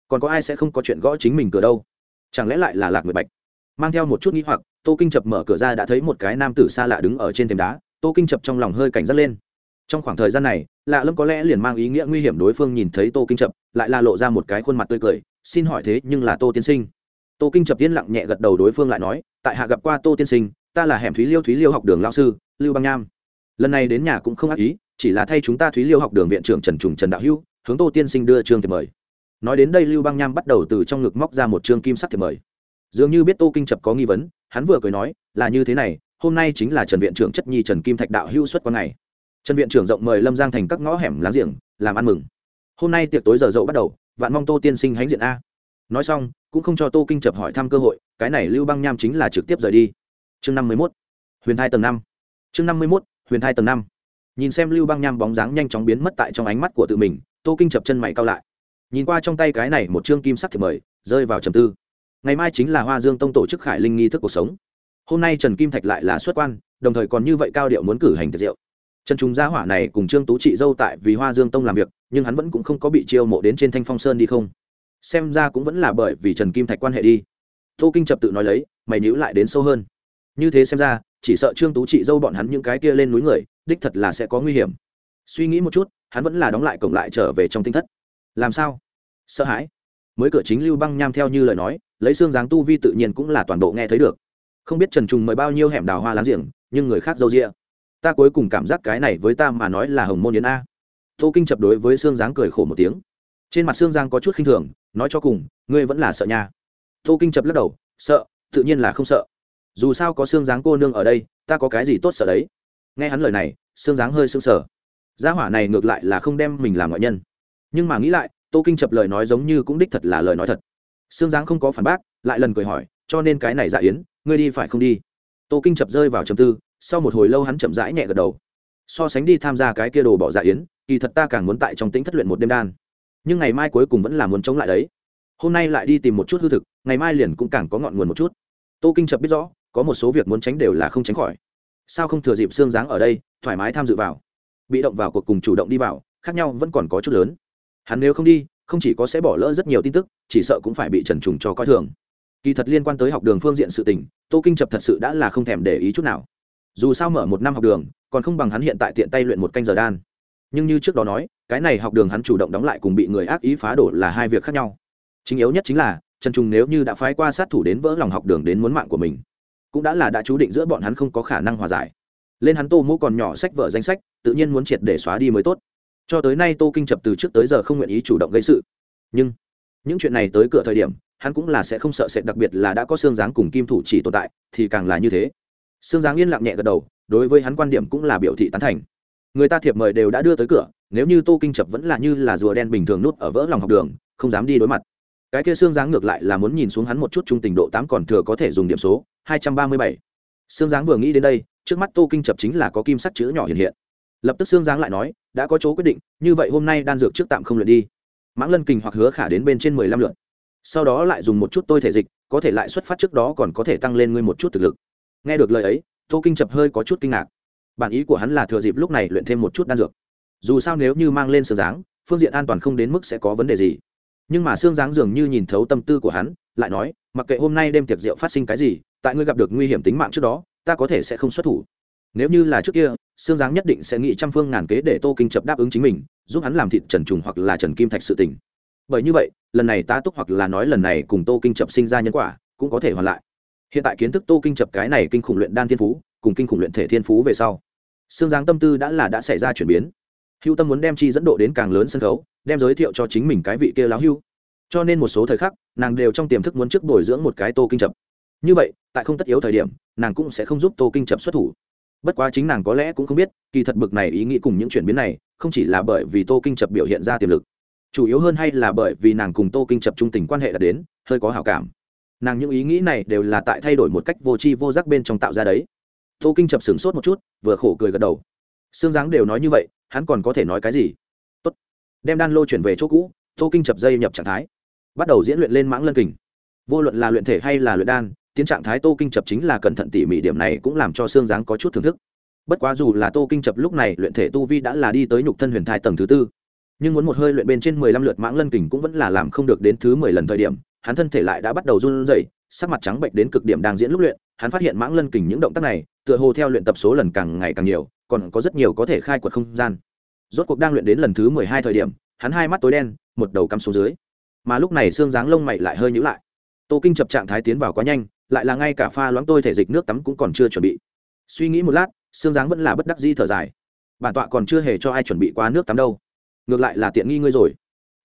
Còn có ai sẽ không có chuyện gõ chính mình cửa đâu? Chẳng lẽ lại là lạc người bạch? Mang theo một chút nghĩ hoặc, tô kinh chập mở cửa ra đã thấy một cái nam tử xa lạ đứng ở trên thềm đá. Tô kinh chập trong lòng hơi cảnh giác lên. Trong khoảng thời gian này, lạ lâm có lẽ liền mang ý nghĩa nguy hiểm đối phương nhìn thấy tô kinh chập, lại là lộ ra một cái khuôn mặt tươi cười, xin hỏi thế nhưng là tô tiên sinh. Tô kinh chập yên lặng nhẹ gật đầu đối phương lại nói, tại hạ gặp qua tô tiên sinh, ta là hẻm thúy liêu thúy liêu học đường lao sư, lưu băng nham. Lần này đến nhà cũng không ác ý, chỉ là thay chúng ta thúy liêu học đường viện trưởng trần trùng trần đạo hữu, hướng tô tiên sinh đưa trường thì mời nói đến đây lưu băng nham bắt đầu từ trong ngực móc ra một trương kim sắc thiệp mời. Dường như biết tô kinh chập có nghi vấn, hắn vừa cười nói, là như thế này, hôm nay chính là trần viện trưởng chất nhi trần kim thạch đạo hữu xuất quan này. trần viện trưởng rộng mời lâm giang thành các ngõ hẻm láng giềng, làm ăn mừng. Hôm nay tiệc tối giờ dậu bắt đầu, vạn mong tô tiên sinh hãnh diện a. Nói xong, cũng không cho tô kinh chập hỏi thăm cơ hội, cái này lưu băng nham chính là trực tiếp rời đi. Chương năm mươi mốt. Huyền thai tầng năm. Chương năm mươi mốt, huyền thai tầng năm. Nhìn xem lưu băng nham bóng dáng nhanh chóng biến mất tại trong ánh mắt của tự mình, tô kinh chập chân mày cao lại nhìn qua trong tay cái này một chương kim sắc thì mời, rơi vào trầm tư. Ngày mai chính là hoa dương tông tổ chức khải linh nghi thức cuộc sống. Hôm nay trần kim thạch lại là xuất quan, đồng thời còn như vậy cao điệu muốn cử hành tiệc rượu. Trần trung gia hỏa này cùng trương tú trị dâu tại vì hoa dương tông làm việc, nhưng hắn vẫn cũng không có bị chiêu mộ đến trên thanh phong sơn đi không. Xem ra cũng vẫn là bởi vì trần kim thạch quan hệ đi. Tô kinh trập tự nói lấy, mày nhữ lại đến sâu hơn. Như thế xem ra, chỉ sợ trương tú trị dâu bọn hắn những cái kia lên núi người, đích thật là sẽ có nguy hiểm. Suy nghĩ một chút, hắn vẫn là đóng lại cổng lại trở về trong tinh thất làm sao? Sợ hãi. Mới cửa chính lưu băng nham theo như lời nói, lấy xương dáng tu vi tự nhiên cũng là toàn bộ nghe thấy được. Không biết trần trùng mời bao nhiêu hẻm đào hoa láng giềng, nhưng người khác dâu rịa ta cuối cùng cảm giác cái này với ta mà nói là hồng môn yến a. Tô kinh chập đối với xương dáng cười khổ một tiếng. Trên mặt xương giang có chút khinh thường, nói cho cùng, ngươi vẫn là sợ nha. Tô kinh chập lắc đầu, sợ, tự nhiên là không sợ. Dù sao có xương dáng cô nương ở đây, ta có cái gì tốt sợ đấy? Nghe hắn lời này, xương dáng hơi sưng sờ. Gia hỏa này ngược lại là không đem mình làm ngoại nhân nhưng mà nghĩ lại, tô kinh chập lời nói giống như cũng đích thật là lời nói thật. Xương Giáng không có phản bác, lại lần cười hỏi, cho nên cái này dạ yến, ngươi đi phải không đi? Tô kinh chập rơi vào trầm tư, sau một hồi lâu hắn chậm rãi nhẹ gật đầu. So sánh đi tham gia cái kia đồ bỏ dạ yến, kỳ thật ta càng muốn tại trong tính thất luyện một đêm đan. Nhưng ngày mai cuối cùng vẫn là muốn chống lại đấy. Hôm nay lại đi tìm một chút hư thực, ngày mai liền cũng càng có ngọn nguồn một chút. Tô kinh chập biết rõ, có một số việc muốn tránh đều là không tránh khỏi. Sao không thừa dịp xương dáng ở đây, thoải mái tham dự vào? Bị động vào cuộc cùng chủ động đi vào, khác nhau vẫn còn có chút lớn hắn nếu không đi, không chỉ có sẽ bỏ lỡ rất nhiều tin tức, chỉ sợ cũng phải bị trần trùng cho coi thường. Kỳ thật liên quan tới học đường phương diện sự tình, tô kinh chập thật sự đã là không thèm để ý chút nào. Dù sao mở một năm học đường, còn không bằng hắn hiện tại tiện tay luyện một canh giờ đan. Nhưng như trước đó nói, cái này học đường hắn chủ động đóng lại cùng bị người ác ý phá đổ là hai việc khác nhau. Chính yếu nhất chính là, trần trung nếu như đã phái qua sát thủ đến vỡ lòng học đường đến muốn mạng của mình, cũng đã là đã chú định giữa bọn hắn không có khả năng hòa giải. Lên hắn tô mũ còn nhỏ sách vở danh sách, tự nhiên muốn triệt để xóa đi mới tốt cho tới nay tô kinh chập từ trước tới giờ không nguyện ý chủ động gây sự. Nhưng, những chuyện này tới cửa thời điểm, hắn cũng là sẽ không sợ sệt, đặc biệt là đã có xương dáng cùng kim thủ chỉ tồn tại, thì càng là như thế. Xương dáng yên lặng nhẹ gật đầu, đối với hắn quan điểm cũng là biểu thị tán thành. Người ta thiệp mời đều đã đưa tới cửa, nếu như tô kinh chập vẫn là như là rùa đen bình thường nút ở vỡ lòng học đường, không dám đi đối mặt. Cái kia xương dáng ngược lại là muốn nhìn xuống hắn một chút trung tình độ tám còn thừa có thể dùng điểm số, hai trăm ba mươi bảy. Xương dáng vừa nghĩ đến đây, trước mắt tô kinh chập chính là có kim sắc chữ nhỏ hiện hiện. Lập tức xương dáng lại nói đã có chỗ quyết định, như vậy hôm nay đan dược trước tạm không luyện đi. Mãng lân kình hoặc hứa khả đến bên trên mười lăm lượt. Sau đó lại dùng một chút tôi thể dịch, có thể lại xuất phát trước đó còn có thể tăng lên ngươi một chút thực lực. Nghe được lời ấy, tô kinh chập hơi có chút kinh ngạc. Bản ý của hắn là thừa dịp lúc này luyện thêm một chút đan dược. Dù sao nếu như mang lên xương dáng, phương diện an toàn không đến mức sẽ có vấn đề gì. Nhưng mà xương dáng dường như nhìn thấu tâm tư của hắn, lại nói, mặc kệ hôm nay đêm tiệc rượu phát sinh cái gì, tại ngươi gặp được nguy hiểm tính mạng trước đó, ta có thể sẽ không xuất thủ. Nếu như là trước kia xương Giáng nhất định sẽ nghĩ trăm phương ngàn kế để tô kinh chập đáp ứng chính mình, giúp hắn làm thịt trần trùng hoặc là trần kim thạch sự tình. Bởi như vậy, lần này tá túc hoặc là nói lần này cùng tô kinh chập sinh ra nhân quả cũng có thể hoàn lại. Hiện tại kiến thức tô kinh chập cái này kinh khủng luyện đan thiên phú, cùng kinh khủng luyện thể thiên phú về sau xương giáng tâm tư đã là đã xảy ra chuyển biến. Hưu tâm muốn đem chi dẫn độ đến càng lớn sân khấu, đem giới thiệu cho chính mình cái vị kia láo hưu. Cho nên một số thời khắc, nàng đều trong tiềm thức muốn trước bồi dưỡng một cái tô kinh chập. Như vậy, tại không tất yếu thời điểm, nàng cũng sẽ không giúp tô kinh chập xuất thủ bất quá chính nàng có lẽ cũng không biết, kỳ thật bực này ý nghĩ cùng những chuyển biến này, không chỉ là bởi vì tô kinh chập biểu hiện ra tiềm lực, chủ yếu hơn hay là bởi vì nàng cùng tô kinh chập trung tình quan hệ đã đến, hơi có hảo cảm. Nàng những ý nghĩ này đều là tại thay đổi một cách vô tri vô giác bên trong tạo ra đấy. Tô kinh chập sửng sốt một chút, vừa khổ cười gật đầu. Xương dáng đều nói như vậy, hắn còn có thể nói cái gì? Tốt. đem đan lô chuyển về chỗ cũ, tô kinh chập dây nhập trạng thái. Bắt đầu diễn luyện lên mãng lân kình. Vô luận là luyện thể hay là luyện đan tiến trạng thái tô kinh chập chính là cẩn thận tỉ mỉ, điểm này cũng làm cho xương dáng có chút thưởng thức. Bất quá dù là tô kinh chập lúc này luyện thể tu vi đã là đi tới nhục thân huyền thai tầng thứ tư, nhưng muốn một hơi luyện bên trên mười lăm lượt mãng lân kình cũng vẫn là làm không được đến thứ mười lần thời điểm, hắn thân thể lại đã bắt đầu run rẩy, sắc mặt trắng bệnh đến cực điểm đang diễn lúc luyện, hắn phát hiện mãng lân kình những động tác này, tựa hồ theo luyện tập số lần càng ngày càng nhiều, còn có rất nhiều có thể khai quật không gian. Rốt cuộc đang luyện đến lần thứ mười hai thời điểm, hắn hai mắt tối đen, một đầu cắm xuống dưới. Mà lúc này xương dáng lông mày lại hơi nhữ lại. Tô kinh chập trạng thái tiến vào quá nhanh lại là ngay cả pha loãng tôi thể dịch nước tắm cũng còn chưa chuẩn bị. Suy nghĩ một lát xương dáng vẫn là bất đắc di thở dài. Bản tọa còn chưa hề cho ai chuẩn bị qua nước tắm đâu. Ngược lại là tiện nghi ngươi rồi.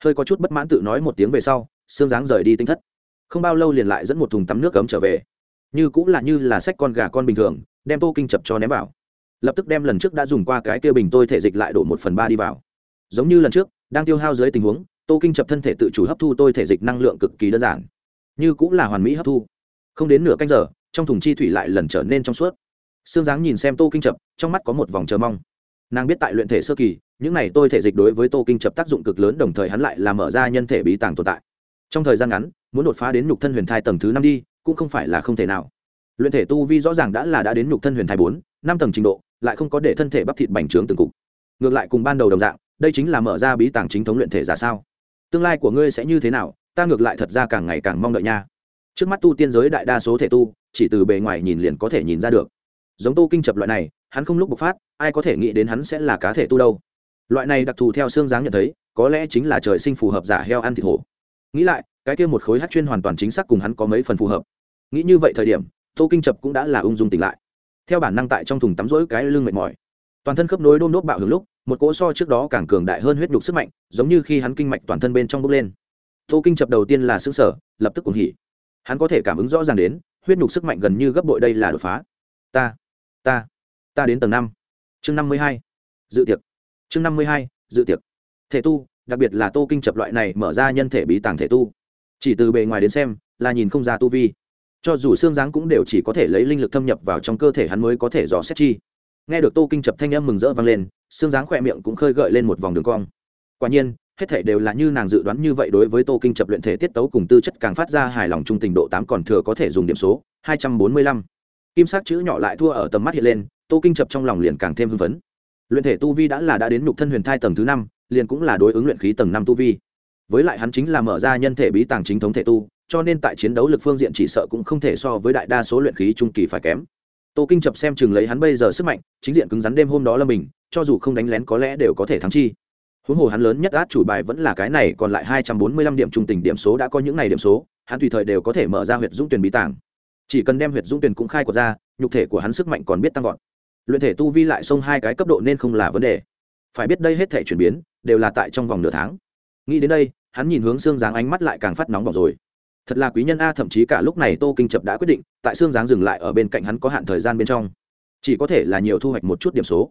Hơi có chút bất mãn tự nói một tiếng về sau xương dáng rời đi tinh thất. Không bao lâu liền lại dẫn một thùng tắm nước cấm trở về. Như cũng là như là sách con gà con bình thường, đem tô kinh chập cho ném vào. Lập tức đem lần trước đã dùng qua cái kia bình tôi thể dịch lại đổ một phần ba đi vào. Giống như lần trước, đang tiêu hao dưới tình huống, tô kinh chập thân thể tự chủ hấp thu tôi thể dịch năng lượng cực kỳ đơn giản. Như cũng là hoàn mỹ hấp thu không đến nửa canh giờ, trong thùng chi thủy lại lần trở nên trong suốt. Sương dáng nhìn xem tô kinh chập, trong mắt có một vòng chờ mong. Nàng biết tại luyện thể sơ kỳ, những này tôi thể dịch đối với tô kinh chập tác dụng cực lớn, đồng thời hắn lại là mở ra nhân thể bí tàng tồn tại. Trong thời gian ngắn, muốn đột phá đến nhục thân huyền thai tầng thứ năm đi, cũng không phải là không thể nào. Luyện thể tu vi rõ ràng đã là đã đến nhục thân huyền thai bốn, năm tầng trình độ, lại không có để thân thể bắp thịt bành trướng từng cục. Ngược lại cùng ban đầu đồng dạng, đây chính là mở ra bí tàng chính thống luyện thể giả sao? Tương lai của ngươi sẽ như thế nào? Ta ngược lại thật ra càng ngày càng mong đợi nha trước mắt tu tiên giới đại đa số thể tu, chỉ từ bề ngoài nhìn liền có thể nhìn ra được. Giống tu kinh chập loại này, hắn không lúc bộc phát, ai có thể nghĩ đến hắn sẽ là cá thể tu đâu. Loại này đặc thù theo xương dáng nhận thấy, có lẽ chính là trời sinh phù hợp giả heo ăn thịt hổ. Nghĩ lại, cái kia một khối hát chuyên hoàn toàn chính xác cùng hắn có mấy phần phù hợp. Nghĩ như vậy thời điểm, tô kinh chập cũng đã là ung dung tỉnh lại. Theo bản năng tại trong thùng tắm rỗi cái lưng mệt mỏi. Toàn thân khớp nối đôm đốt bạo hưởng lúc, một cỗ so trước đó càng cường đại hơn huyết nhục sức mạnh, giống như khi hắn kinh mạch toàn thân bên trong bốc lên. Tô kinh chập đầu tiên là xứ sở lập tức cuồng hỉ hắn có thể cảm ứng rõ ràng đến, huyết nhục sức mạnh gần như gấp bội đây là đột phá. Ta ta ta đến tầng năm. Chương năm mươi hai. Dự tiệc. Chương năm mươi hai, dự tiệc. Thể tu, đặc biệt là tô kinh chập loại này mở ra nhân thể bí tàng thể tu. Chỉ từ bề ngoài đến xem, là nhìn không ra tu vi. Cho dù xương dáng cũng đều chỉ có thể lấy linh lực thâm nhập vào trong cơ thể hắn mới có thể dò xét chi. Nghe được tô kinh chập thanh âm mừng rỡ vang lên, xương dáng khỏe miệng cũng khơi gợi lên một vòng đường cong. Quả nhiên hết thể đều là như nàng dự đoán như vậy đối với tô kinh chập luyện thể tiết tấu cùng tư chất càng phát ra hài lòng trung tình độ tám còn thừa có thể dùng điểm số, hai trăm bốn mươi lăm. Kim sắc chữ nhỏ lại thua ở tầm mắt hiện lên, tô kinh chập trong lòng liền càng thêm hưng phấn. Luyện thể tu vi đã là đã đến nhục thân huyền thai tầng thứ năm, liền cũng là đối ứng luyện khí tầng năm tu vi. Với lại hắn chính là mở ra nhân thể bí tàng chính thống thể tu, cho nên tại chiến đấu lực phương diện chỉ sợ cũng không thể so với đại đa số luyện khí trung kỳ phải kém. Tô kinh chập xem chừng lấy hắn bây giờ sức mạnh, chính diện cứng rắn đêm hôm đó là mình, cho dù không đánh lén có lẽ đều có thể thắng chi huống hồ hắn lớn nhất át chủ bài vẫn là cái này, còn lại hai trăm bốn mươi lăm điểm trung tình điểm số đã có những này điểm số, hắn tùy thời đều có thể mở ra huyệt dũng tuyển bí tàng chỉ cần đem huyệt dũng tuyển cũng khai quật ra, nhục thể của hắn sức mạnh còn biết tăng vọt. Luyện thể tu vi lại xông hai cái cấp độ nên không là vấn đề. Phải biết đây hết thể chuyển biến, đều là tại trong vòng nửa tháng. Nghĩ đến đây, hắn nhìn hướng xương dáng ánh mắt lại càng phát nóng bỏng rồi. Thật là quý nhân a, thậm chí cả lúc này tô kinh chập đã quyết định, tại xương dáng dừng lại ở bên cạnh hắn có hạn thời gian bên trong. Chỉ có thể là nhiều thu hoạch một chút điểm số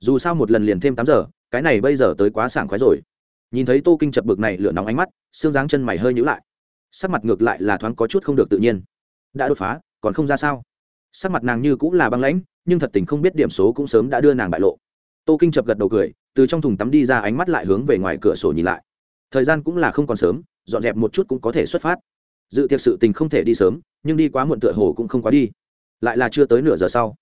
dù sao một lần liền thêm tám giờ, cái này bây giờ tới quá sảng khoái rồi. Nhìn thấy tô kinh chập bực này lửa nóng ánh mắt xương dáng chân mày hơi nhữ lại. Sắc mặt ngược lại là thoáng có chút không được tự nhiên. Đã đột phá, còn không ra sao? Sắc mặt nàng như cũng là băng lãnh, nhưng thật tình không biết điểm số cũng sớm đã đưa nàng bại lộ. Tô kinh chập gật đầu cười, từ trong thùng tắm đi ra ánh mắt lại hướng về ngoài cửa sổ nhìn lại. Thời gian cũng là không còn sớm, dọn dẹp một chút cũng có thể xuất phát. Dự tiệc sự tình không thể đi sớm, nhưng đi quá muộn tựa hồ cũng không quá đi. Lại là chưa tới nửa giờ sau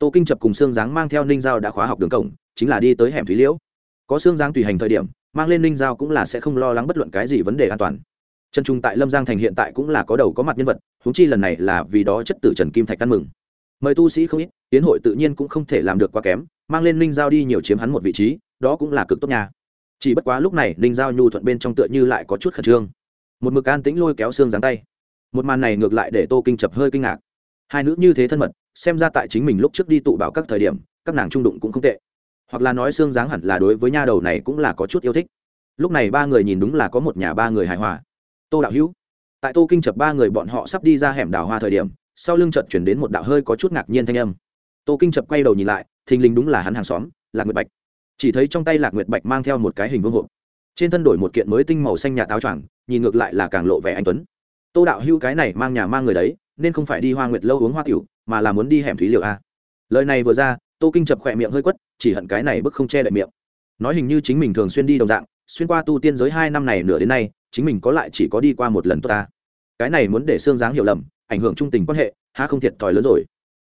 tô kinh chập cùng xương giáng mang theo ninh giao đã khóa học đường cổng, chính là đi tới hẻm thúy liễu. Có xương giáng tùy hành thời điểm, mang lên ninh giao cũng là sẽ không lo lắng bất luận cái gì vấn đề an toàn. Trần trung tại lâm giang thành hiện tại cũng là có đầu có mặt nhân vật húng chi lần này là vì đó chất tử trần kim thạch ăn mừng. Mời tu sĩ không ít, tiến hội tự nhiên cũng không thể làm được quá kém, mang lên ninh giao đi nhiều chiếm hắn một vị trí, đó cũng là cực tốt nha. Chỉ bất quá lúc này, ninh giao nhu thuận bên trong tựa như lại có chút khẩn trương. Một mực an tĩnh lôi kéo xương dáng tay. Một màn này ngược lại để tô kinh chập hơi kinh ngạc hai nữ như thế thân mật, xem ra tại chính mình lúc trước đi tụ bảo các thời điểm, các nàng trung đụng cũng không tệ. Hoặc là nói xương dáng hẳn là đối với nha đầu này cũng là có chút yêu thích. Lúc này ba người nhìn đúng là có một nhà ba người hài hòa. Tô đạo hữu. Tại tô kinh chập ba người bọn họ sắp đi ra hẻm đào hoa thời điểm, sau lưng chợt chuyển đến một đạo hơi có chút ngạc nhiên thanh âm. Tô kinh chập quay đầu nhìn lại, thình lình đúng là hắn hàng xóm, lạc nguyệt bạch. Chỉ thấy trong tay lạc nguyệt bạch mang theo một cái hình vương hộp. Trên thân đổi một kiện mới tinh màu xanh nhà táo choàng, nhìn ngược lại là càng lộ vẻ anh tuấn. Tô đạo hữu cái này mang nhà mang người đấy nên không phải đi hoa nguyệt lâu uống hoa tiểu, mà là muốn đi hẻm thúy liệu a lời này vừa ra, tô kinh chập khỏe miệng hơi quất, chỉ hận cái này bức không che đậy miệng. Nói hình như chính mình thường xuyên đi đồng dạng, xuyên qua tu tiên giới hai năm này nửa đến nay, chính mình có lại chỉ có đi qua một lần tốt ta. Cái này muốn để xương dáng hiểu lầm, ảnh hưởng trung tình quan hệ ha không thiệt thòi lớn rồi.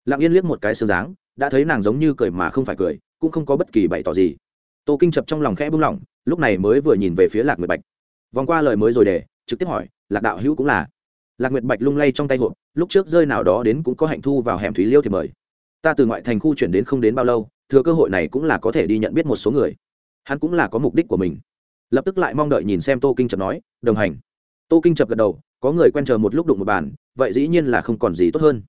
Lặng yên liếc một cái xương dáng, đã thấy nàng giống như cười mà không phải cười, cũng không có bất kỳ bày tỏ gì. Tô kinh chập trong lòng khẽ bung lỏng, lúc này mới vừa nhìn về phía lạc nguyệt bạch. Vòng qua lời mới rồi để, trực tiếp hỏi, lạc đạo hữu cũng là? Lạc nguyệt bạch lung lay trong tay hộp, lúc trước rơi nào đó đến cũng có hạnh thu vào hẻm thúy liêu thì mời. Ta từ ngoại thành khu chuyển đến không đến bao lâu, thừa cơ hội này cũng là có thể đi nhận biết một số người. Hắn cũng là có mục đích của mình. Lập tức lại mong đợi nhìn xem tô kinh chập nói, đồng hành. Tô kinh chập gật đầu, có người quen chờ một lúc đụng một bàn, vậy dĩ nhiên là không còn gì tốt hơn.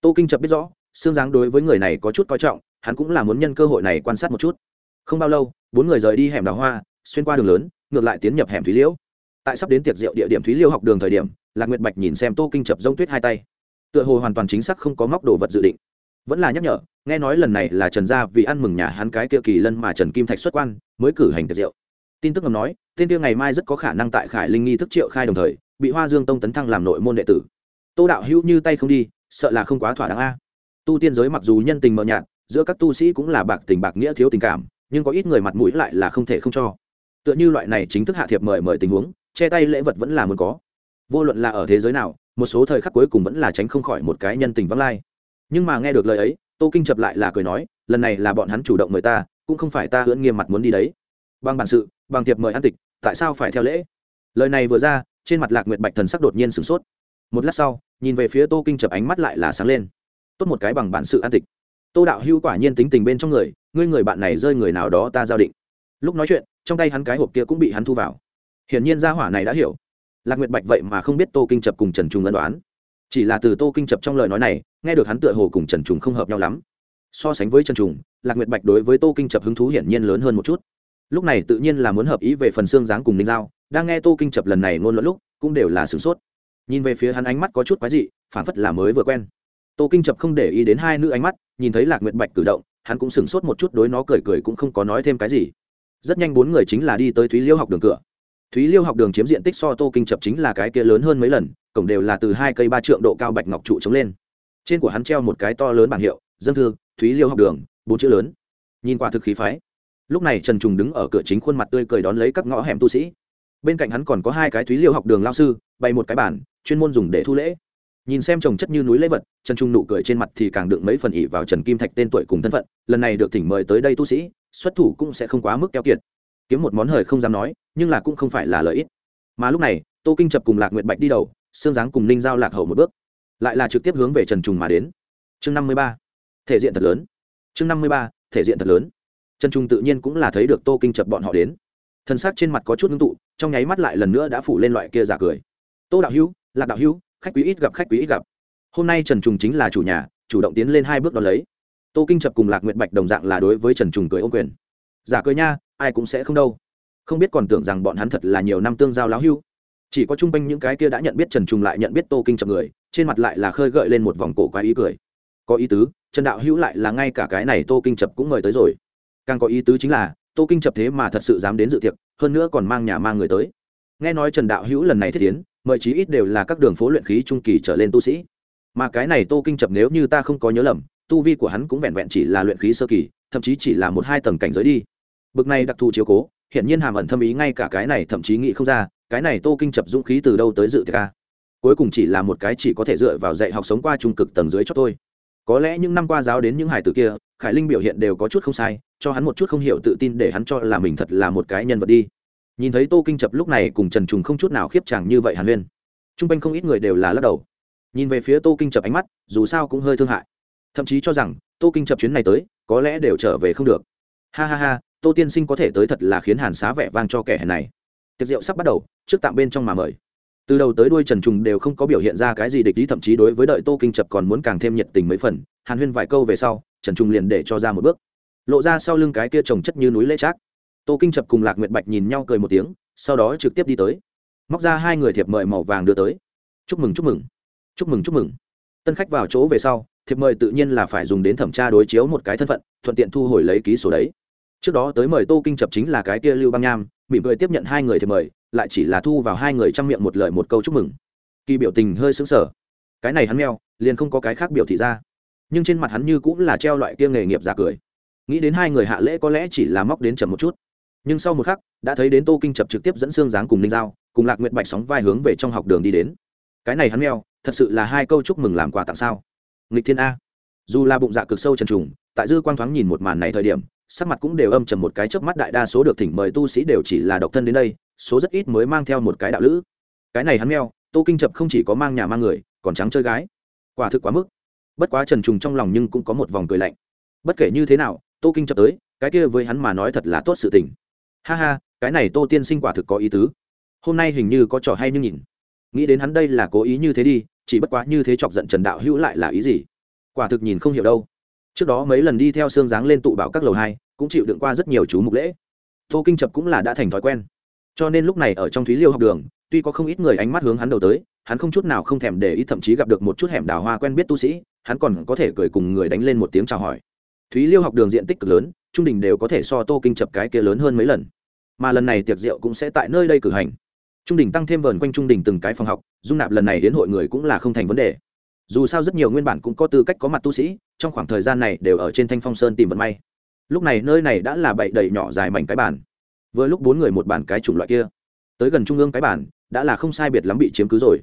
Tô kinh chập biết rõ xương dáng đối với người này có chút coi trọng, hắn cũng là muốn nhân cơ hội này quan sát một chút. Không bao lâu, bốn người rời đi hẻm đào hoa, xuyên qua đường lớn, ngược lại tiến nhập hẻm thúy liễu tại sắp đến tiệc rượu địa điểm thúy liêu học đường thời điểm lạc nguyệt bạch nhìn xem tô kinh chập rông tuyết hai tay. Tựa hồ hoàn toàn chính xác không có móc đồ vật dự định. Vẫn là nhắc nhở, nghe nói lần này là trần gia vì ăn mừng nhà hắn cái kia kỳ lân mà trần kim thạch xuất quan, mới cử hành tiệc rượu. Tin tức ngầm nói, tên kia ngày mai rất có khả năng tại khải linh nghi thức triệu khai đồng thời, bị hoa dương tông tấn thăng làm nội môn đệ tử. Tô đạo hữu như tay không đi, sợ là không quá thỏa đáng a. Tu tiên giới mặc dù nhân tình mờ nhạt, giữa các tu sĩ cũng là bạc tình bạc nghĩa thiếu tình cảm, nhưng có ít người mặt mũi lại là không thể không cho. Tựa như loại này chính thức hạ thiệp mời mời tình huống, che tay lễ vật vẫn là muốn có vô luận là ở thế giới nào, một số thời khắc cuối cùng vẫn là tránh không khỏi một cái nhân tình vắng lai. Nhưng mà nghe được lời ấy, tô kinh chập lại là cười nói, lần này là bọn hắn chủ động mời ta, cũng không phải ta hưỡn nghiêm mặt muốn đi đấy. Bằng bản sự, bằng tiệp mời ăn tịch, tại sao phải theo lễ? Lời này vừa ra, trên mặt lạc nguyệt bạch thần sắc đột nhiên sửng sốt. Một lát sau, nhìn về phía tô kinh chập ánh mắt lại là sáng lên. Tốt một cái bằng bản sự an tịch. Tô đạo hưu quả nhiên tính tình bên trong người, ngươi người bạn này rơi người nào đó ta giao định. Lúc nói chuyện, trong tay hắn cái hộp kia cũng bị hắn thu vào. Hiển nhiên gia hỏa này đã hiểu lạc nguyệt bạch vậy mà không biết tô kinh chập cùng trần trung ân đoán. Chỉ là từ tô kinh chập trong lời nói này, nghe được hắn tựa hồ cùng trần trùng không hợp nhau lắm. So sánh với trần trùng, lạc nguyệt bạch đối với tô kinh chập hứng thú hiển nhiên lớn hơn một chút. Lúc này tự nhiên là muốn hợp ý về phần xương dáng cùng ninh giao, đang nghe tô kinh chập lần này ngôn luận lúc, cũng đều là sửng sốt. Nhìn về phía hắn ánh mắt có chút quái dị phản phất là mới vừa quen. Tô kinh chập không để ý đến hai nữ ánh mắt, nhìn thấy lạc nguyệt bạch cử động, hắn cũng sửng sốt một chút đối nó cười cười cũng không có nói thêm cái gì. Rất nhanh bốn người chính là đi tới thúy liêu học đường cửa thúy liêu học đường chiếm diện tích so tô kinh chập chính là cái kia lớn hơn mấy lần, cổng đều là từ hai cây ba trượng độ cao bạch ngọc trụ chống lên. Trên của hắn treo một cái to lớn bảng hiệu, dân thư, thúy liêu học đường, bốn chữ lớn. Nhìn qua thực khí phái. Lúc này trần trùng đứng ở cửa chính khuôn mặt tươi cười đón lấy các ngõ hẻm tu sĩ. Bên cạnh hắn còn có hai cái thúy liêu học đường lao sư, bày một cái bản chuyên môn dùng để thu lễ. Nhìn xem trồng chất như núi lễ vật, trần trung nụ cười trên mặt thì càng đựng mấy phần ỉ vào trần kim thạch tên tuổi cùng thân phận, lần này được thỉnh mời tới đây tu sĩ, xuất thủ cũng sẽ không quá mức keo kiệt kiếm một món hời không dám nói, nhưng là cũng không phải là lợi ích. Mà lúc này, tô kinh chập cùng lạc nguyệt bạch đi đầu xương dáng cùng ninh giao lạc hậu một bước, lại là trực tiếp hướng về trần trùng mà đến. Chương năm mươi ba, thể diện thật lớn. Chương năm mươi ba, thể diện thật lớn. Trần trung tự nhiên cũng là thấy được tô kinh chập bọn họ đến. Thân xác trên mặt có chút ngưng tụ, trong nháy mắt lại lần nữa đã phủ lên loại kia giả cười. Tô đạo hữu, lạc đạo hữu, khách quý ít gặp, khách quý ít gặp. Hôm nay trần trùng chính là chủ nhà, chủ động tiến lên hai bước đón lấy. Tô kinh chập cùng lạc nguyện bạch đồng dạng là đối với trần trùng cười ô quyền giả cười nha, ai cũng sẽ không đâu. Không biết còn tưởng rằng bọn hắn thật là nhiều năm tương giao láo hưu. Chỉ có chung quanh những cái kia đã nhận biết trần trùng lại nhận biết tô kinh chậm người, trên mặt lại là khơi gợi lên một vòng cổ quá ý cười. Có ý tứ, trần đạo hữu lại là ngay cả cái này tô kinh chập cũng mời tới rồi. Càng có ý tứ chính là, tô kinh chập thế mà thật sự dám đến dự tiệc, hơn nữa còn mang nhà mang người tới. Nghe nói trần đạo hữu lần này thiết tiến, mời chí ít đều là các đường phố luyện khí trung kỳ trở lên tu sĩ. Mà cái này tô kinh chập nếu như ta không có nhớ lầm, tu vi của hắn cũng vẹn vẹn chỉ là luyện khí sơ kỳ thậm chí chỉ là một hai tầng cảnh giới đi. Bực này đặc thù chiếu cố hiện nhiên hàm ẩn thâm ý ngay cả cái này thậm chí nghĩ không ra, cái này tô kinh chập dũng khí từ đâu tới dự tiệc ca cuối cùng chỉ là một cái chỉ có thể dựa vào dạy học sống qua trung cực tầng dưới cho tôi. có lẽ những năm qua giáo đến những hải tử kia, khải linh biểu hiện đều có chút không sai, cho hắn một chút không hiểu tự tin để hắn cho là mình thật là một cái nhân vật đi. Nhìn thấy tô kinh chập lúc này cùng trần trùng không chút nào khiếp chàng như vậy hàn huyên. T r u n g quanh không ít người đều là lắc đầu. Nhìn về phía tô kinh chập ánh mắt, dù sao cũng hơi thương hại. Thậm chí cho rằng, tô kinh chập chuyến này tới có lẽ đều trở về không được. Ha ha ha, tô tiên sinh có thể tới thật là khiến hàn xá vẻ vang cho kẻ hèn này. Tiệc rượu sắp bắt đầu, trước tạm bên trong mà mời. Từ đầu tới đuôi trần trùng đều không có biểu hiện ra cái gì địch ý, thậm chí đối với đợi tô kinh chập còn muốn càng thêm nhiệt tình mấy phần, hàn huyên vài câu về sau, trần trùng liền để cho ra một bước. Lộ ra sau lưng cái kia trồng chất như núi lễ trác. Tô kinh chập cùng lạc nguyệt bạch nhìn nhau cười một tiếng, sau đó trực tiếp đi tới. Móc ra hai người thiệp mời màu vàng đưa tới. Chúc mừng chúc mừng. Chúc mừng chúc mừng. Tân khách vào chỗ về sau thiệp mời tự nhiên là phải dùng đến thẩm tra đối chiếu một cái thân phận, thuận tiện thu hồi lấy ký sổ đấy. Trước đó tới mời tô kinh chập chính là cái kia lưu băng nham, mỉm cười tiếp nhận hai người thiệp mời, lại chỉ là thu vào hai người trong miệng một lời một câu chúc mừng. Kỳ biểu tình hơi sững sờ. Cái này hắn meo, liền không có cái khác biểu thị ra. Nhưng trên mặt hắn như cũng là treo loại kia nghề nghiệp giả cười. Nghĩ đến hai người hạ lễ có lẽ chỉ là móc đến chậm một chút. Nhưng sau một khắc, đã thấy đến tô kinh chập trực tiếp dẫn xương dáng cùng ninh giao, cùng lạc nguyện bạch sóng vai hướng về trong học đường đi đến. Cái này hắn meo, thật sự là hai câu chúc mừng làm quà tặng sao? Nghịch thiên a. Dù là bụng dạ cực sâu trần trùng, tại dư quang thoáng nhìn một màn này thời điểm, sắc mặt cũng đều âm trầm một cái chớp mắt đại đa số được thỉnh mời tu sĩ đều chỉ là độc thân đến đây, số rất ít mới mang theo một cái đạo lữ. Cái này hắn meo, tô kinh chập không chỉ có mang nhà mang người, còn trắng chơi gái. Quả thực quá mức. Bất quá trần trùng trong lòng nhưng cũng có một vòng cười lạnh. Bất kể như thế nào, tô kinh chập tới, cái kia với hắn mà nói thật là tốt sự tình. Ha ha, cái này tô tiên sinh quả thực có ý tứ. Hôm nay hình như có trò hay như nhìn. Nghĩ đến hắn đây là cố ý như thế đi chỉ bất quá như thế chọc giận trần đạo hữu lại là ý gì? Quả thực nhìn không hiểu đâu. Trước đó mấy lần đi theo xương dáng lên tụ bảo các lầu hai, cũng chịu đựng qua rất nhiều chú mục lễ. Tô kinh chập cũng là đã thành thói quen. Cho nên lúc này ở trong thúy liêu học đường, tuy có không ít người ánh mắt hướng hắn đầu tới, hắn không chút nào không thèm để ý thậm chí gặp được một chút hẻm đào hoa quen biết tu sĩ, hắn còn có thể cười cùng người đánh lên một tiếng chào hỏi. Thúy liêu học đường diện tích cực lớn, trung đình đều có thể so tô kinh chập cái kia lớn hơn mấy lần. Mà lần này tiệc rượu cũng sẽ tại nơi đây cử hành trung đình tăng thêm vờn quanh trung đình từng cái phòng học, dung nạp lần này đến hội người cũng là không thành vấn đề. Dù sao rất nhiều nguyên bản cũng có tư cách có mặt tu sĩ, trong khoảng thời gian này đều ở trên thanh phong sơn tìm vận may. Lúc này nơi này đã là bậy đầy nhỏ dài mảnh cái bản vừa lúc bốn người một bản cái chủng loại kia. Tới gần trung ương cái bản đã là không sai biệt lắm bị chiếm cứ rồi.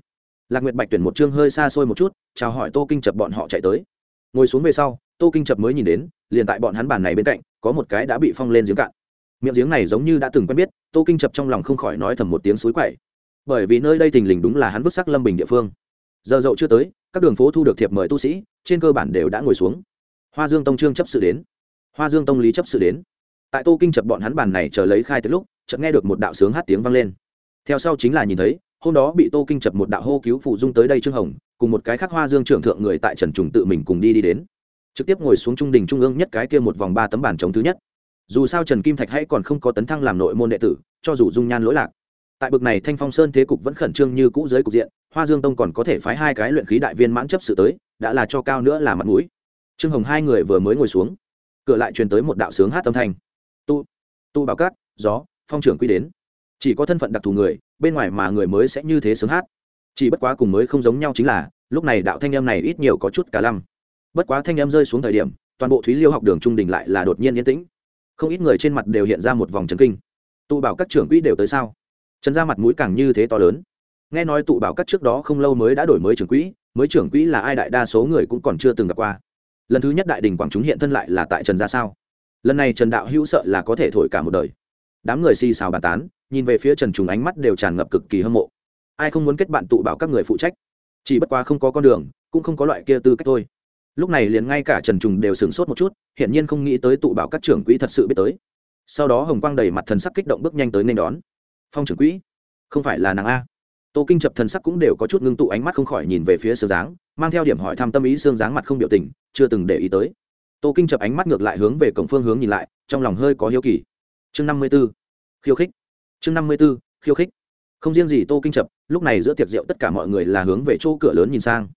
Lạc nguyệt bạch tuyển một chương hơi xa xôi một chút, chào hỏi tô kinh chập bọn họ chạy tới. Ngồi xuống về sau, tô kinh chập mới nhìn đến, liền tại bọn hắn bản này bên cạnh, có một cái đã bị phong lên giếng cạn miệng giếng này giống như đã từng quen biết, tô kinh chập trong lòng không khỏi nói thầm một tiếng suối quậy. Bởi vì nơi đây thình lình đúng là hắn vứt sắc lâm bình địa phương. Giờ dậu chưa tới, các đường phố thu được thiệp mời tu sĩ, trên cơ bản đều đã ngồi xuống. Hoa dương tông trương chấp sự đến. Hoa dương tông lý chấp sự đến. Tại tô kinh chập bọn hắn bàn này chờ lấy khai tới lúc, chợt nghe được một đạo sướng hát tiếng vang lên. Theo sau chính là nhìn thấy, hôm đó bị tô kinh chập một đạo hô cứu phụ dung tới đây trương hồng, cùng một cái khác hoa dương trưởng thượng người tại trần trùng tự mình cùng đi đi đến. Trực tiếp ngồi xuống trung đình trung ương nhất cái kia một vòng ba tấm bàn chống thứ nhất dù sao trần kim thạch hãy còn không có tấn thăng làm nội môn đệ tử, cho dù dung nhan lỗi lạc. Tại bực này thanh phong sơn thế cục vẫn khẩn trương như cũ giới cục diện, hoa dương tông còn có thể phái hai cái luyện khí đại viên mãn chấp sự tới, đã là cho cao nữa là mặt mũi. Trương hồng hai người vừa mới ngồi xuống, cửa lại truyền tới một đạo sướng hát âm thanh. Tu tu báo cát gió, phong trưởng quy đến. Chỉ có thân phận đặc thù người, bên ngoài mà người mới sẽ như thế sướng hát. Chỉ bất quá cùng mới không giống nhau chính là, lúc này đạo thanh em này ít nhiều có chút cả lăm. Bất quá thanh em rơi xuống thời điểm, toàn bộ thúy liêu học đường trung đình lại là đột nhiên yên tĩnh không ít người trên mặt đều hiện ra một vòng trấn kinh. Tụ bảo các trưởng quỹ đều tới sao? Trần ra mặt mũi càng như thế to lớn. Nghe nói tụ bảo các trước đó không lâu mới đã đổi mới trưởng quỹ, mới trưởng quỹ là ai đại đa số người cũng còn chưa từng gặp qua. Lần thứ nhất đại đình quảng chúng hiện thân lại là tại trần gia sao? Lần này trần đạo hữu sợ là có thể thổi cả một đời. Đám người xì xào bàn tán, nhìn về phía trần trùng ánh mắt đều tràn ngập cực kỳ hâm mộ. Ai không muốn kết bạn tụ bảo các người phụ trách? Chỉ bất quá không có con đường, cũng không có loại kia tư cách thôi lúc này liền ngay cả trần trùng đều sửng sốt một chút, hiển nhiên không nghĩ tới tụ bảo các trưởng quỹ thật sự biết tới. Sau đó hồng quang đầy mặt thần sắc kích động bước nhanh tới nên đón. Phong trưởng quỹ, không phải là nàng a. Tô kinh chập thần sắc cũng đều có chút ngưng tụ ánh mắt không khỏi nhìn về phía sương dáng mang theo điểm hỏi thăm tâm ý sương dáng mặt không biểu tình, chưa từng để ý tới. Tô kinh chập ánh mắt ngược lại hướng về cổng phương hướng nhìn lại, trong lòng hơi có hiếu kỳ. Chương năm mươi b ố khiêu khích. Chương năm mươi b ố khiêu khích. Không riêng gì tô kinh chập lúc này giữa tiệc rượu tất cả mọi người là hướng về chỗ cửa lớn nhìn sang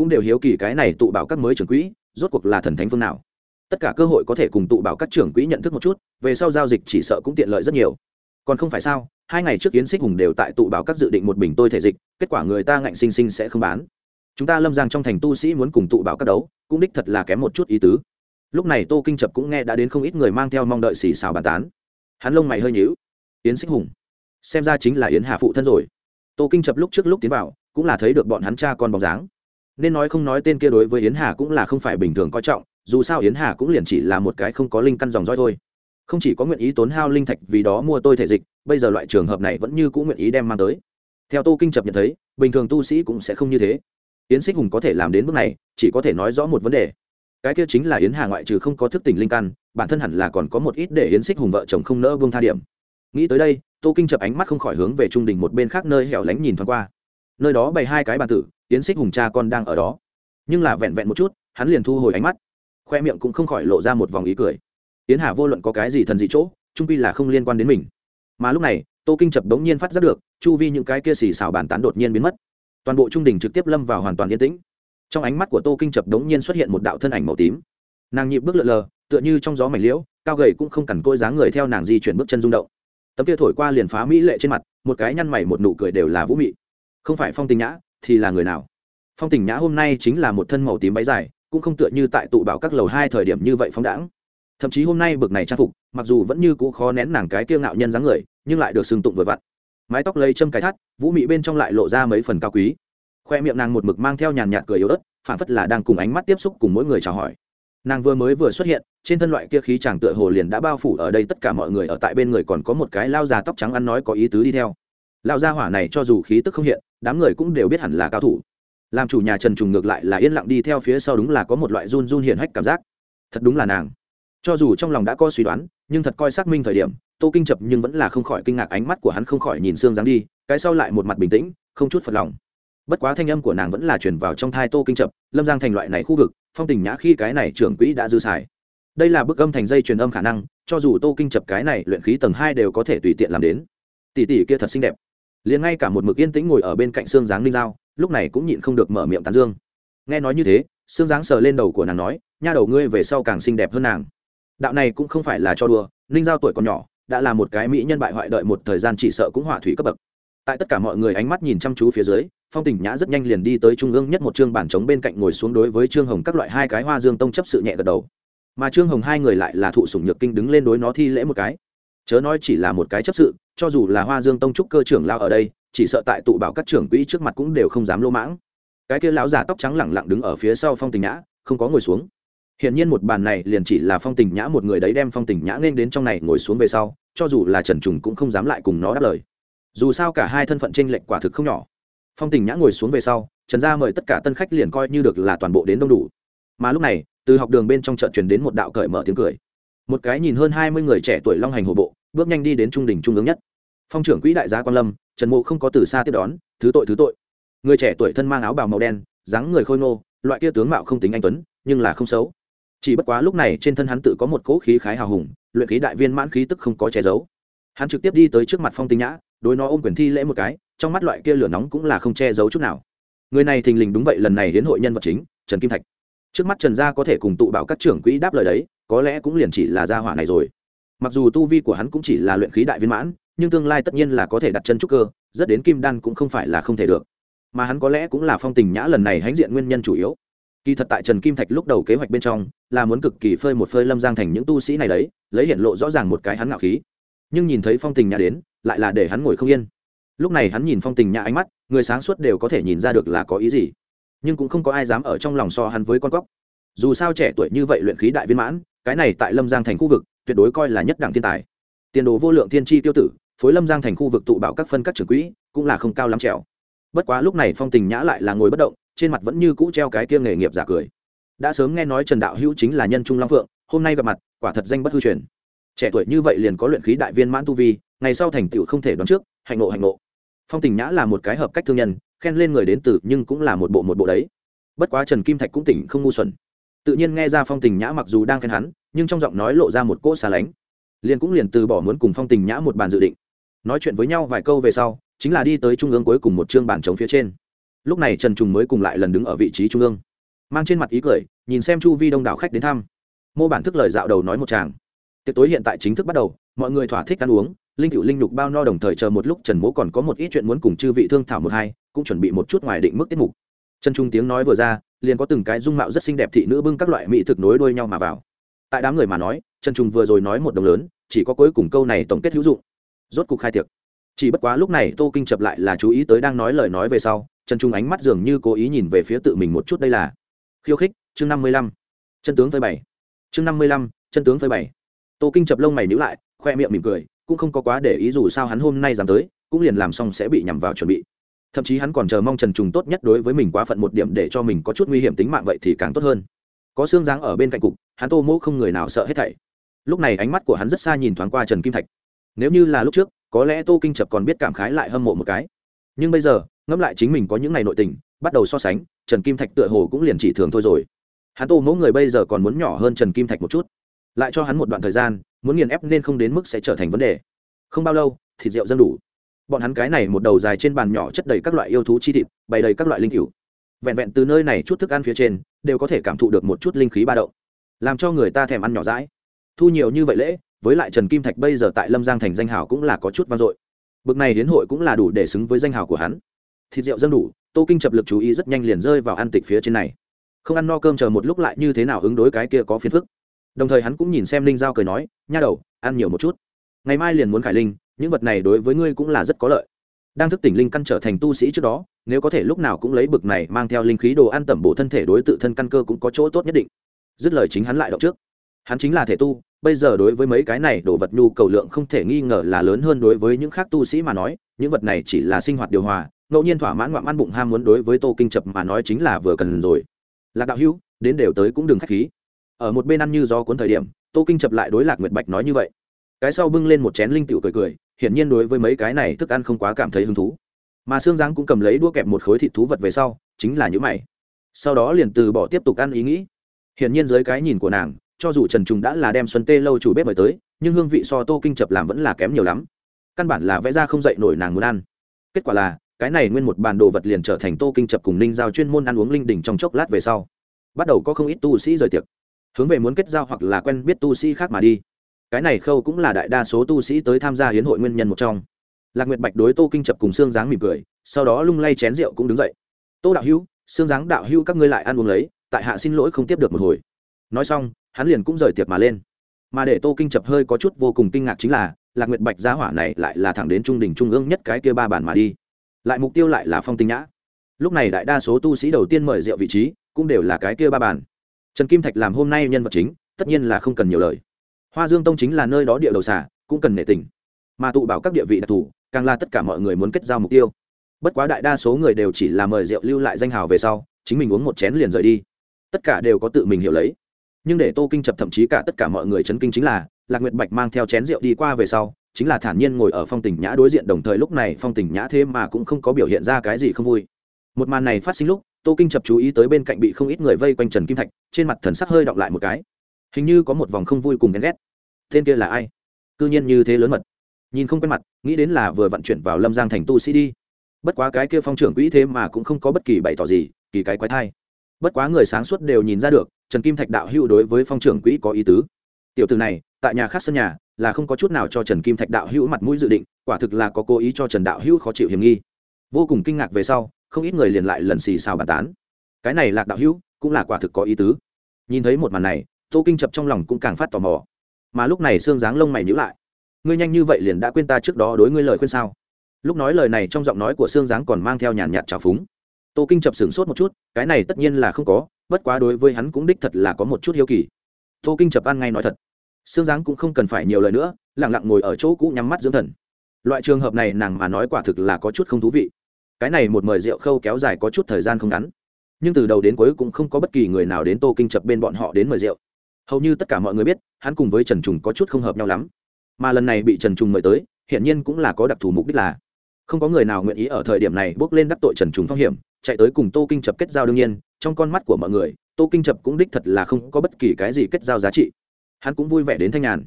cũng đều hiếu kỳ cái này tụ bảo các mới trưởng quỹ, rốt cuộc là thần thánh phương nào. Tất cả cơ hội có thể cùng tụ bảo các trưởng quỹ nhận thức một chút, về sau giao dịch chỉ sợ cũng tiện lợi rất nhiều. Còn không phải sao, hai ngày trước yến xích hùng đều tại tụ bảo các dự định một bình tôi thể dịch, kết quả người ta ngạnh sinh sinh sẽ không bán. Chúng ta lâm giang trong thành tu sĩ muốn cùng tụ bảo các đấu, cũng đích thật là kém một chút ý tứ. Lúc này tô kinh trập cũng nghe đã đến không ít người mang theo mong đợi xì xào bàn tán. Hắn lông mày hơi nhíu. Yến xích hùng, xem ra chính là yến hà phụ thân rồi. Tô kinh trập lúc trước lúc tiến vào, cũng là thấy được bọn hắn cha con bóng dáng nên nói không nói tên kia đối với yến hà cũng là không phải bình thường coi trọng, dù sao yến hà cũng liền chỉ là một cái không có linh căn dòng roi thôi. Không chỉ có nguyện ý tốn hao linh thạch vì đó mua tôi thể dịch, bây giờ loại trường hợp này vẫn như cũng nguyện ý đem mang tới. Theo tô kinh chập nhận thấy, bình thường tu sĩ cũng sẽ không như thế. Yến xích hùng có thể làm đến bước này, chỉ có thể nói rõ một vấn đề. Cái kia chính là yến hà ngoại trừ không có thức tỉnh linh căn, bản thân hẳn là còn có một ít để yến xích hùng vợ chồng không nỡ vương tha điểm. Nghĩ tới đây, tô kinh chập ánh mắt không khỏi hướng về trung đình một bên khác nơi hẻo lánh nhìn thoáng qua nơi đó bày hai cái bàn tử, yến xích hùng cha con đang ở đó. Nhưng là vẹn vẹn một chút, hắn liền thu hồi ánh mắt. Khoe miệng cũng không khỏi lộ ra một vòng ý cười. Yến hà vô luận có cái gì thần dị chỗ, trung pi là không liên quan đến mình. Mà lúc này, tô kinh chập đống nhiên phát giác được, chu vi những cái kia xì xào bàn tán đột nhiên biến mất. Toàn bộ trung đình trực tiếp lâm vào hoàn toàn yên tĩnh. Trong ánh mắt của tô kinh chập đống nhiên xuất hiện một đạo thân ảnh màu tím. Nàng nhịp bước lượn lờ, tựa như trong gió mảnh liễu, cao gầy cũng không cằn côi dáng người theo nàng di chuyển bước chân rung động. Tấm kia thổi qua liền phá mỹ lệ trên mặt, một cái nhăn mày một nụ cười đều là vũ mị không phải phong tình nhã thì là người nào? Phong tình nhã hôm nay chính là một thân màu tím váy dài, cũng không tựa như tại tụ bảo các lầu hai thời điểm như vậy phóng đãng. Thậm chí hôm nay bực này trang phục, mặc dù vẫn như cũ khó nén nàng cái kiêu ngạo nhân dáng người, nhưng lại được sừng tụng vừa vặn. Mái tóc lây châm cái thắt, vũ mị bên trong lại lộ ra mấy phần cao quý. Khoe miệng nàng một mực mang theo nhàn nhạt cười yếu ớt phản phất là đang cùng ánh mắt tiếp xúc cùng mỗi người chào hỏi. Nàng vừa mới vừa xuất hiện, trên thân loại kia khí chàng tựa hồ liền đã bao phủ ở đây tất cả mọi người, ở tại bên người còn có một cái lao già tóc trắng ăn nói có ý tứ đi theo. Lao gia hỏa này cho dù khí tức không hiện đám người cũng đều biết hẳn là cao thủ. Làm chủ nhà trần trùng ngược lại là yên lặng đi theo phía sau đúng là có một loại run run hiển hách cảm giác. Thật đúng là nàng. Cho dù trong lòng đã có suy đoán, nhưng thật coi xác minh thời điểm, tô kinh chập nhưng vẫn là không khỏi kinh ngạc ánh mắt của hắn không khỏi nhìn xương dáng đi, cái sau lại một mặt bình tĩnh, không chút phật lòng. Bất quá thanh âm của nàng vẫn là truyền vào trong thai tô kinh chập, lâm giang thành loại này khu vực, phong tình nhã khi cái này trưởng quỹ đã dư xài. Đây là bức âm thành dây truyền âm khả năng, cho dù tô kinh chập cái này luyện khí tầng hai đều có thể tùy tiện làm đến. Tỷ tỷ kia thật xinh đẹp liền ngay cả một mực yên tĩnh ngồi ở bên cạnh xương dáng ninh dao lúc này cũng nhịn không được mở miệng tán dương. Nghe nói như thế xương dáng sờ lên đầu của nàng nói, nha đầu ngươi về sau càng xinh đẹp hơn nàng. Đạo này cũng không phải là cho đùa, ninh giao tuổi còn nhỏ, đã là một cái mỹ nhân bại hoại đợi một thời gian chỉ sợ cũng hỏa thủy cấp bậc. Tại tất cả mọi người ánh mắt nhìn chăm chú phía dưới, phong tình nhã rất nhanh liền đi tới trung ương nhất một chương bản trống bên cạnh ngồi xuống đối với trương hồng các loại hai cái hoa dương tông chấp sự nhẹ gật đầu. Mà trương hồng hai người lại là thụ sủng nhược kinh đứng lên đối nó thi lễ một cái chớ nói chỉ là một cái chấp sự, cho dù là hoa dương tông trúc cơ trưởng lao ở đây, chỉ sợ tại tụ bảo các trưởng quỹ trước mặt cũng đều không dám lô mãng. Cái kia lão già tóc trắng lẳng lặng đứng ở phía sau phong tình nhã, không có ngồi xuống. Hiện nhiên một bàn này liền chỉ là phong tình nhã một người đấy đem phong tình nhã nên đến trong này ngồi xuống về sau, cho dù là trần trùng cũng không dám lại cùng nó đáp lời. Dù sao cả hai thân phận tranh lệch quả thực không nhỏ. Phong tình nhã ngồi xuống về sau, trần gia mời tất cả tân khách liền coi như được là toàn bộ đến đông đủ. Mà lúc này, từ học đường bên trong chợ truyền đến một đạo cởi mở tiếng cười. Một cái nhìn hơn hai mươi người trẻ tuổi long hành hồ bộ bước nhanh đi đến trung đình trung ương nhất. Phong trưởng quỹ đại gia quan lâm, trần mộ không có từ xa tiếp đón, thứ tội thứ tội. Người trẻ tuổi thân mang áo bào màu đen, dáng người khôi ngô, loại kia tướng mạo không tính anh tuấn, nhưng là không xấu. Chỉ bất quá lúc này trên thân hắn tự có một cỗ khí khái hào hùng, luyện khí đại viên mãn khí tức không có che giấu. Hắn trực tiếp đi tới trước mặt phong tinh nhã, đối nó ôm quyền thi lễ một cái, trong mắt loại kia lửa nóng cũng là không che giấu chút nào. Người này thình lình đúng vậy, lần này đến hội nhân vật chính, trần kim thạch. Trước mắt trần gia có thể cùng tụ bảo các trưởng quỹ đáp lời đấy, có lẽ cũng liền chỉ là gia hỏa này rồi mặc dù tu vi của hắn cũng chỉ là luyện khí đại viên mãn, nhưng tương lai tất nhiên là có thể đặt chân trúc cơ, rất đến kim đan cũng không phải là không thể được. Mà hắn có lẽ cũng là phong tình nhã lần này hãnh diện nguyên nhân chủ yếu. Kỳ thật tại trần kim thạch lúc đầu kế hoạch bên trong, là muốn cực kỳ phơi một phơi lâm giang thành những tu sĩ này đấy, lấy hiện lộ rõ ràng một cái hắn ngạo khí. Nhưng nhìn thấy phong tình nhã đến, lại là để hắn ngồi không yên. Lúc này hắn nhìn phong tình nhã ánh mắt, người sáng suốt đều có thể nhìn ra được là có ý gì. Nhưng cũng không có ai dám ở trong lòng so hắn với con cóc. Dù sao trẻ tuổi như vậy luyện khí đại viên mãn cái này tại lâm giang thành khu vực, tuyệt đối coi là nhất đẳng thiên tài. Tiền đồ vô lượng thiên tri tiêu tử, phối lâm giang thành khu vực tụ bạo các phân các trưởng quỹ, cũng là không cao lắm trèo. Bất quá lúc này phong tình nhã lại là ngồi bất động, trên mặt vẫn như cũ treo cái kia nghề nghiệp giả cười. Đã sớm nghe nói trần đạo hữu chính là nhân trung long phượng, hôm nay gặp mặt, quả thật danh bất hư truyền. Trẻ tuổi như vậy liền có luyện khí đại viên mãn tu vi, ngày sau thành tựu không thể đoán trước, hạnh nộ hạnh nộ. Phong tình nhã là một cái hợp cách thương nhân, khen lên người đến từ nhưng cũng là một bộ một bộ đấy. Bất quá trần kim thạch cũng tỉnh không ngu xuẩn tự nhiên nghe ra phong tình nhã mặc dù đang khen hắn, nhưng trong giọng nói lộ ra một cỗ xa lánh. Liền cũng liền từ bỏ muốn cùng phong tình nhã một bàn dự định. Nói chuyện với nhau vài câu về sau, chính là đi tới trung ương cuối cùng một chương bàn trống phía trên. Lúc này trần trùng mới cùng lại lần đứng ở vị trí trung ương. Mang trên mặt ý cười, nhìn xem chu vi đông đảo khách đến thăm. Mô bản thức lời dạo đầu nói một chàng tiệc tối hiện tại chính thức bắt đầu, mọi người thỏa thích ăn uống, linh cựu linh nhục bao no đồng thời chờ một lúc trần mỗ còn có một ít chuyện muốn cùng chư vị thương thảo một hai, cũng chuẩn bị một chút ngoài định mức tiết mục. Trần trung tiếng nói vừa ra liền có từng cái dung mạo rất xinh đẹp thị nữ bưng các loại mỹ thực nối đuôi nhau mà vào. Tại đám người mà nói, trần trùng vừa rồi nói một đồng lớn, chỉ có cuối cùng câu này tổng kết hữu dụng. Rốt cục khai tiệc. Chỉ bất quá lúc này tô kinh chập lại là chú ý tới đang nói lời nói về sau, trần trung ánh mắt dường như cố ý nhìn về phía tự mình một chút đây là. Khiêu khích, chương năm mươi lăm. Chân tướng phơi bảy chương năm mươi lăm, chân tướng phơi bảy tô kinh chập lông mày nhữ lại, khoe miệng mỉm cười, cũng không có quá để ý dù sao hắn hôm nay dám tới, cũng liền làm xong sẽ bị nhằm vào chuẩn bị thậm chí hắn còn chờ mong trần trùng tốt nhất đối với mình quá phận một điểm để cho mình có chút nguy hiểm tính mạng vậy thì càng tốt hơn. Có xương dáng ở bên cạnh cục, hắn tô mỗ không người nào sợ hết thảy. Lúc này ánh mắt của hắn rất xa nhìn thoáng qua trần kim thạch. Nếu như là lúc trước, có lẽ tô kinh chập còn biết cảm khái lại hâm mộ một cái. Nhưng bây giờ, ngẫm lại chính mình có những ngày nội tình, bắt đầu so sánh, trần kim thạch tựa hồ cũng liền chỉ thường thôi rồi. Hắn tô mẫu người bây giờ còn muốn nhỏ hơn trần kim thạch một chút. Lại cho hắn một đoạn thời gian, muốn nghiền ép nên không đến mức sẽ trở thành vấn đề. Không bao lâu, thịt rượu dân đủ bọn hắn cái này một đầu dài trên bàn nhỏ chất đầy các loại yêu thú chi thịt, bày đầy các loại linh cựu vẹn vẹn từ nơi này chút thức ăn phía trên, đều có thể cảm thụ được một chút linh khí ba động. Làm cho người ta thèm ăn nhỏ rãi thu nhiều như vậy lễ, với lại trần kim thạch bây giờ tại lâm giang thành danh hào cũng là có chút vang dội. Bực này đến hội cũng là đủ để xứng với danh hào của hắn. Thịt rượu dâng đủ, tô kinh chập lực chú ý rất nhanh liền rơi vào ăn tịch phía trên này. Không ăn no cơm chờ một lúc lại như thế nào ứng đối cái kia có phiền phức. Đồng thời hắn cũng nhìn xem linh giao cười nói, nha đầu, ăn nhiều một chút. Ngày mai liền muốn khải linh những vật này đối với ngươi cũng là rất có lợi. Đang thức tỉnh linh căn trở thành tu sĩ trước đó, nếu có thể lúc nào cũng lấy bực này mang theo linh khí đồ ăn tẩm bổ thân thể đối tự thân căn cơ cũng có chỗ tốt nhất định. Dứt lời chính hắn lại động trước. Hắn chính là thể tu, bây giờ đối với mấy cái này đồ vật nhu cầu lượng không thể nghi ngờ là lớn hơn đối với những khác tu sĩ mà nói, những vật này chỉ là sinh hoạt điều hòa, ngẫu nhiên thỏa mãn ngoạm ăn bụng ham muốn đối với tô kinh chập mà nói chính là vừa cần rồi. Lạc đạo hữu, đến đều tới cũng đừng k h á c h khí. Ở một bên ăn như do cuốn thời điểm, tô kinh chập lại đối lạc nguyệt bạch nói như vậy. Cái sau bưng lên một chén linh tiểu cười cười hiển nhiên đối với mấy cái này thức ăn không quá cảm thấy hứng thú. Mà xương giáng cũng cầm lấy đũa kẹp một khối thịt thú vật về sau, chính là những mày. Sau đó liền từ bỏ tiếp tục ăn ý nghĩ. Hiển nhiên dưới cái nhìn của nàng, cho dù trần trùng đã là đem xuân tê lâu chủ bếp mời tới, nhưng hương vị so tô kinh chập làm vẫn là kém nhiều lắm. Căn bản là vẽ ra không dậy nổi nàng muốn ăn. Kết quả là, cái này nguyên một bàn đồ vật liền trở thành tô kinh chập cùng ninh giao chuyên môn ăn uống linh đỉnh trong chốc lát về sau. Bắt đầu có không ít tu sĩ rời tiệc. Hướng về muốn kết giao hoặc là quen biết tu sĩ khác mà đi cái này khâu cũng là đại đa số tu sĩ tới tham gia hiến hội nguyên nhân một trong. Lạc nguyệt bạch đối tô kinh chập cùng xương dáng mỉm cười, sau đó lung lay chén rượu cũng đứng dậy. Tô đạo hữu xương dáng đạo hữu các ngươi lại ăn uống lấy, tại hạ xin lỗi không tiếp được một hồi. Nói xong, hắn liền cũng rời tiệc mà lên. Mà để tô kinh chập hơi có chút vô cùng kinh ngạc chính là, lạc nguyệt bạch giá hỏa này lại là thẳng đến trung đỉnh trung ương nhất cái kia ba bản mà đi. Lại mục tiêu lại là phong tinh nhã. Lúc này đại đa số tu sĩ đầu tiên mời rượu vị trí, cũng đều là cái kia ba bản. Trần kim thạch làm hôm nay nhân vật chính, tất nhiên là không cần nhiều lời hoa dương tông chính là nơi đó địa đầu xả cũng cần nể tình. Mà tụ bảo các địa vị đặc thù, càng là tất cả mọi người muốn kết giao mục tiêu. Bất quá đại đa số người đều chỉ là mời rượu lưu lại danh hào về sau, chính mình uống một chén liền rời đi. Tất cả đều có tự mình hiểu lấy. Nhưng để tô kinh chập thậm chí cả tất cả mọi người chấn kinh chính là, lạc nguyệt bạch mang theo chén rượu đi qua về sau, chính là thản nhiên ngồi ở phong tình nhã đối diện đồng thời lúc này phong tình nhã thế mà cũng không có biểu hiện ra cái gì không vui. Một màn này phát sinh lúc, tô kinh chập chú ý tới bên cạnh bị không ít người vây quanh trần kim thạch, trên mặt thần sắc hơi đọng lại một cái hình như có một vòng không vui cùng ghen ghét. Tên kia là ai? Cư nhiên như thế lớn mật. Nhìn không quen mặt, nghĩ đến là vừa vận chuyển vào lâm giang thành tu sĩ đi. Bất quá cái kia phong trưởng quỹ thế mà cũng không có bất kỳ bày tỏ gì, kỳ cái quái thai. Bất quá người sáng suốt đều nhìn ra được, trần kim thạch đạo hữu đối với phong trưởng quỹ có ý tứ. Tiểu từ này, tại nhà khác sân nhà, là không có chút nào cho trần kim thạch đạo hữu mặt mũi dự định, quả thực là có cố ý cho trần đạo hữu khó chịu hiểm nghi. Vô cùng kinh ngạc về sau, không ít người liền lại lần xì xào bàn tán. Cái này lạc đạo hữu, cũng là quả thực có ý tứ. Nhìn thấy một màn này tô kinh chập trong lòng cũng càng phát tò mò. Mà lúc này xương dáng lông mày nhữ lại. Ngươi nhanh như vậy liền đã quên ta trước đó đối ngươi lời khuyên sao? Lúc nói lời này trong giọng nói của xương dáng còn mang theo nhàn nhạt trào phúng. Tô kinh chập sửng sốt một chút, cái này tất nhiên là không có, bất quá đối với hắn cũng đích thật là có một chút hiếu kỳ. Tô kinh chập ăn ngay nói thật. Xương dáng cũng không cần phải nhiều lời nữa lẳng lặng ngồi ở chỗ cũ nhắm mắt dưỡng thần. Loại trường hợp này nàng mà nói quả thực là có chút không thú vị. Cái này một mời rượu khâu kéo dài có chút thời gian không ngắn. Nhưng từ đầu đến cuối cũng không có bất kỳ người nào đến tô kinh chập bên bọn họ đến mời rượu hầu như tất cả mọi người biết, hắn cùng với trần trùng có chút không hợp nhau lắm. Mà lần này bị trần trùng mời tới, hiển nhiên cũng là có đặc thù mục đích là không có người nào nguyện ý ở thời điểm này bước lên đắc tội trần trùng phong hiểm, chạy tới cùng tô kinh chập kết giao đương nhiên, trong con mắt của mọi người, tô kinh chập cũng đích thật là không có bất kỳ cái gì kết giao giá trị. Hắn cũng vui vẻ đến thanh nhàn.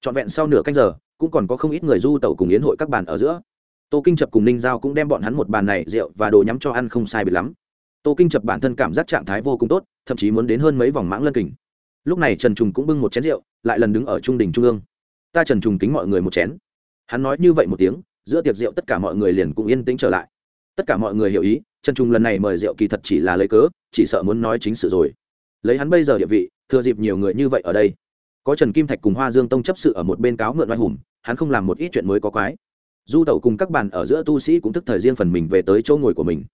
Trọn vẹn sau nửa canh giờ, cũng còn có không ít người du tẩu cùng yến hội các bàn ở giữa. Tô kinh chập cùng ninh giao cũng đem bọn hắn một bàn này rượu và đồ nhắm cho ăn không sai biệt lắm. Tô kinh chập bản thân cảm giác trạng thái vô cùng tốt, thậm chí muốn đến hơn mấy vòng mãng lân kình lúc này trần trùng cũng bưng một chén rượu, lại lần đứng ở trung đình trung ương. Ta trần trùng kính mọi người một chén. Hắn nói như vậy một tiếng, giữa tiệc rượu tất cả mọi người liền cũng yên tĩnh trở lại. Tất cả mọi người hiểu ý, trần trùng lần này mời rượu kỳ thật chỉ là lấy cớ, chỉ sợ muốn nói chính sự rồi. Lấy hắn bây giờ địa vị, thừa dịp nhiều người như vậy ở đây. Có trần kim thạch cùng hoa dương tông chấp sự ở một bên cáo mượn oai hùng, hắn không làm một ít chuyện mới có quái. Du tẩu cùng các bàn ở giữa tu sĩ cũng thức thời riêng phần mình về tới chỗ ngồi của mình.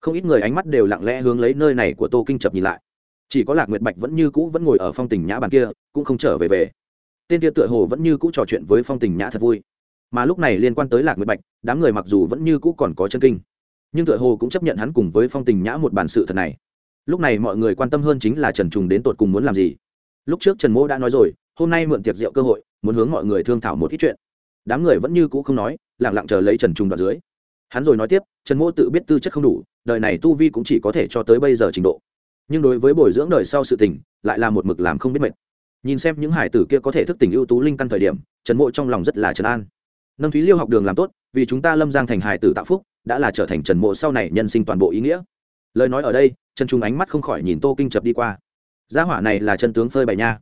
Không ít người ánh mắt đều lặng lẽ hướng lấy nơi này của tô kinh chập nhìn lại chỉ có lạc nguyệt bạch vẫn như cũ vẫn ngồi ở phong tình nhã bàn kia, cũng không trở về về. Tên kia tựa hồ vẫn như cũ trò chuyện với phong tình nhã thật vui. Mà lúc này liên quan tới lạc nguyệt bạch, đám người mặc dù vẫn như cũ còn có chân kinh, nhưng tựa hồ cũng chấp nhận hắn cùng với phong tình nhã một bản sự thật này. Lúc này mọi người quan tâm hơn chính là trần trùng đến tột cùng muốn làm gì. Lúc trước trần mỗ đã nói rồi, hôm nay mượn tiệc rượu cơ hội, muốn hướng mọi người thương thảo một ít chuyện. Đám người vẫn như cũ không nói lẳng lặng chờ lấy trần trùng đoạt dưới. Hắn rồi nói tiếp, trần mỗ tự biết tư chất không đủ, đời này tu vi cũng chỉ có thể cho tới bây giờ trình độ nhưng đối với bồi dưỡng đời sau sự tình, lại là một mực làm không biết mệt. Nhìn xem những hải tử kia có thể thức tỉnh ưu tú linh căn thời điểm, trần mộ trong lòng rất là trấn an. Nâng thúy liêu học đường làm tốt, vì chúng ta lâm giang thành hải tử tạo phúc, đã là trở thành trần mộ sau này nhân sinh toàn bộ ý nghĩa. Lời nói ở đây, trần trung ánh mắt không khỏi nhìn tô kinh chập đi qua. Gia hỏa này là chân tướng phơi bày nha.